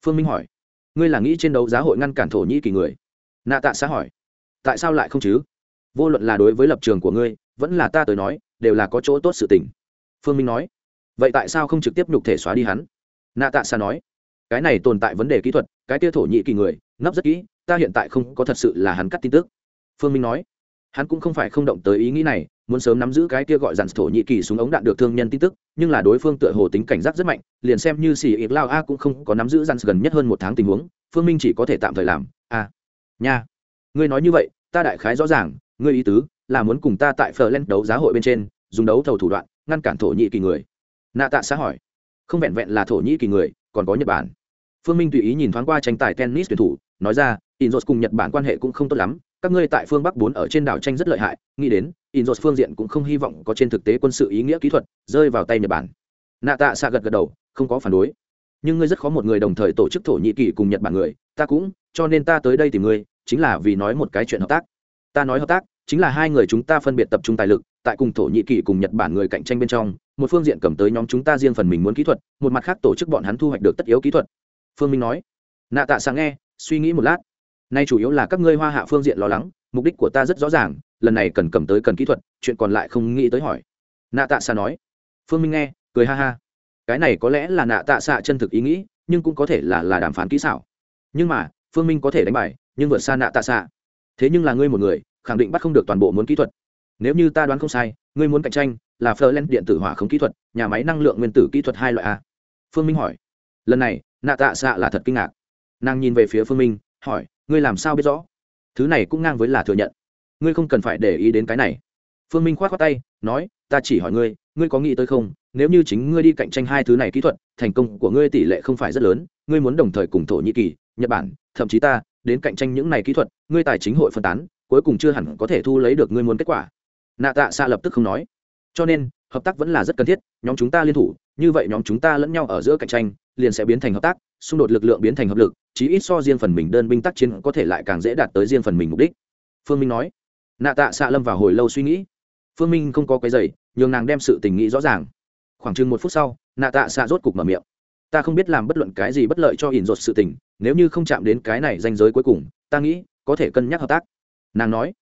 Speaker 1: Phương minh hỏi. Ngươi là nghĩ trên đấu giá hội ngăn cản thổ nhĩ kỳ người? Nạ tạ xã hỏi. Tại sao lại không chứ? Vô luận là đối với lập trường của ngươi, vẫn là ta tới nói, đều là có chỗ tốt sự tình. Phương minh nói, vậy tại sao không trực tiếp nhục thể xóa đi hắn? Nạ tạ xa nói, cái này tồn tại vấn đề kỹ thuật, cái tia thổ nhĩ kỳ người, nấp rất kỹ, ta hiện tại không có thật sự là hắn cắt tin tức. Phương minh nói, hắn cũng không phải không động tới ý nghĩ này, muốn sớm nắm giữ cái kia gọi dàn thổ nhĩ kỳ súng ống đạn được thương nhân tin tức, nhưng là đối phương tựa hồ tính cảnh giác rất mạnh, liền xem như xì ít lao a cũng không có nắm giữ dàn gần nhất hơn một tháng tình huống, phương minh chỉ có thể tạm thời làm a nha. Ngươi nói như vậy, ta đại khái rõ ràng ngươi ý tứ là muốn cùng ta tại phờ len đấu giá hội bên trên, dùng đấu thầu thủ đoạn, ngăn cản thổ nhĩ kỳ người. Nạ tạ xã hỏi. Không vẹn vẹn là thổ nhĩ kỳ người, còn có nhật bản. Phương minh tùy ý nhìn thoáng qua tranh tài tennis tuyển thủ, nói ra in cùng nhật bản quan hệ cũng không tốt lắm, các ngươi tại phương bắc bốn ở trên đảo tranh rất lợi hại, nghĩ đến in phương diện cũng không hy vọng có trên thực tế quân sự ý nghĩa kỹ thuật, rơi vào tay nhật bản. Nạ tạ xạ gật gật đầu, không có phản đối. Nhưng ngươi rất khó một người đồng thời tổ chức thổ nhĩ kỳ cùng nhật bản người, ta cũng, cho nên ta tới đây tìm ngươi, chính là vì nói một cái chuyện hợp tác. Ta nói hợp tác chính là hai người chúng ta phân biệt tập trung tài lực, tại cùng thổ nhĩ kỳ cùng nhật bản người cạnh tranh bên trong, một phương diện cầm tới nhóm chúng ta riêng phần mình muốn kỹ thuật, một mặt khác tổ chức bọn hắn thu hoạch được tất yếu kỹ thuật. Phương minh nói. Nạ tạ sáng nghe, suy nghĩ một lát. Nay chủ yếu là các ngươi hoa hạ phương diện lo lắng, mục đích của ta rất rõ ràng, lần này cần cầm tới cần kỹ thuật, chuyện còn lại không nghĩ tới hỏi. Nạ tạ xạ nói. Phương minh nghe, cười ha ha. Cái này có lẽ là nạ tạ xạ chân thực ý nghĩ, nhưng cũng có thể là là đàm phán kỹ xảo. Nhưng mà, phương minh có thể đánh bài, nhưng vượt xa nạ tạ xạ thế nhưng là ngươi một người khẳng định bắt không được toàn bộ muốn kỹ thuật. Nếu như ta đoán không sai, ngươi muốn cạnh tranh là phơ len điện tử hỏa không kỹ thuật, nhà máy năng lượng nguyên tử kỹ thuật hai loại a. Phương minh hỏi. Lần này, nạ tạ xạ là thật kinh ngạc. Nàng nhìn về phía phương minh, hỏi, ngươi làm sao biết rõ? Thứ này cũng ngang với là thừa nhận. Ngươi không cần phải để ý đến cái này. Phương minh k h o á t k tay, nói, ta chỉ hỏi ngươi ngươi có nghĩ tới không? Nếu như chính ngươi đi cạnh tranh hai thứ này kỹ thuật, thành công của ngươi tỷ lệ không phải rất lớn, ngươi muốn đồng thời cùng thổ nhĩ kỳ, nhật bản, thậm chí ta, đến cạnh tranh những này kỹ thuật, ngươi tài chính hội phân tán cuối cùng chưa hẳn có thể thu lấy được ngươi muốn kết quả. Nạ tạ xạ lập tức không nói. Cho nên, hợp tác vẫn là rất cần thiết, nhóm chúng ta liên thủ, như vậy nhóm chúng ta lẫn nhau ở giữa cạnh tranh, liền sẽ biến thành hợp tác, xung đột lực lượng biến thành hợp lực, chí ít so riêng phần mình đơn binh tác chiến có thể lại càng dễ đạt tới riêng phần mình mục đích. Phương minh nói. Nạ tạ xạ lâm vào hồi lâu suy nghĩ. Phương minh không có cái giày nhường nàng đem sự tình nghĩ rõ ràng. Khoảng chừng một phút sau, nạ tạ xạ rốt cục mở miệng. Ta không biết làm bất luận cái gì bất lợi cho ỉn rột sự tình, nếu như không chạm đến cái này danh giới cuối cùng, ta nghĩ có thể cân nhắc hợp tác nàng nói,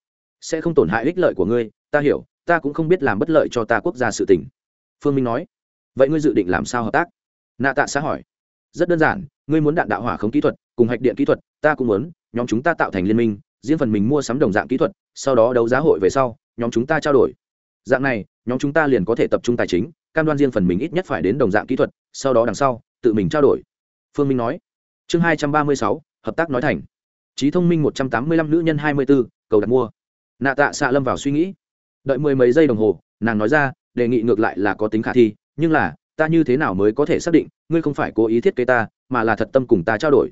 Speaker 1: sẽ không tổn hại ích lợi của ngươi, ta hiểu, ta cũng không biết làm bất lợi cho ta quốc gia sự tình. Phương minh nói, vậy ngươi dự định làm sao hợp tác? Nạ tạ xã hỏi, rất đơn giản, ngươi muốn đạn đạo hỏa khống kỹ thuật, cùng hạch điện kỹ thuật, ta cũng muốn, nhóm chúng ta tạo thành liên minh, riêng phần mình mua sắm đồng dạng kỹ thuật, sau đó đấu giá hội về sau, nhóm chúng ta trao đổi. Dạng này, nhóm chúng ta liền có thể tập trung tài chính, cam đoan riêng phần mình ít nhất phải đến đồng dạng kỹ thuật, sau đó đằng sau, tự mình trao đổi. Phương minh nói. Chương hai trăm ba mươi sáu, hợp tác nói thành. Trí thông minh một trăm tám mươi lăm nữ nhân hai mươi b ố cầu đặt mua. Nạ tạ xạ lâm vào suy nghĩ. Đợi mười mấy giây đồng hồ, nàng nói ra, đề nghị ngược lại là có tính khả thi, nhưng là, ta như thế nào mới có thể xác định, ngươi không phải cố ý thiết kế ta, mà là thật tâm cùng ta trao đổi.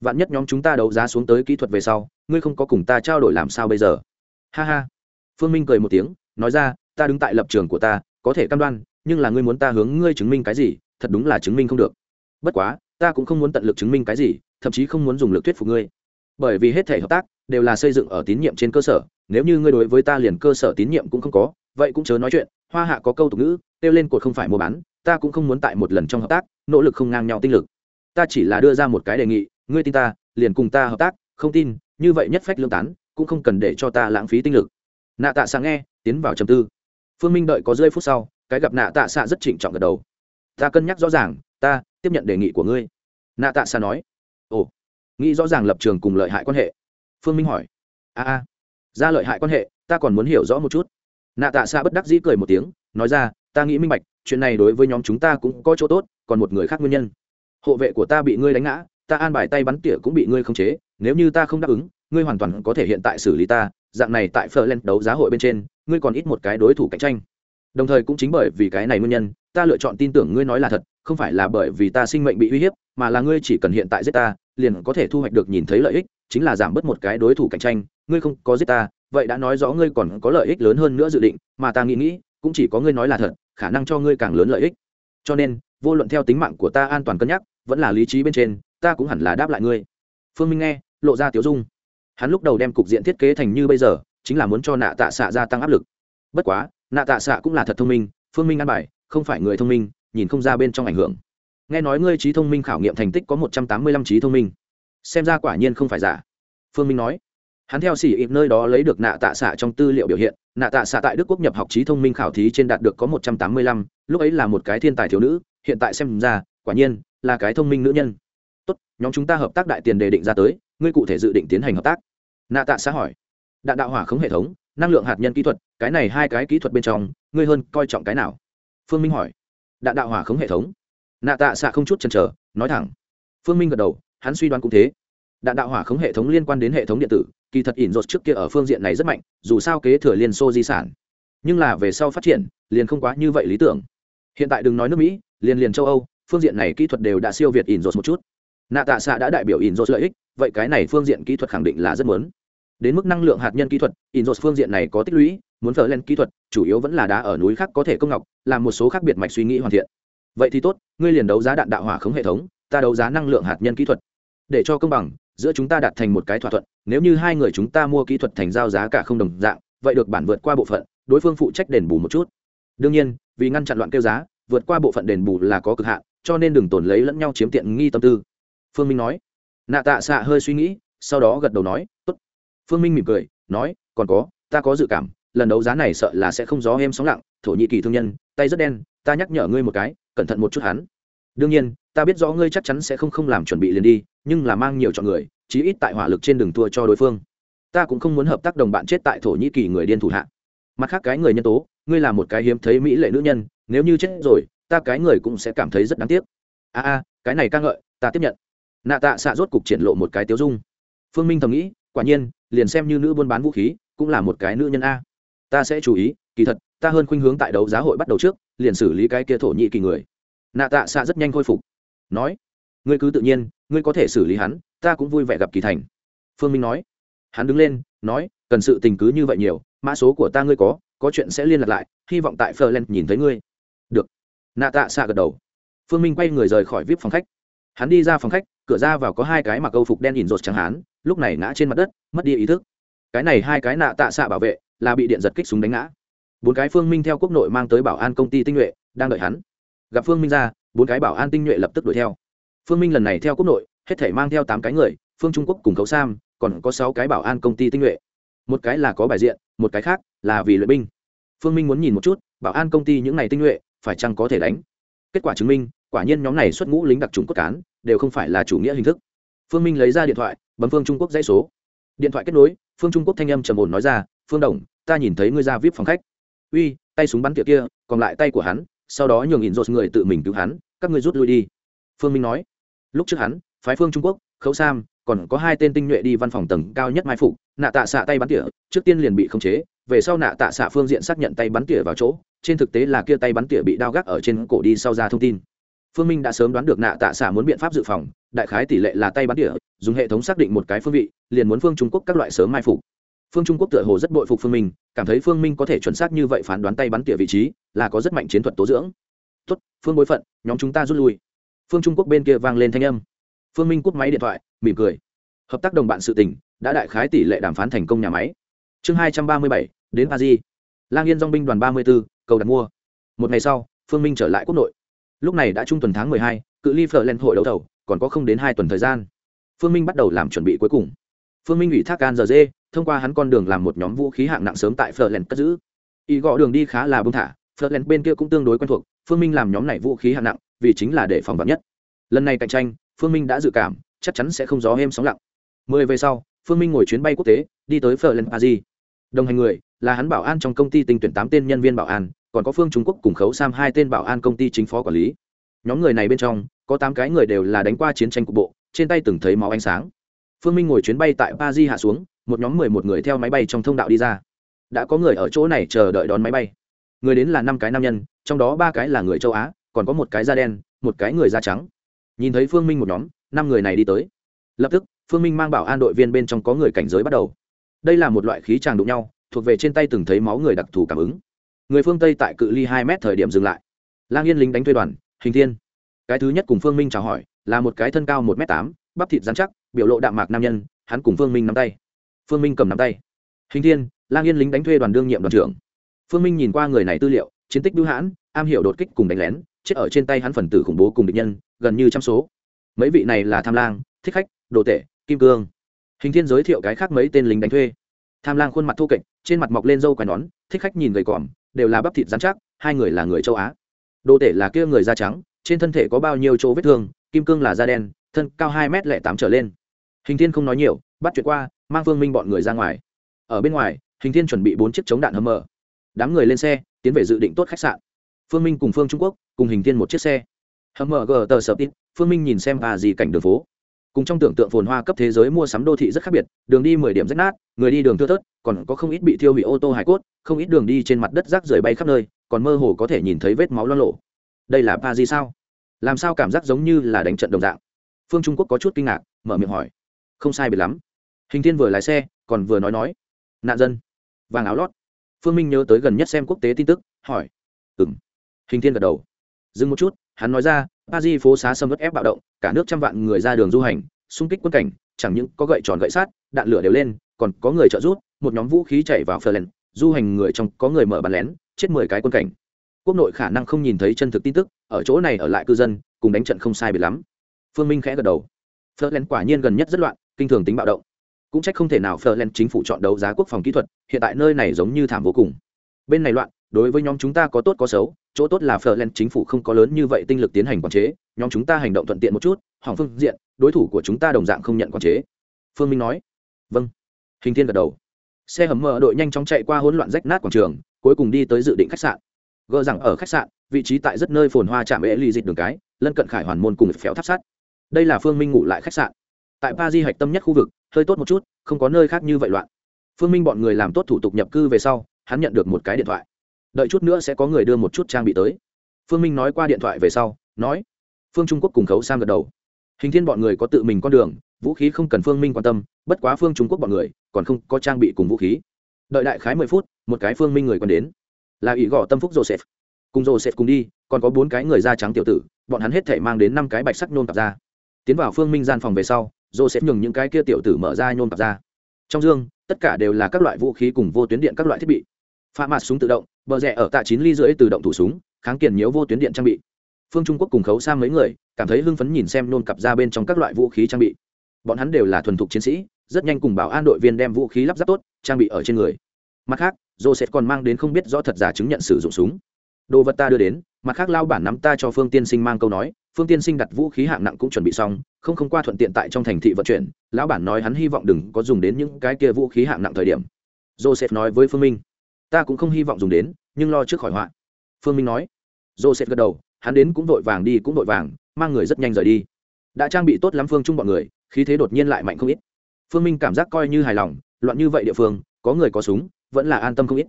Speaker 1: Vạn nhất nhóm chúng ta đấu giá xuống tới kỹ thuật về sau, ngươi không có cùng ta trao đổi làm sao bây giờ? Ha ha. Phương minh cười một tiếng, nói ra, ta đứng tại lập trường của ta, có thể cam đoan, nhưng là ngươi muốn ta hướng ngươi chứng minh cái gì, thật đúng là chứng minh không được. Bất quá, ta cũng không muốn tận lực chứng minh cái gì, thậm chí không muốn dùng lực thuyết phục ngươi. Bởi vì hết thể hợp tác đều là xây dựng ở tín nhiệm trên cơ sở, nếu như ngươi đối với ta liền cơ sở tín nhiệm cũng không có, vậy cũng chớ nói chuyện, hoa hạ có câu tục ngữ, kêu lên cột không phải mua bán, ta cũng không muốn tại một lần trong hợp tác, nỗ lực không ngang nhau tinh lực. Ta chỉ là đưa ra một cái đề nghị, ngươi tin ta, liền cùng ta hợp tác, không tin, như vậy nhất phách lương tán, cũng không cần để cho ta lãng phí tinh lực. Nạ tạ xạ nghe, tiến vào trầm tư. Phương minh đợi có rơi phút sau, cái gặp nạ tạ xạ rất trịnh trọng gật đầu. Ta cân nhắc rõ ràng, ta tiếp nhận đề nghị của ngươi. Nạ tạ xạ nói, ồ, nghĩ rõ ràng lập trường cùng lợi hại quan hệ phương minh hỏi. A a, ra lợi hại quan hệ, ta còn muốn hiểu rõ một chút. Nạ tạ xa bất đắc dĩ cười một tiếng, nói ra, ta nghĩ minh bạch, chuyện này đối với nhóm chúng ta cũng có chỗ tốt, còn một người khác nguyên nhân. Hộ vệ của ta bị ngươi đánh ngã, ta an bài tay bắn tỉa cũng bị ngươi khống chế, nếu như ta không đáp ứng, ngươi hoàn toàn có thể hiện tại xử lý ta, dạng này tại phở lên đấu giá hội bên trên, ngươi còn ít một cái đối thủ cạnh tranh. Đồng thời cũng chính bởi vì cái này nguyên nhân, ta lựa chọn tin tưởng ngươi nói là thật, không phải là bởi vì ta sinh mệnh bị uy hiếp, mà là ngươi chỉ cần hiện tại giết ta liền có thể thu hoạch được nhìn thấy lợi ích, chính là giảm bớt một cái đối thủ cạnh tranh. Ngươi không có giết ta, vậy đã nói rõ ngươi còn có lợi ích lớn hơn nữa dự định, mà ta nghĩ nghĩ, cũng chỉ có ngươi nói là thật, khả năng cho ngươi càng lớn lợi ích. Cho nên, vô luận theo tính mạng của ta an toàn cân nhắc, vẫn là lý trí bên trên, ta cũng hẳn là đáp lại ngươi. Phương minh nghe, lộ ra tiểu dung. Hắn lúc đầu đem cục diện thiết kế thành như bây giờ, chính là muốn cho nạ tạ xạ gia tăng áp lực. Bất quá, nạ tạ xạ cũng là thật thông minh, phương minh ăn bài, không phải người thông minh, nhìn không ra bên trong ảnh hưởng nghe nói ngươi trí thông minh khảo nghiệm thành tích có một trăm tám mươi lăm trí thông minh. Xem ra quả nhiên không phải giả. Phương minh nói. Hắn theo xỉ ịp nơi đó lấy được nạ tạ xạ trong tư liệu biểu hiện. Nạ tạ xạ tại đức quốc nhập học trí thông minh khảo thí trên đạt được có một trăm tám mươi lăm, lúc ấy là một cái thiên tài thiếu nữ, hiện tại xem ra, quả nhiên, là cái thông minh nữ nhân. Tốt, nhóm chúng ta hợp tác đại tiền đề định ra tới, ngươi cụ thể dự định tiến hành hợp tác. Nạ tạ xã hỏi. Đạn đạo hỏa khống hệ thống, năng lượng hạt nhân kỹ thuật, cái này hai cái kỹ thuật bên trong, ngươi hơn coi trọng cái nào? Phương minh hỏi. Đạn đạo hỏa khống hệ thống nạ tạ xạ không chút chần chờ, nói thẳng. Phương minh gật đầu, hắn suy đoán cũng thế. Đạn đạo hỏa khống hệ thống liên quan đến hệ thống điện tử, kỳ thật ỉn rột trước kia ở phương diện này rất mạnh, dù sao kế thừa liên xô di sản. Nhưng là về sau phát triển, liền không quá như vậy lý tưởng. Hiện tại đừng nói nước mỹ, liền liền châu âu, phương diện này kỹ thuật đều đã siêu việt ỉn rột một chút. Nạ tạ xạ đã đại biểu ỉn rột lợi ích, vậy cái này phương diện kỹ thuật khẳng định là rất muốn. Đến mức năng lượng hạt nhân kỹ thuật, ỉn rột phương diện này có tích lũy, muốn phở lên kỹ thuật, chủ yếu vẫn là đá ở núi khác có thể công ngọc, làm một số khác biệt mạch suy nghĩ hoàn thiện vậy thì tốt, ngươi liền đấu giá đạn đạo hỏa khống hệ thống, ta đấu giá năng lượng hạt nhân kỹ thuật. Để cho công bằng, giữa chúng ta đạt thành một cái thỏa thuận, nếu như hai người chúng ta mua kỹ thuật thành giao giá cả không đồng dạng, vậy được bản vượt qua bộ phận, đối phương phụ trách đền bù một chút. Đương nhiên, vì ngăn chặn loạn kêu giá, vượt qua bộ phận đền bù là có cực hạn, cho nên đừng tồn lấy lẫn nhau chiếm tiện nghi tâm tư. Phương minh nói. Nạ tạ xạ hơi suy nghĩ, sau đó gật đầu nói, tốt. Phương minh mỉm cười, nói, còn có, ta có dự cảm, lần đấu giá này sợ là sẽ không gió êm sóng lặng, thổ nhĩ kỳ thương nhân, tay rất đen, ta nhắc nhở ngươi một cái cẩn thận một chút hắn. Đương nhiên, ta biết rõ ngươi chắc chắn sẽ không không làm chuẩn bị liền đi, nhưng là mang nhiều chọn người, chí ít tại hỏa lực trên đường thua cho đối phương. Ta cũng không muốn hợp tác đồng bạn chết tại thổ nhĩ kỳ người điên thủ hạ. Mặt khác cái người nhân tố, ngươi là một cái hiếm thấy mỹ lệ nữ nhân, nếu như chết rồi, ta cái người cũng sẽ cảm thấy rất đáng tiếc. A a, cái này ca ngợi, ta tiếp nhận. Nạ tạ xạ rốt cục triển lộ một cái tiếu dung. Phương minh thầm nghĩ, quả nhiên, liền xem như nữ buôn bán vũ khí, cũng là một cái nữ nhân a. Ta sẽ chú ý, kỳ thật ta hơn khuynh hướng tại đấu giá hội bắt đầu trước, liền xử lý cái kia thổ nhĩ kỳ người. Nạ tạ xạ rất nhanh khôi phục. Nói, ngươi cứ tự nhiên, ngươi có thể xử lý hắn, ta cũng vui vẻ gặp kỳ thành. Phương minh nói. Hắn đứng lên, nói, cần sự tình cứ như vậy nhiều, mã số của ta ngươi có có chuyện sẽ liên lạc lại, hy vọng tại phờ len nhìn thấy ngươi. Được. Nạ tạ xạ gật đầu. Phương minh quay người rời khỏi vip phòng khách. Hắn đi ra phòng khách, cửa ra vào có hai cái mặc câu phục đen nhìn rột chẳng hắn lúc này ngã trên mặt đất, mất đi ý thức. Cái này hai cái nạ tạ xạ bảo vệ, là bị điện giật kích súng đánh ngã bốn cái phương minh theo quốc nội mang tới bảo an công ty tinh nhuệ đang đợi hắn. Gặp phương minh ra, bốn cái bảo an tinh nhuệ lập tức đuổi theo. Phương minh lần này theo quốc nội, hết thể mang theo tám cái người, phương trung quốc cùng khấu sam, còn có sáu cái bảo an công ty tinh nhuệ. Một cái là có bài diện, một cái khác là vì luyện binh. Phương minh muốn nhìn một chút, bảo an công ty những n à y tinh nhuệ, phải chăng có thể đánh? Kết quả chứng minh, quả nhiên nhóm này xuất ngũ lính đặc trùng cốt cán, đều không phải là chủ nghĩa hình thức. Phương minh lấy ra điện thoại, bấm phương trung quốc dãy số. Điện thoại kết nối, phương trung quốc thanh âm trầm ổn nói ra, phương đồng, ta nhìn thấy ngươi ra vip phòng khách uy, tay súng bắn tiệc kia, còn lại tay của hắn, sau đó nhường ỉn rột người tự mình cứu hắn, các ngươi rút lui đi. Phương minh nói. Lúc trước hắn, phái phương trung quốc, khấu sam, còn có hai tên tinh nhuệ đi văn phòng tầng cao nhất mai phục, nạ tạ xạ tay bắn tỉa, trước tiên liền bị khống chế, về sau nạ tạ xạ phương diện xác nhận tay bắn tỉa vào chỗ, trên thực tế là kia tay bắn tỉa bị đao gác ở trên cổ đi sau ra thông tin. Phương minh đã sớm đoán được nạ tạ xạ muốn biện pháp dự phòng, đại khái tỷ lệ là tay bắn tỉa, dùng hệ thống xác định một cái phương vị, liền muốn phương trung quốc các loại sớm mai phục phương trung quốc tựa hồ rất bội phục phương minh, cảm thấy phương minh có thể chuẩn xác như vậy phán đoán tay bắn tỉa vị trí, là có rất mạnh chiến thuật tố dưỡng. Tốt, phương bối phận, nhóm chúng ta rút lui. Phương trung quốc bên kia vang lên thanh âm. Phương minh cúp máy điện thoại, mỉm cười. Hợp tác đồng bạn sự tỉnh đã đại khái tỷ lệ đàm phán thành công nhà máy. Chương hai trăm ba mươi bảy, đến paris. Lang yên dong binh đoàn ba mươi b ố cầu đặt mua. Một ngày sau, phương minh trở lại quốc nội. Lúc này đã trung tuần tháng mười hai, cự ly phở lên hội đấu thầu, còn có không đến hai tuần thời gian. Phương minh bắt đầu làm chuẩn bị cuối cùng. Phương minh ủy thác can giờ dê thông qua hắn con đường làm một nhóm vũ khí hạng nặng sớm tại phở cất giữ. Ý gõ đường đi khá là bông thả phở bên kia cũng tương đối quen thuộc, phương minh làm nhóm này vũ khí hạng nặng, vì chính là để phòng vạn nhất. Lần này cạnh tranh, phương minh đã dự cảm, chắc chắn sẽ không gió êm sóng lặng. Mười về sau, phương minh ngồi chuyến bay quốc tế, đi tới phở paris. Đồng hành người, là hắn bảo an trong công ty tình tuyển tám tên nhân viên bảo an, còn có phương trung quốc cùng khấu sam hai tên bảo an công ty chính phó quản lý. Nhóm người này bên trong, có tám cái người đều là đánh qua chiến tranh cục bộ, trên tay từng thấy máu ánh sáng. Phương minh ngồi chuyến bay tại paris hạ xuống một nhóm mười một người theo máy bay trong thông đạo đi ra. Đã có người ở chỗ này chờ đợi đón máy bay. Người đến là năm cái nam nhân, trong đó ba cái là người châu á, còn có một cái da đen, một cái người da trắng. Nhìn thấy phương minh một nhóm, năm người này đi tới. Lập tức, phương minh mang bảo an đội viên bên trong có người cảnh giới bắt đầu. Đây là một loại khí tràng đụng nhau, thuộc về trên tay từng thấy máu người đặc thù cảm ứng. Người phương tây tại cự ly hai mét thời điểm dừng lại. Lang yên lính đánh thuê đoàn, hình thiên. Cái thứ nhất cùng phương minh chào hỏi, là một cái thân cao một m tám, bắp thịt dán chắc, biểu lộ đạm mạc nam nhân, hắn cùng phương minh nắm tay phương minh cầm nắm tay. Hình thiên, lang yên lính đánh thuê đoàn đương nhiệm đoàn trưởng. Phương minh nhìn qua người này tư liệu, chiến tích bưu hãn, am hiểu đột kích cùng đánh lén, chết ở trên tay hắn phần tử khủng bố cùng địch nhân, gần như trăm số. Mấy vị này là tham lang, thích khách, đồ tể, kim cương. Hình thiên giới thiệu cái khác mấy tên lính đánh thuê. Tham lang khuôn mặt thô kệch, trên mặt mọc lên râu quai nón, thích khách nhìn gầy còm, đều là bắp thịt dán chắc, hai người là người châu á. Đồ tể là kia người da trắng, trên thân thể có bao nhiêu chỗ vết thương, kim cương là da đen, thân cao hai m lẻ tám trở lên. Hình thiên không nói nhiều, bắt chuyện qua mang phương minh bọn người ra ngoài. Ở bên ngoài hình thiên chuẩn bị bốn chiếc chống đạn hầm mở đám người lên xe tiến về dự định tốt khách sạn. Phương minh cùng phương trung quốc cùng hình thiên một chiếc xe. Hầm mở gờ tờ sợ tin, phương minh nhìn xem và gì cảnh đường phố. Cùng trong tưởng tượng phồn hoa cấp thế giới mua sắm đô thị rất khác biệt đường đi mười điểm rách nát người đi đường thưa thớt còn có không ít bị thiêu hủy ô tô hải cốt không ít đường đi trên mặt đất rác rưởi bay khắp nơi còn mơ hồ có thể nhìn thấy vết máu lo lộ đây là pa sao? Làm sao cảm giác giống như là đánh trận đồng dạng? Phương trung quốc có chút kinh ngạc mở miệng hỏi. Không sai biệt lắm hình thiên vừa lái xe, còn vừa nói nói, nạn dân. Vàng áo lót. Phương minh nhớ tới gần nhất xem quốc tế tin tức, hỏi ừng hình thiên gật đầu. Dừng một chút, hắn nói ra Paris di phố xá sâm vất ép bạo động, cả nước trăm vạn người ra đường du hành, xung kích quân cảnh, chẳng những có gậy tròn gậy sát, đạn lửa đều lên, còn có người trợ rút một nhóm vũ khí chạy vào phờ lèn du hành người trong có người mở bàn lén, chết mười cái quân cảnh. Quốc nội khả năng không nhìn thấy chân thực tin tức, ở chỗ này ở lại cư dân, cùng đánh trận không sai biệt lắm. Phương minh khẽ gật đầu. Phờ lèn quả nhiên gần nhất rất loạn, kinh thường tính bạo động cũng trách không thể nào phờ len chính phủ chọn đấu giá quốc phòng kỹ thuật, hiện tại nơi này giống như thảm vô cùng. Bên này loạn, đối với nhóm chúng ta có tốt có xấu, chỗ tốt là phờ len chính phủ không có lớn như vậy tinh lực tiến hành quản chế, nhóm chúng ta hành động thuận tiện một chút, hỏng phương diện, đối thủ của chúng ta đồng dạng không nhận quản chế. Phương minh nói. Vâng. Hình thiên gật đầu. Xe hầm mở đội nhanh chóng chạy qua hỗn loạn rách nát quảng trường, cuối cùng đi tới dự định khách sạn. Gờ rằng ở khách sạn, vị trí tại rất nơi phồn hoa chạm ế ly dịch đường cái, lân cận khải hoàn môn cùng phéo tháp sắt đây là phương minh ngủ lại khách sạn tại pa di hạch tâm nhất khu vực, hơi tốt một chút, không có nơi khác như vậy loạn. Phương minh bọn người làm tốt thủ tục nhập cư về sau, hắn nhận được một cái điện thoại. Đợi chút nữa sẽ có người đưa một chút trang bị tới. Phương minh nói qua điện thoại về sau, nói, phương trung quốc cùng khấu sang gật đầu. Hình thiên bọn người có tự mình con đường, vũ khí không cần phương minh quan tâm, bất quá phương trung quốc bọn người còn không có trang bị cùng vũ khí. Đợi đại khái mười phút, một cái phương minh người còn đến. Là ỷ gõ tâm phúc joseph. Cùng joseph cùng đi, còn có bốn cái người da trắng tiểu tử, bọn hắn hết thể mang đến năm cái bạch sắc nôn tạp ra. Tiến vào phương minh gian phòng về sau joseph nhường những cái kia tiểu tử mở ra nhôm cặp ra. Trong dương, tất cả đều là các loại vũ khí cùng vô tuyến điện các loại thiết bị. Pha mạt súng tự động, bờ rẽ ở tạ chín ly rưỡi tự động thủ súng, kháng kiền nhiễu vô tuyến điện trang bị. Phương trung quốc cùng khấu sang mấy người, cảm thấy hưng phấn nhìn xem nôn cặp ra bên trong các loại vũ khí trang bị. Bọn hắn đều là thuần thục chiến sĩ, rất nhanh cùng bảo an đội viên đem vũ khí lắp ráp tốt, trang bị ở trên người. Mặt khác joseph còn mang đến không biết rõ thật giả chứng nhận sử dụng súng. Đồ vật ta đưa đến mặt khác lao bản nắm ta cho phương tiên sinh mang câu nói, phương tiên sinh đặt vũ khí hạng nặng cũng chuẩn bị xong, không không qua thuận tiện tại trong thành thị vận chuyển, lão bản nói hắn hy vọng đừng có dùng đến những cái kia vũ khí hạng nặng thời điểm. Joseph nói với phương minh, ta cũng không hy vọng dùng đến, nhưng lo trước khỏi họa. Phương minh nói. Joseph gật đầu, hắn đến cũng vội vàng đi cũng vội vàng, mang người rất nhanh rời đi. Đã trang bị tốt lắm phương chung bọn người, khí thế đột nhiên lại mạnh không ít. Phương minh cảm giác coi như hài lòng, loạn như vậy địa phương, có người có súng, vẫn là an tâm không ít.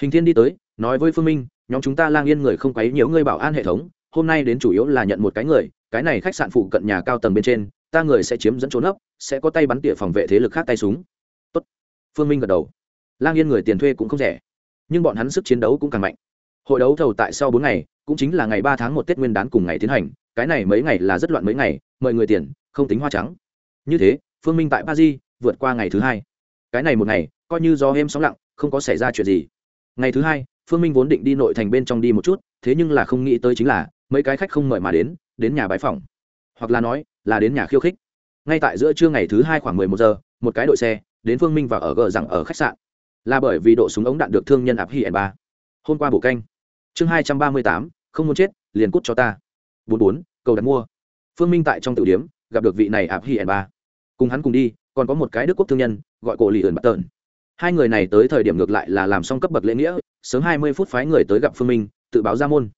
Speaker 1: Hình thiên đi tới, nói với phương minh nhóm chúng ta lang yên người không quấy nhiều ngươi bảo an hệ thống, hôm nay đến chủ yếu là nhận một cái người, cái này khách sạn phụ cận nhà cao tầng bên trên, ta người sẽ chiếm dẫn trốn ấp, sẽ có tay bắn tỉa phòng vệ thế lực khác tay súng. Tốt. phương minh gật đầu. Lang yên người tiền thuê cũng không rẻ, nhưng bọn hắn sức chiến đấu cũng càng mạnh. Hội đấu thầu tại sau bốn ngày, cũng chính là ngày ba tháng một tết nguyên đán cùng ngày tiến hành, cái này mấy ngày là rất loạn mấy ngày, mời người tiền, không tính hoa trắng. Như thế, phương minh tại paris, vượt qua ngày thứ hai. Cái này một ngày, coi như do êm sóng lặng, không có xảy ra chuyện gì. Ngày thứ hai phương minh vốn định đi nội thành bên trong đi một chút, thế nhưng là không nghĩ tới chính là, mấy cái khách không mời mà đến đến nhà bãi phòng hoặc là nói, là đến nhà khiêu khích. Ngay tại giữa trưa ngày thứ hai khoảng mười một giờ, một cái đội xe, đến phương minh và ở gờ rằng ở khách sạn. Là bởi vì độ súng ống đạn được thương nhân ạp hi n ba. Hôm qua bổ canh. Chương hai trăm ba mươi tám, không muốn chết, liền cút cho ta. Bốn bốn, cầu đặt mua. Phương minh tại trong tử điếm gặp được vị này ạp hi n ba. Cùng hắn cùng đi, còn có một cái đức quốc thương nhân, gọi cổ lì ẩn bắt tợn. Hai người này tới thời điểm ngược lại là làm xong cấp bậc lễ nghĩa sớm hai mươi phút phái người tới gặp phương minh, tự báo ra môn.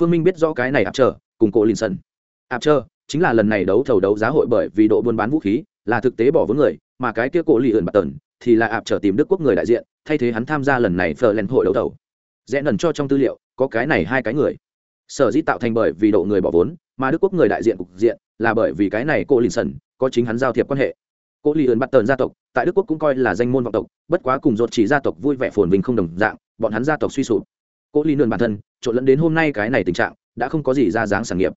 Speaker 1: Phương minh biết rõ cái này áp trở cùng cổ lìn sân áp trở chính là lần này đấu thầu đấu giá hội bởi vì độ buôn bán vũ khí, là thực tế bỏ vốn người, mà cái kia cổ lì ẩn bắt tần thì là áp trở tìm đức quốc người đại diện, thay thế hắn tham gia lần này phờ len hội đấu thầu. Rẽ nần cho trong tư liệu, có cái này hai cái người. Sở dĩ tạo thành bởi vì độ người bỏ vốn, mà đức quốc người đại diện cục diện là bởi vì cái này cô lìn sần có chính hắn giao thiệp quan hệ. Cô lì ơn bắt tờn gia tộc, tại đức quốc cũng coi là danh môn vọng tộc, bất quá cùng dột chỉ gia tộc vui vẻ phồn vinh không đồng dạng bọn hắn gia tộc suy sụp. Cô ly nườn bản thân trộn lẫn đến hôm nay cái này tình trạng đã không có gì ra dáng sản nghiệp.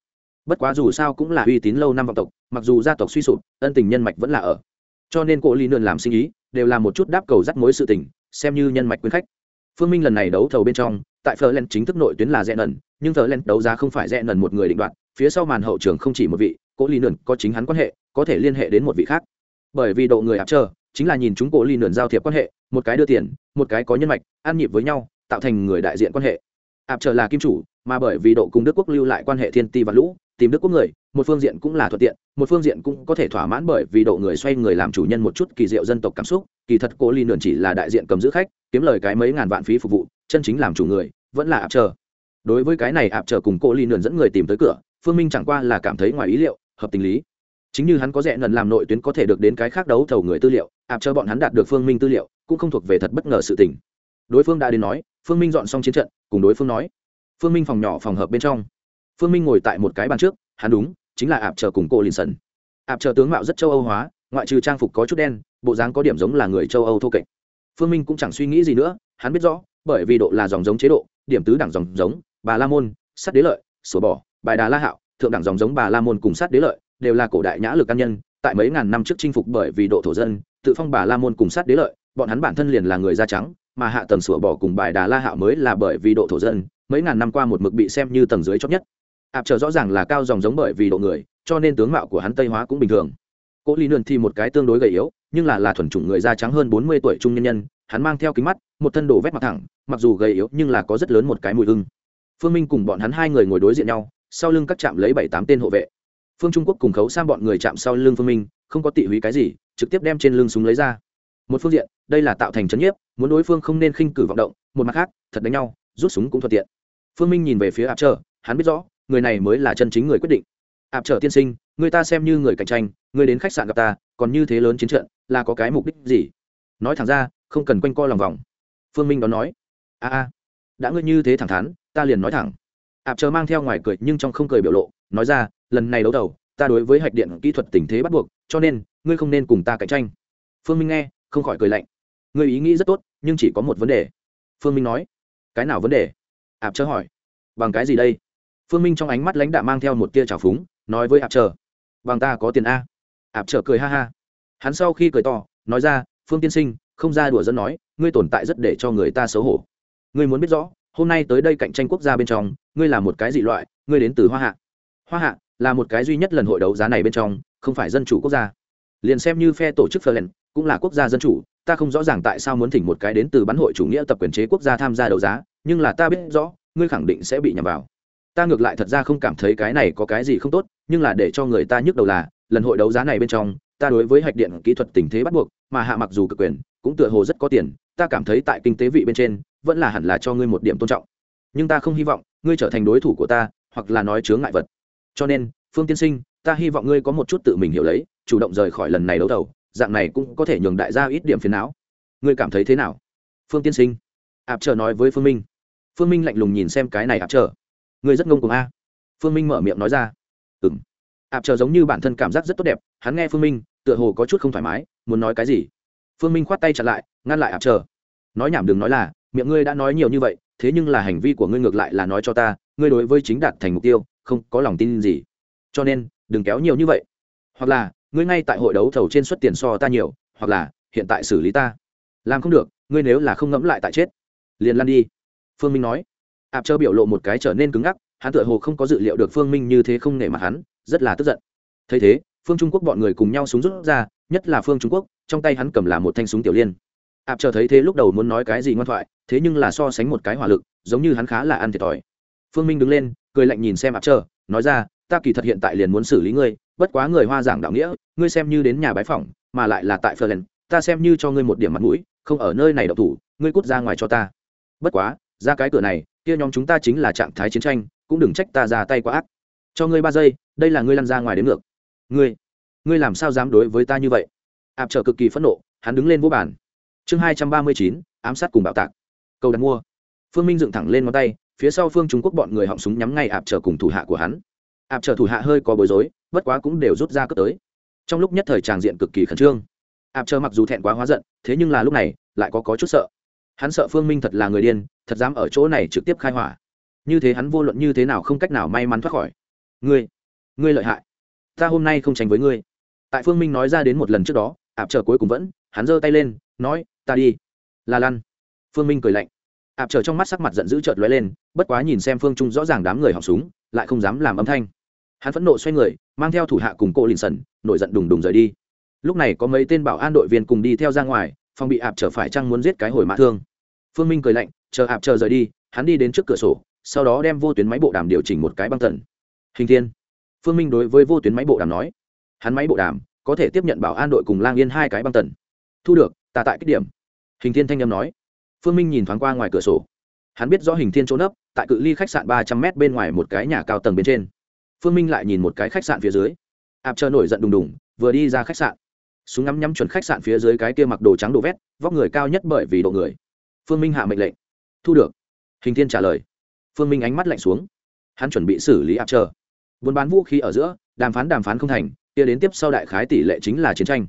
Speaker 1: Bất quá dù sao cũng là uy tín lâu năm vọng tộc mặc dù gia tộc suy sụp ân tình nhân mạch vẫn là ở. Cho nên cô ly nườn làm sinh ý đều là một chút đáp cầu rắc mối sự tình xem như nhân mạch quyến khách. Phương minh lần này đấu thầu bên trong tại phở len chính thức nội tuyến là rẽ nần nhưng phở len đấu giá không phải rẽ nần một người định đoạt phía sau màn hậu trường không chỉ một vị cố ly nườn có chính hắn quan hệ có thể liên hệ đến một vị khác. Bởi vì độ người áp chờ, chính là nhìn chúng cố ly nườn giao thiệp quan hệ một cái đưa tiền, một cái có nhân mạch an nhịp với nhau, tạo thành người đại diện quan hệ. Ạp trở là kim chủ, mà bởi vì độ cùng đức quốc lưu lại quan hệ thiên ti và lũ, tìm đức quốc người, một phương diện cũng là thuận tiện, một phương diện cũng có thể thỏa mãn bởi vì độ người xoay người làm chủ nhân một chút kỳ diệu dân tộc cảm xúc, kỳ thật cô ly nườn chỉ là đại diện cầm giữ khách, kiếm lời cái mấy ngàn vạn phí phục vụ, chân chính làm chủ người, vẫn là ạp trở. Đối với cái này ạp trở cùng cô ly nườn dẫn người tìm tới cửa, phương minh chẳng qua là cảm thấy ngoài ý liệu, hợp tình lý. Chính như hắn có rẻ nần làm nội tuyến có thể được đến cái khác đấu thầu người tư liệu, ạp chờ bọn hắn đạt được phương minh tư liệu cũng không thuộc về thật bất ngờ sự tình. Đối phương đã đến nói, phương minh dọn xong chiến trận, cùng đối phương nói. Phương minh phòng nhỏ phòng hợp bên trong. Phương minh ngồi tại một cái bàn trước, hắn đúng, chính là ạp chờ cùng cô lìn sần ạp chờ tướng mạo rất châu âu hóa, ngoại trừ trang phục có chút đen, bộ dáng có điểm giống là người châu âu thô kệch. Phương minh cũng chẳng suy nghĩ gì nữa, hắn biết rõ, bởi vì độ là dòng giống chế độ, điểm tứ đẳng dòng giống, bà la môn, sắt đế lợi sổ bỏ bài đà la hạo, thượng đẳng dòng giống bà la môn cùng sắt đế lợi đều là cổ đại nhã lực căn nhân, tại mấy ngàn năm trước chinh phục bởi vì độ thổ dân, tự phong bà la môn cùng sát đế lợi bọn hắn bản thân liền là người da trắng, mà hạ tầng sủa bỏ cùng bài đà la hạo mới là bởi vì độ thổ dân, mấy ngàn năm qua một mực bị xem như tầng dưới chót nhất. Ạp trở rõ ràng là cao dòng giống bởi vì độ người, cho nên tướng mạo của hắn tây hóa cũng bình thường. Cố lý nườn thì một cái tương đối gầy yếu, nhưng là là thuần chủng người da trắng hơn bốn mươi tuổi trung nhân nhân, hắn mang theo kính mắt, một thân đồ vét mặt thẳng, mặc dù gầy yếu nhưng là có rất lớn một cái mùi hưng. Phương minh cùng bọn hắn hai người ngồi đối diện nhau, sau lưng các trạm lấy bảy tám tên hộ vệ. Phương trung quốc cùng khấu sang bọn người chạm sau lưng phương minh, không có tị húy cái gì, trực tiếp đem trên lưng súng lấy ra một phương diện, đây là tạo thành c nhiếp, muốn đối phương không nên khinh cử vọng động, một mặt khác, thật đánh nhau, rút súng cũng thuận tiện. Phương minh nhìn về phía áp trở, hắn biết rõ, người này mới là chân chính người quyết định. Áp trở tiên sinh, người ta xem như người cạnh tranh, người đến khách sạn gặp ta, còn như thế lớn chiến trận, là có cái mục đích gì? Nói thẳng ra, không cần quanh co lòng vòng. Phương minh đó nói. A a, đã ngươi như thế thẳng thắn, ta liền nói thẳng. Áp trở mang theo ngoài cười nhưng trong không cười biểu lộ, nói ra, lần này đấu đầu, ta đối với hạch điện kỹ thuật tình thế bắt buộc, cho nên, ngươi không nên cùng ta cạnh tranh. Phương minh nghe không khỏi cười lạnh. Ngươi ý nghĩ rất tốt, nhưng chỉ có một vấn đề. Phương minh nói. Cái nào vấn đề? Ạp chớ hỏi. Bằng cái gì đây? Phương minh trong ánh mắt lãnh đạo mang theo một tia trào phúng, nói với ạp chờ bằng ta có tiền a. Ạp chờ cười ha ha. Hắn sau khi cười to, nói ra, phương tiên sinh, không ra đùa dẫn nói, ngươi tồn tại rất để cho người ta xấu hổ. Ngươi muốn biết rõ, hôm nay tới đây cạnh tranh quốc gia bên trong, ngươi là một cái dị loại, ngươi đến từ hoa hạ. Hoa hạ là một cái duy nhất lần hội đấu giá này bên trong, không phải dân chủ quốc gia liền xem như phe tổ chức Ferland cũng là quốc gia dân chủ, ta không rõ ràng tại sao muốn thỉnh một cái đến từ bắn hội chủ nghĩa tập quyền chế quốc gia tham gia đấu giá, nhưng là ta biết rõ, ngươi khẳng định sẽ bị nhầm vào. Ta ngược lại thật ra không cảm thấy cái này có cái gì không tốt, nhưng là để cho người ta nhức đầu là, lần hội đấu giá này bên trong, ta đối với hạch điện kỹ thuật tình thế bắt buộc, mà hạ mặc dù cực quyền, cũng tựa hồ rất có tiền, ta cảm thấy tại kinh tế vị bên trên, vẫn là hẳn là cho ngươi một điểm tôn trọng. Nhưng ta không hy vọng, ngươi trở thành đối thủ của ta, hoặc là nói chướng ngại vật. Cho nên, phương tiên sinh, ta hy vọng ngươi có một chút tự mình hiểu lấy chủ động rời khỏi lần này đấu đầu dạng này cũng có thể nhường đại gia ít điểm phiền não. Ngươi cảm thấy thế nào? Phương tiên sinh. Ạp chờ nói với phương minh. Phương minh lạnh lùng nhìn xem cái này ạp chờ. Ngươi rất ngông cùng a. Phương minh mở miệng nói ra. Ừ m ạp chờ giống như bản thân cảm giác rất tốt đẹp, hắn nghe phương minh, tựa hồ có chút không thoải mái, muốn nói cái gì? Phương minh khoát tay chặt lại, ngăn lại ạp chờ. Nói nhảm đừng nói là, miệng ngươi đã nói nhiều như vậy, thế nhưng là hành vi của ngươi ngược lại là nói cho ta, ngươi đối với chính đạt thành mục tiêu, không có lòng tin gì. Cho nên, đừng kéo nhiều như vậy. Hoặc là ngươi ngay tại hội đấu thầu trên suất tiền so ta nhiều, hoặc là, hiện tại xử lý ta. Làm không được, ngươi nếu là không ngẫm lại tại chết. Liền lăn đi. Phương minh nói. Ạp chơ biểu lộ một cái trở nên cứng ngắc, hắn tựa hồ không có dự liệu được phương minh như thế không nể mặt hắn, rất là tức giận. Thấy thế, phương trung quốc bọn người cùng nhau súng rút ra, nhất là phương trung quốc, trong tay hắn cầm là một thanh súng tiểu liên. Ạp chờ thấy thế lúc đầu muốn nói cái gì ngoan thoại, thế nhưng là so sánh một cái hỏa lực, giống như hắn khá là ăn thiệt thòi. Phương minh đứng lên, cười lạnh nhìn xem ạp chờ nói ra, ta kỳ thật hiện tại liền muốn xử lý ngươi bất quá người hoa giảng đạo nghĩa ngươi xem như đến nhà bái phỏng mà lại là tại Ferland, ta xem như cho ngươi một điểm mặt mũi không ở nơi này độc thủ ngươi cút ra ngoài cho ta. Bất quá ra cái cửa này kia nhóm chúng ta chính là trạng thái chiến tranh cũng đừng trách ta ra tay quá ác. Cho ngươi ba giây đây là ngươi lăn ra ngoài đến ngược. Ngươi ngươi làm sao dám đối với ta như vậy? Ạp trở cực kỳ phẫn nộ hắn đứng lên vô bản chương hai trăm ba mươi chín ám sát cùng bạo tạc. Cầu đặt mua. Phương minh dựng thẳng lên ngón tay phía sau phương trung quốc bọn người họng súng nhắm ngay ạp trở cùng thủ hạ của hắn ạp trở thủ hạ hơi có bối rối bất quá cũng đều rút ra cất tới. Trong lúc nhất thời tràng diện cực kỳ khẩn trương. Ạp trở mặc dù thẹn quá hóa giận thế nhưng là lúc này lại có, có chút sợ. Hắn sợ phương minh thật là người điên thật dám ở chỗ này trực tiếp khai hỏa. Như thế hắn vô luận như thế nào không cách nào may mắn thoát khỏi. Ngươi ngươi lợi hại. Ta hôm nay không tránh với ngươi. Tại phương minh nói ra đến một lần trước đó ạp trở cuối cùng vẫn hắn giơ tay lên nói ta đi. Là lăn. Phương minh cười lạnh. Ạp trở trong mắt sắc mặt giận dữ trợt lóe lên bất quá nhìn xem phương trung rõ ràng đám người học súng lại không dám làm âm thanh hắn phẫn nộ xoay người, mang theo thủ hạ cùng cô lìn sần nổi giận đùng đùng rời đi. Lúc này có mấy tên bảo an đội viên cùng đi theo ra ngoài, phòng bị ạp trở phải chăng muốn giết cái hồi mã thương. Phương minh cười lạnh, chờ ạp chờ rời đi, hắn đi đến trước cửa sổ, sau đó đem vô tuyến máy bộ đàm điều chỉnh một cái băng tần. Hình thiên. Phương minh đối với vô tuyến máy bộ đàm nói, hắn máy bộ đàm có thể tiếp nhận bảo an đội cùng lang yên hai cái băng tần. Thu được, ta tại kích điểm. Hình thiên thanh â m nói. Phương minh nhìn thoáng qua ngoài cửa sổ. Hắn biết rõ hình thiên trốn ấp tại cự ly khách sạn ba trăm m bên ngoài một cái nhà cao tầng bên trên phương minh lại nhìn một cái khách sạn phía dưới. Áp chờ nổi giận đùng đùng, vừa đi ra khách sạn. Súng ngắm nhắm chuẩn khách sạn phía dưới cái kia mặc đồ trắng đồ vét, vóc người cao nhất bởi vì độ người. Phương minh hạ mệnh lệnh. Thu được. Hình thiên trả lời. Phương minh ánh mắt lạnh xuống. Hắn chuẩn bị xử lý áp chờ. Buôn bán vũ khí ở giữa, đàm phán đàm phán không thành, kia đến tiếp sau đại khái tỷ lệ chính là chiến tranh.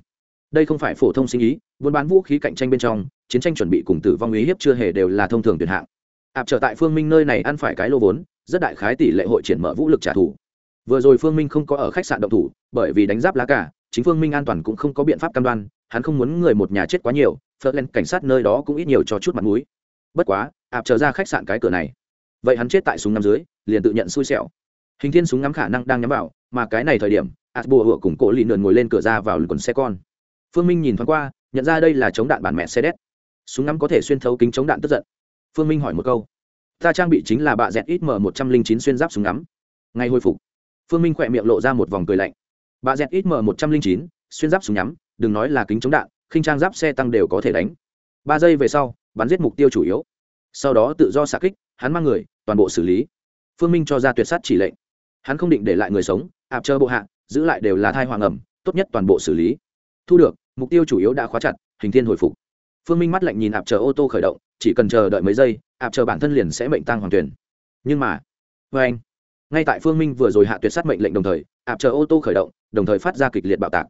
Speaker 1: Đây không phải phổ thông sinh ý, buôn bán vũ khí cạnh tranh bên trong, chiến tranh chuẩn bị cùng tử vong ý hiếp chưa hề đều là thông thường tuyệt hạng. Áp trở tại phương minh nơi này ăn phải cái lô vốn, rất đại khái tỷ lệ hội triển mở vũ lực trả thù vừa rồi phương minh không có ở khách sạn động thủ, bởi vì đánh giáp lá cả chính phương minh an toàn cũng không có biện pháp cam đoan, hắn không muốn người một nhà chết quá nhiều phớt lên cảnh sát nơi đó cũng ít nhiều cho chút mặt mũi. Bất quá, ạp trở ra khách sạn cái cửa này. Vậy hắn chết tại súng ngắm dưới, liền tự nhận xui xẻo. Hình thiên súng ngắm khả năng đang nhắm vào, mà cái này thời điểm ạt bùa hựa cùng cổ lì nườn ngồi lên cửa ra vào quần xe con. Phương minh nhìn thoáng qua, nhận ra đây là chống đạn bản mẹ xe đét. Súng ngắm có thể xuyên thấu kính chống đạn tức giận. Phương minh hỏi một câu. Ta trang bị chính là bạ dẹt ít m một trăm linh chín xuyên giáp súng ngắm. Ngay hồi phục phương minh khỏe miệng lộ ra một vòng cười lạnh. Bà dẹt ít m một trăm linh chín, xuyên giáp súng nhắm, đừng nói là kính chống đạn, khinh trang giáp xe tăng đều có thể đánh. Ba giây về sau, bắn giết mục tiêu chủ yếu. Sau đó tự do xạ kích, hắn mang người, toàn bộ xử lý. Phương minh cho ra tuyệt sát chỉ lệnh. Hắn không định để lại người sống, ạp chờ bộ hạ, giữ lại đều là thai hoàng ẩm, tốt nhất toàn bộ xử lý. Thu được, mục tiêu chủ yếu đã khóa chặt, hình thiên hồi phục. Phương minh mắt lạnh nhìn ạp chờ ô tô khởi động, chỉ cần chờ đợi mấy giây, ạp chờ bản thân liền sẽ mệnh tăng hoàng tuyển. Nhưng mà vê anh ngay tại phương minh vừa rồi hạ tuyệt sát mệnh lệnh đồng thời, ạp chờ ô tô khởi động, đồng thời phát ra kịch liệt bạo tạc.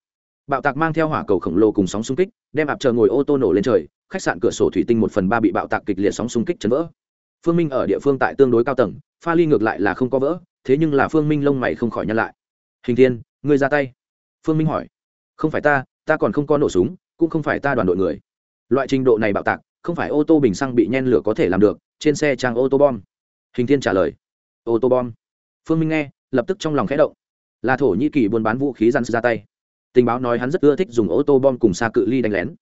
Speaker 1: Bạo tạc mang theo hỏa cầu khổng lồ cùng sóng xung kích, đem ạp chờ ngồi ô tô nổ lên trời, khách sạn cửa sổ thủy tinh một phần ba bị bạo tạc kịch liệt sóng xung kích chấn vỡ. Phương minh ở địa phương tại tương đối cao tầng, pha ly ngược lại là không có vỡ, thế nhưng là phương minh lông mày không khỏi nhăn lại. Hình thiên, ngươi ra tay? Phương minh hỏi. Không phải ta ta còn không có nổ súng, cũng không phải ta đoàn đội người. Loại trình độ này bạo tạc, không phải ô tô bình xăng bị nhen lửa có thể làm được, trên xe trang ô tô bom. Hình thiên trả lời. Ô tô bom? Phương minh nghe, lập tức trong lòng khẽ động. Là thổ nhĩ kỳ buôn bán vũ khí răn ra tay. Tình báo nói hắn rất ưa thích dùng ô tô bom cùng xa cự ly đánh lén.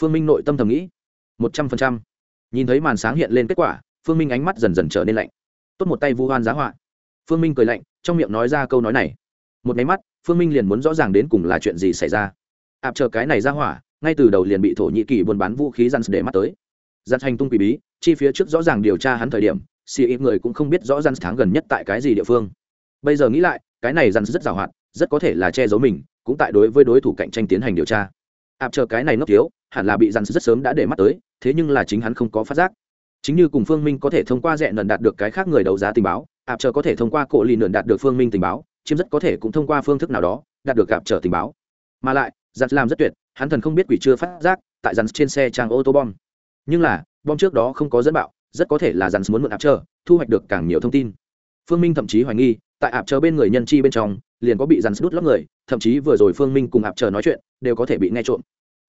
Speaker 1: Phương minh nội tâm thầm nghĩ. Một trăm phần trăm. Nhìn thấy màn sáng hiện lên kết quả, phương minh ánh mắt dần dần trở nên lạnh. Tốt một tay vu hoan giá họa. Phương minh cười lạnh, trong miệng nói ra câu nói này. Một máy mắt, phương minh liền muốn rõ ràng đến cùng là chuyện gì xảy ra. Ạp chờ cái này ra hỏa, ngay từ đầu liền bị thổ nhĩ kỳ buôn bán vũ khí răn để mắt tới. Giặt hành tung quỷ bí, chi phía trước rõ ràng điều tra hắn thời điểm xì ít người cũng không biết rõ răn tháng gần nhất tại cái gì địa phương. Bây giờ nghĩ lại, cái này răn rất giàu hoạt rất có thể là che giấu mình, cũng tại đối với đối thủ cạnh tranh tiến hành điều tra. Ạp chờ cái này ngốc thiếu, hẳn là bị răn rất sớm đã để mắt tới, thế nhưng là chính hắn không có phát giác. Chính như cùng phương minh có thể thông qua rẽ nần đạt được cái khác người đấu giá tình báo, ạp chờ có thể thông qua cổ lì nườn đạt được phương minh tình báo, chiếm rất có thể cũng thông qua phương thức nào đó, đạt được gặp trở tình báo. Mà lại giặt làm rất tuyệt, hắn thần không biết quỷ chưa phát giác, tại dàn trên xe trang ô tô bom. Nhưng là, bom trước đó không có dẫn bạo rất có thể là dàn muốn mượn áp chờ thu hoạch được càng nhiều thông tin. Phương minh thậm chí hoài nghi, tại áp chờ bên người nhân chi bên trong, liền có bị dàn đút lót người, thậm chí vừa rồi phương minh cùng áp chờ nói chuyện, đều có thể bị nghe trộm.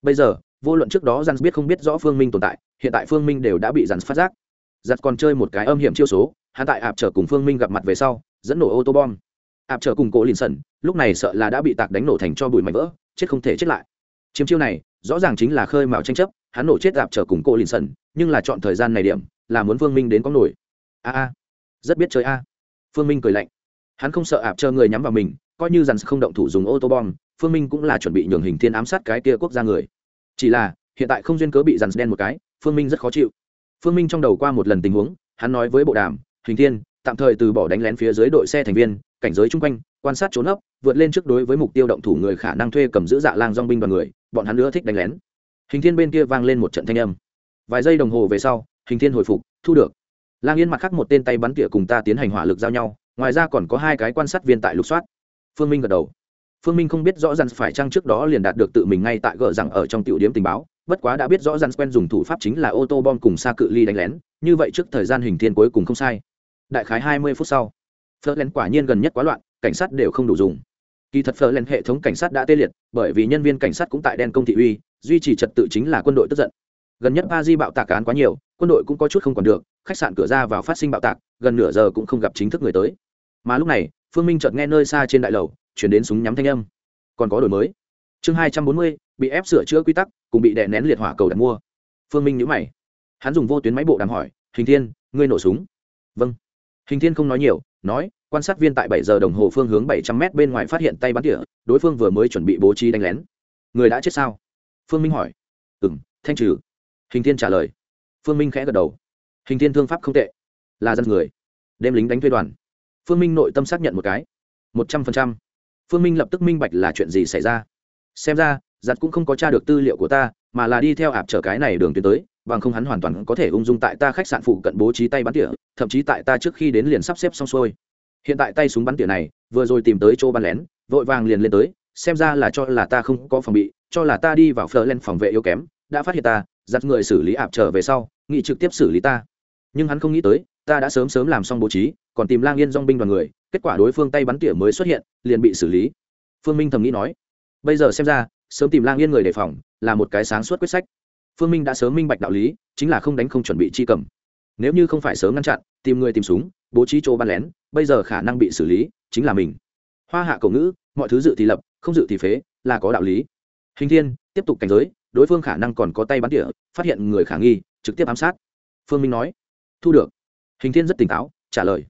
Speaker 1: Bây giờ, vô luận trước đó dàn biết không biết rõ phương minh tồn tại, hiện tại phương minh đều đã bị dàn phát giác. Giặt còn chơi một cái âm hiểm chiêu số, hắn tại áp chờ cùng phương minh gặp mặt về sau, dẫn nổ ô tô bom. Áp chờ cùng cổ lìn sẩn, lúc này sợ là đã bị tạc đánh nổ thành cho bụi mảnh vỡ, chết không thể chết lại. Chiếm chiêu này, rõ ràng chính là khơi mào tranh chấp, hắn nổ chết áp chờ cùng cổ lìn sẩn, nhưng là chọn thời gian này điểm là muốn phương minh đến có nổi. A a, rất biết chơi a. Phương minh cười lạnh. Hắn không sợ ạp chờ người nhắm vào mình, coi như dàn không động thủ dùng ô tô bom, phương minh cũng là chuẩn bị nhường hình thiên ám sát cái kia quốc gia người. Chỉ là, hiện tại không duyên cớ bị dàn đen một cái, phương minh rất khó chịu. Phương minh trong đầu qua một lần tình huống, hắn nói với bộ đàm, hình thiên, tạm thời từ bỏ đánh lén phía dưới đội xe thành viên, cảnh giới chung quanh, quan sát trốn ấp, vượt lên trước đối với mục tiêu động thủ người khả năng thuê cầm giữ dạ lang dong binh đoàn người, bọn hắn nữa thích đánh lén. Hình thiên bên kia vang lên một trận thanh âm. Vài giây đồng hồ về sau hình thiên hồi phục, thu được. Lang yên mặt khác một tên tay bắn tỉa cùng ta tiến hành hỏa lực giao nhau, ngoài ra còn có hai cái quan sát viên tại lục soát. Phương minh gật đầu. Phương minh không biết rõ ràng phải chăng trước đó liền đạt được tự mình ngay tại gờ rằng ở trong tiểu điểm tình báo, bất quá đã biết rõ ràng quen dùng thủ pháp chính là ô tô bom cùng xa cự ly đánh lén, như vậy trước thời gian hình thiên cuối cùng không sai. Đại khái hai mươi phút sau phớt len quả nhiên gần nhất quá loạn, cảnh sát đều không đủ dùng. Kỳ thật phớt len hệ thống cảnh sát đã tê liệt, bởi vì nhân viên cảnh sát cũng tại đen công thị uy, duy trì trật tự chính là quân đội tức giận gần nhất ba di bạo tạc án quá nhiều, quân đội cũng có chút không còn được, khách sạn cửa ra vào phát sinh bạo tạc, gần nửa giờ cũng không gặp chính thức người tới. Mà lúc này, phương minh chợt nghe nơi xa trên đại lầu, chuyển đến súng nhắm thanh âm. Còn có đổi mới. Chương hai trăm bốn mươi, bị ép sửa chữa quy tắc, cùng bị đè nén liệt hỏa cầu đặt mua. Phương minh nhữ mày. Hắn dùng vô tuyến máy bộ đàm hỏi, hình thiên, ngươi nổ súng? Vâng. Hình thiên không nói nhiều, nói, quan sát viên tại bảy giờ đồng hồ phương hướng bảy trăm m bên ngoài phát hiện tay bắn tỉa, đối phương vừa mới chuẩn bị bố trí đánh lén. Người đã chết sao? Phương minh hỏi. Ừ m thanh trừ hình thiên trả lời. Phương minh khẽ gật đầu. Hình thiên thương pháp không tệ. Là dân người. Đem lính đánh thuê đoàn. Phương minh nội tâm xác nhận một cái. Một trăm phần trăm. Phương minh lập tức minh bạch là chuyện gì xảy ra. Xem ra giặt cũng không có t r a được tư liệu của ta, mà là đi theo ạp trở cái này đường tuyến tới, bằng không hắn hoàn toàn có thể ung dung tại ta khách sạn phụ cận bố trí tay bắn tỉa, thậm chí tại ta trước khi đến liền sắp xếp xong xuôi. Hiện tại tay súng bắn tỉa này, vừa rồi tìm tới chỗ bắn lén, vội vàng liền lên tới, xem ra là cho là ta không có phòng bị, cho là ta đi vào phờ lên phòng vệ yếu kém, đã phát hiện ta giặt người xử lý ạp trở về sau nghị trực tiếp xử lý ta. Nhưng hắn không nghĩ tới, ta đã sớm sớm làm xong bố trí, còn tìm lang yên dong binh đoàn người, kết quả đối phương tay bắn tỉa mới xuất hiện, liền bị xử lý. Phương minh thầm nghĩ nói, bây giờ xem ra, sớm tìm lang yên người đề phòng, là một cái sáng suốt quyết sách. Phương minh đã sớm minh bạch đạo lý, chính là không đánh không chuẩn bị chi cầm. Nếu như không phải sớm ngăn chặn, tìm người tìm súng, bố trí chỗ bắn lén, bây giờ khả năng bị xử lý chính là mình. Hoa hạ cổ ngữ, mọi thứ dự thì lập, không dự thì phế, là có đạo lý. Hình thiên, tiếp tục cảnh giới đối phương khả năng còn có tay bắn tỉa, phát hiện người khả nghi, trực tiếp ám sát. Phương minh nói, thu được. Hình thiên rất tỉnh táo, trả lời,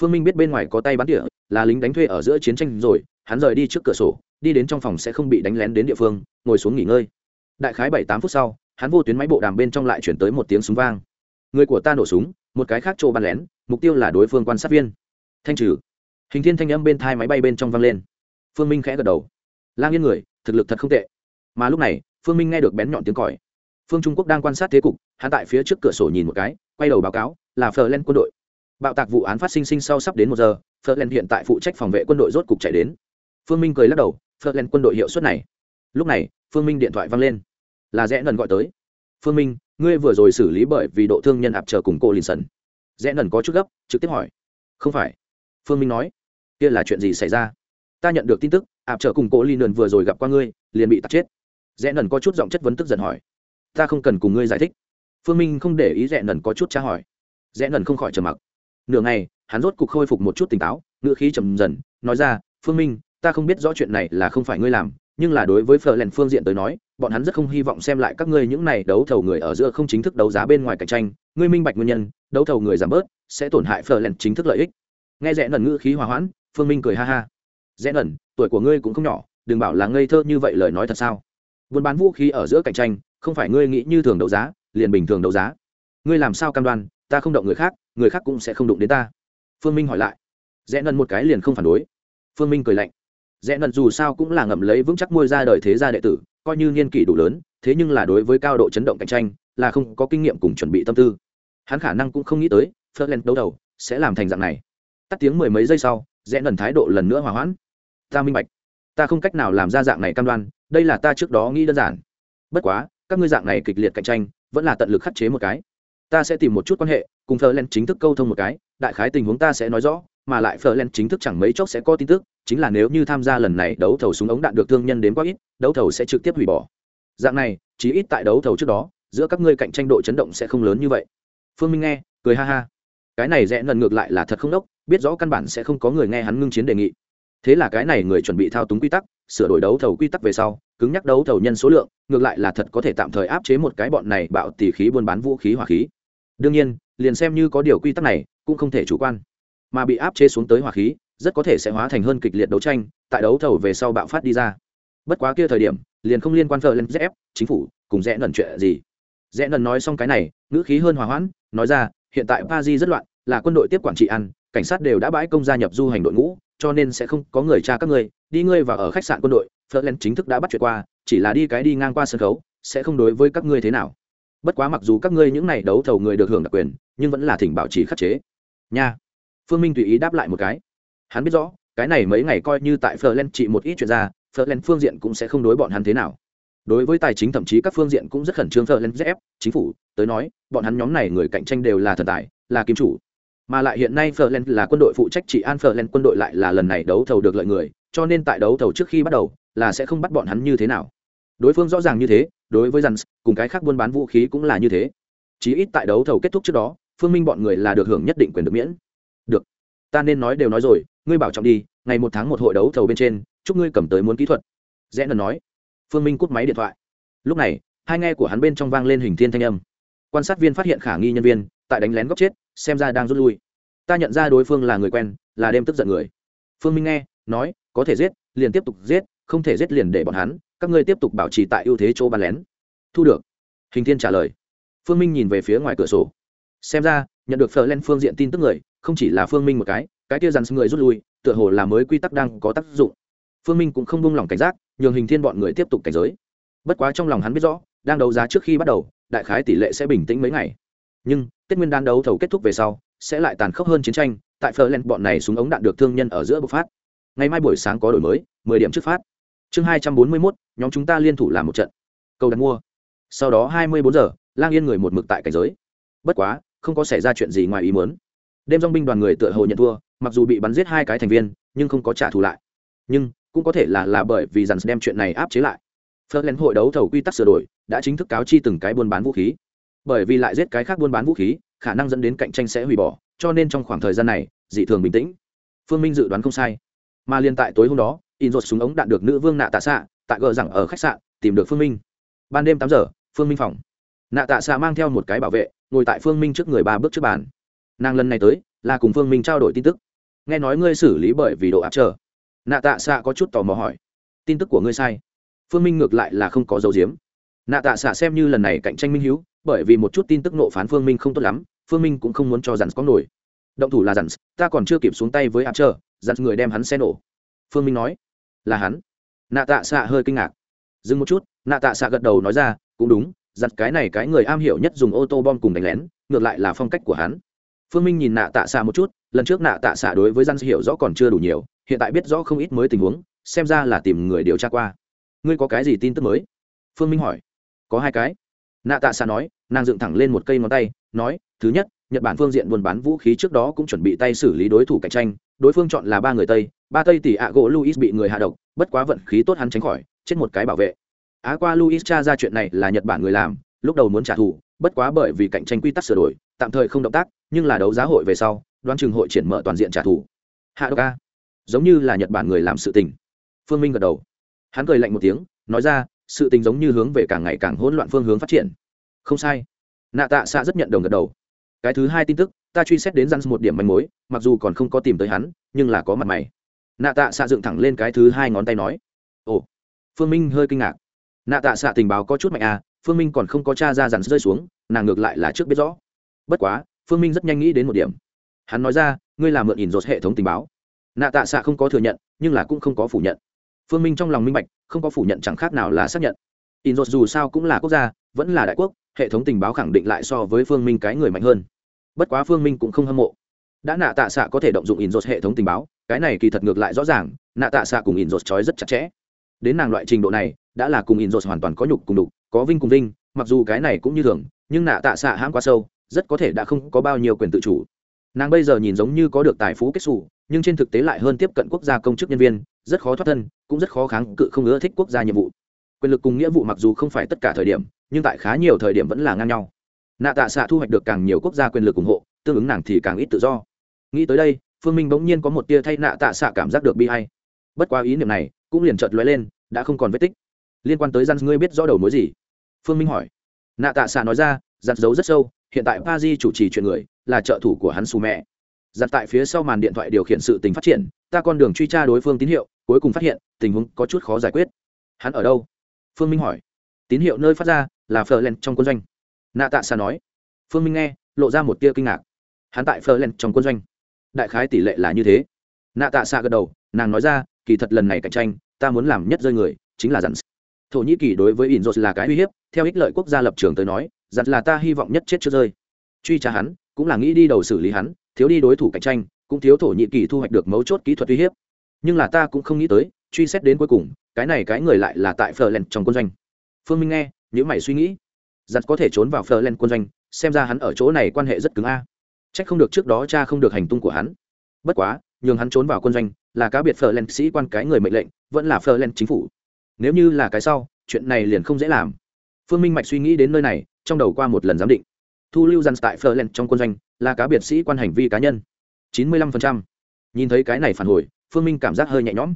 Speaker 1: phương minh biết bên ngoài có tay bắn tỉa, là lính đánh thuê ở giữa chiến tranh rồi, hắn rời đi trước cửa sổ, đi đến trong phòng sẽ không bị đánh lén đến địa phương, ngồi xuống nghỉ ngơi. Đại khái bảy tám phút sau, hắn vô tuyến máy bộ đàm bên trong lại chuyển tới một tiếng súng vang. Người của ta nổ súng, một cái khác chỗ bắn lén, mục tiêu là đối phương quan sát viên. Thanh trừ. Hình thiên thanh âm bên thai máy bay bên trong vang lên. Phương minh khẽ gật đầu. Lang yên người, thực lực thật không tệ. Mà lúc này phương minh nghe được bén nhọn tiếng còi. Phương trung quốc đang quan sát thế cục, hắn tại phía trước cửa sổ nhìn một cái, quay đầu báo cáo, là phờ len quân đội. Bạo tạc vụ án phát sinh sinh sau sắp đến một giờ, phờ len hiện tại phụ trách phòng vệ quân đội rốt cục chạy đến. Phương minh cười lắc đầu, phờ len quân đội hiệu suất này. Lúc này, phương minh điện thoại văng lên. Là rẽ nần gọi tới. Phương minh, ngươi vừa rồi xử lý bởi vì độ thương nhân ạp chờ cùng cô lìn sần rẽ nần có chút gấp, trực tiếp hỏi. Không phải. Phương minh nói. Kia là chuyện gì xảy ra? Ta nhận được tin tức, ạp chờ cùng cô lìn vừa rồi gặp qua ngươi, liền bị tắt chết rẽ nần có chút giọng chất vấn tức giận hỏi. Ta không cần cùng ngươi giải thích. Phương minh không để ý rẽ nần có chút tra hỏi. Rẽ nần không khỏi trầm mặc. Nửa ngày, hắn rốt cục khôi phục một chút tỉnh táo, ngựa khí trầm dần, nói ra, phương minh, ta không biết rõ chuyện này là không phải ngươi làm, nhưng là đối với phờ lèn phương diện tới nói, bọn hắn rất không hy vọng xem lại các ngươi những này đấu thầu người ở giữa không chính thức đấu giá bên ngoài cạnh tranh. Ngươi minh bạch nguyên nhân, đấu thầu người giảm bớt, sẽ tổn hại phờ lèn chính thức lợi ích. Nghe rẽ nần ngữ khí hòa hoãn, phương minh cười ha ha. Rẽ nần, tuổi của ngươi cũng không nhỏ, đừng bảo là ngây thơ như vậy lời nói thật sao? Buôn bán vũ khí ở giữa cạnh tranh, không phải ngươi nghĩ như thường đấu giá, liền bình thường đấu giá. Ngươi làm sao cam đoan, ta không động người khác người khác cũng sẽ không đụng đến ta? Phương minh hỏi lại. Rẽ nần một cái liền không phản đối. Phương minh cười lạnh. Rẽ nần dù sao cũng là ngậm lấy vững chắc môi ra đời thế gia đệ tử, coi như niên kỷ đủ lớn, thế nhưng là đối với cao độ chấn động cạnh tranh, là không có kinh nghiệm cùng chuẩn bị tâm tư. Hắn khả năng cũng không nghĩ tới phớt lên đấu đầu, sẽ làm thành dạng này. Tắt tiếng mười mấy giây sau, rẽ nần thái độ lần nữa hòa hoãn. Ta minh bạch ta không cách nào làm ra dạng này cam đoan, đây là ta trước đó nghĩ đơn giản. Bất quá, các ngươi dạng này kịch liệt cạnh tranh, vẫn là tận lực khắc chế một cái. Ta sẽ tìm một chút quan hệ, cùng phờ len chính thức câu thông một cái, đại khái tình huống ta sẽ nói rõ, mà lại phờ len chính thức chẳng mấy chốc sẽ có tin tức, chính là nếu như tham gia lần này đấu thầu súng ống đạn được thương nhân đến quá ít, đấu thầu sẽ trực tiếp hủy bỏ. Dạng này, chí ít tại đấu thầu trước đó, giữa các ngươi cạnh tranh độ chấn động sẽ không lớn như vậy. Phương minh nghe, cười ha ha. Cái này rẽ lần ngược lại là thật không đốc, biết rõ căn bản sẽ không có người nghe hắn ngưng chiến đề nghị thế là cái này người chuẩn bị thao túng quy tắc, sửa đổi đấu thầu quy tắc về sau, cứng nhắc đấu thầu nhân số lượng, ngược lại là thật có thể tạm thời áp chế một cái bọn này bạo tỉ khí buôn bán vũ khí hỏa khí. Đương nhiên, liền xem như có điều quy tắc này, cũng không thể chủ quan. Mà bị áp chế xuống tới hỏa khí, rất có thể sẽ hóa thành hơn kịch liệt đấu tranh, tại đấu thầu về sau bạo phát đi ra. Bất quá kia thời điểm, liền không liên quan thờ lên zf chính phủ, cùng rẽ nần chuyện gì. Rẽ nần nói xong cái này, ngữ khí hơn hòa hoãn, nói ra, hiện tại paris rất loạn, là quân đội tiếp quản trị ăn, cảnh sát đều đã bãi công gia nhập du hành đội ngũ cho nên sẽ không có người tra các ngươi đi ngươi và ở khách sạn quân đội Flerlen chính thức đã bắt chuyện qua, chỉ là đi cái đi ngang qua sân khấu, sẽ không đối với các ngươi thế nào. Bất quá mặc dù các ngươi những này đấu thầu người được hưởng đặc quyền, nhưng vẫn là thỉnh bảo trì khắc chế. Nha. Phương Minh tùy ý đáp lại một cái. Hắn biết rõ, cái này mấy ngày coi như tại Flerlen trị một ít chuyện ra, Flerlen phương diện cũng sẽ không đối bọn hắn thế nào. Đối với tài chính thậm chí các phương diện cũng rất khẩn trương Flerlen ZF, chính phủ, tới nói, bọn hắn nhóm này người cạnh tranh đều là thần tài, là kim chủ. Mà lại hiện nay Ferland là quân đội phụ trách chỉ an Ferland quân đội lại là lần này đấu thầu được lợi người, cho nên tại đấu thầu trước khi bắt đầu, là sẽ không bắt bọn hắn như thế nào. Đối phương rõ ràng như thế đối với rắn cùng cái khác buôn bán vũ khí cũng là như thế. Chí ít tại đấu thầu kết thúc trước đó phương minh bọn người là được hưởng nhất định quyền được miễn. Được. Ta nên nói đều nói rồi ngươi bảo trọng đi ngày một tháng một hội đấu thầu bên trên chúc ngươi cầm tới muốn kỹ thuật. Rẽ lần nói. Phương minh cút máy điện thoại. Lúc này hai nghe của hắn bên trong vang lên hình thiên thanh âm. Quan sát viên phát hiện khả nghi nhân viên tại đánh lén góc chết xem ra đang rút lui. Ta nhận ra đối phương là người quen, là đêm tức giận người. Phương minh nghe, nói, có thể giết, liền tiếp tục giết, không thể giết liền để bọn hắn, các ngươi tiếp tục bảo trì tại ưu thế chỗ bàn lén. Thu được. Hình thiên trả lời. Phương minh nhìn về phía ngoài cửa sổ. Xem ra, nhận được phờ len phương diện tin tức người, không chỉ là phương minh một cái cái kia dằn người rút lui, tựa hồ là mới quy tắc đang có tác dụng. Phương minh cũng không buông lỏng cảnh giác, nhường hình thiên bọn người tiếp tục cảnh giới. Bất quá trong lòng hắn biết rõ, đang đấu giá trước khi bắt đầu, đại khái tỷ lệ sẽ bình tĩnh mấy ngày nhưng tết nguyên Đán đấu thầu kết thúc về sau sẽ lại tàn khốc hơn chiến tranh tại phờ len bọn này súng ống đạn được thương nhân ở giữa bộc phát ngày mai buổi sáng có đổi mới mười điểm trước phát chương hai trăm bốn mươi mốt nhóm chúng ta liên thủ làm một trận cầu đặt mua sau đó hai mươi bốn giờ lang yên người một mực tại cảnh giới bất quá không có xảy ra chuyện gì ngoài ý muốn đêm dong binh đoàn người tựa hồ nhận thua mặc dù bị bắn giết hai cái thành viên nhưng không có trả thù lại nhưng cũng có thể là là bởi vì dàn đem chuyện này áp chế lại phớt lên hội đấu thầu quy tắc sửa đổi đã chính thức cáo chi từng cái buôn bán vũ khí bởi vì lại giết cái khác buôn bán vũ khí, khả năng dẫn đến cạnh tranh sẽ hủy bỏ, cho nên trong khoảng thời gian này, dị thường bình tĩnh. Phương minh dự đoán không sai. Mà liên tại tối hôm đó, in rột súng ống đạn được nữ vương nạ tạ xạ tại gờ rằng ở khách sạn, tìm được phương minh. Ban đêm tám giờ, phương minh phòng. Nạ tạ xạ mang theo một cái bảo vệ, ngồi tại phương minh trước người ba bước trước bàn. Nàng lần này tới, là cùng phương minh trao đổi tin tức. Nghe nói ngươi xử lý bởi vì độ áp trở nạ tạ xạ có chút tò mò hỏi. Tin tức của ngươi sai. Phương minh ngược lại là không có dấu diếm. Nạ tạ xạ xem như lần này cạnh tranh minh hữu bởi vì một chút tin tức nộ phán phương minh không tốt lắm, phương minh cũng không muốn cho dàn có nổi. Động thủ là dàn ta còn chưa kịp xuống tay với áp trở dàn người đem hắn xe nổ. Phương minh nói, là hắn. Nạ tạ xạ hơi kinh ngạc. Dừng một chút, nạ tạ xạ gật đầu nói ra, cũng đúng giặt cái này cái người am hiểu nhất dùng ô tô bom cùng đánh lén, ngược lại là phong cách của hắn. Phương minh nhìn nạ tạ xạ một chút, lần trước nạ tạ xạ đối với dân hiểu rõ còn chưa đủ nhiều, hiện tại biết rõ không ít mới tình huống, xem ra là tìm người điều tra qua. Ngươi có cái gì tin tức mới? Phương minh hỏi. Có hai cái nạ tạ xạ nói, nàng dựng thẳng lên một cây ngón tay, nói, thứ nhất, nhật bản phương diện buôn bán vũ khí trước đó cũng chuẩn bị tay xử lý đối thủ cạnh tranh, đối phương chọn là ba người tây, ba tây tỷ ạ gỗ luis bị người hạ độc, bất quá vận khí tốt hắn tránh khỏi, chết một cái bảo vệ. Á qua luis cha ra chuyện này là nhật bản người làm, lúc đầu muốn trả thù, bất quá bởi vì cạnh tranh quy tắc sửa đổi, tạm thời không động tác, nhưng là đấu giá hội về sau, đoán chừng hội triển mở toàn diện trả thù. Hạ độc a. Giống như là nhật bản người làm sự tình. Phương minh gật đầu. Hắn cười lạnh một tiếng, nói ra sự tình giống như hướng về càng ngày càng hỗn loạn phương hướng phát triển. Không sai. Nạ tạ xạ rất nhận đồng gật đầu. Cái thứ hai tin tức, ta truy xét đến răn một điểm manh mối, mặc dù còn không có tìm tới hắn, nhưng là có mặt mày. Nạ tạ xạ dựng thẳng lên cái thứ hai ngón tay nói. Ồ, phương minh hơi kinh ngạc. Nạ tạ xạ tình báo có chút mạnh à phương minh còn không có t r a ra dàn rơi xuống, nàng ngược lại là trước biết rõ. Bất quá, phương minh rất nhanh nghĩ đến một điểm. Hắn nói ra, ngươi làm mượn ỉn rột hệ thống tình báo. Nạ tạ xạ không có thừa nhận, nhưng là cũng không có phủ nhận phương minh trong lòng minh bạch, không có phủ nhận chẳng khác nào là xác nhận. In rột dù sao cũng là quốc gia, vẫn là đại quốc, hệ thống tình báo khẳng định lại so với phương minh cái người mạnh hơn. Bất quá phương minh cũng không hâm mộ. Đã nạ tạ xạ có thể động dụng in rột hệ thống tình báo, cái này kỳ thật ngược lại rõ ràng, nạ tạ xạ cùng in rột trói rất chặt chẽ. Đến nàng loại trình độ này, đã là cùng in rột hoàn toàn có nhục cùng đục, có vinh cùng vinh, mặc dù cái này cũng như thường, nhưng nạ tạ xạ hãm quá sâu, rất có thể đã không có bao nhiêu quyền tự chủ. Nàng bây giờ nhìn giống như có được tài phú kết xù, nhưng trên thực tế lại hơn tiếp cận quốc gia công chức nhân viên rất khó thoát thân, cũng rất khó kháng cự không ưa thích quốc gia nhiệm vụ. Quyền lực cùng nghĩa vụ mặc dù không phải tất cả thời điểm, nhưng tại khá nhiều thời điểm vẫn là ngang nhau. Nạ tạ xạ thu hoạch được càng nhiều quốc gia quyền lực ủng hộ, tương ứng nàng thì càng ít tự do. Nghĩ tới đây, phương minh bỗng nhiên có một tia thay nạ tạ xạ cảm giác được bi hay bất quá ý niệm này cũng liền chợt lóe lên, đã không còn vết tích. Liên quan tới gian ngươi biết rõ đầu mối gì? Phương minh hỏi. Nạ tạ xạ nói ra, giặt giấu rất sâu, hiện tại pa di chủ trì chuyện người, là trợ thủ của hắn xù mẹ. Giặt tại phía sau màn điện thoại điều khiển sự tình phát triển, ta con đường truy tra đối phương tín hiệu cuối cùng phát hiện, tình huống có chút khó giải quyết. Hắn ở đâu? Phương minh hỏi. Tín hiệu nơi phát ra là phờ len trong quân doanh. Nạ tạ xa nói. Phương minh nghe, lộ ra một tia kinh ngạc. Hắn tại phờ len trong quân doanh. Đại khái tỷ lệ là như thế. Nạ tạ xa gật đầu, nàng nói ra, kỳ thật lần này cạnh tranh, ta muốn làm nhất rơi người, chính là dặn thổ nhĩ kỳ đối với ỉn rột là cái uy hiếp, theo ích lợi quốc gia lập trường tới nói dặn là ta hy vọng nhất chết trước rơi. Truy trả hắn, cũng là nghĩ đi đầu xử lý hắn, thiếu đi đối thủ cạnh tranh, cũng thiếu thổ nhĩ kỳ thu hoạch được mấu chốt kỹ thuật uy hiếp nhưng là ta cũng không nghĩ tới, truy xét đến cuối cùng, cái này cái người lại là tại phờ len trong quân doanh. Phương minh nghe nếu mày suy nghĩ. Giặt có thể trốn vào phờ len quân doanh, xem ra hắn ở chỗ này quan hệ rất cứng a. C h ắ c không được trước đó cha không được hành tung của hắn. Bất quá, nhường hắn trốn vào quân doanh, là cá biệt phờ len sĩ quan cái người mệnh lệnh, vẫn là phờ len chính phủ. Nếu như là cái sau, chuyện này liền không dễ làm. Phương minh mạch suy nghĩ đến nơi này, trong đầu qua một lần giám định. Thu lưu dân tại phờ len trong quân doanh, là cá biệt sĩ quan hành vi cá nhân. Chín mươi lăm phần trăm nhìn thấy cái này phản hồi, phương minh cảm giác hơi nhẹ nhõm.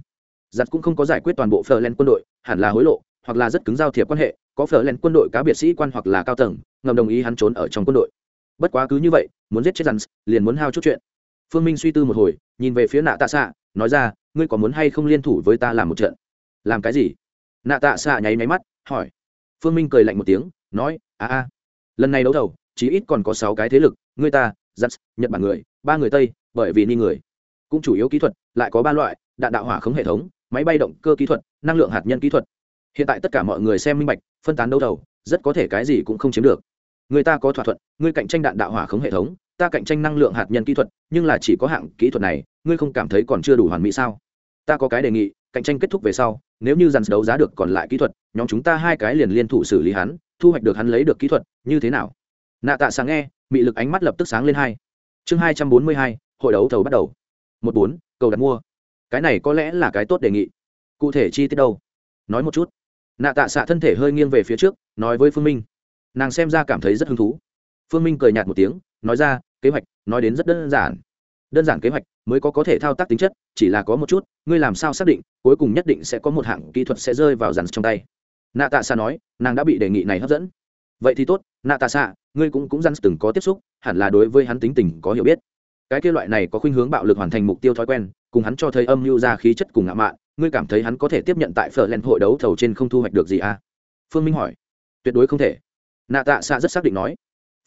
Speaker 1: Giặt cũng không có giải quyết toàn bộ phờ len quân đội, hẳn là hối lộ, hoặc là rất cứng giao thiệp quan hệ, có phờ len quân đội cá biệt sĩ quan hoặc là cao tầng, ngầm đồng ý hắn trốn ở trong quân đội. Bất quá cứ như vậy, muốn giết chết rắn liền muốn hao chút chuyện. Phương minh suy tư một hồi, nhìn về phía nạ tạ xạ nói ra, ngươi có muốn hay không liên thủ với ta làm một trận? Làm cái gì? Nạ tạ xạ nháy máy mắt, hỏi. Phương minh cười lạnh một tiếng, nói, a a, lần này đấu thầu, chí ít còn có sáu cái thế lực, ngươi ta giặt nhật bản người, ba người tây, bởi vì ni người cũng chủ yếu kỹ thuật, lại có ba loại, đạn đạo hỏa khống hệ thống, máy bay động cơ kỹ thuật, năng lượng hạt nhân kỹ thuật. Hiện tại tất cả mọi người xem minh bạch, phân tán đấu thầu, rất có thể cái gì cũng không chiếm được. Người ta có thỏa thuận, ngươi cạnh tranh đạn đạo hỏa khống hệ thống, ta cạnh tranh năng lượng hạt nhân kỹ thuật, nhưng là chỉ có hạng kỹ thuật này, ngươi không cảm thấy còn chưa đủ hoàn mỹ sao? Ta có cái đề nghị, cạnh tranh kết thúc về sau, nếu như dàn đấu giá được còn lại kỹ thuật, nhóm chúng ta hai cái liền liên thủ xử lý hắn, thu hoạch được hắn lấy được kỹ thuật, như thế nào? Nạ tạ sáng nghe bị lực ánh mắt lập tức sáng lên hai. Chương hai trăm bốn mươi hai, hội đấu thầu bắt đầu một bốn, cầu đặt mua. Cái này có lẽ là cái tốt đề nghị. Cụ thể chi tiết đâu? Nói một chút. Nạ tạ xạ thân thể hơi nghiêng về phía trước, nói với phương minh. Nàng xem ra cảm thấy rất hứng thú. Phương minh cười nhạt một tiếng, nói ra, kế hoạch, nói đến rất đơn giản. Đơn giản kế hoạch mới có có thể thao tác tính chất, chỉ là có một chút, ngươi làm sao xác định, cuối cùng nhất định sẽ có một hạng kỹ thuật sẽ rơi vào dàn trong tay. Nạ tạ xạ nói, nàng đã bị đề nghị này hấp dẫn. Vậy thì tốt, nạ tạ xạ, ngươi cũng cũng dàn từng có tiếp xúc, hẳn là đối với hắn tính tình có hiểu biết cái kia loại này có khuynh hướng bạo lực hoàn thành mục tiêu thói quen, cùng hắn cho thấy âm mưu ra khí chất cùng ngạo mạn, ngươi cảm thấy hắn có thể tiếp nhận tại phở len hội đấu thầu trên không thu hoạch được gì à? Phương minh hỏi. Tuyệt đối không thể. Nạ tạ xạ rất xác định nói.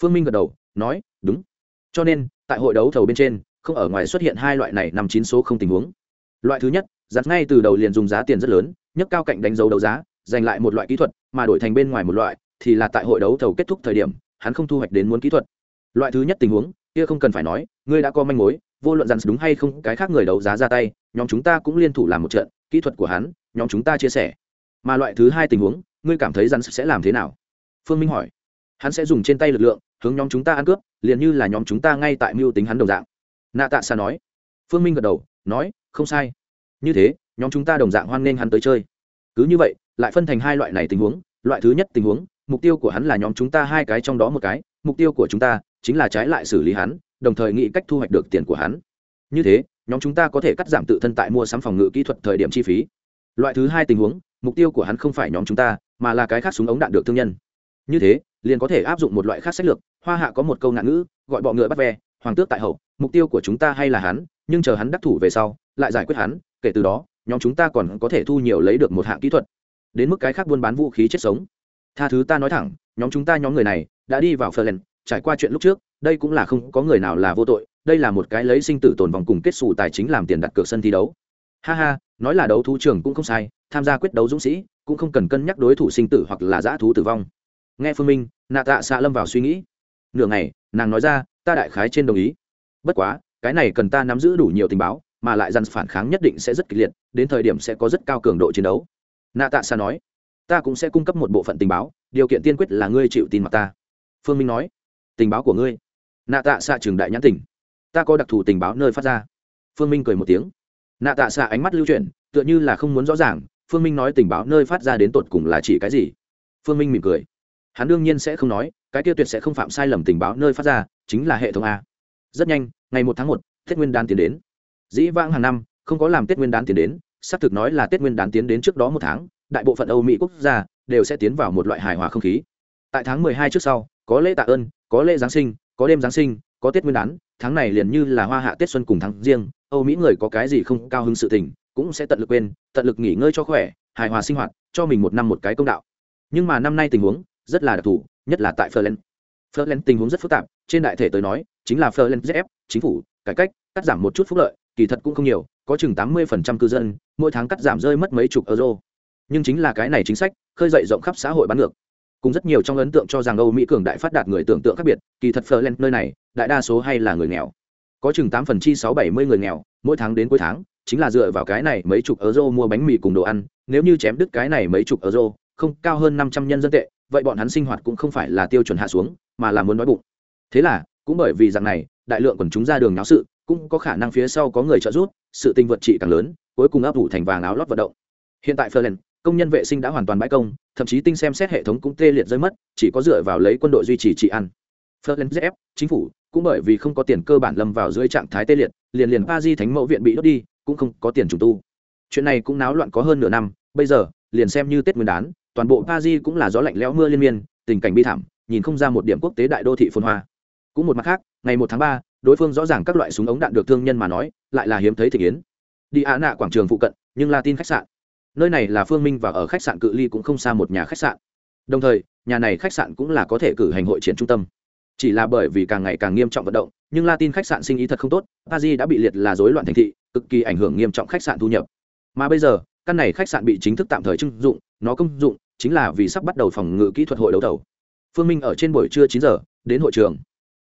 Speaker 1: Phương minh gật đầu, nói, đúng. Cho nên, tại hội đấu thầu bên trên, không ở ngoài xuất hiện hai loại này nằm chín số không tình huống. Loại thứ nhất, giặt ngay từ đầu liền dùng giá tiền rất lớn, nhấc cao cạnh đánh dấu đấu giá, giành lại một loại kỹ thuật, mà đổi thành bên ngoài một loại, thì là tại hội đấu thầu kết thúc thời điểm, hắn không thu hoạch đến muốn kỹ thuật. Loại thứ nhất tình huống, kia không cần phải nói ngươi đã có manh mối, vô luận rằng đúng hay không, cái khác người đấu giá ra tay, nhóm chúng ta cũng liên thủ làm một trận, kỹ thuật của hắn, nhóm chúng ta chia sẻ. Mà loại thứ hai tình huống, ngươi cảm thấy rằng sẽ làm thế nào? Phương minh hỏi. Hắn sẽ dùng trên tay lực lượng, hướng nhóm chúng ta ăn cướp, liền như là nhóm chúng ta ngay tại mưu tính hắn đồng dạng. Nạ tạ xa nói. Phương minh gật đầu, nói, không sai. Như thế, nhóm chúng ta đồng dạng hoan nghênh hắn tới chơi. Cứ như vậy, lại phân thành hai loại này tình huống. Loại thứ nhất tình huống, mục tiêu của hắn là nhóm chúng ta hai cái trong đó một cái, mục tiêu của chúng ta chính là trái lại xử lý hắn đồng thời nghĩ cách thu hoạch được tiền của hắn. Như thế nhóm chúng ta có thể cắt giảm tự thân tại mua sắm phòng ngự kỹ thuật thời điểm chi phí. Loại thứ hai tình huống mục tiêu của hắn không phải nhóm chúng ta mà là cái khác súng ống đạn được thương nhân. Như thế liền có thể áp dụng một loại khác sách lược hoa hạ có một câu nạn ngữ gọi bọ ngựa bắt ve hoàng tước tại hậu mục tiêu của chúng ta hay là hắn nhưng chờ hắn đắc thủ về sau lại giải quyết hắn kể từ đó nhóm chúng ta còn có thể thu nhiều lấy được một hạng kỹ thuật. Đến mức cái khác buôn bán vũ khí chết sống. Tha thứ ta nói thẳng nhóm chúng ta nhóm người này đã đi vào Ferland, trải qua chuyện lúc trước đây cũng là không có người nào là vô tội, đây là một cái lấy sinh tử tồn vòng cùng kết xù tài chính làm tiền đặt cược sân thi đấu. Ha ha, nói là đấu thú trường cũng không sai, tham gia quyết đấu dũng sĩ cũng không cần cân nhắc đối thủ sinh tử hoặc là giã thú tử vong. Nghe phương minh, nạ tạ xạ lâm vào suy nghĩ. Nửa ngày, nàng nói ra, ta đại khái trên đồng ý. Bất quá, cái này cần ta nắm giữ đủ nhiều tình báo, mà lại dàn phản kháng nhất định sẽ rất kịch liệt, đến thời điểm sẽ có rất cao cường độ chiến đấu. Nạ tạ xạ nói, ta cũng sẽ cung cấp một bộ phận tình báo, điều kiện tiên quyết là ngươi chịu tin mặt ta. Phương minh nói, tình báo của ngươi nạ tạ xạ trường đại nhãn tỉnh ta có đặc thù tình báo nơi phát ra. Phương minh cười một tiếng. Nạ tạ xạ ánh mắt lưu chuyển, tựa như là không muốn rõ ràng, phương minh nói tình báo nơi phát ra đến tột cùng là chỉ cái gì? Phương minh mỉm cười. Hắn đương nhiên sẽ không nói, cái kia tuyệt sẽ không phạm sai lầm tình báo nơi phát ra, chính là hệ thống a. Rất nhanh, ngày một tháng một, tết nguyên đán tiến đến. Dĩ vãng hàng năm, không có làm tết nguyên đán tiến đến, xác thực nói là tết nguyên đán tiến đến trước đó một tháng, đại bộ phận âu mỹ quốc gia đều sẽ tiến vào một loại hài hòa không khí. Tại tháng mười hai trước sau, có lễ tạ ơn, có lễ giáng sinh có đêm giáng sinh có tết nguyên đán tháng này liền như là hoa hạ tết xuân cùng tháng riêng âu mỹ người có cái gì không cao hứng sự tình cũng sẽ tận lực quên tận lực nghỉ ngơi cho khỏe hài hòa sinh hoạt cho mình một năm một cái công đạo nhưng mà năm nay tình huống rất là đặc thù nhất là tại Ferland. Ferland tình huống rất phức tạp, trên đại thể tới nói, chính là Ferland ZF, chính phủ, cải cách, cắt giảm một chút phúc lợi, kỳ thật cũng không nhiều, có chừng 80% cư dân, mỗi tháng cắt giảm rơi mất mấy chục euro. Nhưng chính là cái này chính sách, khơi dậy rộng khắp xã hội bán ngược. Cùng rất nhiều trong ấn tượng cho rằng Âu Mỹ cường đại phát đạt người tưởng tượng khác biệt, kỳ thật Ferland nơi này, đại đa số hay là người nghèo. Có chừng 8 phần chi 670 người nghèo, mỗi tháng đến cuối tháng, chính là dựa vào cái này mấy chục euro mua bánh mì cùng đồ ăn, nếu như chém đứt cái này mấy chục euro, không cao hơn 500 nhân dân tệ, vậy bọn hắn sinh hoạt cũng không phải là tiêu chuẩn hạ xuống mà là muốn nói bụng thế là cũng bởi vì rằng này đại lượng quần chúng ra đường náo sự cũng có khả năng phía sau có người trợ giúp sự tình vượt trị càng lớn cuối cùng áp thủ thành vàng áo lót vận động hiện tại Ferland, công nhân vệ sinh đã hoàn toàn bãi công, thậm chí tinh xem xét hệ thống cũng tê liệt rơi mất, chỉ có dựa vào lấy quân đội duy trì trị ăn Ferland chính phủ, cũng bởi vì không có tiền cơ bản lâm vào dưới trạng thái tê liệt, liền liền pa di thánh mẫu viện bị đốt đi, cũng không có tiền trùng tu. Chuyện này cũng náo loạn có hơn nửa năm, bây giờ, liền xem như tết nguyên đán, toàn bộ pa di cũng là gió lạnh lẽo mưa liên miên, tình cảnh bi thảm, nhìn không ra một điểm quốc tế đại đô thị phồn hoa. Cũng một mặt khác, ngày một tháng ba, đối phương rõ ràng các loại súng ống đạn được thương nhân mà nói, lại là hiếm thấy thể kiến. Đi ạ nạ quảng trường phụ cận, nhưng latin khách sạn nơi này là phương minh và ở khách sạn cự ly cũng không xa một nhà khách sạn. Đồng thời, nhà này khách sạn cũng là có thể cử hành hội triển trung tâm. Chỉ là bởi vì càng ngày càng nghiêm trọng vận động, nhưng latin khách sạn sinh ý thật không tốt, paris đã bị liệt là rối loạn thành thị, cực kỳ ảnh hưởng nghiêm trọng khách sạn thu nhập. Mà bây giờ, căn này khách sạn bị chính thức tạm thời trưng dụng, nó công dụng chính là vì sắp bắt đầu phòng ngự kỹ thuật hội đấu thầu. Phương minh ở trên buổi trưa chín giờ, đến hội trường.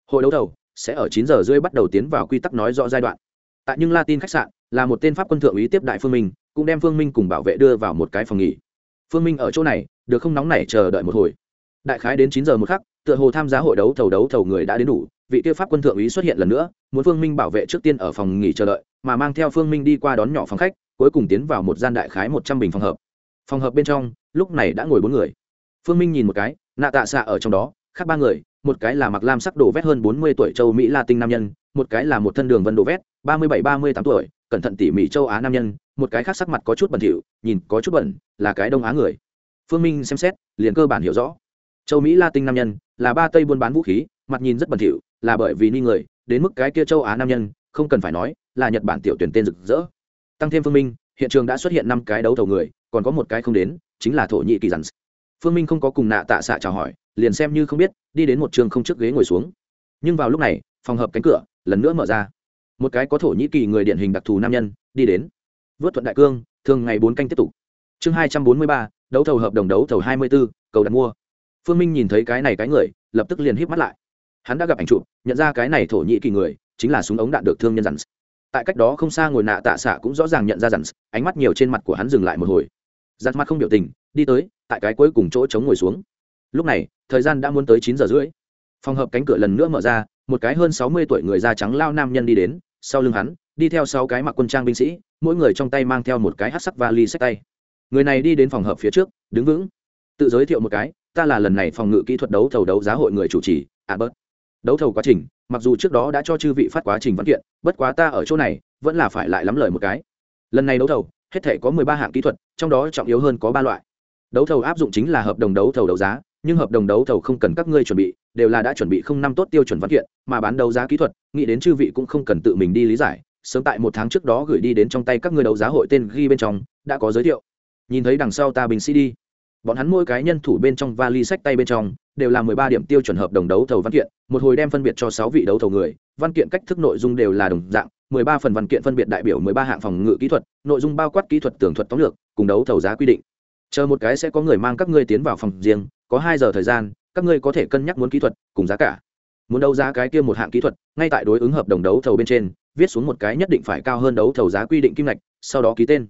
Speaker 1: Hội đấu thầu sẽ ở chín giờ rưỡi bắt đầu tiến vào quy tắc nói rõ giai đoạn. Tại nhưng latin khách sạn là một tên pháp quân thượng úy tiếp đại phương minh cũng đem phương minh cùng bảo vệ đưa vào một cái phòng nghỉ. Phương minh ở chỗ này, được không nóng nảy chờ đợi một hồi. Đại khái đến chín giờ một khắc, tựa hồ tham gia hội đấu thầu đấu thầu người đã đến đủ, vị tiêu pháp quân thượng úy xuất hiện lần nữa, muốn phương minh bảo vệ trước tiên ở phòng nghỉ chờ đợi, mà mang theo phương minh đi qua đón nhỏ phòng khách, cuối cùng tiến vào một gian đại khái một trăm bình phòng hợp. Phòng hợp bên trong, lúc này đã ngồi bốn người. Phương minh nhìn một cái, nạ tạ xạ ở trong đó, khác ba người, một cái là mặc lam sắc đồ vét hơn bốn mươi tuổi châu mỹ la tinh nam nhân, một cái là một thân đường vân đồ vét, ba mươi bảy ba mươi tám tuổi, cẩn thận tỉ mỉ châu á nam nhân một cái khác sắc mặt có chút bẩn thỉu, nhìn có chút bẩn, là cái đông á người. Phương minh xem xét, liền cơ bản hiểu rõ. Châu mỹ la tinh nam nhân, là ba tây buôn bán vũ khí, mặt nhìn rất bẩn thỉu, là bởi vì ni người, đến mức cái kia châu á nam nhân, không cần phải nói, là nhật bản tiểu tuyển tên rực rỡ. Tăng thêm phương minh, hiện trường đã xuất hiện năm cái đấu thầu người, còn có một cái không đến, chính là thổ nhĩ kỳ dặn phương minh không có cùng nạ tạ xạ chào hỏi, liền xem như không biết, đi đến một trường không trước ghế ngồi xuống. Nhưng vào lúc này, phòng hợp cánh cửa, lần nữa mở ra. Một cái có thổ nhĩ kỳ người điển hình đặc thù nam nhân, đi đến vớt thuận đại cương, thường ngày bốn canh tiếp tục. Chương hai trăm bốn mươi ba, đấu thầu hợp đồng đấu thầu hai mươi b ố cầu đặt mua. Phương minh nhìn thấy cái này cái người, lập tức liền híp mắt lại. Hắn đã gặp ảnh chụp, nhận ra cái này thổ nhĩ kỳ người, chính là súng ống đạn được thương nhân dặn tại cách đó không xa ngồi nạ tạ xạ cũng rõ ràng nhận ra dặn ánh mắt nhiều trên mặt của hắn dừng lại một hồi. Dặn mặt không biểu tình, đi tới, tại cái cuối cùng chỗ chống ngồi xuống. Lúc này, thời gian đã muốn tới chín giờ rưỡi. Phòng hợp cánh cửa lần nữa mở ra, một cái hơn sáu mươi tuổi người da trắng lao nam nhân đi đến, sau lưng hắn đi theo sáu cái mặc quân trang binh sĩ, mỗi người trong tay mang theo một cái hát sắc vali sách tay. Người này đi đến phòng hợp phía trước, đứng vững. Tự giới thiệu một cái, ta là lần này phòng ngự kỹ thuật đấu thầu đấu giá hội người chủ trì, albert. Đấu thầu quá trình, mặc dù trước đó đã cho chư vị phát quá trình văn kiện, bất quá ta ở chỗ này, vẫn là phải lại lắm lời một cái. Lần này đấu thầu, hết thể có mười ba hạng kỹ thuật, trong đó trọng yếu hơn có ba loại. Đấu thầu áp dụng chính là hợp đồng đấu thầu đấu giá, nhưng hợp đồng đấu thầu không cần các ngươi chuẩn bị, đều là đã chuẩn bị không năm tốt tiêu chuẩn văn kiện, mà bán đấu giá kỹ thuật, nghĩ đến chư vị cũng không cần tự mình đi lý giải sớm tại một tháng trước đó gửi đi đến trong tay các người đấu giá hội tên ghi bên trong, đã có giới thiệu. Nhìn thấy đằng sau ta bình sĩ đi. Bọn hắn mỗi cái nhân thủ bên trong vali sách tay bên trong, đều là mười ba điểm tiêu chuẩn hợp đồng đấu thầu văn kiện, một hồi đem phân biệt cho sáu vị đấu thầu người, văn kiện cách thức nội dung đều là đồng dạng, mười ba phần văn kiện phân biệt đại biểu mười ba hạng phòng ngự kỹ thuật, nội dung bao quát kỹ thuật tường thuật tóm lược, cùng đấu thầu giá quy định. Chờ một cái sẽ có người mang các ngươi tiến vào phòng riêng, có hai giờ thời gian, các ngươi có thể cân nhắc muốn kỹ thuật, cùng giá cả muốn đấu giá cái kia một hạng kỹ thuật, ngay tại đối ứng hợp đồng đấu thầu bên trên, viết xuống một cái nhất định phải cao hơn đấu thầu giá quy định kim ngạch, sau đó ký tên.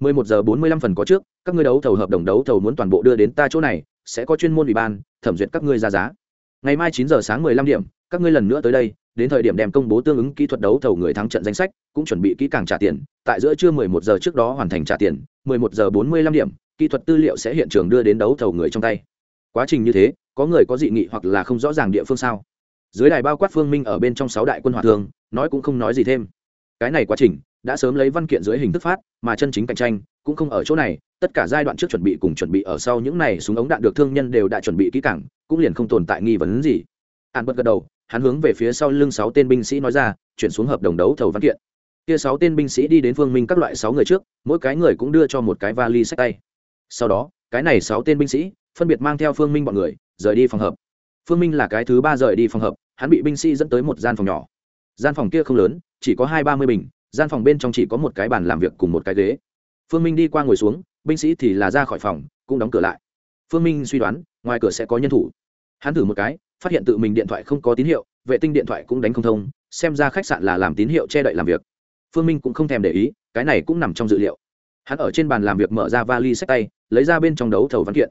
Speaker 1: 11 giờ 45 phần có trước, các ngươi đấu thầu hợp đồng đấu thầu muốn toàn bộ đưa đến ta chỗ này, sẽ có chuyên môn ủy ban, thẩm duyệt các ngươi ra giá. Ngày mai 9 giờ sáng 15 điểm, các ngươi lần nữa tới đây, đến thời điểm đem công bố tương ứng kỹ thuật đấu thầu người thắng trận danh sách, cũng chuẩn bị kỹ càng trả tiền, tại giữa trưa 11 giờ trước đó hoàn thành trả tiền 11 giờ 45 điểm, kỹ thuật tư liệu sẽ hiện trường đưa đến đấu thầu người trong tay. Quá trình như thế, có người có dị nghị hoặc là không rõ ràng địa phương sao? Dưới đài bao quát phương minh ở bên trong sáu đại quân hòa thường, nói cũng không nói gì thêm. Cái này quá trình, đã sớm lấy văn kiện dưới hình thức phát, mà chân chính cạnh tranh, cũng không ở chỗ này, tất cả giai đoạn trước chuẩn bị cùng chuẩn bị ở sau những này súng ống đạn được thương nhân đều đã chuẩn bị kỹ càng, cũng liền không tồn tại nghi vấn gì. An bật gật đầu, hắn hướng về phía sau lưng sáu tên binh sĩ nói ra, chuyển xuống hợp đồng đấu thầu văn kiện. Kia sáu tên binh sĩ đi đến phương minh các loại sáu người trước, mỗi cái người cũng đưa cho một cái vali sách tay. Sau đó, cái này sáu tên binh sĩ, phân biệt mang theo phương minh bọn người, rời đi phòng hợp phương minh là cái thứ ba rời đi phòng hợp, hắn bị binh sĩ dẫn tới một gian phòng nhỏ. Gian phòng kia không lớn, chỉ có hai ba mươi bình, gian phòng bên trong chỉ có một cái bàn làm việc cùng một cái ghế. Phương minh đi qua ngồi xuống, binh sĩ thì là ra khỏi phòng, cũng đóng cửa lại. Phương minh suy đoán, ngoài cửa sẽ có nhân thủ. Hắn thử một cái, phát hiện tự mình điện thoại không có tín hiệu, vệ tinh điện thoại cũng đánh không thông, xem ra khách sạn là làm tín hiệu che đậy làm việc. Phương minh cũng không thèm để ý, cái này cũng nằm trong dự liệu. Hắn ở trên bàn làm việc mở ra vali sách tay, lấy ra bên trong đấu thầu văn kiện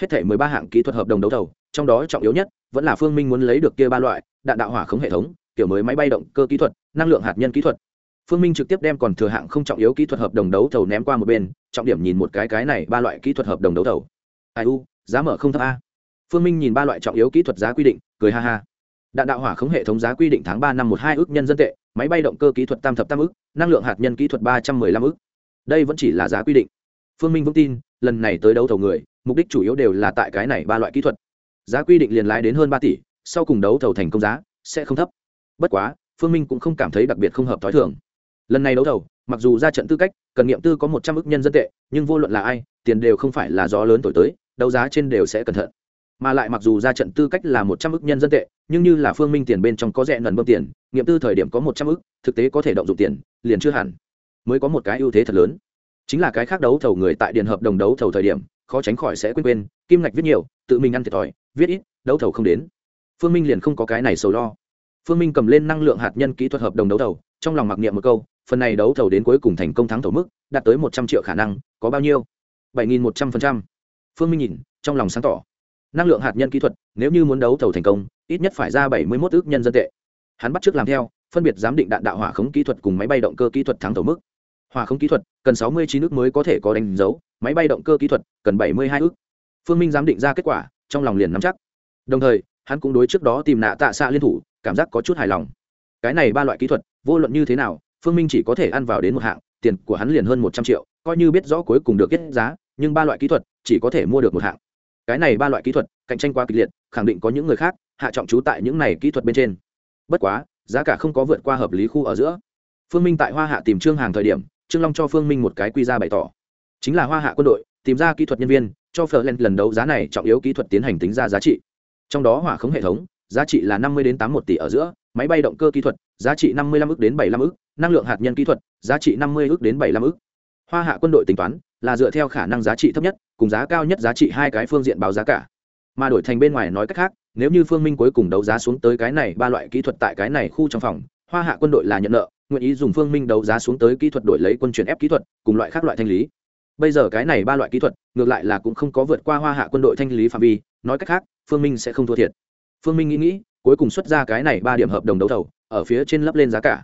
Speaker 1: hết thể mười ba hạng kỹ thuật hợp đồng đấu thầu, trong đó trọng yếu nhất vẫn là phương minh muốn lấy được kia ba loại, đạn đạo hỏa khống hệ thống, kiểu mới máy bay động cơ kỹ thuật, năng lượng hạt nhân kỹ thuật. Phương minh trực tiếp đem còn thừa hạng không trọng yếu kỹ thuật hợp đồng đấu thầu ném qua một bên, trọng điểm nhìn một cái cái này ba loại kỹ thuật hợp đồng đấu thầu. Ai u, giá mở không thấp a. Phương minh nhìn ba loại trọng yếu kỹ thuật giá quy định, cười ha ha. Đạn đạo hỏa khống hệ thống giá quy định tháng ba năm một hai ước nhân dân tệ, máy bay động cơ kỹ thuật tam thập tam ước, năng lượng hạt nhân kỹ thuật ba trăm mười lăm ước. Đây vẫn chỉ là giá quy định. Phương minh vững tin lần này tới đấu thầu người, mục đích chủ yếu đều là tại cái này ba loại kỹ thuật. Giá quy định liền lái đến hơn ba tỷ, sau cùng đấu thầu thành công giá sẽ không thấp. Bất quá, phương minh cũng không cảm thấy đặc biệt không hợp t h ó i thường. Lần này đấu thầu, mặc dù ra trận tư cách, cần nghiệm tư có một trăm ước nhân dân tệ, nhưng vô luận là ai, tiền đều không phải là gió lớn thổi tới, đấu giá trên đều sẽ cẩn thận. Mà lại mặc dù ra trận tư cách là một trăm ước nhân dân tệ, nhưng như là phương minh tiền bên trong có rẻ nần bơm tiền, nghiệm tư thời điểm có một trăm ước, thực tế có thể động dụng tiền, liền chưa hẳn. Mới có một cái ưu thế thật lớn chính là cái khác đấu thầu người tại điện hợp đồng đấu thầu thời điểm, khó tránh khỏi sẽ quên quên, kim ngạch viết nhiều, tự mình ăn thiệt thòi, viết ít, đấu thầu không đến. Phương minh liền không có cái này sầu lo. Phương minh cầm lên năng lượng hạt nhân kỹ thuật hợp đồng đấu thầu, trong lòng mặc niệm một câu, phần này đấu thầu đến cuối cùng thành công thắng thầu mức, đạt tới một trăm triệu khả năng, có bao nhiêu? bảy nghìn một trăm phần trăm. Phương minh nhìn, trong lòng sáng tỏ. Năng lượng hạt nhân kỹ thuật, nếu như muốn đấu thầu thành công, ít nhất phải ra bảy mươi một ước nhân dân tệ. Hắn bắt t r ư ớ c làm theo, phân biệt giám định đạn đạo hỏa khống kỹ thuật cùng máy bay động cơ kỹ thuật thắng thầu mức. Hòa không kỹ thuật, cần sáu mươi chín ước mới có thể có đánh dấu, máy bay động cơ kỹ thuật, cần bảy mươi hai ước phương minh giám định ra kết quả, trong lòng liền nắm chắc. Đồng thời, hắn cũng đối trước đó tìm nạ tạ xạ liên thủ, cảm giác có chút hài lòng. Cái này ba loại kỹ thuật, vô luận như thế nào, phương minh chỉ có thể ăn vào đến một hạng, tiền của hắn liền hơn một trăm triệu, coi như biết rõ cuối cùng được kết giá, nhưng ba loại kỹ thuật chỉ có thể mua được một hạng. Cái này ba loại kỹ thuật, cạnh tranh quá kịch liệt, khẳng định có những người khác, hạ trọng trú tại những này kỹ thuật bên trên. Bất quá, giá cả không có vượt qua hợp lý khu ở giữa. Phương minh tại hoa hạ tìm trương hàng thời điểm trương long cho phương minh một cái quy ra bày tỏ. Chính là hoa hạ quân đội, tìm ra kỹ thuật nhân viên, cho phở len lần đấu giá này trọng yếu kỹ thuật tiến hành tính ra giá trị. Trong đó hỏa khống hệ thống, giá trị là năm mươi đến tám một tỷ ở giữa, máy bay động cơ kỹ thuật, giá trị năm mươi lăm ước đến bảy mươi lăm ước, năng lượng hạt nhân kỹ thuật, giá trị năm mươi ước đến bảy mươi lăm ước. Hoa hạ quân đội tính toán, là dựa theo khả năng giá trị thấp nhất, cùng giá cao nhất giá trị hai cái phương diện báo giá cả. Mà đổi thành bên ngoài nói cách khác, nếu như phương minh cuối cùng đấu giá xuống tới cái này ba loại kỹ thuật tại cái này khu trong phòng hoa hạ quân đội là nhận nợ, nguyện ý dùng phương minh đấu giá xuống tới kỹ thuật đổi lấy quân chuyển ép kỹ thuật, cùng loại khác loại thanh lý. Bây giờ cái này ba loại kỹ thuật, ngược lại là cũng không có vượt qua hoa hạ quân đội thanh lý phạm vi, nói cách khác, phương minh sẽ không thua thiệt. Phương minh nghĩ nghĩ, cuối cùng xuất ra cái này ba điểm hợp đồng đấu thầu, ở phía trên lấp lên giá cả.